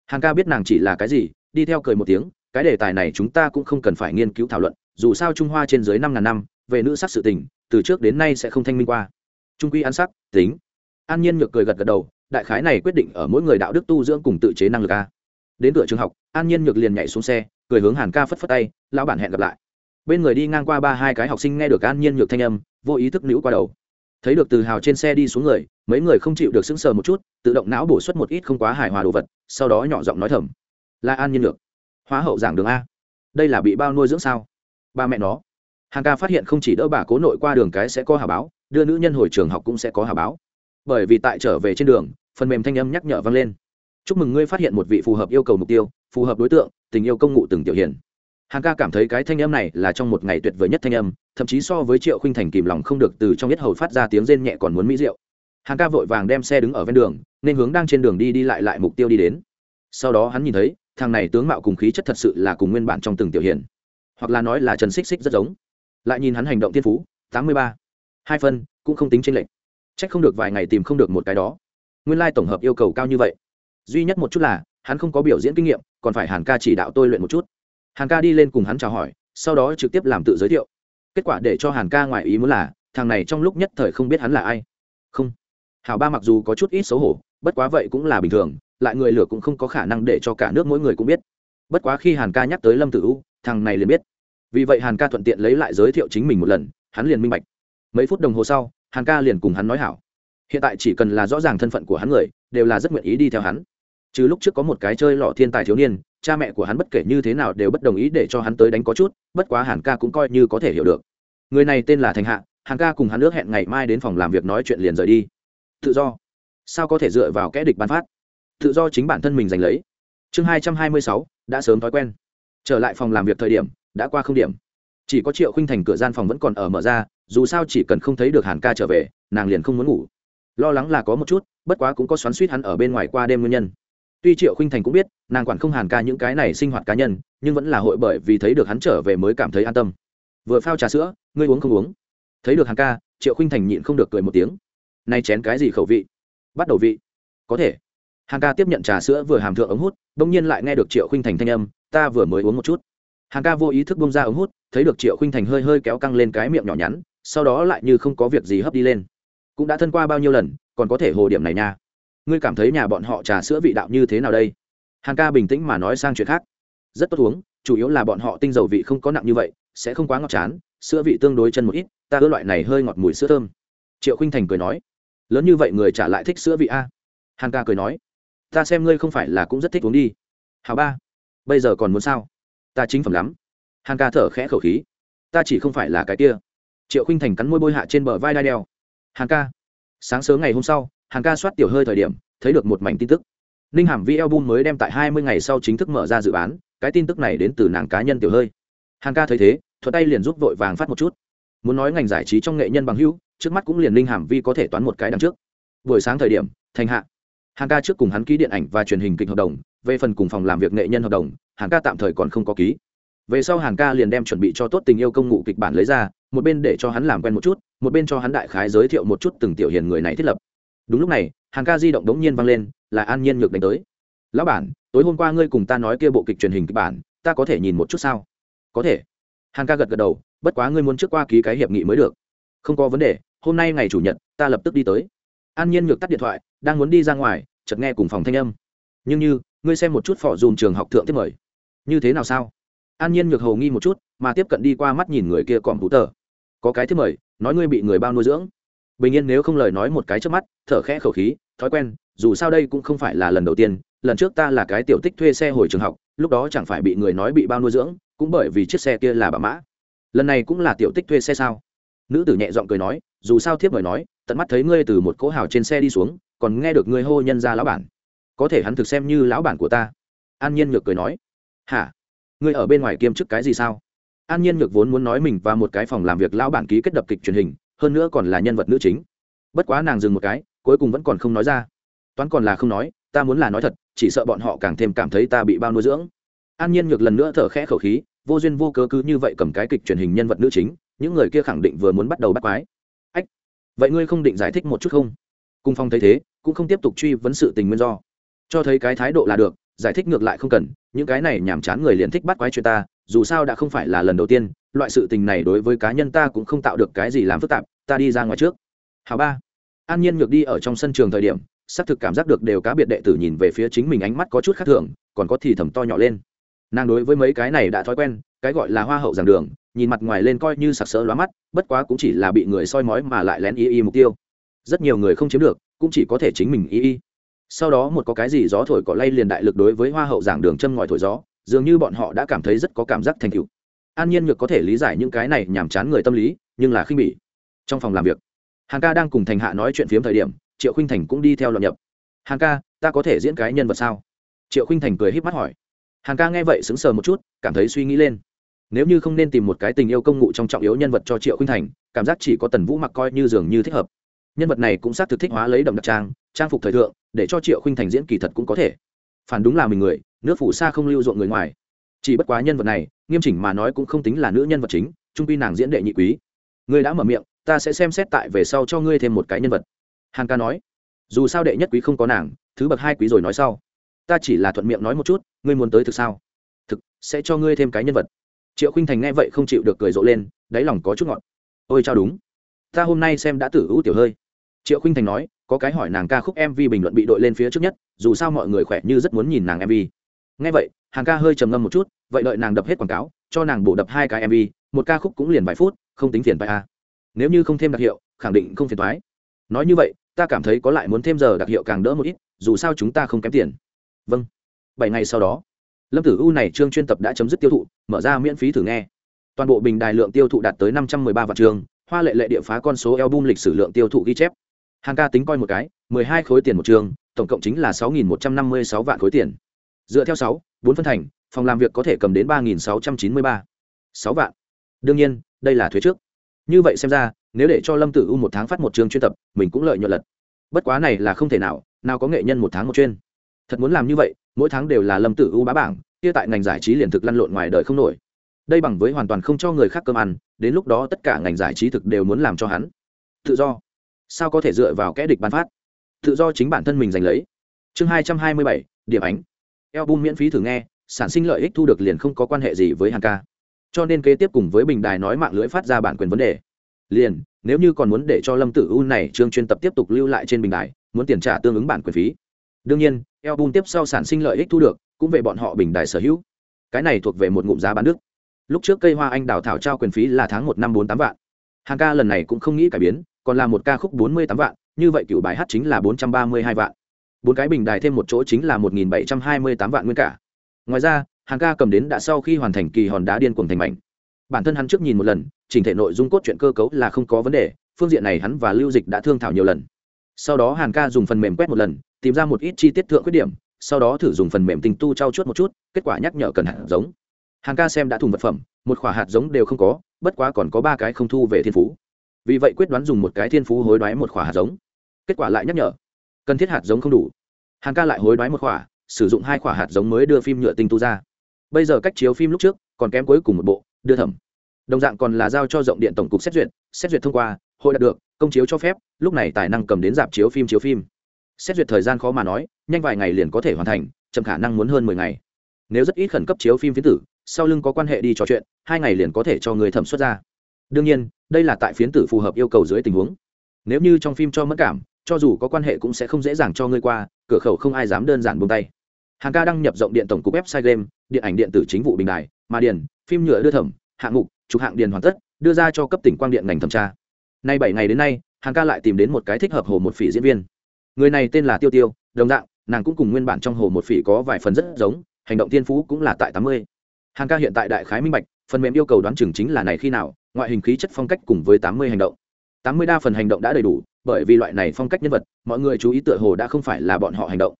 Hàn ca biết nàng chỉ là cái gì, đi theo cười một tiếng, cái đề tài này chúng ta cũng không cần phải nghiên cứu thảo luận dù sao trung hoa trên dưới năm ngàn năm, về nữ sắc sự tình, từ trước đến nay sẽ không thanh minh qua. Trung quy ăn sắc, tính. An nhiên nhược cười gật gật đầu, đại khái này quyết định ở mỗi người đạo đức tu dưỡng cùng tự chế năng lực a. Đến cửa trường học, an nhiên nhược liền nhảy xuống xe, cười hướng hàn ca phất phất tay, lão bản hẹn gặp lại. Bên người đi ngang qua ba hai cái học sinh nghe được an nhiên nhược thanh âm, vô ý thức nữ qua đầu. Thấy được từ hào trên xe đi xuống người, mấy người không chịu được sững sờ một chút, tự động não bổ xuất một ít không quá hài hòa đồ vật, sau đó nhỏ giọng nói thầm, là an nhiên nhược, hóa hậu giảng đường a. Đây là bị bao nuôi dưỡng sao? Ba mẹ nó. Hàng ca phát hiện không chỉ đỡ bà cố nội qua đường cái sẽ có hà báo, đưa nữ nhân hồi trường học cũng sẽ có hà báo. Bởi vì tại trở về trên đường, phần mềm thanh âm nhắc nhở vang lên. Chúc mừng ngươi phát hiện một vị phù hợp yêu cầu mục tiêu, phù hợp đối tượng, tình yêu công ngụ từng tiểu hiền hàng ca cảm thấy cái thanh âm này là trong một ngày tuyệt vời nhất thanh âm, thậm chí so với triệu khinh thành kìm lòng không được từ trong nhất hầu phát ra tiếng rên nhẹ còn muốn mỹ rượu hàng ca vội vàng đem xe đứng ở ven đường, nên hướng đang trên đường đi đi lại lại mục tiêu đi đến. Sau đó hắn nhìn thấy, thằng này tướng mạo cùng khí chất thật sự là cùng nguyên bản trong từng tiểu hiền hoặc là nói là trần xích xích rất giống. Lại nhìn hắn hành động tiên phú tám mươi ba. Hai phân cũng không tính trên lệch, c không được vài ngày tìm không được một cái đó. Nguyên lai tổng hợp yêu cầu cao như vậy. Duy nhất một chút là hắn không có biểu diễn kinh nghiệm còn phải hàn ca chỉ đạo tôi luyện một chút. Hàn ca đi lên cùng hắn chào hỏi sau đó trực tiếp làm tự giới thiệu. Kết quả để cho hàn ca ngoài ý muốn là thằng này trong lúc nhất thời không biết hắn là ai. Không. Hảo ba mặc dù có chút ít xấu hổ bất quá vậy cũng là bình thường lại người lửa cũng không có khả năng để cho cả nước mỗi người cũng biết. Bất quá khi hàn ca nhắc tới lâm tử u thằng này liền biết vì vậy hàn ca thuận tiện lấy lại giới thiệu chính mình một lần, hắn liền minh bạch. Mấy phút đồng hồ sau, hàn ca liền cùng hắn nói hảo. Hiện tại chỉ cần là rõ ràng thân phận của hắn người, đều là rất nguyện ý đi theo hắn. Chứ lúc trước có một cái chơi lọ thiên tài thiếu niên, cha mẹ của hắn bất kể như thế nào đều bất đồng ý để cho hắn tới đánh có chút, bất quá hàn ca cũng coi như có thể hiểu được. Người này tên là thành hạ, hàn ca cùng hắn ước hẹn ngày mai đến phòng làm việc nói chuyện liền rời đi. Tự do. Sao có thể dựa vào kẽ địch bán phát? Tự do chính bản thân mình giành lấy. Chương hai trăm hai mươi sáu, đã sớm thói quen. Trở lại phòng làm việc thời điểm đã qua không điểm. Chỉ có triệu khinh thành cửa gian phòng vẫn còn ở mở ra, dù sao chỉ cần không thấy được hàn ca trở về, nàng liền không muốn ngủ. Lo lắng là có một chút, bất quá cũng có xoắn suýt hắn ở bên ngoài qua đêm nguyên nhân. Tuy triệu khinh thành cũng biết, nàng quản không hàn ca những cái này sinh hoạt cá nhân, nhưng vẫn là hội bởi vì thấy được hắn trở về mới cảm thấy an tâm. Vừa phao trà sữa, ngươi uống không uống? Thấy được hàn ca, triệu khinh thành nhịn không được cười một tiếng. Nay chén cái gì khẩu vị? Bắt đầu vị. Có thể. Hàn ca tiếp nhận trà sữa vừa hàm thượng ống hút đ ỗ n g nhiên lại nghe được triệu khinh thành thanh âm, ta vừa mới uống một chút. Hàng ca vô ý thức bông ra ống hút, thấy được triệu khinh thành hơi hơi kéo căng lên cái miệng nhỏ nhắn, sau đó lại như không có việc gì hấp đi lên. Cũng đã thân qua bao nhiêu lần, còn có thể hồ điểm này nha. Ngươi cảm thấy nhà bọn họ trà sữa vị đạo như thế nào đây? Hàng ca bình tĩnh mà nói sang chuyện khác. Rất tốt uống, chủ yếu là bọn họ tinh dầu vị không có nặng như vậy, sẽ không quá ngọt chán, sữa vị tương đối chân một ít, ta ưa loại này hơi ngọt mùi sữa thơm. Triệu khinh thành cười nói, lớn như vậy người trả lại thích sữa vị a? Hàng ca cười nói, ta xem ngươi không phải là cũng rất thích uống đi. Hào ba, bây giờ còn muốn sao? Ta chính phẩm lắm. Hàn ca thở khẽ khẩu khí. Ta chỉ không phải là cái kia. Triệu khinh thành cắn môi bôi hạ trên bờ vai đai đeo. Hàn ca, sáng sớm ngày hôm sau, hàn ca soát tiểu hơi thời điểm, thấy được một mảnh tin tức. Ninh hàm vi album mới đem tại hai mươi ngày sau chính thức mở ra dự bán, cái tin tức này đến từ nàng cá nhân tiểu hơi. Hàn ca thấy thế thuật tay liền giúp vội vàng phát một chút. Muốn nói ngành giải trí trong nghệ nhân bằng hữu, trước mắt cũng liền Ninh hàm vi có thể toán một cái đằng trước. Buổi sáng thời điểm, thành hạ. Hàn ca trước cùng hắn ký điện ảnh và truyền hình kịch hợp đồng, về phần cùng phòng làm việc nghệ nhân hợp đồng hàng ca tạm thời còn không có ký. Về sau hàng ca liền đem chuẩn bị cho tốt tình yêu công ngụ kịch bản lấy ra, một bên để cho hắn làm quen một chút, một bên cho hắn đại khái giới thiệu một chút từng tiểu hiền người này thiết lập. Đúng lúc này hàng ca di động đống nhiên vang lên, là an nhiên nhược đánh tới. Lão bản, tối hôm qua ngươi cùng ta nói kia bộ kịch truyền hình kịch bản, ta có thể nhìn một chút sao? Có thể. Hàng ca gật gật đầu, bất quá ngươi muốn trước qua ký cái hiệp nghị mới được. Không có vấn đề, hôm nay ngày chủ nhật, ta lập tức đi tới. An nhiên ngược tắt điện thoại, đang muốn đi ra ngoài, chợt nghe cùng phòng thanh âm. Nhưng như, ngươi xem một chút phỏ dùm trường học thượng tiếp mời như thế nào sao? An nhiên nhược hầu nghi một chút, mà tiếp cận đi qua mắt nhìn người kia còm tú tờ. Có cái thứ mời, nói ngươi bị người bao nuôi dưỡng. Bình yên nếu không lời nói một cái trước mắt, thở khẽ khẩu khí, thói quen, dù sao đây cũng không phải là lần đầu tiên, lần trước ta là cái tiểu tích thuê xe hồi trường học, lúc đó chẳng phải bị người nói bị bao nuôi dưỡng, cũng bởi vì chiếc xe kia là bà mã. Lần này cũng là tiểu tích thuê xe sao? Nữ tử nhẹ giọng cười nói, dù sao thiếp mời nói, tận mắt thấy ngươi từ một cỗ hào trên xe đi xuống, còn nghe được ngươi hô nhân ra lão bản. Có thể hắn thực xem như lão bản của ta. An nhiên nhược cười nói hả? Ngươi ở bên ngoài kiêm chức cái gì sao? An nhiên nhược vốn muốn nói mình và một cái phòng làm việc lão bản ký kết đập kịch truyền hình, hơn nữa còn là nhân vật nữ chính. Bất quá nàng dừng một cái, cuối cùng vẫn còn không nói ra. Toán còn là không nói, ta muốn là nói thật, chỉ sợ bọn họ càng thêm cảm thấy ta bị bao nuôi dưỡng. An nhiên nhược lần nữa thở khẽ khẩu khí, vô duyên vô cớ cứ như vậy cầm cái kịch truyền hình nhân vật nữ chính, những người kia khẳng định vừa muốn bắt đầu bắt quái. Ách, vậy ngươi không định giải thích một chút không? Cung phong thấy thế, cũng không tiếp tục truy vấn sự tình nguyên do. Cho thấy cái thái độ là được giải thích ngược lại không cần, những cái này nhàm chán người liền thích bắt quái chuyện ta, dù sao đã không phải là lần đầu tiên, loại sự tình này đối với cá nhân ta cũng không tạo được cái gì làm phức tạp, ta đi ra ngoài trước. Hào ba. An nhiên ngược đi ở trong sân trường thời điểm, xác thực cảm giác được đều cá biệt đệ tử nhìn về phía chính mình ánh mắt có chút khác thường, còn có thì thầm to nhỏ lên. Nàng đối với mấy cái này đã thói quen, cái gọi là hoa hậu giảng đường, nhìn mặt ngoài lên coi như sặc sỡ lóa mắt, bất quá cũng chỉ là bị người soi mói mà lại lén y y mục tiêu. Rất nhiều người không chiếm được, cũng chỉ có thể chính mình y y sau đó một có cái gì gió thổi cỏ lay liền đại lực đối với hoa hậu giảng đường châm ngòi thổi gió, dường như bọn họ đã cảm thấy rất có cảm giác thành cựu an nhiên nhược có thể lý giải những cái này nhàm chán người tâm lý, nhưng là khinh bỉ. Trong phòng làm việc hàng ca đang cùng thành hạ nói chuyện phiếm thời điểm, triệu khinh thành cũng đi theo lọt nhập. Hàng ca, ta có thể diễn cái nhân vật sao? Triệu khinh thành cười h í p mắt hỏi. Hàng ca nghe vậy sững sờ một chút, cảm thấy suy nghĩ lên. Nếu như không nên tìm một cái tình yêu công ngụ trong trọng yếu nhân vật cho triệu khinh thành, cảm giác chỉ có tần vũ mặc coi như dường như thích hợp. Nhân vật này cũng xác thực thích hóa lấy đậm đặc trang trang phục thời thượng, để cho triệu khinh thành diễn kỳ thật cũng có thể. Phản đúng là mình người, nước phủ xa không lưu ruộng người ngoài. Chỉ bất quá nhân vật này, nghiêm chỉnh mà nói cũng không tính là nữ nhân vật chính, trung pi nàng diễn đệ nhị quý. Ngươi đã mở miệng, ta sẽ xem xét tại về sau cho ngươi thêm một cái nhân vật. Hàn ca nói, dù sao đệ nhất quý không có nàng, thứ bậc hai quý rồi nói sau. Ta chỉ là thuận miệng nói một chút, ngươi muốn tới thực sao? Thực, sẽ cho ngươi thêm cái nhân vật. Triệu khinh thành nghe vậy không chịu được cười rộ lên, đáy lòng có chút ngọt. Ôi chao đúng. Ta hôm nay xem đã tử hữu tiểu hơi triệu khinh thành nói, có cái hỏi nàng ca khúc mv bình luận bị đội lên phía trước nhất, dù sao mọi người khỏe như rất muốn nhìn nàng mv nghe vậy, hàng ca hơi trầm ngâm một chút, vậy đợi nàng đập hết quảng cáo, cho nàng bổ đập hai cái mv một ca khúc cũng liền vài phút, không tính phiền phải a nếu như không thêm đặc hiệu, khẳng định không phiền thoái nói như vậy, ta cảm thấy có lại muốn thêm giờ đặc hiệu càng đỡ một ít, dù sao chúng ta không kém tiền. Vâng. Bảy ngày sau đó, lâm tử u này chương chuyên tập đã chấm dứt tiêu thụ, mở ra miễn phí thử nghe. Toàn bộ bình đài lượng tiêu thụ đạt tới năm trăm mười ba vạn trường, hoa lệ lệ địa phá con số album lịch sử lượng tiêu thụ ghi chép hàng ca tính coi một cái, mười hai khối tiền một trường, tổng cộng chính là sáu nghìn một trăm năm mươi sáu vạn khối tiền. Dựa theo sáu, bốn phân thành, phòng làm việc có thể cầm đến ba nghìn sáu trăm chín mươi ba. Sáu vạn. Đương nhiên, đây là thuế trước. Như vậy xem ra, nếu để cho lâm tử u một tháng phát một trường chuyên tập, mình cũng lợi nhuận lật. Bất quá này là không thể nào nào có nghệ nhân một tháng một chuyên. Thật muốn làm như vậy, mỗi tháng đều là lâm tử u bá bảng, kia tại ngành giải trí liền thực lăn lộn ngoài đời không nổi. Đây bằng với hoàn toàn không cho người khác cơm ăn, đến lúc đó tất cả ngành giải trí thực đều muốn làm cho hắn. Tự do sao có thể dựa vào kẽ địch bán phát? Tự do chính bản thân mình giành lấy. Chương hai trăm hai mươi bảy, điểm ánh. Album miễn phí thử nghe, sản sinh lợi ích thu được liền không có quan hệ gì với hàng ca. Cho nên kế tiếp cùng với bình đài nói mạng lưới phát ra bản quyền vấn đề. Liền, nếu như còn muốn để cho lâm tử u này chương chuyên tập tiếp tục lưu lại trên bình đài, muốn tiền trả tương ứng bản quyền phí. Đương nhiên, album tiếp sau sản sinh lợi ích thu được, cũng về bọn họ bình đài sở hữu. Cái này thuộc về một ngụm giá bán đức lúc trước cây hoa anh đào thảo trao quyền phí là tháng một năm bốn tám vạn. Hàng ca lần này cũng không nghĩ cải biến còn là một ca khúc bốn mươi tám vạn, như vậy cựu bài hát chính là bốn trăm ba mươi hai vạn. Bốn cái bình đài thêm một chỗ chính là một nghìn bảy trăm hai mươi tám vạn nguyên cả. Ngoài ra, hàng ca cầm đến đã sau khi hoàn thành kỳ hòn đá điên cuồng thành mảnh. Bản thân hắn trước nhìn một lần chỉnh thể nội dung cốt truyện cơ cấu là không có vấn đề, phương diện này hắn và lưu dịch đã thương thảo nhiều lần. Sau đó hàn ca dùng phần mềm quét một lần, tìm ra một ít chi tiết thượng khuyết điểm, sau đó thử dùng phần mềm tinh tu trao chuốt một chút, kết quả nhắc nhở cần hạt giống. Hàn ca xem đã thùng vật phẩm, một khoả hạt giống đều không có, bất quá còn có ba cái không thu về thiên phú vì vậy quyết đoán dùng một cái thiên phú hối đoái một khỏa hạt giống. Kết quả lại nhắc nhở, cần thiết hạt giống không đủ. Hàng ca lại hối đoái một khỏa, sử dụng hai khỏa hạt giống mới đưa phim nhựa tinh tu ra. Bây giờ cách chiếu phim lúc trước, còn kém cuối cùng một bộ, đưa thẩm. Đồng dạng còn là giao cho rộng điện tổng cục xét duyệt xét duyệt thông qua, hội đạt được, công chiếu cho phép, lúc này tài năng cầm đến dạp chiếu phim chiếu phim. Xét duyệt thời gian khó mà nói, nhanh vài ngày liền có thể hoàn thành, chậm khả năng muốn hơn mười ngày. Nếu rất ít khẩn cấp chiếu phim phiến tử, sau lưng có quan hệ đi trò chuyện, hai ngày liền có thể cho người thẩm xuất ra đương nhiên, đây là tại phiến tử phù hợp yêu cầu dưới tình huống. Nếu như trong phim cho mất cảm, cho dù có quan hệ cũng sẽ không dễ dàng cho ngươi qua, cửa khẩu không ai dám đơn giản buông tay. Hàng ca đăng nhập rộng điện tổng cục website game, điện ảnh điện tử chính vụ bình đài, mà điền, phim nhựa đưa thẩm, hạng mục chụp hạng điền hoàn tất, đưa ra cho cấp tỉnh quang điện ngành thẩm tra. Nay bảy ngày đến nay, hàng ca lại tìm đến một cái thích hợp hồ một phỉ diễn viên. Người này tên là tiêu tiêu, đồng dạng, nàng cũng cùng nguyên bản trong hồ một phỉ có vài phần rất giống, hành động tiên phú cũng là tại tám mươi. Hàng ca hiện tại đại khái minh bạch, phần mềm yêu cầu đoán chừng chính là này khi nào ngoại hình khí chất phong cách cùng với tám mươi hành động. Tám mươi đa phần hành động đã đầy đủ, bởi vì loại này phong cách nhân vật, mọi người chú ý tựa hồ đã không phải là bọn họ hành động.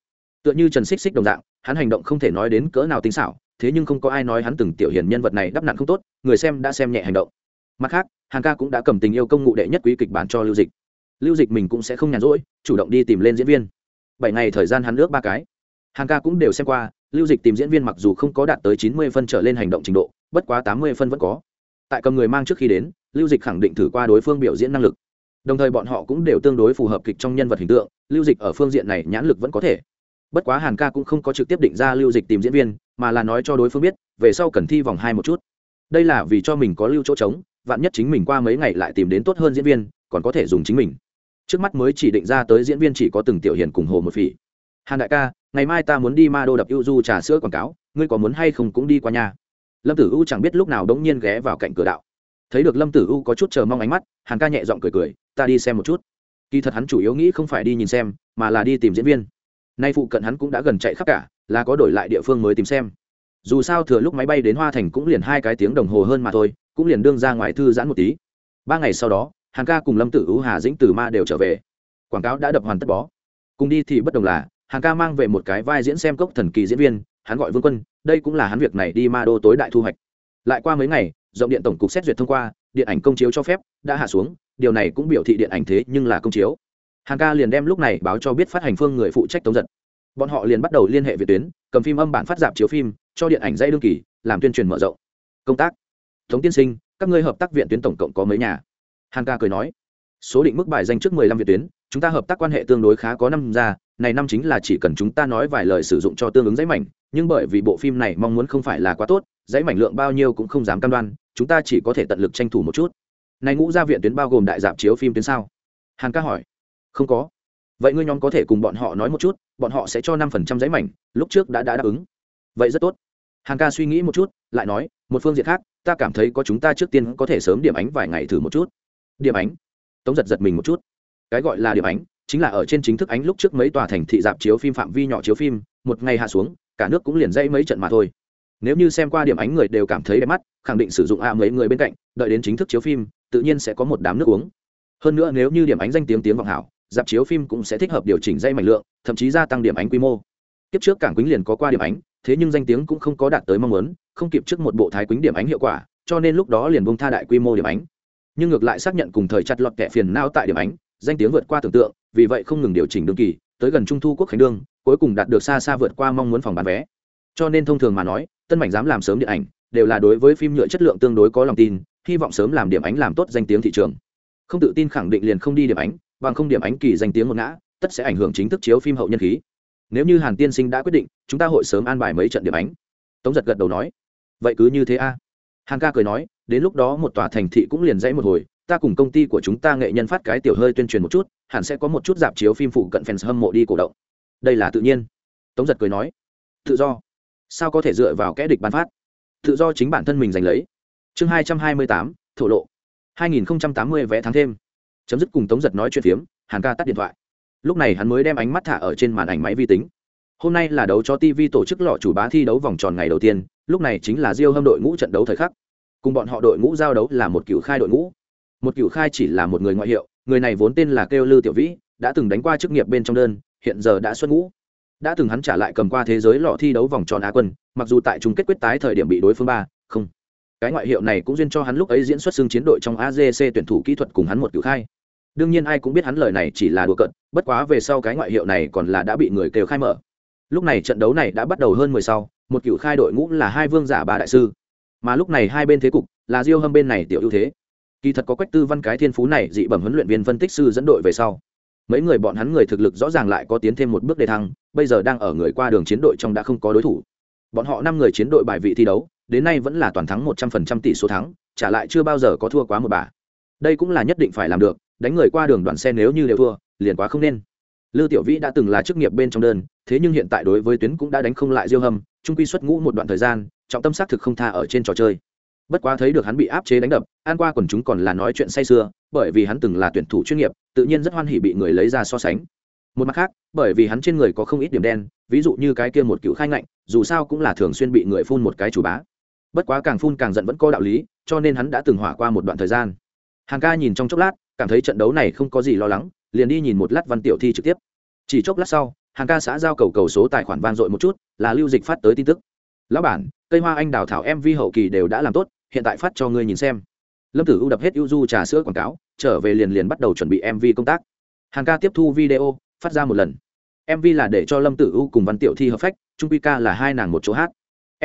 Tựa như trần xích xích đồng dạng, hắn hành động không thể nói đến cỡ nào tinh xảo, thế nhưng không có ai nói hắn từng tiểu hiền nhân vật này đắp nặn không tốt, người xem đã xem nhẹ hành động. Mặt khác hàng ca cũng đã cầm tình yêu công ngụ đệ nhất quý kịch bản cho lưu dịch. Lưu dịch mình cũng sẽ không nhàn rỗi, chủ động đi tìm lên diễn viên. Bảy ngày thời gian hắn ước ba cái. Hàng ca cũng đều xem qua, lưu dịch tìm diễn viên mặc dù không có đạt tới chín mươi phân trở lên hành động trình độ, bất quá tám mươi phân vẫn có tại cầm người mang trước khi đến, lưu dịch khẳng định thử qua đối phương biểu diễn năng lực. Đồng thời bọn họ cũng đều tương đối phù hợp kịch trong nhân vật hình tượng, lưu dịch ở phương diện này nhãn lực vẫn có thể. Bất quá hàn ca cũng không có trực tiếp định ra lưu dịch tìm diễn viên, mà là nói cho đối phương biết, về sau cần thi vòng hai một chút. Đây là vì cho mình có lưu chỗ trống, vạn nhất chính mình qua mấy ngày lại tìm đến tốt hơn diễn viên, còn có thể dùng chính mình. Trước mắt mới chỉ định ra tới diễn viên chỉ có từng tiểu hiền cùng hồ một phỉ. Hàn đại ca, ngày mai ta muốn đi ma đô đập ưu du trà sữa quảng cáo, ngươi có muốn hay không cũng đi qua nhà lâm tử u chẳng biết lúc nào đống nhiên ghé vào cạnh cửa đạo. Thấy được lâm tử u có chút chờ mong ánh mắt, hàn ca nhẹ giọng cười cười, ta đi xem một chút. Kỳ thật hắn chủ yếu nghĩ không phải đi nhìn xem, mà là đi tìm diễn viên. Nay phụ cận hắn cũng đã gần chạy khắp cả, là có đổi lại địa phương mới tìm xem. Dù sao thừa lúc máy bay đến hoa thành cũng liền hai cái tiếng đồng hồ hơn mà thôi, cũng liền đương ra ngoài thư giãn một tí. Ba ngày sau đó, Hàn ca cùng lâm tử u, hà dĩnh, từ ma đều trở về. Quảng cáo đã đập hoàn tất bó. Cùng đi thì bất đồng là hàng ca mang về một cái vai diễn xem cốc thần kỳ diễn viên hắn gọi vương quân, đây cũng là hắn việc này đi ma đô tối đại thu hoạch. Lại qua mấy ngày, rộng điện tổng cục xét duyệt thông qua, điện ảnh công chiếu cho phép, đã hạ xuống, điều này cũng biểu thị điện ảnh thế nhưng là công chiếu. Hàn ca liền đem lúc này báo cho biết phát hành phương người phụ trách tống giật. Bọn họ liền bắt đầu liên hệ việt tuyến, cầm phim âm bản phát dạp chiếu phim, cho điện ảnh dây đương kỳ, làm tuyên truyền mở rộng. Công tác. Tống tiên sinh, các ngươi hợp tác viện tuyến tổng cộng có mấy nhà? Hàn ca cười nói. Số định mức bài danh trước mười lăm viện tuyến, chúng ta hợp tác quan hệ tương đối khá có năm ra, này năm chính là chỉ cần chúng ta nói vài lời sử dụng cho tương ứng giấy mảnh nhưng bởi vì bộ phim này mong muốn không phải là quá tốt giấy mảnh lượng bao nhiêu cũng không dám cam đoan, chúng ta chỉ có thể tận lực tranh thủ một chút. Này ngũ gia viện tuyến bao gồm đại dạp chiếu phim tuyến sao? Hàn ca hỏi. Không có. Vậy ngươi nhóm có thể cùng bọn họ nói một chút, bọn họ sẽ cho năm phần trăm giấy mảnh, lúc trước đã đã đáp ứng. Vậy rất tốt. Hàn ca suy nghĩ một chút, lại nói, một phương diện khác, ta cảm thấy có chúng ta trước tiên có thể sớm điểm ánh vài ngày thử một chút. Điểm ánh. Tống giật giật mình một chút. Cái gọi là điểm ánh, chính là ở trên chính thức ánh lúc trước mấy tòa thành thị dạp chiếu phim phạm vi nhỏ chiếu phim, một ngày hạ xuống cả nước cũng liền dây mấy trận mà thôi. Nếu như xem qua điểm ánh người đều cảm thấy đẹp mắt, khẳng định sử dụng a mấy người bên cạnh, đợi đến chính thức chiếu phim, tự nhiên sẽ có một đám nước uống. Hơn nữa nếu như điểm ánh danh tiếng tiếng vọng hảo, dạp chiếu phim cũng sẽ thích hợp điều chỉnh dây mảnh lượng, thậm chí gia tăng điểm ánh quy mô. Kiếp trước cảng quýnh liền có qua điểm ánh, thế nhưng danh tiếng cũng không có đạt tới mong muốn, không kịp trước một bộ thái quýnh điểm ánh hiệu quả, cho nên lúc đó liền bông tha đại quy mô điểm ánh. Nhưng ngược lại xác nhận cùng thời chặt lọt kẻ phiền nao tại điểm ánh, danh tiếng vượt qua tưởng tượng, vì vậy không ngừng điều chỉnh đương kỳ, tới gần trung thu quốc khánh đương cuối cùng đạt được xa xa vượt qua mong muốn phòng bán vé. Cho nên thông thường mà nói, tân mảnh dám làm sớm điện ảnh, đều là đối với phim nhựa chất lượng tương đối có lòng tin, hy vọng sớm làm điểm ánh làm tốt danh tiếng thị trường. Không tự tin khẳng định liền không đi điểm ánh, bằng không điểm ánh kỳ danh tiếng một ngã, tất sẽ ảnh hưởng chính thức chiếu phim hậu nhân khí. Nếu như hàn tiên sinh đã quyết định, chúng ta hội sớm an bài mấy trận điểm ánh. Tống giật gật đầu nói, vậy cứ như thế a. Hàn ca cười nói, đến lúc đó một tòa thành thị cũng liền dãy một hồi, ta cùng công ty của chúng ta nghệ nhân phát cái tiểu hơi tuyên truyền một chút, hẳn sẽ có một chút dạp chiếu phim phụ cận fans hâm mộ đi cổ động đây là tự nhiên. Tống giật cười nói, tự do. Sao có thể dựa vào kẽ địch bán phát? Tự do chính bản thân mình giành lấy. Chương hai trăm hai mươi tám, thổ lộ. hai nghìn tám mươi vé tháng thêm. Chấm dứt cùng tống giật nói chuyện phiếm, hàn ca tắt điện thoại. Lúc này hắn mới đem ánh mắt thả ở trên màn ảnh máy vi tính. Hôm nay là đấu cho tv tổ chức lọ chủ bá thi đấu vòng tròn ngày đầu tiên, lúc này chính là diêu hâm đội ngũ trận đấu thời khắc. Cùng bọn họ đội ngũ giao đấu là một cựu khai đội ngũ. Một cựu khai chỉ là một người ngoại hiệu, người này vốn tên là kêu lư tiểu vĩ, đã từng đánh qua chức nghiệp bên trong đơn hiện giờ đã xuất ngũ. Đã từng hắn trả lại cầm qua thế giới lọ thi đấu vòng tròn á quân, mặc dù tại chung kết quyết tái thời điểm bị đối phương ba, không. Cái ngoại hiệu này cũng duyên cho hắn lúc ấy diễn xuất xưng chiến đội trong AGC tuyển thủ kỹ thuật cùng hắn một cử khai. Đương nhiên ai cũng biết hắn lời này chỉ là đùa cận bất quá về sau cái ngoại hiệu này còn là đã bị người kêu khai mở. Lúc này trận đấu này đã bắt đầu hơn mười sau, một cựu khai đội ngũ là hai vương giả ba đại sư. Mà lúc này hai bên thế cục là diêu hâm bên này tiểu ưu thế. Kỳ thật có quách tư văn cái thiên phú này dị bẩm huấn luyện viên phân tích sư dẫn đội về sau mấy người bọn hắn người thực lực rõ ràng lại có tiến thêm một bước đề thăng bây giờ đang ở người qua đường chiến đội trong đã không có đối thủ. Bọn họ năm người chiến đội bài vị thi đấu đến nay vẫn là toàn thắng một trăm phần trăm tỷ số thắng trả lại chưa bao giờ có thua quá một bà. Đây cũng là nhất định phải làm được đánh người qua đường đoàn xe nếu như đều thua liền quá không nên. Lư tiểu vĩ đã từng là chức nghiệp bên trong đơn thế nhưng hiện tại đối với tuyến cũng đã đánh không lại diêu hầm, trung quy xuất ngũ một đoạn thời gian trọng tâm xác thực không tha ở trên trò chơi. Bất quá thấy được hắn bị áp chế đánh đập an qua quần chúng còn là nói chuyện say sưa bởi vì hắn từng là tuyển thủ chuyên nghiệp, tự nhiên rất hoan hỉ bị người lấy ra so sánh. Một mặt khác, bởi vì hắn trên người có không ít điểm đen, ví dụ như cái kia một cựu khai ngạnh, dù sao cũng là thường xuyên bị người phun một cái chủ bá. Bất quá càng phun càng giận vẫn có đạo lý, cho nên hắn đã từng hỏa qua một đoạn thời gian. Hàng ca nhìn trong chốc lát, cảm thấy trận đấu này không có gì lo lắng, liền đi nhìn một lát văn tiểu thi trực tiếp. Chỉ chốc lát sau, hàng ca xã giao cầu cầu số tài khoản van dội một chút, là lưu dịch phát tới tin tức. Lão bản, cây hoa anh đào thảo mv hậu kỳ đều đã làm tốt, hiện tại phát cho ngươi nhìn xem lâm tử u đập hết ưu du trà sữa quảng cáo, trở về liền liền bắt đầu chuẩn bị mv công tác. Hàng ca tiếp thu video, phát ra một lần. mv là để cho lâm tử u cùng văn tiểu thi hợp phách trung quy ca là hai nàng một chỗ hát.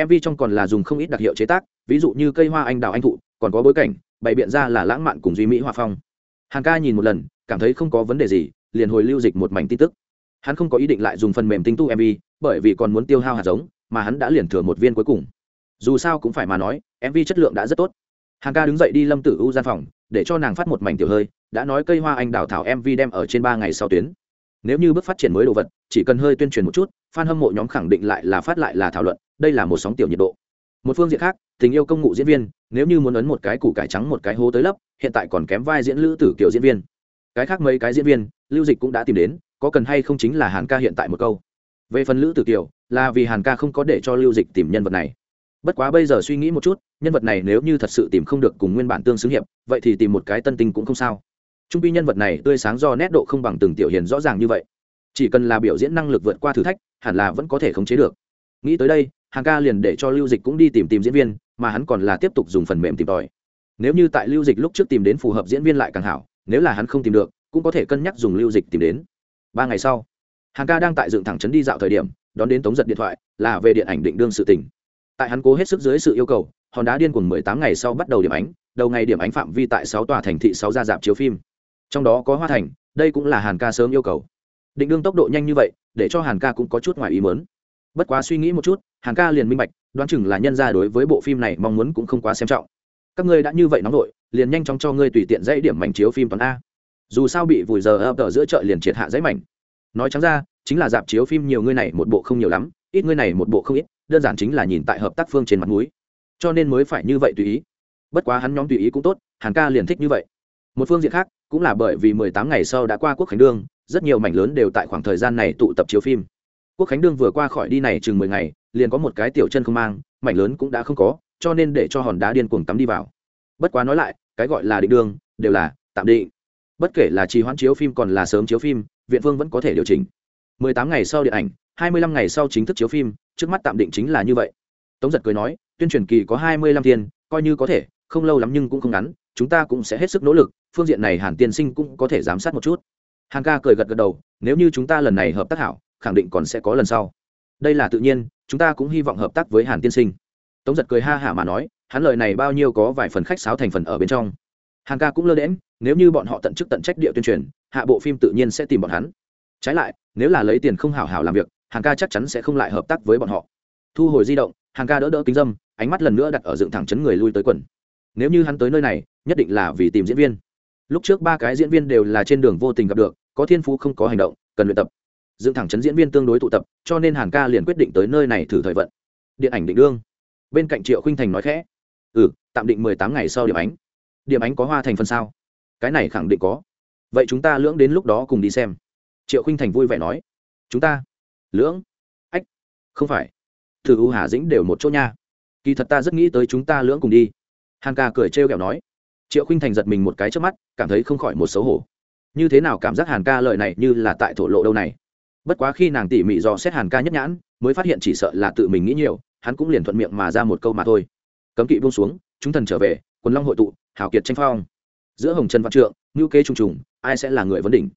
mv trong còn là dùng không ít đặc hiệu chế tác, ví dụ như cây hoa anh đào anh thụ, còn có bối cảnh, bày biện ra là lãng mạn cùng duy mỹ hòa phong. Hàng ca nhìn một lần, cảm thấy không có vấn đề gì, liền hồi lưu dịch một mảnh tin tức. Hắn không có ý định lại dùng phần mềm tinh tu mv bởi vì còn muốn tiêu hao hạt giống, mà hắn đã liền thừa một viên cuối cùng. Dù sao cũng phải mà nói mv chất lượng đã rất tốt hàng ca đứng dậy đi lâm tử u gian phòng, để cho nàng phát một mảnh tiểu hơi, đã nói cây hoa anh đào thảo mv đem ở trên ba ngày sau tuyến. Nếu như bước phát triển mới đồ vật, chỉ cần hơi tuyên truyền một chút, fan hâm mộ nhóm khẳng định lại là phát lại là thảo luận, đây là một sóng tiểu nhiệt độ. Một phương diện khác, tình yêu công ngụ diễn viên, nếu như muốn ấn một cái củ cải trắng một cái hố tới lấp hiện tại còn kém vai diễn lữ tử kiểu diễn viên. Cái khác mấy cái diễn viên, lưu dịch cũng đã tìm đến, có cần hay không chính là hàn ca hiện tại một câu. Về phần lữ tử kiều là vì hàn ca không có để cho lưu dịch tìm nhân vật này bất quá bây giờ suy nghĩ một chút, nhân vật này nếu như thật sự tìm không được cùng nguyên bản tương xứng hiệp, vậy thì tìm một cái tân tinh cũng không sao. Trung pi nhân vật này tươi sáng do nét độ không bằng từng tiểu hiền rõ ràng như vậy. Chỉ cần là biểu diễn năng lực vượt qua thử thách, hẳn là vẫn có thể khống chế được. Nghĩ tới đây, hàng ca liền để cho lưu dịch cũng đi tìm tìm diễn viên, mà hắn còn là tiếp tục dùng phần mềm tìm tòi. Nếu như tại lưu dịch lúc trước tìm đến phù hợp diễn viên lại càng hảo, nếu là hắn không tìm được, cũng có thể cân nhắc dùng lưu dịch tìm đến. Ba ngày sau, hàng ca đang tại dựng thẳng trấn đi dạo thời điểm, đón đến tống giật điện thoại, là về điện ảnh định đương sự tỉnh tại hắn cố hết sức dưới sự yêu cầu, hòn đá điên cùng mười tám ngày sau bắt đầu điểm ánh, đầu ngày điểm ánh phạm vi tại sáu tòa thành thị, sáu gia dạp chiếu phim. Trong đó có hoa thành, đây cũng là hàn ca sớm yêu cầu. Định đương tốc độ nhanh như vậy, để cho hàn ca cũng có chút ngoài ý mớn bất quá suy nghĩ một chút, hàn ca liền minh bạch, đoán chừng là nhân ra đối với bộ phim này mong muốn cũng không quá xem trọng. Các ngươi đã như vậy nóng vội, liền nhanh chóng cho ngươi tùy tiện dãy điểm mảnh chiếu phim toàn a. Dù sao bị vùi giờ ập ở giữa chợ liền triệt hạ dãy mảnh. Nói trắng ra, chính là dạp chiếu phim nhiều ngươi này một bộ không nhiều lắm, ít ngươi này một bộ không ít đơn giản chính là nhìn tại hợp tác phương trên mặt mũi, cho nên mới phải như vậy tùy ý. Bất quá hắn nhóm tùy ý cũng tốt hàn ca liền thích như vậy. Một phương diện khác cũng là bởi vì mười tám ngày sau đã qua quốc khánh đương rất nhiều mảnh lớn đều tại khoảng thời gian này tụ tập chiếu phim. Quốc khánh đương vừa qua khỏi đi này chừng mười ngày liền có một cái tiểu chân không mang mảnh lớn cũng đã không có cho nên để cho hòn đá điên cuồng tắm đi vào. Bất quá nói lại cái gọi là định đương đều là tạm định. Bất kể là trì hoãn chiếu phim còn là sớm chiếu phim viện phương vẫn có thể điều chỉnh. mười tám ngày sau điện ảnh hai mươi lăm ngày sau chính thức chiếu phim trước mắt tạm định chính là như vậy. Tống giật cười nói, tuyên truyền kỳ có hai mươi lăm thiên, coi như có thể, không lâu lắm nhưng cũng không ngắn, chúng ta cũng sẽ hết sức nỗ lực, phương diện này hàn tiên sinh cũng có thể giám sát một chút. Hàn ca cười gật gật đầu, nếu như chúng ta lần này hợp tác hảo, khẳng định còn sẽ có lần sau. Đây là tự nhiên, chúng ta cũng hy vọng hợp tác với hàn tiên sinh. Tống giật cười ha hả mà nói, hắn lời này bao nhiêu có vài phần khách sáo thành phần ở bên trong. Hàn ca cũng lơ đễm nếu như bọn họ tận chức tận trách địa tuyên truyền, hạ bộ phim tự nhiên sẽ tìm bọn hắn. Trái lại, nếu là lấy tiền không hảo hảo làm việc Hàng ca chắc chắn sẽ không lại hợp tác với bọn họ. Thu hồi di động, hàng ca đỡ đỡ kính dâm, ánh mắt lần nữa đặt ở dựng thẳng chấn người lui tới quần. Nếu như hắn tới nơi này, nhất định là vì tìm diễn viên. Lúc trước ba cái diễn viên đều là trên đường vô tình gặp được, có thiên phú không có hành động, cần luyện tập. Dựng thẳng chấn diễn viên tương đối tụ tập, cho nên hàn ca liền quyết định tới nơi này thử thời vận. Điện ảnh định đương. Bên cạnh triệu khinh thành nói khẽ. Ừ tạm định mười tám ngày sau điểm ánh. Điểm ánh có hoa thành phần sao? Cái này khẳng định có. Vậy chúng ta lưỡng đến lúc đó cùng đi xem. Triệu khinh thành vui vẻ nói. Chúng ta lưỡng? Ách, không phải. Thử u hà dĩnh đều một chỗ nha. Kỳ thật ta rất nghĩ tới chúng ta lưỡng cùng đi. Hàn ca cười trêu ghẹo nói. Triệu khinh thành giật mình một cái trước mắt, cảm thấy không khỏi một xấu hổ. Như thế nào cảm giác hàn ca lợi này như là tại thổ lộ đâu này? Bất quá khi nàng tỉ mỉ dò xét hàn ca nhất nhãn, mới phát hiện chỉ sợ là tự mình nghĩ nhiều, hắn cũng liền thuận miệng mà ra một câu mà thôi. Cấm kỵ buông xuống, chúng thần trở về, quần long hội tụ, hào kiệt tranh phong. Giữa hồng trần văn trượng ngữ kế trùng trùng, ai sẽ là người vấn đỉnh?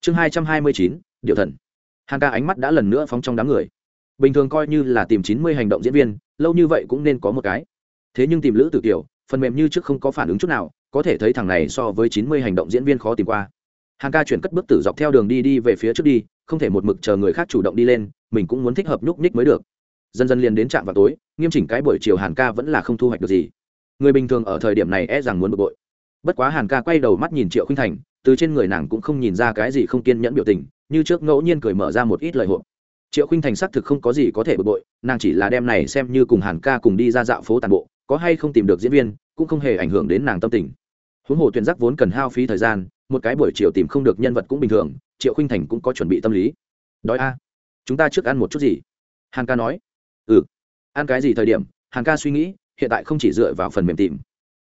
Chương hai trăm hai mươi chín, điệu thần hàn ca ánh mắt đã lần nữa phóng trong đám người. Bình thường coi như là tìm chín mươi hành động diễn viên, lâu như vậy cũng nên có một cái. Thế nhưng tìm lữ tử kiều, phần mềm như trước không có phản ứng chút nào, có thể thấy thằng này so với chín mươi hành động diễn viên khó tìm qua. Hàn ca chuyển cất bước tử dọc theo đường đi đi về phía trước đi, không thể một mực chờ người khác chủ động đi lên, mình cũng muốn thích hợp nhúc nhích mới được. Dần dần liền đến trạm vào tối, nghiêm chỉnh cái buổi chiều hàn ca vẫn là không thu hoạch được gì. Người bình thường ở thời điểm này e rằng muốn bực bội. Bất quá hàn ca quay đầu mắt nhìn triệu khinh thành, từ trên người nàng cũng không nhìn ra cái gì không kiên nhẫn biểu tình như trước ngẫu nhiên cười mở ra một ít lời hộp. Triệu khinh thành xác thực không có gì có thể bực bội, nàng chỉ là đem này xem như cùng hàn ca cùng đi ra dạo phố tàn bộ, có hay không tìm được diễn viên, cũng không hề ảnh hưởng đến nàng tâm tình. Huống hồ tuyển giác vốn cần hao phí thời gian, một cái buổi chiều tìm không được nhân vật cũng bình thường, triệu khinh thành cũng có chuẩn bị tâm lý. Đói a, chúng ta trước ăn một chút gì? Hàn ca nói. Ừ. Ăn cái gì thời điểm, hàn ca suy nghĩ, hiện tại không chỉ dựa vào phần mềm tìm.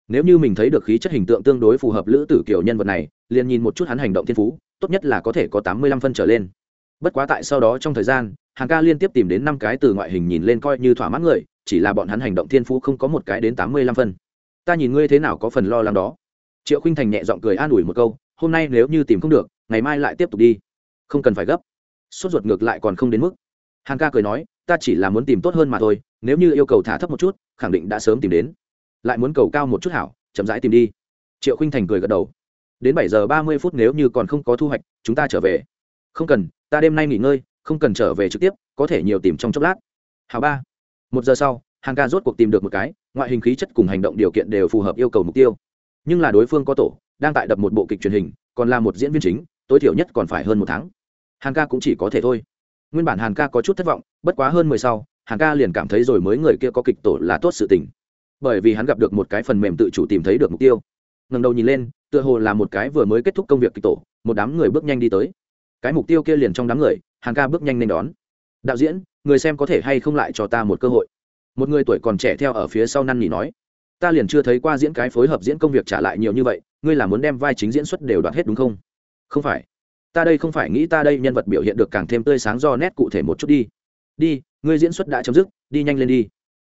Nếu như mình thấy được khí chất hình tượng tương đối phù hợp lữ tử kiểu nhân vật này, liền nhìn một chút hắn hành động thiên phú tốt nhất là có thể có tám mươi lăm phân trở lên. Bất quá tại sau đó trong thời gian hàng ca liên tiếp tìm đến năm cái từ ngoại hình nhìn lên coi như thỏa mãn người, chỉ là bọn hắn hành động thiên phú không có một cái đến tám mươi lăm phân. Ta nhìn ngươi thế nào có phần lo lắng đó. Triệu khinh thành nhẹ giọng cười an ủi một câu, hôm nay nếu như tìm không được, ngày mai lại tiếp tục đi. Không cần phải gấp. Sốt ruột ngược lại còn không đến mức. Hàng ca cười nói, ta chỉ là muốn tìm tốt hơn mà thôi, nếu như yêu cầu thả thấp một chút, khẳng định đã sớm tìm đến. Lại muốn cầu cao một chút hảo, chậm rãi tìm đi. Triệu khinh thành cười gật đầu đến bảy giờ ba mươi phút nếu như còn không có thu hoạch, chúng ta trở về. Không cần, ta đêm nay nghỉ ngơi, không cần trở về trực tiếp, có thể nhiều tìm trong chốc lát. Hào ba. Một giờ sau, hàng ca rốt cuộc tìm được một cái, ngoại hình khí chất cùng hành động điều kiện đều phù hợp yêu cầu mục tiêu. Nhưng là đối phương có tổ, đang tại đập một bộ kịch truyền hình, còn là một diễn viên chính, tối thiểu nhất còn phải hơn một tháng. Hàng ca cũng chỉ có thể thôi. Nguyên bản hàn ca có chút thất vọng, bất quá hơn mười sau hàn ca liền cảm thấy rồi mới người kia có kịch tổ là tốt sự tình. Bởi vì hắn gặp được một cái phần mềm tự chủ tìm thấy được mục tiêu ngần đầu nhìn lên, tựa hồ là một cái vừa mới kết thúc công việc kịch tổ, một đám người bước nhanh đi tới. Cái mục tiêu kia liền trong đám người, hàng ca bước nhanh nên đón. Đạo diễn, người xem có thể hay không lại cho ta một cơ hội? Một người tuổi còn trẻ theo ở phía sau năn nỉ nói. Ta liền chưa thấy qua diễn cái phối hợp diễn công việc trả lại nhiều như vậy, ngươi là muốn đem vai chính diễn xuất đều đoạt hết đúng không? Không phải. Ta đây không phải nghĩ ta đây nhân vật biểu hiện được càng thêm tươi sáng do nét cụ thể một chút đi. Đi, ngươi diễn xuất đã chấm dứt, đi nhanh lên đi.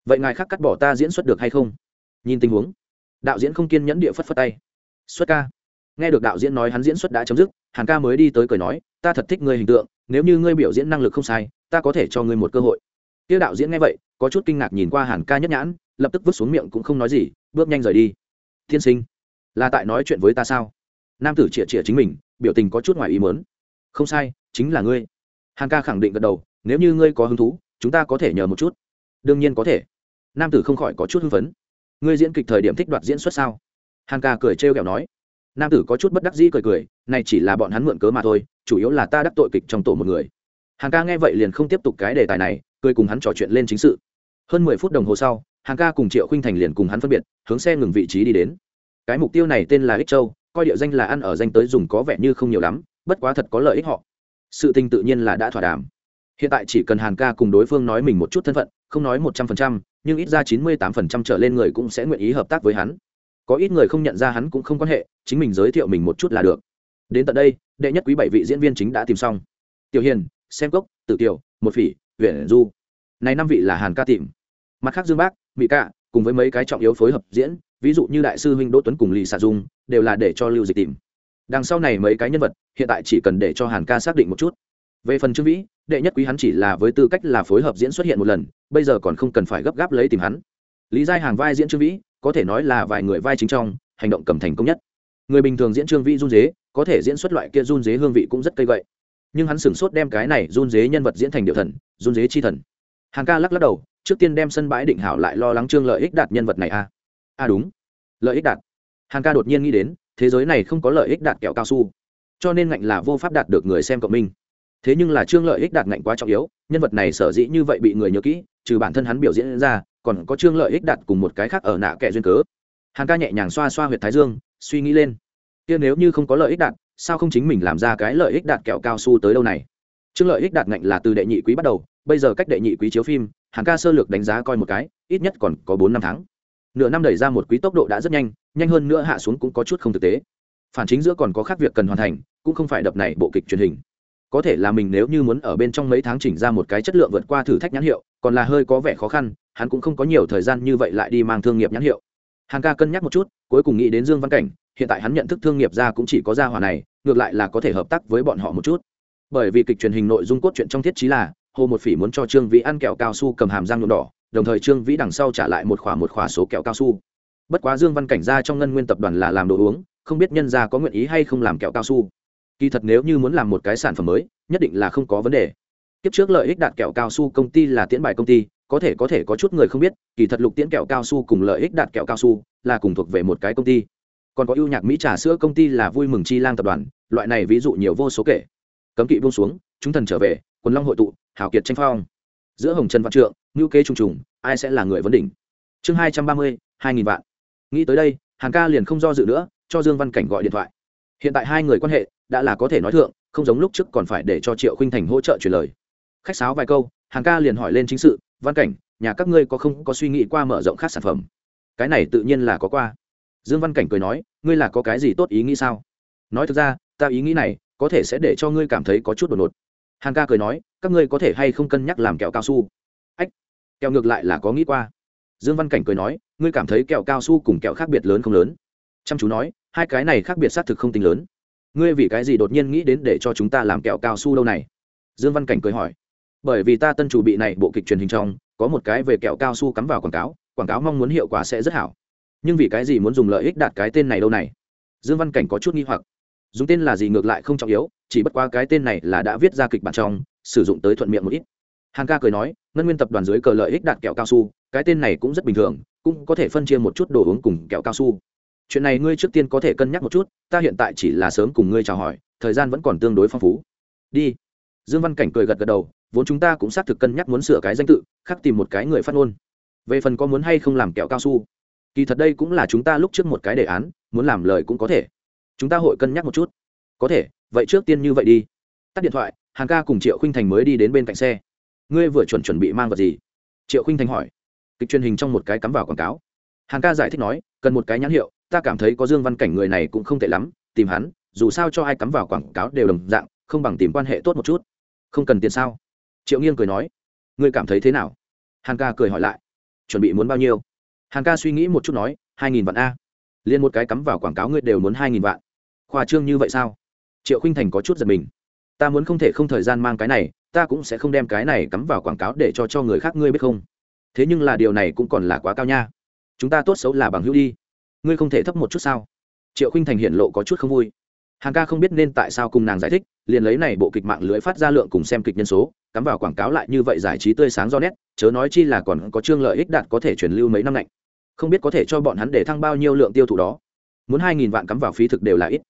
Vậy ngài khác cắt bỏ ta diễn xuất được hay không? Nhìn tình huống đạo diễn không kiên nhẫn địa phất phất tay. Xuất ca. Nghe được đạo diễn nói hắn diễn xuất đã chấm dứt, hàn ca mới đi tới cười nói, ta thật thích ngươi hình tượng, nếu như ngươi biểu diễn năng lực không sai, ta có thể cho ngươi một cơ hội. Tiêu đạo diễn nghe vậy, có chút kinh ngạc nhìn qua hàn ca nhất nhãn, lập tức vứt xuống miệng cũng không nói gì, bước nhanh rời đi. Tiên sinh, là tại nói chuyện với ta sao? Nam tử chĩa chĩa chính mình, biểu tình có chút ngoài ý mớn không sai, chính là ngươi. Hàn ca khẳng định gật đầu, nếu như ngươi có hứng thú, chúng ta có thể nhờ một chút. Đương nhiên có thể. Nam tử không khỏi có chút hưng phấn ngươi diễn kịch thời điểm thích đoạt diễn xuất sao? Hàn ca cười trêu ghẹo nói. Nam tử có chút bất đắc dĩ cười cười, này chỉ là bọn hắn mượn cớ mà thôi, chủ yếu là ta đắc tội kịch trong tổ một người. Hàn ca nghe vậy liền không tiếp tục cái đề tài này, cười cùng hắn trò chuyện lên chính sự. Hơn mười phút đồng hồ sau Hằng ca cùng triệu khinh thành liền cùng hắn phân biệt, hướng xe ngừng vị trí đi đến. Cái mục tiêu này tên là ích châu, coi địa danh là ăn ở danh tới dùng có vẻ như không nhiều lắm, bất quá thật có lợi ích họ. Sự tình tự nhiên là đã thỏa đàm. Hiện tại chỉ cần hàn ca cùng đối phương nói mình một chút thân phận không nói một trăm phần trăm nhưng ít ra chín mươi tám phần trăm trở lên người cũng sẽ nguyện ý hợp tác với hắn. Có ít người không nhận ra hắn cũng không quan hệ chính mình giới thiệu mình một chút là được. Đến tận đây đệ nhất quý bảy vị diễn viên chính đã tìm xong. Tiểu hiền xem cốc Tử Tiểu, một phỉ huyện du. Này năm vị là hàn ca tìm. Mặt khác dương bác mỹ ca cùng với mấy cái trọng yếu phối hợp diễn ví dụ như đại sư huynh đỗ tuấn cùng lì xạ dung đều là để cho lưu dịch tìm. Đằng sau này mấy cái nhân vật hiện tại chỉ cần để cho hàn ca xác định một chút. Về phần trương vĩ đệ nhất quý hắn chỉ là với tư cách là phối hợp diễn xuất hiện một lần, bây giờ còn không cần phải gấp gáp lấy tìm hắn. Lý giai hàng vai diễn trương vĩ, có thể nói là vài người vai chính trong, hành động cầm thành công nhất. Người bình thường diễn trương vĩ run dế, có thể diễn xuất loại kia run dế hương vị cũng rất cây gậy. Nhưng hắn sửng sốt đem cái này run dế nhân vật diễn thành điệu thần, run dế chi thần. Hàng ca lắc lắc đầu, trước tiên đem sân bãi định hảo lại lo lắng trương lợi ích đạt nhân vật này a à? a à đúng. Lợi ích đạt. Hàng ca đột nhiên nghĩ đến, thế giới này không có lợi ích đạt kẹo cao su. Cho nên ngạnh là vô pháp đạt được người xem cộng minh thế nhưng là trương lợi ích đạt ngạnh quá trọng yếu, nhân vật này sở dĩ như vậy bị người nhớ kỹ, trừ bản thân hắn biểu diễn ra, còn có trương lợi ích đạt cùng một cái khác ở nạ kẻ duyên cớ. Hàn ca nhẹ nhàng xoa xoa h u y ệ t thái dương, suy nghĩ lên. Kia nếu như không có lợi ích đạt, sao không chính mình làm ra cái lợi ích đạt kẹo cao su tới đâu này? Trương lợi ích đạt ngạnh là từ đệ nhị quý bắt đầu, bây giờ cách đệ nhị quý chiếu phim, hàn ca sơ lược đánh giá coi một cái, ít nhất còn có bốn năm tháng. Nửa năm đẩy ra một quý tốc độ đã rất nhanh nhanh hơn nữa hạ xuống cũng có chút không thực tế. Phản chính giữa còn có khác việc cần hoàn thành, cũng không phải đập này bộ kịch truyền hình có thể là mình nếu như muốn ở bên trong mấy tháng chỉnh ra một cái chất lượng vượt qua thử thách nhãn hiệu, còn là hơi có vẻ khó khăn, hắn cũng không có nhiều thời gian như vậy lại đi mang thương nghiệp nhãn hiệu. Hàng ca cân nhắc một chút, cuối cùng nghĩ đến dương văn cảnh, hiện tại hắn nhận thức thương nghiệp ra cũng chỉ có gia hỏa này, ngược lại là có thể hợp tác với bọn họ một chút. Bởi vì kịch truyền hình nội dung cốt truyện trong thiết chí là, hồ một phỉ muốn cho trương vĩ ăn kẹo cao su cầm hàm răng nhuộm đỏ, đồng thời trương vĩ đằng sau trả lại một khỏa một khỏa số kẹo cao su. Bất quá dương văn cảnh ra trong ngân nguyên tập đoàn là làm đồ uống, không biết nhân gia có nguyện ý hay không làm kẹo cao su kỳ thật nếu như muốn làm một cái sản phẩm mới, nhất định là không có vấn đề. Kiếp trước lợi ích đạt kẹo cao su công ty là tiễn bài công ty, có thể có thể có chút người không biết, kỳ thật lục tiễn kẹo cao su cùng lợi ích đạt kẹo cao su là cùng thuộc về một cái công ty. Còn có ưu nhạc mỹ trà sữa công ty là vui mừng chi lang tập đoàn, loại này ví dụ nhiều vô số kể. Cấm kỵ buông xuống, chúng thần trở về, quần long hội tụ hảo kiệt tranh phong. Giữa hồng trần văn trượng ngữ kế trùng trùng, ai sẽ là người vấn đỉnh? Chương hai trăm ba mươi, hai nghìn vạn. Nghĩ tới đây hàng ca liền không do dự nữa, cho dương văn cảnh gọi điện thoại. Hiện tại hai người quan hệ đã là có thể nói thượng, không giống lúc trước còn phải để cho triệu khinh thành hỗ trợ truyền lời. Khách sáo vài câu, hàng ca liền hỏi lên chính sự, văn cảnh, nhà các ngươi có không có suy nghĩ qua mở rộng khác sản phẩm? Cái này tự nhiên là có qua. Dương văn cảnh cười nói, ngươi là có cái gì tốt ý nghĩ sao? Nói thực ra, ta ý nghĩ này có thể sẽ để cho ngươi cảm thấy có chút đột ngột. Hàng ca cười nói, các ngươi có thể hay không cân nhắc làm kẹo cao su? Ách, kẹo ngược lại là có nghĩ qua. Dương văn cảnh cười nói, ngươi cảm thấy kẹo cao su cùng kẹo khác biệt lớn không lớn? Chăm chú nói, hai cái này khác biệt xác thực không tính lớn ngươi vì cái gì đột nhiên nghĩ đến để cho chúng ta làm kẹo cao su đâu này? Dương văn cảnh cười hỏi. Bởi vì ta tân chủ bị này bộ kịch truyền hình trong, có một cái về kẹo cao su cắm vào quảng cáo quảng cáo mong muốn hiệu quả sẽ rất hảo. Nhưng vì cái gì muốn dùng lợi ích đạt cái tên này đâu này? Dương văn cảnh có chút nghi hoặc. Dùng tên là gì ngược lại không trọng yếu, chỉ bất qua cái tên này là đã viết ra kịch bản trong, sử dụng tới thuận miệng một ít. Hàn ca cười nói, ngân nguyên tập đoàn dưới cờ lợi ích đạt kẹo cao su, cái tên này cũng rất bình thường, cũng có thể phân chia một chút đồ uống cùng kẹo cao su chuyện này ngươi trước tiên có thể cân nhắc một chút, ta hiện tại chỉ là sớm cùng ngươi chào hỏi, thời gian vẫn còn tương đối phong phú. Đi. Dương văn cảnh cười gật gật đầu, vốn chúng ta cũng xác thực cân nhắc muốn sửa cái danh tự, khắc tìm một cái người phát ngôn. Về phần có muốn hay không làm kẹo cao su, kỳ thật đây cũng là chúng ta lúc trước một cái đề án, muốn làm lời cũng có thể. Chúng ta hội cân nhắc một chút. Có thể, vậy trước tiên như vậy đi. Tắt điện thoại hàng ca cùng triệu khinh thành mới đi đến bên cạnh xe. Ngươi vừa chuẩn chuẩn bị mang vật gì? Triệu khinh thành hỏi. Kịch truyền hình trong một cái cắm vào quảng cáo. Hàng ca giải thích nói, cần một cái nhãn hiệu ta cảm thấy có dương văn cảnh người này cũng không tệ lắm, tìm hắn, dù sao cho ai cắm vào quảng cáo đều đồng dạng, không bằng tìm quan hệ tốt một chút. Không cần tiền sao? Triệu nghiên cười nói. Ngươi cảm thấy thế nào? Hàn ca cười hỏi lại. Chuẩn bị muốn bao nhiêu? Hàn ca suy nghĩ một chút nói, hai nghìn vạn a. Liền một cái cắm vào quảng cáo ngươi đều muốn hai nghìn vạn. Khoa trương như vậy sao? Triệu khinh thành có chút giật mình. Ta muốn không thể không thời gian mang cái này, ta cũng sẽ không đem cái này cắm vào quảng cáo để cho cho người khác ngươi biết không? Thế nhưng là điều này cũng còn là quá cao nha. Chúng ta tốt xấu là bằng hữu đi ngươi không thể thấp một chút sao? Triệu khinh thành hiện lộ có chút không vui. Hàng ca không biết nên tại sao cùng nàng giải thích, liền lấy này bộ kịch mạng lưới phát ra lượng cùng xem kịch nhân số, cắm vào quảng cáo lại như vậy giải trí tươi sáng do nét, chớ nói chi là còn có chương lợi ích đạt có thể truyền lưu mấy năm lạnh. Không biết có thể cho bọn hắn để thăng bao nhiêu lượng tiêu thụ đó. Muốn hai nghìn vạn cắm vào phí thực đều là ít.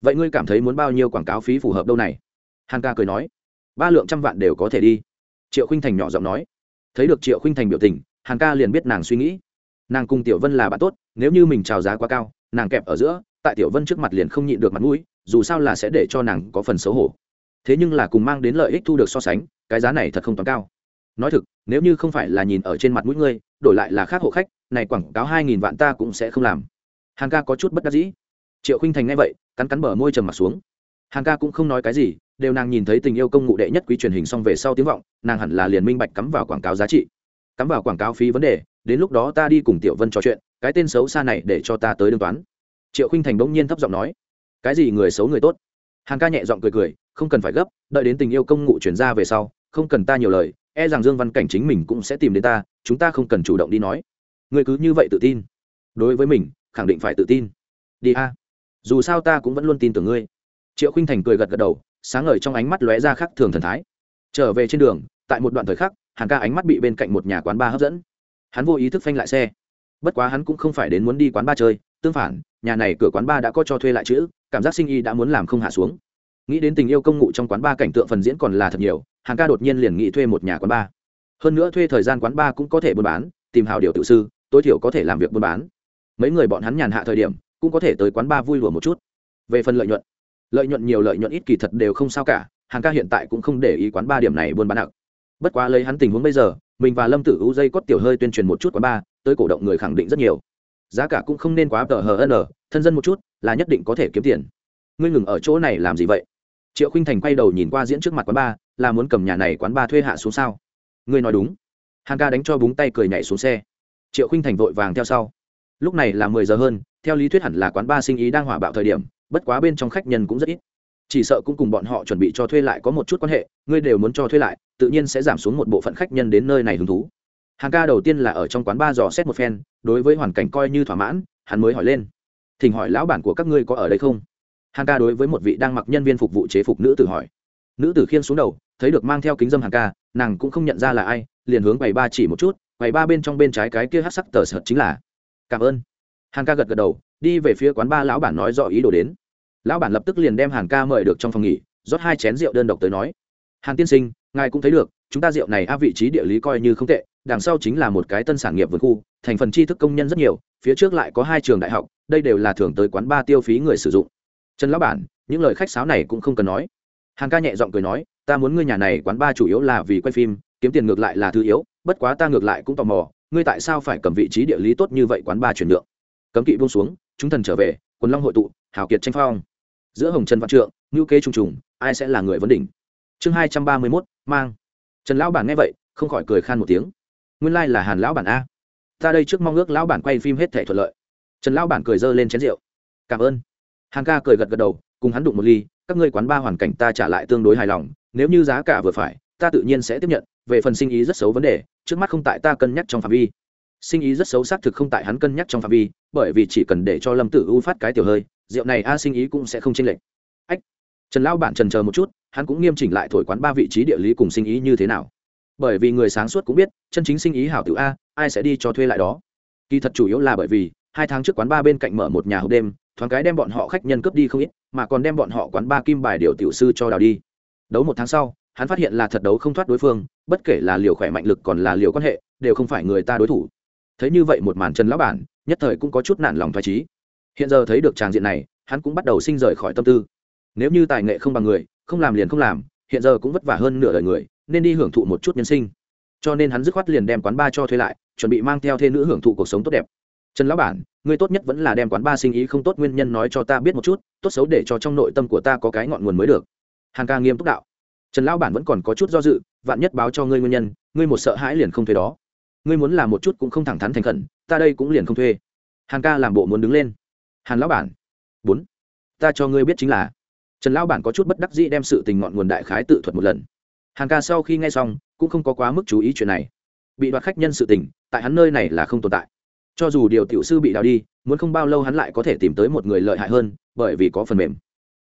Vậy ngươi cảm thấy muốn bao nhiêu quảng cáo phí phù hợp đâu này? Hàng ca cười nói. Ba lượng trăm vạn đều có thể đi. Triệu khinh thành nhỏ giọng nói. Thấy được triệu khinh thành biểu tình hàng ca liền biết nàng suy nghĩ nàng cùng tiểu vân là bạn tốt, nếu như mình trào giá quá cao, nàng kẹp ở giữa, tại tiểu vân trước mặt liền không nhịn được mặt mũi, dù sao là sẽ để cho nàng có phần xấu hổ. Thế nhưng là cùng mang đến lợi ích thu được so sánh, cái giá này thật không toán cao. Nói thực, nếu như không phải là nhìn ở trên mặt mũi ngươi, đổi lại là khác hộ khách, này quảng cáo hai nghìn vạn ta cũng sẽ không làm. Hàng ca có chút bất đắc dĩ. Triệu khinh thành nghe vậy, cắn cắn bờ môi trầm mặt xuống. Hàng ca cũng không nói cái gì, đều nàng nhìn thấy tình yêu công ngụ đệ nhất quý truyền hình xong về sau tiếng vọng, nàng hẳn là liền minh bạch cắm vào quảng cáo giá trị. Cắm vào quảng cáo phí vấn đề đến lúc đó ta đi cùng tiểu vân trò chuyện, cái tên xấu xa này để cho ta tới đương toán. Triệu khinh thành bỗng nhiên thấp giọng nói, cái gì người xấu người tốt? Hàng ca nhẹ giọng cười cười, không cần phải gấp, đợi đến tình yêu công ngụ chuyển ra về sau, không cần ta nhiều lời e rằng dương văn cảnh chính mình cũng sẽ tìm đến ta, chúng ta không cần chủ động đi nói. Người cứ như vậy tự tin. Đối với mình, khẳng định phải tự tin. Đi a. Dù sao ta cũng vẫn luôn tin tưởng ngươi. Triệu khinh thành cười gật gật đầu, sáng ngời trong ánh mắt lóe ra khắc thường thần thái. Trở về trên đường, tại một đoạn thời khắc, hàng ca ánh mắt bị bên cạnh một nhà quán ba hấp dẫn hắn vô ý thức phanh lại xe. Bất quá hắn cũng không phải đến muốn đi quán ba chơi, tương phản, nhà này cửa quán ba đã có cho thuê lại chữ, cảm giác sinh y đã muốn làm không hạ xuống. Nghĩ đến tình yêu công ngụ trong quán ba cảnh tượng phần diễn còn là thật nhiều, hàng ca đột nhiên liền nghĩ thuê một nhà quán ba. hơn nữa thuê thời gian quán ba cũng có thể buôn bán, tìm hào điều tự sư, tối thiểu có thể làm việc buôn bán. Mấy người bọn hắn nhàn hạ thời điểm, cũng có thể tới quán ba vui lùa một chút. Về phần lợi nhuận lợi nhuận nhiều lợi nhuận ít kỳ thật đều không sao cả, hàng ca hiện tại cũng không để ý quán ba điểm này buôn bán nặng. Bất quá lấy hắn tình huống bây giờ mình và lâm tử u dây cót tiểu hơi tuyên truyền một chút quán ba tới cổ động người khẳng định rất nhiều. Giá cả cũng không nên quá tờ hờ n thân dân một chút là nhất định có thể kiếm tiền. Ngươi ngừng ở chỗ này làm gì vậy? Triệu khinh thành quay đầu nhìn qua diễn trước mặt quán ba là muốn cầm nhà này quán ba thuê hạ xuống sao? Ngươi nói đúng. Hàng ca đánh cho búng tay cười nhảy xuống xe. Triệu khinh thành vội vàng theo sau. Lúc này là mười giờ hơn, theo lý thuyết hẳn là quán ba sinh ý đang hỏa bạo thời điểm, bất quá bên trong khách nhân cũng rất ít chỉ sợ cũng cùng bọn họ chuẩn bị cho thuê lại có một chút quan hệ, ngươi đều muốn cho thuê lại, tự nhiên sẽ giảm xuống một bộ phận khách nhân đến nơi này hứng thú. Hàng ca đầu tiên là ở trong quán ba dò xét một phen, đối với hoàn cảnh coi như thỏa mãn, hắn mới hỏi lên. Thỉnh hỏi lão bản của các ngươi có ở đây không? Hàng ca đối với một vị đang mặc nhân viên phục vụ chế phục nữ tử hỏi. Nữ tử khiên xuống đầu, thấy được mang theo kính dâm hàng ca, nàng cũng không nhận ra là ai, liền hướng quầy ba chỉ một chút, quầy ba bên trong bên trái cái kia hát sắc tờ sợt chính là. Cảm ơn. Hàng ca gật gật đầu, đi về phía quán ba lão bản nói rõ ý đồ đến lão bản lập tức liền đem hàn ca mời được trong phòng nghỉ, rót hai chén rượu đơn độc tới nói. Hàn tiên sinh, ngài cũng thấy được, chúng ta rượu này áp vị trí địa lý coi như không tệ, đằng sau chính là một cái tân sản nghiệp vườn khu, thành phần tri thức công nhân rất nhiều, phía trước lại có hai trường đại học, đây đều là thường tới quán ba tiêu phí người sử dụng. Trần lão bản, những lời khách sáo này cũng không cần nói. Hàn ca nhẹ giọng cười nói, ta muốn ngươi nhà này quán ba chủ yếu là vì quay phim, kiếm tiền ngược lại là thứ yếu, bất quá ta ngược lại cũng tò mò, ngươi tại sao phải cầm vị trí địa lý tốt như vậy quán ba chuyển nhượng? Cấm kỵ buông xuống, chúng thần trở về, quần long hội tụ, hào kiệt tranh phong giữa hồng trần văn trượng, ngữ kế trùng trùng, ai sẽ là người vấn đỉnh? Chương hai trăm ba mươi mốt, mang. Trần lão bản nghe vậy, không khỏi cười khan một tiếng. Nguyên lai、like、là hàn lão bản a. Ta đây trước mong ước lão bản quay phim hết thể thuận lợi. Trần lão bản cười dơ lên chén rượu. Cảm ơn. Hàn ca cười gật gật đầu, cùng hắn đụng một ly, các ngươi quán ba hoàn cảnh ta trả lại tương đối hài lòng, nếu như giá cả vừa phải, ta tự nhiên sẽ tiếp nhận, về phần sinh ý rất xấu vấn đề, trước mắt không tại ta cân nhắc trong phạm vi. Sinh ý rất xấu xác thực không tại hắn cân nhắc trong phạm vi, bởi vì chỉ cần để cho lâm tử u phát cái tiểu hơi rượu này a sinh ý cũng sẽ không chênh lệch. Ách, trần lão bản trần chờ một chút, hắn cũng nghiêm chỉnh lại thổi quán ba vị trí địa lý cùng sinh ý như thế nào. Bởi vì người sáng suốt cũng biết, chân chính sinh ý hảo tự a, ai sẽ đi cho thuê lại đó. Kỳ thật chủ yếu là bởi vì, hai tháng trước quán ba bên cạnh mở một nhà hộp đêm, thoáng cái đem bọn họ khách nhân cướp đi không ít, mà còn đem bọn họ quán ba kim bài điều tiểu sư cho đào đi. Đấu một tháng sau, hắn phát hiện là thật đấu không thoát đối phương, bất kể là liều khỏe mạnh lực còn là liều quan hệ, đều không phải người ta đối thủ. Thấy như vậy một màn trần lão bản nhất thời cũng có chút nản lòng thoải trí hiện giờ thấy được tràng diện này, hắn cũng bắt đầu sinh rời khỏi tâm tư. Nếu như tài nghệ không bằng người, không làm liền không làm, hiện giờ cũng vất vả hơn nửa đời người, nên đi hưởng thụ một chút nhân sinh. Cho nên hắn dứt khoát liền đem quán ba cho thuê lại, chuẩn bị mang theo thê nữ hưởng thụ cuộc sống tốt đẹp. Trần lão bản, người tốt nhất vẫn là đem quán ba sinh ý không tốt nguyên nhân nói cho ta biết một chút, tốt xấu để cho trong nội tâm của ta có cái ngọn nguồn mới được. Hàng ca nghiêm túc đạo. Trần lão bản vẫn còn có chút do dự, vạn nhất báo cho ngươi nguyên nhân, ngươi một sợ hãi liền không thuê đó. Ngươi muốn làm một chút cũng không thẳng thắn thành khẩn, ta đây cũng liền không thuê. Hàng ca làm bộ muốn đứng lên hàn lão bản. Bốn. Ta cho ngươi biết chính là, trần lão bản có chút bất đắc dĩ đem sự tình ngọn nguồn đại khái tự thuật một lần. Hàn ca sau khi nghe xong, cũng không có quá mức chú ý chuyện này. Bị đoạt khách nhân sự tình, tại hắn nơi này là không tồn tại. Cho dù điều tiểu sư bị đào đi, muốn không bao lâu hắn lại có thể tìm tới một người lợi hại hơn, bởi vì có phần mềm.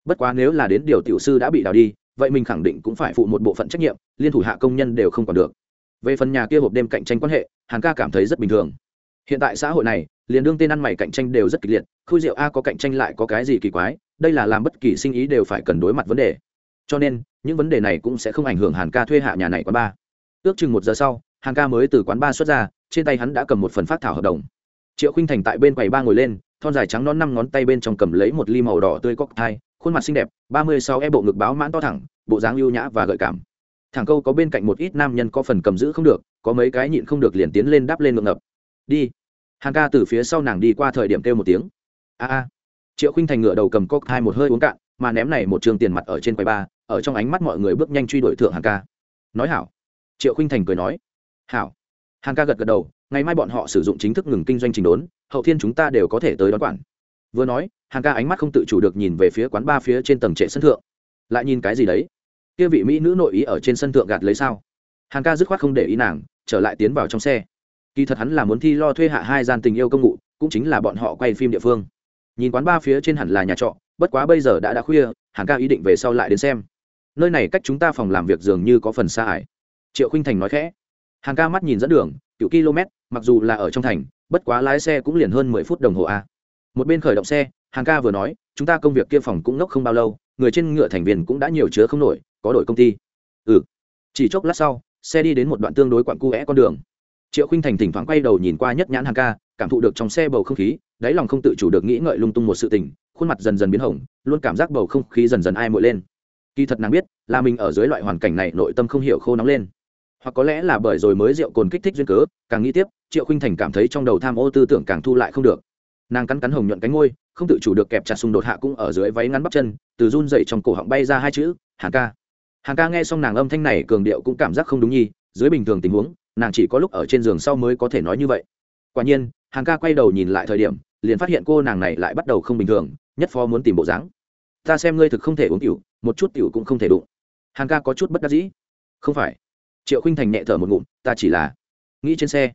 Bất quá nếu là đến điều tiểu sư đã bị đào đi, vậy mình khẳng định cũng phải phụ một bộ phận trách nhiệm, liên thủ hạ công nhân đều không còn được. Về phần nhà kia hộp đêm cạnh tranh quan hệ, hàn ca cảm thấy rất bình thường. Hiện tại xã hội này liền đương tên ăn mày cạnh tranh đều rất kịch liệt, khui rượu a có cạnh tranh lại có cái gì kỳ quái, đây là làm bất kỳ sinh ý đều phải cần đối mặt vấn đề. Cho nên, những vấn đề này cũng sẽ không ảnh hưởng hàn ca thuê hạ nhà này quán ba ước chừng một giờ sau, hàn ca mới từ quán ba xuất ra, trên tay hắn đã cầm một phần phát thảo hợp đồng. Triệu khinh thành tại bên quầy ba ngồi lên, thon dài trắng non năm ngón tay bên trong cầm lấy một ly màu đỏ tươi cóc thai khuôn mặt xinh đẹp, ba mươi sáu e bộ ngực báo mãn to thẳng, bộ dáng ưu nhã và gợi cảm. Thằng câu có bên cạnh một ít nam nhân có phần cầm giữ không được, có mấy cái nhịn không được liền tiến lên đáp lên ngượng ngập. Đi hàn ca từ phía sau nàng đi qua thời điểm kêu một tiếng. A a. Triệu khinh thành ngựa đầu cầm cốc hai một hơi uống cạn, mà ném này một trường tiền mặt ở trên quầy ba, ở trong ánh mắt mọi người bước nhanh truy đuổi thượng hàn ca. Nói hảo. Triệu khinh thành cười nói. Hảo. Hàn ca gật gật đầu, ngày mai bọn họ sử dụng chính thức ngừng kinh doanh trình đốn, hậu thiên chúng ta đều có thể tới đón quản. Vừa nói hàn ca ánh mắt không tự chủ được nhìn về phía quán ba phía trên tầng trệ sân thượng. Lại nhìn cái gì đấy? Kia vị mỹ nữ nội ý ở trên sân thượng gạt lấy sao? Hàn ca dứt khoát không để ý nàng, trở lại tiến vào trong xe kỳ thật hắn là muốn thi lo thuê hạ hai gian tình yêu công ngụ, cũng chính là bọn họ quay phim địa phương. Nhìn quán ba phía trên hẳn là nhà trọ, bất quá bây giờ đã đã khuya hàn ca ý định về sau lại đến xem. Nơi này cách chúng ta phòng làm việc dường như có phần xa ải. Triệu khinh thành nói khẽ. Hàn ca mắt nhìn dẫn đường cựu km, mặc dù là ở trong thành, bất quá lái xe cũng liền hơn mười phút đồng hồ a. Một bên khởi động xe hàn ca vừa nói, chúng ta công việc kia phòng cũng ngốc không bao lâu, người trên ngựa thành viên cũng đã nhiều chứa không nổi, có đổi công ty. Ừ. Chỉ chốc lát sau, xe đi đến một đoạn tương đối quặn cu vẽ con đường triệu khinh thành thỉnh thoảng quay đầu nhìn qua nhất nhãn hàng ca, cảm thụ được trong xe bầu không khí, đáy lòng không tự chủ được nghĩ ngợi lung tung một sự tình, khuôn mặt dần dần biến hỏng luôn cảm giác bầu không khí dần dần ai muội lên. Kỳ thật nàng biết, là mình ở dưới loại hoàn cảnh này nội tâm không hiểu khô nóng lên. Hoặc có lẽ là bởi rồi mới rượu cồn kích thích duyên cớ, càng nghĩ tiếp, triệu khinh thành cảm thấy trong đầu tham ô tư tưởng càng thu lại không được. Nàng cắn cắn hồng nhuận cánh ngôi không tự chủ được kẹp chặt xung đột hạ cũng ở dưới váy ngắn bắp chân, từ run dậy trong cổ họng bay ra hai chữ, hàng ca. Hàng ca nghe xong nàng âm thanh này, cường điệu cũng cảm giác không đúng nhi, dưới bình thường tình huống nàng chỉ có lúc ở trên giường sau mới có thể nói như vậy. Quả nhiên hàng ca quay đầu nhìn lại thời điểm, liền phát hiện cô nàng này lại bắt đầu không bình thường, nhất phó muốn tìm bộ dáng. Ta xem ngươi thực không thể uống tiểu, một chút tiểu cũng không thể đụng. Hàng ca có chút bất đắc dĩ. Không phải. Triệu khinh thành nhẹ thở một ngụm, ta chỉ là nghĩ trên xe,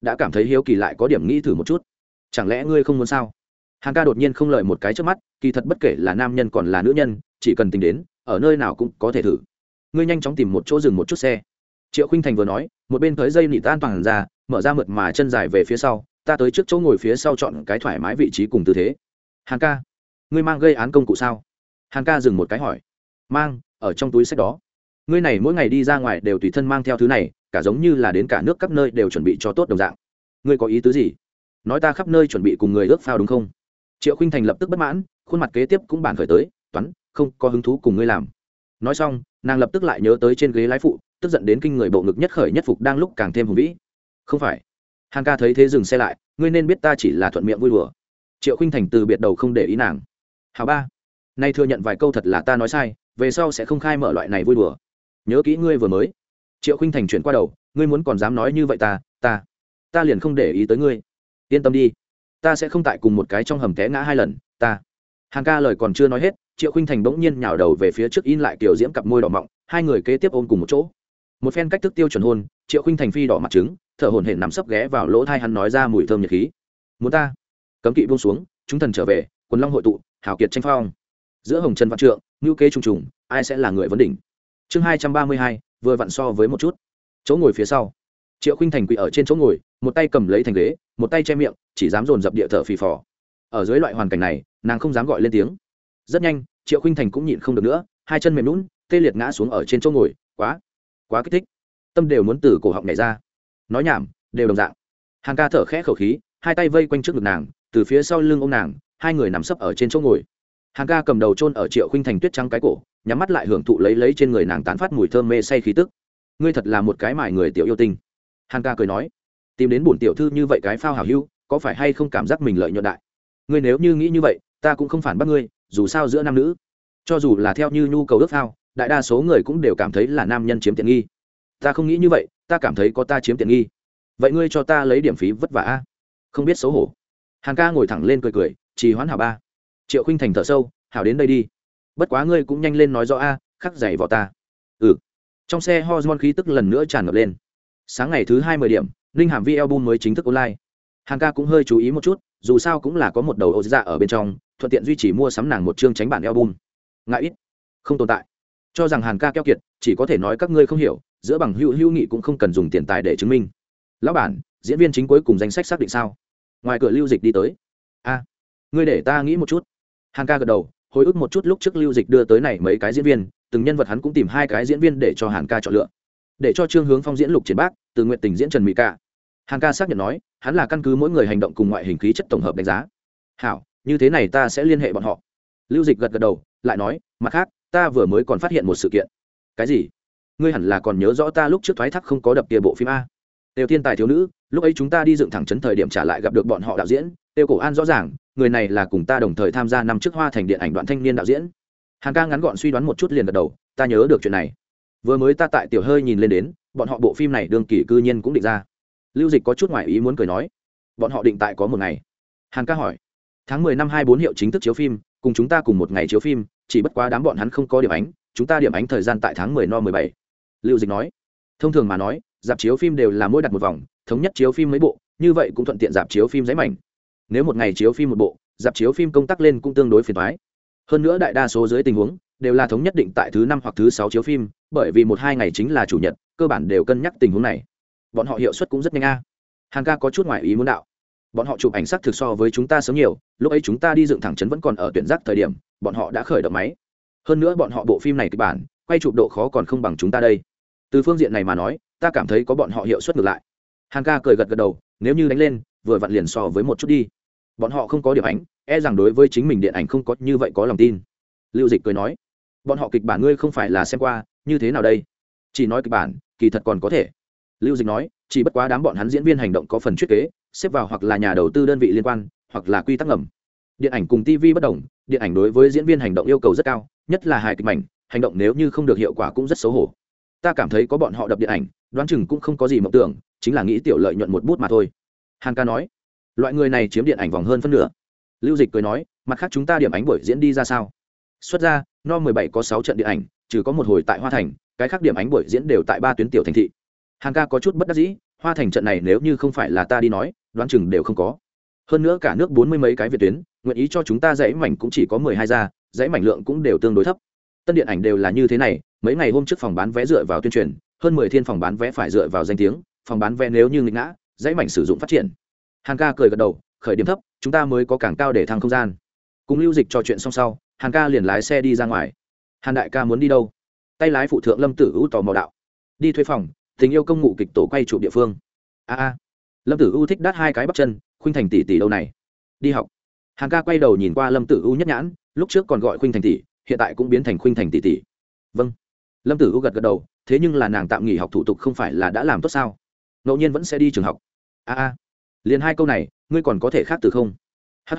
đã cảm thấy hiếu kỳ lại có điểm nghĩ thử một chút. Chẳng lẽ ngươi không muốn sao? Hàng ca đột nhiên không lời một cái trước mắt, kỳ thật bất kể là nam nhân còn là nữ nhân, chỉ cần tính đến, ở nơi nào cũng có thể thử. Ngươi nhanh chóng tìm một chỗ dừng một chút xe triệu khinh thành vừa nói, một bên tới dây nị tan toàn ra, mở ra mượt mà chân dài về phía sau, ta tới trước chỗ ngồi phía sau chọn cái thoải mái vị trí cùng tư thế. Hàng ca, ngươi mang gây án công cụ sao? Hàng ca dừng một cái hỏi. Mang, ở trong túi sách đó. Ngươi này mỗi ngày đi ra ngoài đều tùy thân mang theo thứ này, cả giống như là đến cả nước các nơi đều chuẩn bị cho tốt đồng dạng. Ngươi có ý tứ gì? Nói ta khắp nơi chuẩn bị cùng người ước phao đúng không? Triệu khinh thành lập tức bất mãn, khuôn mặt kế tiếp cũng bàn khởi tới, toán, không có hứng thú cùng ngươi làm. Nói xong, nàng lập tức lại nhớ tới trên ghế lái phụ tức giận đến kinh người bộ ngực nhất khởi nhất phục đang lúc càng thêm hùng vĩ. Không phải. Hàn ca thấy thế dừng xe lại, ngươi nên biết ta chỉ là thuận miệng vui đùa. Triệu khinh thành từ biệt đầu không để ý nàng. Hào ba, nay thừa nhận vài câu thật là ta nói sai, về sau sẽ không khai mở loại này vui đùa. Nhớ kỹ ngươi vừa mới. Triệu khinh thành chuyển qua đầu, ngươi muốn còn dám nói như vậy ta ta ta liền không để ý tới ngươi. Yên tâm đi, ta sẽ không tại cùng một cái trong hầm té ngã hai lần, ta. Hàng ca lời còn chưa nói hết, triệu khinh thành bỗng nhiên nhào đầu về phía trước in lại kiểu diễm cặp môi đỏ mọng, hai người kế tiếp ôm cùng một chỗ một phen cách thức tiêu chuẩn hôn, triệu khinh thành phi đỏ mặt trứng, thở hổn hển nằm sấp ghé vào lỗ thai hắn nói ra mùi thơm nhiệt khí. Muốn ta? Cấm kỵ buông xuống, chúng thần trở về, quần long hội tụ, hào kiệt tranh phong. Giữa hồng trần văn trượng ngữ kế trùng trùng, ai sẽ là người vấn đỉnh? Chương hai trăm ba mươi hai, vừa vặn so với một chút. Chỗ ngồi phía sau. Triệu khinh thành quỳ ở trên chỗ ngồi, một tay cầm lấy thành ghế, một tay che miệng, chỉ dám dồn dập địa thở phì phò. Ở dưới loại hoàn cảnh này, nàng không dám gọi lên tiếng. Rất nhanh, triệu khinh thành cũng nhịn không được nữa, hai chân mềm lún tê liệt ngã xuống ở trên chỗ ngồi, quá quá kích thích. Tâm đều muốn từ cổ họng nhảy ra. Nói nhảm, đều đồng dạng. Hàng ca thở khẽ khẩu khí, hai tay vây quanh trước ngực nàng, từ phía sau lưng ô m nàng, hai người nằm sấp ở trên chỗ ngồi. Hàng ca cầm đầu trôn ở triệu khinh thành tuyết trắng cái cổ, nhắm mắt lại hưởng thụ lấy lấy trên người nàng tán phát mùi thơm mê say khí tức. Ngươi thật là một cái mải người tiểu yêu tinh. Hàng ca cười nói, tìm đến bổn tiểu thư như vậy cái phao hảo hưu có phải hay không cảm giác mình lợi nhuận đại? Ngươi nếu như nghĩ như vậy, ta cũng không phản bác ngươi, dù sao giữa nam nữ, cho dù là theo như nhu cầu ước phao đại đa số người cũng đều cảm thấy là nam nhân chiếm tiện nghi. Ta không nghĩ như vậy, ta cảm thấy có ta chiếm tiện nghi. Vậy ngươi cho ta lấy điểm phí vất vả a? Không biết xấu hổ. Hàng ca ngồi thẳng lên cười cười, trì hoãn hảo ba. Triệu khinh thành thở sâu, hảo đến đây đi. Bất quá ngươi cũng nhanh lên nói rõ a, khắc dày vào ta. Ừ. Trong xe hormone khí tức lần nữa tràn ngập lên. Sáng ngày thứ hai mươi điểm linh hàm vi album mới chính thức online. Hàng ca cũng hơi chú ý một chút, dù sao cũng là có một đầu ô dạ ở bên trong, thuận tiện duy trì mua sắm nàng một chương tránh bản album. Ngại ít. Không tồn tại cho rằng hàn ca keo kiệt, chỉ có thể nói các ngươi không hiểu, giữa bằng hữu hữu nghị cũng không cần dùng tiền tài để chứng minh. Lão bản, diễn viên chính cuối cùng danh sách xác định sao? Ngoài cửa lưu dịch đi tới. A, ngươi để ta nghĩ một chút. Hàn ca gật đầu, hồi ức một chút lúc trước lưu dịch đưa tới này mấy cái diễn viên, từng nhân vật hắn cũng tìm hai cái diễn viên để cho hàn ca chọn lựa. Để cho trương hướng phong diễn lục triển bác, từ nguyện tình diễn trần mỹ ca. Hàn ca xác nhận nói, hắn là căn cứ mỗi người hành động cùng ngoại hình khí chất tổng hợp đánh giá. Hảo, như thế này ta sẽ liên hệ bọn họ. Lưu dịch gật gật đầu, lại nói, mặt khác ta vừa mới còn phát hiện một sự kiện. Cái gì? Ngươi hẳn là còn nhớ rõ ta lúc trước thoái thác không có đập kia bộ phim a. Đều thiên tài thiếu nữ, lúc ấy chúng ta đi dựng thẳng chấn thời điểm trả lại gặp được bọn họ đạo diễn. Tiêu cổ an rõ ràng, người này là cùng ta đồng thời tham gia năm trước hoa thành điện ảnh đoạn thanh niên đạo diễn. Hàng ca ngắn gọn suy đoán một chút liền gật đầu, ta nhớ được chuyện này. Vừa mới ta tại tiểu hơi nhìn lên đến, bọn họ bộ phim này đương kỳ cư nhiên cũng định ra. Lưu dịch có chút ngoại ý muốn cười nói, bọn họ định tại có một ngày. Hàng ca hỏi, tháng mười năm hai bốn hiệu chính thức chiếu phim cùng chúng ta cùng một ngày chiếu phim, chỉ bất quá đám bọn hắn không có điểm ánh, chúng ta điểm ánh thời gian tại tháng mười no mười bảy. Lưu dịch nói. Thông thường mà nói, dạp chiếu phim đều là mỗi đặt một vòng, thống nhất chiếu phim mấy bộ, như vậy cũng thuận tiện dạp chiếu phim giấy mảnh. Nếu một ngày chiếu phim một bộ, dạp chiếu phim công tác lên cũng tương đối phiền thoái hơn nữa đại đa số dưới tình huống, đều là thống nhất định tại thứ năm hoặc thứ sáu chiếu phim, bởi vì một hai ngày chính là chủ nhật, cơ bản đều cân nhắc tình huống này. Bọn họ hiệu suất cũng rất nhanh a. À. hàn ca có chút ngoại ý muốn đạo bọn họ chụp ảnh sắc thực so với chúng ta sớm nhiều, lúc ấy chúng ta đi dựng thẳng chấn vẫn còn ở tuyển giác thời điểm, bọn họ đã khởi động máy. Hơn nữa bọn họ bộ phim này kịch bản, quay chụp độ khó còn không bằng chúng ta đây. Từ phương diện này mà nói, ta cảm thấy có bọn họ hiệu suất ngược lại. Hàn ca cười gật gật đầu, nếu như đánh lên, vừa vặn liền so với một chút đi. Bọn họ không có điểm ảnh e rằng đối với chính mình điện ảnh không có như vậy có lòng tin. Lưu dịch cười nói, bọn họ kịch bản ngươi không phải là xem qua, như thế nào đây? Chỉ nói kịch bản, kỳ thật còn có thể. Lưu dịch nói, chỉ bất quá đám bọn hắn diễn viên hành động có phần chuyết kế xếp vào hoặc là nhà đầu tư đơn vị liên quan, hoặc là quy tắc ngầm. Điện ảnh cùng tv bất đồng, điện ảnh đối với diễn viên hành động yêu cầu rất cao, nhất là hài kịch mảnh, hành động nếu như không được hiệu quả cũng rất xấu hổ. Ta cảm thấy có bọn họ đập điện ảnh, đoán chừng cũng không có gì mộng tưởng, chính là nghĩ tiểu lợi nhuận một bút mà thôi. Hàn ca nói, loại người này chiếm điện ảnh vòng hơn phân nửa. Lưu dịch cười nói, mặt khác chúng ta điểm ánh buổi diễn đi ra sao? Xuất ra, no mười bảy có sáu trận điện ảnh, trừ có một hồi tại hoa thành, cái khác điểm ánh buổi diễn đều tại ba tuyến tiểu thành thị. Hàn ca có chút bất đắc dĩ, hoa thành trận này nếu như không phải là ta đi nói đoán chừng đều không có. Hơn nữa cả nước bốn mươi mấy cái việt tuyến, nguyện ý cho chúng ta dãy mảnh cũng chỉ có mười hai gia, dãy mảnh lượng cũng đều tương đối thấp. Tân điện ảnh đều là như thế này, mấy ngày hôm trước phòng bán vé dựa vào tuyên truyền, hơn mười thiên phòng bán vé phải dựa vào danh tiếng, phòng bán vé nếu như nghịch ngã, dãy mảnh sử dụng phát triển. Hàn ca cười gật đầu, khởi điểm thấp, chúng ta mới có càng cao để thăng không gian. Cùng lưu dịch trò chuyện xong sau, hàn ca liền lái xe đi ra ngoài. Hàn đại ca muốn đi đâu? Tay lái phụ thượng lâm tử u tò mò đạo. Đi thuê phòng, tình yêu công ngụ kịch tổ quay chụp địa phương. A a lâm tử u thích đắt hai cái bắp chân, khuynh thành tỷ tỷ đâu này? Đi học. Hàng ca quay đầu nhìn qua lâm tử u nhất nhãn, lúc trước còn gọi khuynh thành tỷ, hiện tại cũng biến thành khuynh thành tỷ tỷ. Vâng. Lâm tử u gật gật đầu, thế nhưng là nàng tạm nghỉ học thủ tục không phải là đã làm tốt sao? Ngẫu nhiên vẫn sẽ đi trường học. A a. Liền hai câu này, ngươi còn có thể khác từ không? Hh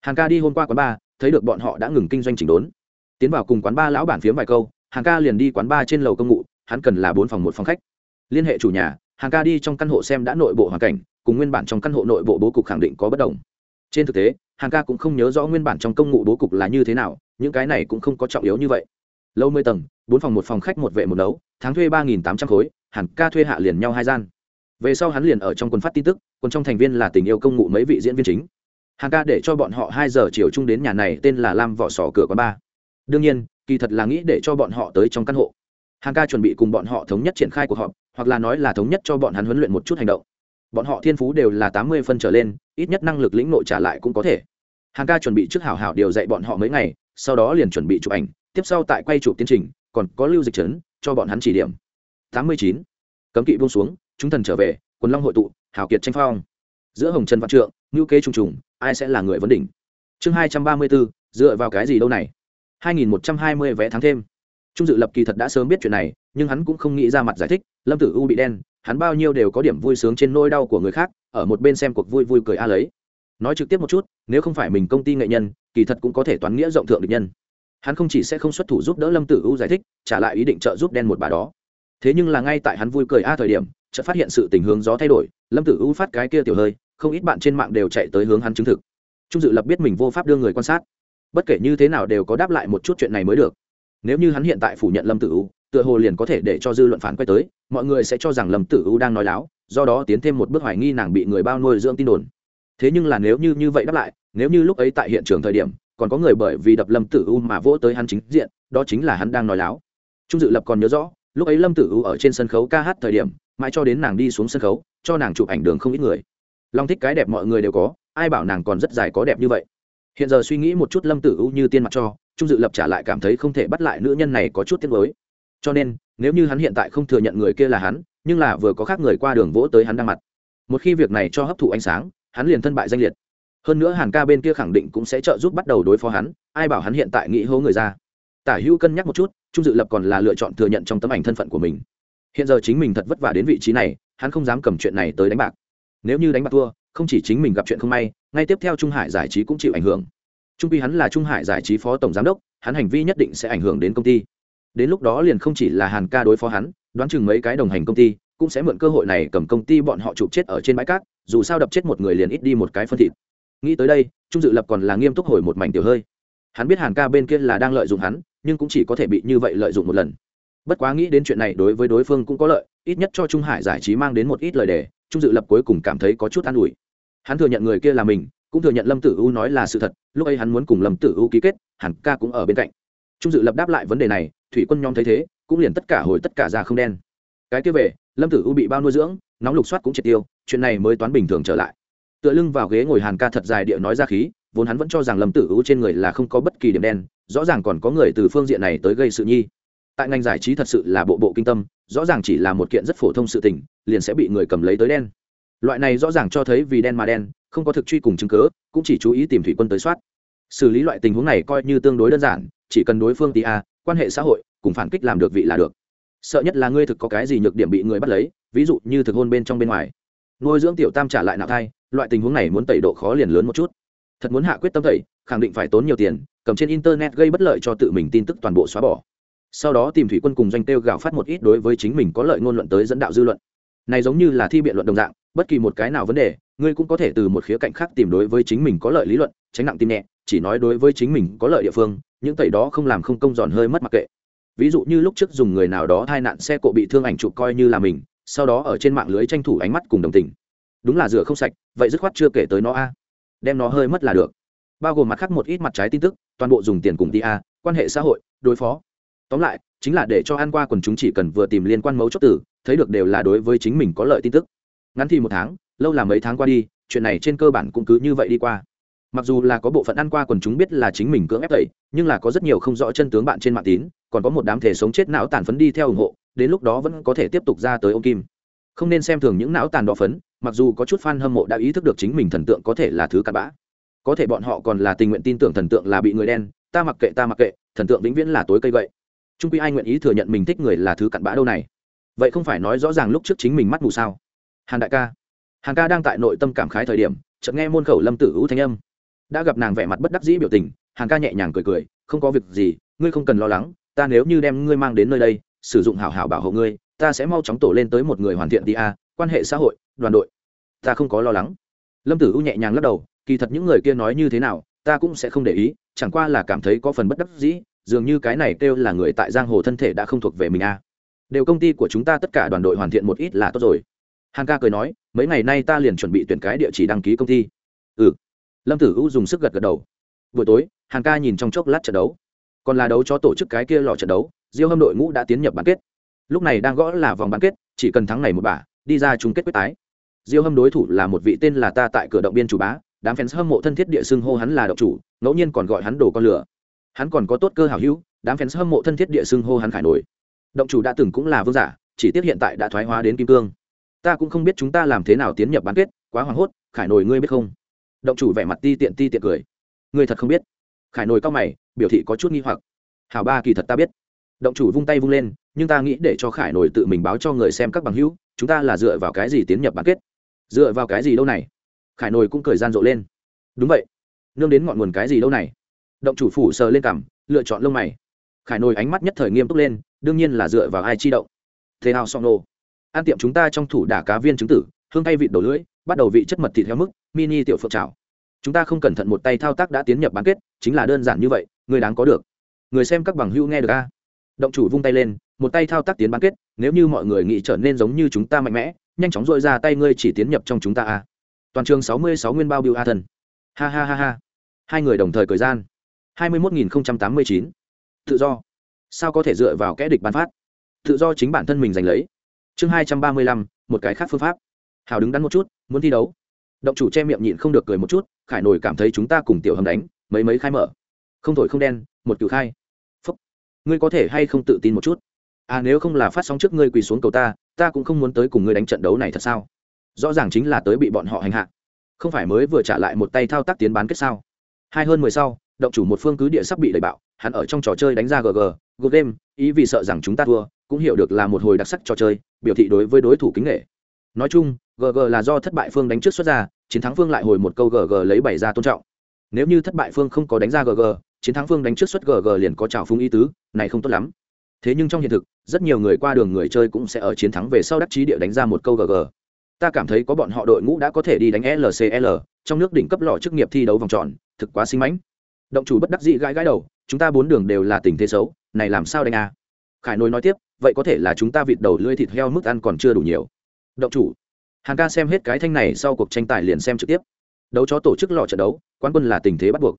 hàng ca đi hôm qua quán ba, thấy được bọn họ đã ngừng kinh doanh chỉnh đốn. Tiến vào cùng quán ba lão bản phiếm vài câu, hàng ca liền đi quán ba trên lầu công ngụ hắn cần là bốn phòng một phòng khách. Liên hệ chủ nhà hàng ca đi trong căn hộ xem đã nội bộ hoàn cảnh, cùng nguyên bản trong căn hộ nội bộ bố cục khẳng định có bất đồng. Trên thực tế, hàng ca cũng không nhớ rõ nguyên bản trong công ngụ bố cục là như thế nào, những cái này cũng không có trọng yếu như vậy. Lâu mười tầng, bốn phòng một phòng khách một vệ một nấu, tháng thuê ba nghìn tám trăm khối hẳn ca thuê hạ liền nhau hai gian. Về sau hắn liền ở trong quân phát tin tức còn trong thành viên là tình yêu công ngụ mấy vị diễn viên chính. Hàn ca để cho bọn họ hai giờ chiều chung đến nhà này, tên là lam vỏ sò cửa quán ba. Đương nhiên, kỳ thật là nghĩ để cho bọn họ tới trong căn hộ. Hàn ca chuẩn bị cùng bọn họ thống nhất triển khai cuộc họp hoặc là nói là thống nhất cho bọn hắn huấn luyện một chút hành động. Bọn họ thiên phú đều là tám mươi phân trở lên, ít nhất năng lực lĩnh nội trả lại cũng có thể. Hàng ca chuẩn bị trước hảo hảo điều dạy bọn họ mấy ngày, sau đó liền chuẩn bị chụp ảnh, tiếp sau tại quay chụp tiến trình, còn có lưu dịch trấn, cho bọn hắn chỉ điểm. Tám mươi chín, cấm kỵ buông xuống, chúng thần trở về, quần long hội tụ hảo kiệt tranh phong. Giữa hồng trần văn trượng ngữ kế trùng trùng, ai sẽ là người vấn đỉnh? Chương hai trăm ba mươi bốn, dựa vào cái gì đâu này? Hai nghìn một trăm hai mươi vé tháng thêm. Trung dự lập kỳ thật đã sớm biết chuyện này nhưng hắn cũng không nghĩ ra mặt giải thích, lâm tử u bị đen, hắn bao nhiêu đều có điểm vui sướng trên nỗi đau của người khác, ở một bên xem cuộc vui vui cười a lấy. Nói trực tiếp một chút, nếu không phải mình công ty nghệ nhân, kỳ thật cũng có thể toán nghĩa rộng thượng địch nhân. Hắn không chỉ sẽ không xuất thủ giúp đỡ lâm tử u giải thích, trả lại ý định trợ giúp đen một bà đó. Thế nhưng là ngay tại hắn vui cười a thời điểm, chợt phát hiện sự tình hướng gió thay đổi, lâm tử u phát cái kia tiểu hơi, không ít bạn trên mạng đều chạy tới hướng hắn chứng thực. Trung dự lập biết mình vô pháp đưa người quan sát. Bất kể như thế nào đều có đáp lại một chút chuyện này mới được. Nếu như hắn hiện tại phủ nhận lâm tử u tựa hồ liền có thể để cho dư luận phản quay tới, mọi người sẽ cho rằng lâm tử u đang nói láo, do đó tiến thêm một bước hoài nghi nàng bị người bao nuôi dưỡng tin đồn. Thế nhưng là nếu như như vậy đáp lại, nếu như lúc ấy tại hiện trường thời điểm, còn có người bởi vì đập lâm tử u mà vỗ tới hắn chính diện, đó chính là hắn đang nói láo. Trung dự lập còn nhớ rõ, lúc ấy lâm tử u ở trên sân khấu ca hát thời điểm, mãi cho đến nàng đi xuống sân khấu, cho nàng chụp ảnh đường không ít người. Long thích cái đẹp mọi người đều có, ai bảo nàng còn rất dài có đẹp như vậy. Hiện giờ suy nghĩ một chút lâm tử u như tiên mặt cho, trung dự lập trả lại cảm thấy không thể bắt lại nữ nhân này có chút tiếc mới cho nên, nếu như hắn hiện tại không thừa nhận người kia là hắn, nhưng là vừa có khác người qua đường vỗ tới hắn đang mặt. Một khi việc này cho hấp thụ ánh sáng, hắn liền thân bại danh liệt. Hơn nữa hàn ca bên kia khẳng định cũng sẽ trợ giúp bắt đầu đối phó hắn, ai bảo hắn hiện tại nghĩ hố người ra. Tả hữu cân nhắc một chút, trung dự lập còn là lựa chọn thừa nhận trong tấm ảnh thân phận của mình. Hiện giờ chính mình thật vất vả đến vị trí này, hắn không dám cầm chuyện này tới đánh bạc. Nếu như đánh bạc thua, không chỉ chính mình gặp chuyện không may, ngay tiếp theo trung hải giải trí cũng chịu ảnh hưởng. Trung pi hắn là trung hải giải trí phó tổng giám đốc, hắn hành vi nhất định sẽ ảnh hưởng đến công ty đến lúc đó liền không chỉ là hàn ca đối phó hắn, đoán chừng mấy cái đồng hành công ty cũng sẽ mượn cơ hội này cầm công ty bọn họ chụp chết ở trên bãi cát, dù sao đập chết một người liền ít đi một cái phân thịt. Nghĩ tới đây, trung dự lập còn là nghiêm túc hồi một mảnh tiểu hơi. Hắn biết hàn ca bên kia là đang lợi dụng hắn, nhưng cũng chỉ có thể bị như vậy lợi dụng một lần. Bất quá nghĩ đến chuyện này đối với đối phương cũng có lợi, ít nhất cho trung hải giải trí mang đến một ít lời đề trung dự lập cuối cùng cảm thấy có chút an ủi. Hắn thừa nhận người kia là mình, cũng thừa nhận lâm tử u nói là sự thật, lúc ấy hắn muốn cùng lâm tử u ký kết, hàn ca cũng ở bên cạnh. Trung dự lập đáp lại vấn đề này thủy quân nhóm thấy thế, cũng liền tất cả hồi tất cả ra không đen. Cái kia về, lâm tử u bị bao nuôi dưỡng, nóng lục soát cũng triệt tiêu, chuyện này mới toán bình thường trở lại. Tựa lưng vào ghế ngồi hàn ca thật dài địa nói ra khí, vốn hắn vẫn cho rằng lâm tử u trên người là không có bất kỳ điểm đen, rõ ràng còn có người từ phương diện này tới gây sự nhi. Tại ngành giải trí thật sự là bộ bộ kinh tâm, rõ ràng chỉ là một kiện rất phổ thông sự tình, liền sẽ bị người cầm lấy tới đen. Loại này rõ ràng cho thấy vì đen mà đen, không có thực truy cùng chứng cớ cũng chỉ chú ý tìm thủy quân tới soát. Xử lý loại tình huống này coi như tương đối đơn giản, chỉ cần đối phương tia. a quan hệ xã hội, cùng phản kích làm được vị là được. Sợ nhất là ngươi thực có cái gì nhược điểm bị người bắt lấy, ví dụ như thực hôn bên trong bên ngoài. Nuôi dưỡng tiểu tam trả lại nạo thai, loại tình huống này muốn tẩy độ khó liền lớn một chút. Thật muốn hạ quyết tâm tẩy, khẳng định phải tốn nhiều tiền, cầm trên internet gây bất lợi cho tự mình tin tức toàn bộ xóa bỏ. Sau đó tìm thủy quân cùng doanh tiêu gạo phát một ít đối với chính mình có lợi ngôn luận tới dẫn đạo dư luận. Này giống như là thi biện luận đồng dạng, bất kỳ một cái nào vấn đề, ngươi cũng có thể từ một khía cạnh khác tìm đối với chính mình có lợi lý luận, tránh nặng tim nhẹ chỉ nói đối với chính mình có lợi địa phương, những tẩy đó không làm không công giòn hơi mất mặc kệ. Ví dụ như lúc trước dùng người nào đó thai nạn xe cộ bị thương ảnh chụp coi như là mình, sau đó ở trên mạng lưới tranh thủ ánh mắt cùng đồng tình. Đúng là rửa không sạch, vậy dứt khoát chưa kể tới nó a. Đem nó hơi mất là được. Bao gồm mặt khác một ít mặt trái tin tức, toàn bộ dùng tiền cùng ti a, quan hệ xã hội, đối phó. Tóm lại, chính là để cho ăn qua quần chúng chỉ cần vừa tìm liên quan mấu chốt tử thấy được đều là đối với chính mình có lợi tin tức. Ngắn thì một tháng, lâu là mấy tháng qua đi, chuyện này trên cơ bản cũng cứ như vậy đi qua mặc dù là có bộ phận ăn qua quần chúng biết là chính mình cưỡng ép tẩy, nhưng là có rất nhiều không rõ chân tướng bạn trên mạng tín, còn có một đám thể sống chết não tàn phấn đi theo ủng hộ, đến lúc đó vẫn có thể tiếp tục ra tới ô kim. Không nên xem thường những não tàn đỏ phấn, mặc dù có chút fan hâm mộ đã ý thức được chính mình thần tượng có thể là thứ cặn bã. Có thể bọn họ còn là tình nguyện tin tưởng thần tượng là bị người đen, ta mặc kệ, ta mặc kệ, thần tượng vĩnh viễn là tối cây vậy trung quy ai nguyện ý thừa nhận mình thích người là thứ cặn bã đâu này? Vậy không phải nói rõ ràng lúc trước chính mình mắt mù sao? Hàn đại ca. Hàn ca đang tại nội tâm cảm khái thời điểm, chợt nghe môn khẩu lâm tử hữu thanh âm đã gặp nàng vẻ mặt bất đắc dĩ biểu tình hàng ca nhẹ nhàng cười cười, không có việc gì, ngươi không cần lo lắng, ta nếu như đem ngươi mang đến nơi đây, sử dụng hảo hảo bảo hộ ngươi, ta sẽ mau chóng tổ lên tới một người hoàn thiện đi a, quan hệ xã hội, đoàn đội. Ta không có lo lắng. Lâm tử u nhẹ nhàng lắc đầu, kỳ thật những người kia nói như thế nào, ta cũng sẽ không để ý, chẳng qua là cảm thấy có phần bất đắc dĩ, dường như cái này kêu là người tại giang hồ thân thể đã không thuộc về mình a. Đều công ty của chúng ta tất cả đoàn đội hoàn thiện một ít là tốt rồi. Hằng ca cười nói, mấy ngày nay ta liền chuẩn bị tuyển cái địa chỉ đăng ký công ty. Ừ lâm tử u dùng sức gật gật đầu. Buổi tối, hàn ca nhìn trong chốc lát trận đấu. Còn là đấu cho tổ chức cái kia lò trận đấu, diêu hâm đội ngũ đã tiến nhập bán kết. Lúc này đang gõ là vòng bán kết, chỉ cần thắng này một bả, đi ra chung kết quyết tái. Diêu hâm đối thủ là một vị tên là ta tại cửa động biên chủ bá, đám fans hâm mộ thân thiết địa xưng hô hắn là động chủ, ngẫu nhiên còn gọi hắn đồ con lửa hắn còn có tốt cơ hảo hữu, đám fans hâm mộ thân thiết địa xưng hô hắn khải nổi. Động chủ đã từng cũng là vương giả, chỉ tiếc hiện tại đã thoái hóa đến kim cương. Ta cũng không biết chúng ta làm thế nào tiến nhập bán kết, quá hoảng hốt, khải nổi ngươi biết không? Động chủ vẻ mặt ti tiện ti tiện cười. Người thật không biết. Khải nồi cao mày, biểu thị có chút nghi hoặc. Hảo ba kỳ thật ta biết. Động chủ vung tay vung lên, nhưng ta nghĩ để cho khải nổi tự mình báo cho người xem các bằng hữu, chúng ta là dựa vào cái gì tiến nhập bán kết? Dựa vào cái gì đâu này? Khải nổi cũng cười gian rộ lên. Đúng vậy. Nương đến ngọn nguồn cái gì đâu này? Động chủ phủ sờ lên cằm, lựa chọn lông mày. Khải nổi ánh mắt nhất thời nghiêm túc lên, đương nhiên là dựa vào ai chi động? Thế nào song nô? An tiệm chúng ta trong thủ đả cá viên chứng tử, hương tay vịt đầu lưỡi bắt đầu vị chất mật thịt theo mức, mini tiểu phượng trào chúng ta không cẩn thận một tay thao tác đã tiến nhập bán kết, chính là đơn giản như vậy, người đáng có được. Người xem các bằng hữu nghe được a? Động chủ vung tay lên, một tay thao tác tiến bán kết, nếu như mọi người nghĩ trở nên giống như chúng ta mạnh mẽ, nhanh chóng dội ra tay ngươi chỉ tiến nhập trong chúng ta a. Toàn trường sáu mươi sáu nguyên bao biêu a thần. Ha ha ha ha. Hai người đồng thời cười gian. hai mươi một nghìn tám mươi chín. Tự do. Sao có thể dựa vào kẽ địch bán phát? Tự do chính bản thân mình giành lấy. Chương hai trăm ba mươi lăm, một cái khác phương pháp hào đứng đắn một chút, muốn thi đấu. Động chủ che miệng nhịn không được cười một chút, khải nổi cảm thấy chúng ta cùng tiểu hầm đánh, mấy mấy khai mở. Không thổi không đen, một cựu khai. Phúc. Ngươi có thể hay không tự tin một chút? À nếu không là phát sóng trước ngươi quỳ xuống cầu ta ta cũng không muốn tới cùng ngươi đánh trận đấu này thật sao? Rõ ràng chính là tới bị bọn họ hành hạ. Không phải mới vừa trả lại một tay thao tác tiến bán kết sao? Hai hơn mười sau, động chủ một phương cứ địa sắp bị đẩy bạo, hắn ở trong trò chơi đánh ra gg good game, ý vì sợ rằng chúng ta thua, cũng hiểu được là một hồi đặc sắc trò chơi, biểu thị đối với đối thủ kính nghệ. Nói chung gg là do thất bại phương đánh trước xuất ra, chiến thắng phương lại hồi một câu gg lấy bảy ra tôn trọng. Nếu như thất bại phương không có đánh ra gg chiến thắng phương đánh trước xuất gg liền có trào phung ý tứ, này không tốt lắm. Thế nhưng trong hiện thực, rất nhiều người qua đường người chơi cũng sẽ ở chiến thắng về sau đắc chí địa đánh ra một câu gg ta cảm thấy có bọn họ đội ngũ đã có thể đi đánh lcl trong nước đỉnh cấp lò chức nghiệp thi đấu vòng tròn, thực quá xinh mãnh. Động chủ bất đắc dĩ gãi gãi đầu, chúng ta bốn đường đều là tình thế xấu, này làm sao đánh a khải nối nói tiếp, vậy có thể là chúng ta vịt đầu lưỡi thịt heo mức ăn còn chưa đủ nhiều. Động chủ hàng ca xem hết cái thanh này sau cuộc tranh tài liền xem trực tiếp. Đấu chó tổ chức lò trận đấu, quán quân là tình thế bắt buộc.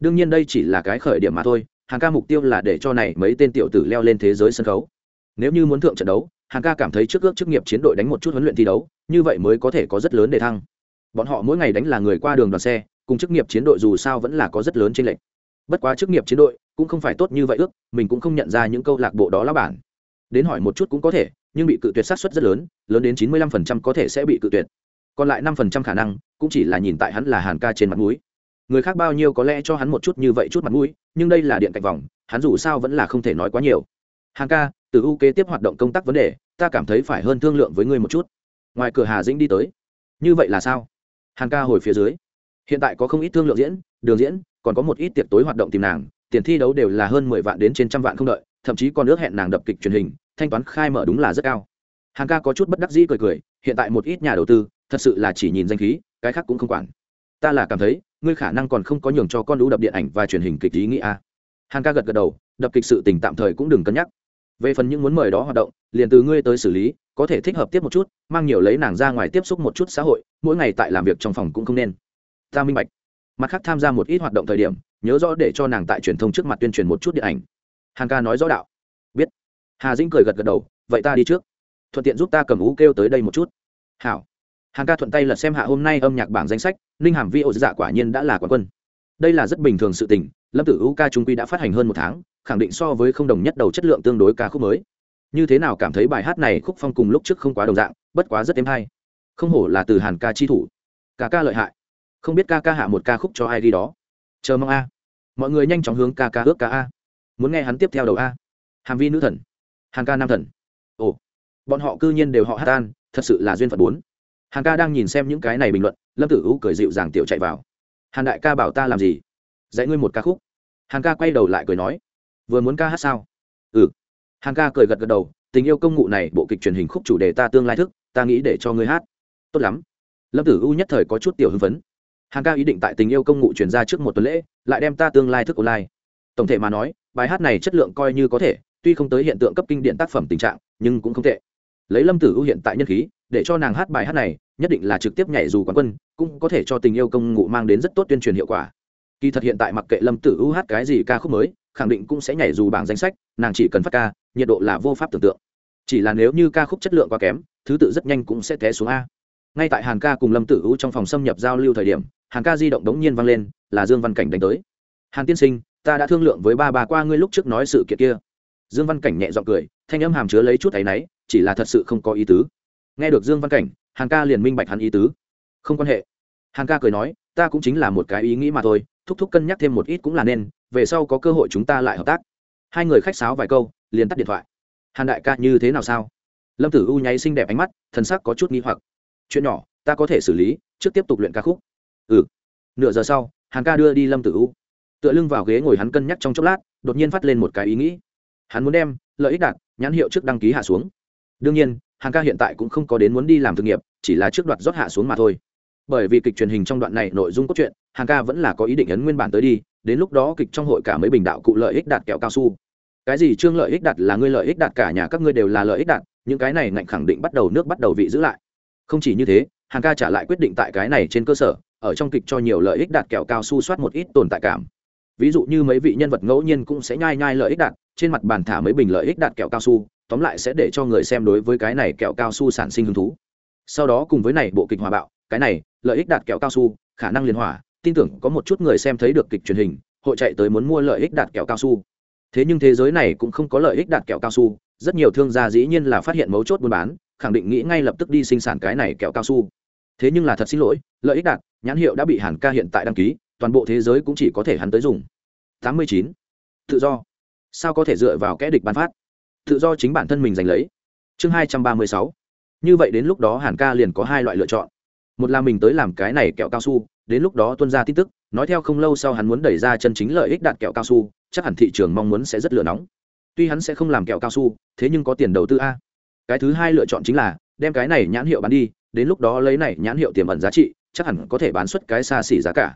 Đương nhiên đây chỉ là cái khởi điểm mà thôi hàng ca mục tiêu là để cho này mấy tên tiểu tử leo lên thế giới sân khấu. Nếu như muốn thượng trận đấu hàng ca cảm thấy trước ước chức nghiệp chiến đội đánh một chút huấn luyện thi đấu, như vậy mới có thể có rất lớn để thăng. Bọn họ mỗi ngày đánh là người qua đường đoàn xe, cùng chức nghiệp chiến đội dù sao vẫn là có rất lớn trên lệnh bất quá chức nghiệp chiến đội cũng không phải tốt như vậy ước, mình cũng không nhận ra những câu lạc bộ đó lá bản. Đến hỏi một chút cũng có thể nhưng bị cự tuyệt sát suất rất lớn lớn đến chín mươi lăm phần trăm có thể sẽ bị cự tuyệt. Còn lại năm phần trăm khả năng, cũng chỉ là nhìn tại hắn là hàn ca trên mặt mũi. Người khác bao nhiêu có lẽ cho hắn một chút như vậy chút mặt mũi, nhưng đây là điện cạnh vòng, hắn dù sao vẫn là không thể nói quá nhiều. Hàn ca, từ ưu kế tiếp hoạt động công tác vấn đề, ta cảm thấy phải hơn thương lượng với ngươi một chút. Ngoài cửa hà dĩnh đi tới. Như vậy là sao? Hàn ca hồi phía dưới. Hiện tại có không ít thương lượng diễn, đường diễn, còn có một ít tiệc tối hoạt động tìm nàng, tiền thi đấu đều là hơn mười vạn đến trên trăm vạn không đợi, thậm chí còn ước hẹn nàng đập kịch truyền hình thanh toán khai mở đúng là rất cao. Hàng ca có chút bất đắc dĩ cười cười, hiện tại một ít nhà đầu tư, thật sự là chỉ nhìn danh khí, cái khác cũng không quản. Ta là cảm thấy, ngươi khả năng còn không có nhường cho con lũ đập điện ảnh và truyền hình kịch ý nghĩa hàng ca gật gật đầu, đập kịch sự tình tạm thời cũng đừng cân nhắc. Về phần những muốn mời đó hoạt động, liền từ ngươi tới xử lý, có thể thích hợp tiếp một chút, mang nhiều lấy nàng ra ngoài tiếp xúc một chút xã hội, mỗi ngày tại làm việc trong phòng cũng không nên. Ta minh bạch. Mặt khác tham gia một ít hoạt động thời điểm, nhớ rõ để cho nàng tại truyền thông trước mặt tuyên truyền một chút điện ảnh. Hàng ca nói rõ đạo hà dĩnh cười gật gật đầu, vậy ta đi trước. Thuận tiện giúp ta cầm ú kêu tới đây một chút. Hảo. Hàn ca thuận tay lật xem hạ hôm nay âm nhạc bảng danh sách, ninh hàm vi ô dạ quả nhiên đã là quán quân. Đây là rất bình thường sự tình, lâm tử u ca trung quy đã phát hành hơn một tháng, khẳng định so với không đồng nhất đầu chất lượng tương đối ca khúc mới. Như thế nào cảm thấy bài hát này khúc phong cùng lúc trước không quá đồng dạng, bất quá rất êm hay. Không hổ là từ hàn ca chi thủ. Ca ca lợi hại. Không biết ca ca hạ một ca khúc cho ai đi đó. Chờ mong a. Mọi người nhanh chóng hướng ca ca ước ca a. Muốn nghe hắn tiếp theo đầu a. Hàm vi nữ thần hàn ca nam thần. Ồ, bọn họ cư nhiên đều họ hát tan thật sự là duyên phận bốn. Hàn ca đang nhìn xem những cái này bình luận, lâm tử u cười dịu dàng tiểu chạy vào. Hàn đại ca bảo ta làm gì? Dạy ngươi một ca khúc. Hàn ca quay đầu lại cười nói, vừa muốn ca hát sao? Ừ. Hàn ca cười gật gật đầu, tình yêu công ngụ này, bộ kịch truyền hình khúc chủ đề ta tương lai thức, ta nghĩ để cho ngươi hát. Tốt lắm. Lâm tử u nhất thời có chút tiểu hưng phấn. Hàn ca ý định tại tình yêu công ngụ truyền ra trước một tuần lễ, lại đem ta tương lai thức online. Tổng thể mà nói, bài hát này chất lượng coi như có thể tuy không tới hiện tượng cấp kinh điển tác phẩm tình trạng, nhưng cũng không tệ. Lấy lâm tử ưu hiện tại nhân khí, để cho nàng hát bài hát này, nhất định là trực tiếp nhảy dù quán quân, cũng có thể cho tình yêu công ngụ mang đến rất tốt tuyên truyền hiệu quả. Kỳ thật hiện tại mặc kệ lâm tử ưu hát cái gì ca khúc mới, khẳng định cũng sẽ nhảy dù bảng danh sách, nàng chỉ cần phát ca, nhiệt độ là vô pháp tưởng tượng. Chỉ là nếu như ca khúc chất lượng quá kém, thứ tự rất nhanh cũng sẽ té xuống a. Ngay tại hàn ca cùng lâm tử U trong phòng xâm nhập giao lưu thời điểm, hàn ca di động đống nhiên vang lên, là dương văn cảnh đánh tới. Hàn tiên sinh, ta đã thương lượng với ba bà qua ngươi lúc trước nói sự kiện kia dương văn cảnh nhẹ g i ọ n g cười, thanh âm hàm chứa lấy chút áy náy, chỉ là thật sự không có ý tứ. Nghe được dương văn cảnh, hàn ca liền minh bạch hắn ý tứ. Không quan hệ. Hàn ca cười nói, ta cũng chính là một cái ý nghĩ mà thôi, thúc thúc cân nhắc thêm một ít cũng là nên, về sau có cơ hội chúng ta lại hợp tác. Hai người khách sáo vài câu, liền tắt điện thoại. Hàn đại ca như thế nào sao? Lâm tử u nháy xinh đẹp ánh mắt thân sắc có chút nghi hoặc. Chuyện nhỏ, ta có thể xử lý, trước tiếp tục luyện ca khúc. Ừ. Nửa giờ sau, hàn ca đưa đi lâm tử u. Tựa lưng vào ghế ngồi hắn cân nhắc trong chốc lát, đột nhiên phát lên một cái ý nghĩ hắn muốn đem lợi ích đạt, nhãn hiệu trước đăng ký hạ xuống. Đương nhiên, hàng ca hiện tại cũng không có đến muốn đi làm thực nghiệp chỉ là trước đoạt rót hạ xuống mà thôi. Bởi vì kịch truyền hình trong đoạn này nội dung cốt truyện, hàng ca vẫn là có ý định ấn nguyên bản tới đi, đến lúc đó kịch trong hội cả mấy bình đạo cụ lợi ích đạt kẹo cao su. Cái gì trương lợi ích đạt là ngươi lợi ích đạt, cả nhà các ngươi đều là lợi ích đạt, những cái này ngạnh khẳng định bắt đầu nước bắt đầu vị giữ lại. Không chỉ như thế, hàng ca trả lại quyết định tại cái này trên cơ sở, ở trong kịch cho nhiều lợi ích đạt kẹo cao su soát một ít tồn tại cảm ví dụ như mấy vị nhân vật ngẫu nhiên cũng sẽ nhai nhai lợi ích đạt, trên mặt bàn thả mấy bình lợi ích đạt kẹo cao su, tóm lại sẽ để cho người xem đối với cái này kẹo cao su sản sinh hứng thú. Sau đó cùng với này bộ kịch hòa bạo, cái này, lợi ích đạt kẹo cao su, khả năng liên hỏa tin tưởng có một chút người xem thấy được kịch truyền hình, hội chạy tới muốn mua lợi ích đạt kẹo cao su. Thế nhưng thế giới này cũng không có lợi ích đạt kẹo cao su, rất nhiều thương gia dĩ nhiên là phát hiện mấu chốt buôn bán, khẳng định nghĩ ngay lập tức đi sinh sản cái này kẹo cao su. Thế nhưng là thật xin lỗi, lợi ích đạt, nhãn hiệu đã bị hàn ca hiện tại đăng ký toàn bộ thế giới cũng chỉ có thể hắn tới dùng. Tám mươi chín. Tự do. Sao có thể dựa vào kẽ địch bán phát? Tự do chính bản thân mình giành lấy. Chương hai trăm ba mươi sáu. Như vậy đến lúc đó hàn ca liền có hai loại lựa chọn. Một là mình tới làm cái này kẹo cao su, đến lúc đó tuân ra tin tức, nói theo không lâu sau hắn muốn đẩy ra chân chính lợi ích đạt kẹo cao su, chắc hẳn thị trường mong muốn sẽ rất lửa nóng. Tuy hắn sẽ không làm kẹo cao su, thế nhưng có tiền đầu tư a. Cái thứ hai lựa chọn chính là, đem cái này nhãn hiệu bán đi, đến lúc đó lấy này nhãn hiệu tiềm ẩn giá trị, chắc hẳn có thể bán xuất cái xa xỉ giá cả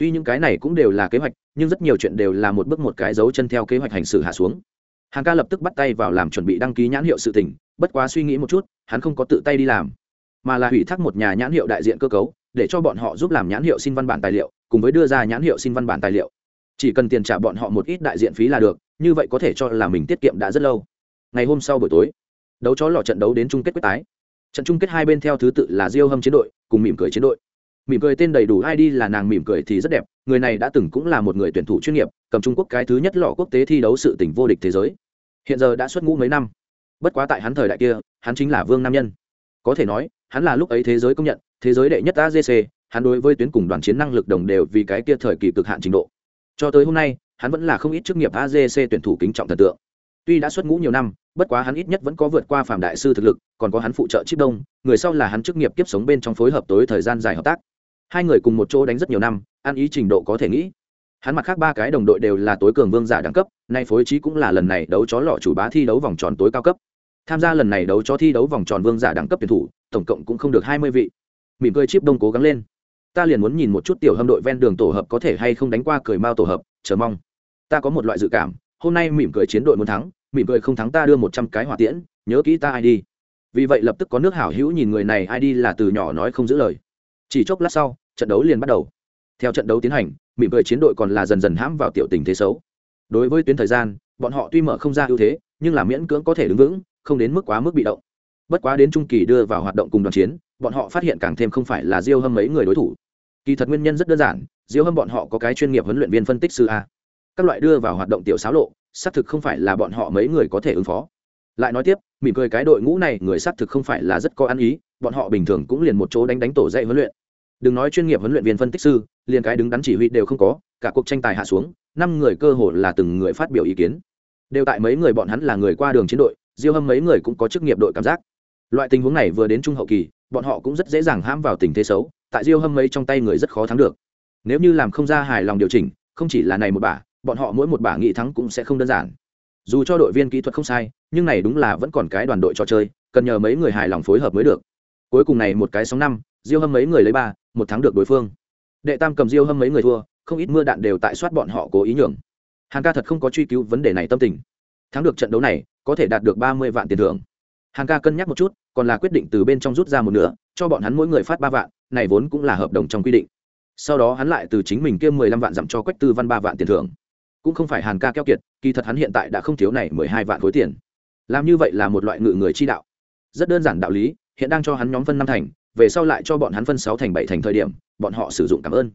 tuy những cái này cũng đều là kế hoạch, nhưng rất nhiều chuyện đều là một bước một cái dấu chân theo kế hoạch hành xử hạ xuống. Hàng ca lập tức bắt tay vào làm chuẩn bị đăng ký nhãn hiệu sự tỉnh bất quá suy nghĩ một chút, hắn không có tự tay đi làm, mà là hủy thác một nhà nhãn hiệu đại diện cơ cấu, để cho bọn họ giúp làm nhãn hiệu xin văn bản tài liệu, cùng với đưa ra nhãn hiệu xin văn bản tài liệu. Chỉ cần tiền trả bọn họ một ít đại diện phí là được, như vậy có thể cho là mình tiết kiệm đã rất lâu. Ngày hôm sau buổi tối, đấu chó lò trận đấu đến chung kết quyết tái. Trận chung kết hai bên theo thứ tự là diêu hâm chiến đội, cùng mỉm cười chiến đội mỉm cười tên đầy đủ id là nàng mỉm cười thì rất đẹp, người này đã từng cũng là một người tuyển thủ chuyên nghiệp, cầm trung quốc cái thứ nhất lọ quốc tế thi đấu sự tỉnh vô địch thế giới. Hiện giờ đã xuất ngũ mấy năm. Bất quá tại hắn thời đại kia, hắn chính là vương nam nhân. Có thể nói, hắn là lúc ấy thế giới công nhận, thế giới đệ nhất agc hắn đối với tuyến cùng đoàn chiến năng lực đồng đều vì cái kia thời kỳ cực hạn trình độ. Cho tới hôm nay, hắn vẫn là không ít chức nghiệp agc tuyển thủ kính trọng thần tượng. Tuy đã xuất ngũ nhiều năm, bất quá hắn ít nhất vẫn có vượt qua phạm đại sư thực lực, còn có hắn phụ trợ chip đông, người sau là hắn chức nghiệp kiếp sống bên trong phối hợp tối thời gian dài hợp tác hai người cùng một chỗ đánh rất nhiều năm, ăn ý trình độ có thể nghĩ. Hắn mặt khác ba cái đồng đội đều là tối cường vương giả đẳng cấp, nay phối trí cũng là lần này đấu chó lọ chủ bá thi đấu vòng tròn tối cao cấp. Tham gia lần này đấu chó thi đấu vòng tròn vương giả đẳng cấp tuyển thủ, tổng cộng cũng không được hai mươi vị. Mỉm cười chip đông cố gắng lên. Ta liền muốn nhìn một chút tiểu hâm đội ven đường tổ hợp có thể hay không đánh qua cười mao tổ hợp, chờ mong. Ta có một loại dự cảm, hôm nay mỉm cười chiến đội muốn thắng, mỉm cười không thắng ta đưa một trăm cái hỏa tiễn, nhớ kỹ ta ai đi. Vì vậy lập tức có nước hảo hữu nhìn người này ai đi là từ nhỏ nói không giữ lời chỉ chốc lát sau, trận đấu liền bắt đầu. Theo trận đấu tiến hành, mỉm cười chiến đội còn là dần dần hãm vào tiểu tình thế xấu. Đối với tuyến thời gian, bọn họ tuy mở không ra ưu thế, nhưng là miễn cưỡng có thể đứng vững, không đến mức quá mức bị động. Bất quá đến trung kỳ đưa vào hoạt động cùng đoàn chiến, bọn họ phát hiện càng thêm không phải là diêu hâm mấy người đối thủ. Kỳ thật nguyên nhân rất đơn giản, diêu hâm bọn họ có cái chuyên nghiệp huấn luyện viên phân tích sư a. Các loại đưa vào hoạt động tiểu xáo lộ, xác thực không phải là bọn họ mấy người có thể ứng phó. Lại nói tiếp, mỉm cười cái đội ngũ này, người xác thực không phải là rất có ăn ý, bọn họ bình thường cũng liền một chỗ đánh đánh tổ dạy huấn luyện đừng nói chuyên nghiệp huấn luyện viên phân tích sư, liền cái đứng đắn chỉ huy đều không có, cả cuộc tranh tài hạ xuống, năm người cơ hồ là từng người phát biểu ý kiến. Đều tại mấy người bọn hắn là người qua đường chiến đội, diêu hâm mấy người cũng có chức nghiệp đội cảm giác. Loại tình huống này vừa đến trung hậu kỳ, bọn họ cũng rất dễ dàng hãm vào tình thế xấu, tại diêu hâm mấy trong tay người rất khó thắng được. Nếu như làm không ra hài lòng điều chỉnh, không chỉ là này một bả, bọn họ mỗi một bả nghị thắng cũng sẽ không đơn giản. Dù cho đội viên kỹ thuật không sai, nhưng này đúng là vẫn còn cái đoàn đội trò chơi, cần nhờ mấy người hài lòng phối hợp mới được. Cuối cùng này một cái sóng năm diêu hâm mấy người lấy ba, một thắng được đối phương. Đệ tam cầm diêu hâm mấy người thua, không ít mưa đạn đều tại soát bọn họ cố ý nhường. Hàng ca thật không có truy cứu vấn đề này tâm tình. Thắng được trận đấu này, có thể đạt được ba mươi vạn tiền thưởng. Hàng ca cân nhắc một chút, còn là quyết định từ bên trong rút ra một nửa, cho bọn hắn mỗi người phát ba vạn, này vốn cũng là hợp đồng trong quy định. Sau đó hắn lại từ chính mình kiêm mười lăm vạn dặm cho quách tư văn ba vạn tiền thưởng. Cũng không phải hàn ca keo kiệt, kỳ thật hắn hiện tại đã không thiếu này mười hai vạn khối tiền. Làm như vậy là một loại ngự người chi đạo. Rất đơn giản đạo lý, hiện đang cho hắn nhóm phân năm thành về sau lại cho bọn hắn phân sáu thành bảy thành thời điểm, bọn họ sử dụng cảm ơn.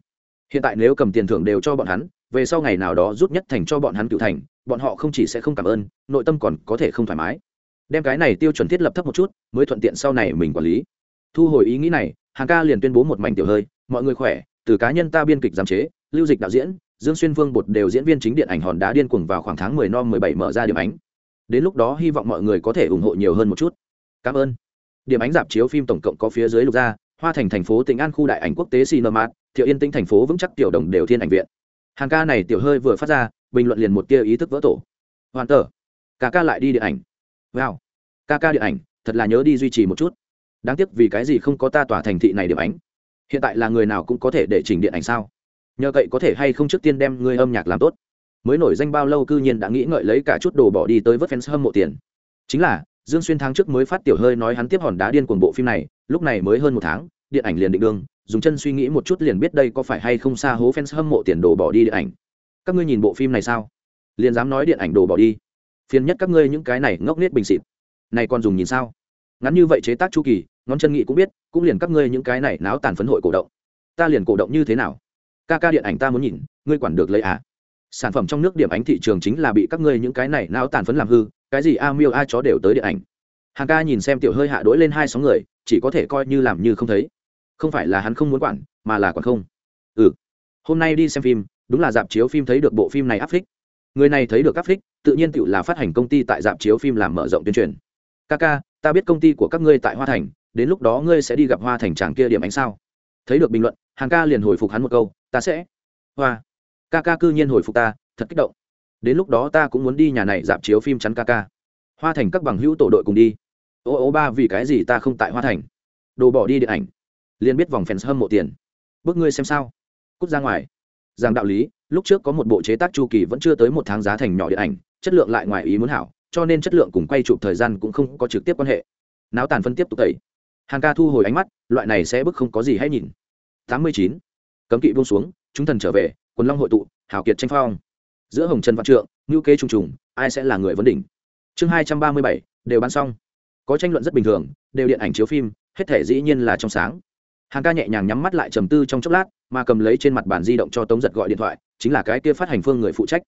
Hiện tại nếu cầm tiền thưởng đều cho bọn hắn, về sau ngày nào đó rút nhất thành cho bọn hắn cựu thành, bọn họ không chỉ sẽ không cảm ơn, nội tâm còn có thể không thoải mái. Đem cái này tiêu chuẩn thiết lập thấp một chút, mới thuận tiện sau này mình quản lý. Thu hồi ý nghĩ này, hàng ca liền tuyên bố một mảnh tiểu hơi, mọi người khỏe, từ cá nhân ta biên kịch giám chế, lưu dịch đạo diễn, dương xuyên vương bột đều diễn viên chính điện ảnh hòn đá điên cuồng vào khoảng tháng mười no mười bảy mở ra điểm ánh. Đến lúc đó hy vọng mọi người có thể ủng hộ nhiều hơn một chút. Cảm ơn điểm ánh dạp chiếu phim tổng cộng có phía dưới lục gia hoa thành thành phố tỉnh an khu đại ảnh quốc tế cinemat thiệu yên tĩnh thành phố vững chắc tiểu đồng đều thiên ảnh viện. Hàng ca này tiểu hơi vừa phát ra bình luận liền một tia ý thức vỡ tổ. Hoàn tờ. Ca ca lại đi điện ảnh. Wow. Ca ca điện ảnh thật là nhớ đi duy trì một chút. Đáng tiếc vì cái gì không có ta tỏa thành thị này điểm ảnh, hiện tại là người nào cũng có thể để chỉnh điện ảnh sao? Nhờ cậy có thể hay không trước tiên đem người âm nhạc làm tốt. Mới nổi danh bao lâu cư nhiên đã nghĩ ngợi lấy cả chút đồ bỏ đi tới vớt fans hâm mộ tiền. Chính là dương xuyên tháng trước mới phát tiểu hơi nói hắn tiếp hòn đá điên cuồng bộ phim này, lúc này mới hơn một tháng, điện ảnh liền định đương dùng chân suy nghĩ một chút liền biết đây có phải hay không xa hố fans hâm mộ tiền đồ bỏ đi điện ảnh. Các ngươi nhìn bộ phim này sao? Liền dám nói điện ảnh đồ bỏ đi. Phiền nhất các ngươi những cái này ngốc nết bình xịt. Này còn dùng nhìn sao? Ngắn như vậy chế tác chu kỳ, ngón chân nghị cũng biết, cũng liền các ngươi những cái này náo tàn phấn hội cổ động. Ta liền cổ động như thế nào? Ca ca điện ảnh ta muốn nhìn, ngươi quản được lấy à? Sản phẩm trong nước điểm ánh thị trường chính là bị các ngươi những cái này náo tàn phấn làm hư cái gì a miêu a chó đều tới điện ảnh. Hàng ca nhìn xem tiểu hơi hạ đỗi lên hai sóng người, chỉ có thể coi như làm như không thấy. Không phải là hắn không muốn quản, mà là quản không. Ừ. Hôm nay đi xem phim, đúng là dạp chiếu phim thấy được bộ phim này áp phích. Người này thấy được áp phích, tự nhiên tự là phát hành công ty tại dạp chiếu phim làm mở rộng tuyên truyền. Ca ca, ta biết công ty của các ngươi tại hoa thành, đến lúc đó ngươi sẽ đi gặp hoa thành tràng kia điểm ánh sao. Thấy được bình luận, hàng ca liền hồi phục hắn một câu, ta sẽ. Hoa. Ca ca cư nhiên hồi phục ta, thật kích động đến lúc đó ta cũng muốn đi nhà này dạp chiếu phim chắn ca ca. Hoa thành các bằng hữu tổ đội cùng đi. Ô ô ba, vì cái gì ta không tại hoa thành? Đồ bỏ đi điện ảnh. Liền biết vòng fans hâm mộ tiền. Bước ngươi xem sao. Cút ra ngoài. Rằng đạo lý, lúc trước có một bộ chế tác chu kỳ vẫn chưa tới một tháng giá thành nhỏ điện ảnh, chất lượng lại ngoài ý muốn hảo, cho nên chất lượng cùng quay chụp thời gian cũng không có trực tiếp quan hệ. Náo tàn phân tiếp tục tẩy. Hàng ca thu hồi ánh mắt, loại này sẽ bức không có gì hay nhìn. Tám mươi chín. Cấm kỵ buông xuống, chúng thần trở về, quần long hội tụ hảo kiệt tranh phong giữa hồng trần văn trượng ngữ kế trùng trùng, ai sẽ là người vấn đỉnh? Chương hai trăm ba mươi bảy, đều bán xong. Có tranh luận rất bình thường, đều điện ảnh chiếu phim, hết thể dĩ nhiên là trong sáng. Hàng ca nhẹ nhàng nhắm mắt lại trầm tư trong chốc lát, mà cầm lấy trên mặt bàn di động cho tống giật gọi điện thoại, chính là cái kia phát hành phương người phụ trách.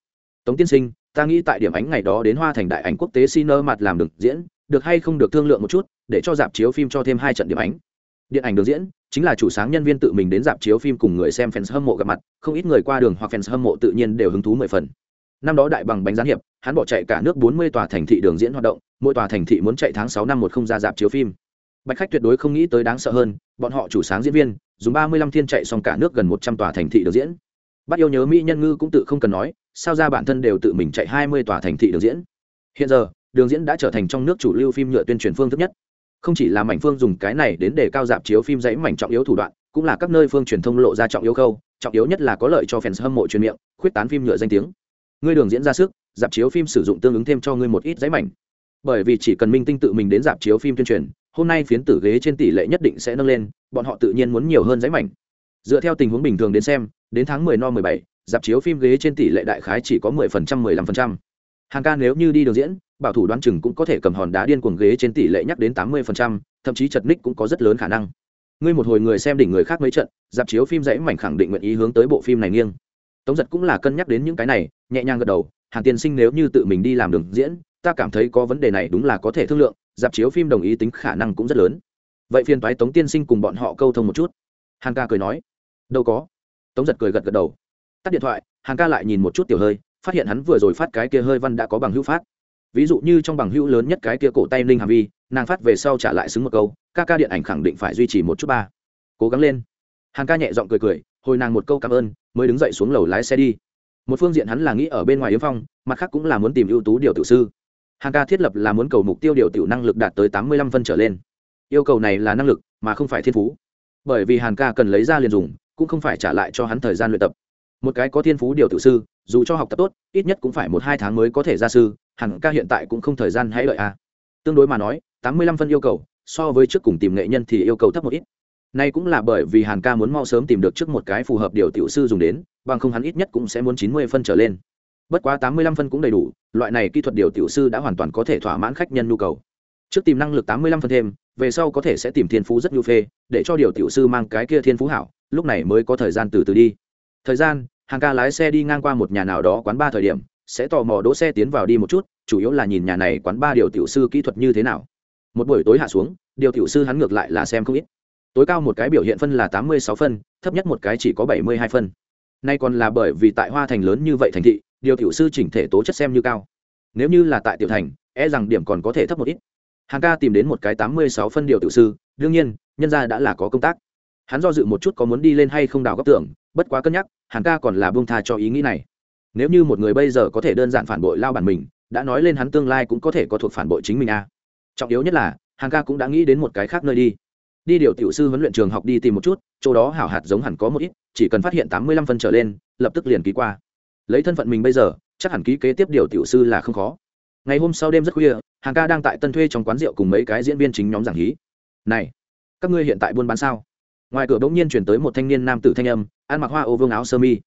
Tống tiên sinh, ta nghĩ tại điểm ánh ngày đó đến hoa thành đại ảnh quốc tế xin mặt làm được diễn, được hay không được thương lượng một chút, để cho dạp chiếu phim cho thêm hai trận điểm ánh điện ảnh được diễn, chính là chủ sáng nhân viên tự mình đến dạp chiếu phim cùng người xem fans hâm mộ gặp mặt, không ít người qua đường hoặc fans hâm mộ tự nhiên đều hứng thú mười phần. Năm đó đại bằng bánh gián hiệp, hắn bỏ chạy cả nước bốn mươi tòa thành thị đường diễn hoạt động, mỗi tòa thành thị muốn chạy tháng sáu năm một không ra dạp chiếu phim. Bạch khách tuyệt đối không nghĩ tới đáng sợ hơn, bọn họ chủ sáng diễn viên, dùng ba mươi lăm thiên chạy xong cả nước gần một trăm tòa thành thị đường diễn. Bắt yêu nhớ mỹ nhân ngư cũng tự không cần nói, sao ra bản thân đều tự mình chạy hai mươi tòa thành thị đường diễn. Hiện giờ, đường diễn đã trở thành trong nước chủ lưu phim nhựa tuyên truyền phương thức nhất không chỉ là mảnh phương dùng cái này đến để cao dạp chiếu phim dãy mảnh trọng yếu thủ đoạn cũng là các nơi phương truyền thông lộ ra trọng yếu khâu trọng yếu nhất là có lợi cho fans hâm mộ truyền miệng khuyết tán phim nhựa danh tiếng. Ngươi đường diễn ra sức dạp chiếu phim sử dụng tương ứng thêm cho ngươi một ít giấy mảnh. Bởi vì chỉ cần minh tinh tự mình đến dạp chiếu phim tuyên truyền hôm nay phiến tử ghế trên tỷ lệ nhất định sẽ nâng lên bọn họ tự nhiên muốn nhiều hơn giấy mảnh. Dựa theo tình huống bình thường đến xem đến tháng 10 no 17, dạp chiếu phim ghế trên tỷ lệ đại khái chỉ có 10% 15% hàng ca nếu như đi đường diễn bảo thủ đoán chừng cũng có thể cầm hòn đá điên cuồng ghế trên tỷ lệ nhắc đến 80%, thậm chí chật ních cũng có rất lớn khả năng. Ngươi một hồi người xem đỉnh người khác mấy trận dạp chiếu phim dãy mảnh khẳng định nguyện ý hướng tới bộ phim này nghiêng. Tống giật cũng là cân nhắc đến những cái này nhẹ nhàng gật đầu hàn tiên sinh nếu như tự mình đi làm đường diễn ta cảm thấy có vấn đề này đúng là có thể thương lượng dạp chiếu phim đồng ý tính khả năng cũng rất lớn. Vậy phiền toái tống tiên sinh cùng bọn họ câu thông một chút. Hàn ca cười nói đâu có. Tống giật cười gật gật đầu. Tắt điện thoại hàn ca lại nhìn một chút tiểu hơi phát hiện hắn vừa rồi phát cái kia hơi văn đã có bằng hữu phát. Ví dụ như trong bằng hữu lớn nhất cái kia cổ tay ninh hàm vi, nàng phát về sau trả lại xứng một câu, ca ca điện ảnh khẳng định phải duy trì một chút ba. Cố gắng lên. Hàn ca nhẹ giọng cười cười, hồi nàng một câu cảm ơn, mới đứng dậy xuống lầu lái xe đi. Một phương diện hắn là nghĩ ở bên ngoài yếm phong, mặt khác cũng là muốn tìm ưu tú điều tự sư. Hàn ca thiết lập là muốn cầu mục tiêu điều tiểu năng lực đạt tới tám mươi lăm phân trở lên. Yêu cầu này là năng lực, mà không phải thiên phú. Bởi vì hàn ca cần lấy ra liền dùng, cũng không phải trả lại cho hắn thời gian luyện tập một cái có thiên phú điều tự sư dù cho học tập tốt ít nhất cũng phải một hai tháng mới có thể ra sư hẳn ca hiện tại cũng không thời gian hãy đợi a à. tương đối mà nói tám mươi lăm phân yêu cầu so với trước cùng tìm nghệ nhân thì yêu cầu thấp một ít Nay cũng là bởi vì Hàn Ca muốn mau sớm tìm được trước một cái phù hợp điều tiểu sư dùng đến, bằng không hắn ít nhất cũng sẽ muốn chín mươi phân trở lên. Bất quá tám mươi lăm phân cũng đầy đủ, loại này kỹ thuật điều tiểu sư đã hoàn toàn có thể thỏa mãn khách nhân nhu cầu. Trước tìm năng lực tám mươi lăm phân thêm, về sau có thể sẽ tìm thiên phú rất nhu phê, để cho điều tiểu sư mang cái kia thiên phú hảo, lúc này mới có thời gian từ từ đi. Thời gian, hàng Ca lái xe đi ngang qua một nhà nào đó quán ba thời điểm, sẽ tò mò đỗ xe tiến vào đi một chút, chủ yếu là nhìn nhà này quán ba điều tiểu sư kỹ thuật như thế nào. Một buổi tối hạ xuống, điều tiểu sư hắn ngược lại là xem không ít. Tối cao một cái biểu hiện phân là tám mươi sáu phân thấp nhất một cái chỉ có bảy mươi hai phân. Nay còn là bởi vì tại hoa thành lớn như vậy thành thị điều tiểu sư chỉnh thể tố chất xem như cao. Nếu như là tại tiểu thành e rằng điểm còn có thể thấp một ít. Hàng ca tìm đến một cái tám mươi sáu phân điều tiểu sư đương nhiên nhân ra đã là có công tác. Hắn do dự một chút có muốn đi lên hay không đào góc tưởng bất quá cân nhắc, hàn ca còn là buông tha cho ý nghĩ này. Nếu như một người bây giờ có thể đơn giản phản bội lao bản mình, đã nói lên hắn tương lai cũng có thể có thuộc phản bội chính mình a à. trọng yếu nhất là, hàn ca cũng đã nghĩ đến một cái khác nơi đi. Đi điều tiểu sư huấn luyện trường học đi tìm một chút, chỗ đó hảo hạt giống hẳn có một ít, chỉ cần phát hiện tám mươi lăm phân trở lên, lập tức liền ký qua. Lấy thân phận mình bây giờ, chắc hẳn ký kế tiếp điều tiểu sư là không khó. Ngày hôm sau đêm rất khuya hàng ca đang tại tân thuê trong quán rượu cùng mấy cái diễn viên chính nhóm giảng hí. Này, các ngươi hiện tại buôn bán sao? Ngoài cửa bỗng nhiên chuyển tới một thanh niên nam tử thanh âm ăn mặc hoa ô vương áo sơ mi.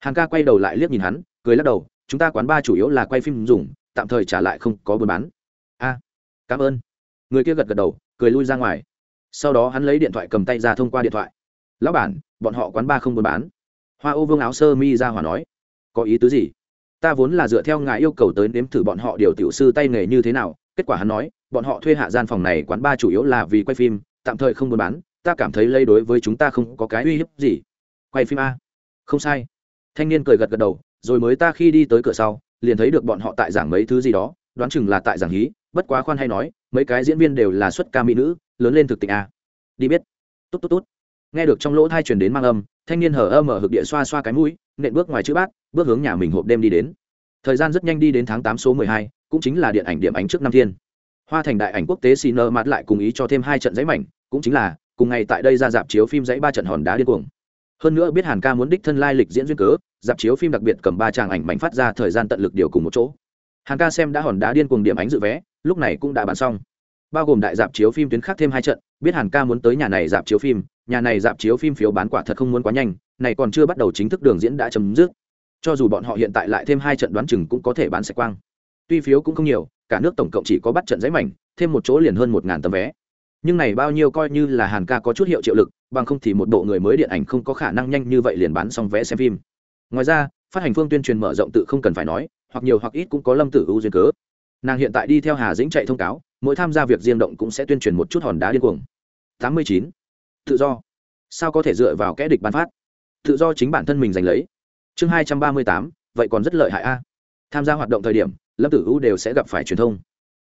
Hàng ca quay đầu lại liếc nhìn hắn, cười lắc đầu, chúng ta quán ba chủ yếu là quay phim dùng, tạm thời trả lại không có buôn bán. A, cảm ơn. Người kia gật gật đầu, cười lui ra ngoài. Sau đó hắn lấy điện thoại cầm tay ra thông qua điện thoại. Lão bản, bọn họ quán ba không buôn bán. Hoa ô vương áo sơ mi ra hỏa nói. Có ý tứ gì? Ta vốn là dựa theo ngài yêu cầu tới nếm thử bọn họ điều tiểu sư tay nghề như thế nào. Kết quả hắn nói, bọn họ thuê hạ gian phòng này quán ba chủ yếu là vì quay phim, tạm thời không buôn bán, ta cảm thấy lây đối với chúng ta không có cái uy hiếp gì quay phim a. Không sai. Thanh niên cười gật gật đầu, rồi mới ta khi đi tới cửa sau, liền thấy được bọn họ tại giảng mấy thứ gì đó, đoán chừng là tại giảng hí, bất quá khoan hay nói, mấy cái diễn viên đều là xuất ca mỹ nữ, lớn lên thực tình a. Đi biết. Tốt tốt tốt nghe được trong lỗ thai truyền đến mang âm, thanh niên hở âm ở hực địa xoa xoa cái mũi, nện bước ngoài chữ bát, bước hướng nhà mình hộp đêm đi đến. Thời gian rất nhanh đi đến tháng tám số mười hai, cũng chính là điện ảnh điểm ánh trước năm thiên. Hoa thành đại ảnh quốc tế xin nơ mặt lại cùng ý cho thêm hai trận giấy mảnh, cũng chính là, cùng ngày tại đây ra dạp chiếu phim dãy ba trận hòn đá điên cuồng hơn nữa biết hàn ca muốn đích thân lai lịch diễn duyên cớ, dạp chiếu phim đặc biệt cầm ba tràng ảnh mảnh phát ra thời gian tận lực điều cùng một chỗ. Hàn ca xem đã hòn đá điên cuồng điểm ánh dự vé, lúc này cũng đã bán xong. Bao gồm đại dạp chiếu phim tuyến khác thêm hai trận, biết hàn ca muốn tới nhà này dạp chiếu phim, nhà này dạp chiếu phim phiếu bán quả thật không muốn quá nhanh, này còn chưa bắt đầu chính thức đường diễn đã chấm dứt. Cho dù bọn họ hiện tại lại thêm hai trận đoán chừng cũng có thể bán sạch quang. Tuy phiếu cũng không nhiều, cả nước tổng cộng chỉ có bắt trận giấy mảnh, thêm một chỗ liền hơn một ngàn tấm vé. Nhưng này bao nhiêu coi như là hàn ca có chút hiệu triệu lực bằng không thì một bộ người mới điện ảnh không có khả năng nhanh như vậy liền bán xong vé xem phim. Ngoài ra, phát hành phương tuyên truyền mở rộng tự không cần phải nói, hoặc nhiều hoặc ít cũng có lâm tử ưu duyên cớ. Nàng hiện tại đi theo hà dĩnh chạy thông cáo, mỗi tham gia việc riêng động cũng sẽ tuyên truyền một chút hòn đá điên cuồng. Tám mươi chín. Tự do. Sao có thể dựa vào kẽ địch bán phát? Tự do chính bản thân mình giành lấy. Chương hai trăm ba mươi tám, vậy còn rất lợi hại a. Tham gia hoạt động thời điểm, lâm tử u đều sẽ gặp phải truyền thông.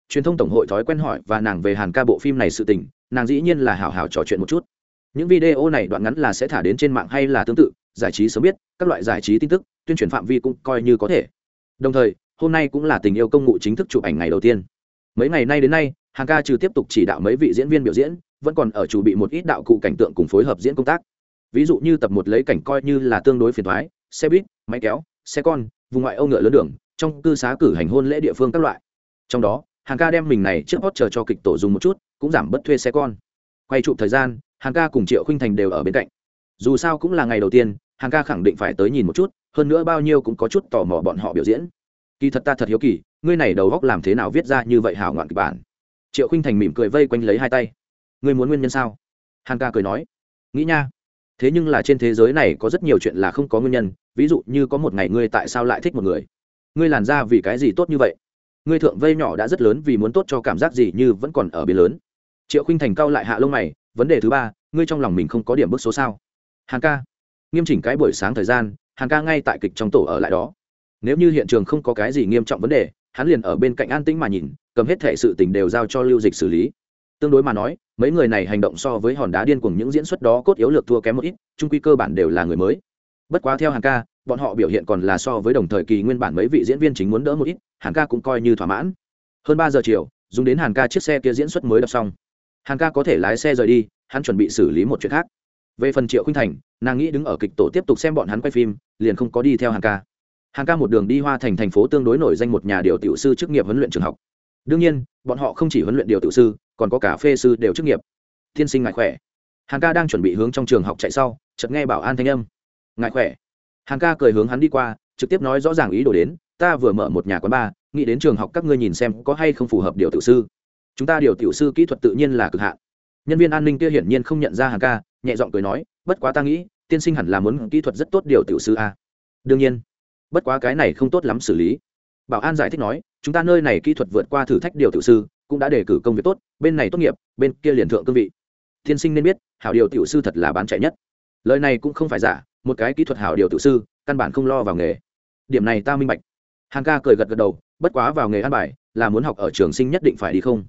Truyền thông tổng hội thói quen hỏi và nàng về hàn ca bộ phim này sự tình, nàng dĩ nhiên là hào hào trò chuyện một chút những video này đoạn ngắn là sẽ thả đến trên mạng hay là tương tự, giải trí sớm biết, các loại giải trí tin tức, tuyên truyền phạm vi cũng coi như có thể. Đồng thời, hôm nay cũng là tình yêu công ngụ chính thức chụp ảnh ngày đầu tiên. Mấy ngày nay đến nay hàng ca trừ tiếp tục chỉ đạo mấy vị diễn viên biểu diễn, vẫn còn ở chủ bị một ít đạo cụ cảnh tượng cùng phối hợp diễn công tác. Ví dụ như tập một lấy cảnh coi như là tương đối phiền thoái xe buýt, máy kéo, xe con, vùng ngoại âu ngựa lớn đường, trong cư xá cử hành hôn lễ địa phương các loại. Trong đó hàng ca đem mình này trước hót chờ cho kịch tổ dùng một chút, cũng giảm bất thuê xe con. Quay chụp thời gian hàng ca cùng triệu khinh thành đều ở bên cạnh. Dù sao cũng là ngày đầu tiên, hàng ca khẳng định phải tới nhìn một chút, hơn nữa bao nhiêu cũng có chút tò mò bọn họ biểu diễn. Kỳ thật ta thật hiếu kỳ, ngươi này đầu góc làm thế nào viết ra như vậy hảo ngoạn kịch bản. Triệu khinh thành mỉm cười vây quanh lấy hai tay. Ngươi muốn nguyên nhân sao? Hàng ca cười nói. Nghĩ nha. Thế nhưng là trên thế giới này có rất nhiều chuyện là không có nguyên nhân, ví dụ như có một ngày ngươi tại sao lại thích một người? Ngươi làn ra vì cái gì tốt như vậy? Ngươi thượng vây nhỏ đã rất lớn vì muốn tốt cho cảm giác gì như vẫn còn ở bên lớn. Triệu khinh thành cao lại hạ lông mày vấn đề thứ ba, ngươi trong lòng mình không có điểm bức số sao? Hàng ca. Nghiêm chỉnh cái buổi sáng thời gian, hàng ca ngay tại kịch trong tổ ở lại đó. Nếu như hiện trường không có cái gì nghiêm trọng vấn đề, hắn liền ở bên cạnh an tĩnh mà nhìn, cầm hết thể sự tình đều giao cho lưu dịch xử lý. Tương đối mà nói, mấy người này hành động so với hòn đá điên cùng những diễn xuất đó cốt yếu lược thua kém một ít trung quy cơ bản đều là người mới. Bất quá theo hàng ca, bọn họ biểu hiện còn là so với đồng thời kỳ nguyên bản mấy vị diễn viên chính muốn đỡ một ít, hàng ca cũng coi như thỏa mãn. Hơn ba giờ chiều, dùng đến hàng ca chiếc xe kia diễn xuất mới đọc xong. Hàn ca có thể lái xe rời đi, hắn chuẩn bị xử lý một chuyện khác. Về phần triệu khinh thành, nàng nghĩ đứng ở kịch tổ tiếp tục xem bọn hắn quay phim, liền không có đi theo Hàn ca. Hàn ca một đường đi hoa thành thành phố tương đối nổi danh một nhà điều tiểu sư chức nghiệp huấn luyện trường học. Đương nhiên, bọn họ không chỉ huấn luyện điều tiểu sư, còn có cả phê sư đều chức nghiệp. Tiên sinh ngại khỏe. Hàn ca đang chuẩn bị hướng trong trường học chạy sau, chợt nghe bảo an thanh âm. Ngại khỏe. Hàn ca cười hướng hắn đi qua, trực tiếp nói rõ ràng ý đồ đến, ta vừa mở một nhà quán bar, nghĩ đến trường học các ngươi nhìn xem có hay không phù hợp điều tiểu sư chúng ta điều tiểu sư kỹ thuật tự nhiên là cực hạn. Nhân viên an ninh kia hiển nhiên không nhận ra hàng ca, nhẹ giọng cười nói, bất quá ta nghĩ, tiên sinh hẳn là muốn kỹ thuật rất tốt điều tiểu sư a. Đương nhiên. Bất quá cái này không tốt lắm xử lý. Bảo an giải thích nói, chúng ta nơi này kỹ thuật vượt qua thử thách điều tiểu sư, cũng đã đề cử công việc tốt, bên này tốt nghiệp, bên kia liền thượng cương vị. Tiên sinh nên biết, hảo điều tiểu sư thật là bán chạy nhất. Lời này cũng không phải giả, một cái kỹ thuật hảo điều tiểu sư, căn bản không lo vào nghề. Điểm này ta minh bạch. Hàng ca cười gật gật đầu, bất quá vào nghề ăn bài, là muốn học ở trường sinh nhất định phải đi không?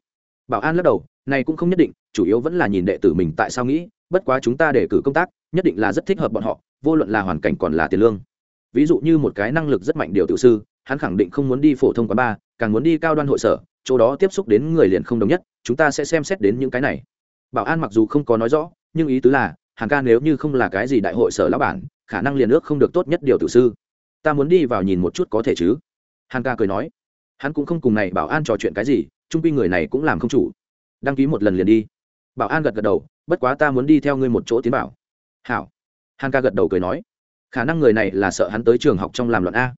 Bảo an lắc đầu, này cũng không nhất định, chủ yếu vẫn là nhìn đệ tử mình tại sao nghĩ, bất quá chúng ta để cử công tác, nhất định là rất thích hợp bọn họ, vô luận là hoàn cảnh còn là tiền lương. Ví dụ như một cái năng lực rất mạnh điều tự sư, hắn khẳng định không muốn đi phổ thông quán bar, càng muốn đi cao đoan hội sở, chỗ đó tiếp xúc đến người liền không đồng nhất, chúng ta sẽ xem xét đến những cái này. Bảo an mặc dù không có nói rõ, nhưng ý tứ là, hàng ca nếu như không là cái gì đại hội sở lão bản, khả năng liền ước không được tốt nhất điều tự sư. Ta muốn đi vào nhìn một chút có thể chứ? Hàng ca cười nói. Hắn cũng không cùng này bảo an trò chuyện cái gì trung quy người này cũng làm không chủ. Đăng ký một lần liền đi. Bảo an gật gật đầu, bất quá ta muốn đi theo ngươi một chỗ tiến bảo. Hảo. Hàn ca gật đầu cười nói. Khả năng người này là sợ hắn tới trường học trong làm luận a.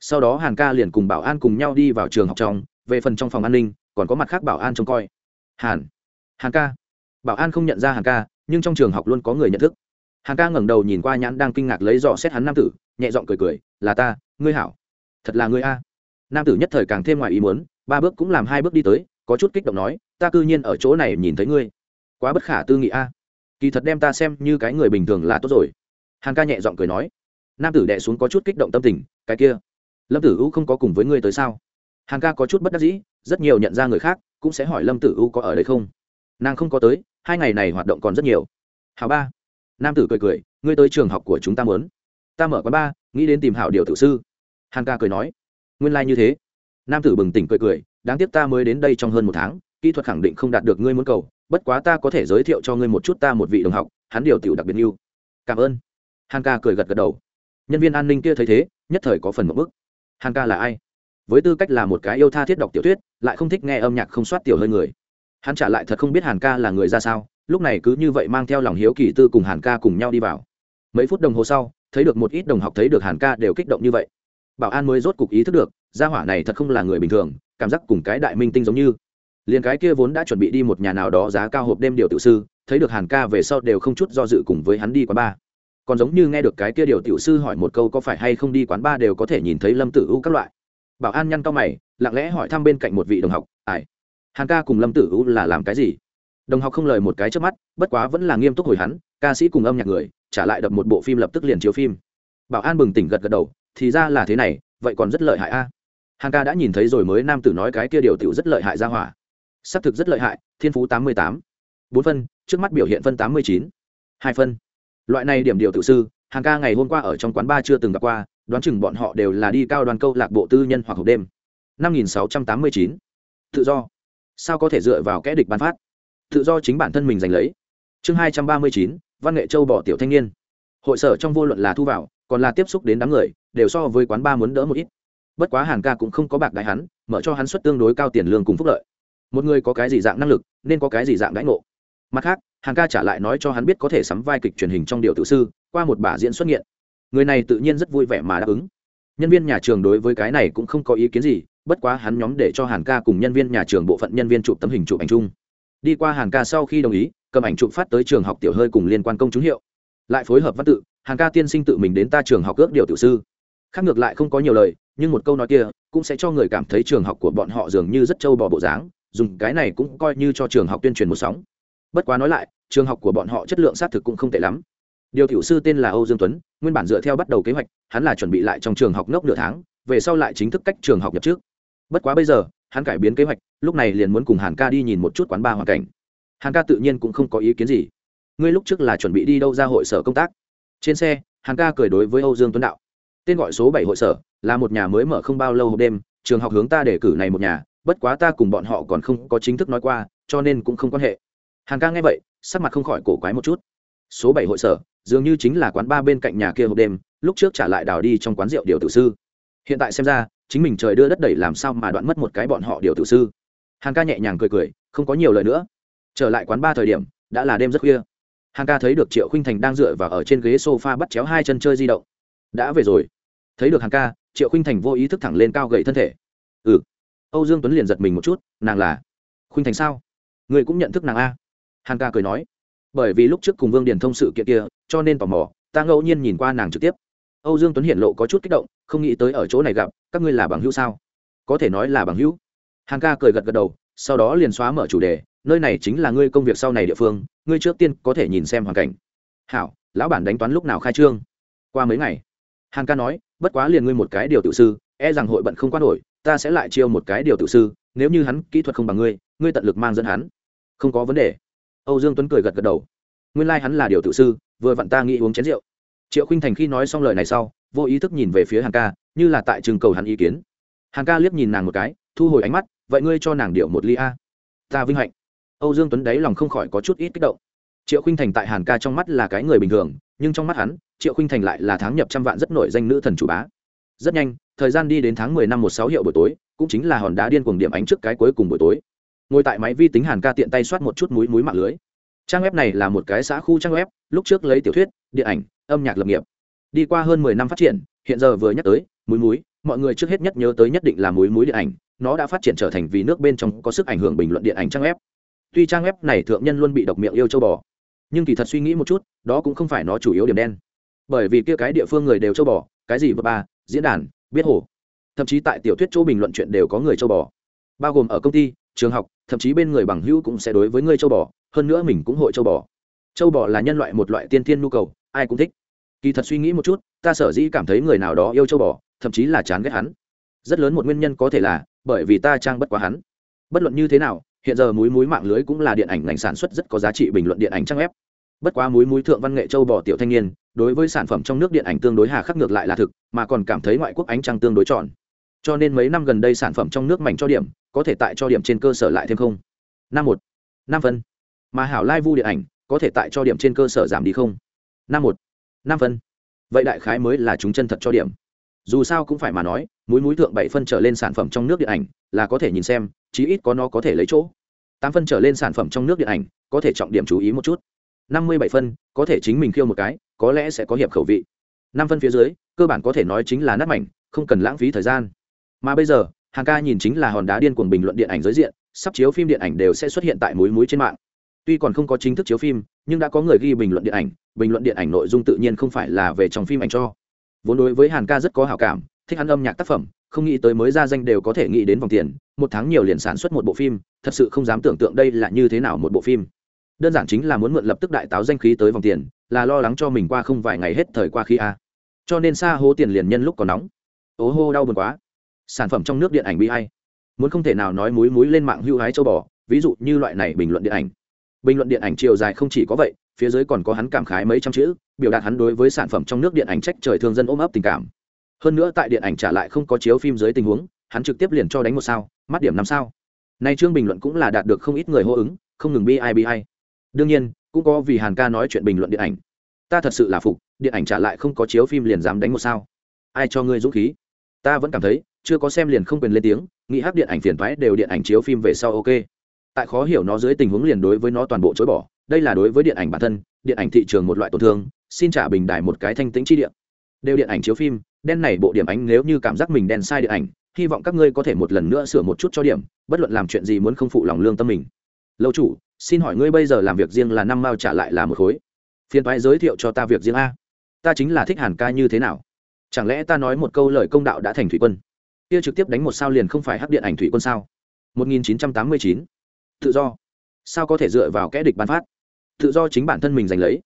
Sau đó hàn ca liền cùng bảo an cùng nhau đi vào trường học trong, về phần trong phòng an ninh, còn có mặt khác bảo an trông coi. Hàn. Hàn ca. Bảo an không nhận ra hàn ca, nhưng trong trường học luôn có người nhận thức. Hàn ca ngẩng đầu nhìn qua nhãn đang kinh ngạc lấy dò xét hắn nam tử, nhẹ giọng cười cười, là ta, ngươi hảo. Thật là ngươi a. Nam tử nhất thời càng thêm ngoài ý muốn ba bước cũng làm hai bước đi tới, có chút kích động nói, ta cư nhiên ở chỗ này nhìn thấy ngươi. Quá bất khả tư nghị a. Kỳ thật đem ta xem như cái người bình thường là tốt rồi. Hàn ca nhẹ giọng cười nói. Nam tử đệ xuống có chút kích động tâm tình, cái kia, lâm tử u không có cùng với ngươi tới sao? Hàn ca có chút bất đắc dĩ, rất nhiều nhận ra người khác, cũng sẽ hỏi lâm tử u có ở đây không. Nàng không có tới, hai ngày này hoạt động còn rất nhiều. Hào ba. Nam tử cười cười, ngươi tới trường học của chúng ta muốn. Ta mở quán ba, nghĩ đến tìm hảo điều tự sư. Hàn ca cười nói. Nguyên lai、like、như thế nam tử bừng tỉnh cười cười, đáng tiếc ta mới đến đây trong hơn một tháng, kỹ thuật khẳng định không đạt được ngươi muốn cầu, bất quá ta có thể giới thiệu cho ngươi một chút ta một vị đồng học, hắn điều tiểu đặc biệt yêu. Cảm ơn. Hàn ca cười gật gật đầu. Nhân viên an ninh kia thấy thế, nhất thời có phần một bức. Hàn ca là ai? Với tư cách là một cái yêu tha thiết đọc tiểu thuyết, lại không thích nghe âm nhạc không soát tiểu hơi người. Hắn trả lại thật không biết hàn ca là người ra sao, lúc này cứ như vậy mang theo lòng hiếu kỳ tư cùng hàn ca cùng nhau đi vào. Mấy phút đồng hồ sau, thấy được một ít đồng học thấy được hàn ca đều kích động như vậy. Bảo an mới rốt cục ý thức được gia hỏa này thật không là người bình thường, cảm giác cùng cái đại minh tinh giống như. Liền cái kia vốn đã chuẩn bị đi một nhà nào đó giá cao hộp đêm điều tự sư, thấy được hàn ca về sau đều không chút do dự cùng với hắn đi quán ba còn giống như nghe được cái kia điều tiểu sư hỏi một câu có phải hay không đi quán ba đều có thể nhìn thấy lâm tử u các loại. Bảo an nhăn cao mày, lặng lẽ hỏi thăm bên cạnh một vị đồng học ải hàn ca cùng lâm tử u là làm cái gì? Đồng học không lời một cái trước mắt, bất quá vẫn là nghiêm túc hồi hắn, ca sĩ cùng âm nhạc người, trả lại đập một bộ phim lập tức liền chiếu phim. Bảo an bừng tỉnh gật gật đầu, thì ra là thế này, vậy còn rất lợi hại a hàn ca đã nhìn thấy rồi mới nam tử nói cái kia điều tiểu rất lợi hại ra hỏa. Xác thực rất lợi hại, thiên phú tám mươi tám. Bốn phân, trước mắt biểu hiện phân tám mươi chín. Hai phân. Loại này điểm điều tự sư hàng ca ngày hôm qua ở trong quán ba chưa từng gặp qua, đoán chừng bọn họ đều là đi cao đoàn câu lạc bộ tư nhân hoặc hộp đêm. năm nghìn sáu trăm tám mươi chín. Tự do. Sao có thể dựa vào kẽ địch bán phát? Tự do chính bản thân mình giành lấy. Chương hai trăm ba mươi chín, văn nghệ châu bỏ tiểu thanh niên. Hội sở trong vô luận là thu vào, còn là tiếp xúc đến đám người, đều so với quán ba muốn đỡ một ít bất quá hàn ca cũng không có bạc đại hắn, mở cho hắn suất tương đối cao tiền lương cùng phúc lợi. Một người có cái gì dạng năng lực, nên có cái gì dạng đãi ngộ. Mặt khác, hàn ca trả lại nói cho hắn biết có thể sắm vai kịch truyền hình trong điệu tự sư, qua một bả diễn xuất nghiện. Người này tự nhiên rất vui vẻ mà đáp ứng. Nhân viên nhà trường đối với cái này cũng không có ý kiến gì, bất quá hắn nhóm để cho hàn ca cùng nhân viên nhà trường bộ phận nhân viên chụp tấm hình chụp ảnh chung. Đi qua hàn ca sau khi đồng ý, cầm ảnh chụp phát tới trường học tiểu hơi cùng liên quan công chúng hiệu. Lại phối hợp văn tự, hàn ca tiên sinh tự mình đến ta trường học ước điều tiểu sư khác ngược lại không có nhiều lời, nhưng một câu nói kia cũng sẽ cho người cảm thấy trường học của bọn họ dường như rất trâu bò bộ dáng, dùng cái này cũng coi như cho trường học tuyên truyền một sóng. Bất quá nói lại, trường học của bọn họ chất lượng xác thực cũng không tệ lắm. Điều tiểu sư tên là âu dương tuấn, nguyên bản dựa theo bắt đầu kế hoạch, hắn là chuẩn bị lại trong trường học ngốc nửa tháng, về sau lại chính thức cách trường học nhập trước. Bất quá bây giờ, hắn cải biến kế hoạch, lúc này liền muốn cùng hàn ca đi nhìn một chút quán ba hoàn cảnh. Hàn ca tự nhiên cũng không có ý kiến gì. Ngươi lúc trước là chuẩn bị đi đâu ra hội sở công tác? Trên xe, hàn ca cười đối với âu dương tuấn đạo tên gọi số bảy hội sở, là một nhà mới mở không bao lâu hộp đêm, trường học hướng ta để cử này một nhà, bất quá ta cùng bọn họ còn không có chính thức nói qua, cho nên cũng không quan hệ. Hàng ca nghe vậy, sắc mặt không khỏi cổ quái một chút. Số bảy hội sở, dường như chính là quán ba bên cạnh nhà kia hộp đêm, lúc trước trả lại đào đi trong quán rượu điều tử sư. Hiện tại xem ra, chính mình trời đưa đất đẩy làm sao mà đoạn mất một cái bọn họ điều tử sư. Hàng ca nhẹ nhàng cười cười, không có nhiều lời nữa. Trở lại quán ba thời điểm, đã là đêm rất khuya. Hàng ca thấy được triệu khinh thành đang dựa vào ở trên ghế s o f a bắt chéo hai chân chơi di động đã về rồi. Thấy được hàng ca, triệu khinh thành vô ý thức thẳng lên cao gậy thân thể. Ừ. Âu dương tuấn liền giật mình một chút, nàng là khuynh thành sao? Người cũng nhận thức nàng a. Hàng ca cười nói. Bởi vì lúc trước cùng vương điền thông sự kiện kia, cho nên tò mò, ta ngẫu nhiên nhìn qua nàng trực tiếp. Âu dương tuấn hiển lộ có chút kích động, không nghĩ tới ở chỗ này gặp, các ngươi là bằng hữu sao? Có thể nói là bằng hữu. Hàng ca cười gật gật đầu, sau đó liền xóa mở chủ đề, nơi này chính là ngươi công việc sau này địa phương, ngươi trước tiên có thể nhìn xem hoàn cảnh. Hảo, lão bản đánh toán lúc nào khai trương? Qua mấy ngày? Hàn ca nói, bất quá liền ngươi một cái điều tự sư e rằng hội bận không qua nổi, ta sẽ lại chiêu một cái điều tự sư, nếu như hắn kỹ thuật không bằng ngươi ngươi tận lực mang dẫn hắn. Không có vấn đề. Âu dương tuấn cười gật gật đầu. Nguyên lai、like、hắn là điều tự sư, vừa vặn ta nghĩ uống chén rượu. Triệu khinh thành khi nói xong lời này sau, vô ý thức nhìn về phía Hàn ca, như là tại trường cầu hắn ý kiến. Hàn ca liếc nhìn nàng một cái, thu hồi ánh mắt, vậy ngươi cho nàng điệu một ly a. Ta vinh hạnh. Âu dương tuấn đáy lòng không khỏi có chút ít kích động. Triệu khinh thành tại hàn ca trong mắt là cái người bình thường nhưng trong mắt hắn, triệu khinh thành lại là tháng nhập trăm vạn rất nổi danh nữ thần chủ bá. Rất nhanh, thời gian đi đến tháng mười năm một sáu hiệu buổi tối, cũng chính là hòn đá điên cuồng điểm ánh trước cái cuối cùng buổi tối. Ngồi tại máy vi tính hàn ca tiện tay soát một chút múi múi mạng lưới. Trang web này là một cái xã khu trang web, lúc trước lấy tiểu thuyết, điện ảnh, âm nhạc lập nghiệp. Đi qua hơn mười năm phát triển, hiện giờ vừa nhắc tới múi múi mọi người trước hết nhất nhớ tới nhất định là múi múi điện ảnh, nó đã phát triển trở thành vì nước bên trong có sức ảnh hưởng bình luận điện ảnh trang web. Tuy trang web này thượng nhân luôn bị độc miệng yêu châu bò nhưng kỳ thật suy nghĩ một chút, đó cũng không phải nó chủ yếu điểm đen. Bởi vì kia cái địa phương người đều châu bò, cái gì vượt ba, diễn đàn, biết hồ. Thậm chí tại tiểu thuyết chỗ bình luận chuyện đều có người châu bò. Bao gồm ở công ty, trường học, thậm chí bên người bằng hữu cũng sẽ đối với người châu bò, hơn nữa mình cũng hội châu bò. Châu bò là nhân loại một loại tiên tiên nhu cầu, ai cũng thích. Kỳ thật suy nghĩ một chút, ta sở dĩ cảm thấy người nào đó yêu châu bò, thậm chí là chán ghét hắn. Rất lớn một nguyên nhân có thể là, bởi vì ta trang bất quá hắn. Bất luận như thế nào, hiện giờ múi múi mạng lưới cũng là điện ảnh ngành sản xuất rất có giá trị bình luận điện ảnh trang web bất quá múi múi thượng văn nghệ châu bò tiểu thanh niên, đối với sản phẩm trong nước điện ảnh tương đối hà khắc ngược lại là thực, mà còn cảm thấy ngoại quốc ánh trăng tương đối tròn. Cho nên mấy năm gần đây sản phẩm trong nước mảnh cho điểm, có thể tại cho điểm trên cơ sở lại thêm không? Năm một. Năm phân. Mà hảo lai vu điện ảnh, có thể tại cho điểm trên cơ sở giảm đi không? Năm một. Năm phân. Vậy đại khái mới là chúng chân thật cho điểm. Dù sao cũng phải mà nói, múi múi thượng bảy phân trở lên sản phẩm trong nước điện ảnh, là có thể nhìn xem, chí ít có nó có thể lấy chỗ. Tám phân trở lên sản phẩm trong nước điện ảnh, có thể trọng điểm chú ý một chút năm mươi bảy phân, có thể chính mình khiêu một cái, có lẽ sẽ có hiệp khẩu vị. Năm phân phía dưới, cơ bản có thể nói chính là nát mảnh, không cần lãng phí thời gian. Mà bây giờ, hàng ca nhìn chính là hòn đá điên cuồng bình luận điện ảnh giới diện, sắp chiếu phim điện ảnh đều sẽ xuất hiện tại múi múi trên mạng. Tuy còn không có chính thức chiếu phim, nhưng đã có người ghi bình luận điện ảnh, bình luận điện ảnh nội dung tự nhiên không phải là về trong phim ảnh cho. Vốn đối với hàn ca rất có hảo cảm, thích hắn âm nhạc tác phẩm, không nghĩ tới mới ra danh đều có thể nghĩ đến vòng tiền, một tháng nhiều liền sản xuất một bộ phim, thật sự không dám tưởng tượng đây là như thế nào một bộ phim đơn giản chính là muốn mượn lập tức đại táo danh khí tới vòng tiền, là lo lắng cho mình qua không vài ngày hết thời qua khi a. Cho nên xa hô tiền liền nhân lúc còn nóng. Ố hô, đau buồn quá. Sản phẩm trong nước điện ảnh bị hay muốn không thể nào nói múi múi lên mạng hưu hái châu bò, ví dụ như loại này bình luận điện ảnh. Bình luận điện ảnh chiều dài không chỉ có vậy, phía dưới còn có hắn cảm khái mấy trăm chữ, biểu đạt hắn đối với sản phẩm trong nước điện ảnh trách trời thương dân ôm ấp tình cảm. Hơn nữa tại điện ảnh trả lại không có chiếu phim dưới tình huống, hắn trực tiếp liền cho đánh một sao, mắt điểm năm sao. Nay chương bình luận cũng là đạt được không ít người hô ứng, không ngừng bi ai bi ai đương nhiên, cũng có vì hàn ca nói chuyện bình luận điện ảnh. Ta thật sự là phục, điện ảnh trả lại không có chiếu phim liền dám đánh một sao. Ai cho ngươi dũng khí? Ta vẫn cảm thấy, chưa có xem liền không quyền lên tiếng, nghĩ hát điện ảnh phiền thoái đều điện ảnh chiếu phim về sau ok. Tại khó hiểu nó dưới tình huống liền đối với nó toàn bộ chối bỏ, đây là đối với điện ảnh bản thân, điện ảnh thị trường một loại tổn thương, xin trả bình đài một cái thanh tĩnh chi điện. Đều điện ảnh chiếu phim, đen này bộ điểm ánh nếu như cảm giác mình đen sai điện ảnh, hy vọng các ngươi có thể một lần nữa sửa một chút cho điểm, bất luận làm chuyện gì muốn không phụ lòng lương tâm mình. Lâu chủ xin hỏi ngươi bây giờ làm việc riêng là năm mao trả lại là một khối. Phiền thoái giới thiệu cho ta việc riêng a. Ta chính là thích hàn ca như thế nào? Chẳng lẽ ta nói một câu lời công đạo đã thành thủy quân? Kia trực tiếp đánh một sao liền không phải hắc điện ảnh thủy quân sao? 1989. tự do. Sao có thể dựa vào kẽ địch ban phát? Tự do chính bản thân mình giành lấy.